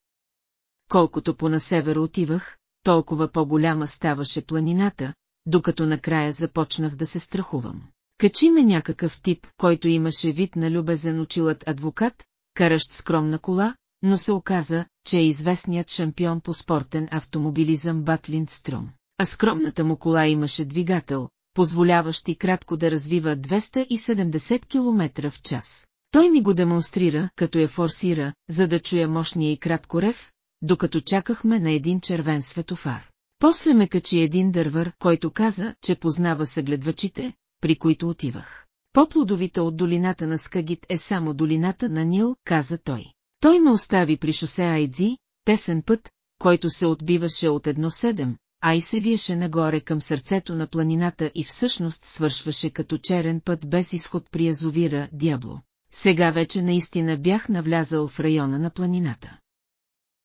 Колкото по на север отивах, толкова по-голяма ставаше планината, докато накрая започнах да се страхувам. Качи ме някакъв тип, който имаше вид на любезен очилът адвокат, каращ скромна кола, но се оказа, че е известният шампион по спортен автомобилизъм Батлинд Струм. А скромната му кола имаше двигател, позволяващ и кратко да развива 270 км в час. Той ми го демонстрира, като я форсира, за да чуя мощния и кратко рев, докато чакахме на един червен светофар. После ме качи един дървър, който каза, че познава съгледвачите, при които отивах. По-плодовита от долината на Скагит е само долината на Нил, каза той. Той ме остави при шосе Айдзи, тесен път, който се отбиваше от едно седем, а и се виеше нагоре към сърцето на планината и всъщност свършваше като черен път без изход при язовира Дябло. Сега вече наистина бях навлязал в района на планината.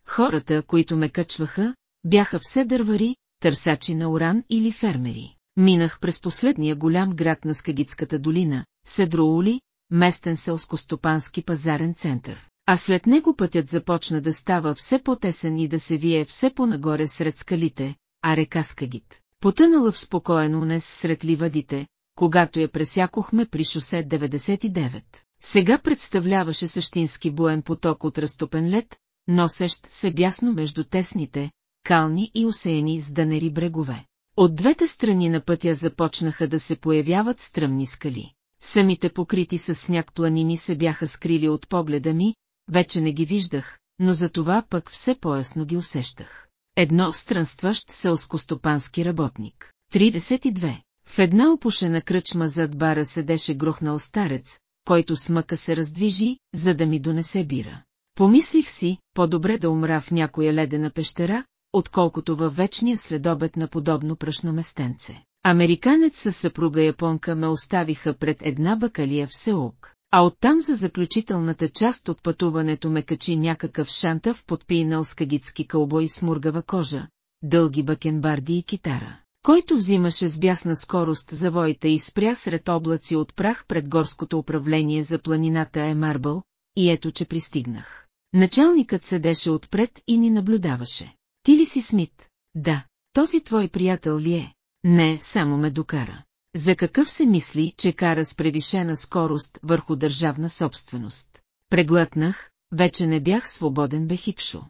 Хората, които ме качваха, бяха все дървари, търсачи на уран или фермери. Минах през последния голям град на Скагитската долина, Седроули, местен селско-стопански пазарен център. А след него пътят започна да става все по-тесен и да се вие все по-нагоре сред скалите, а река Скагит. Потънала в спокоен унес сред ливадите, когато я пресякохме при шосе 99. Сега представляваше същински буен поток от разтопен лед, носещ се бясно между тесните, кални и осеяни с дънери брегове. От двете страни на пътя започнаха да се появяват стръмни скали. Самите покрити с сняг планини се бяха скрили от погледа ми, вече не ги виждах, но за това пък все по-ясно ги усещах. Едно странстващ селско-стопански работник. 32. В една опушена кръчма зад бара седеше грохнал старец, който с мъка се раздвижи, за да ми донесе бира. Помислих си, по-добре да умра в някоя ледена пещера, отколкото във вечния следобед на подобно пръшно местенце. Американец със съпруга японка ме оставиха пред една бакалия в Сеук, А оттам за заключителната част от пътуването ме качи някакъв шантав подпинал с кагитски кълбой с мургава кожа, дълги бакенбарди и китара, който взимаше с бясна скорост завоите и спря сред облаци от прах пред горското управление за планината Емарбъл, и ето че пристигнах. Началникът седеше отпред и ни наблюдаваше. Ти ли си Смит? Да. Този твой приятел ли е? Не, само ме докара. За какъв се мисли, че кара с превишена скорост върху държавна собственост? Преглътнах, вече не бях свободен бехикшо.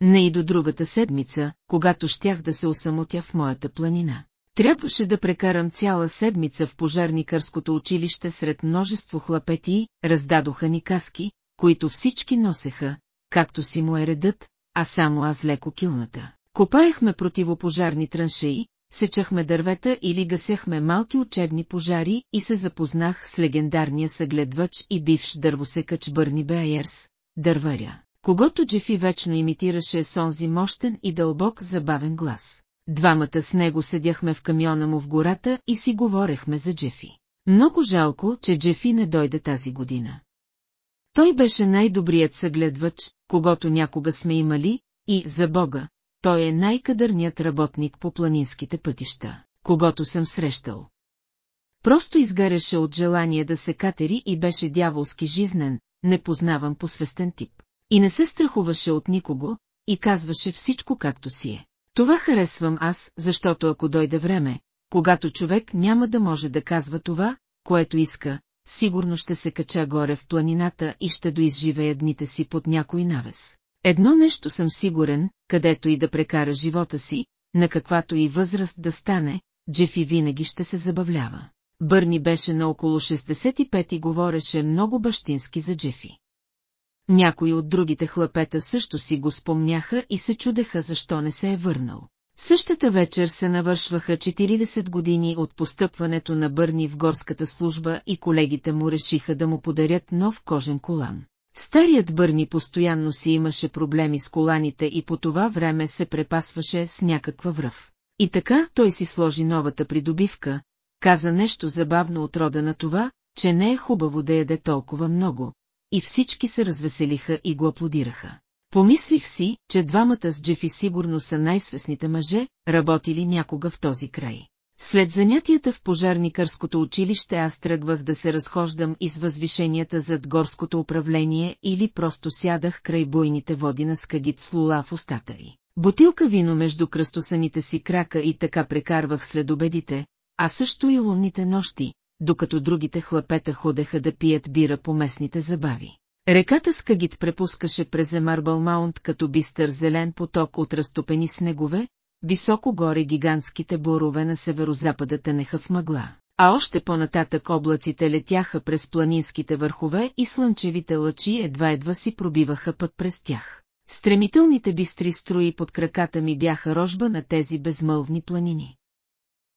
Не и до другата седмица, когато щях да се осамотя в моята планина. Трябваше да прекарам цяла седмица в пожарникърското училище сред множество хлапети, раздадоха ни каски, които всички носеха, както си му е редът, а само аз леко килната. Копаехме противопожарни траншеи, сечахме дървета или гасяхме малки учебни пожари и се запознах с легендарния съгледвач и бивш дървосекач Бърни Беайерс, дърваря, когато Джефи вечно имитираше сонзи мощен и дълбок забавен глас. Двамата с него седяхме в камиона му в гората и си говорехме за Джефи. Много жалко, че Джефи не дойде тази година. Той беше най-добрият съгледвач, когато някога сме имали, и, за Бога, той е най-кадърният работник по планинските пътища, когато съм срещал. Просто изгаряше от желание да се катери и беше дяволски жизнен, непознаван посвестен тип. И не се страхуваше от никого, и казваше всичко както си е. Това харесвам аз, защото ако дойде време, когато човек няма да може да казва това, което иска, сигурно ще се кача горе в планината и ще доизживея дните си под някой навес. Едно нещо съм сигурен, където и да прекара живота си, на каквато и възраст да стане, Джефи винаги ще се забавлява. Бърни беше на около 65 и говореше много бащински за Джефи. Някои от другите хлапета също си го спомняха и се чудеха защо не се е върнал. Същата вечер се навършваха 40 години от постъпването на Бърни в горската служба и колегите му решиха да му подарят нов кожен колан. Старият Бърни постоянно си имаше проблеми с коланите и по това време се препасваше с някаква връв. И така той си сложи новата придобивка, каза нещо забавно от рода на това, че не е хубаво да яде толкова много, и всички се развеселиха и го аплодираха. Помислих си, че двамата с Джефи сигурно са най-свестните мъже, работили някога в този край. След занятията в пожарникърското училище аз тръгвах да се разхождам из възвишенията зад горското управление или просто сядах край бойните води на скагит с лула в устата й. Бутилка вино между кръстосаните си крака и така прекарвах следобедите, а също и лунните нощи, докато другите хлапета ходеха да пият бира по местните забави. Реката Скагит препускаше през Емарбъл Маунт като бистър зелен поток от разтопени снегове, високо горе гигантските борове на северозапада тънеха в мъгла, а още по-нататък облаците летяха през планинските върхове и слънчевите лъчи едва-едва си пробиваха път през тях. Стремителните бистри строи под краката ми бяха рожба на тези безмълвни планини.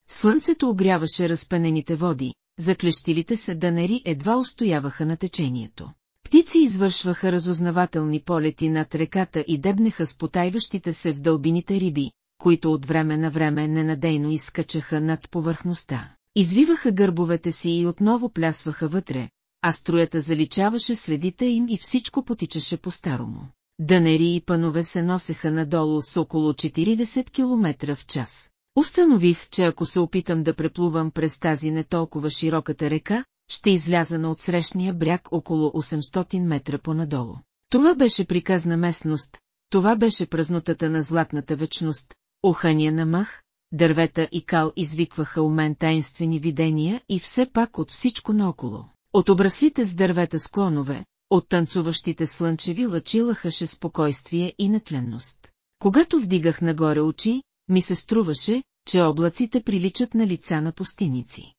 Слънцето огряваше разпенените води, заклещилите се данери едва устояваха на течението. Птици извършваха разузнавателни полети над реката и дебнеха с потайващите се в дълбините риби, които от време на време ненадейно изкачаха над повърхността. Извиваха гърбовете си и отново плясваха вътре, а строята заличаваше следите им и всичко потичаше по-старому. Дънери и панове се носеха надолу с около 40 км в час. Установих, че ако се опитам да преплувам през тази не толкова широката река, ще изляза на отсрещния бряг около 800 метра понадолу. Това беше приказна местност, това беше празнотата на златната вечност, ухания на мах, дървета и кал извикваха у мен таинствени видения и все пак от всичко наоколо. От обраслите с дървета склонове, от танцуващите слънчеви лъчи лъхаше спокойствие и нетленност. Когато вдигах нагоре очи, ми се струваше, че облаците приличат на лица на пустиници.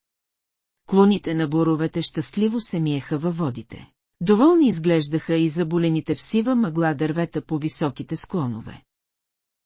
Клоните на боровете щастливо се миеха във водите. Доволни изглеждаха и заболените в сива мъгла дървета по високите склонове.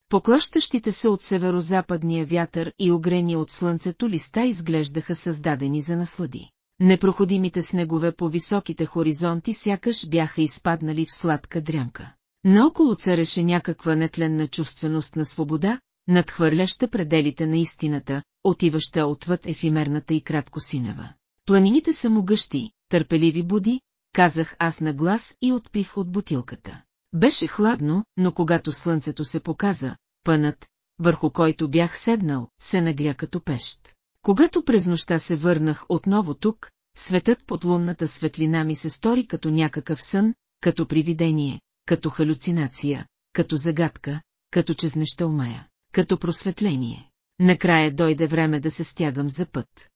Поклащащите се от северо-западния вятър и огрени от слънцето листа изглеждаха създадени за наслади. Непроходимите снегове по високите хоризонти сякаш бяха изпаднали в сладка дрямка. Наоколо цареше някаква нетленна чувственост на свобода, надхвърляща пределите на истината, отиваща отвъд ефимерната и кратко синева. Планините са могъщи, търпеливи буди, казах аз на глас и отпих от бутилката. Беше хладно, но когато слънцето се показа, пънат, върху който бях седнал, се нагря като пещ. Когато през нощта се върнах отново тук, светът под лунната светлина ми се стори като някакъв сън, като привидение, като халюцинация, като загадка, като че с неща умая, като просветление. Накрая дойде време да се стягам за път.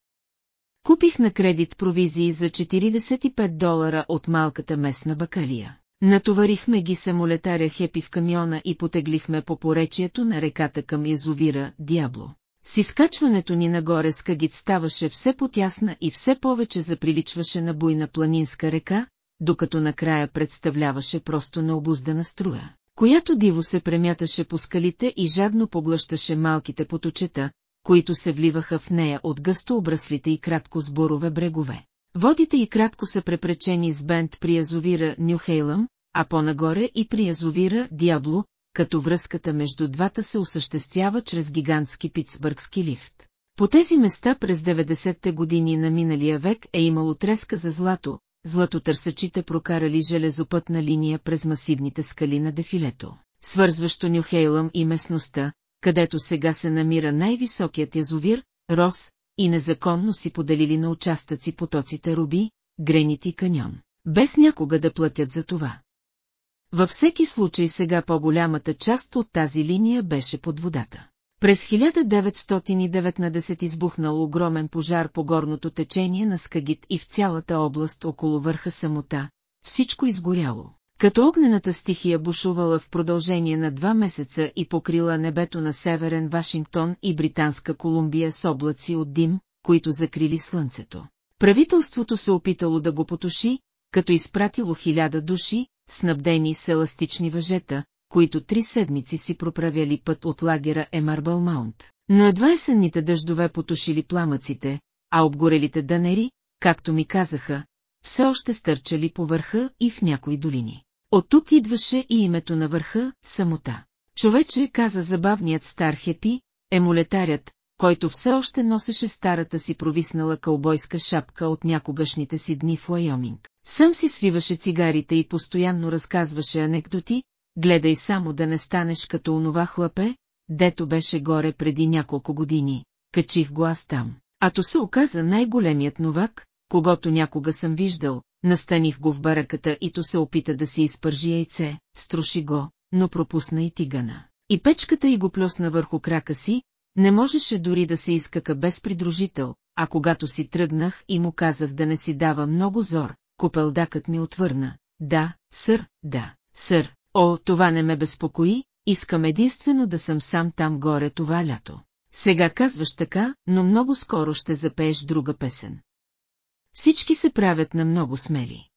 Купих на кредит провизии за 45 долара от малката местна бакалия. Натоварихме ги самолетаря Хепи в камиона и потеглихме по поречието на реката към язовира Дябло. С изкачването ни нагоре скагит ставаше все потясна и все повече заприличваше на буйна планинска река, докато накрая представляваше просто необуздана струя, която диво се премяташе по скалите и жадно поглъщаше малките поточета, които се вливаха в нея от гъсто обраслите и кратко сборове брегове. Водите и кратко са препречени с бент при язовира Нюхейлъм, а по-нагоре и при язовира Диабло, като връзката между двата се осъществява чрез гигантски питсбъргски лифт. По тези места през 90-те години на миналия век е имало треска за злато, златотърсачите прокарали железопътна линия през масивните скали на дефилето, свързващо Нюхейлъм и местността, където сега се намира най-високият язовир, Рос, и незаконно си поделили на участъци потоците Руби, Гренит и Каньон, без някога да платят за това. Във всеки случай сега по-голямата част от тази линия беше под водата. През 1919 избухнал огромен пожар по горното течение на Скагит и в цялата област около върха самота, всичко изгоряло. Като огнената стихия бушувала в продължение на два месеца и покрила небето на Северен Вашингтон и Британска Колумбия с облаци от дим, които закрили слънцето. Правителството се опитало да го потуши, като изпратило хиляда души, снабдени с еластични въжета, които три седмици си проправяли път от лагера Емарбъл Маунт. Но едва есенните дъждове потушили пламъците, а обгорелите дънери, както ми казаха, все още стърчали по върха и в някои долини. От тук идваше и името на върха – самота. Човече, каза забавният стар Хепи, емулетарят, който все още носеше старата си провиснала кълбойска шапка от някогашните си дни в Уайоминг. Сам си свиваше цигарите и постоянно разказваше анекдоти, гледай само да не станеш като онова хлапе, дето беше горе преди няколко години, качих го аз там. А то се оказа най-големият новак, когато някога съм виждал, настаних го в бараката и то се опита да си изпържи яйце, струши го, но пропусна и тигана. И печката й го плюсна върху крака си, не можеше дори да се изкака без придружител, а когато си тръгнах и му казах да не си дава много зор, копелдакът ми отвърна. Да, сър, да, сър, о, това не ме безпокои, искам единствено да съм сам там горе това лято. Сега казваш така, но много скоро ще запееш друга песен. Всички се правят на много смели.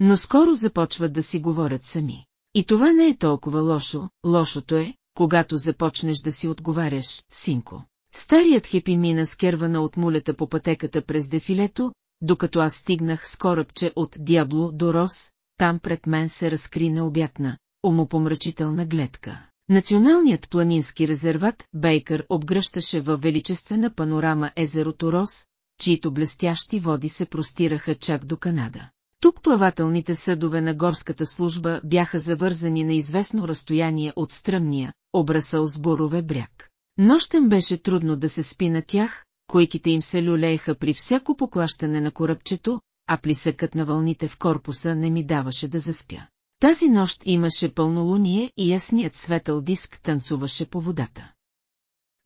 Но скоро започват да си говорят сами. И това не е толкова лошо, лошото е, когато започнеш да си отговаряш, синко. Старият хепи мина с кервана от мулета по пътеката през дефилето, докато аз стигнах с корабче от Дябло до Рос, там пред мен се разкри необятна, умопомрачителна гледка. Националният планински резерват Бейкър обгръщаше във величествена панорама езерото Рос, чието блестящи води се простираха чак до Канада. Тук плавателните съдове на горската служба бяха завързани на известно разстояние от стръмния, обрасъл с борове бряг. Нощем беше трудно да се спи на тях, койките им се люлееха при всяко поклащане на корабчето, а плисъкът на вълните в корпуса не ми даваше да заспя. Тази нощ имаше пълнолуние и ясният светъл диск танцуваше по водата.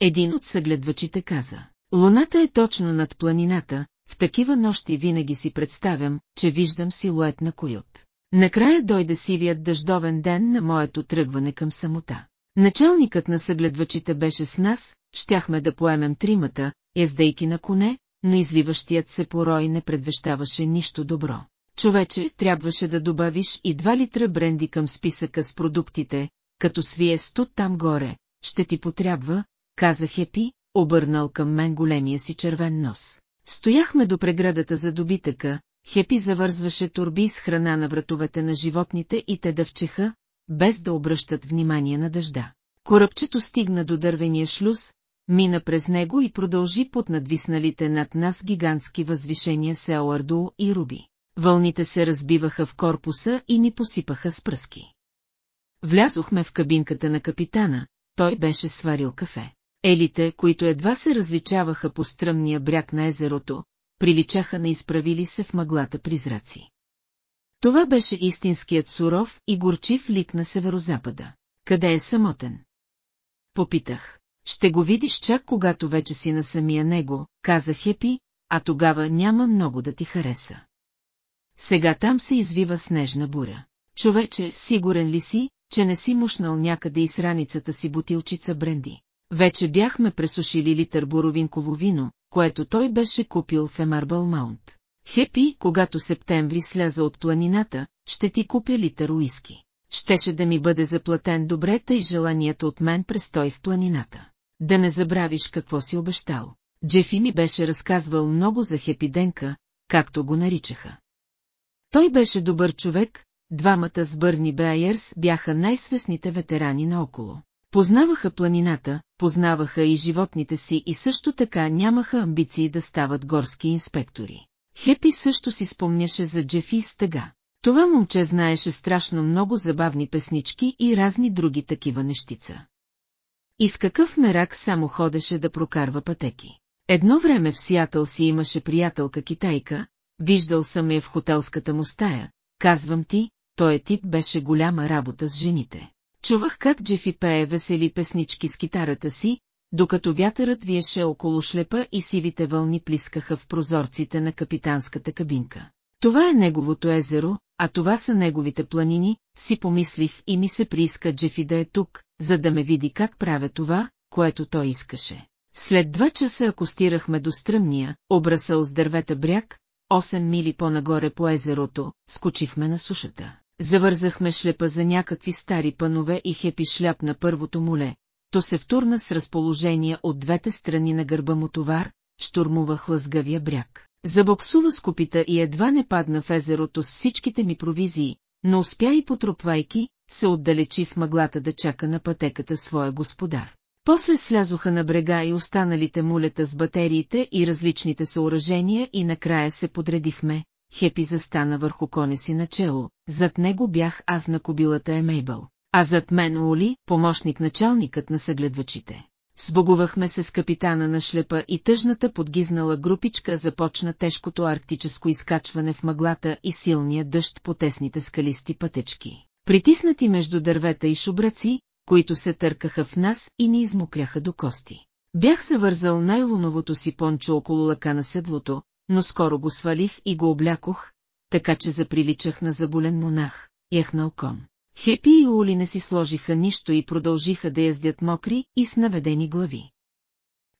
Един от съгледвачите каза, Луната е точно над планината, в такива нощи винаги си представям, че виждам силует на койот. Накрая дойде сивият дъждовен ден на моето тръгване към самота. Началникът на съгледвачите беше с нас, щяхме да поемем тримата, ездейки на коне, но изливащият се порой не предвещаваше нищо добро. Човече, трябваше да добавиш и два литра бренди към списъка с продуктите, като свие студ там горе, ще ти потрябва, каза Хепи, обърнал към мен големия си червен нос. Стояхме до преградата за добитъка, Хепи завързваше турби с храна на вратовете на животните и те дъвчеха, без да обръщат внимание на дъжда. Корабчето стигна до дървения шлюз, мина през него и продължи под надвисналите над нас гигантски възвишения Сеоарду и Руби. Вълните се разбиваха в корпуса и ни посипаха с пръски. Влязохме в кабинката на капитана, той беше сварил кафе. Елите, които едва се различаваха по стръмния бряг на езерото, приличаха на изправили се в мъглата призраци. Това беше истинският суров и горчив лик на северозапада. Къде е самотен? Попитах. Ще го видиш чак когато вече си на самия него, каза Хепи, а тогава няма много да ти хареса. Сега там се извива снежна буря. Човече, сигурен ли си, че не си мушнал някъде из раницата си бутилчица бренди? Вече бяхме пресушили литър буровинково вино, което той беше купил в Емарбъл Маунт. Хепи, когато септември сляза от планината, ще ти купя литър уиски. Щеше да ми бъде заплатен добре тъй желанието от мен престой в планината. Да не забравиш какво си обещал. Джефи ми беше разказвал много за Хепиденка, както го наричаха. Той беше добър човек, двамата с Бърни Бейерс бяха най-свестните ветерани наоколо. Познаваха планината, познаваха и животните си и също така нямаха амбиции да стават горски инспектори. Хепи също си спомняше за Джефи с тъга. Това момче знаеше страшно много забавни песнички и разни други такива нещица. И с какъв мерак само ходеше да прокарва пътеки. Едно време в Сиатъл си имаше приятелка китайка, виждал съм я в хотелската му стая, казвам ти, той тип беше голяма работа с жените. Чувах как Джефи пее весели песнички с китарата си, докато вятърът виеше около шлепа и сивите вълни плискаха в прозорците на капитанската кабинка. Това е неговото езеро, а това са неговите планини, си помислих и ми се прииска Джефи да е тук, за да ме види как правя това, което той искаше. След два часа акостирахме до стръмния, обрасъл с дървета бряг, 8 мили по-нагоре по езерото, скочихме на сушата. Завързахме шлепа за някакви стари панове и хепи шляп на първото моле, то се втурна с разположение от двете страни на гърба му товар, штурмува хлъзгавия бряг. Забоксува с копита и едва не падна в езерото с всичките ми провизии, но успя и потропвайки, се отдалечи в мъглата да чака на пътеката своя господар. После слязоха на брега и останалите мулета с батериите и различните съоръжения и накрая се подредихме. Хепи застана върху коне си начело, зад него бях аз на кобилата Емейбъл, а зад мен Оли, помощник началникът на съгледвачите. Сбогувахме се с капитана на шлепа и тъжната подгизнала групичка започна тежкото арктическо изкачване в мъглата и силния дъжд по тесните скалисти пътечки. Притиснати между дървета и шубраци, които се търкаха в нас и ни измокряха до кости. Бях завързал най-луновото си пончо около лъка на седлото, но скоро го свалих и го облякох, така че заприличах на заболен монах, яхнал кон. Хепи и Ули не си сложиха нищо и продължиха да яздят мокри и с наведени глави.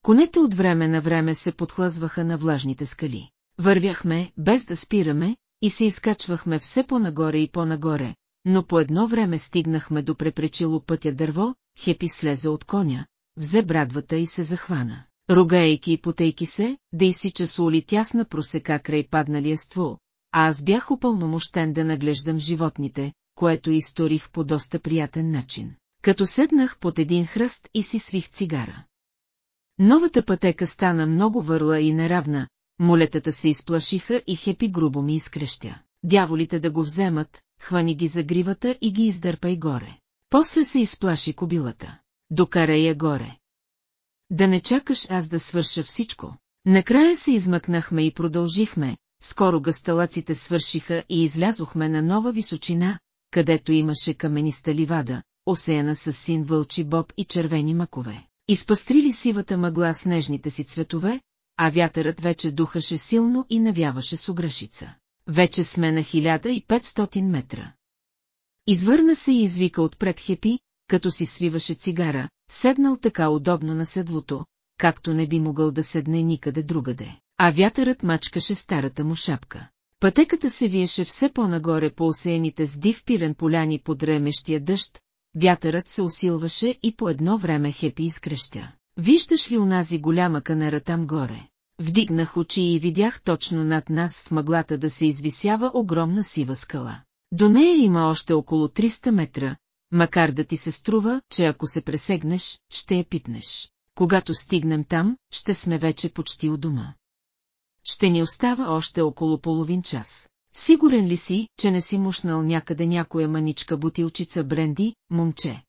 Конете от време на време се подхлъзваха на влажните скали. Вървяхме, без да спираме, и се изкачвахме все по-нагоре и по-нагоре, но по едно време стигнахме до препречило пътя дърво, Хепи слезе от коня, взе брадвата и се захвана. Рогаейки и потейки се, да изсича соли тясна просека край падналия ствол, а аз бях упълномощен да наглеждам животните, което изторих по доста приятен начин. Като седнах под един хръст и си свих цигара. Новата пътека стана много върла и неравна, молетата се изплашиха и Хепи грубо ми изкрещя. Дяволите да го вземат, хвани ги за гривата и ги издърпай горе. После се изплаши кобилата. Докарай я горе. Да не чакаш аз да свърша всичко. Накрая се измъкнахме и продължихме, скоро гасталаците свършиха и излязохме на нова височина, където имаше камениста ливада, осеяна с син вълчи боб и червени макове. Изпастрили сивата мъгла с нежните си цветове, а вятърът вече духаше силно и навяваше с ограшица. Вече сме на 1500 метра. Извърна се и извика отпред Хепи, като си свиваше цигара, седнал така удобно на седлото, както не би могъл да седне никъде другаде, а вятърът мачкаше старата му шапка. Пътеката се виеше все по-нагоре по осеяните с див пирен поляни под ремещия дъжд, вятърът се усилваше и по едно време Хепи изкрещя. Виждаш ли унази голяма канера там горе? Вдигнах очи и видях точно над нас в мъглата да се извисява огромна сива скала. До нея има още около 300 метра, макар да ти се струва, че ако се пресегнеш, ще я пипнеш. когато стигнем там, ще сме вече почти у дома. Ще ни остава още около половин час. Сигурен ли си, че не си мушнал някъде някоя маничка бутилчица бренди, момче?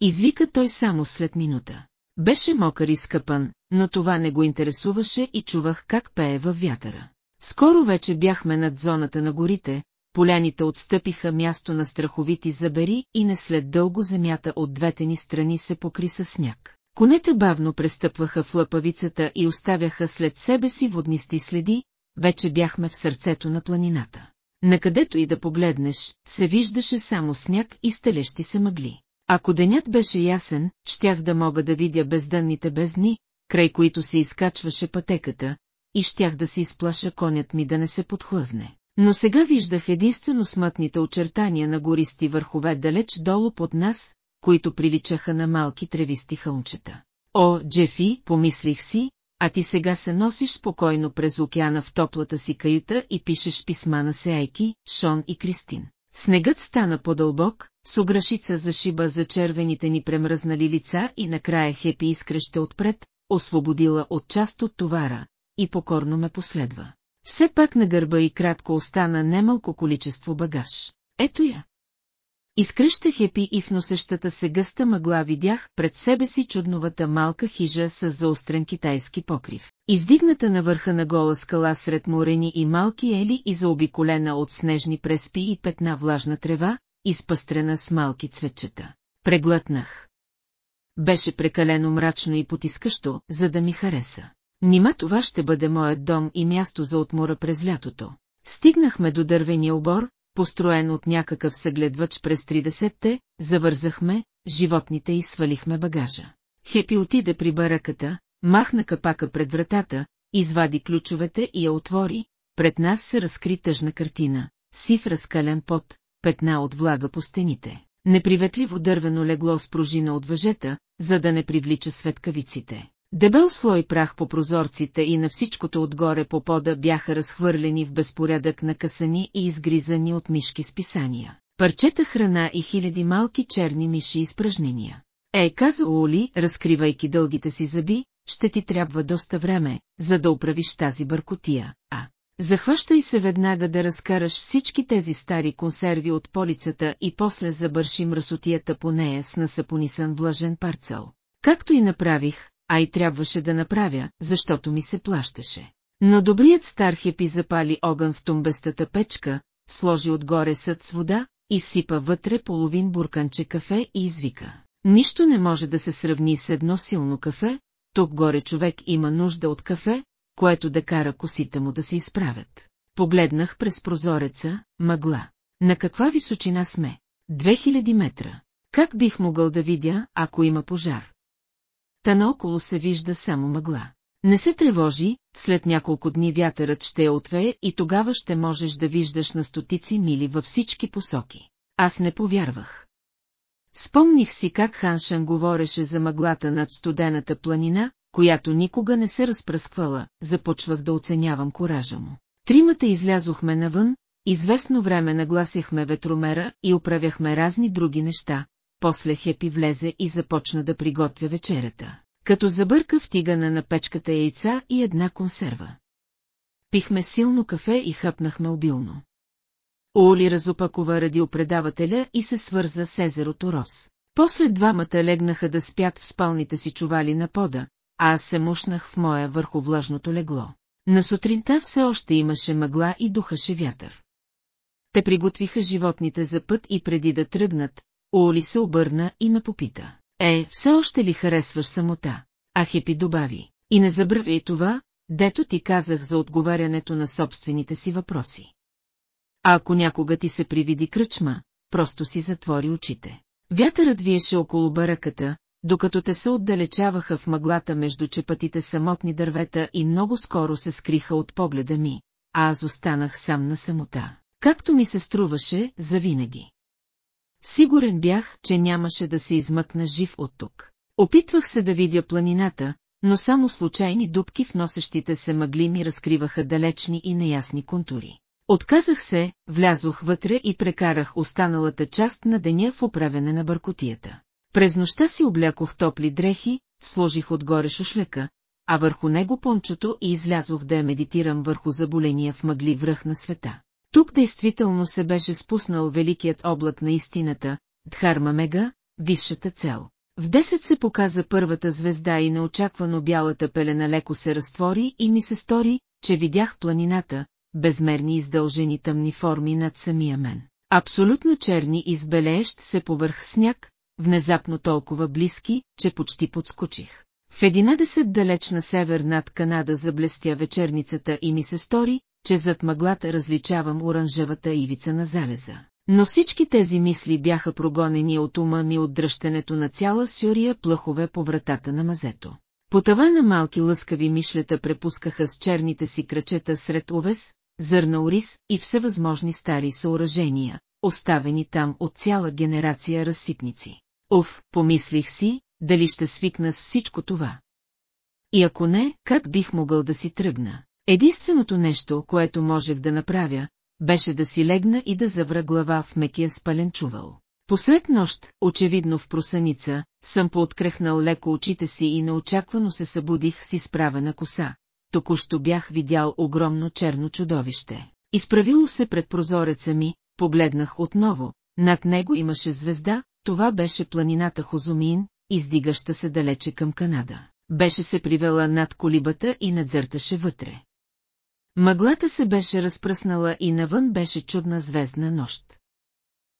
Извика той само след минута. Беше мокър и скъпан, но това не го интересуваше и чувах как пее във вятъра. Скоро вече бяхме над зоната на горите, поляните отстъпиха място на страховити забери и не след дълго земята от двете ни страни се покри със сняг. Конете бавно престъпваха в лъпавицата и оставяха след себе си воднисти следи, вече бяхме в сърцето на планината. Накъдето и да погледнеш, се виждаше само сняг и стелещи се мъгли. Ако денят беше ясен, щях да мога да видя бездънните бездни, край които се изкачваше пътеката, и щях да се изплаша конят ми да не се подхлъзне. Но сега виждах единствено смътните очертания на гористи върхове далеч долу под нас, които приличаха на малки тревисти хълмчета. О, Джефи, помислих си, а ти сега се носиш спокойно през океана в топлата си каюта и пишеш писма на Сеайки, Шон и Кристин. Снегът стана по-дълбок, с ограшица зашиба за червените ни премръзнали лица и накрая Хепи изкреща отпред, освободила от част от товара, и покорно ме последва. Все пак на гърба и кратко остана немалко количество багаж. Ето я. Изкръщах епи и в носещата се гъста мъгла видях пред себе си чудновата малка хижа с заострен китайски покрив. Издигната на върха на гола скала сред морени и малки ели и заобиколена от снежни преспи и петна влажна трева, изпъстрена с малки цветчета. Преглътнах. Беше прекалено мрачно и потискащо, за да ми хареса. Нима това ще бъде моят дом и място за отмора през лятото. Стигнахме до дървения обор, построен от някакъв съгледвач през 30-те, завързахме, животните и свалихме багажа. Хепи отиде при бараката, махна капака пред вратата, извади ключовете и я отвори, пред нас се разкри тъжна картина, сив разкален пот, петна от влага по стените, неприветливо дървено легло с пружина от въжета, за да не привлича светкавиците. Дебел слой прах по прозорците и на всичкото отгоре по пода бяха разхвърлени в безпорядък на касани и изгризани от мишки списания. Парчета храна и хиляди малки черни миши изпражнения. Е, каза Ули, разкривайки дългите си зъби, ще ти трябва доста време, за да оправиш тази бъркотия, а... Захващай се веднага да разкараш всички тези стари консерви от полицата и после забърши мръсотията по нея с насапонисан влажен парцел. Както и направих, а и трябваше да направя, защото ми се плащаше. Но добрият стар хепи запали огън в тумбестата печка, сложи отгоре съд с вода, изсипа вътре половин бурканче кафе и извика. Нищо не може да се сравни с едно силно кафе, тук горе човек има нужда от кафе, което да кара косите му да се изправят. Погледнах през прозореца, мъгла. На каква височина сме? 2000 метра. Как бих могъл да видя, ако има пожар? Та наоколо се вижда само мъгла. Не се тревожи, след няколко дни вятърът ще я отвее и тогава ще можеш да виждаш на стотици мили във всички посоки. Аз не повярвах. Спомних си как Ханшан говореше за мъглата над студената планина, която никога не се разпръсквала, започвах да оценявам коража му. Тримата излязохме навън, известно време нагласяхме ветромера и оправяхме разни други неща, после Хепи влезе и започна да приготвя вечерята, като забърка в тигана на печката яйца и една консерва. Пихме силно кафе и хъпнахме обилно. Оли разопакова радиопредавателя и се свърза с езерото Рос. После двамата легнаха да спят в спалните си чували на пода, а аз се мушнах в моя върху влажното легло. На сутринта все още имаше мъгла и духаше вятър. Те приготвиха животните за път и преди да тръгнат, Оли се обърна и ме попита. Е, все още ли харесваш самота? А добави. И не забравяй това, дето ти казах за отговарянето на собствените си въпроси. А ако някога ти се привиди кръчма, просто си затвори очите. Вятърът виеше около бараката, докато те се отдалечаваха в мъглата между чепатите самотни дървета и много скоро се скриха от погледа ми, а аз останах сам на самота. Както ми се струваше, завинаги. Сигурен бях, че нямаше да се измъкна жив от тук. Опитвах се да видя планината, но само случайни дубки в носещите се мъгли ми разкриваха далечни и неясни контури. Отказах се, влязох вътре и прекарах останалата част на деня в управене на бъркотията. През нощта си облякох топли дрехи, сложих отгоре шушлека, а върху него пончото и излязох да я медитирам върху заболения в мъгли връх на света. Тук действително се беше спуснал великият облак на истината, Дхарма Мега, висшата цел. В 10 се показа първата звезда и неочаквано бялата пелена леко се разтвори и ми се стори, че видях планината, безмерни издължени тъмни форми над самия мен. Абсолютно черни и сбелеещ се повърх сняг, внезапно толкова близки, че почти подскочих. В единадесет далеч на север над Канада заблестя вечерницата и ми се стори, че зад мъглата различавам оранжевата ивица на залеза. Но всички тези мисли бяха прогонени от ума ми от дръщенето на цяла сюрия плъхове по вратата на мазето. По на малки лъскави мишлета препускаха с черните си крачета сред овес, зърна ориз и всевъзможни стари съоръжения, оставени там от цяла генерация разсипници. Оф, помислих си, дали ще свикна с всичко това. И ако не, как бих могъл да си тръгна? Единственото нещо, което можех да направя, беше да си легна и да завра глава в мекия спален чувал. Посред нощ, очевидно в просаница, съм пооткрехнал леко очите си и неочаквано се събудих с изправена коса. Току-що бях видял огромно черно чудовище. Изправило се пред прозореца ми, погледнах отново, над него имаше звезда, това беше планината Хозумин, издигаща се далече към Канада. Беше се привела над колибата и надзърташе вътре. Мъглата се беше разпръснала и навън беше чудна звездна нощ.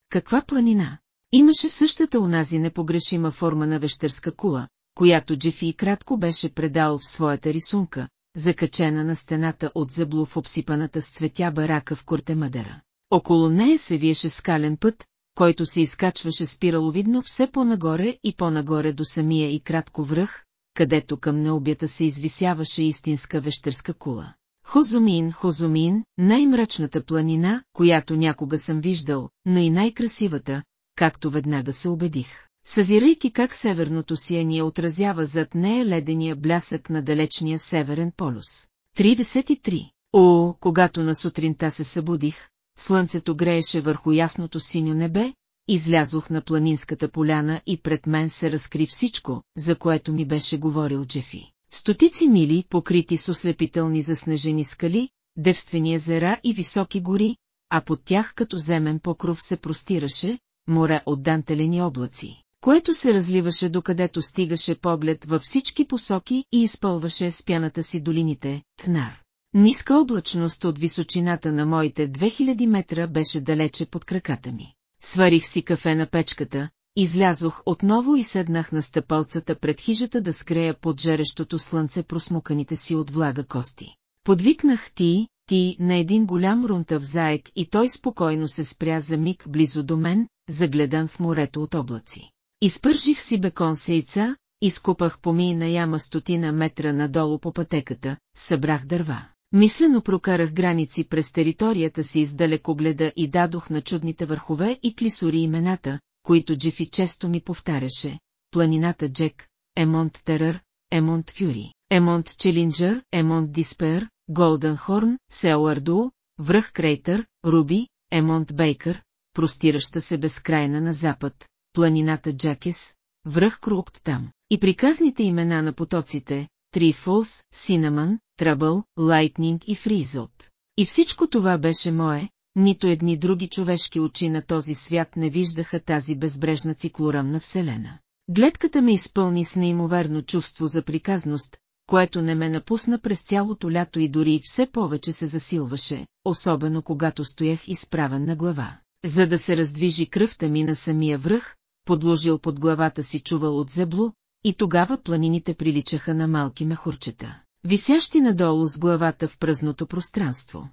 Каква планина? Имаше същата унази непогрешима форма на вещерска кула, която Джефи и кратко беше предал в своята рисунка, закачена на стената от зъбло в обсипаната с цветя барака в Куртемадера. Около нея се виеше скален път, който се изкачваше спираловидно все по-нагоре и по-нагоре до самия и кратко връх, където към необята се извисяваше истинска вещерска кула. Хозумин, Хозумин, най-мрачната планина, която някога съм виждал, но и най-красивата, както веднага се убедих. Съзирайки как северното сияние отразява зад нея ледения блясък на далечния северен полюс. 33. О, когато на сутринта се събудих, слънцето грееше върху ясното синьо небе, излязох на планинската поляна и пред мен се разкри всичко, за което ми беше говорил Джефи. Стотици мили, покрити с ослепителни заснежени скали, девствени езера и високи гори, а под тях като земен покров се простираше, море от дантелени облаци, което се разливаше докъдето стигаше поглед във всички посоки и изпълваше с пяната си долините, Тнар. Ниска облачност от височината на моите 2000 метра беше далече под краката ми. Сварих си кафе на печката, излязох отново и седнах на стъпалцата пред хижата да скрея под жарещото слънце просмуканите си от влага кости. Подвикнах ти, ти на един голям рунтав заек и той спокойно се спря за миг близо до мен, загледан в морето от облаци. Изпържих си бекон с яйца, изкупах помийна яма стотина метра надолу по пътеката, събрах дърва. Мислено прокарах граници през територията си с далекогледа и дадох на чудните върхове и клисори имената, които Джифи често ми повтаряше. Планината Джек, Емонт Терър, Емонт Фюри, Емонт Челинджър, Емонт Диспер, Голден Хорн, Сеуарду, Връх Крейтър, Руби, Емонт Бейкър, простираща се безкрайна на запад, планината Джакес, връх Крукт там, и приказните имена на потоците, Трифолс, Синамън, Тръбъл, Лайтнинг и Фризот. И всичко това беше мое, нито едни други човешки очи на този свят не виждаха тази безбрежна циклорамна вселена. Гледката ме изпълни с неимоверно чувство за приказност, което не ме напусна през цялото лято и дори все повече се засилваше, особено когато стоях изправен на глава. За да се раздвижи кръвта ми на самия връх, подложил под главата си чувал от зебло, и тогава планините приличаха на малки мехурчета, висящи надолу с главата в празното пространство.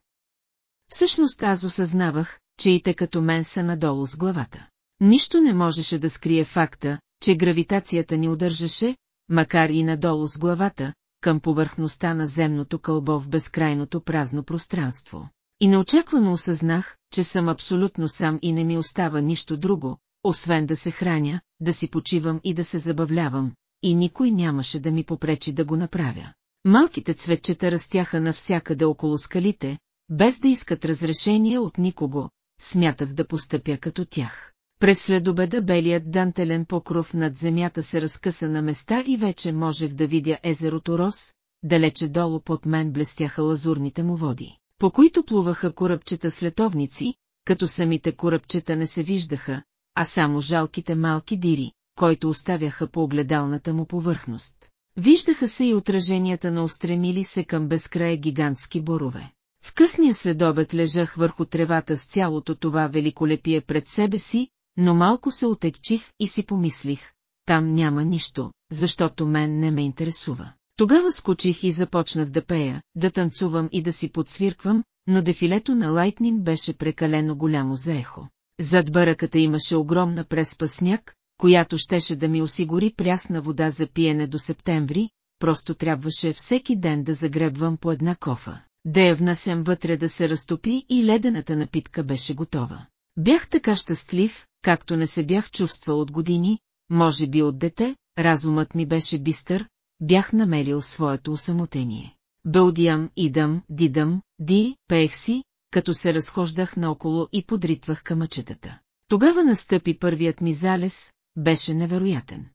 Всъщност аз осъзнавах, че и те като мен са надолу с главата. Нищо не можеше да скрие факта, че гравитацията ни удържаше, макар и надолу с главата, към повърхността на земното кълбо в безкрайното празно пространство. И неочаквано осъзнах, че съм абсолютно сам и не ми остава нищо друго, освен да се храня, да си почивам и да се забавлявам, и никой нямаше да ми попречи да го направя. Малките цветчета растяха навсякъде около скалите, без да искат разрешение от никого, смятах да постъпя като тях. През следобеда белият дантелен покров над земята се разкъса на места и вече можех да видя езерото Рос, далече долу под мен блестяха лазурните му води, по които плуваха корабчета следовници, като самите корабчета не се виждаха, а само жалките малки дири, които оставяха по огледалната му повърхност. Виждаха се и отраженията на устремили се към безкрая гигантски борове. В късния следобед лежах върху тревата с цялото това великолепие пред себе си, но малко се отекчих и си помислих, там няма нищо, защото мен не ме интересува. Тогава скочих и започнах да пея, да танцувам и да си подсвирквам, но дефилето на Лайтнин беше прекалено голямо за ехо. Зад баръката имаше огромна преспа сняг, която щеше да ми осигури прясна вода за пиене до септември, просто трябваше всеки ден да загребвам по една кофа, да я внасям вътре да се разтопи и ледената напитка беше готова. Бях така щастлив, както не се бях чувствал от години, може би от дете, разумът ми беше бистър, бях намерил своето усамотение. Бълдиям, идам, дидам, ди, пеех си, като се разхождах наоколо и подритвах камъчетата. Тогава настъпи първият ми залез, беше невероятен.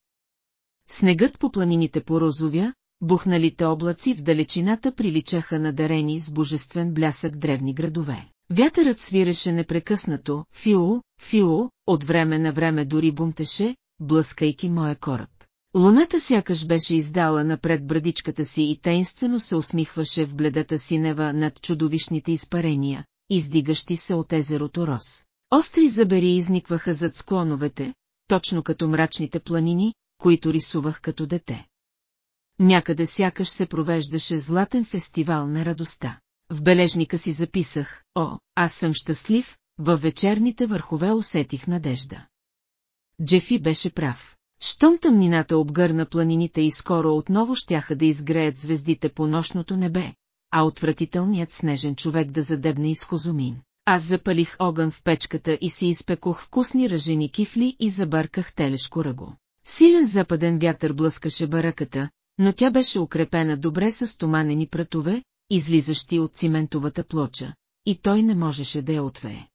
Снегът по планините порозовя, бухналите облаци в далечината приличаха на дарени с божествен блясък древни градове. Вятърът свиреше непрекъснато, фио, фио, от време на време дори бумтеше, блъскайки моя кораб. Луната сякаш беше издала напред брадичката си и тейнствено се усмихваше в бледата си нева над чудовищните изпарения, издигащи се от езерото Рос. Остри забери изникваха зад склоновете, точно като мрачните планини, които рисувах като дете. Някъде сякаш се провеждаше златен фестивал на радостта. В бележника си записах, о, аз съм щастлив, във вечерните върхове усетих надежда. Джефи беше прав. Щом тъмнината обгърна планините и скоро отново щяха да изгреят звездите по нощното небе, а отвратителният снежен човек да задебне из хозумин. Аз запалих огън в печката и си изпекох вкусни ръжени кифли и забърках телешко ръго. Силен западен вятър блъскаше бараката, но тя беше укрепена добре с туманени пратове, излизащи от циментовата плоча, и той не можеше да я отвее.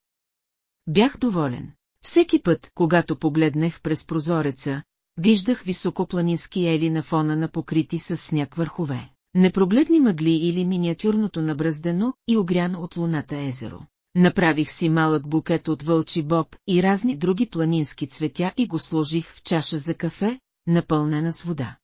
Бях доволен. Всеки път, когато погледнах през прозореца, виждах високопланински ели на фона на покрити с сняг върхове. Непрогледни мъгли или миниатюрното набръздено и огряно от луната езеро. Направих си малък букет от вълчи боб и разни други планински цветя и го сложих в чаша за кафе, напълнена с вода.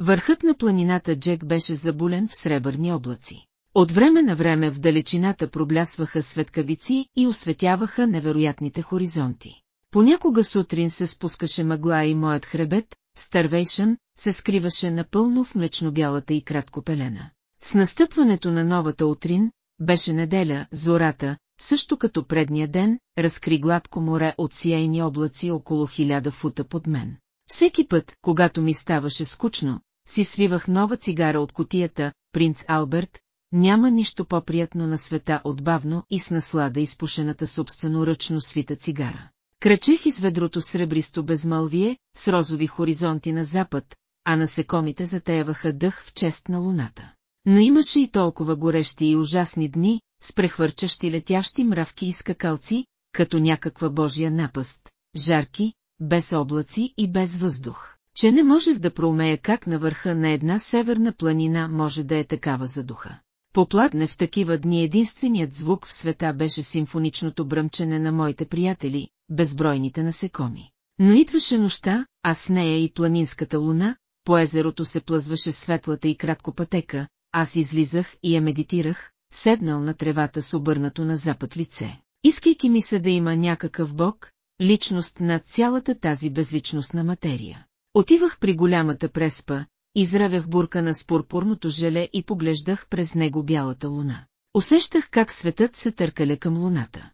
Върхът на планината Джек беше забулен в сребърни облаци. От време на време в далечината проблясваха светкавици и осветяваха невероятните хоризонти. Понякога сутрин се спускаше мъгла и моят хребет, Старвейшън, се скриваше напълно в млечно-бялата и кратко пелена. С настъпването на новата утрин, беше неделя, зората, също като предния ден, разкри гладко море от сияйни облаци около хиляда фута под мен. Всеки път, когато ми ставаше скучно, си свивах нова цигара от котията, принц Алберт, няма нищо по-приятно на света от бавно и с наслада изпушената собственоръчно свита цигара. Кръчех из ведрото сребристо безмълвие, с розови хоризонти на запад, а насекомите затеяваха дъх в чест на луната. Но имаше и толкова горещи и ужасни дни, с прехвърчащи летящи мравки и скакалци, като някаква божия напъст, жарки, без облаци и без въздух, че не можех да проумея как на върха на една северна планина може да е такава за духа. Попладне в такива дни единственият звук в света беше симфоничното бръмчене на моите приятели, безбройните насекоми. Но идваше нощта, а с нея и планинската луна, по езерото се плъзваше светлата и кратко пътека, аз излизах и я медитирах, седнал на тревата с обърнато на запад лице. Искайки ми се да има някакъв бог, личност над цялата тази безличностна материя. Отивах при голямата преспа, изравях буркана с пурпурното желе и поглеждах през него бялата луна. Усещах как светът се търкаля към луната.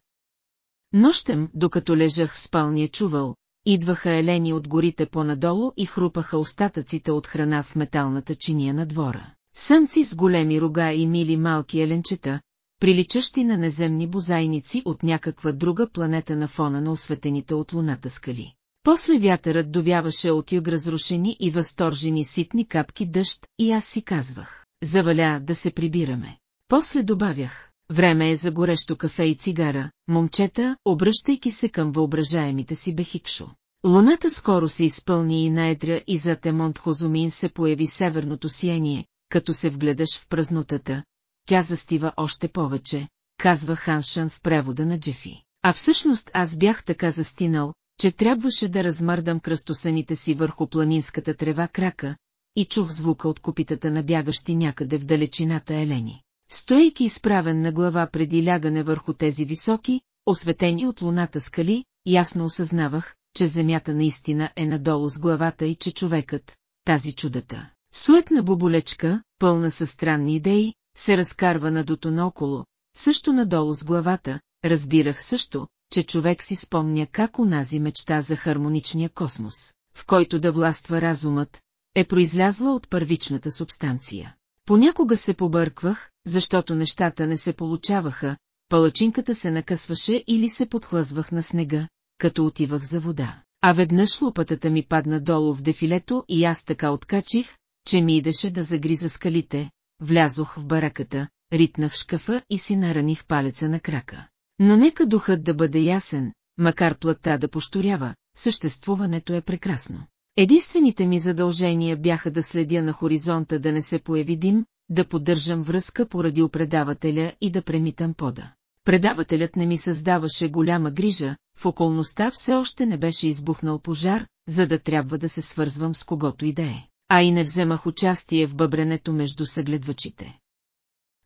Нощем, докато лежах в спалния чувал, идваха елени от горите по-надолу и хрупаха остатъците от храна в металната чиния на двора. Самци с големи рога и мили малки еленчета, приличащи на неземни бозайници от някаква друга планета на фона на осветените от луната скали. После вятърът довяваше от юг разрушени и възторжени ситни капки дъжд и аз си казвах, заваля да се прибираме. После добавях, време е за горещо кафе и цигара, момчета, обръщайки се към въображаемите си бехикшо. Луната скоро се изпълни и наедря и зад Емонт Хозумин се появи северното сияние, като се вгледаш в празнотата, тя застива още повече, казва Ханшан в превода на Джефи. А всъщност аз бях така застинал, че трябваше да размърдам кръстосаните си върху планинската трева крака, и чух звука от копитата на бягащи някъде в далечината елени. Стоейки изправен на глава преди лягане върху тези високи, осветени от луната скали, ясно осъзнавах, че земята наистина е надолу с главата и че човекът, тази чудата, суетна боболечка, пълна със странни идеи, се разкарва надото наоколо, също надолу с главата, разбирах също, че човек си спомня как унази мечта за хармоничния космос, в който да властва разумът, е произлязла от първичната субстанция. Понякога се побърквах, защото нещата не се получаваха, палачинката се накъсваше или се подхлъзвах на снега, като отивах за вода. А веднъж лопатата ми падна долу в дефилето и аз така откачих, че ми идеше да загриза скалите, влязох в бараката, ритнах шкафа и си нараних палеца на крака. Но нека духът да бъде ясен, макар плътта да пошторява, съществуването е прекрасно. Единствените ми задължения бяха да следя на хоризонта да не се появи дим, да поддържам връзка поради опредавателя и да премитам пода. Предавателят не ми създаваше голяма грижа, в околността все още не беше избухнал пожар, за да трябва да се свързвам с когото и да е, а и не вземах участие в бъбренето между съгледвачите.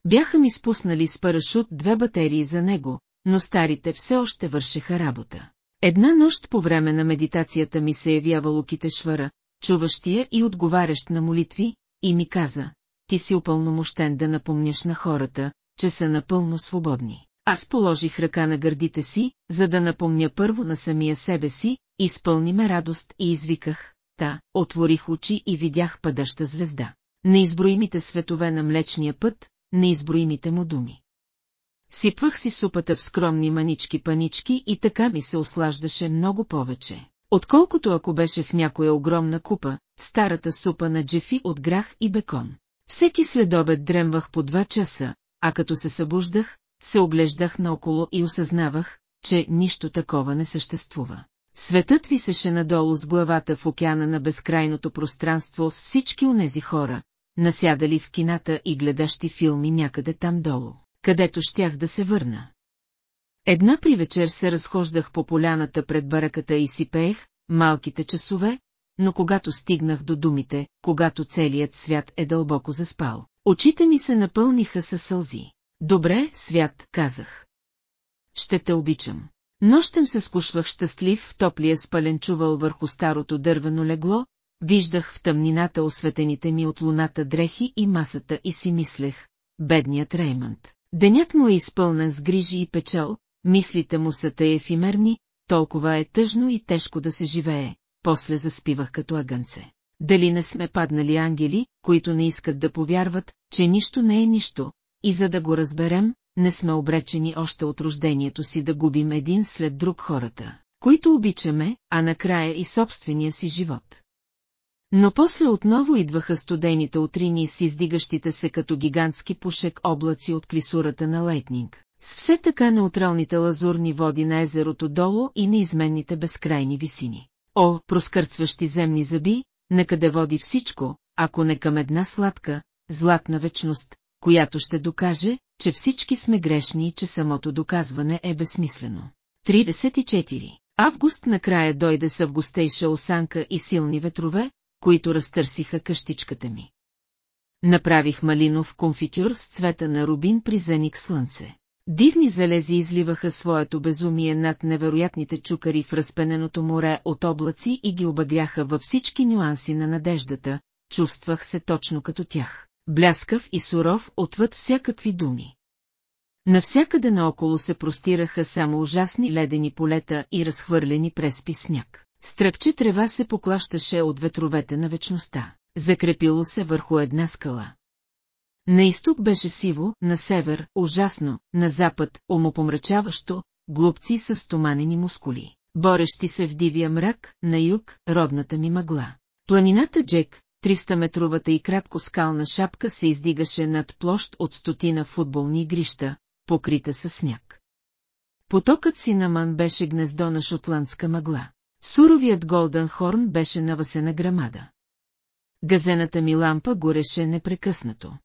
Бяха ми спуснали с парашут две батерии за него, но старите все още вършеха работа. Една нощ по време на медитацията ми се явява Луките Швара, чуващия и отговарящ на молитви, и ми каза, ти си упълномощен да напомняш на хората, че са напълно свободни. Аз положих ръка на гърдите си, за да напомня първо на самия себе си, изпълни ме радост и извиках, та, отворих очи и видях падаща звезда. Неизброимите светове на Млечния път, неизброимите му думи. Сипвах си супата в скромни манички-панички и така ми се ослаждаше много повече. Отколкото ако беше в някоя огромна купа, старата супа на джефи от грах и бекон. Всеки следобед дремвах по два часа, а като се събуждах, се оглеждах наоколо и осъзнавах, че нищо такова не съществува. Светът висеше надолу с главата в океана на безкрайното пространство с всички онези хора, насядали в кината и гледащи филми някъде там долу където щях да се върна. Една при вечер се разхождах по поляната пред бараката и си пеех малките часове, но когато стигнах до думите, когато целият свят е дълбоко заспал, очите ми се напълниха със сълзи. Добре, свят, казах. Ще те обичам. Нощем се скушвах щастлив в топлия спален чувал върху старото дървено легло, виждах в тъмнината осветените ми от луната дрехи и масата и си мислех, бедният Реймънд. Денят му е изпълнен с грижи и печал, мислите му са тъй ефимерни, толкова е тъжно и тежко да се живее, после заспивах като агънце. Дали не сме паднали ангели, които не искат да повярват, че нищо не е нищо, и за да го разберем, не сме обречени още от рождението си да губим един след друг хората, които обичаме, а накрая и собствения си живот. Но после отново идваха студените утрини с издигащите се като гигантски пушек облаци от клисурата на Лейтнинг, с все така неутралните лазурни води на езерото долу и неизменните безкрайни висини. О, проскърцващи земни зъби, некъде води всичко, ако не към една сладка, златна вечност, която ще докаже, че всички сме грешни и че самото доказване е безсмислено. 34. Август накрая дойде с августейша осанка и силни ветрове, които разтърсиха къщичката ми. Направих малинов конфитюр с цвета на рубин при зеник слънце. Дивни залези изливаха своето безумие над невероятните чукари в разпененото море от облаци и ги обагряха във всички нюанси на надеждата, чувствах се точно като тях, бляскав и суров отвъд всякакви думи. Навсякъде наоколо се простираха само ужасни ледени полета и разхвърлени преспи сняг. Стръкче трева се поклащаше от ветровете на вечността, закрепило се върху една скала. На изток беше сиво, на север – ужасно, на запад – омопомрачаващо, глупци с стоманени мускули, борещи се в дивия мрак, на юг – родната ми мъгла. Планината Джек, 300-метровата и кратко скална шапка се издигаше над площ от стотина футболни игрища, покрита със сняг. Потокът Синаман беше гнездо на шотландска мъгла. Суровият Голден Хорн беше навасена грамада. Газената ми лампа гореше непрекъснато.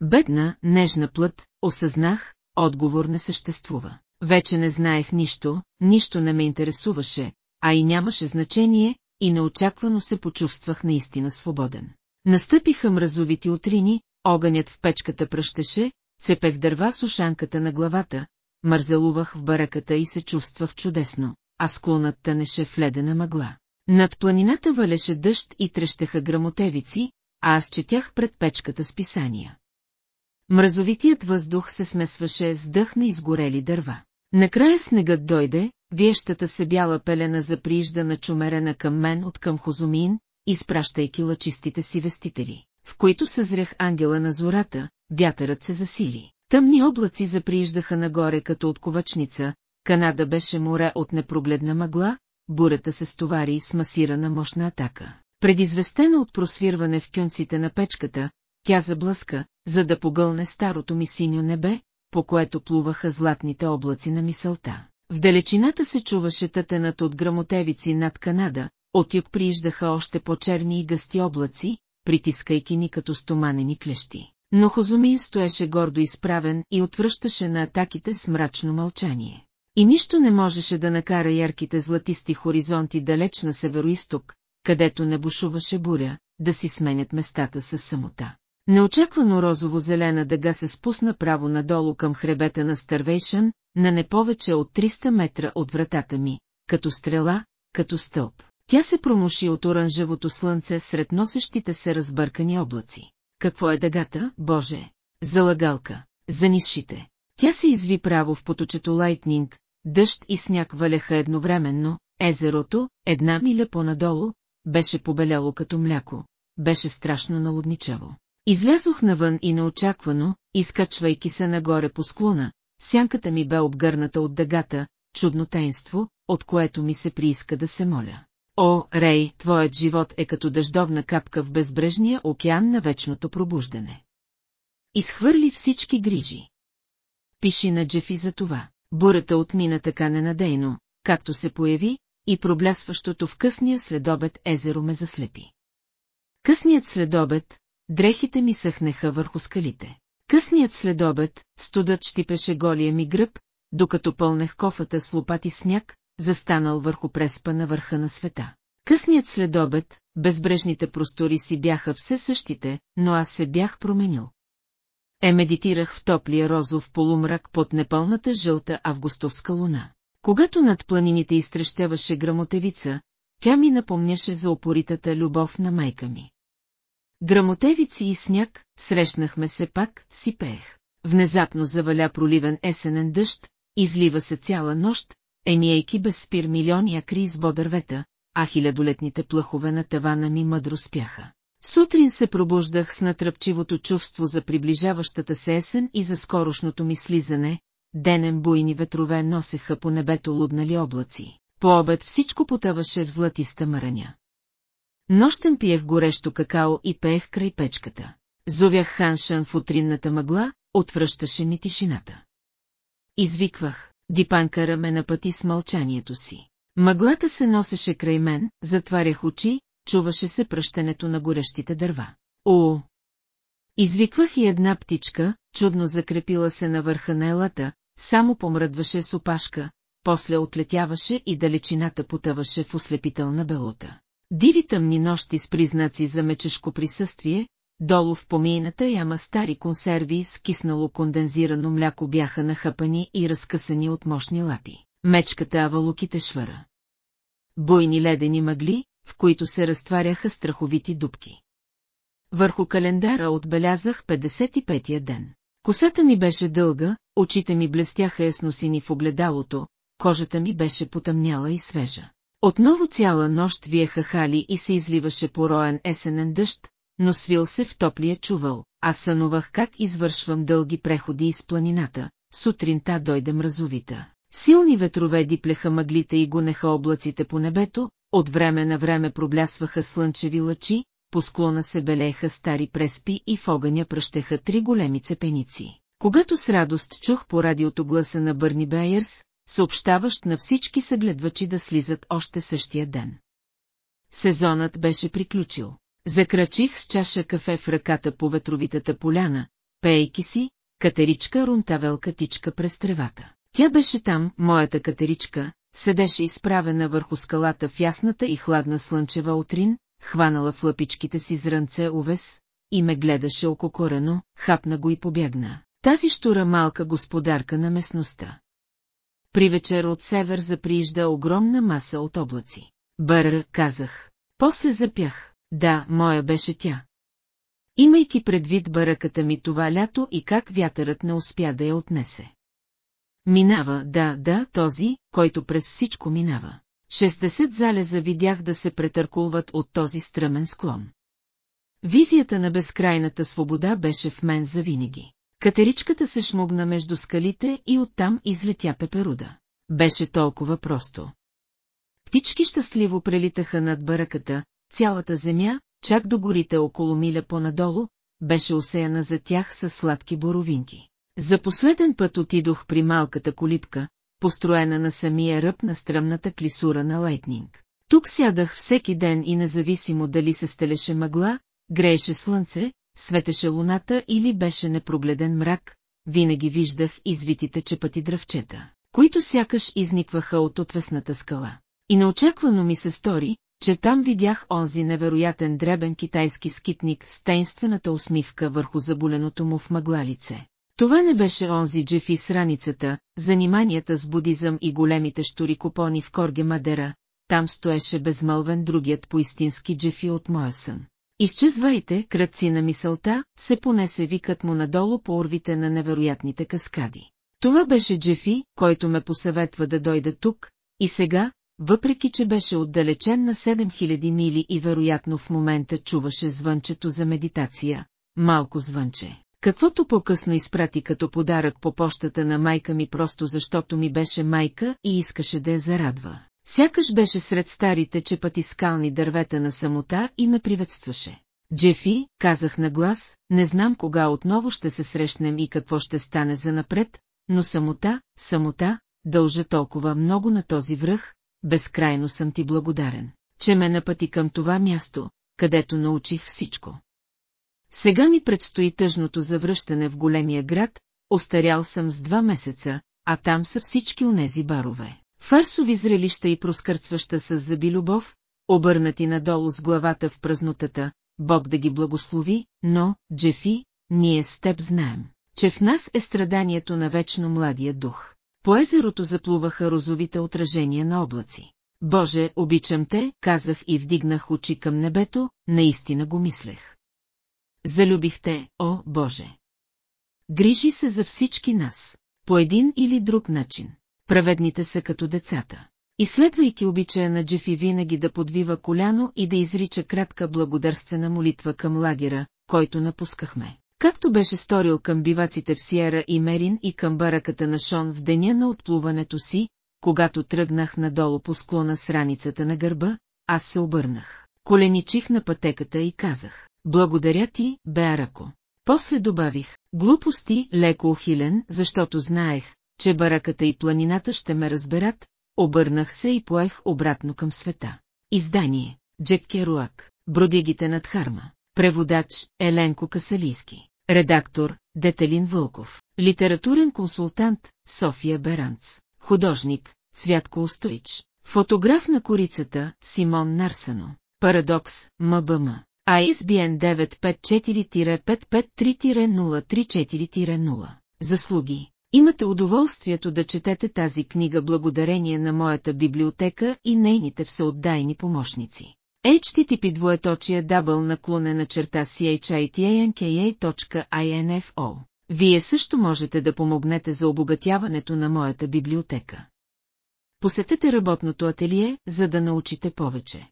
Бедна, нежна плът, осъзнах, отговор не съществува. Вече не знаех нищо, нищо не ме интересуваше, а и нямаше значение, и неочаквано се почувствах наистина свободен. Настъпиха мразовити утрини, огънят в печката пръщеше, цепех дърва с ушанката на главата, мързелувах в бараката и се чувствах чудесно, а склонът тънеше в ледена мъгла. Над планината валеше дъжд и трещаха грамотевици, а аз четях пред печката с писания. Мразовитият въздух се смесваше с дъх на изгорели дърва. Накрая снегът дойде, виещата се бяла пелена заприижда на чумерена към мен от към Хозумин, изпращайки лъчистите си вестители, в които съзрях ангела на зората, вятърът се засили. Тъмни облаци заприиждаха нагоре като от ковачница, Канада беше море от непрогледна мъгла, бурята се стовари с масирана мощна атака. Предизвестена от просвирване в кюнците на печката, тя заблъска, за да погълне старото ми синьо небе, по което плуваха златните облаци на мисълта. В далечината се чуваше тътенът от грамотевици над Канада, от юг прииждаха още по-черни и гъсти облаци, притискайки ни като стоманени клещи. Но Хозумин стоеше гордо изправен и отвръщаше на атаките с мрачно мълчание. И нищо не можеше да накара ярките златисти хоризонти далеч на североисток, където не бушуваше буря, да си сменят местата с самота. Неочаквано розово-зелена дъга се спусна право надолу към хребета на Старвейшън, на не повече от 300 метра от вратата ми, като стрела, като стълб. Тя се промуши от оранжевото слънце сред носещите се разбъркани облаци. Какво е дъгата, Боже? Залагалка, за нисшите. Тя се изви право в поточето Лайтнинг, дъжд и сняг валяха едновременно, езерото, една миля по-надолу, беше побеляло като мляко, беше страшно налудничаво. Излязох навън и неочаквано, изкачвайки се нагоре по склона, сянката ми бе обгърната от дъгата, чудно тайнство, от което ми се прииска да се моля. О, Рей, твоят живот е като дъждовна капка в безбрежния океан на вечното пробуждане. Изхвърли всички грижи. Пиши на Джефи за това. Бурата отмина така ненадейно, както се появи, и проблясващото в късния следобед езеро ме заслепи. Късният следобед, дрехите ми съхнеха върху скалите. Късният следобед, студът щипеше голия ми гръб, докато пълнех кофата с лопати сняг, застанал върху преспа на върха на света. Късният следобед, безбрежните простори си бяха все същите, но аз се бях променил. Е медитирах в топлия розов полумрак под непълната жълта августовска луна. Когато над планините изтрещеваше грамотевица, тя ми напомняше за опоритата любов на майка ми. Грамотевици и сняг, срещнахме се пак, си пеех. Внезапно заваля проливен есенен дъжд, излива се цяла нощ, емиейки без спир милиони акри с бодървета, а хилядолетните плъхове на тавана ми мъдро спяха. Сутрин се пробуждах с натръпчивото чувство за приближаващата се есен и за скорошното ми слизане, денен буйни ветрове носеха по небето луднали облаци. По обед всичко потъваше в златиста мъраня. Нощен пиех горещо какао и пеех край печката. Зовях Ханшан в утринната мъгла, отвръщаше ми тишината. Извиквах, Дипанкара ме напъти с мълчанието си. Мъглата се носеше край мен, затварях очи, чуваше се пръщенето на горещите дърва. О! Извиквах и една птичка, чудно закрепила се на върха на елата, само помръдваше с опашка, после отлетяваше и далечината потъваше в ослепителна белота. Диви тъмни нощи с признаци за мечешко присъствие, долу в помийната яма стари консерви с киснало кондензирано мляко бяха нахъпани и разкъсани от мощни лапи. Мечката авалуките швара. Бойни ледени мъгли, в които се разтваряха страховити дубки. Върху календара отбелязах 55-я ден. Косата ми беше дълга, очите ми блестяха ясносини в огледалото, кожата ми беше потъмняла и свежа. Отново цяла нощ виеха хали и се изливаше пороен есенен дъжд, но свил се в топлия чувал, аз сънувах как извършвам дълги преходи из планината, сутринта дойде мразовита. Силни ветрове диплеха мъглите и гонеха облаците по небето, от време на време проблясваха слънчеви лъчи, по склона се белееха стари преспи и в огъня пръщеха три големи цепеници. Когато с радост чух по радиото гласа на Бърни Бейерс, съобщаващ на всички съгледвачи да слизат още същия ден. Сезонът беше приключил. Закрачих с чаша кафе в ръката по ветровитата поляна, пейки си, катеричка рунтавел катичка през тревата. Тя беше там, моята катеричка, седеше изправена върху скалата в ясната и хладна слънчева утрин, хванала в лъпичките си зранце овес, и ме гледаше ококорено, хапна го и побягна. Тази штура малка господарка на местността. При вечер от север заприижда огромна маса от облаци. Бър, казах. После запях. Да, моя беше тя. Имайки предвид баръката ми това лято и как вятърът не успя да я отнесе. Минава, да, да, този, който през всичко минава. 60 залеза видях да се претъркулват от този стръмен склон. Визията на безкрайната свобода беше в мен завинаги. Катеричката се шмугна между скалите и оттам излетя пеперуда. Беше толкова просто. Птички щастливо прелитаха над баръката, цялата земя, чак до горите около миля по-надолу, беше осеяна за тях с сладки боровинки. За последен път отидох при малката колипка, построена на самия ръб на стръмната клисура на Лайтнинг. Тук сядах всеки ден и независимо дали се стелеше мъгла, грееше слънце, светеше луната или беше непрогледен мрак, винаги виждах извитите чепати дръвчета, които сякаш изникваха от отвесната скала. И неочаквано ми се стори, че там видях онзи невероятен дребен китайски скитник с тайнствената усмивка върху заболеното му в мъгла лице. Това не беше онзи джефи с раницата, заниманията с будизъм и големите штури купони в Корге Мадера, там стоеше безмълвен другият поистински джефи от моя сън. Изчезвайте, кръци на мисълта, се понесе викът му надолу по орвите на невероятните каскади. Това беше Джефи, който ме посъветва да дойда тук, и сега, въпреки че беше отдалечен на 7000 мили и вероятно в момента чуваше звънчето за медитация, малко звънче. Каквото по-късно изпрати като подарък по почтата на майка ми просто защото ми беше майка и искаше да я зарадва. Сякаш беше сред старите чепати скални дървета на самота и ме приветстваше. Джефи, казах на глас, не знам кога отново ще се срещнем и какво ще стане за напред, но самота, самота, дължа толкова много на този връх, безкрайно съм ти благодарен, че ме напъти към това място, където научих всичко. Сега ми предстои тъжното завръщане в големия град, остарял съм с два месеца, а там са всички онези барове. Фарсови зрелища и проскърцваща с заби любов, обърнати надолу с главата в празнотата, Бог да ги благослови, но, Джефи, ние с теб знаем, че в нас е страданието на вечно младия дух. По езерото заплуваха розовите отражения на облаци. Боже, обичам те, казах и вдигнах очи към небето, наистина го мислех. Залюбих те, о, Боже! Грижи се за всички нас, по един или друг начин. Праведните са като децата. Изследвайки обичая на Джефи винаги да подвива коляно и да изрича кратка благодарствена молитва към лагера, който напускахме. Както беше сторил към биваците в Сиера и Мерин и към бараката на Шон в деня на отплуването си, когато тръгнах надолу по склона с раницата на гърба, аз се обърнах. Коленичих на пътеката и казах, благодаря ти, Беарако. После добавих, глупости, леко ухилен, защото знаех, че бараката и планината ще ме разберат, обърнах се и поех обратно към света. Издание Джек Керуак, Бродигите над Харма. Преводач Еленко Касалийски. Редактор Детелин Вълков. Литературен консултант София Беранц. Художник Цвятко Остойч. Фотограф на корицата Симон Нарсано. Парадокс МБМ. ISBN 954-553-034-0. Заслуги. Имате удоволствието да четете тази книга благодарение на моята библиотека и нейните всеотдайни помощници. HTTP двоеточие дабъл наклонена черта chitanka.info. Вие също можете да помогнете за обогатяването на моята библиотека. Посетете работното ателие, за да научите повече.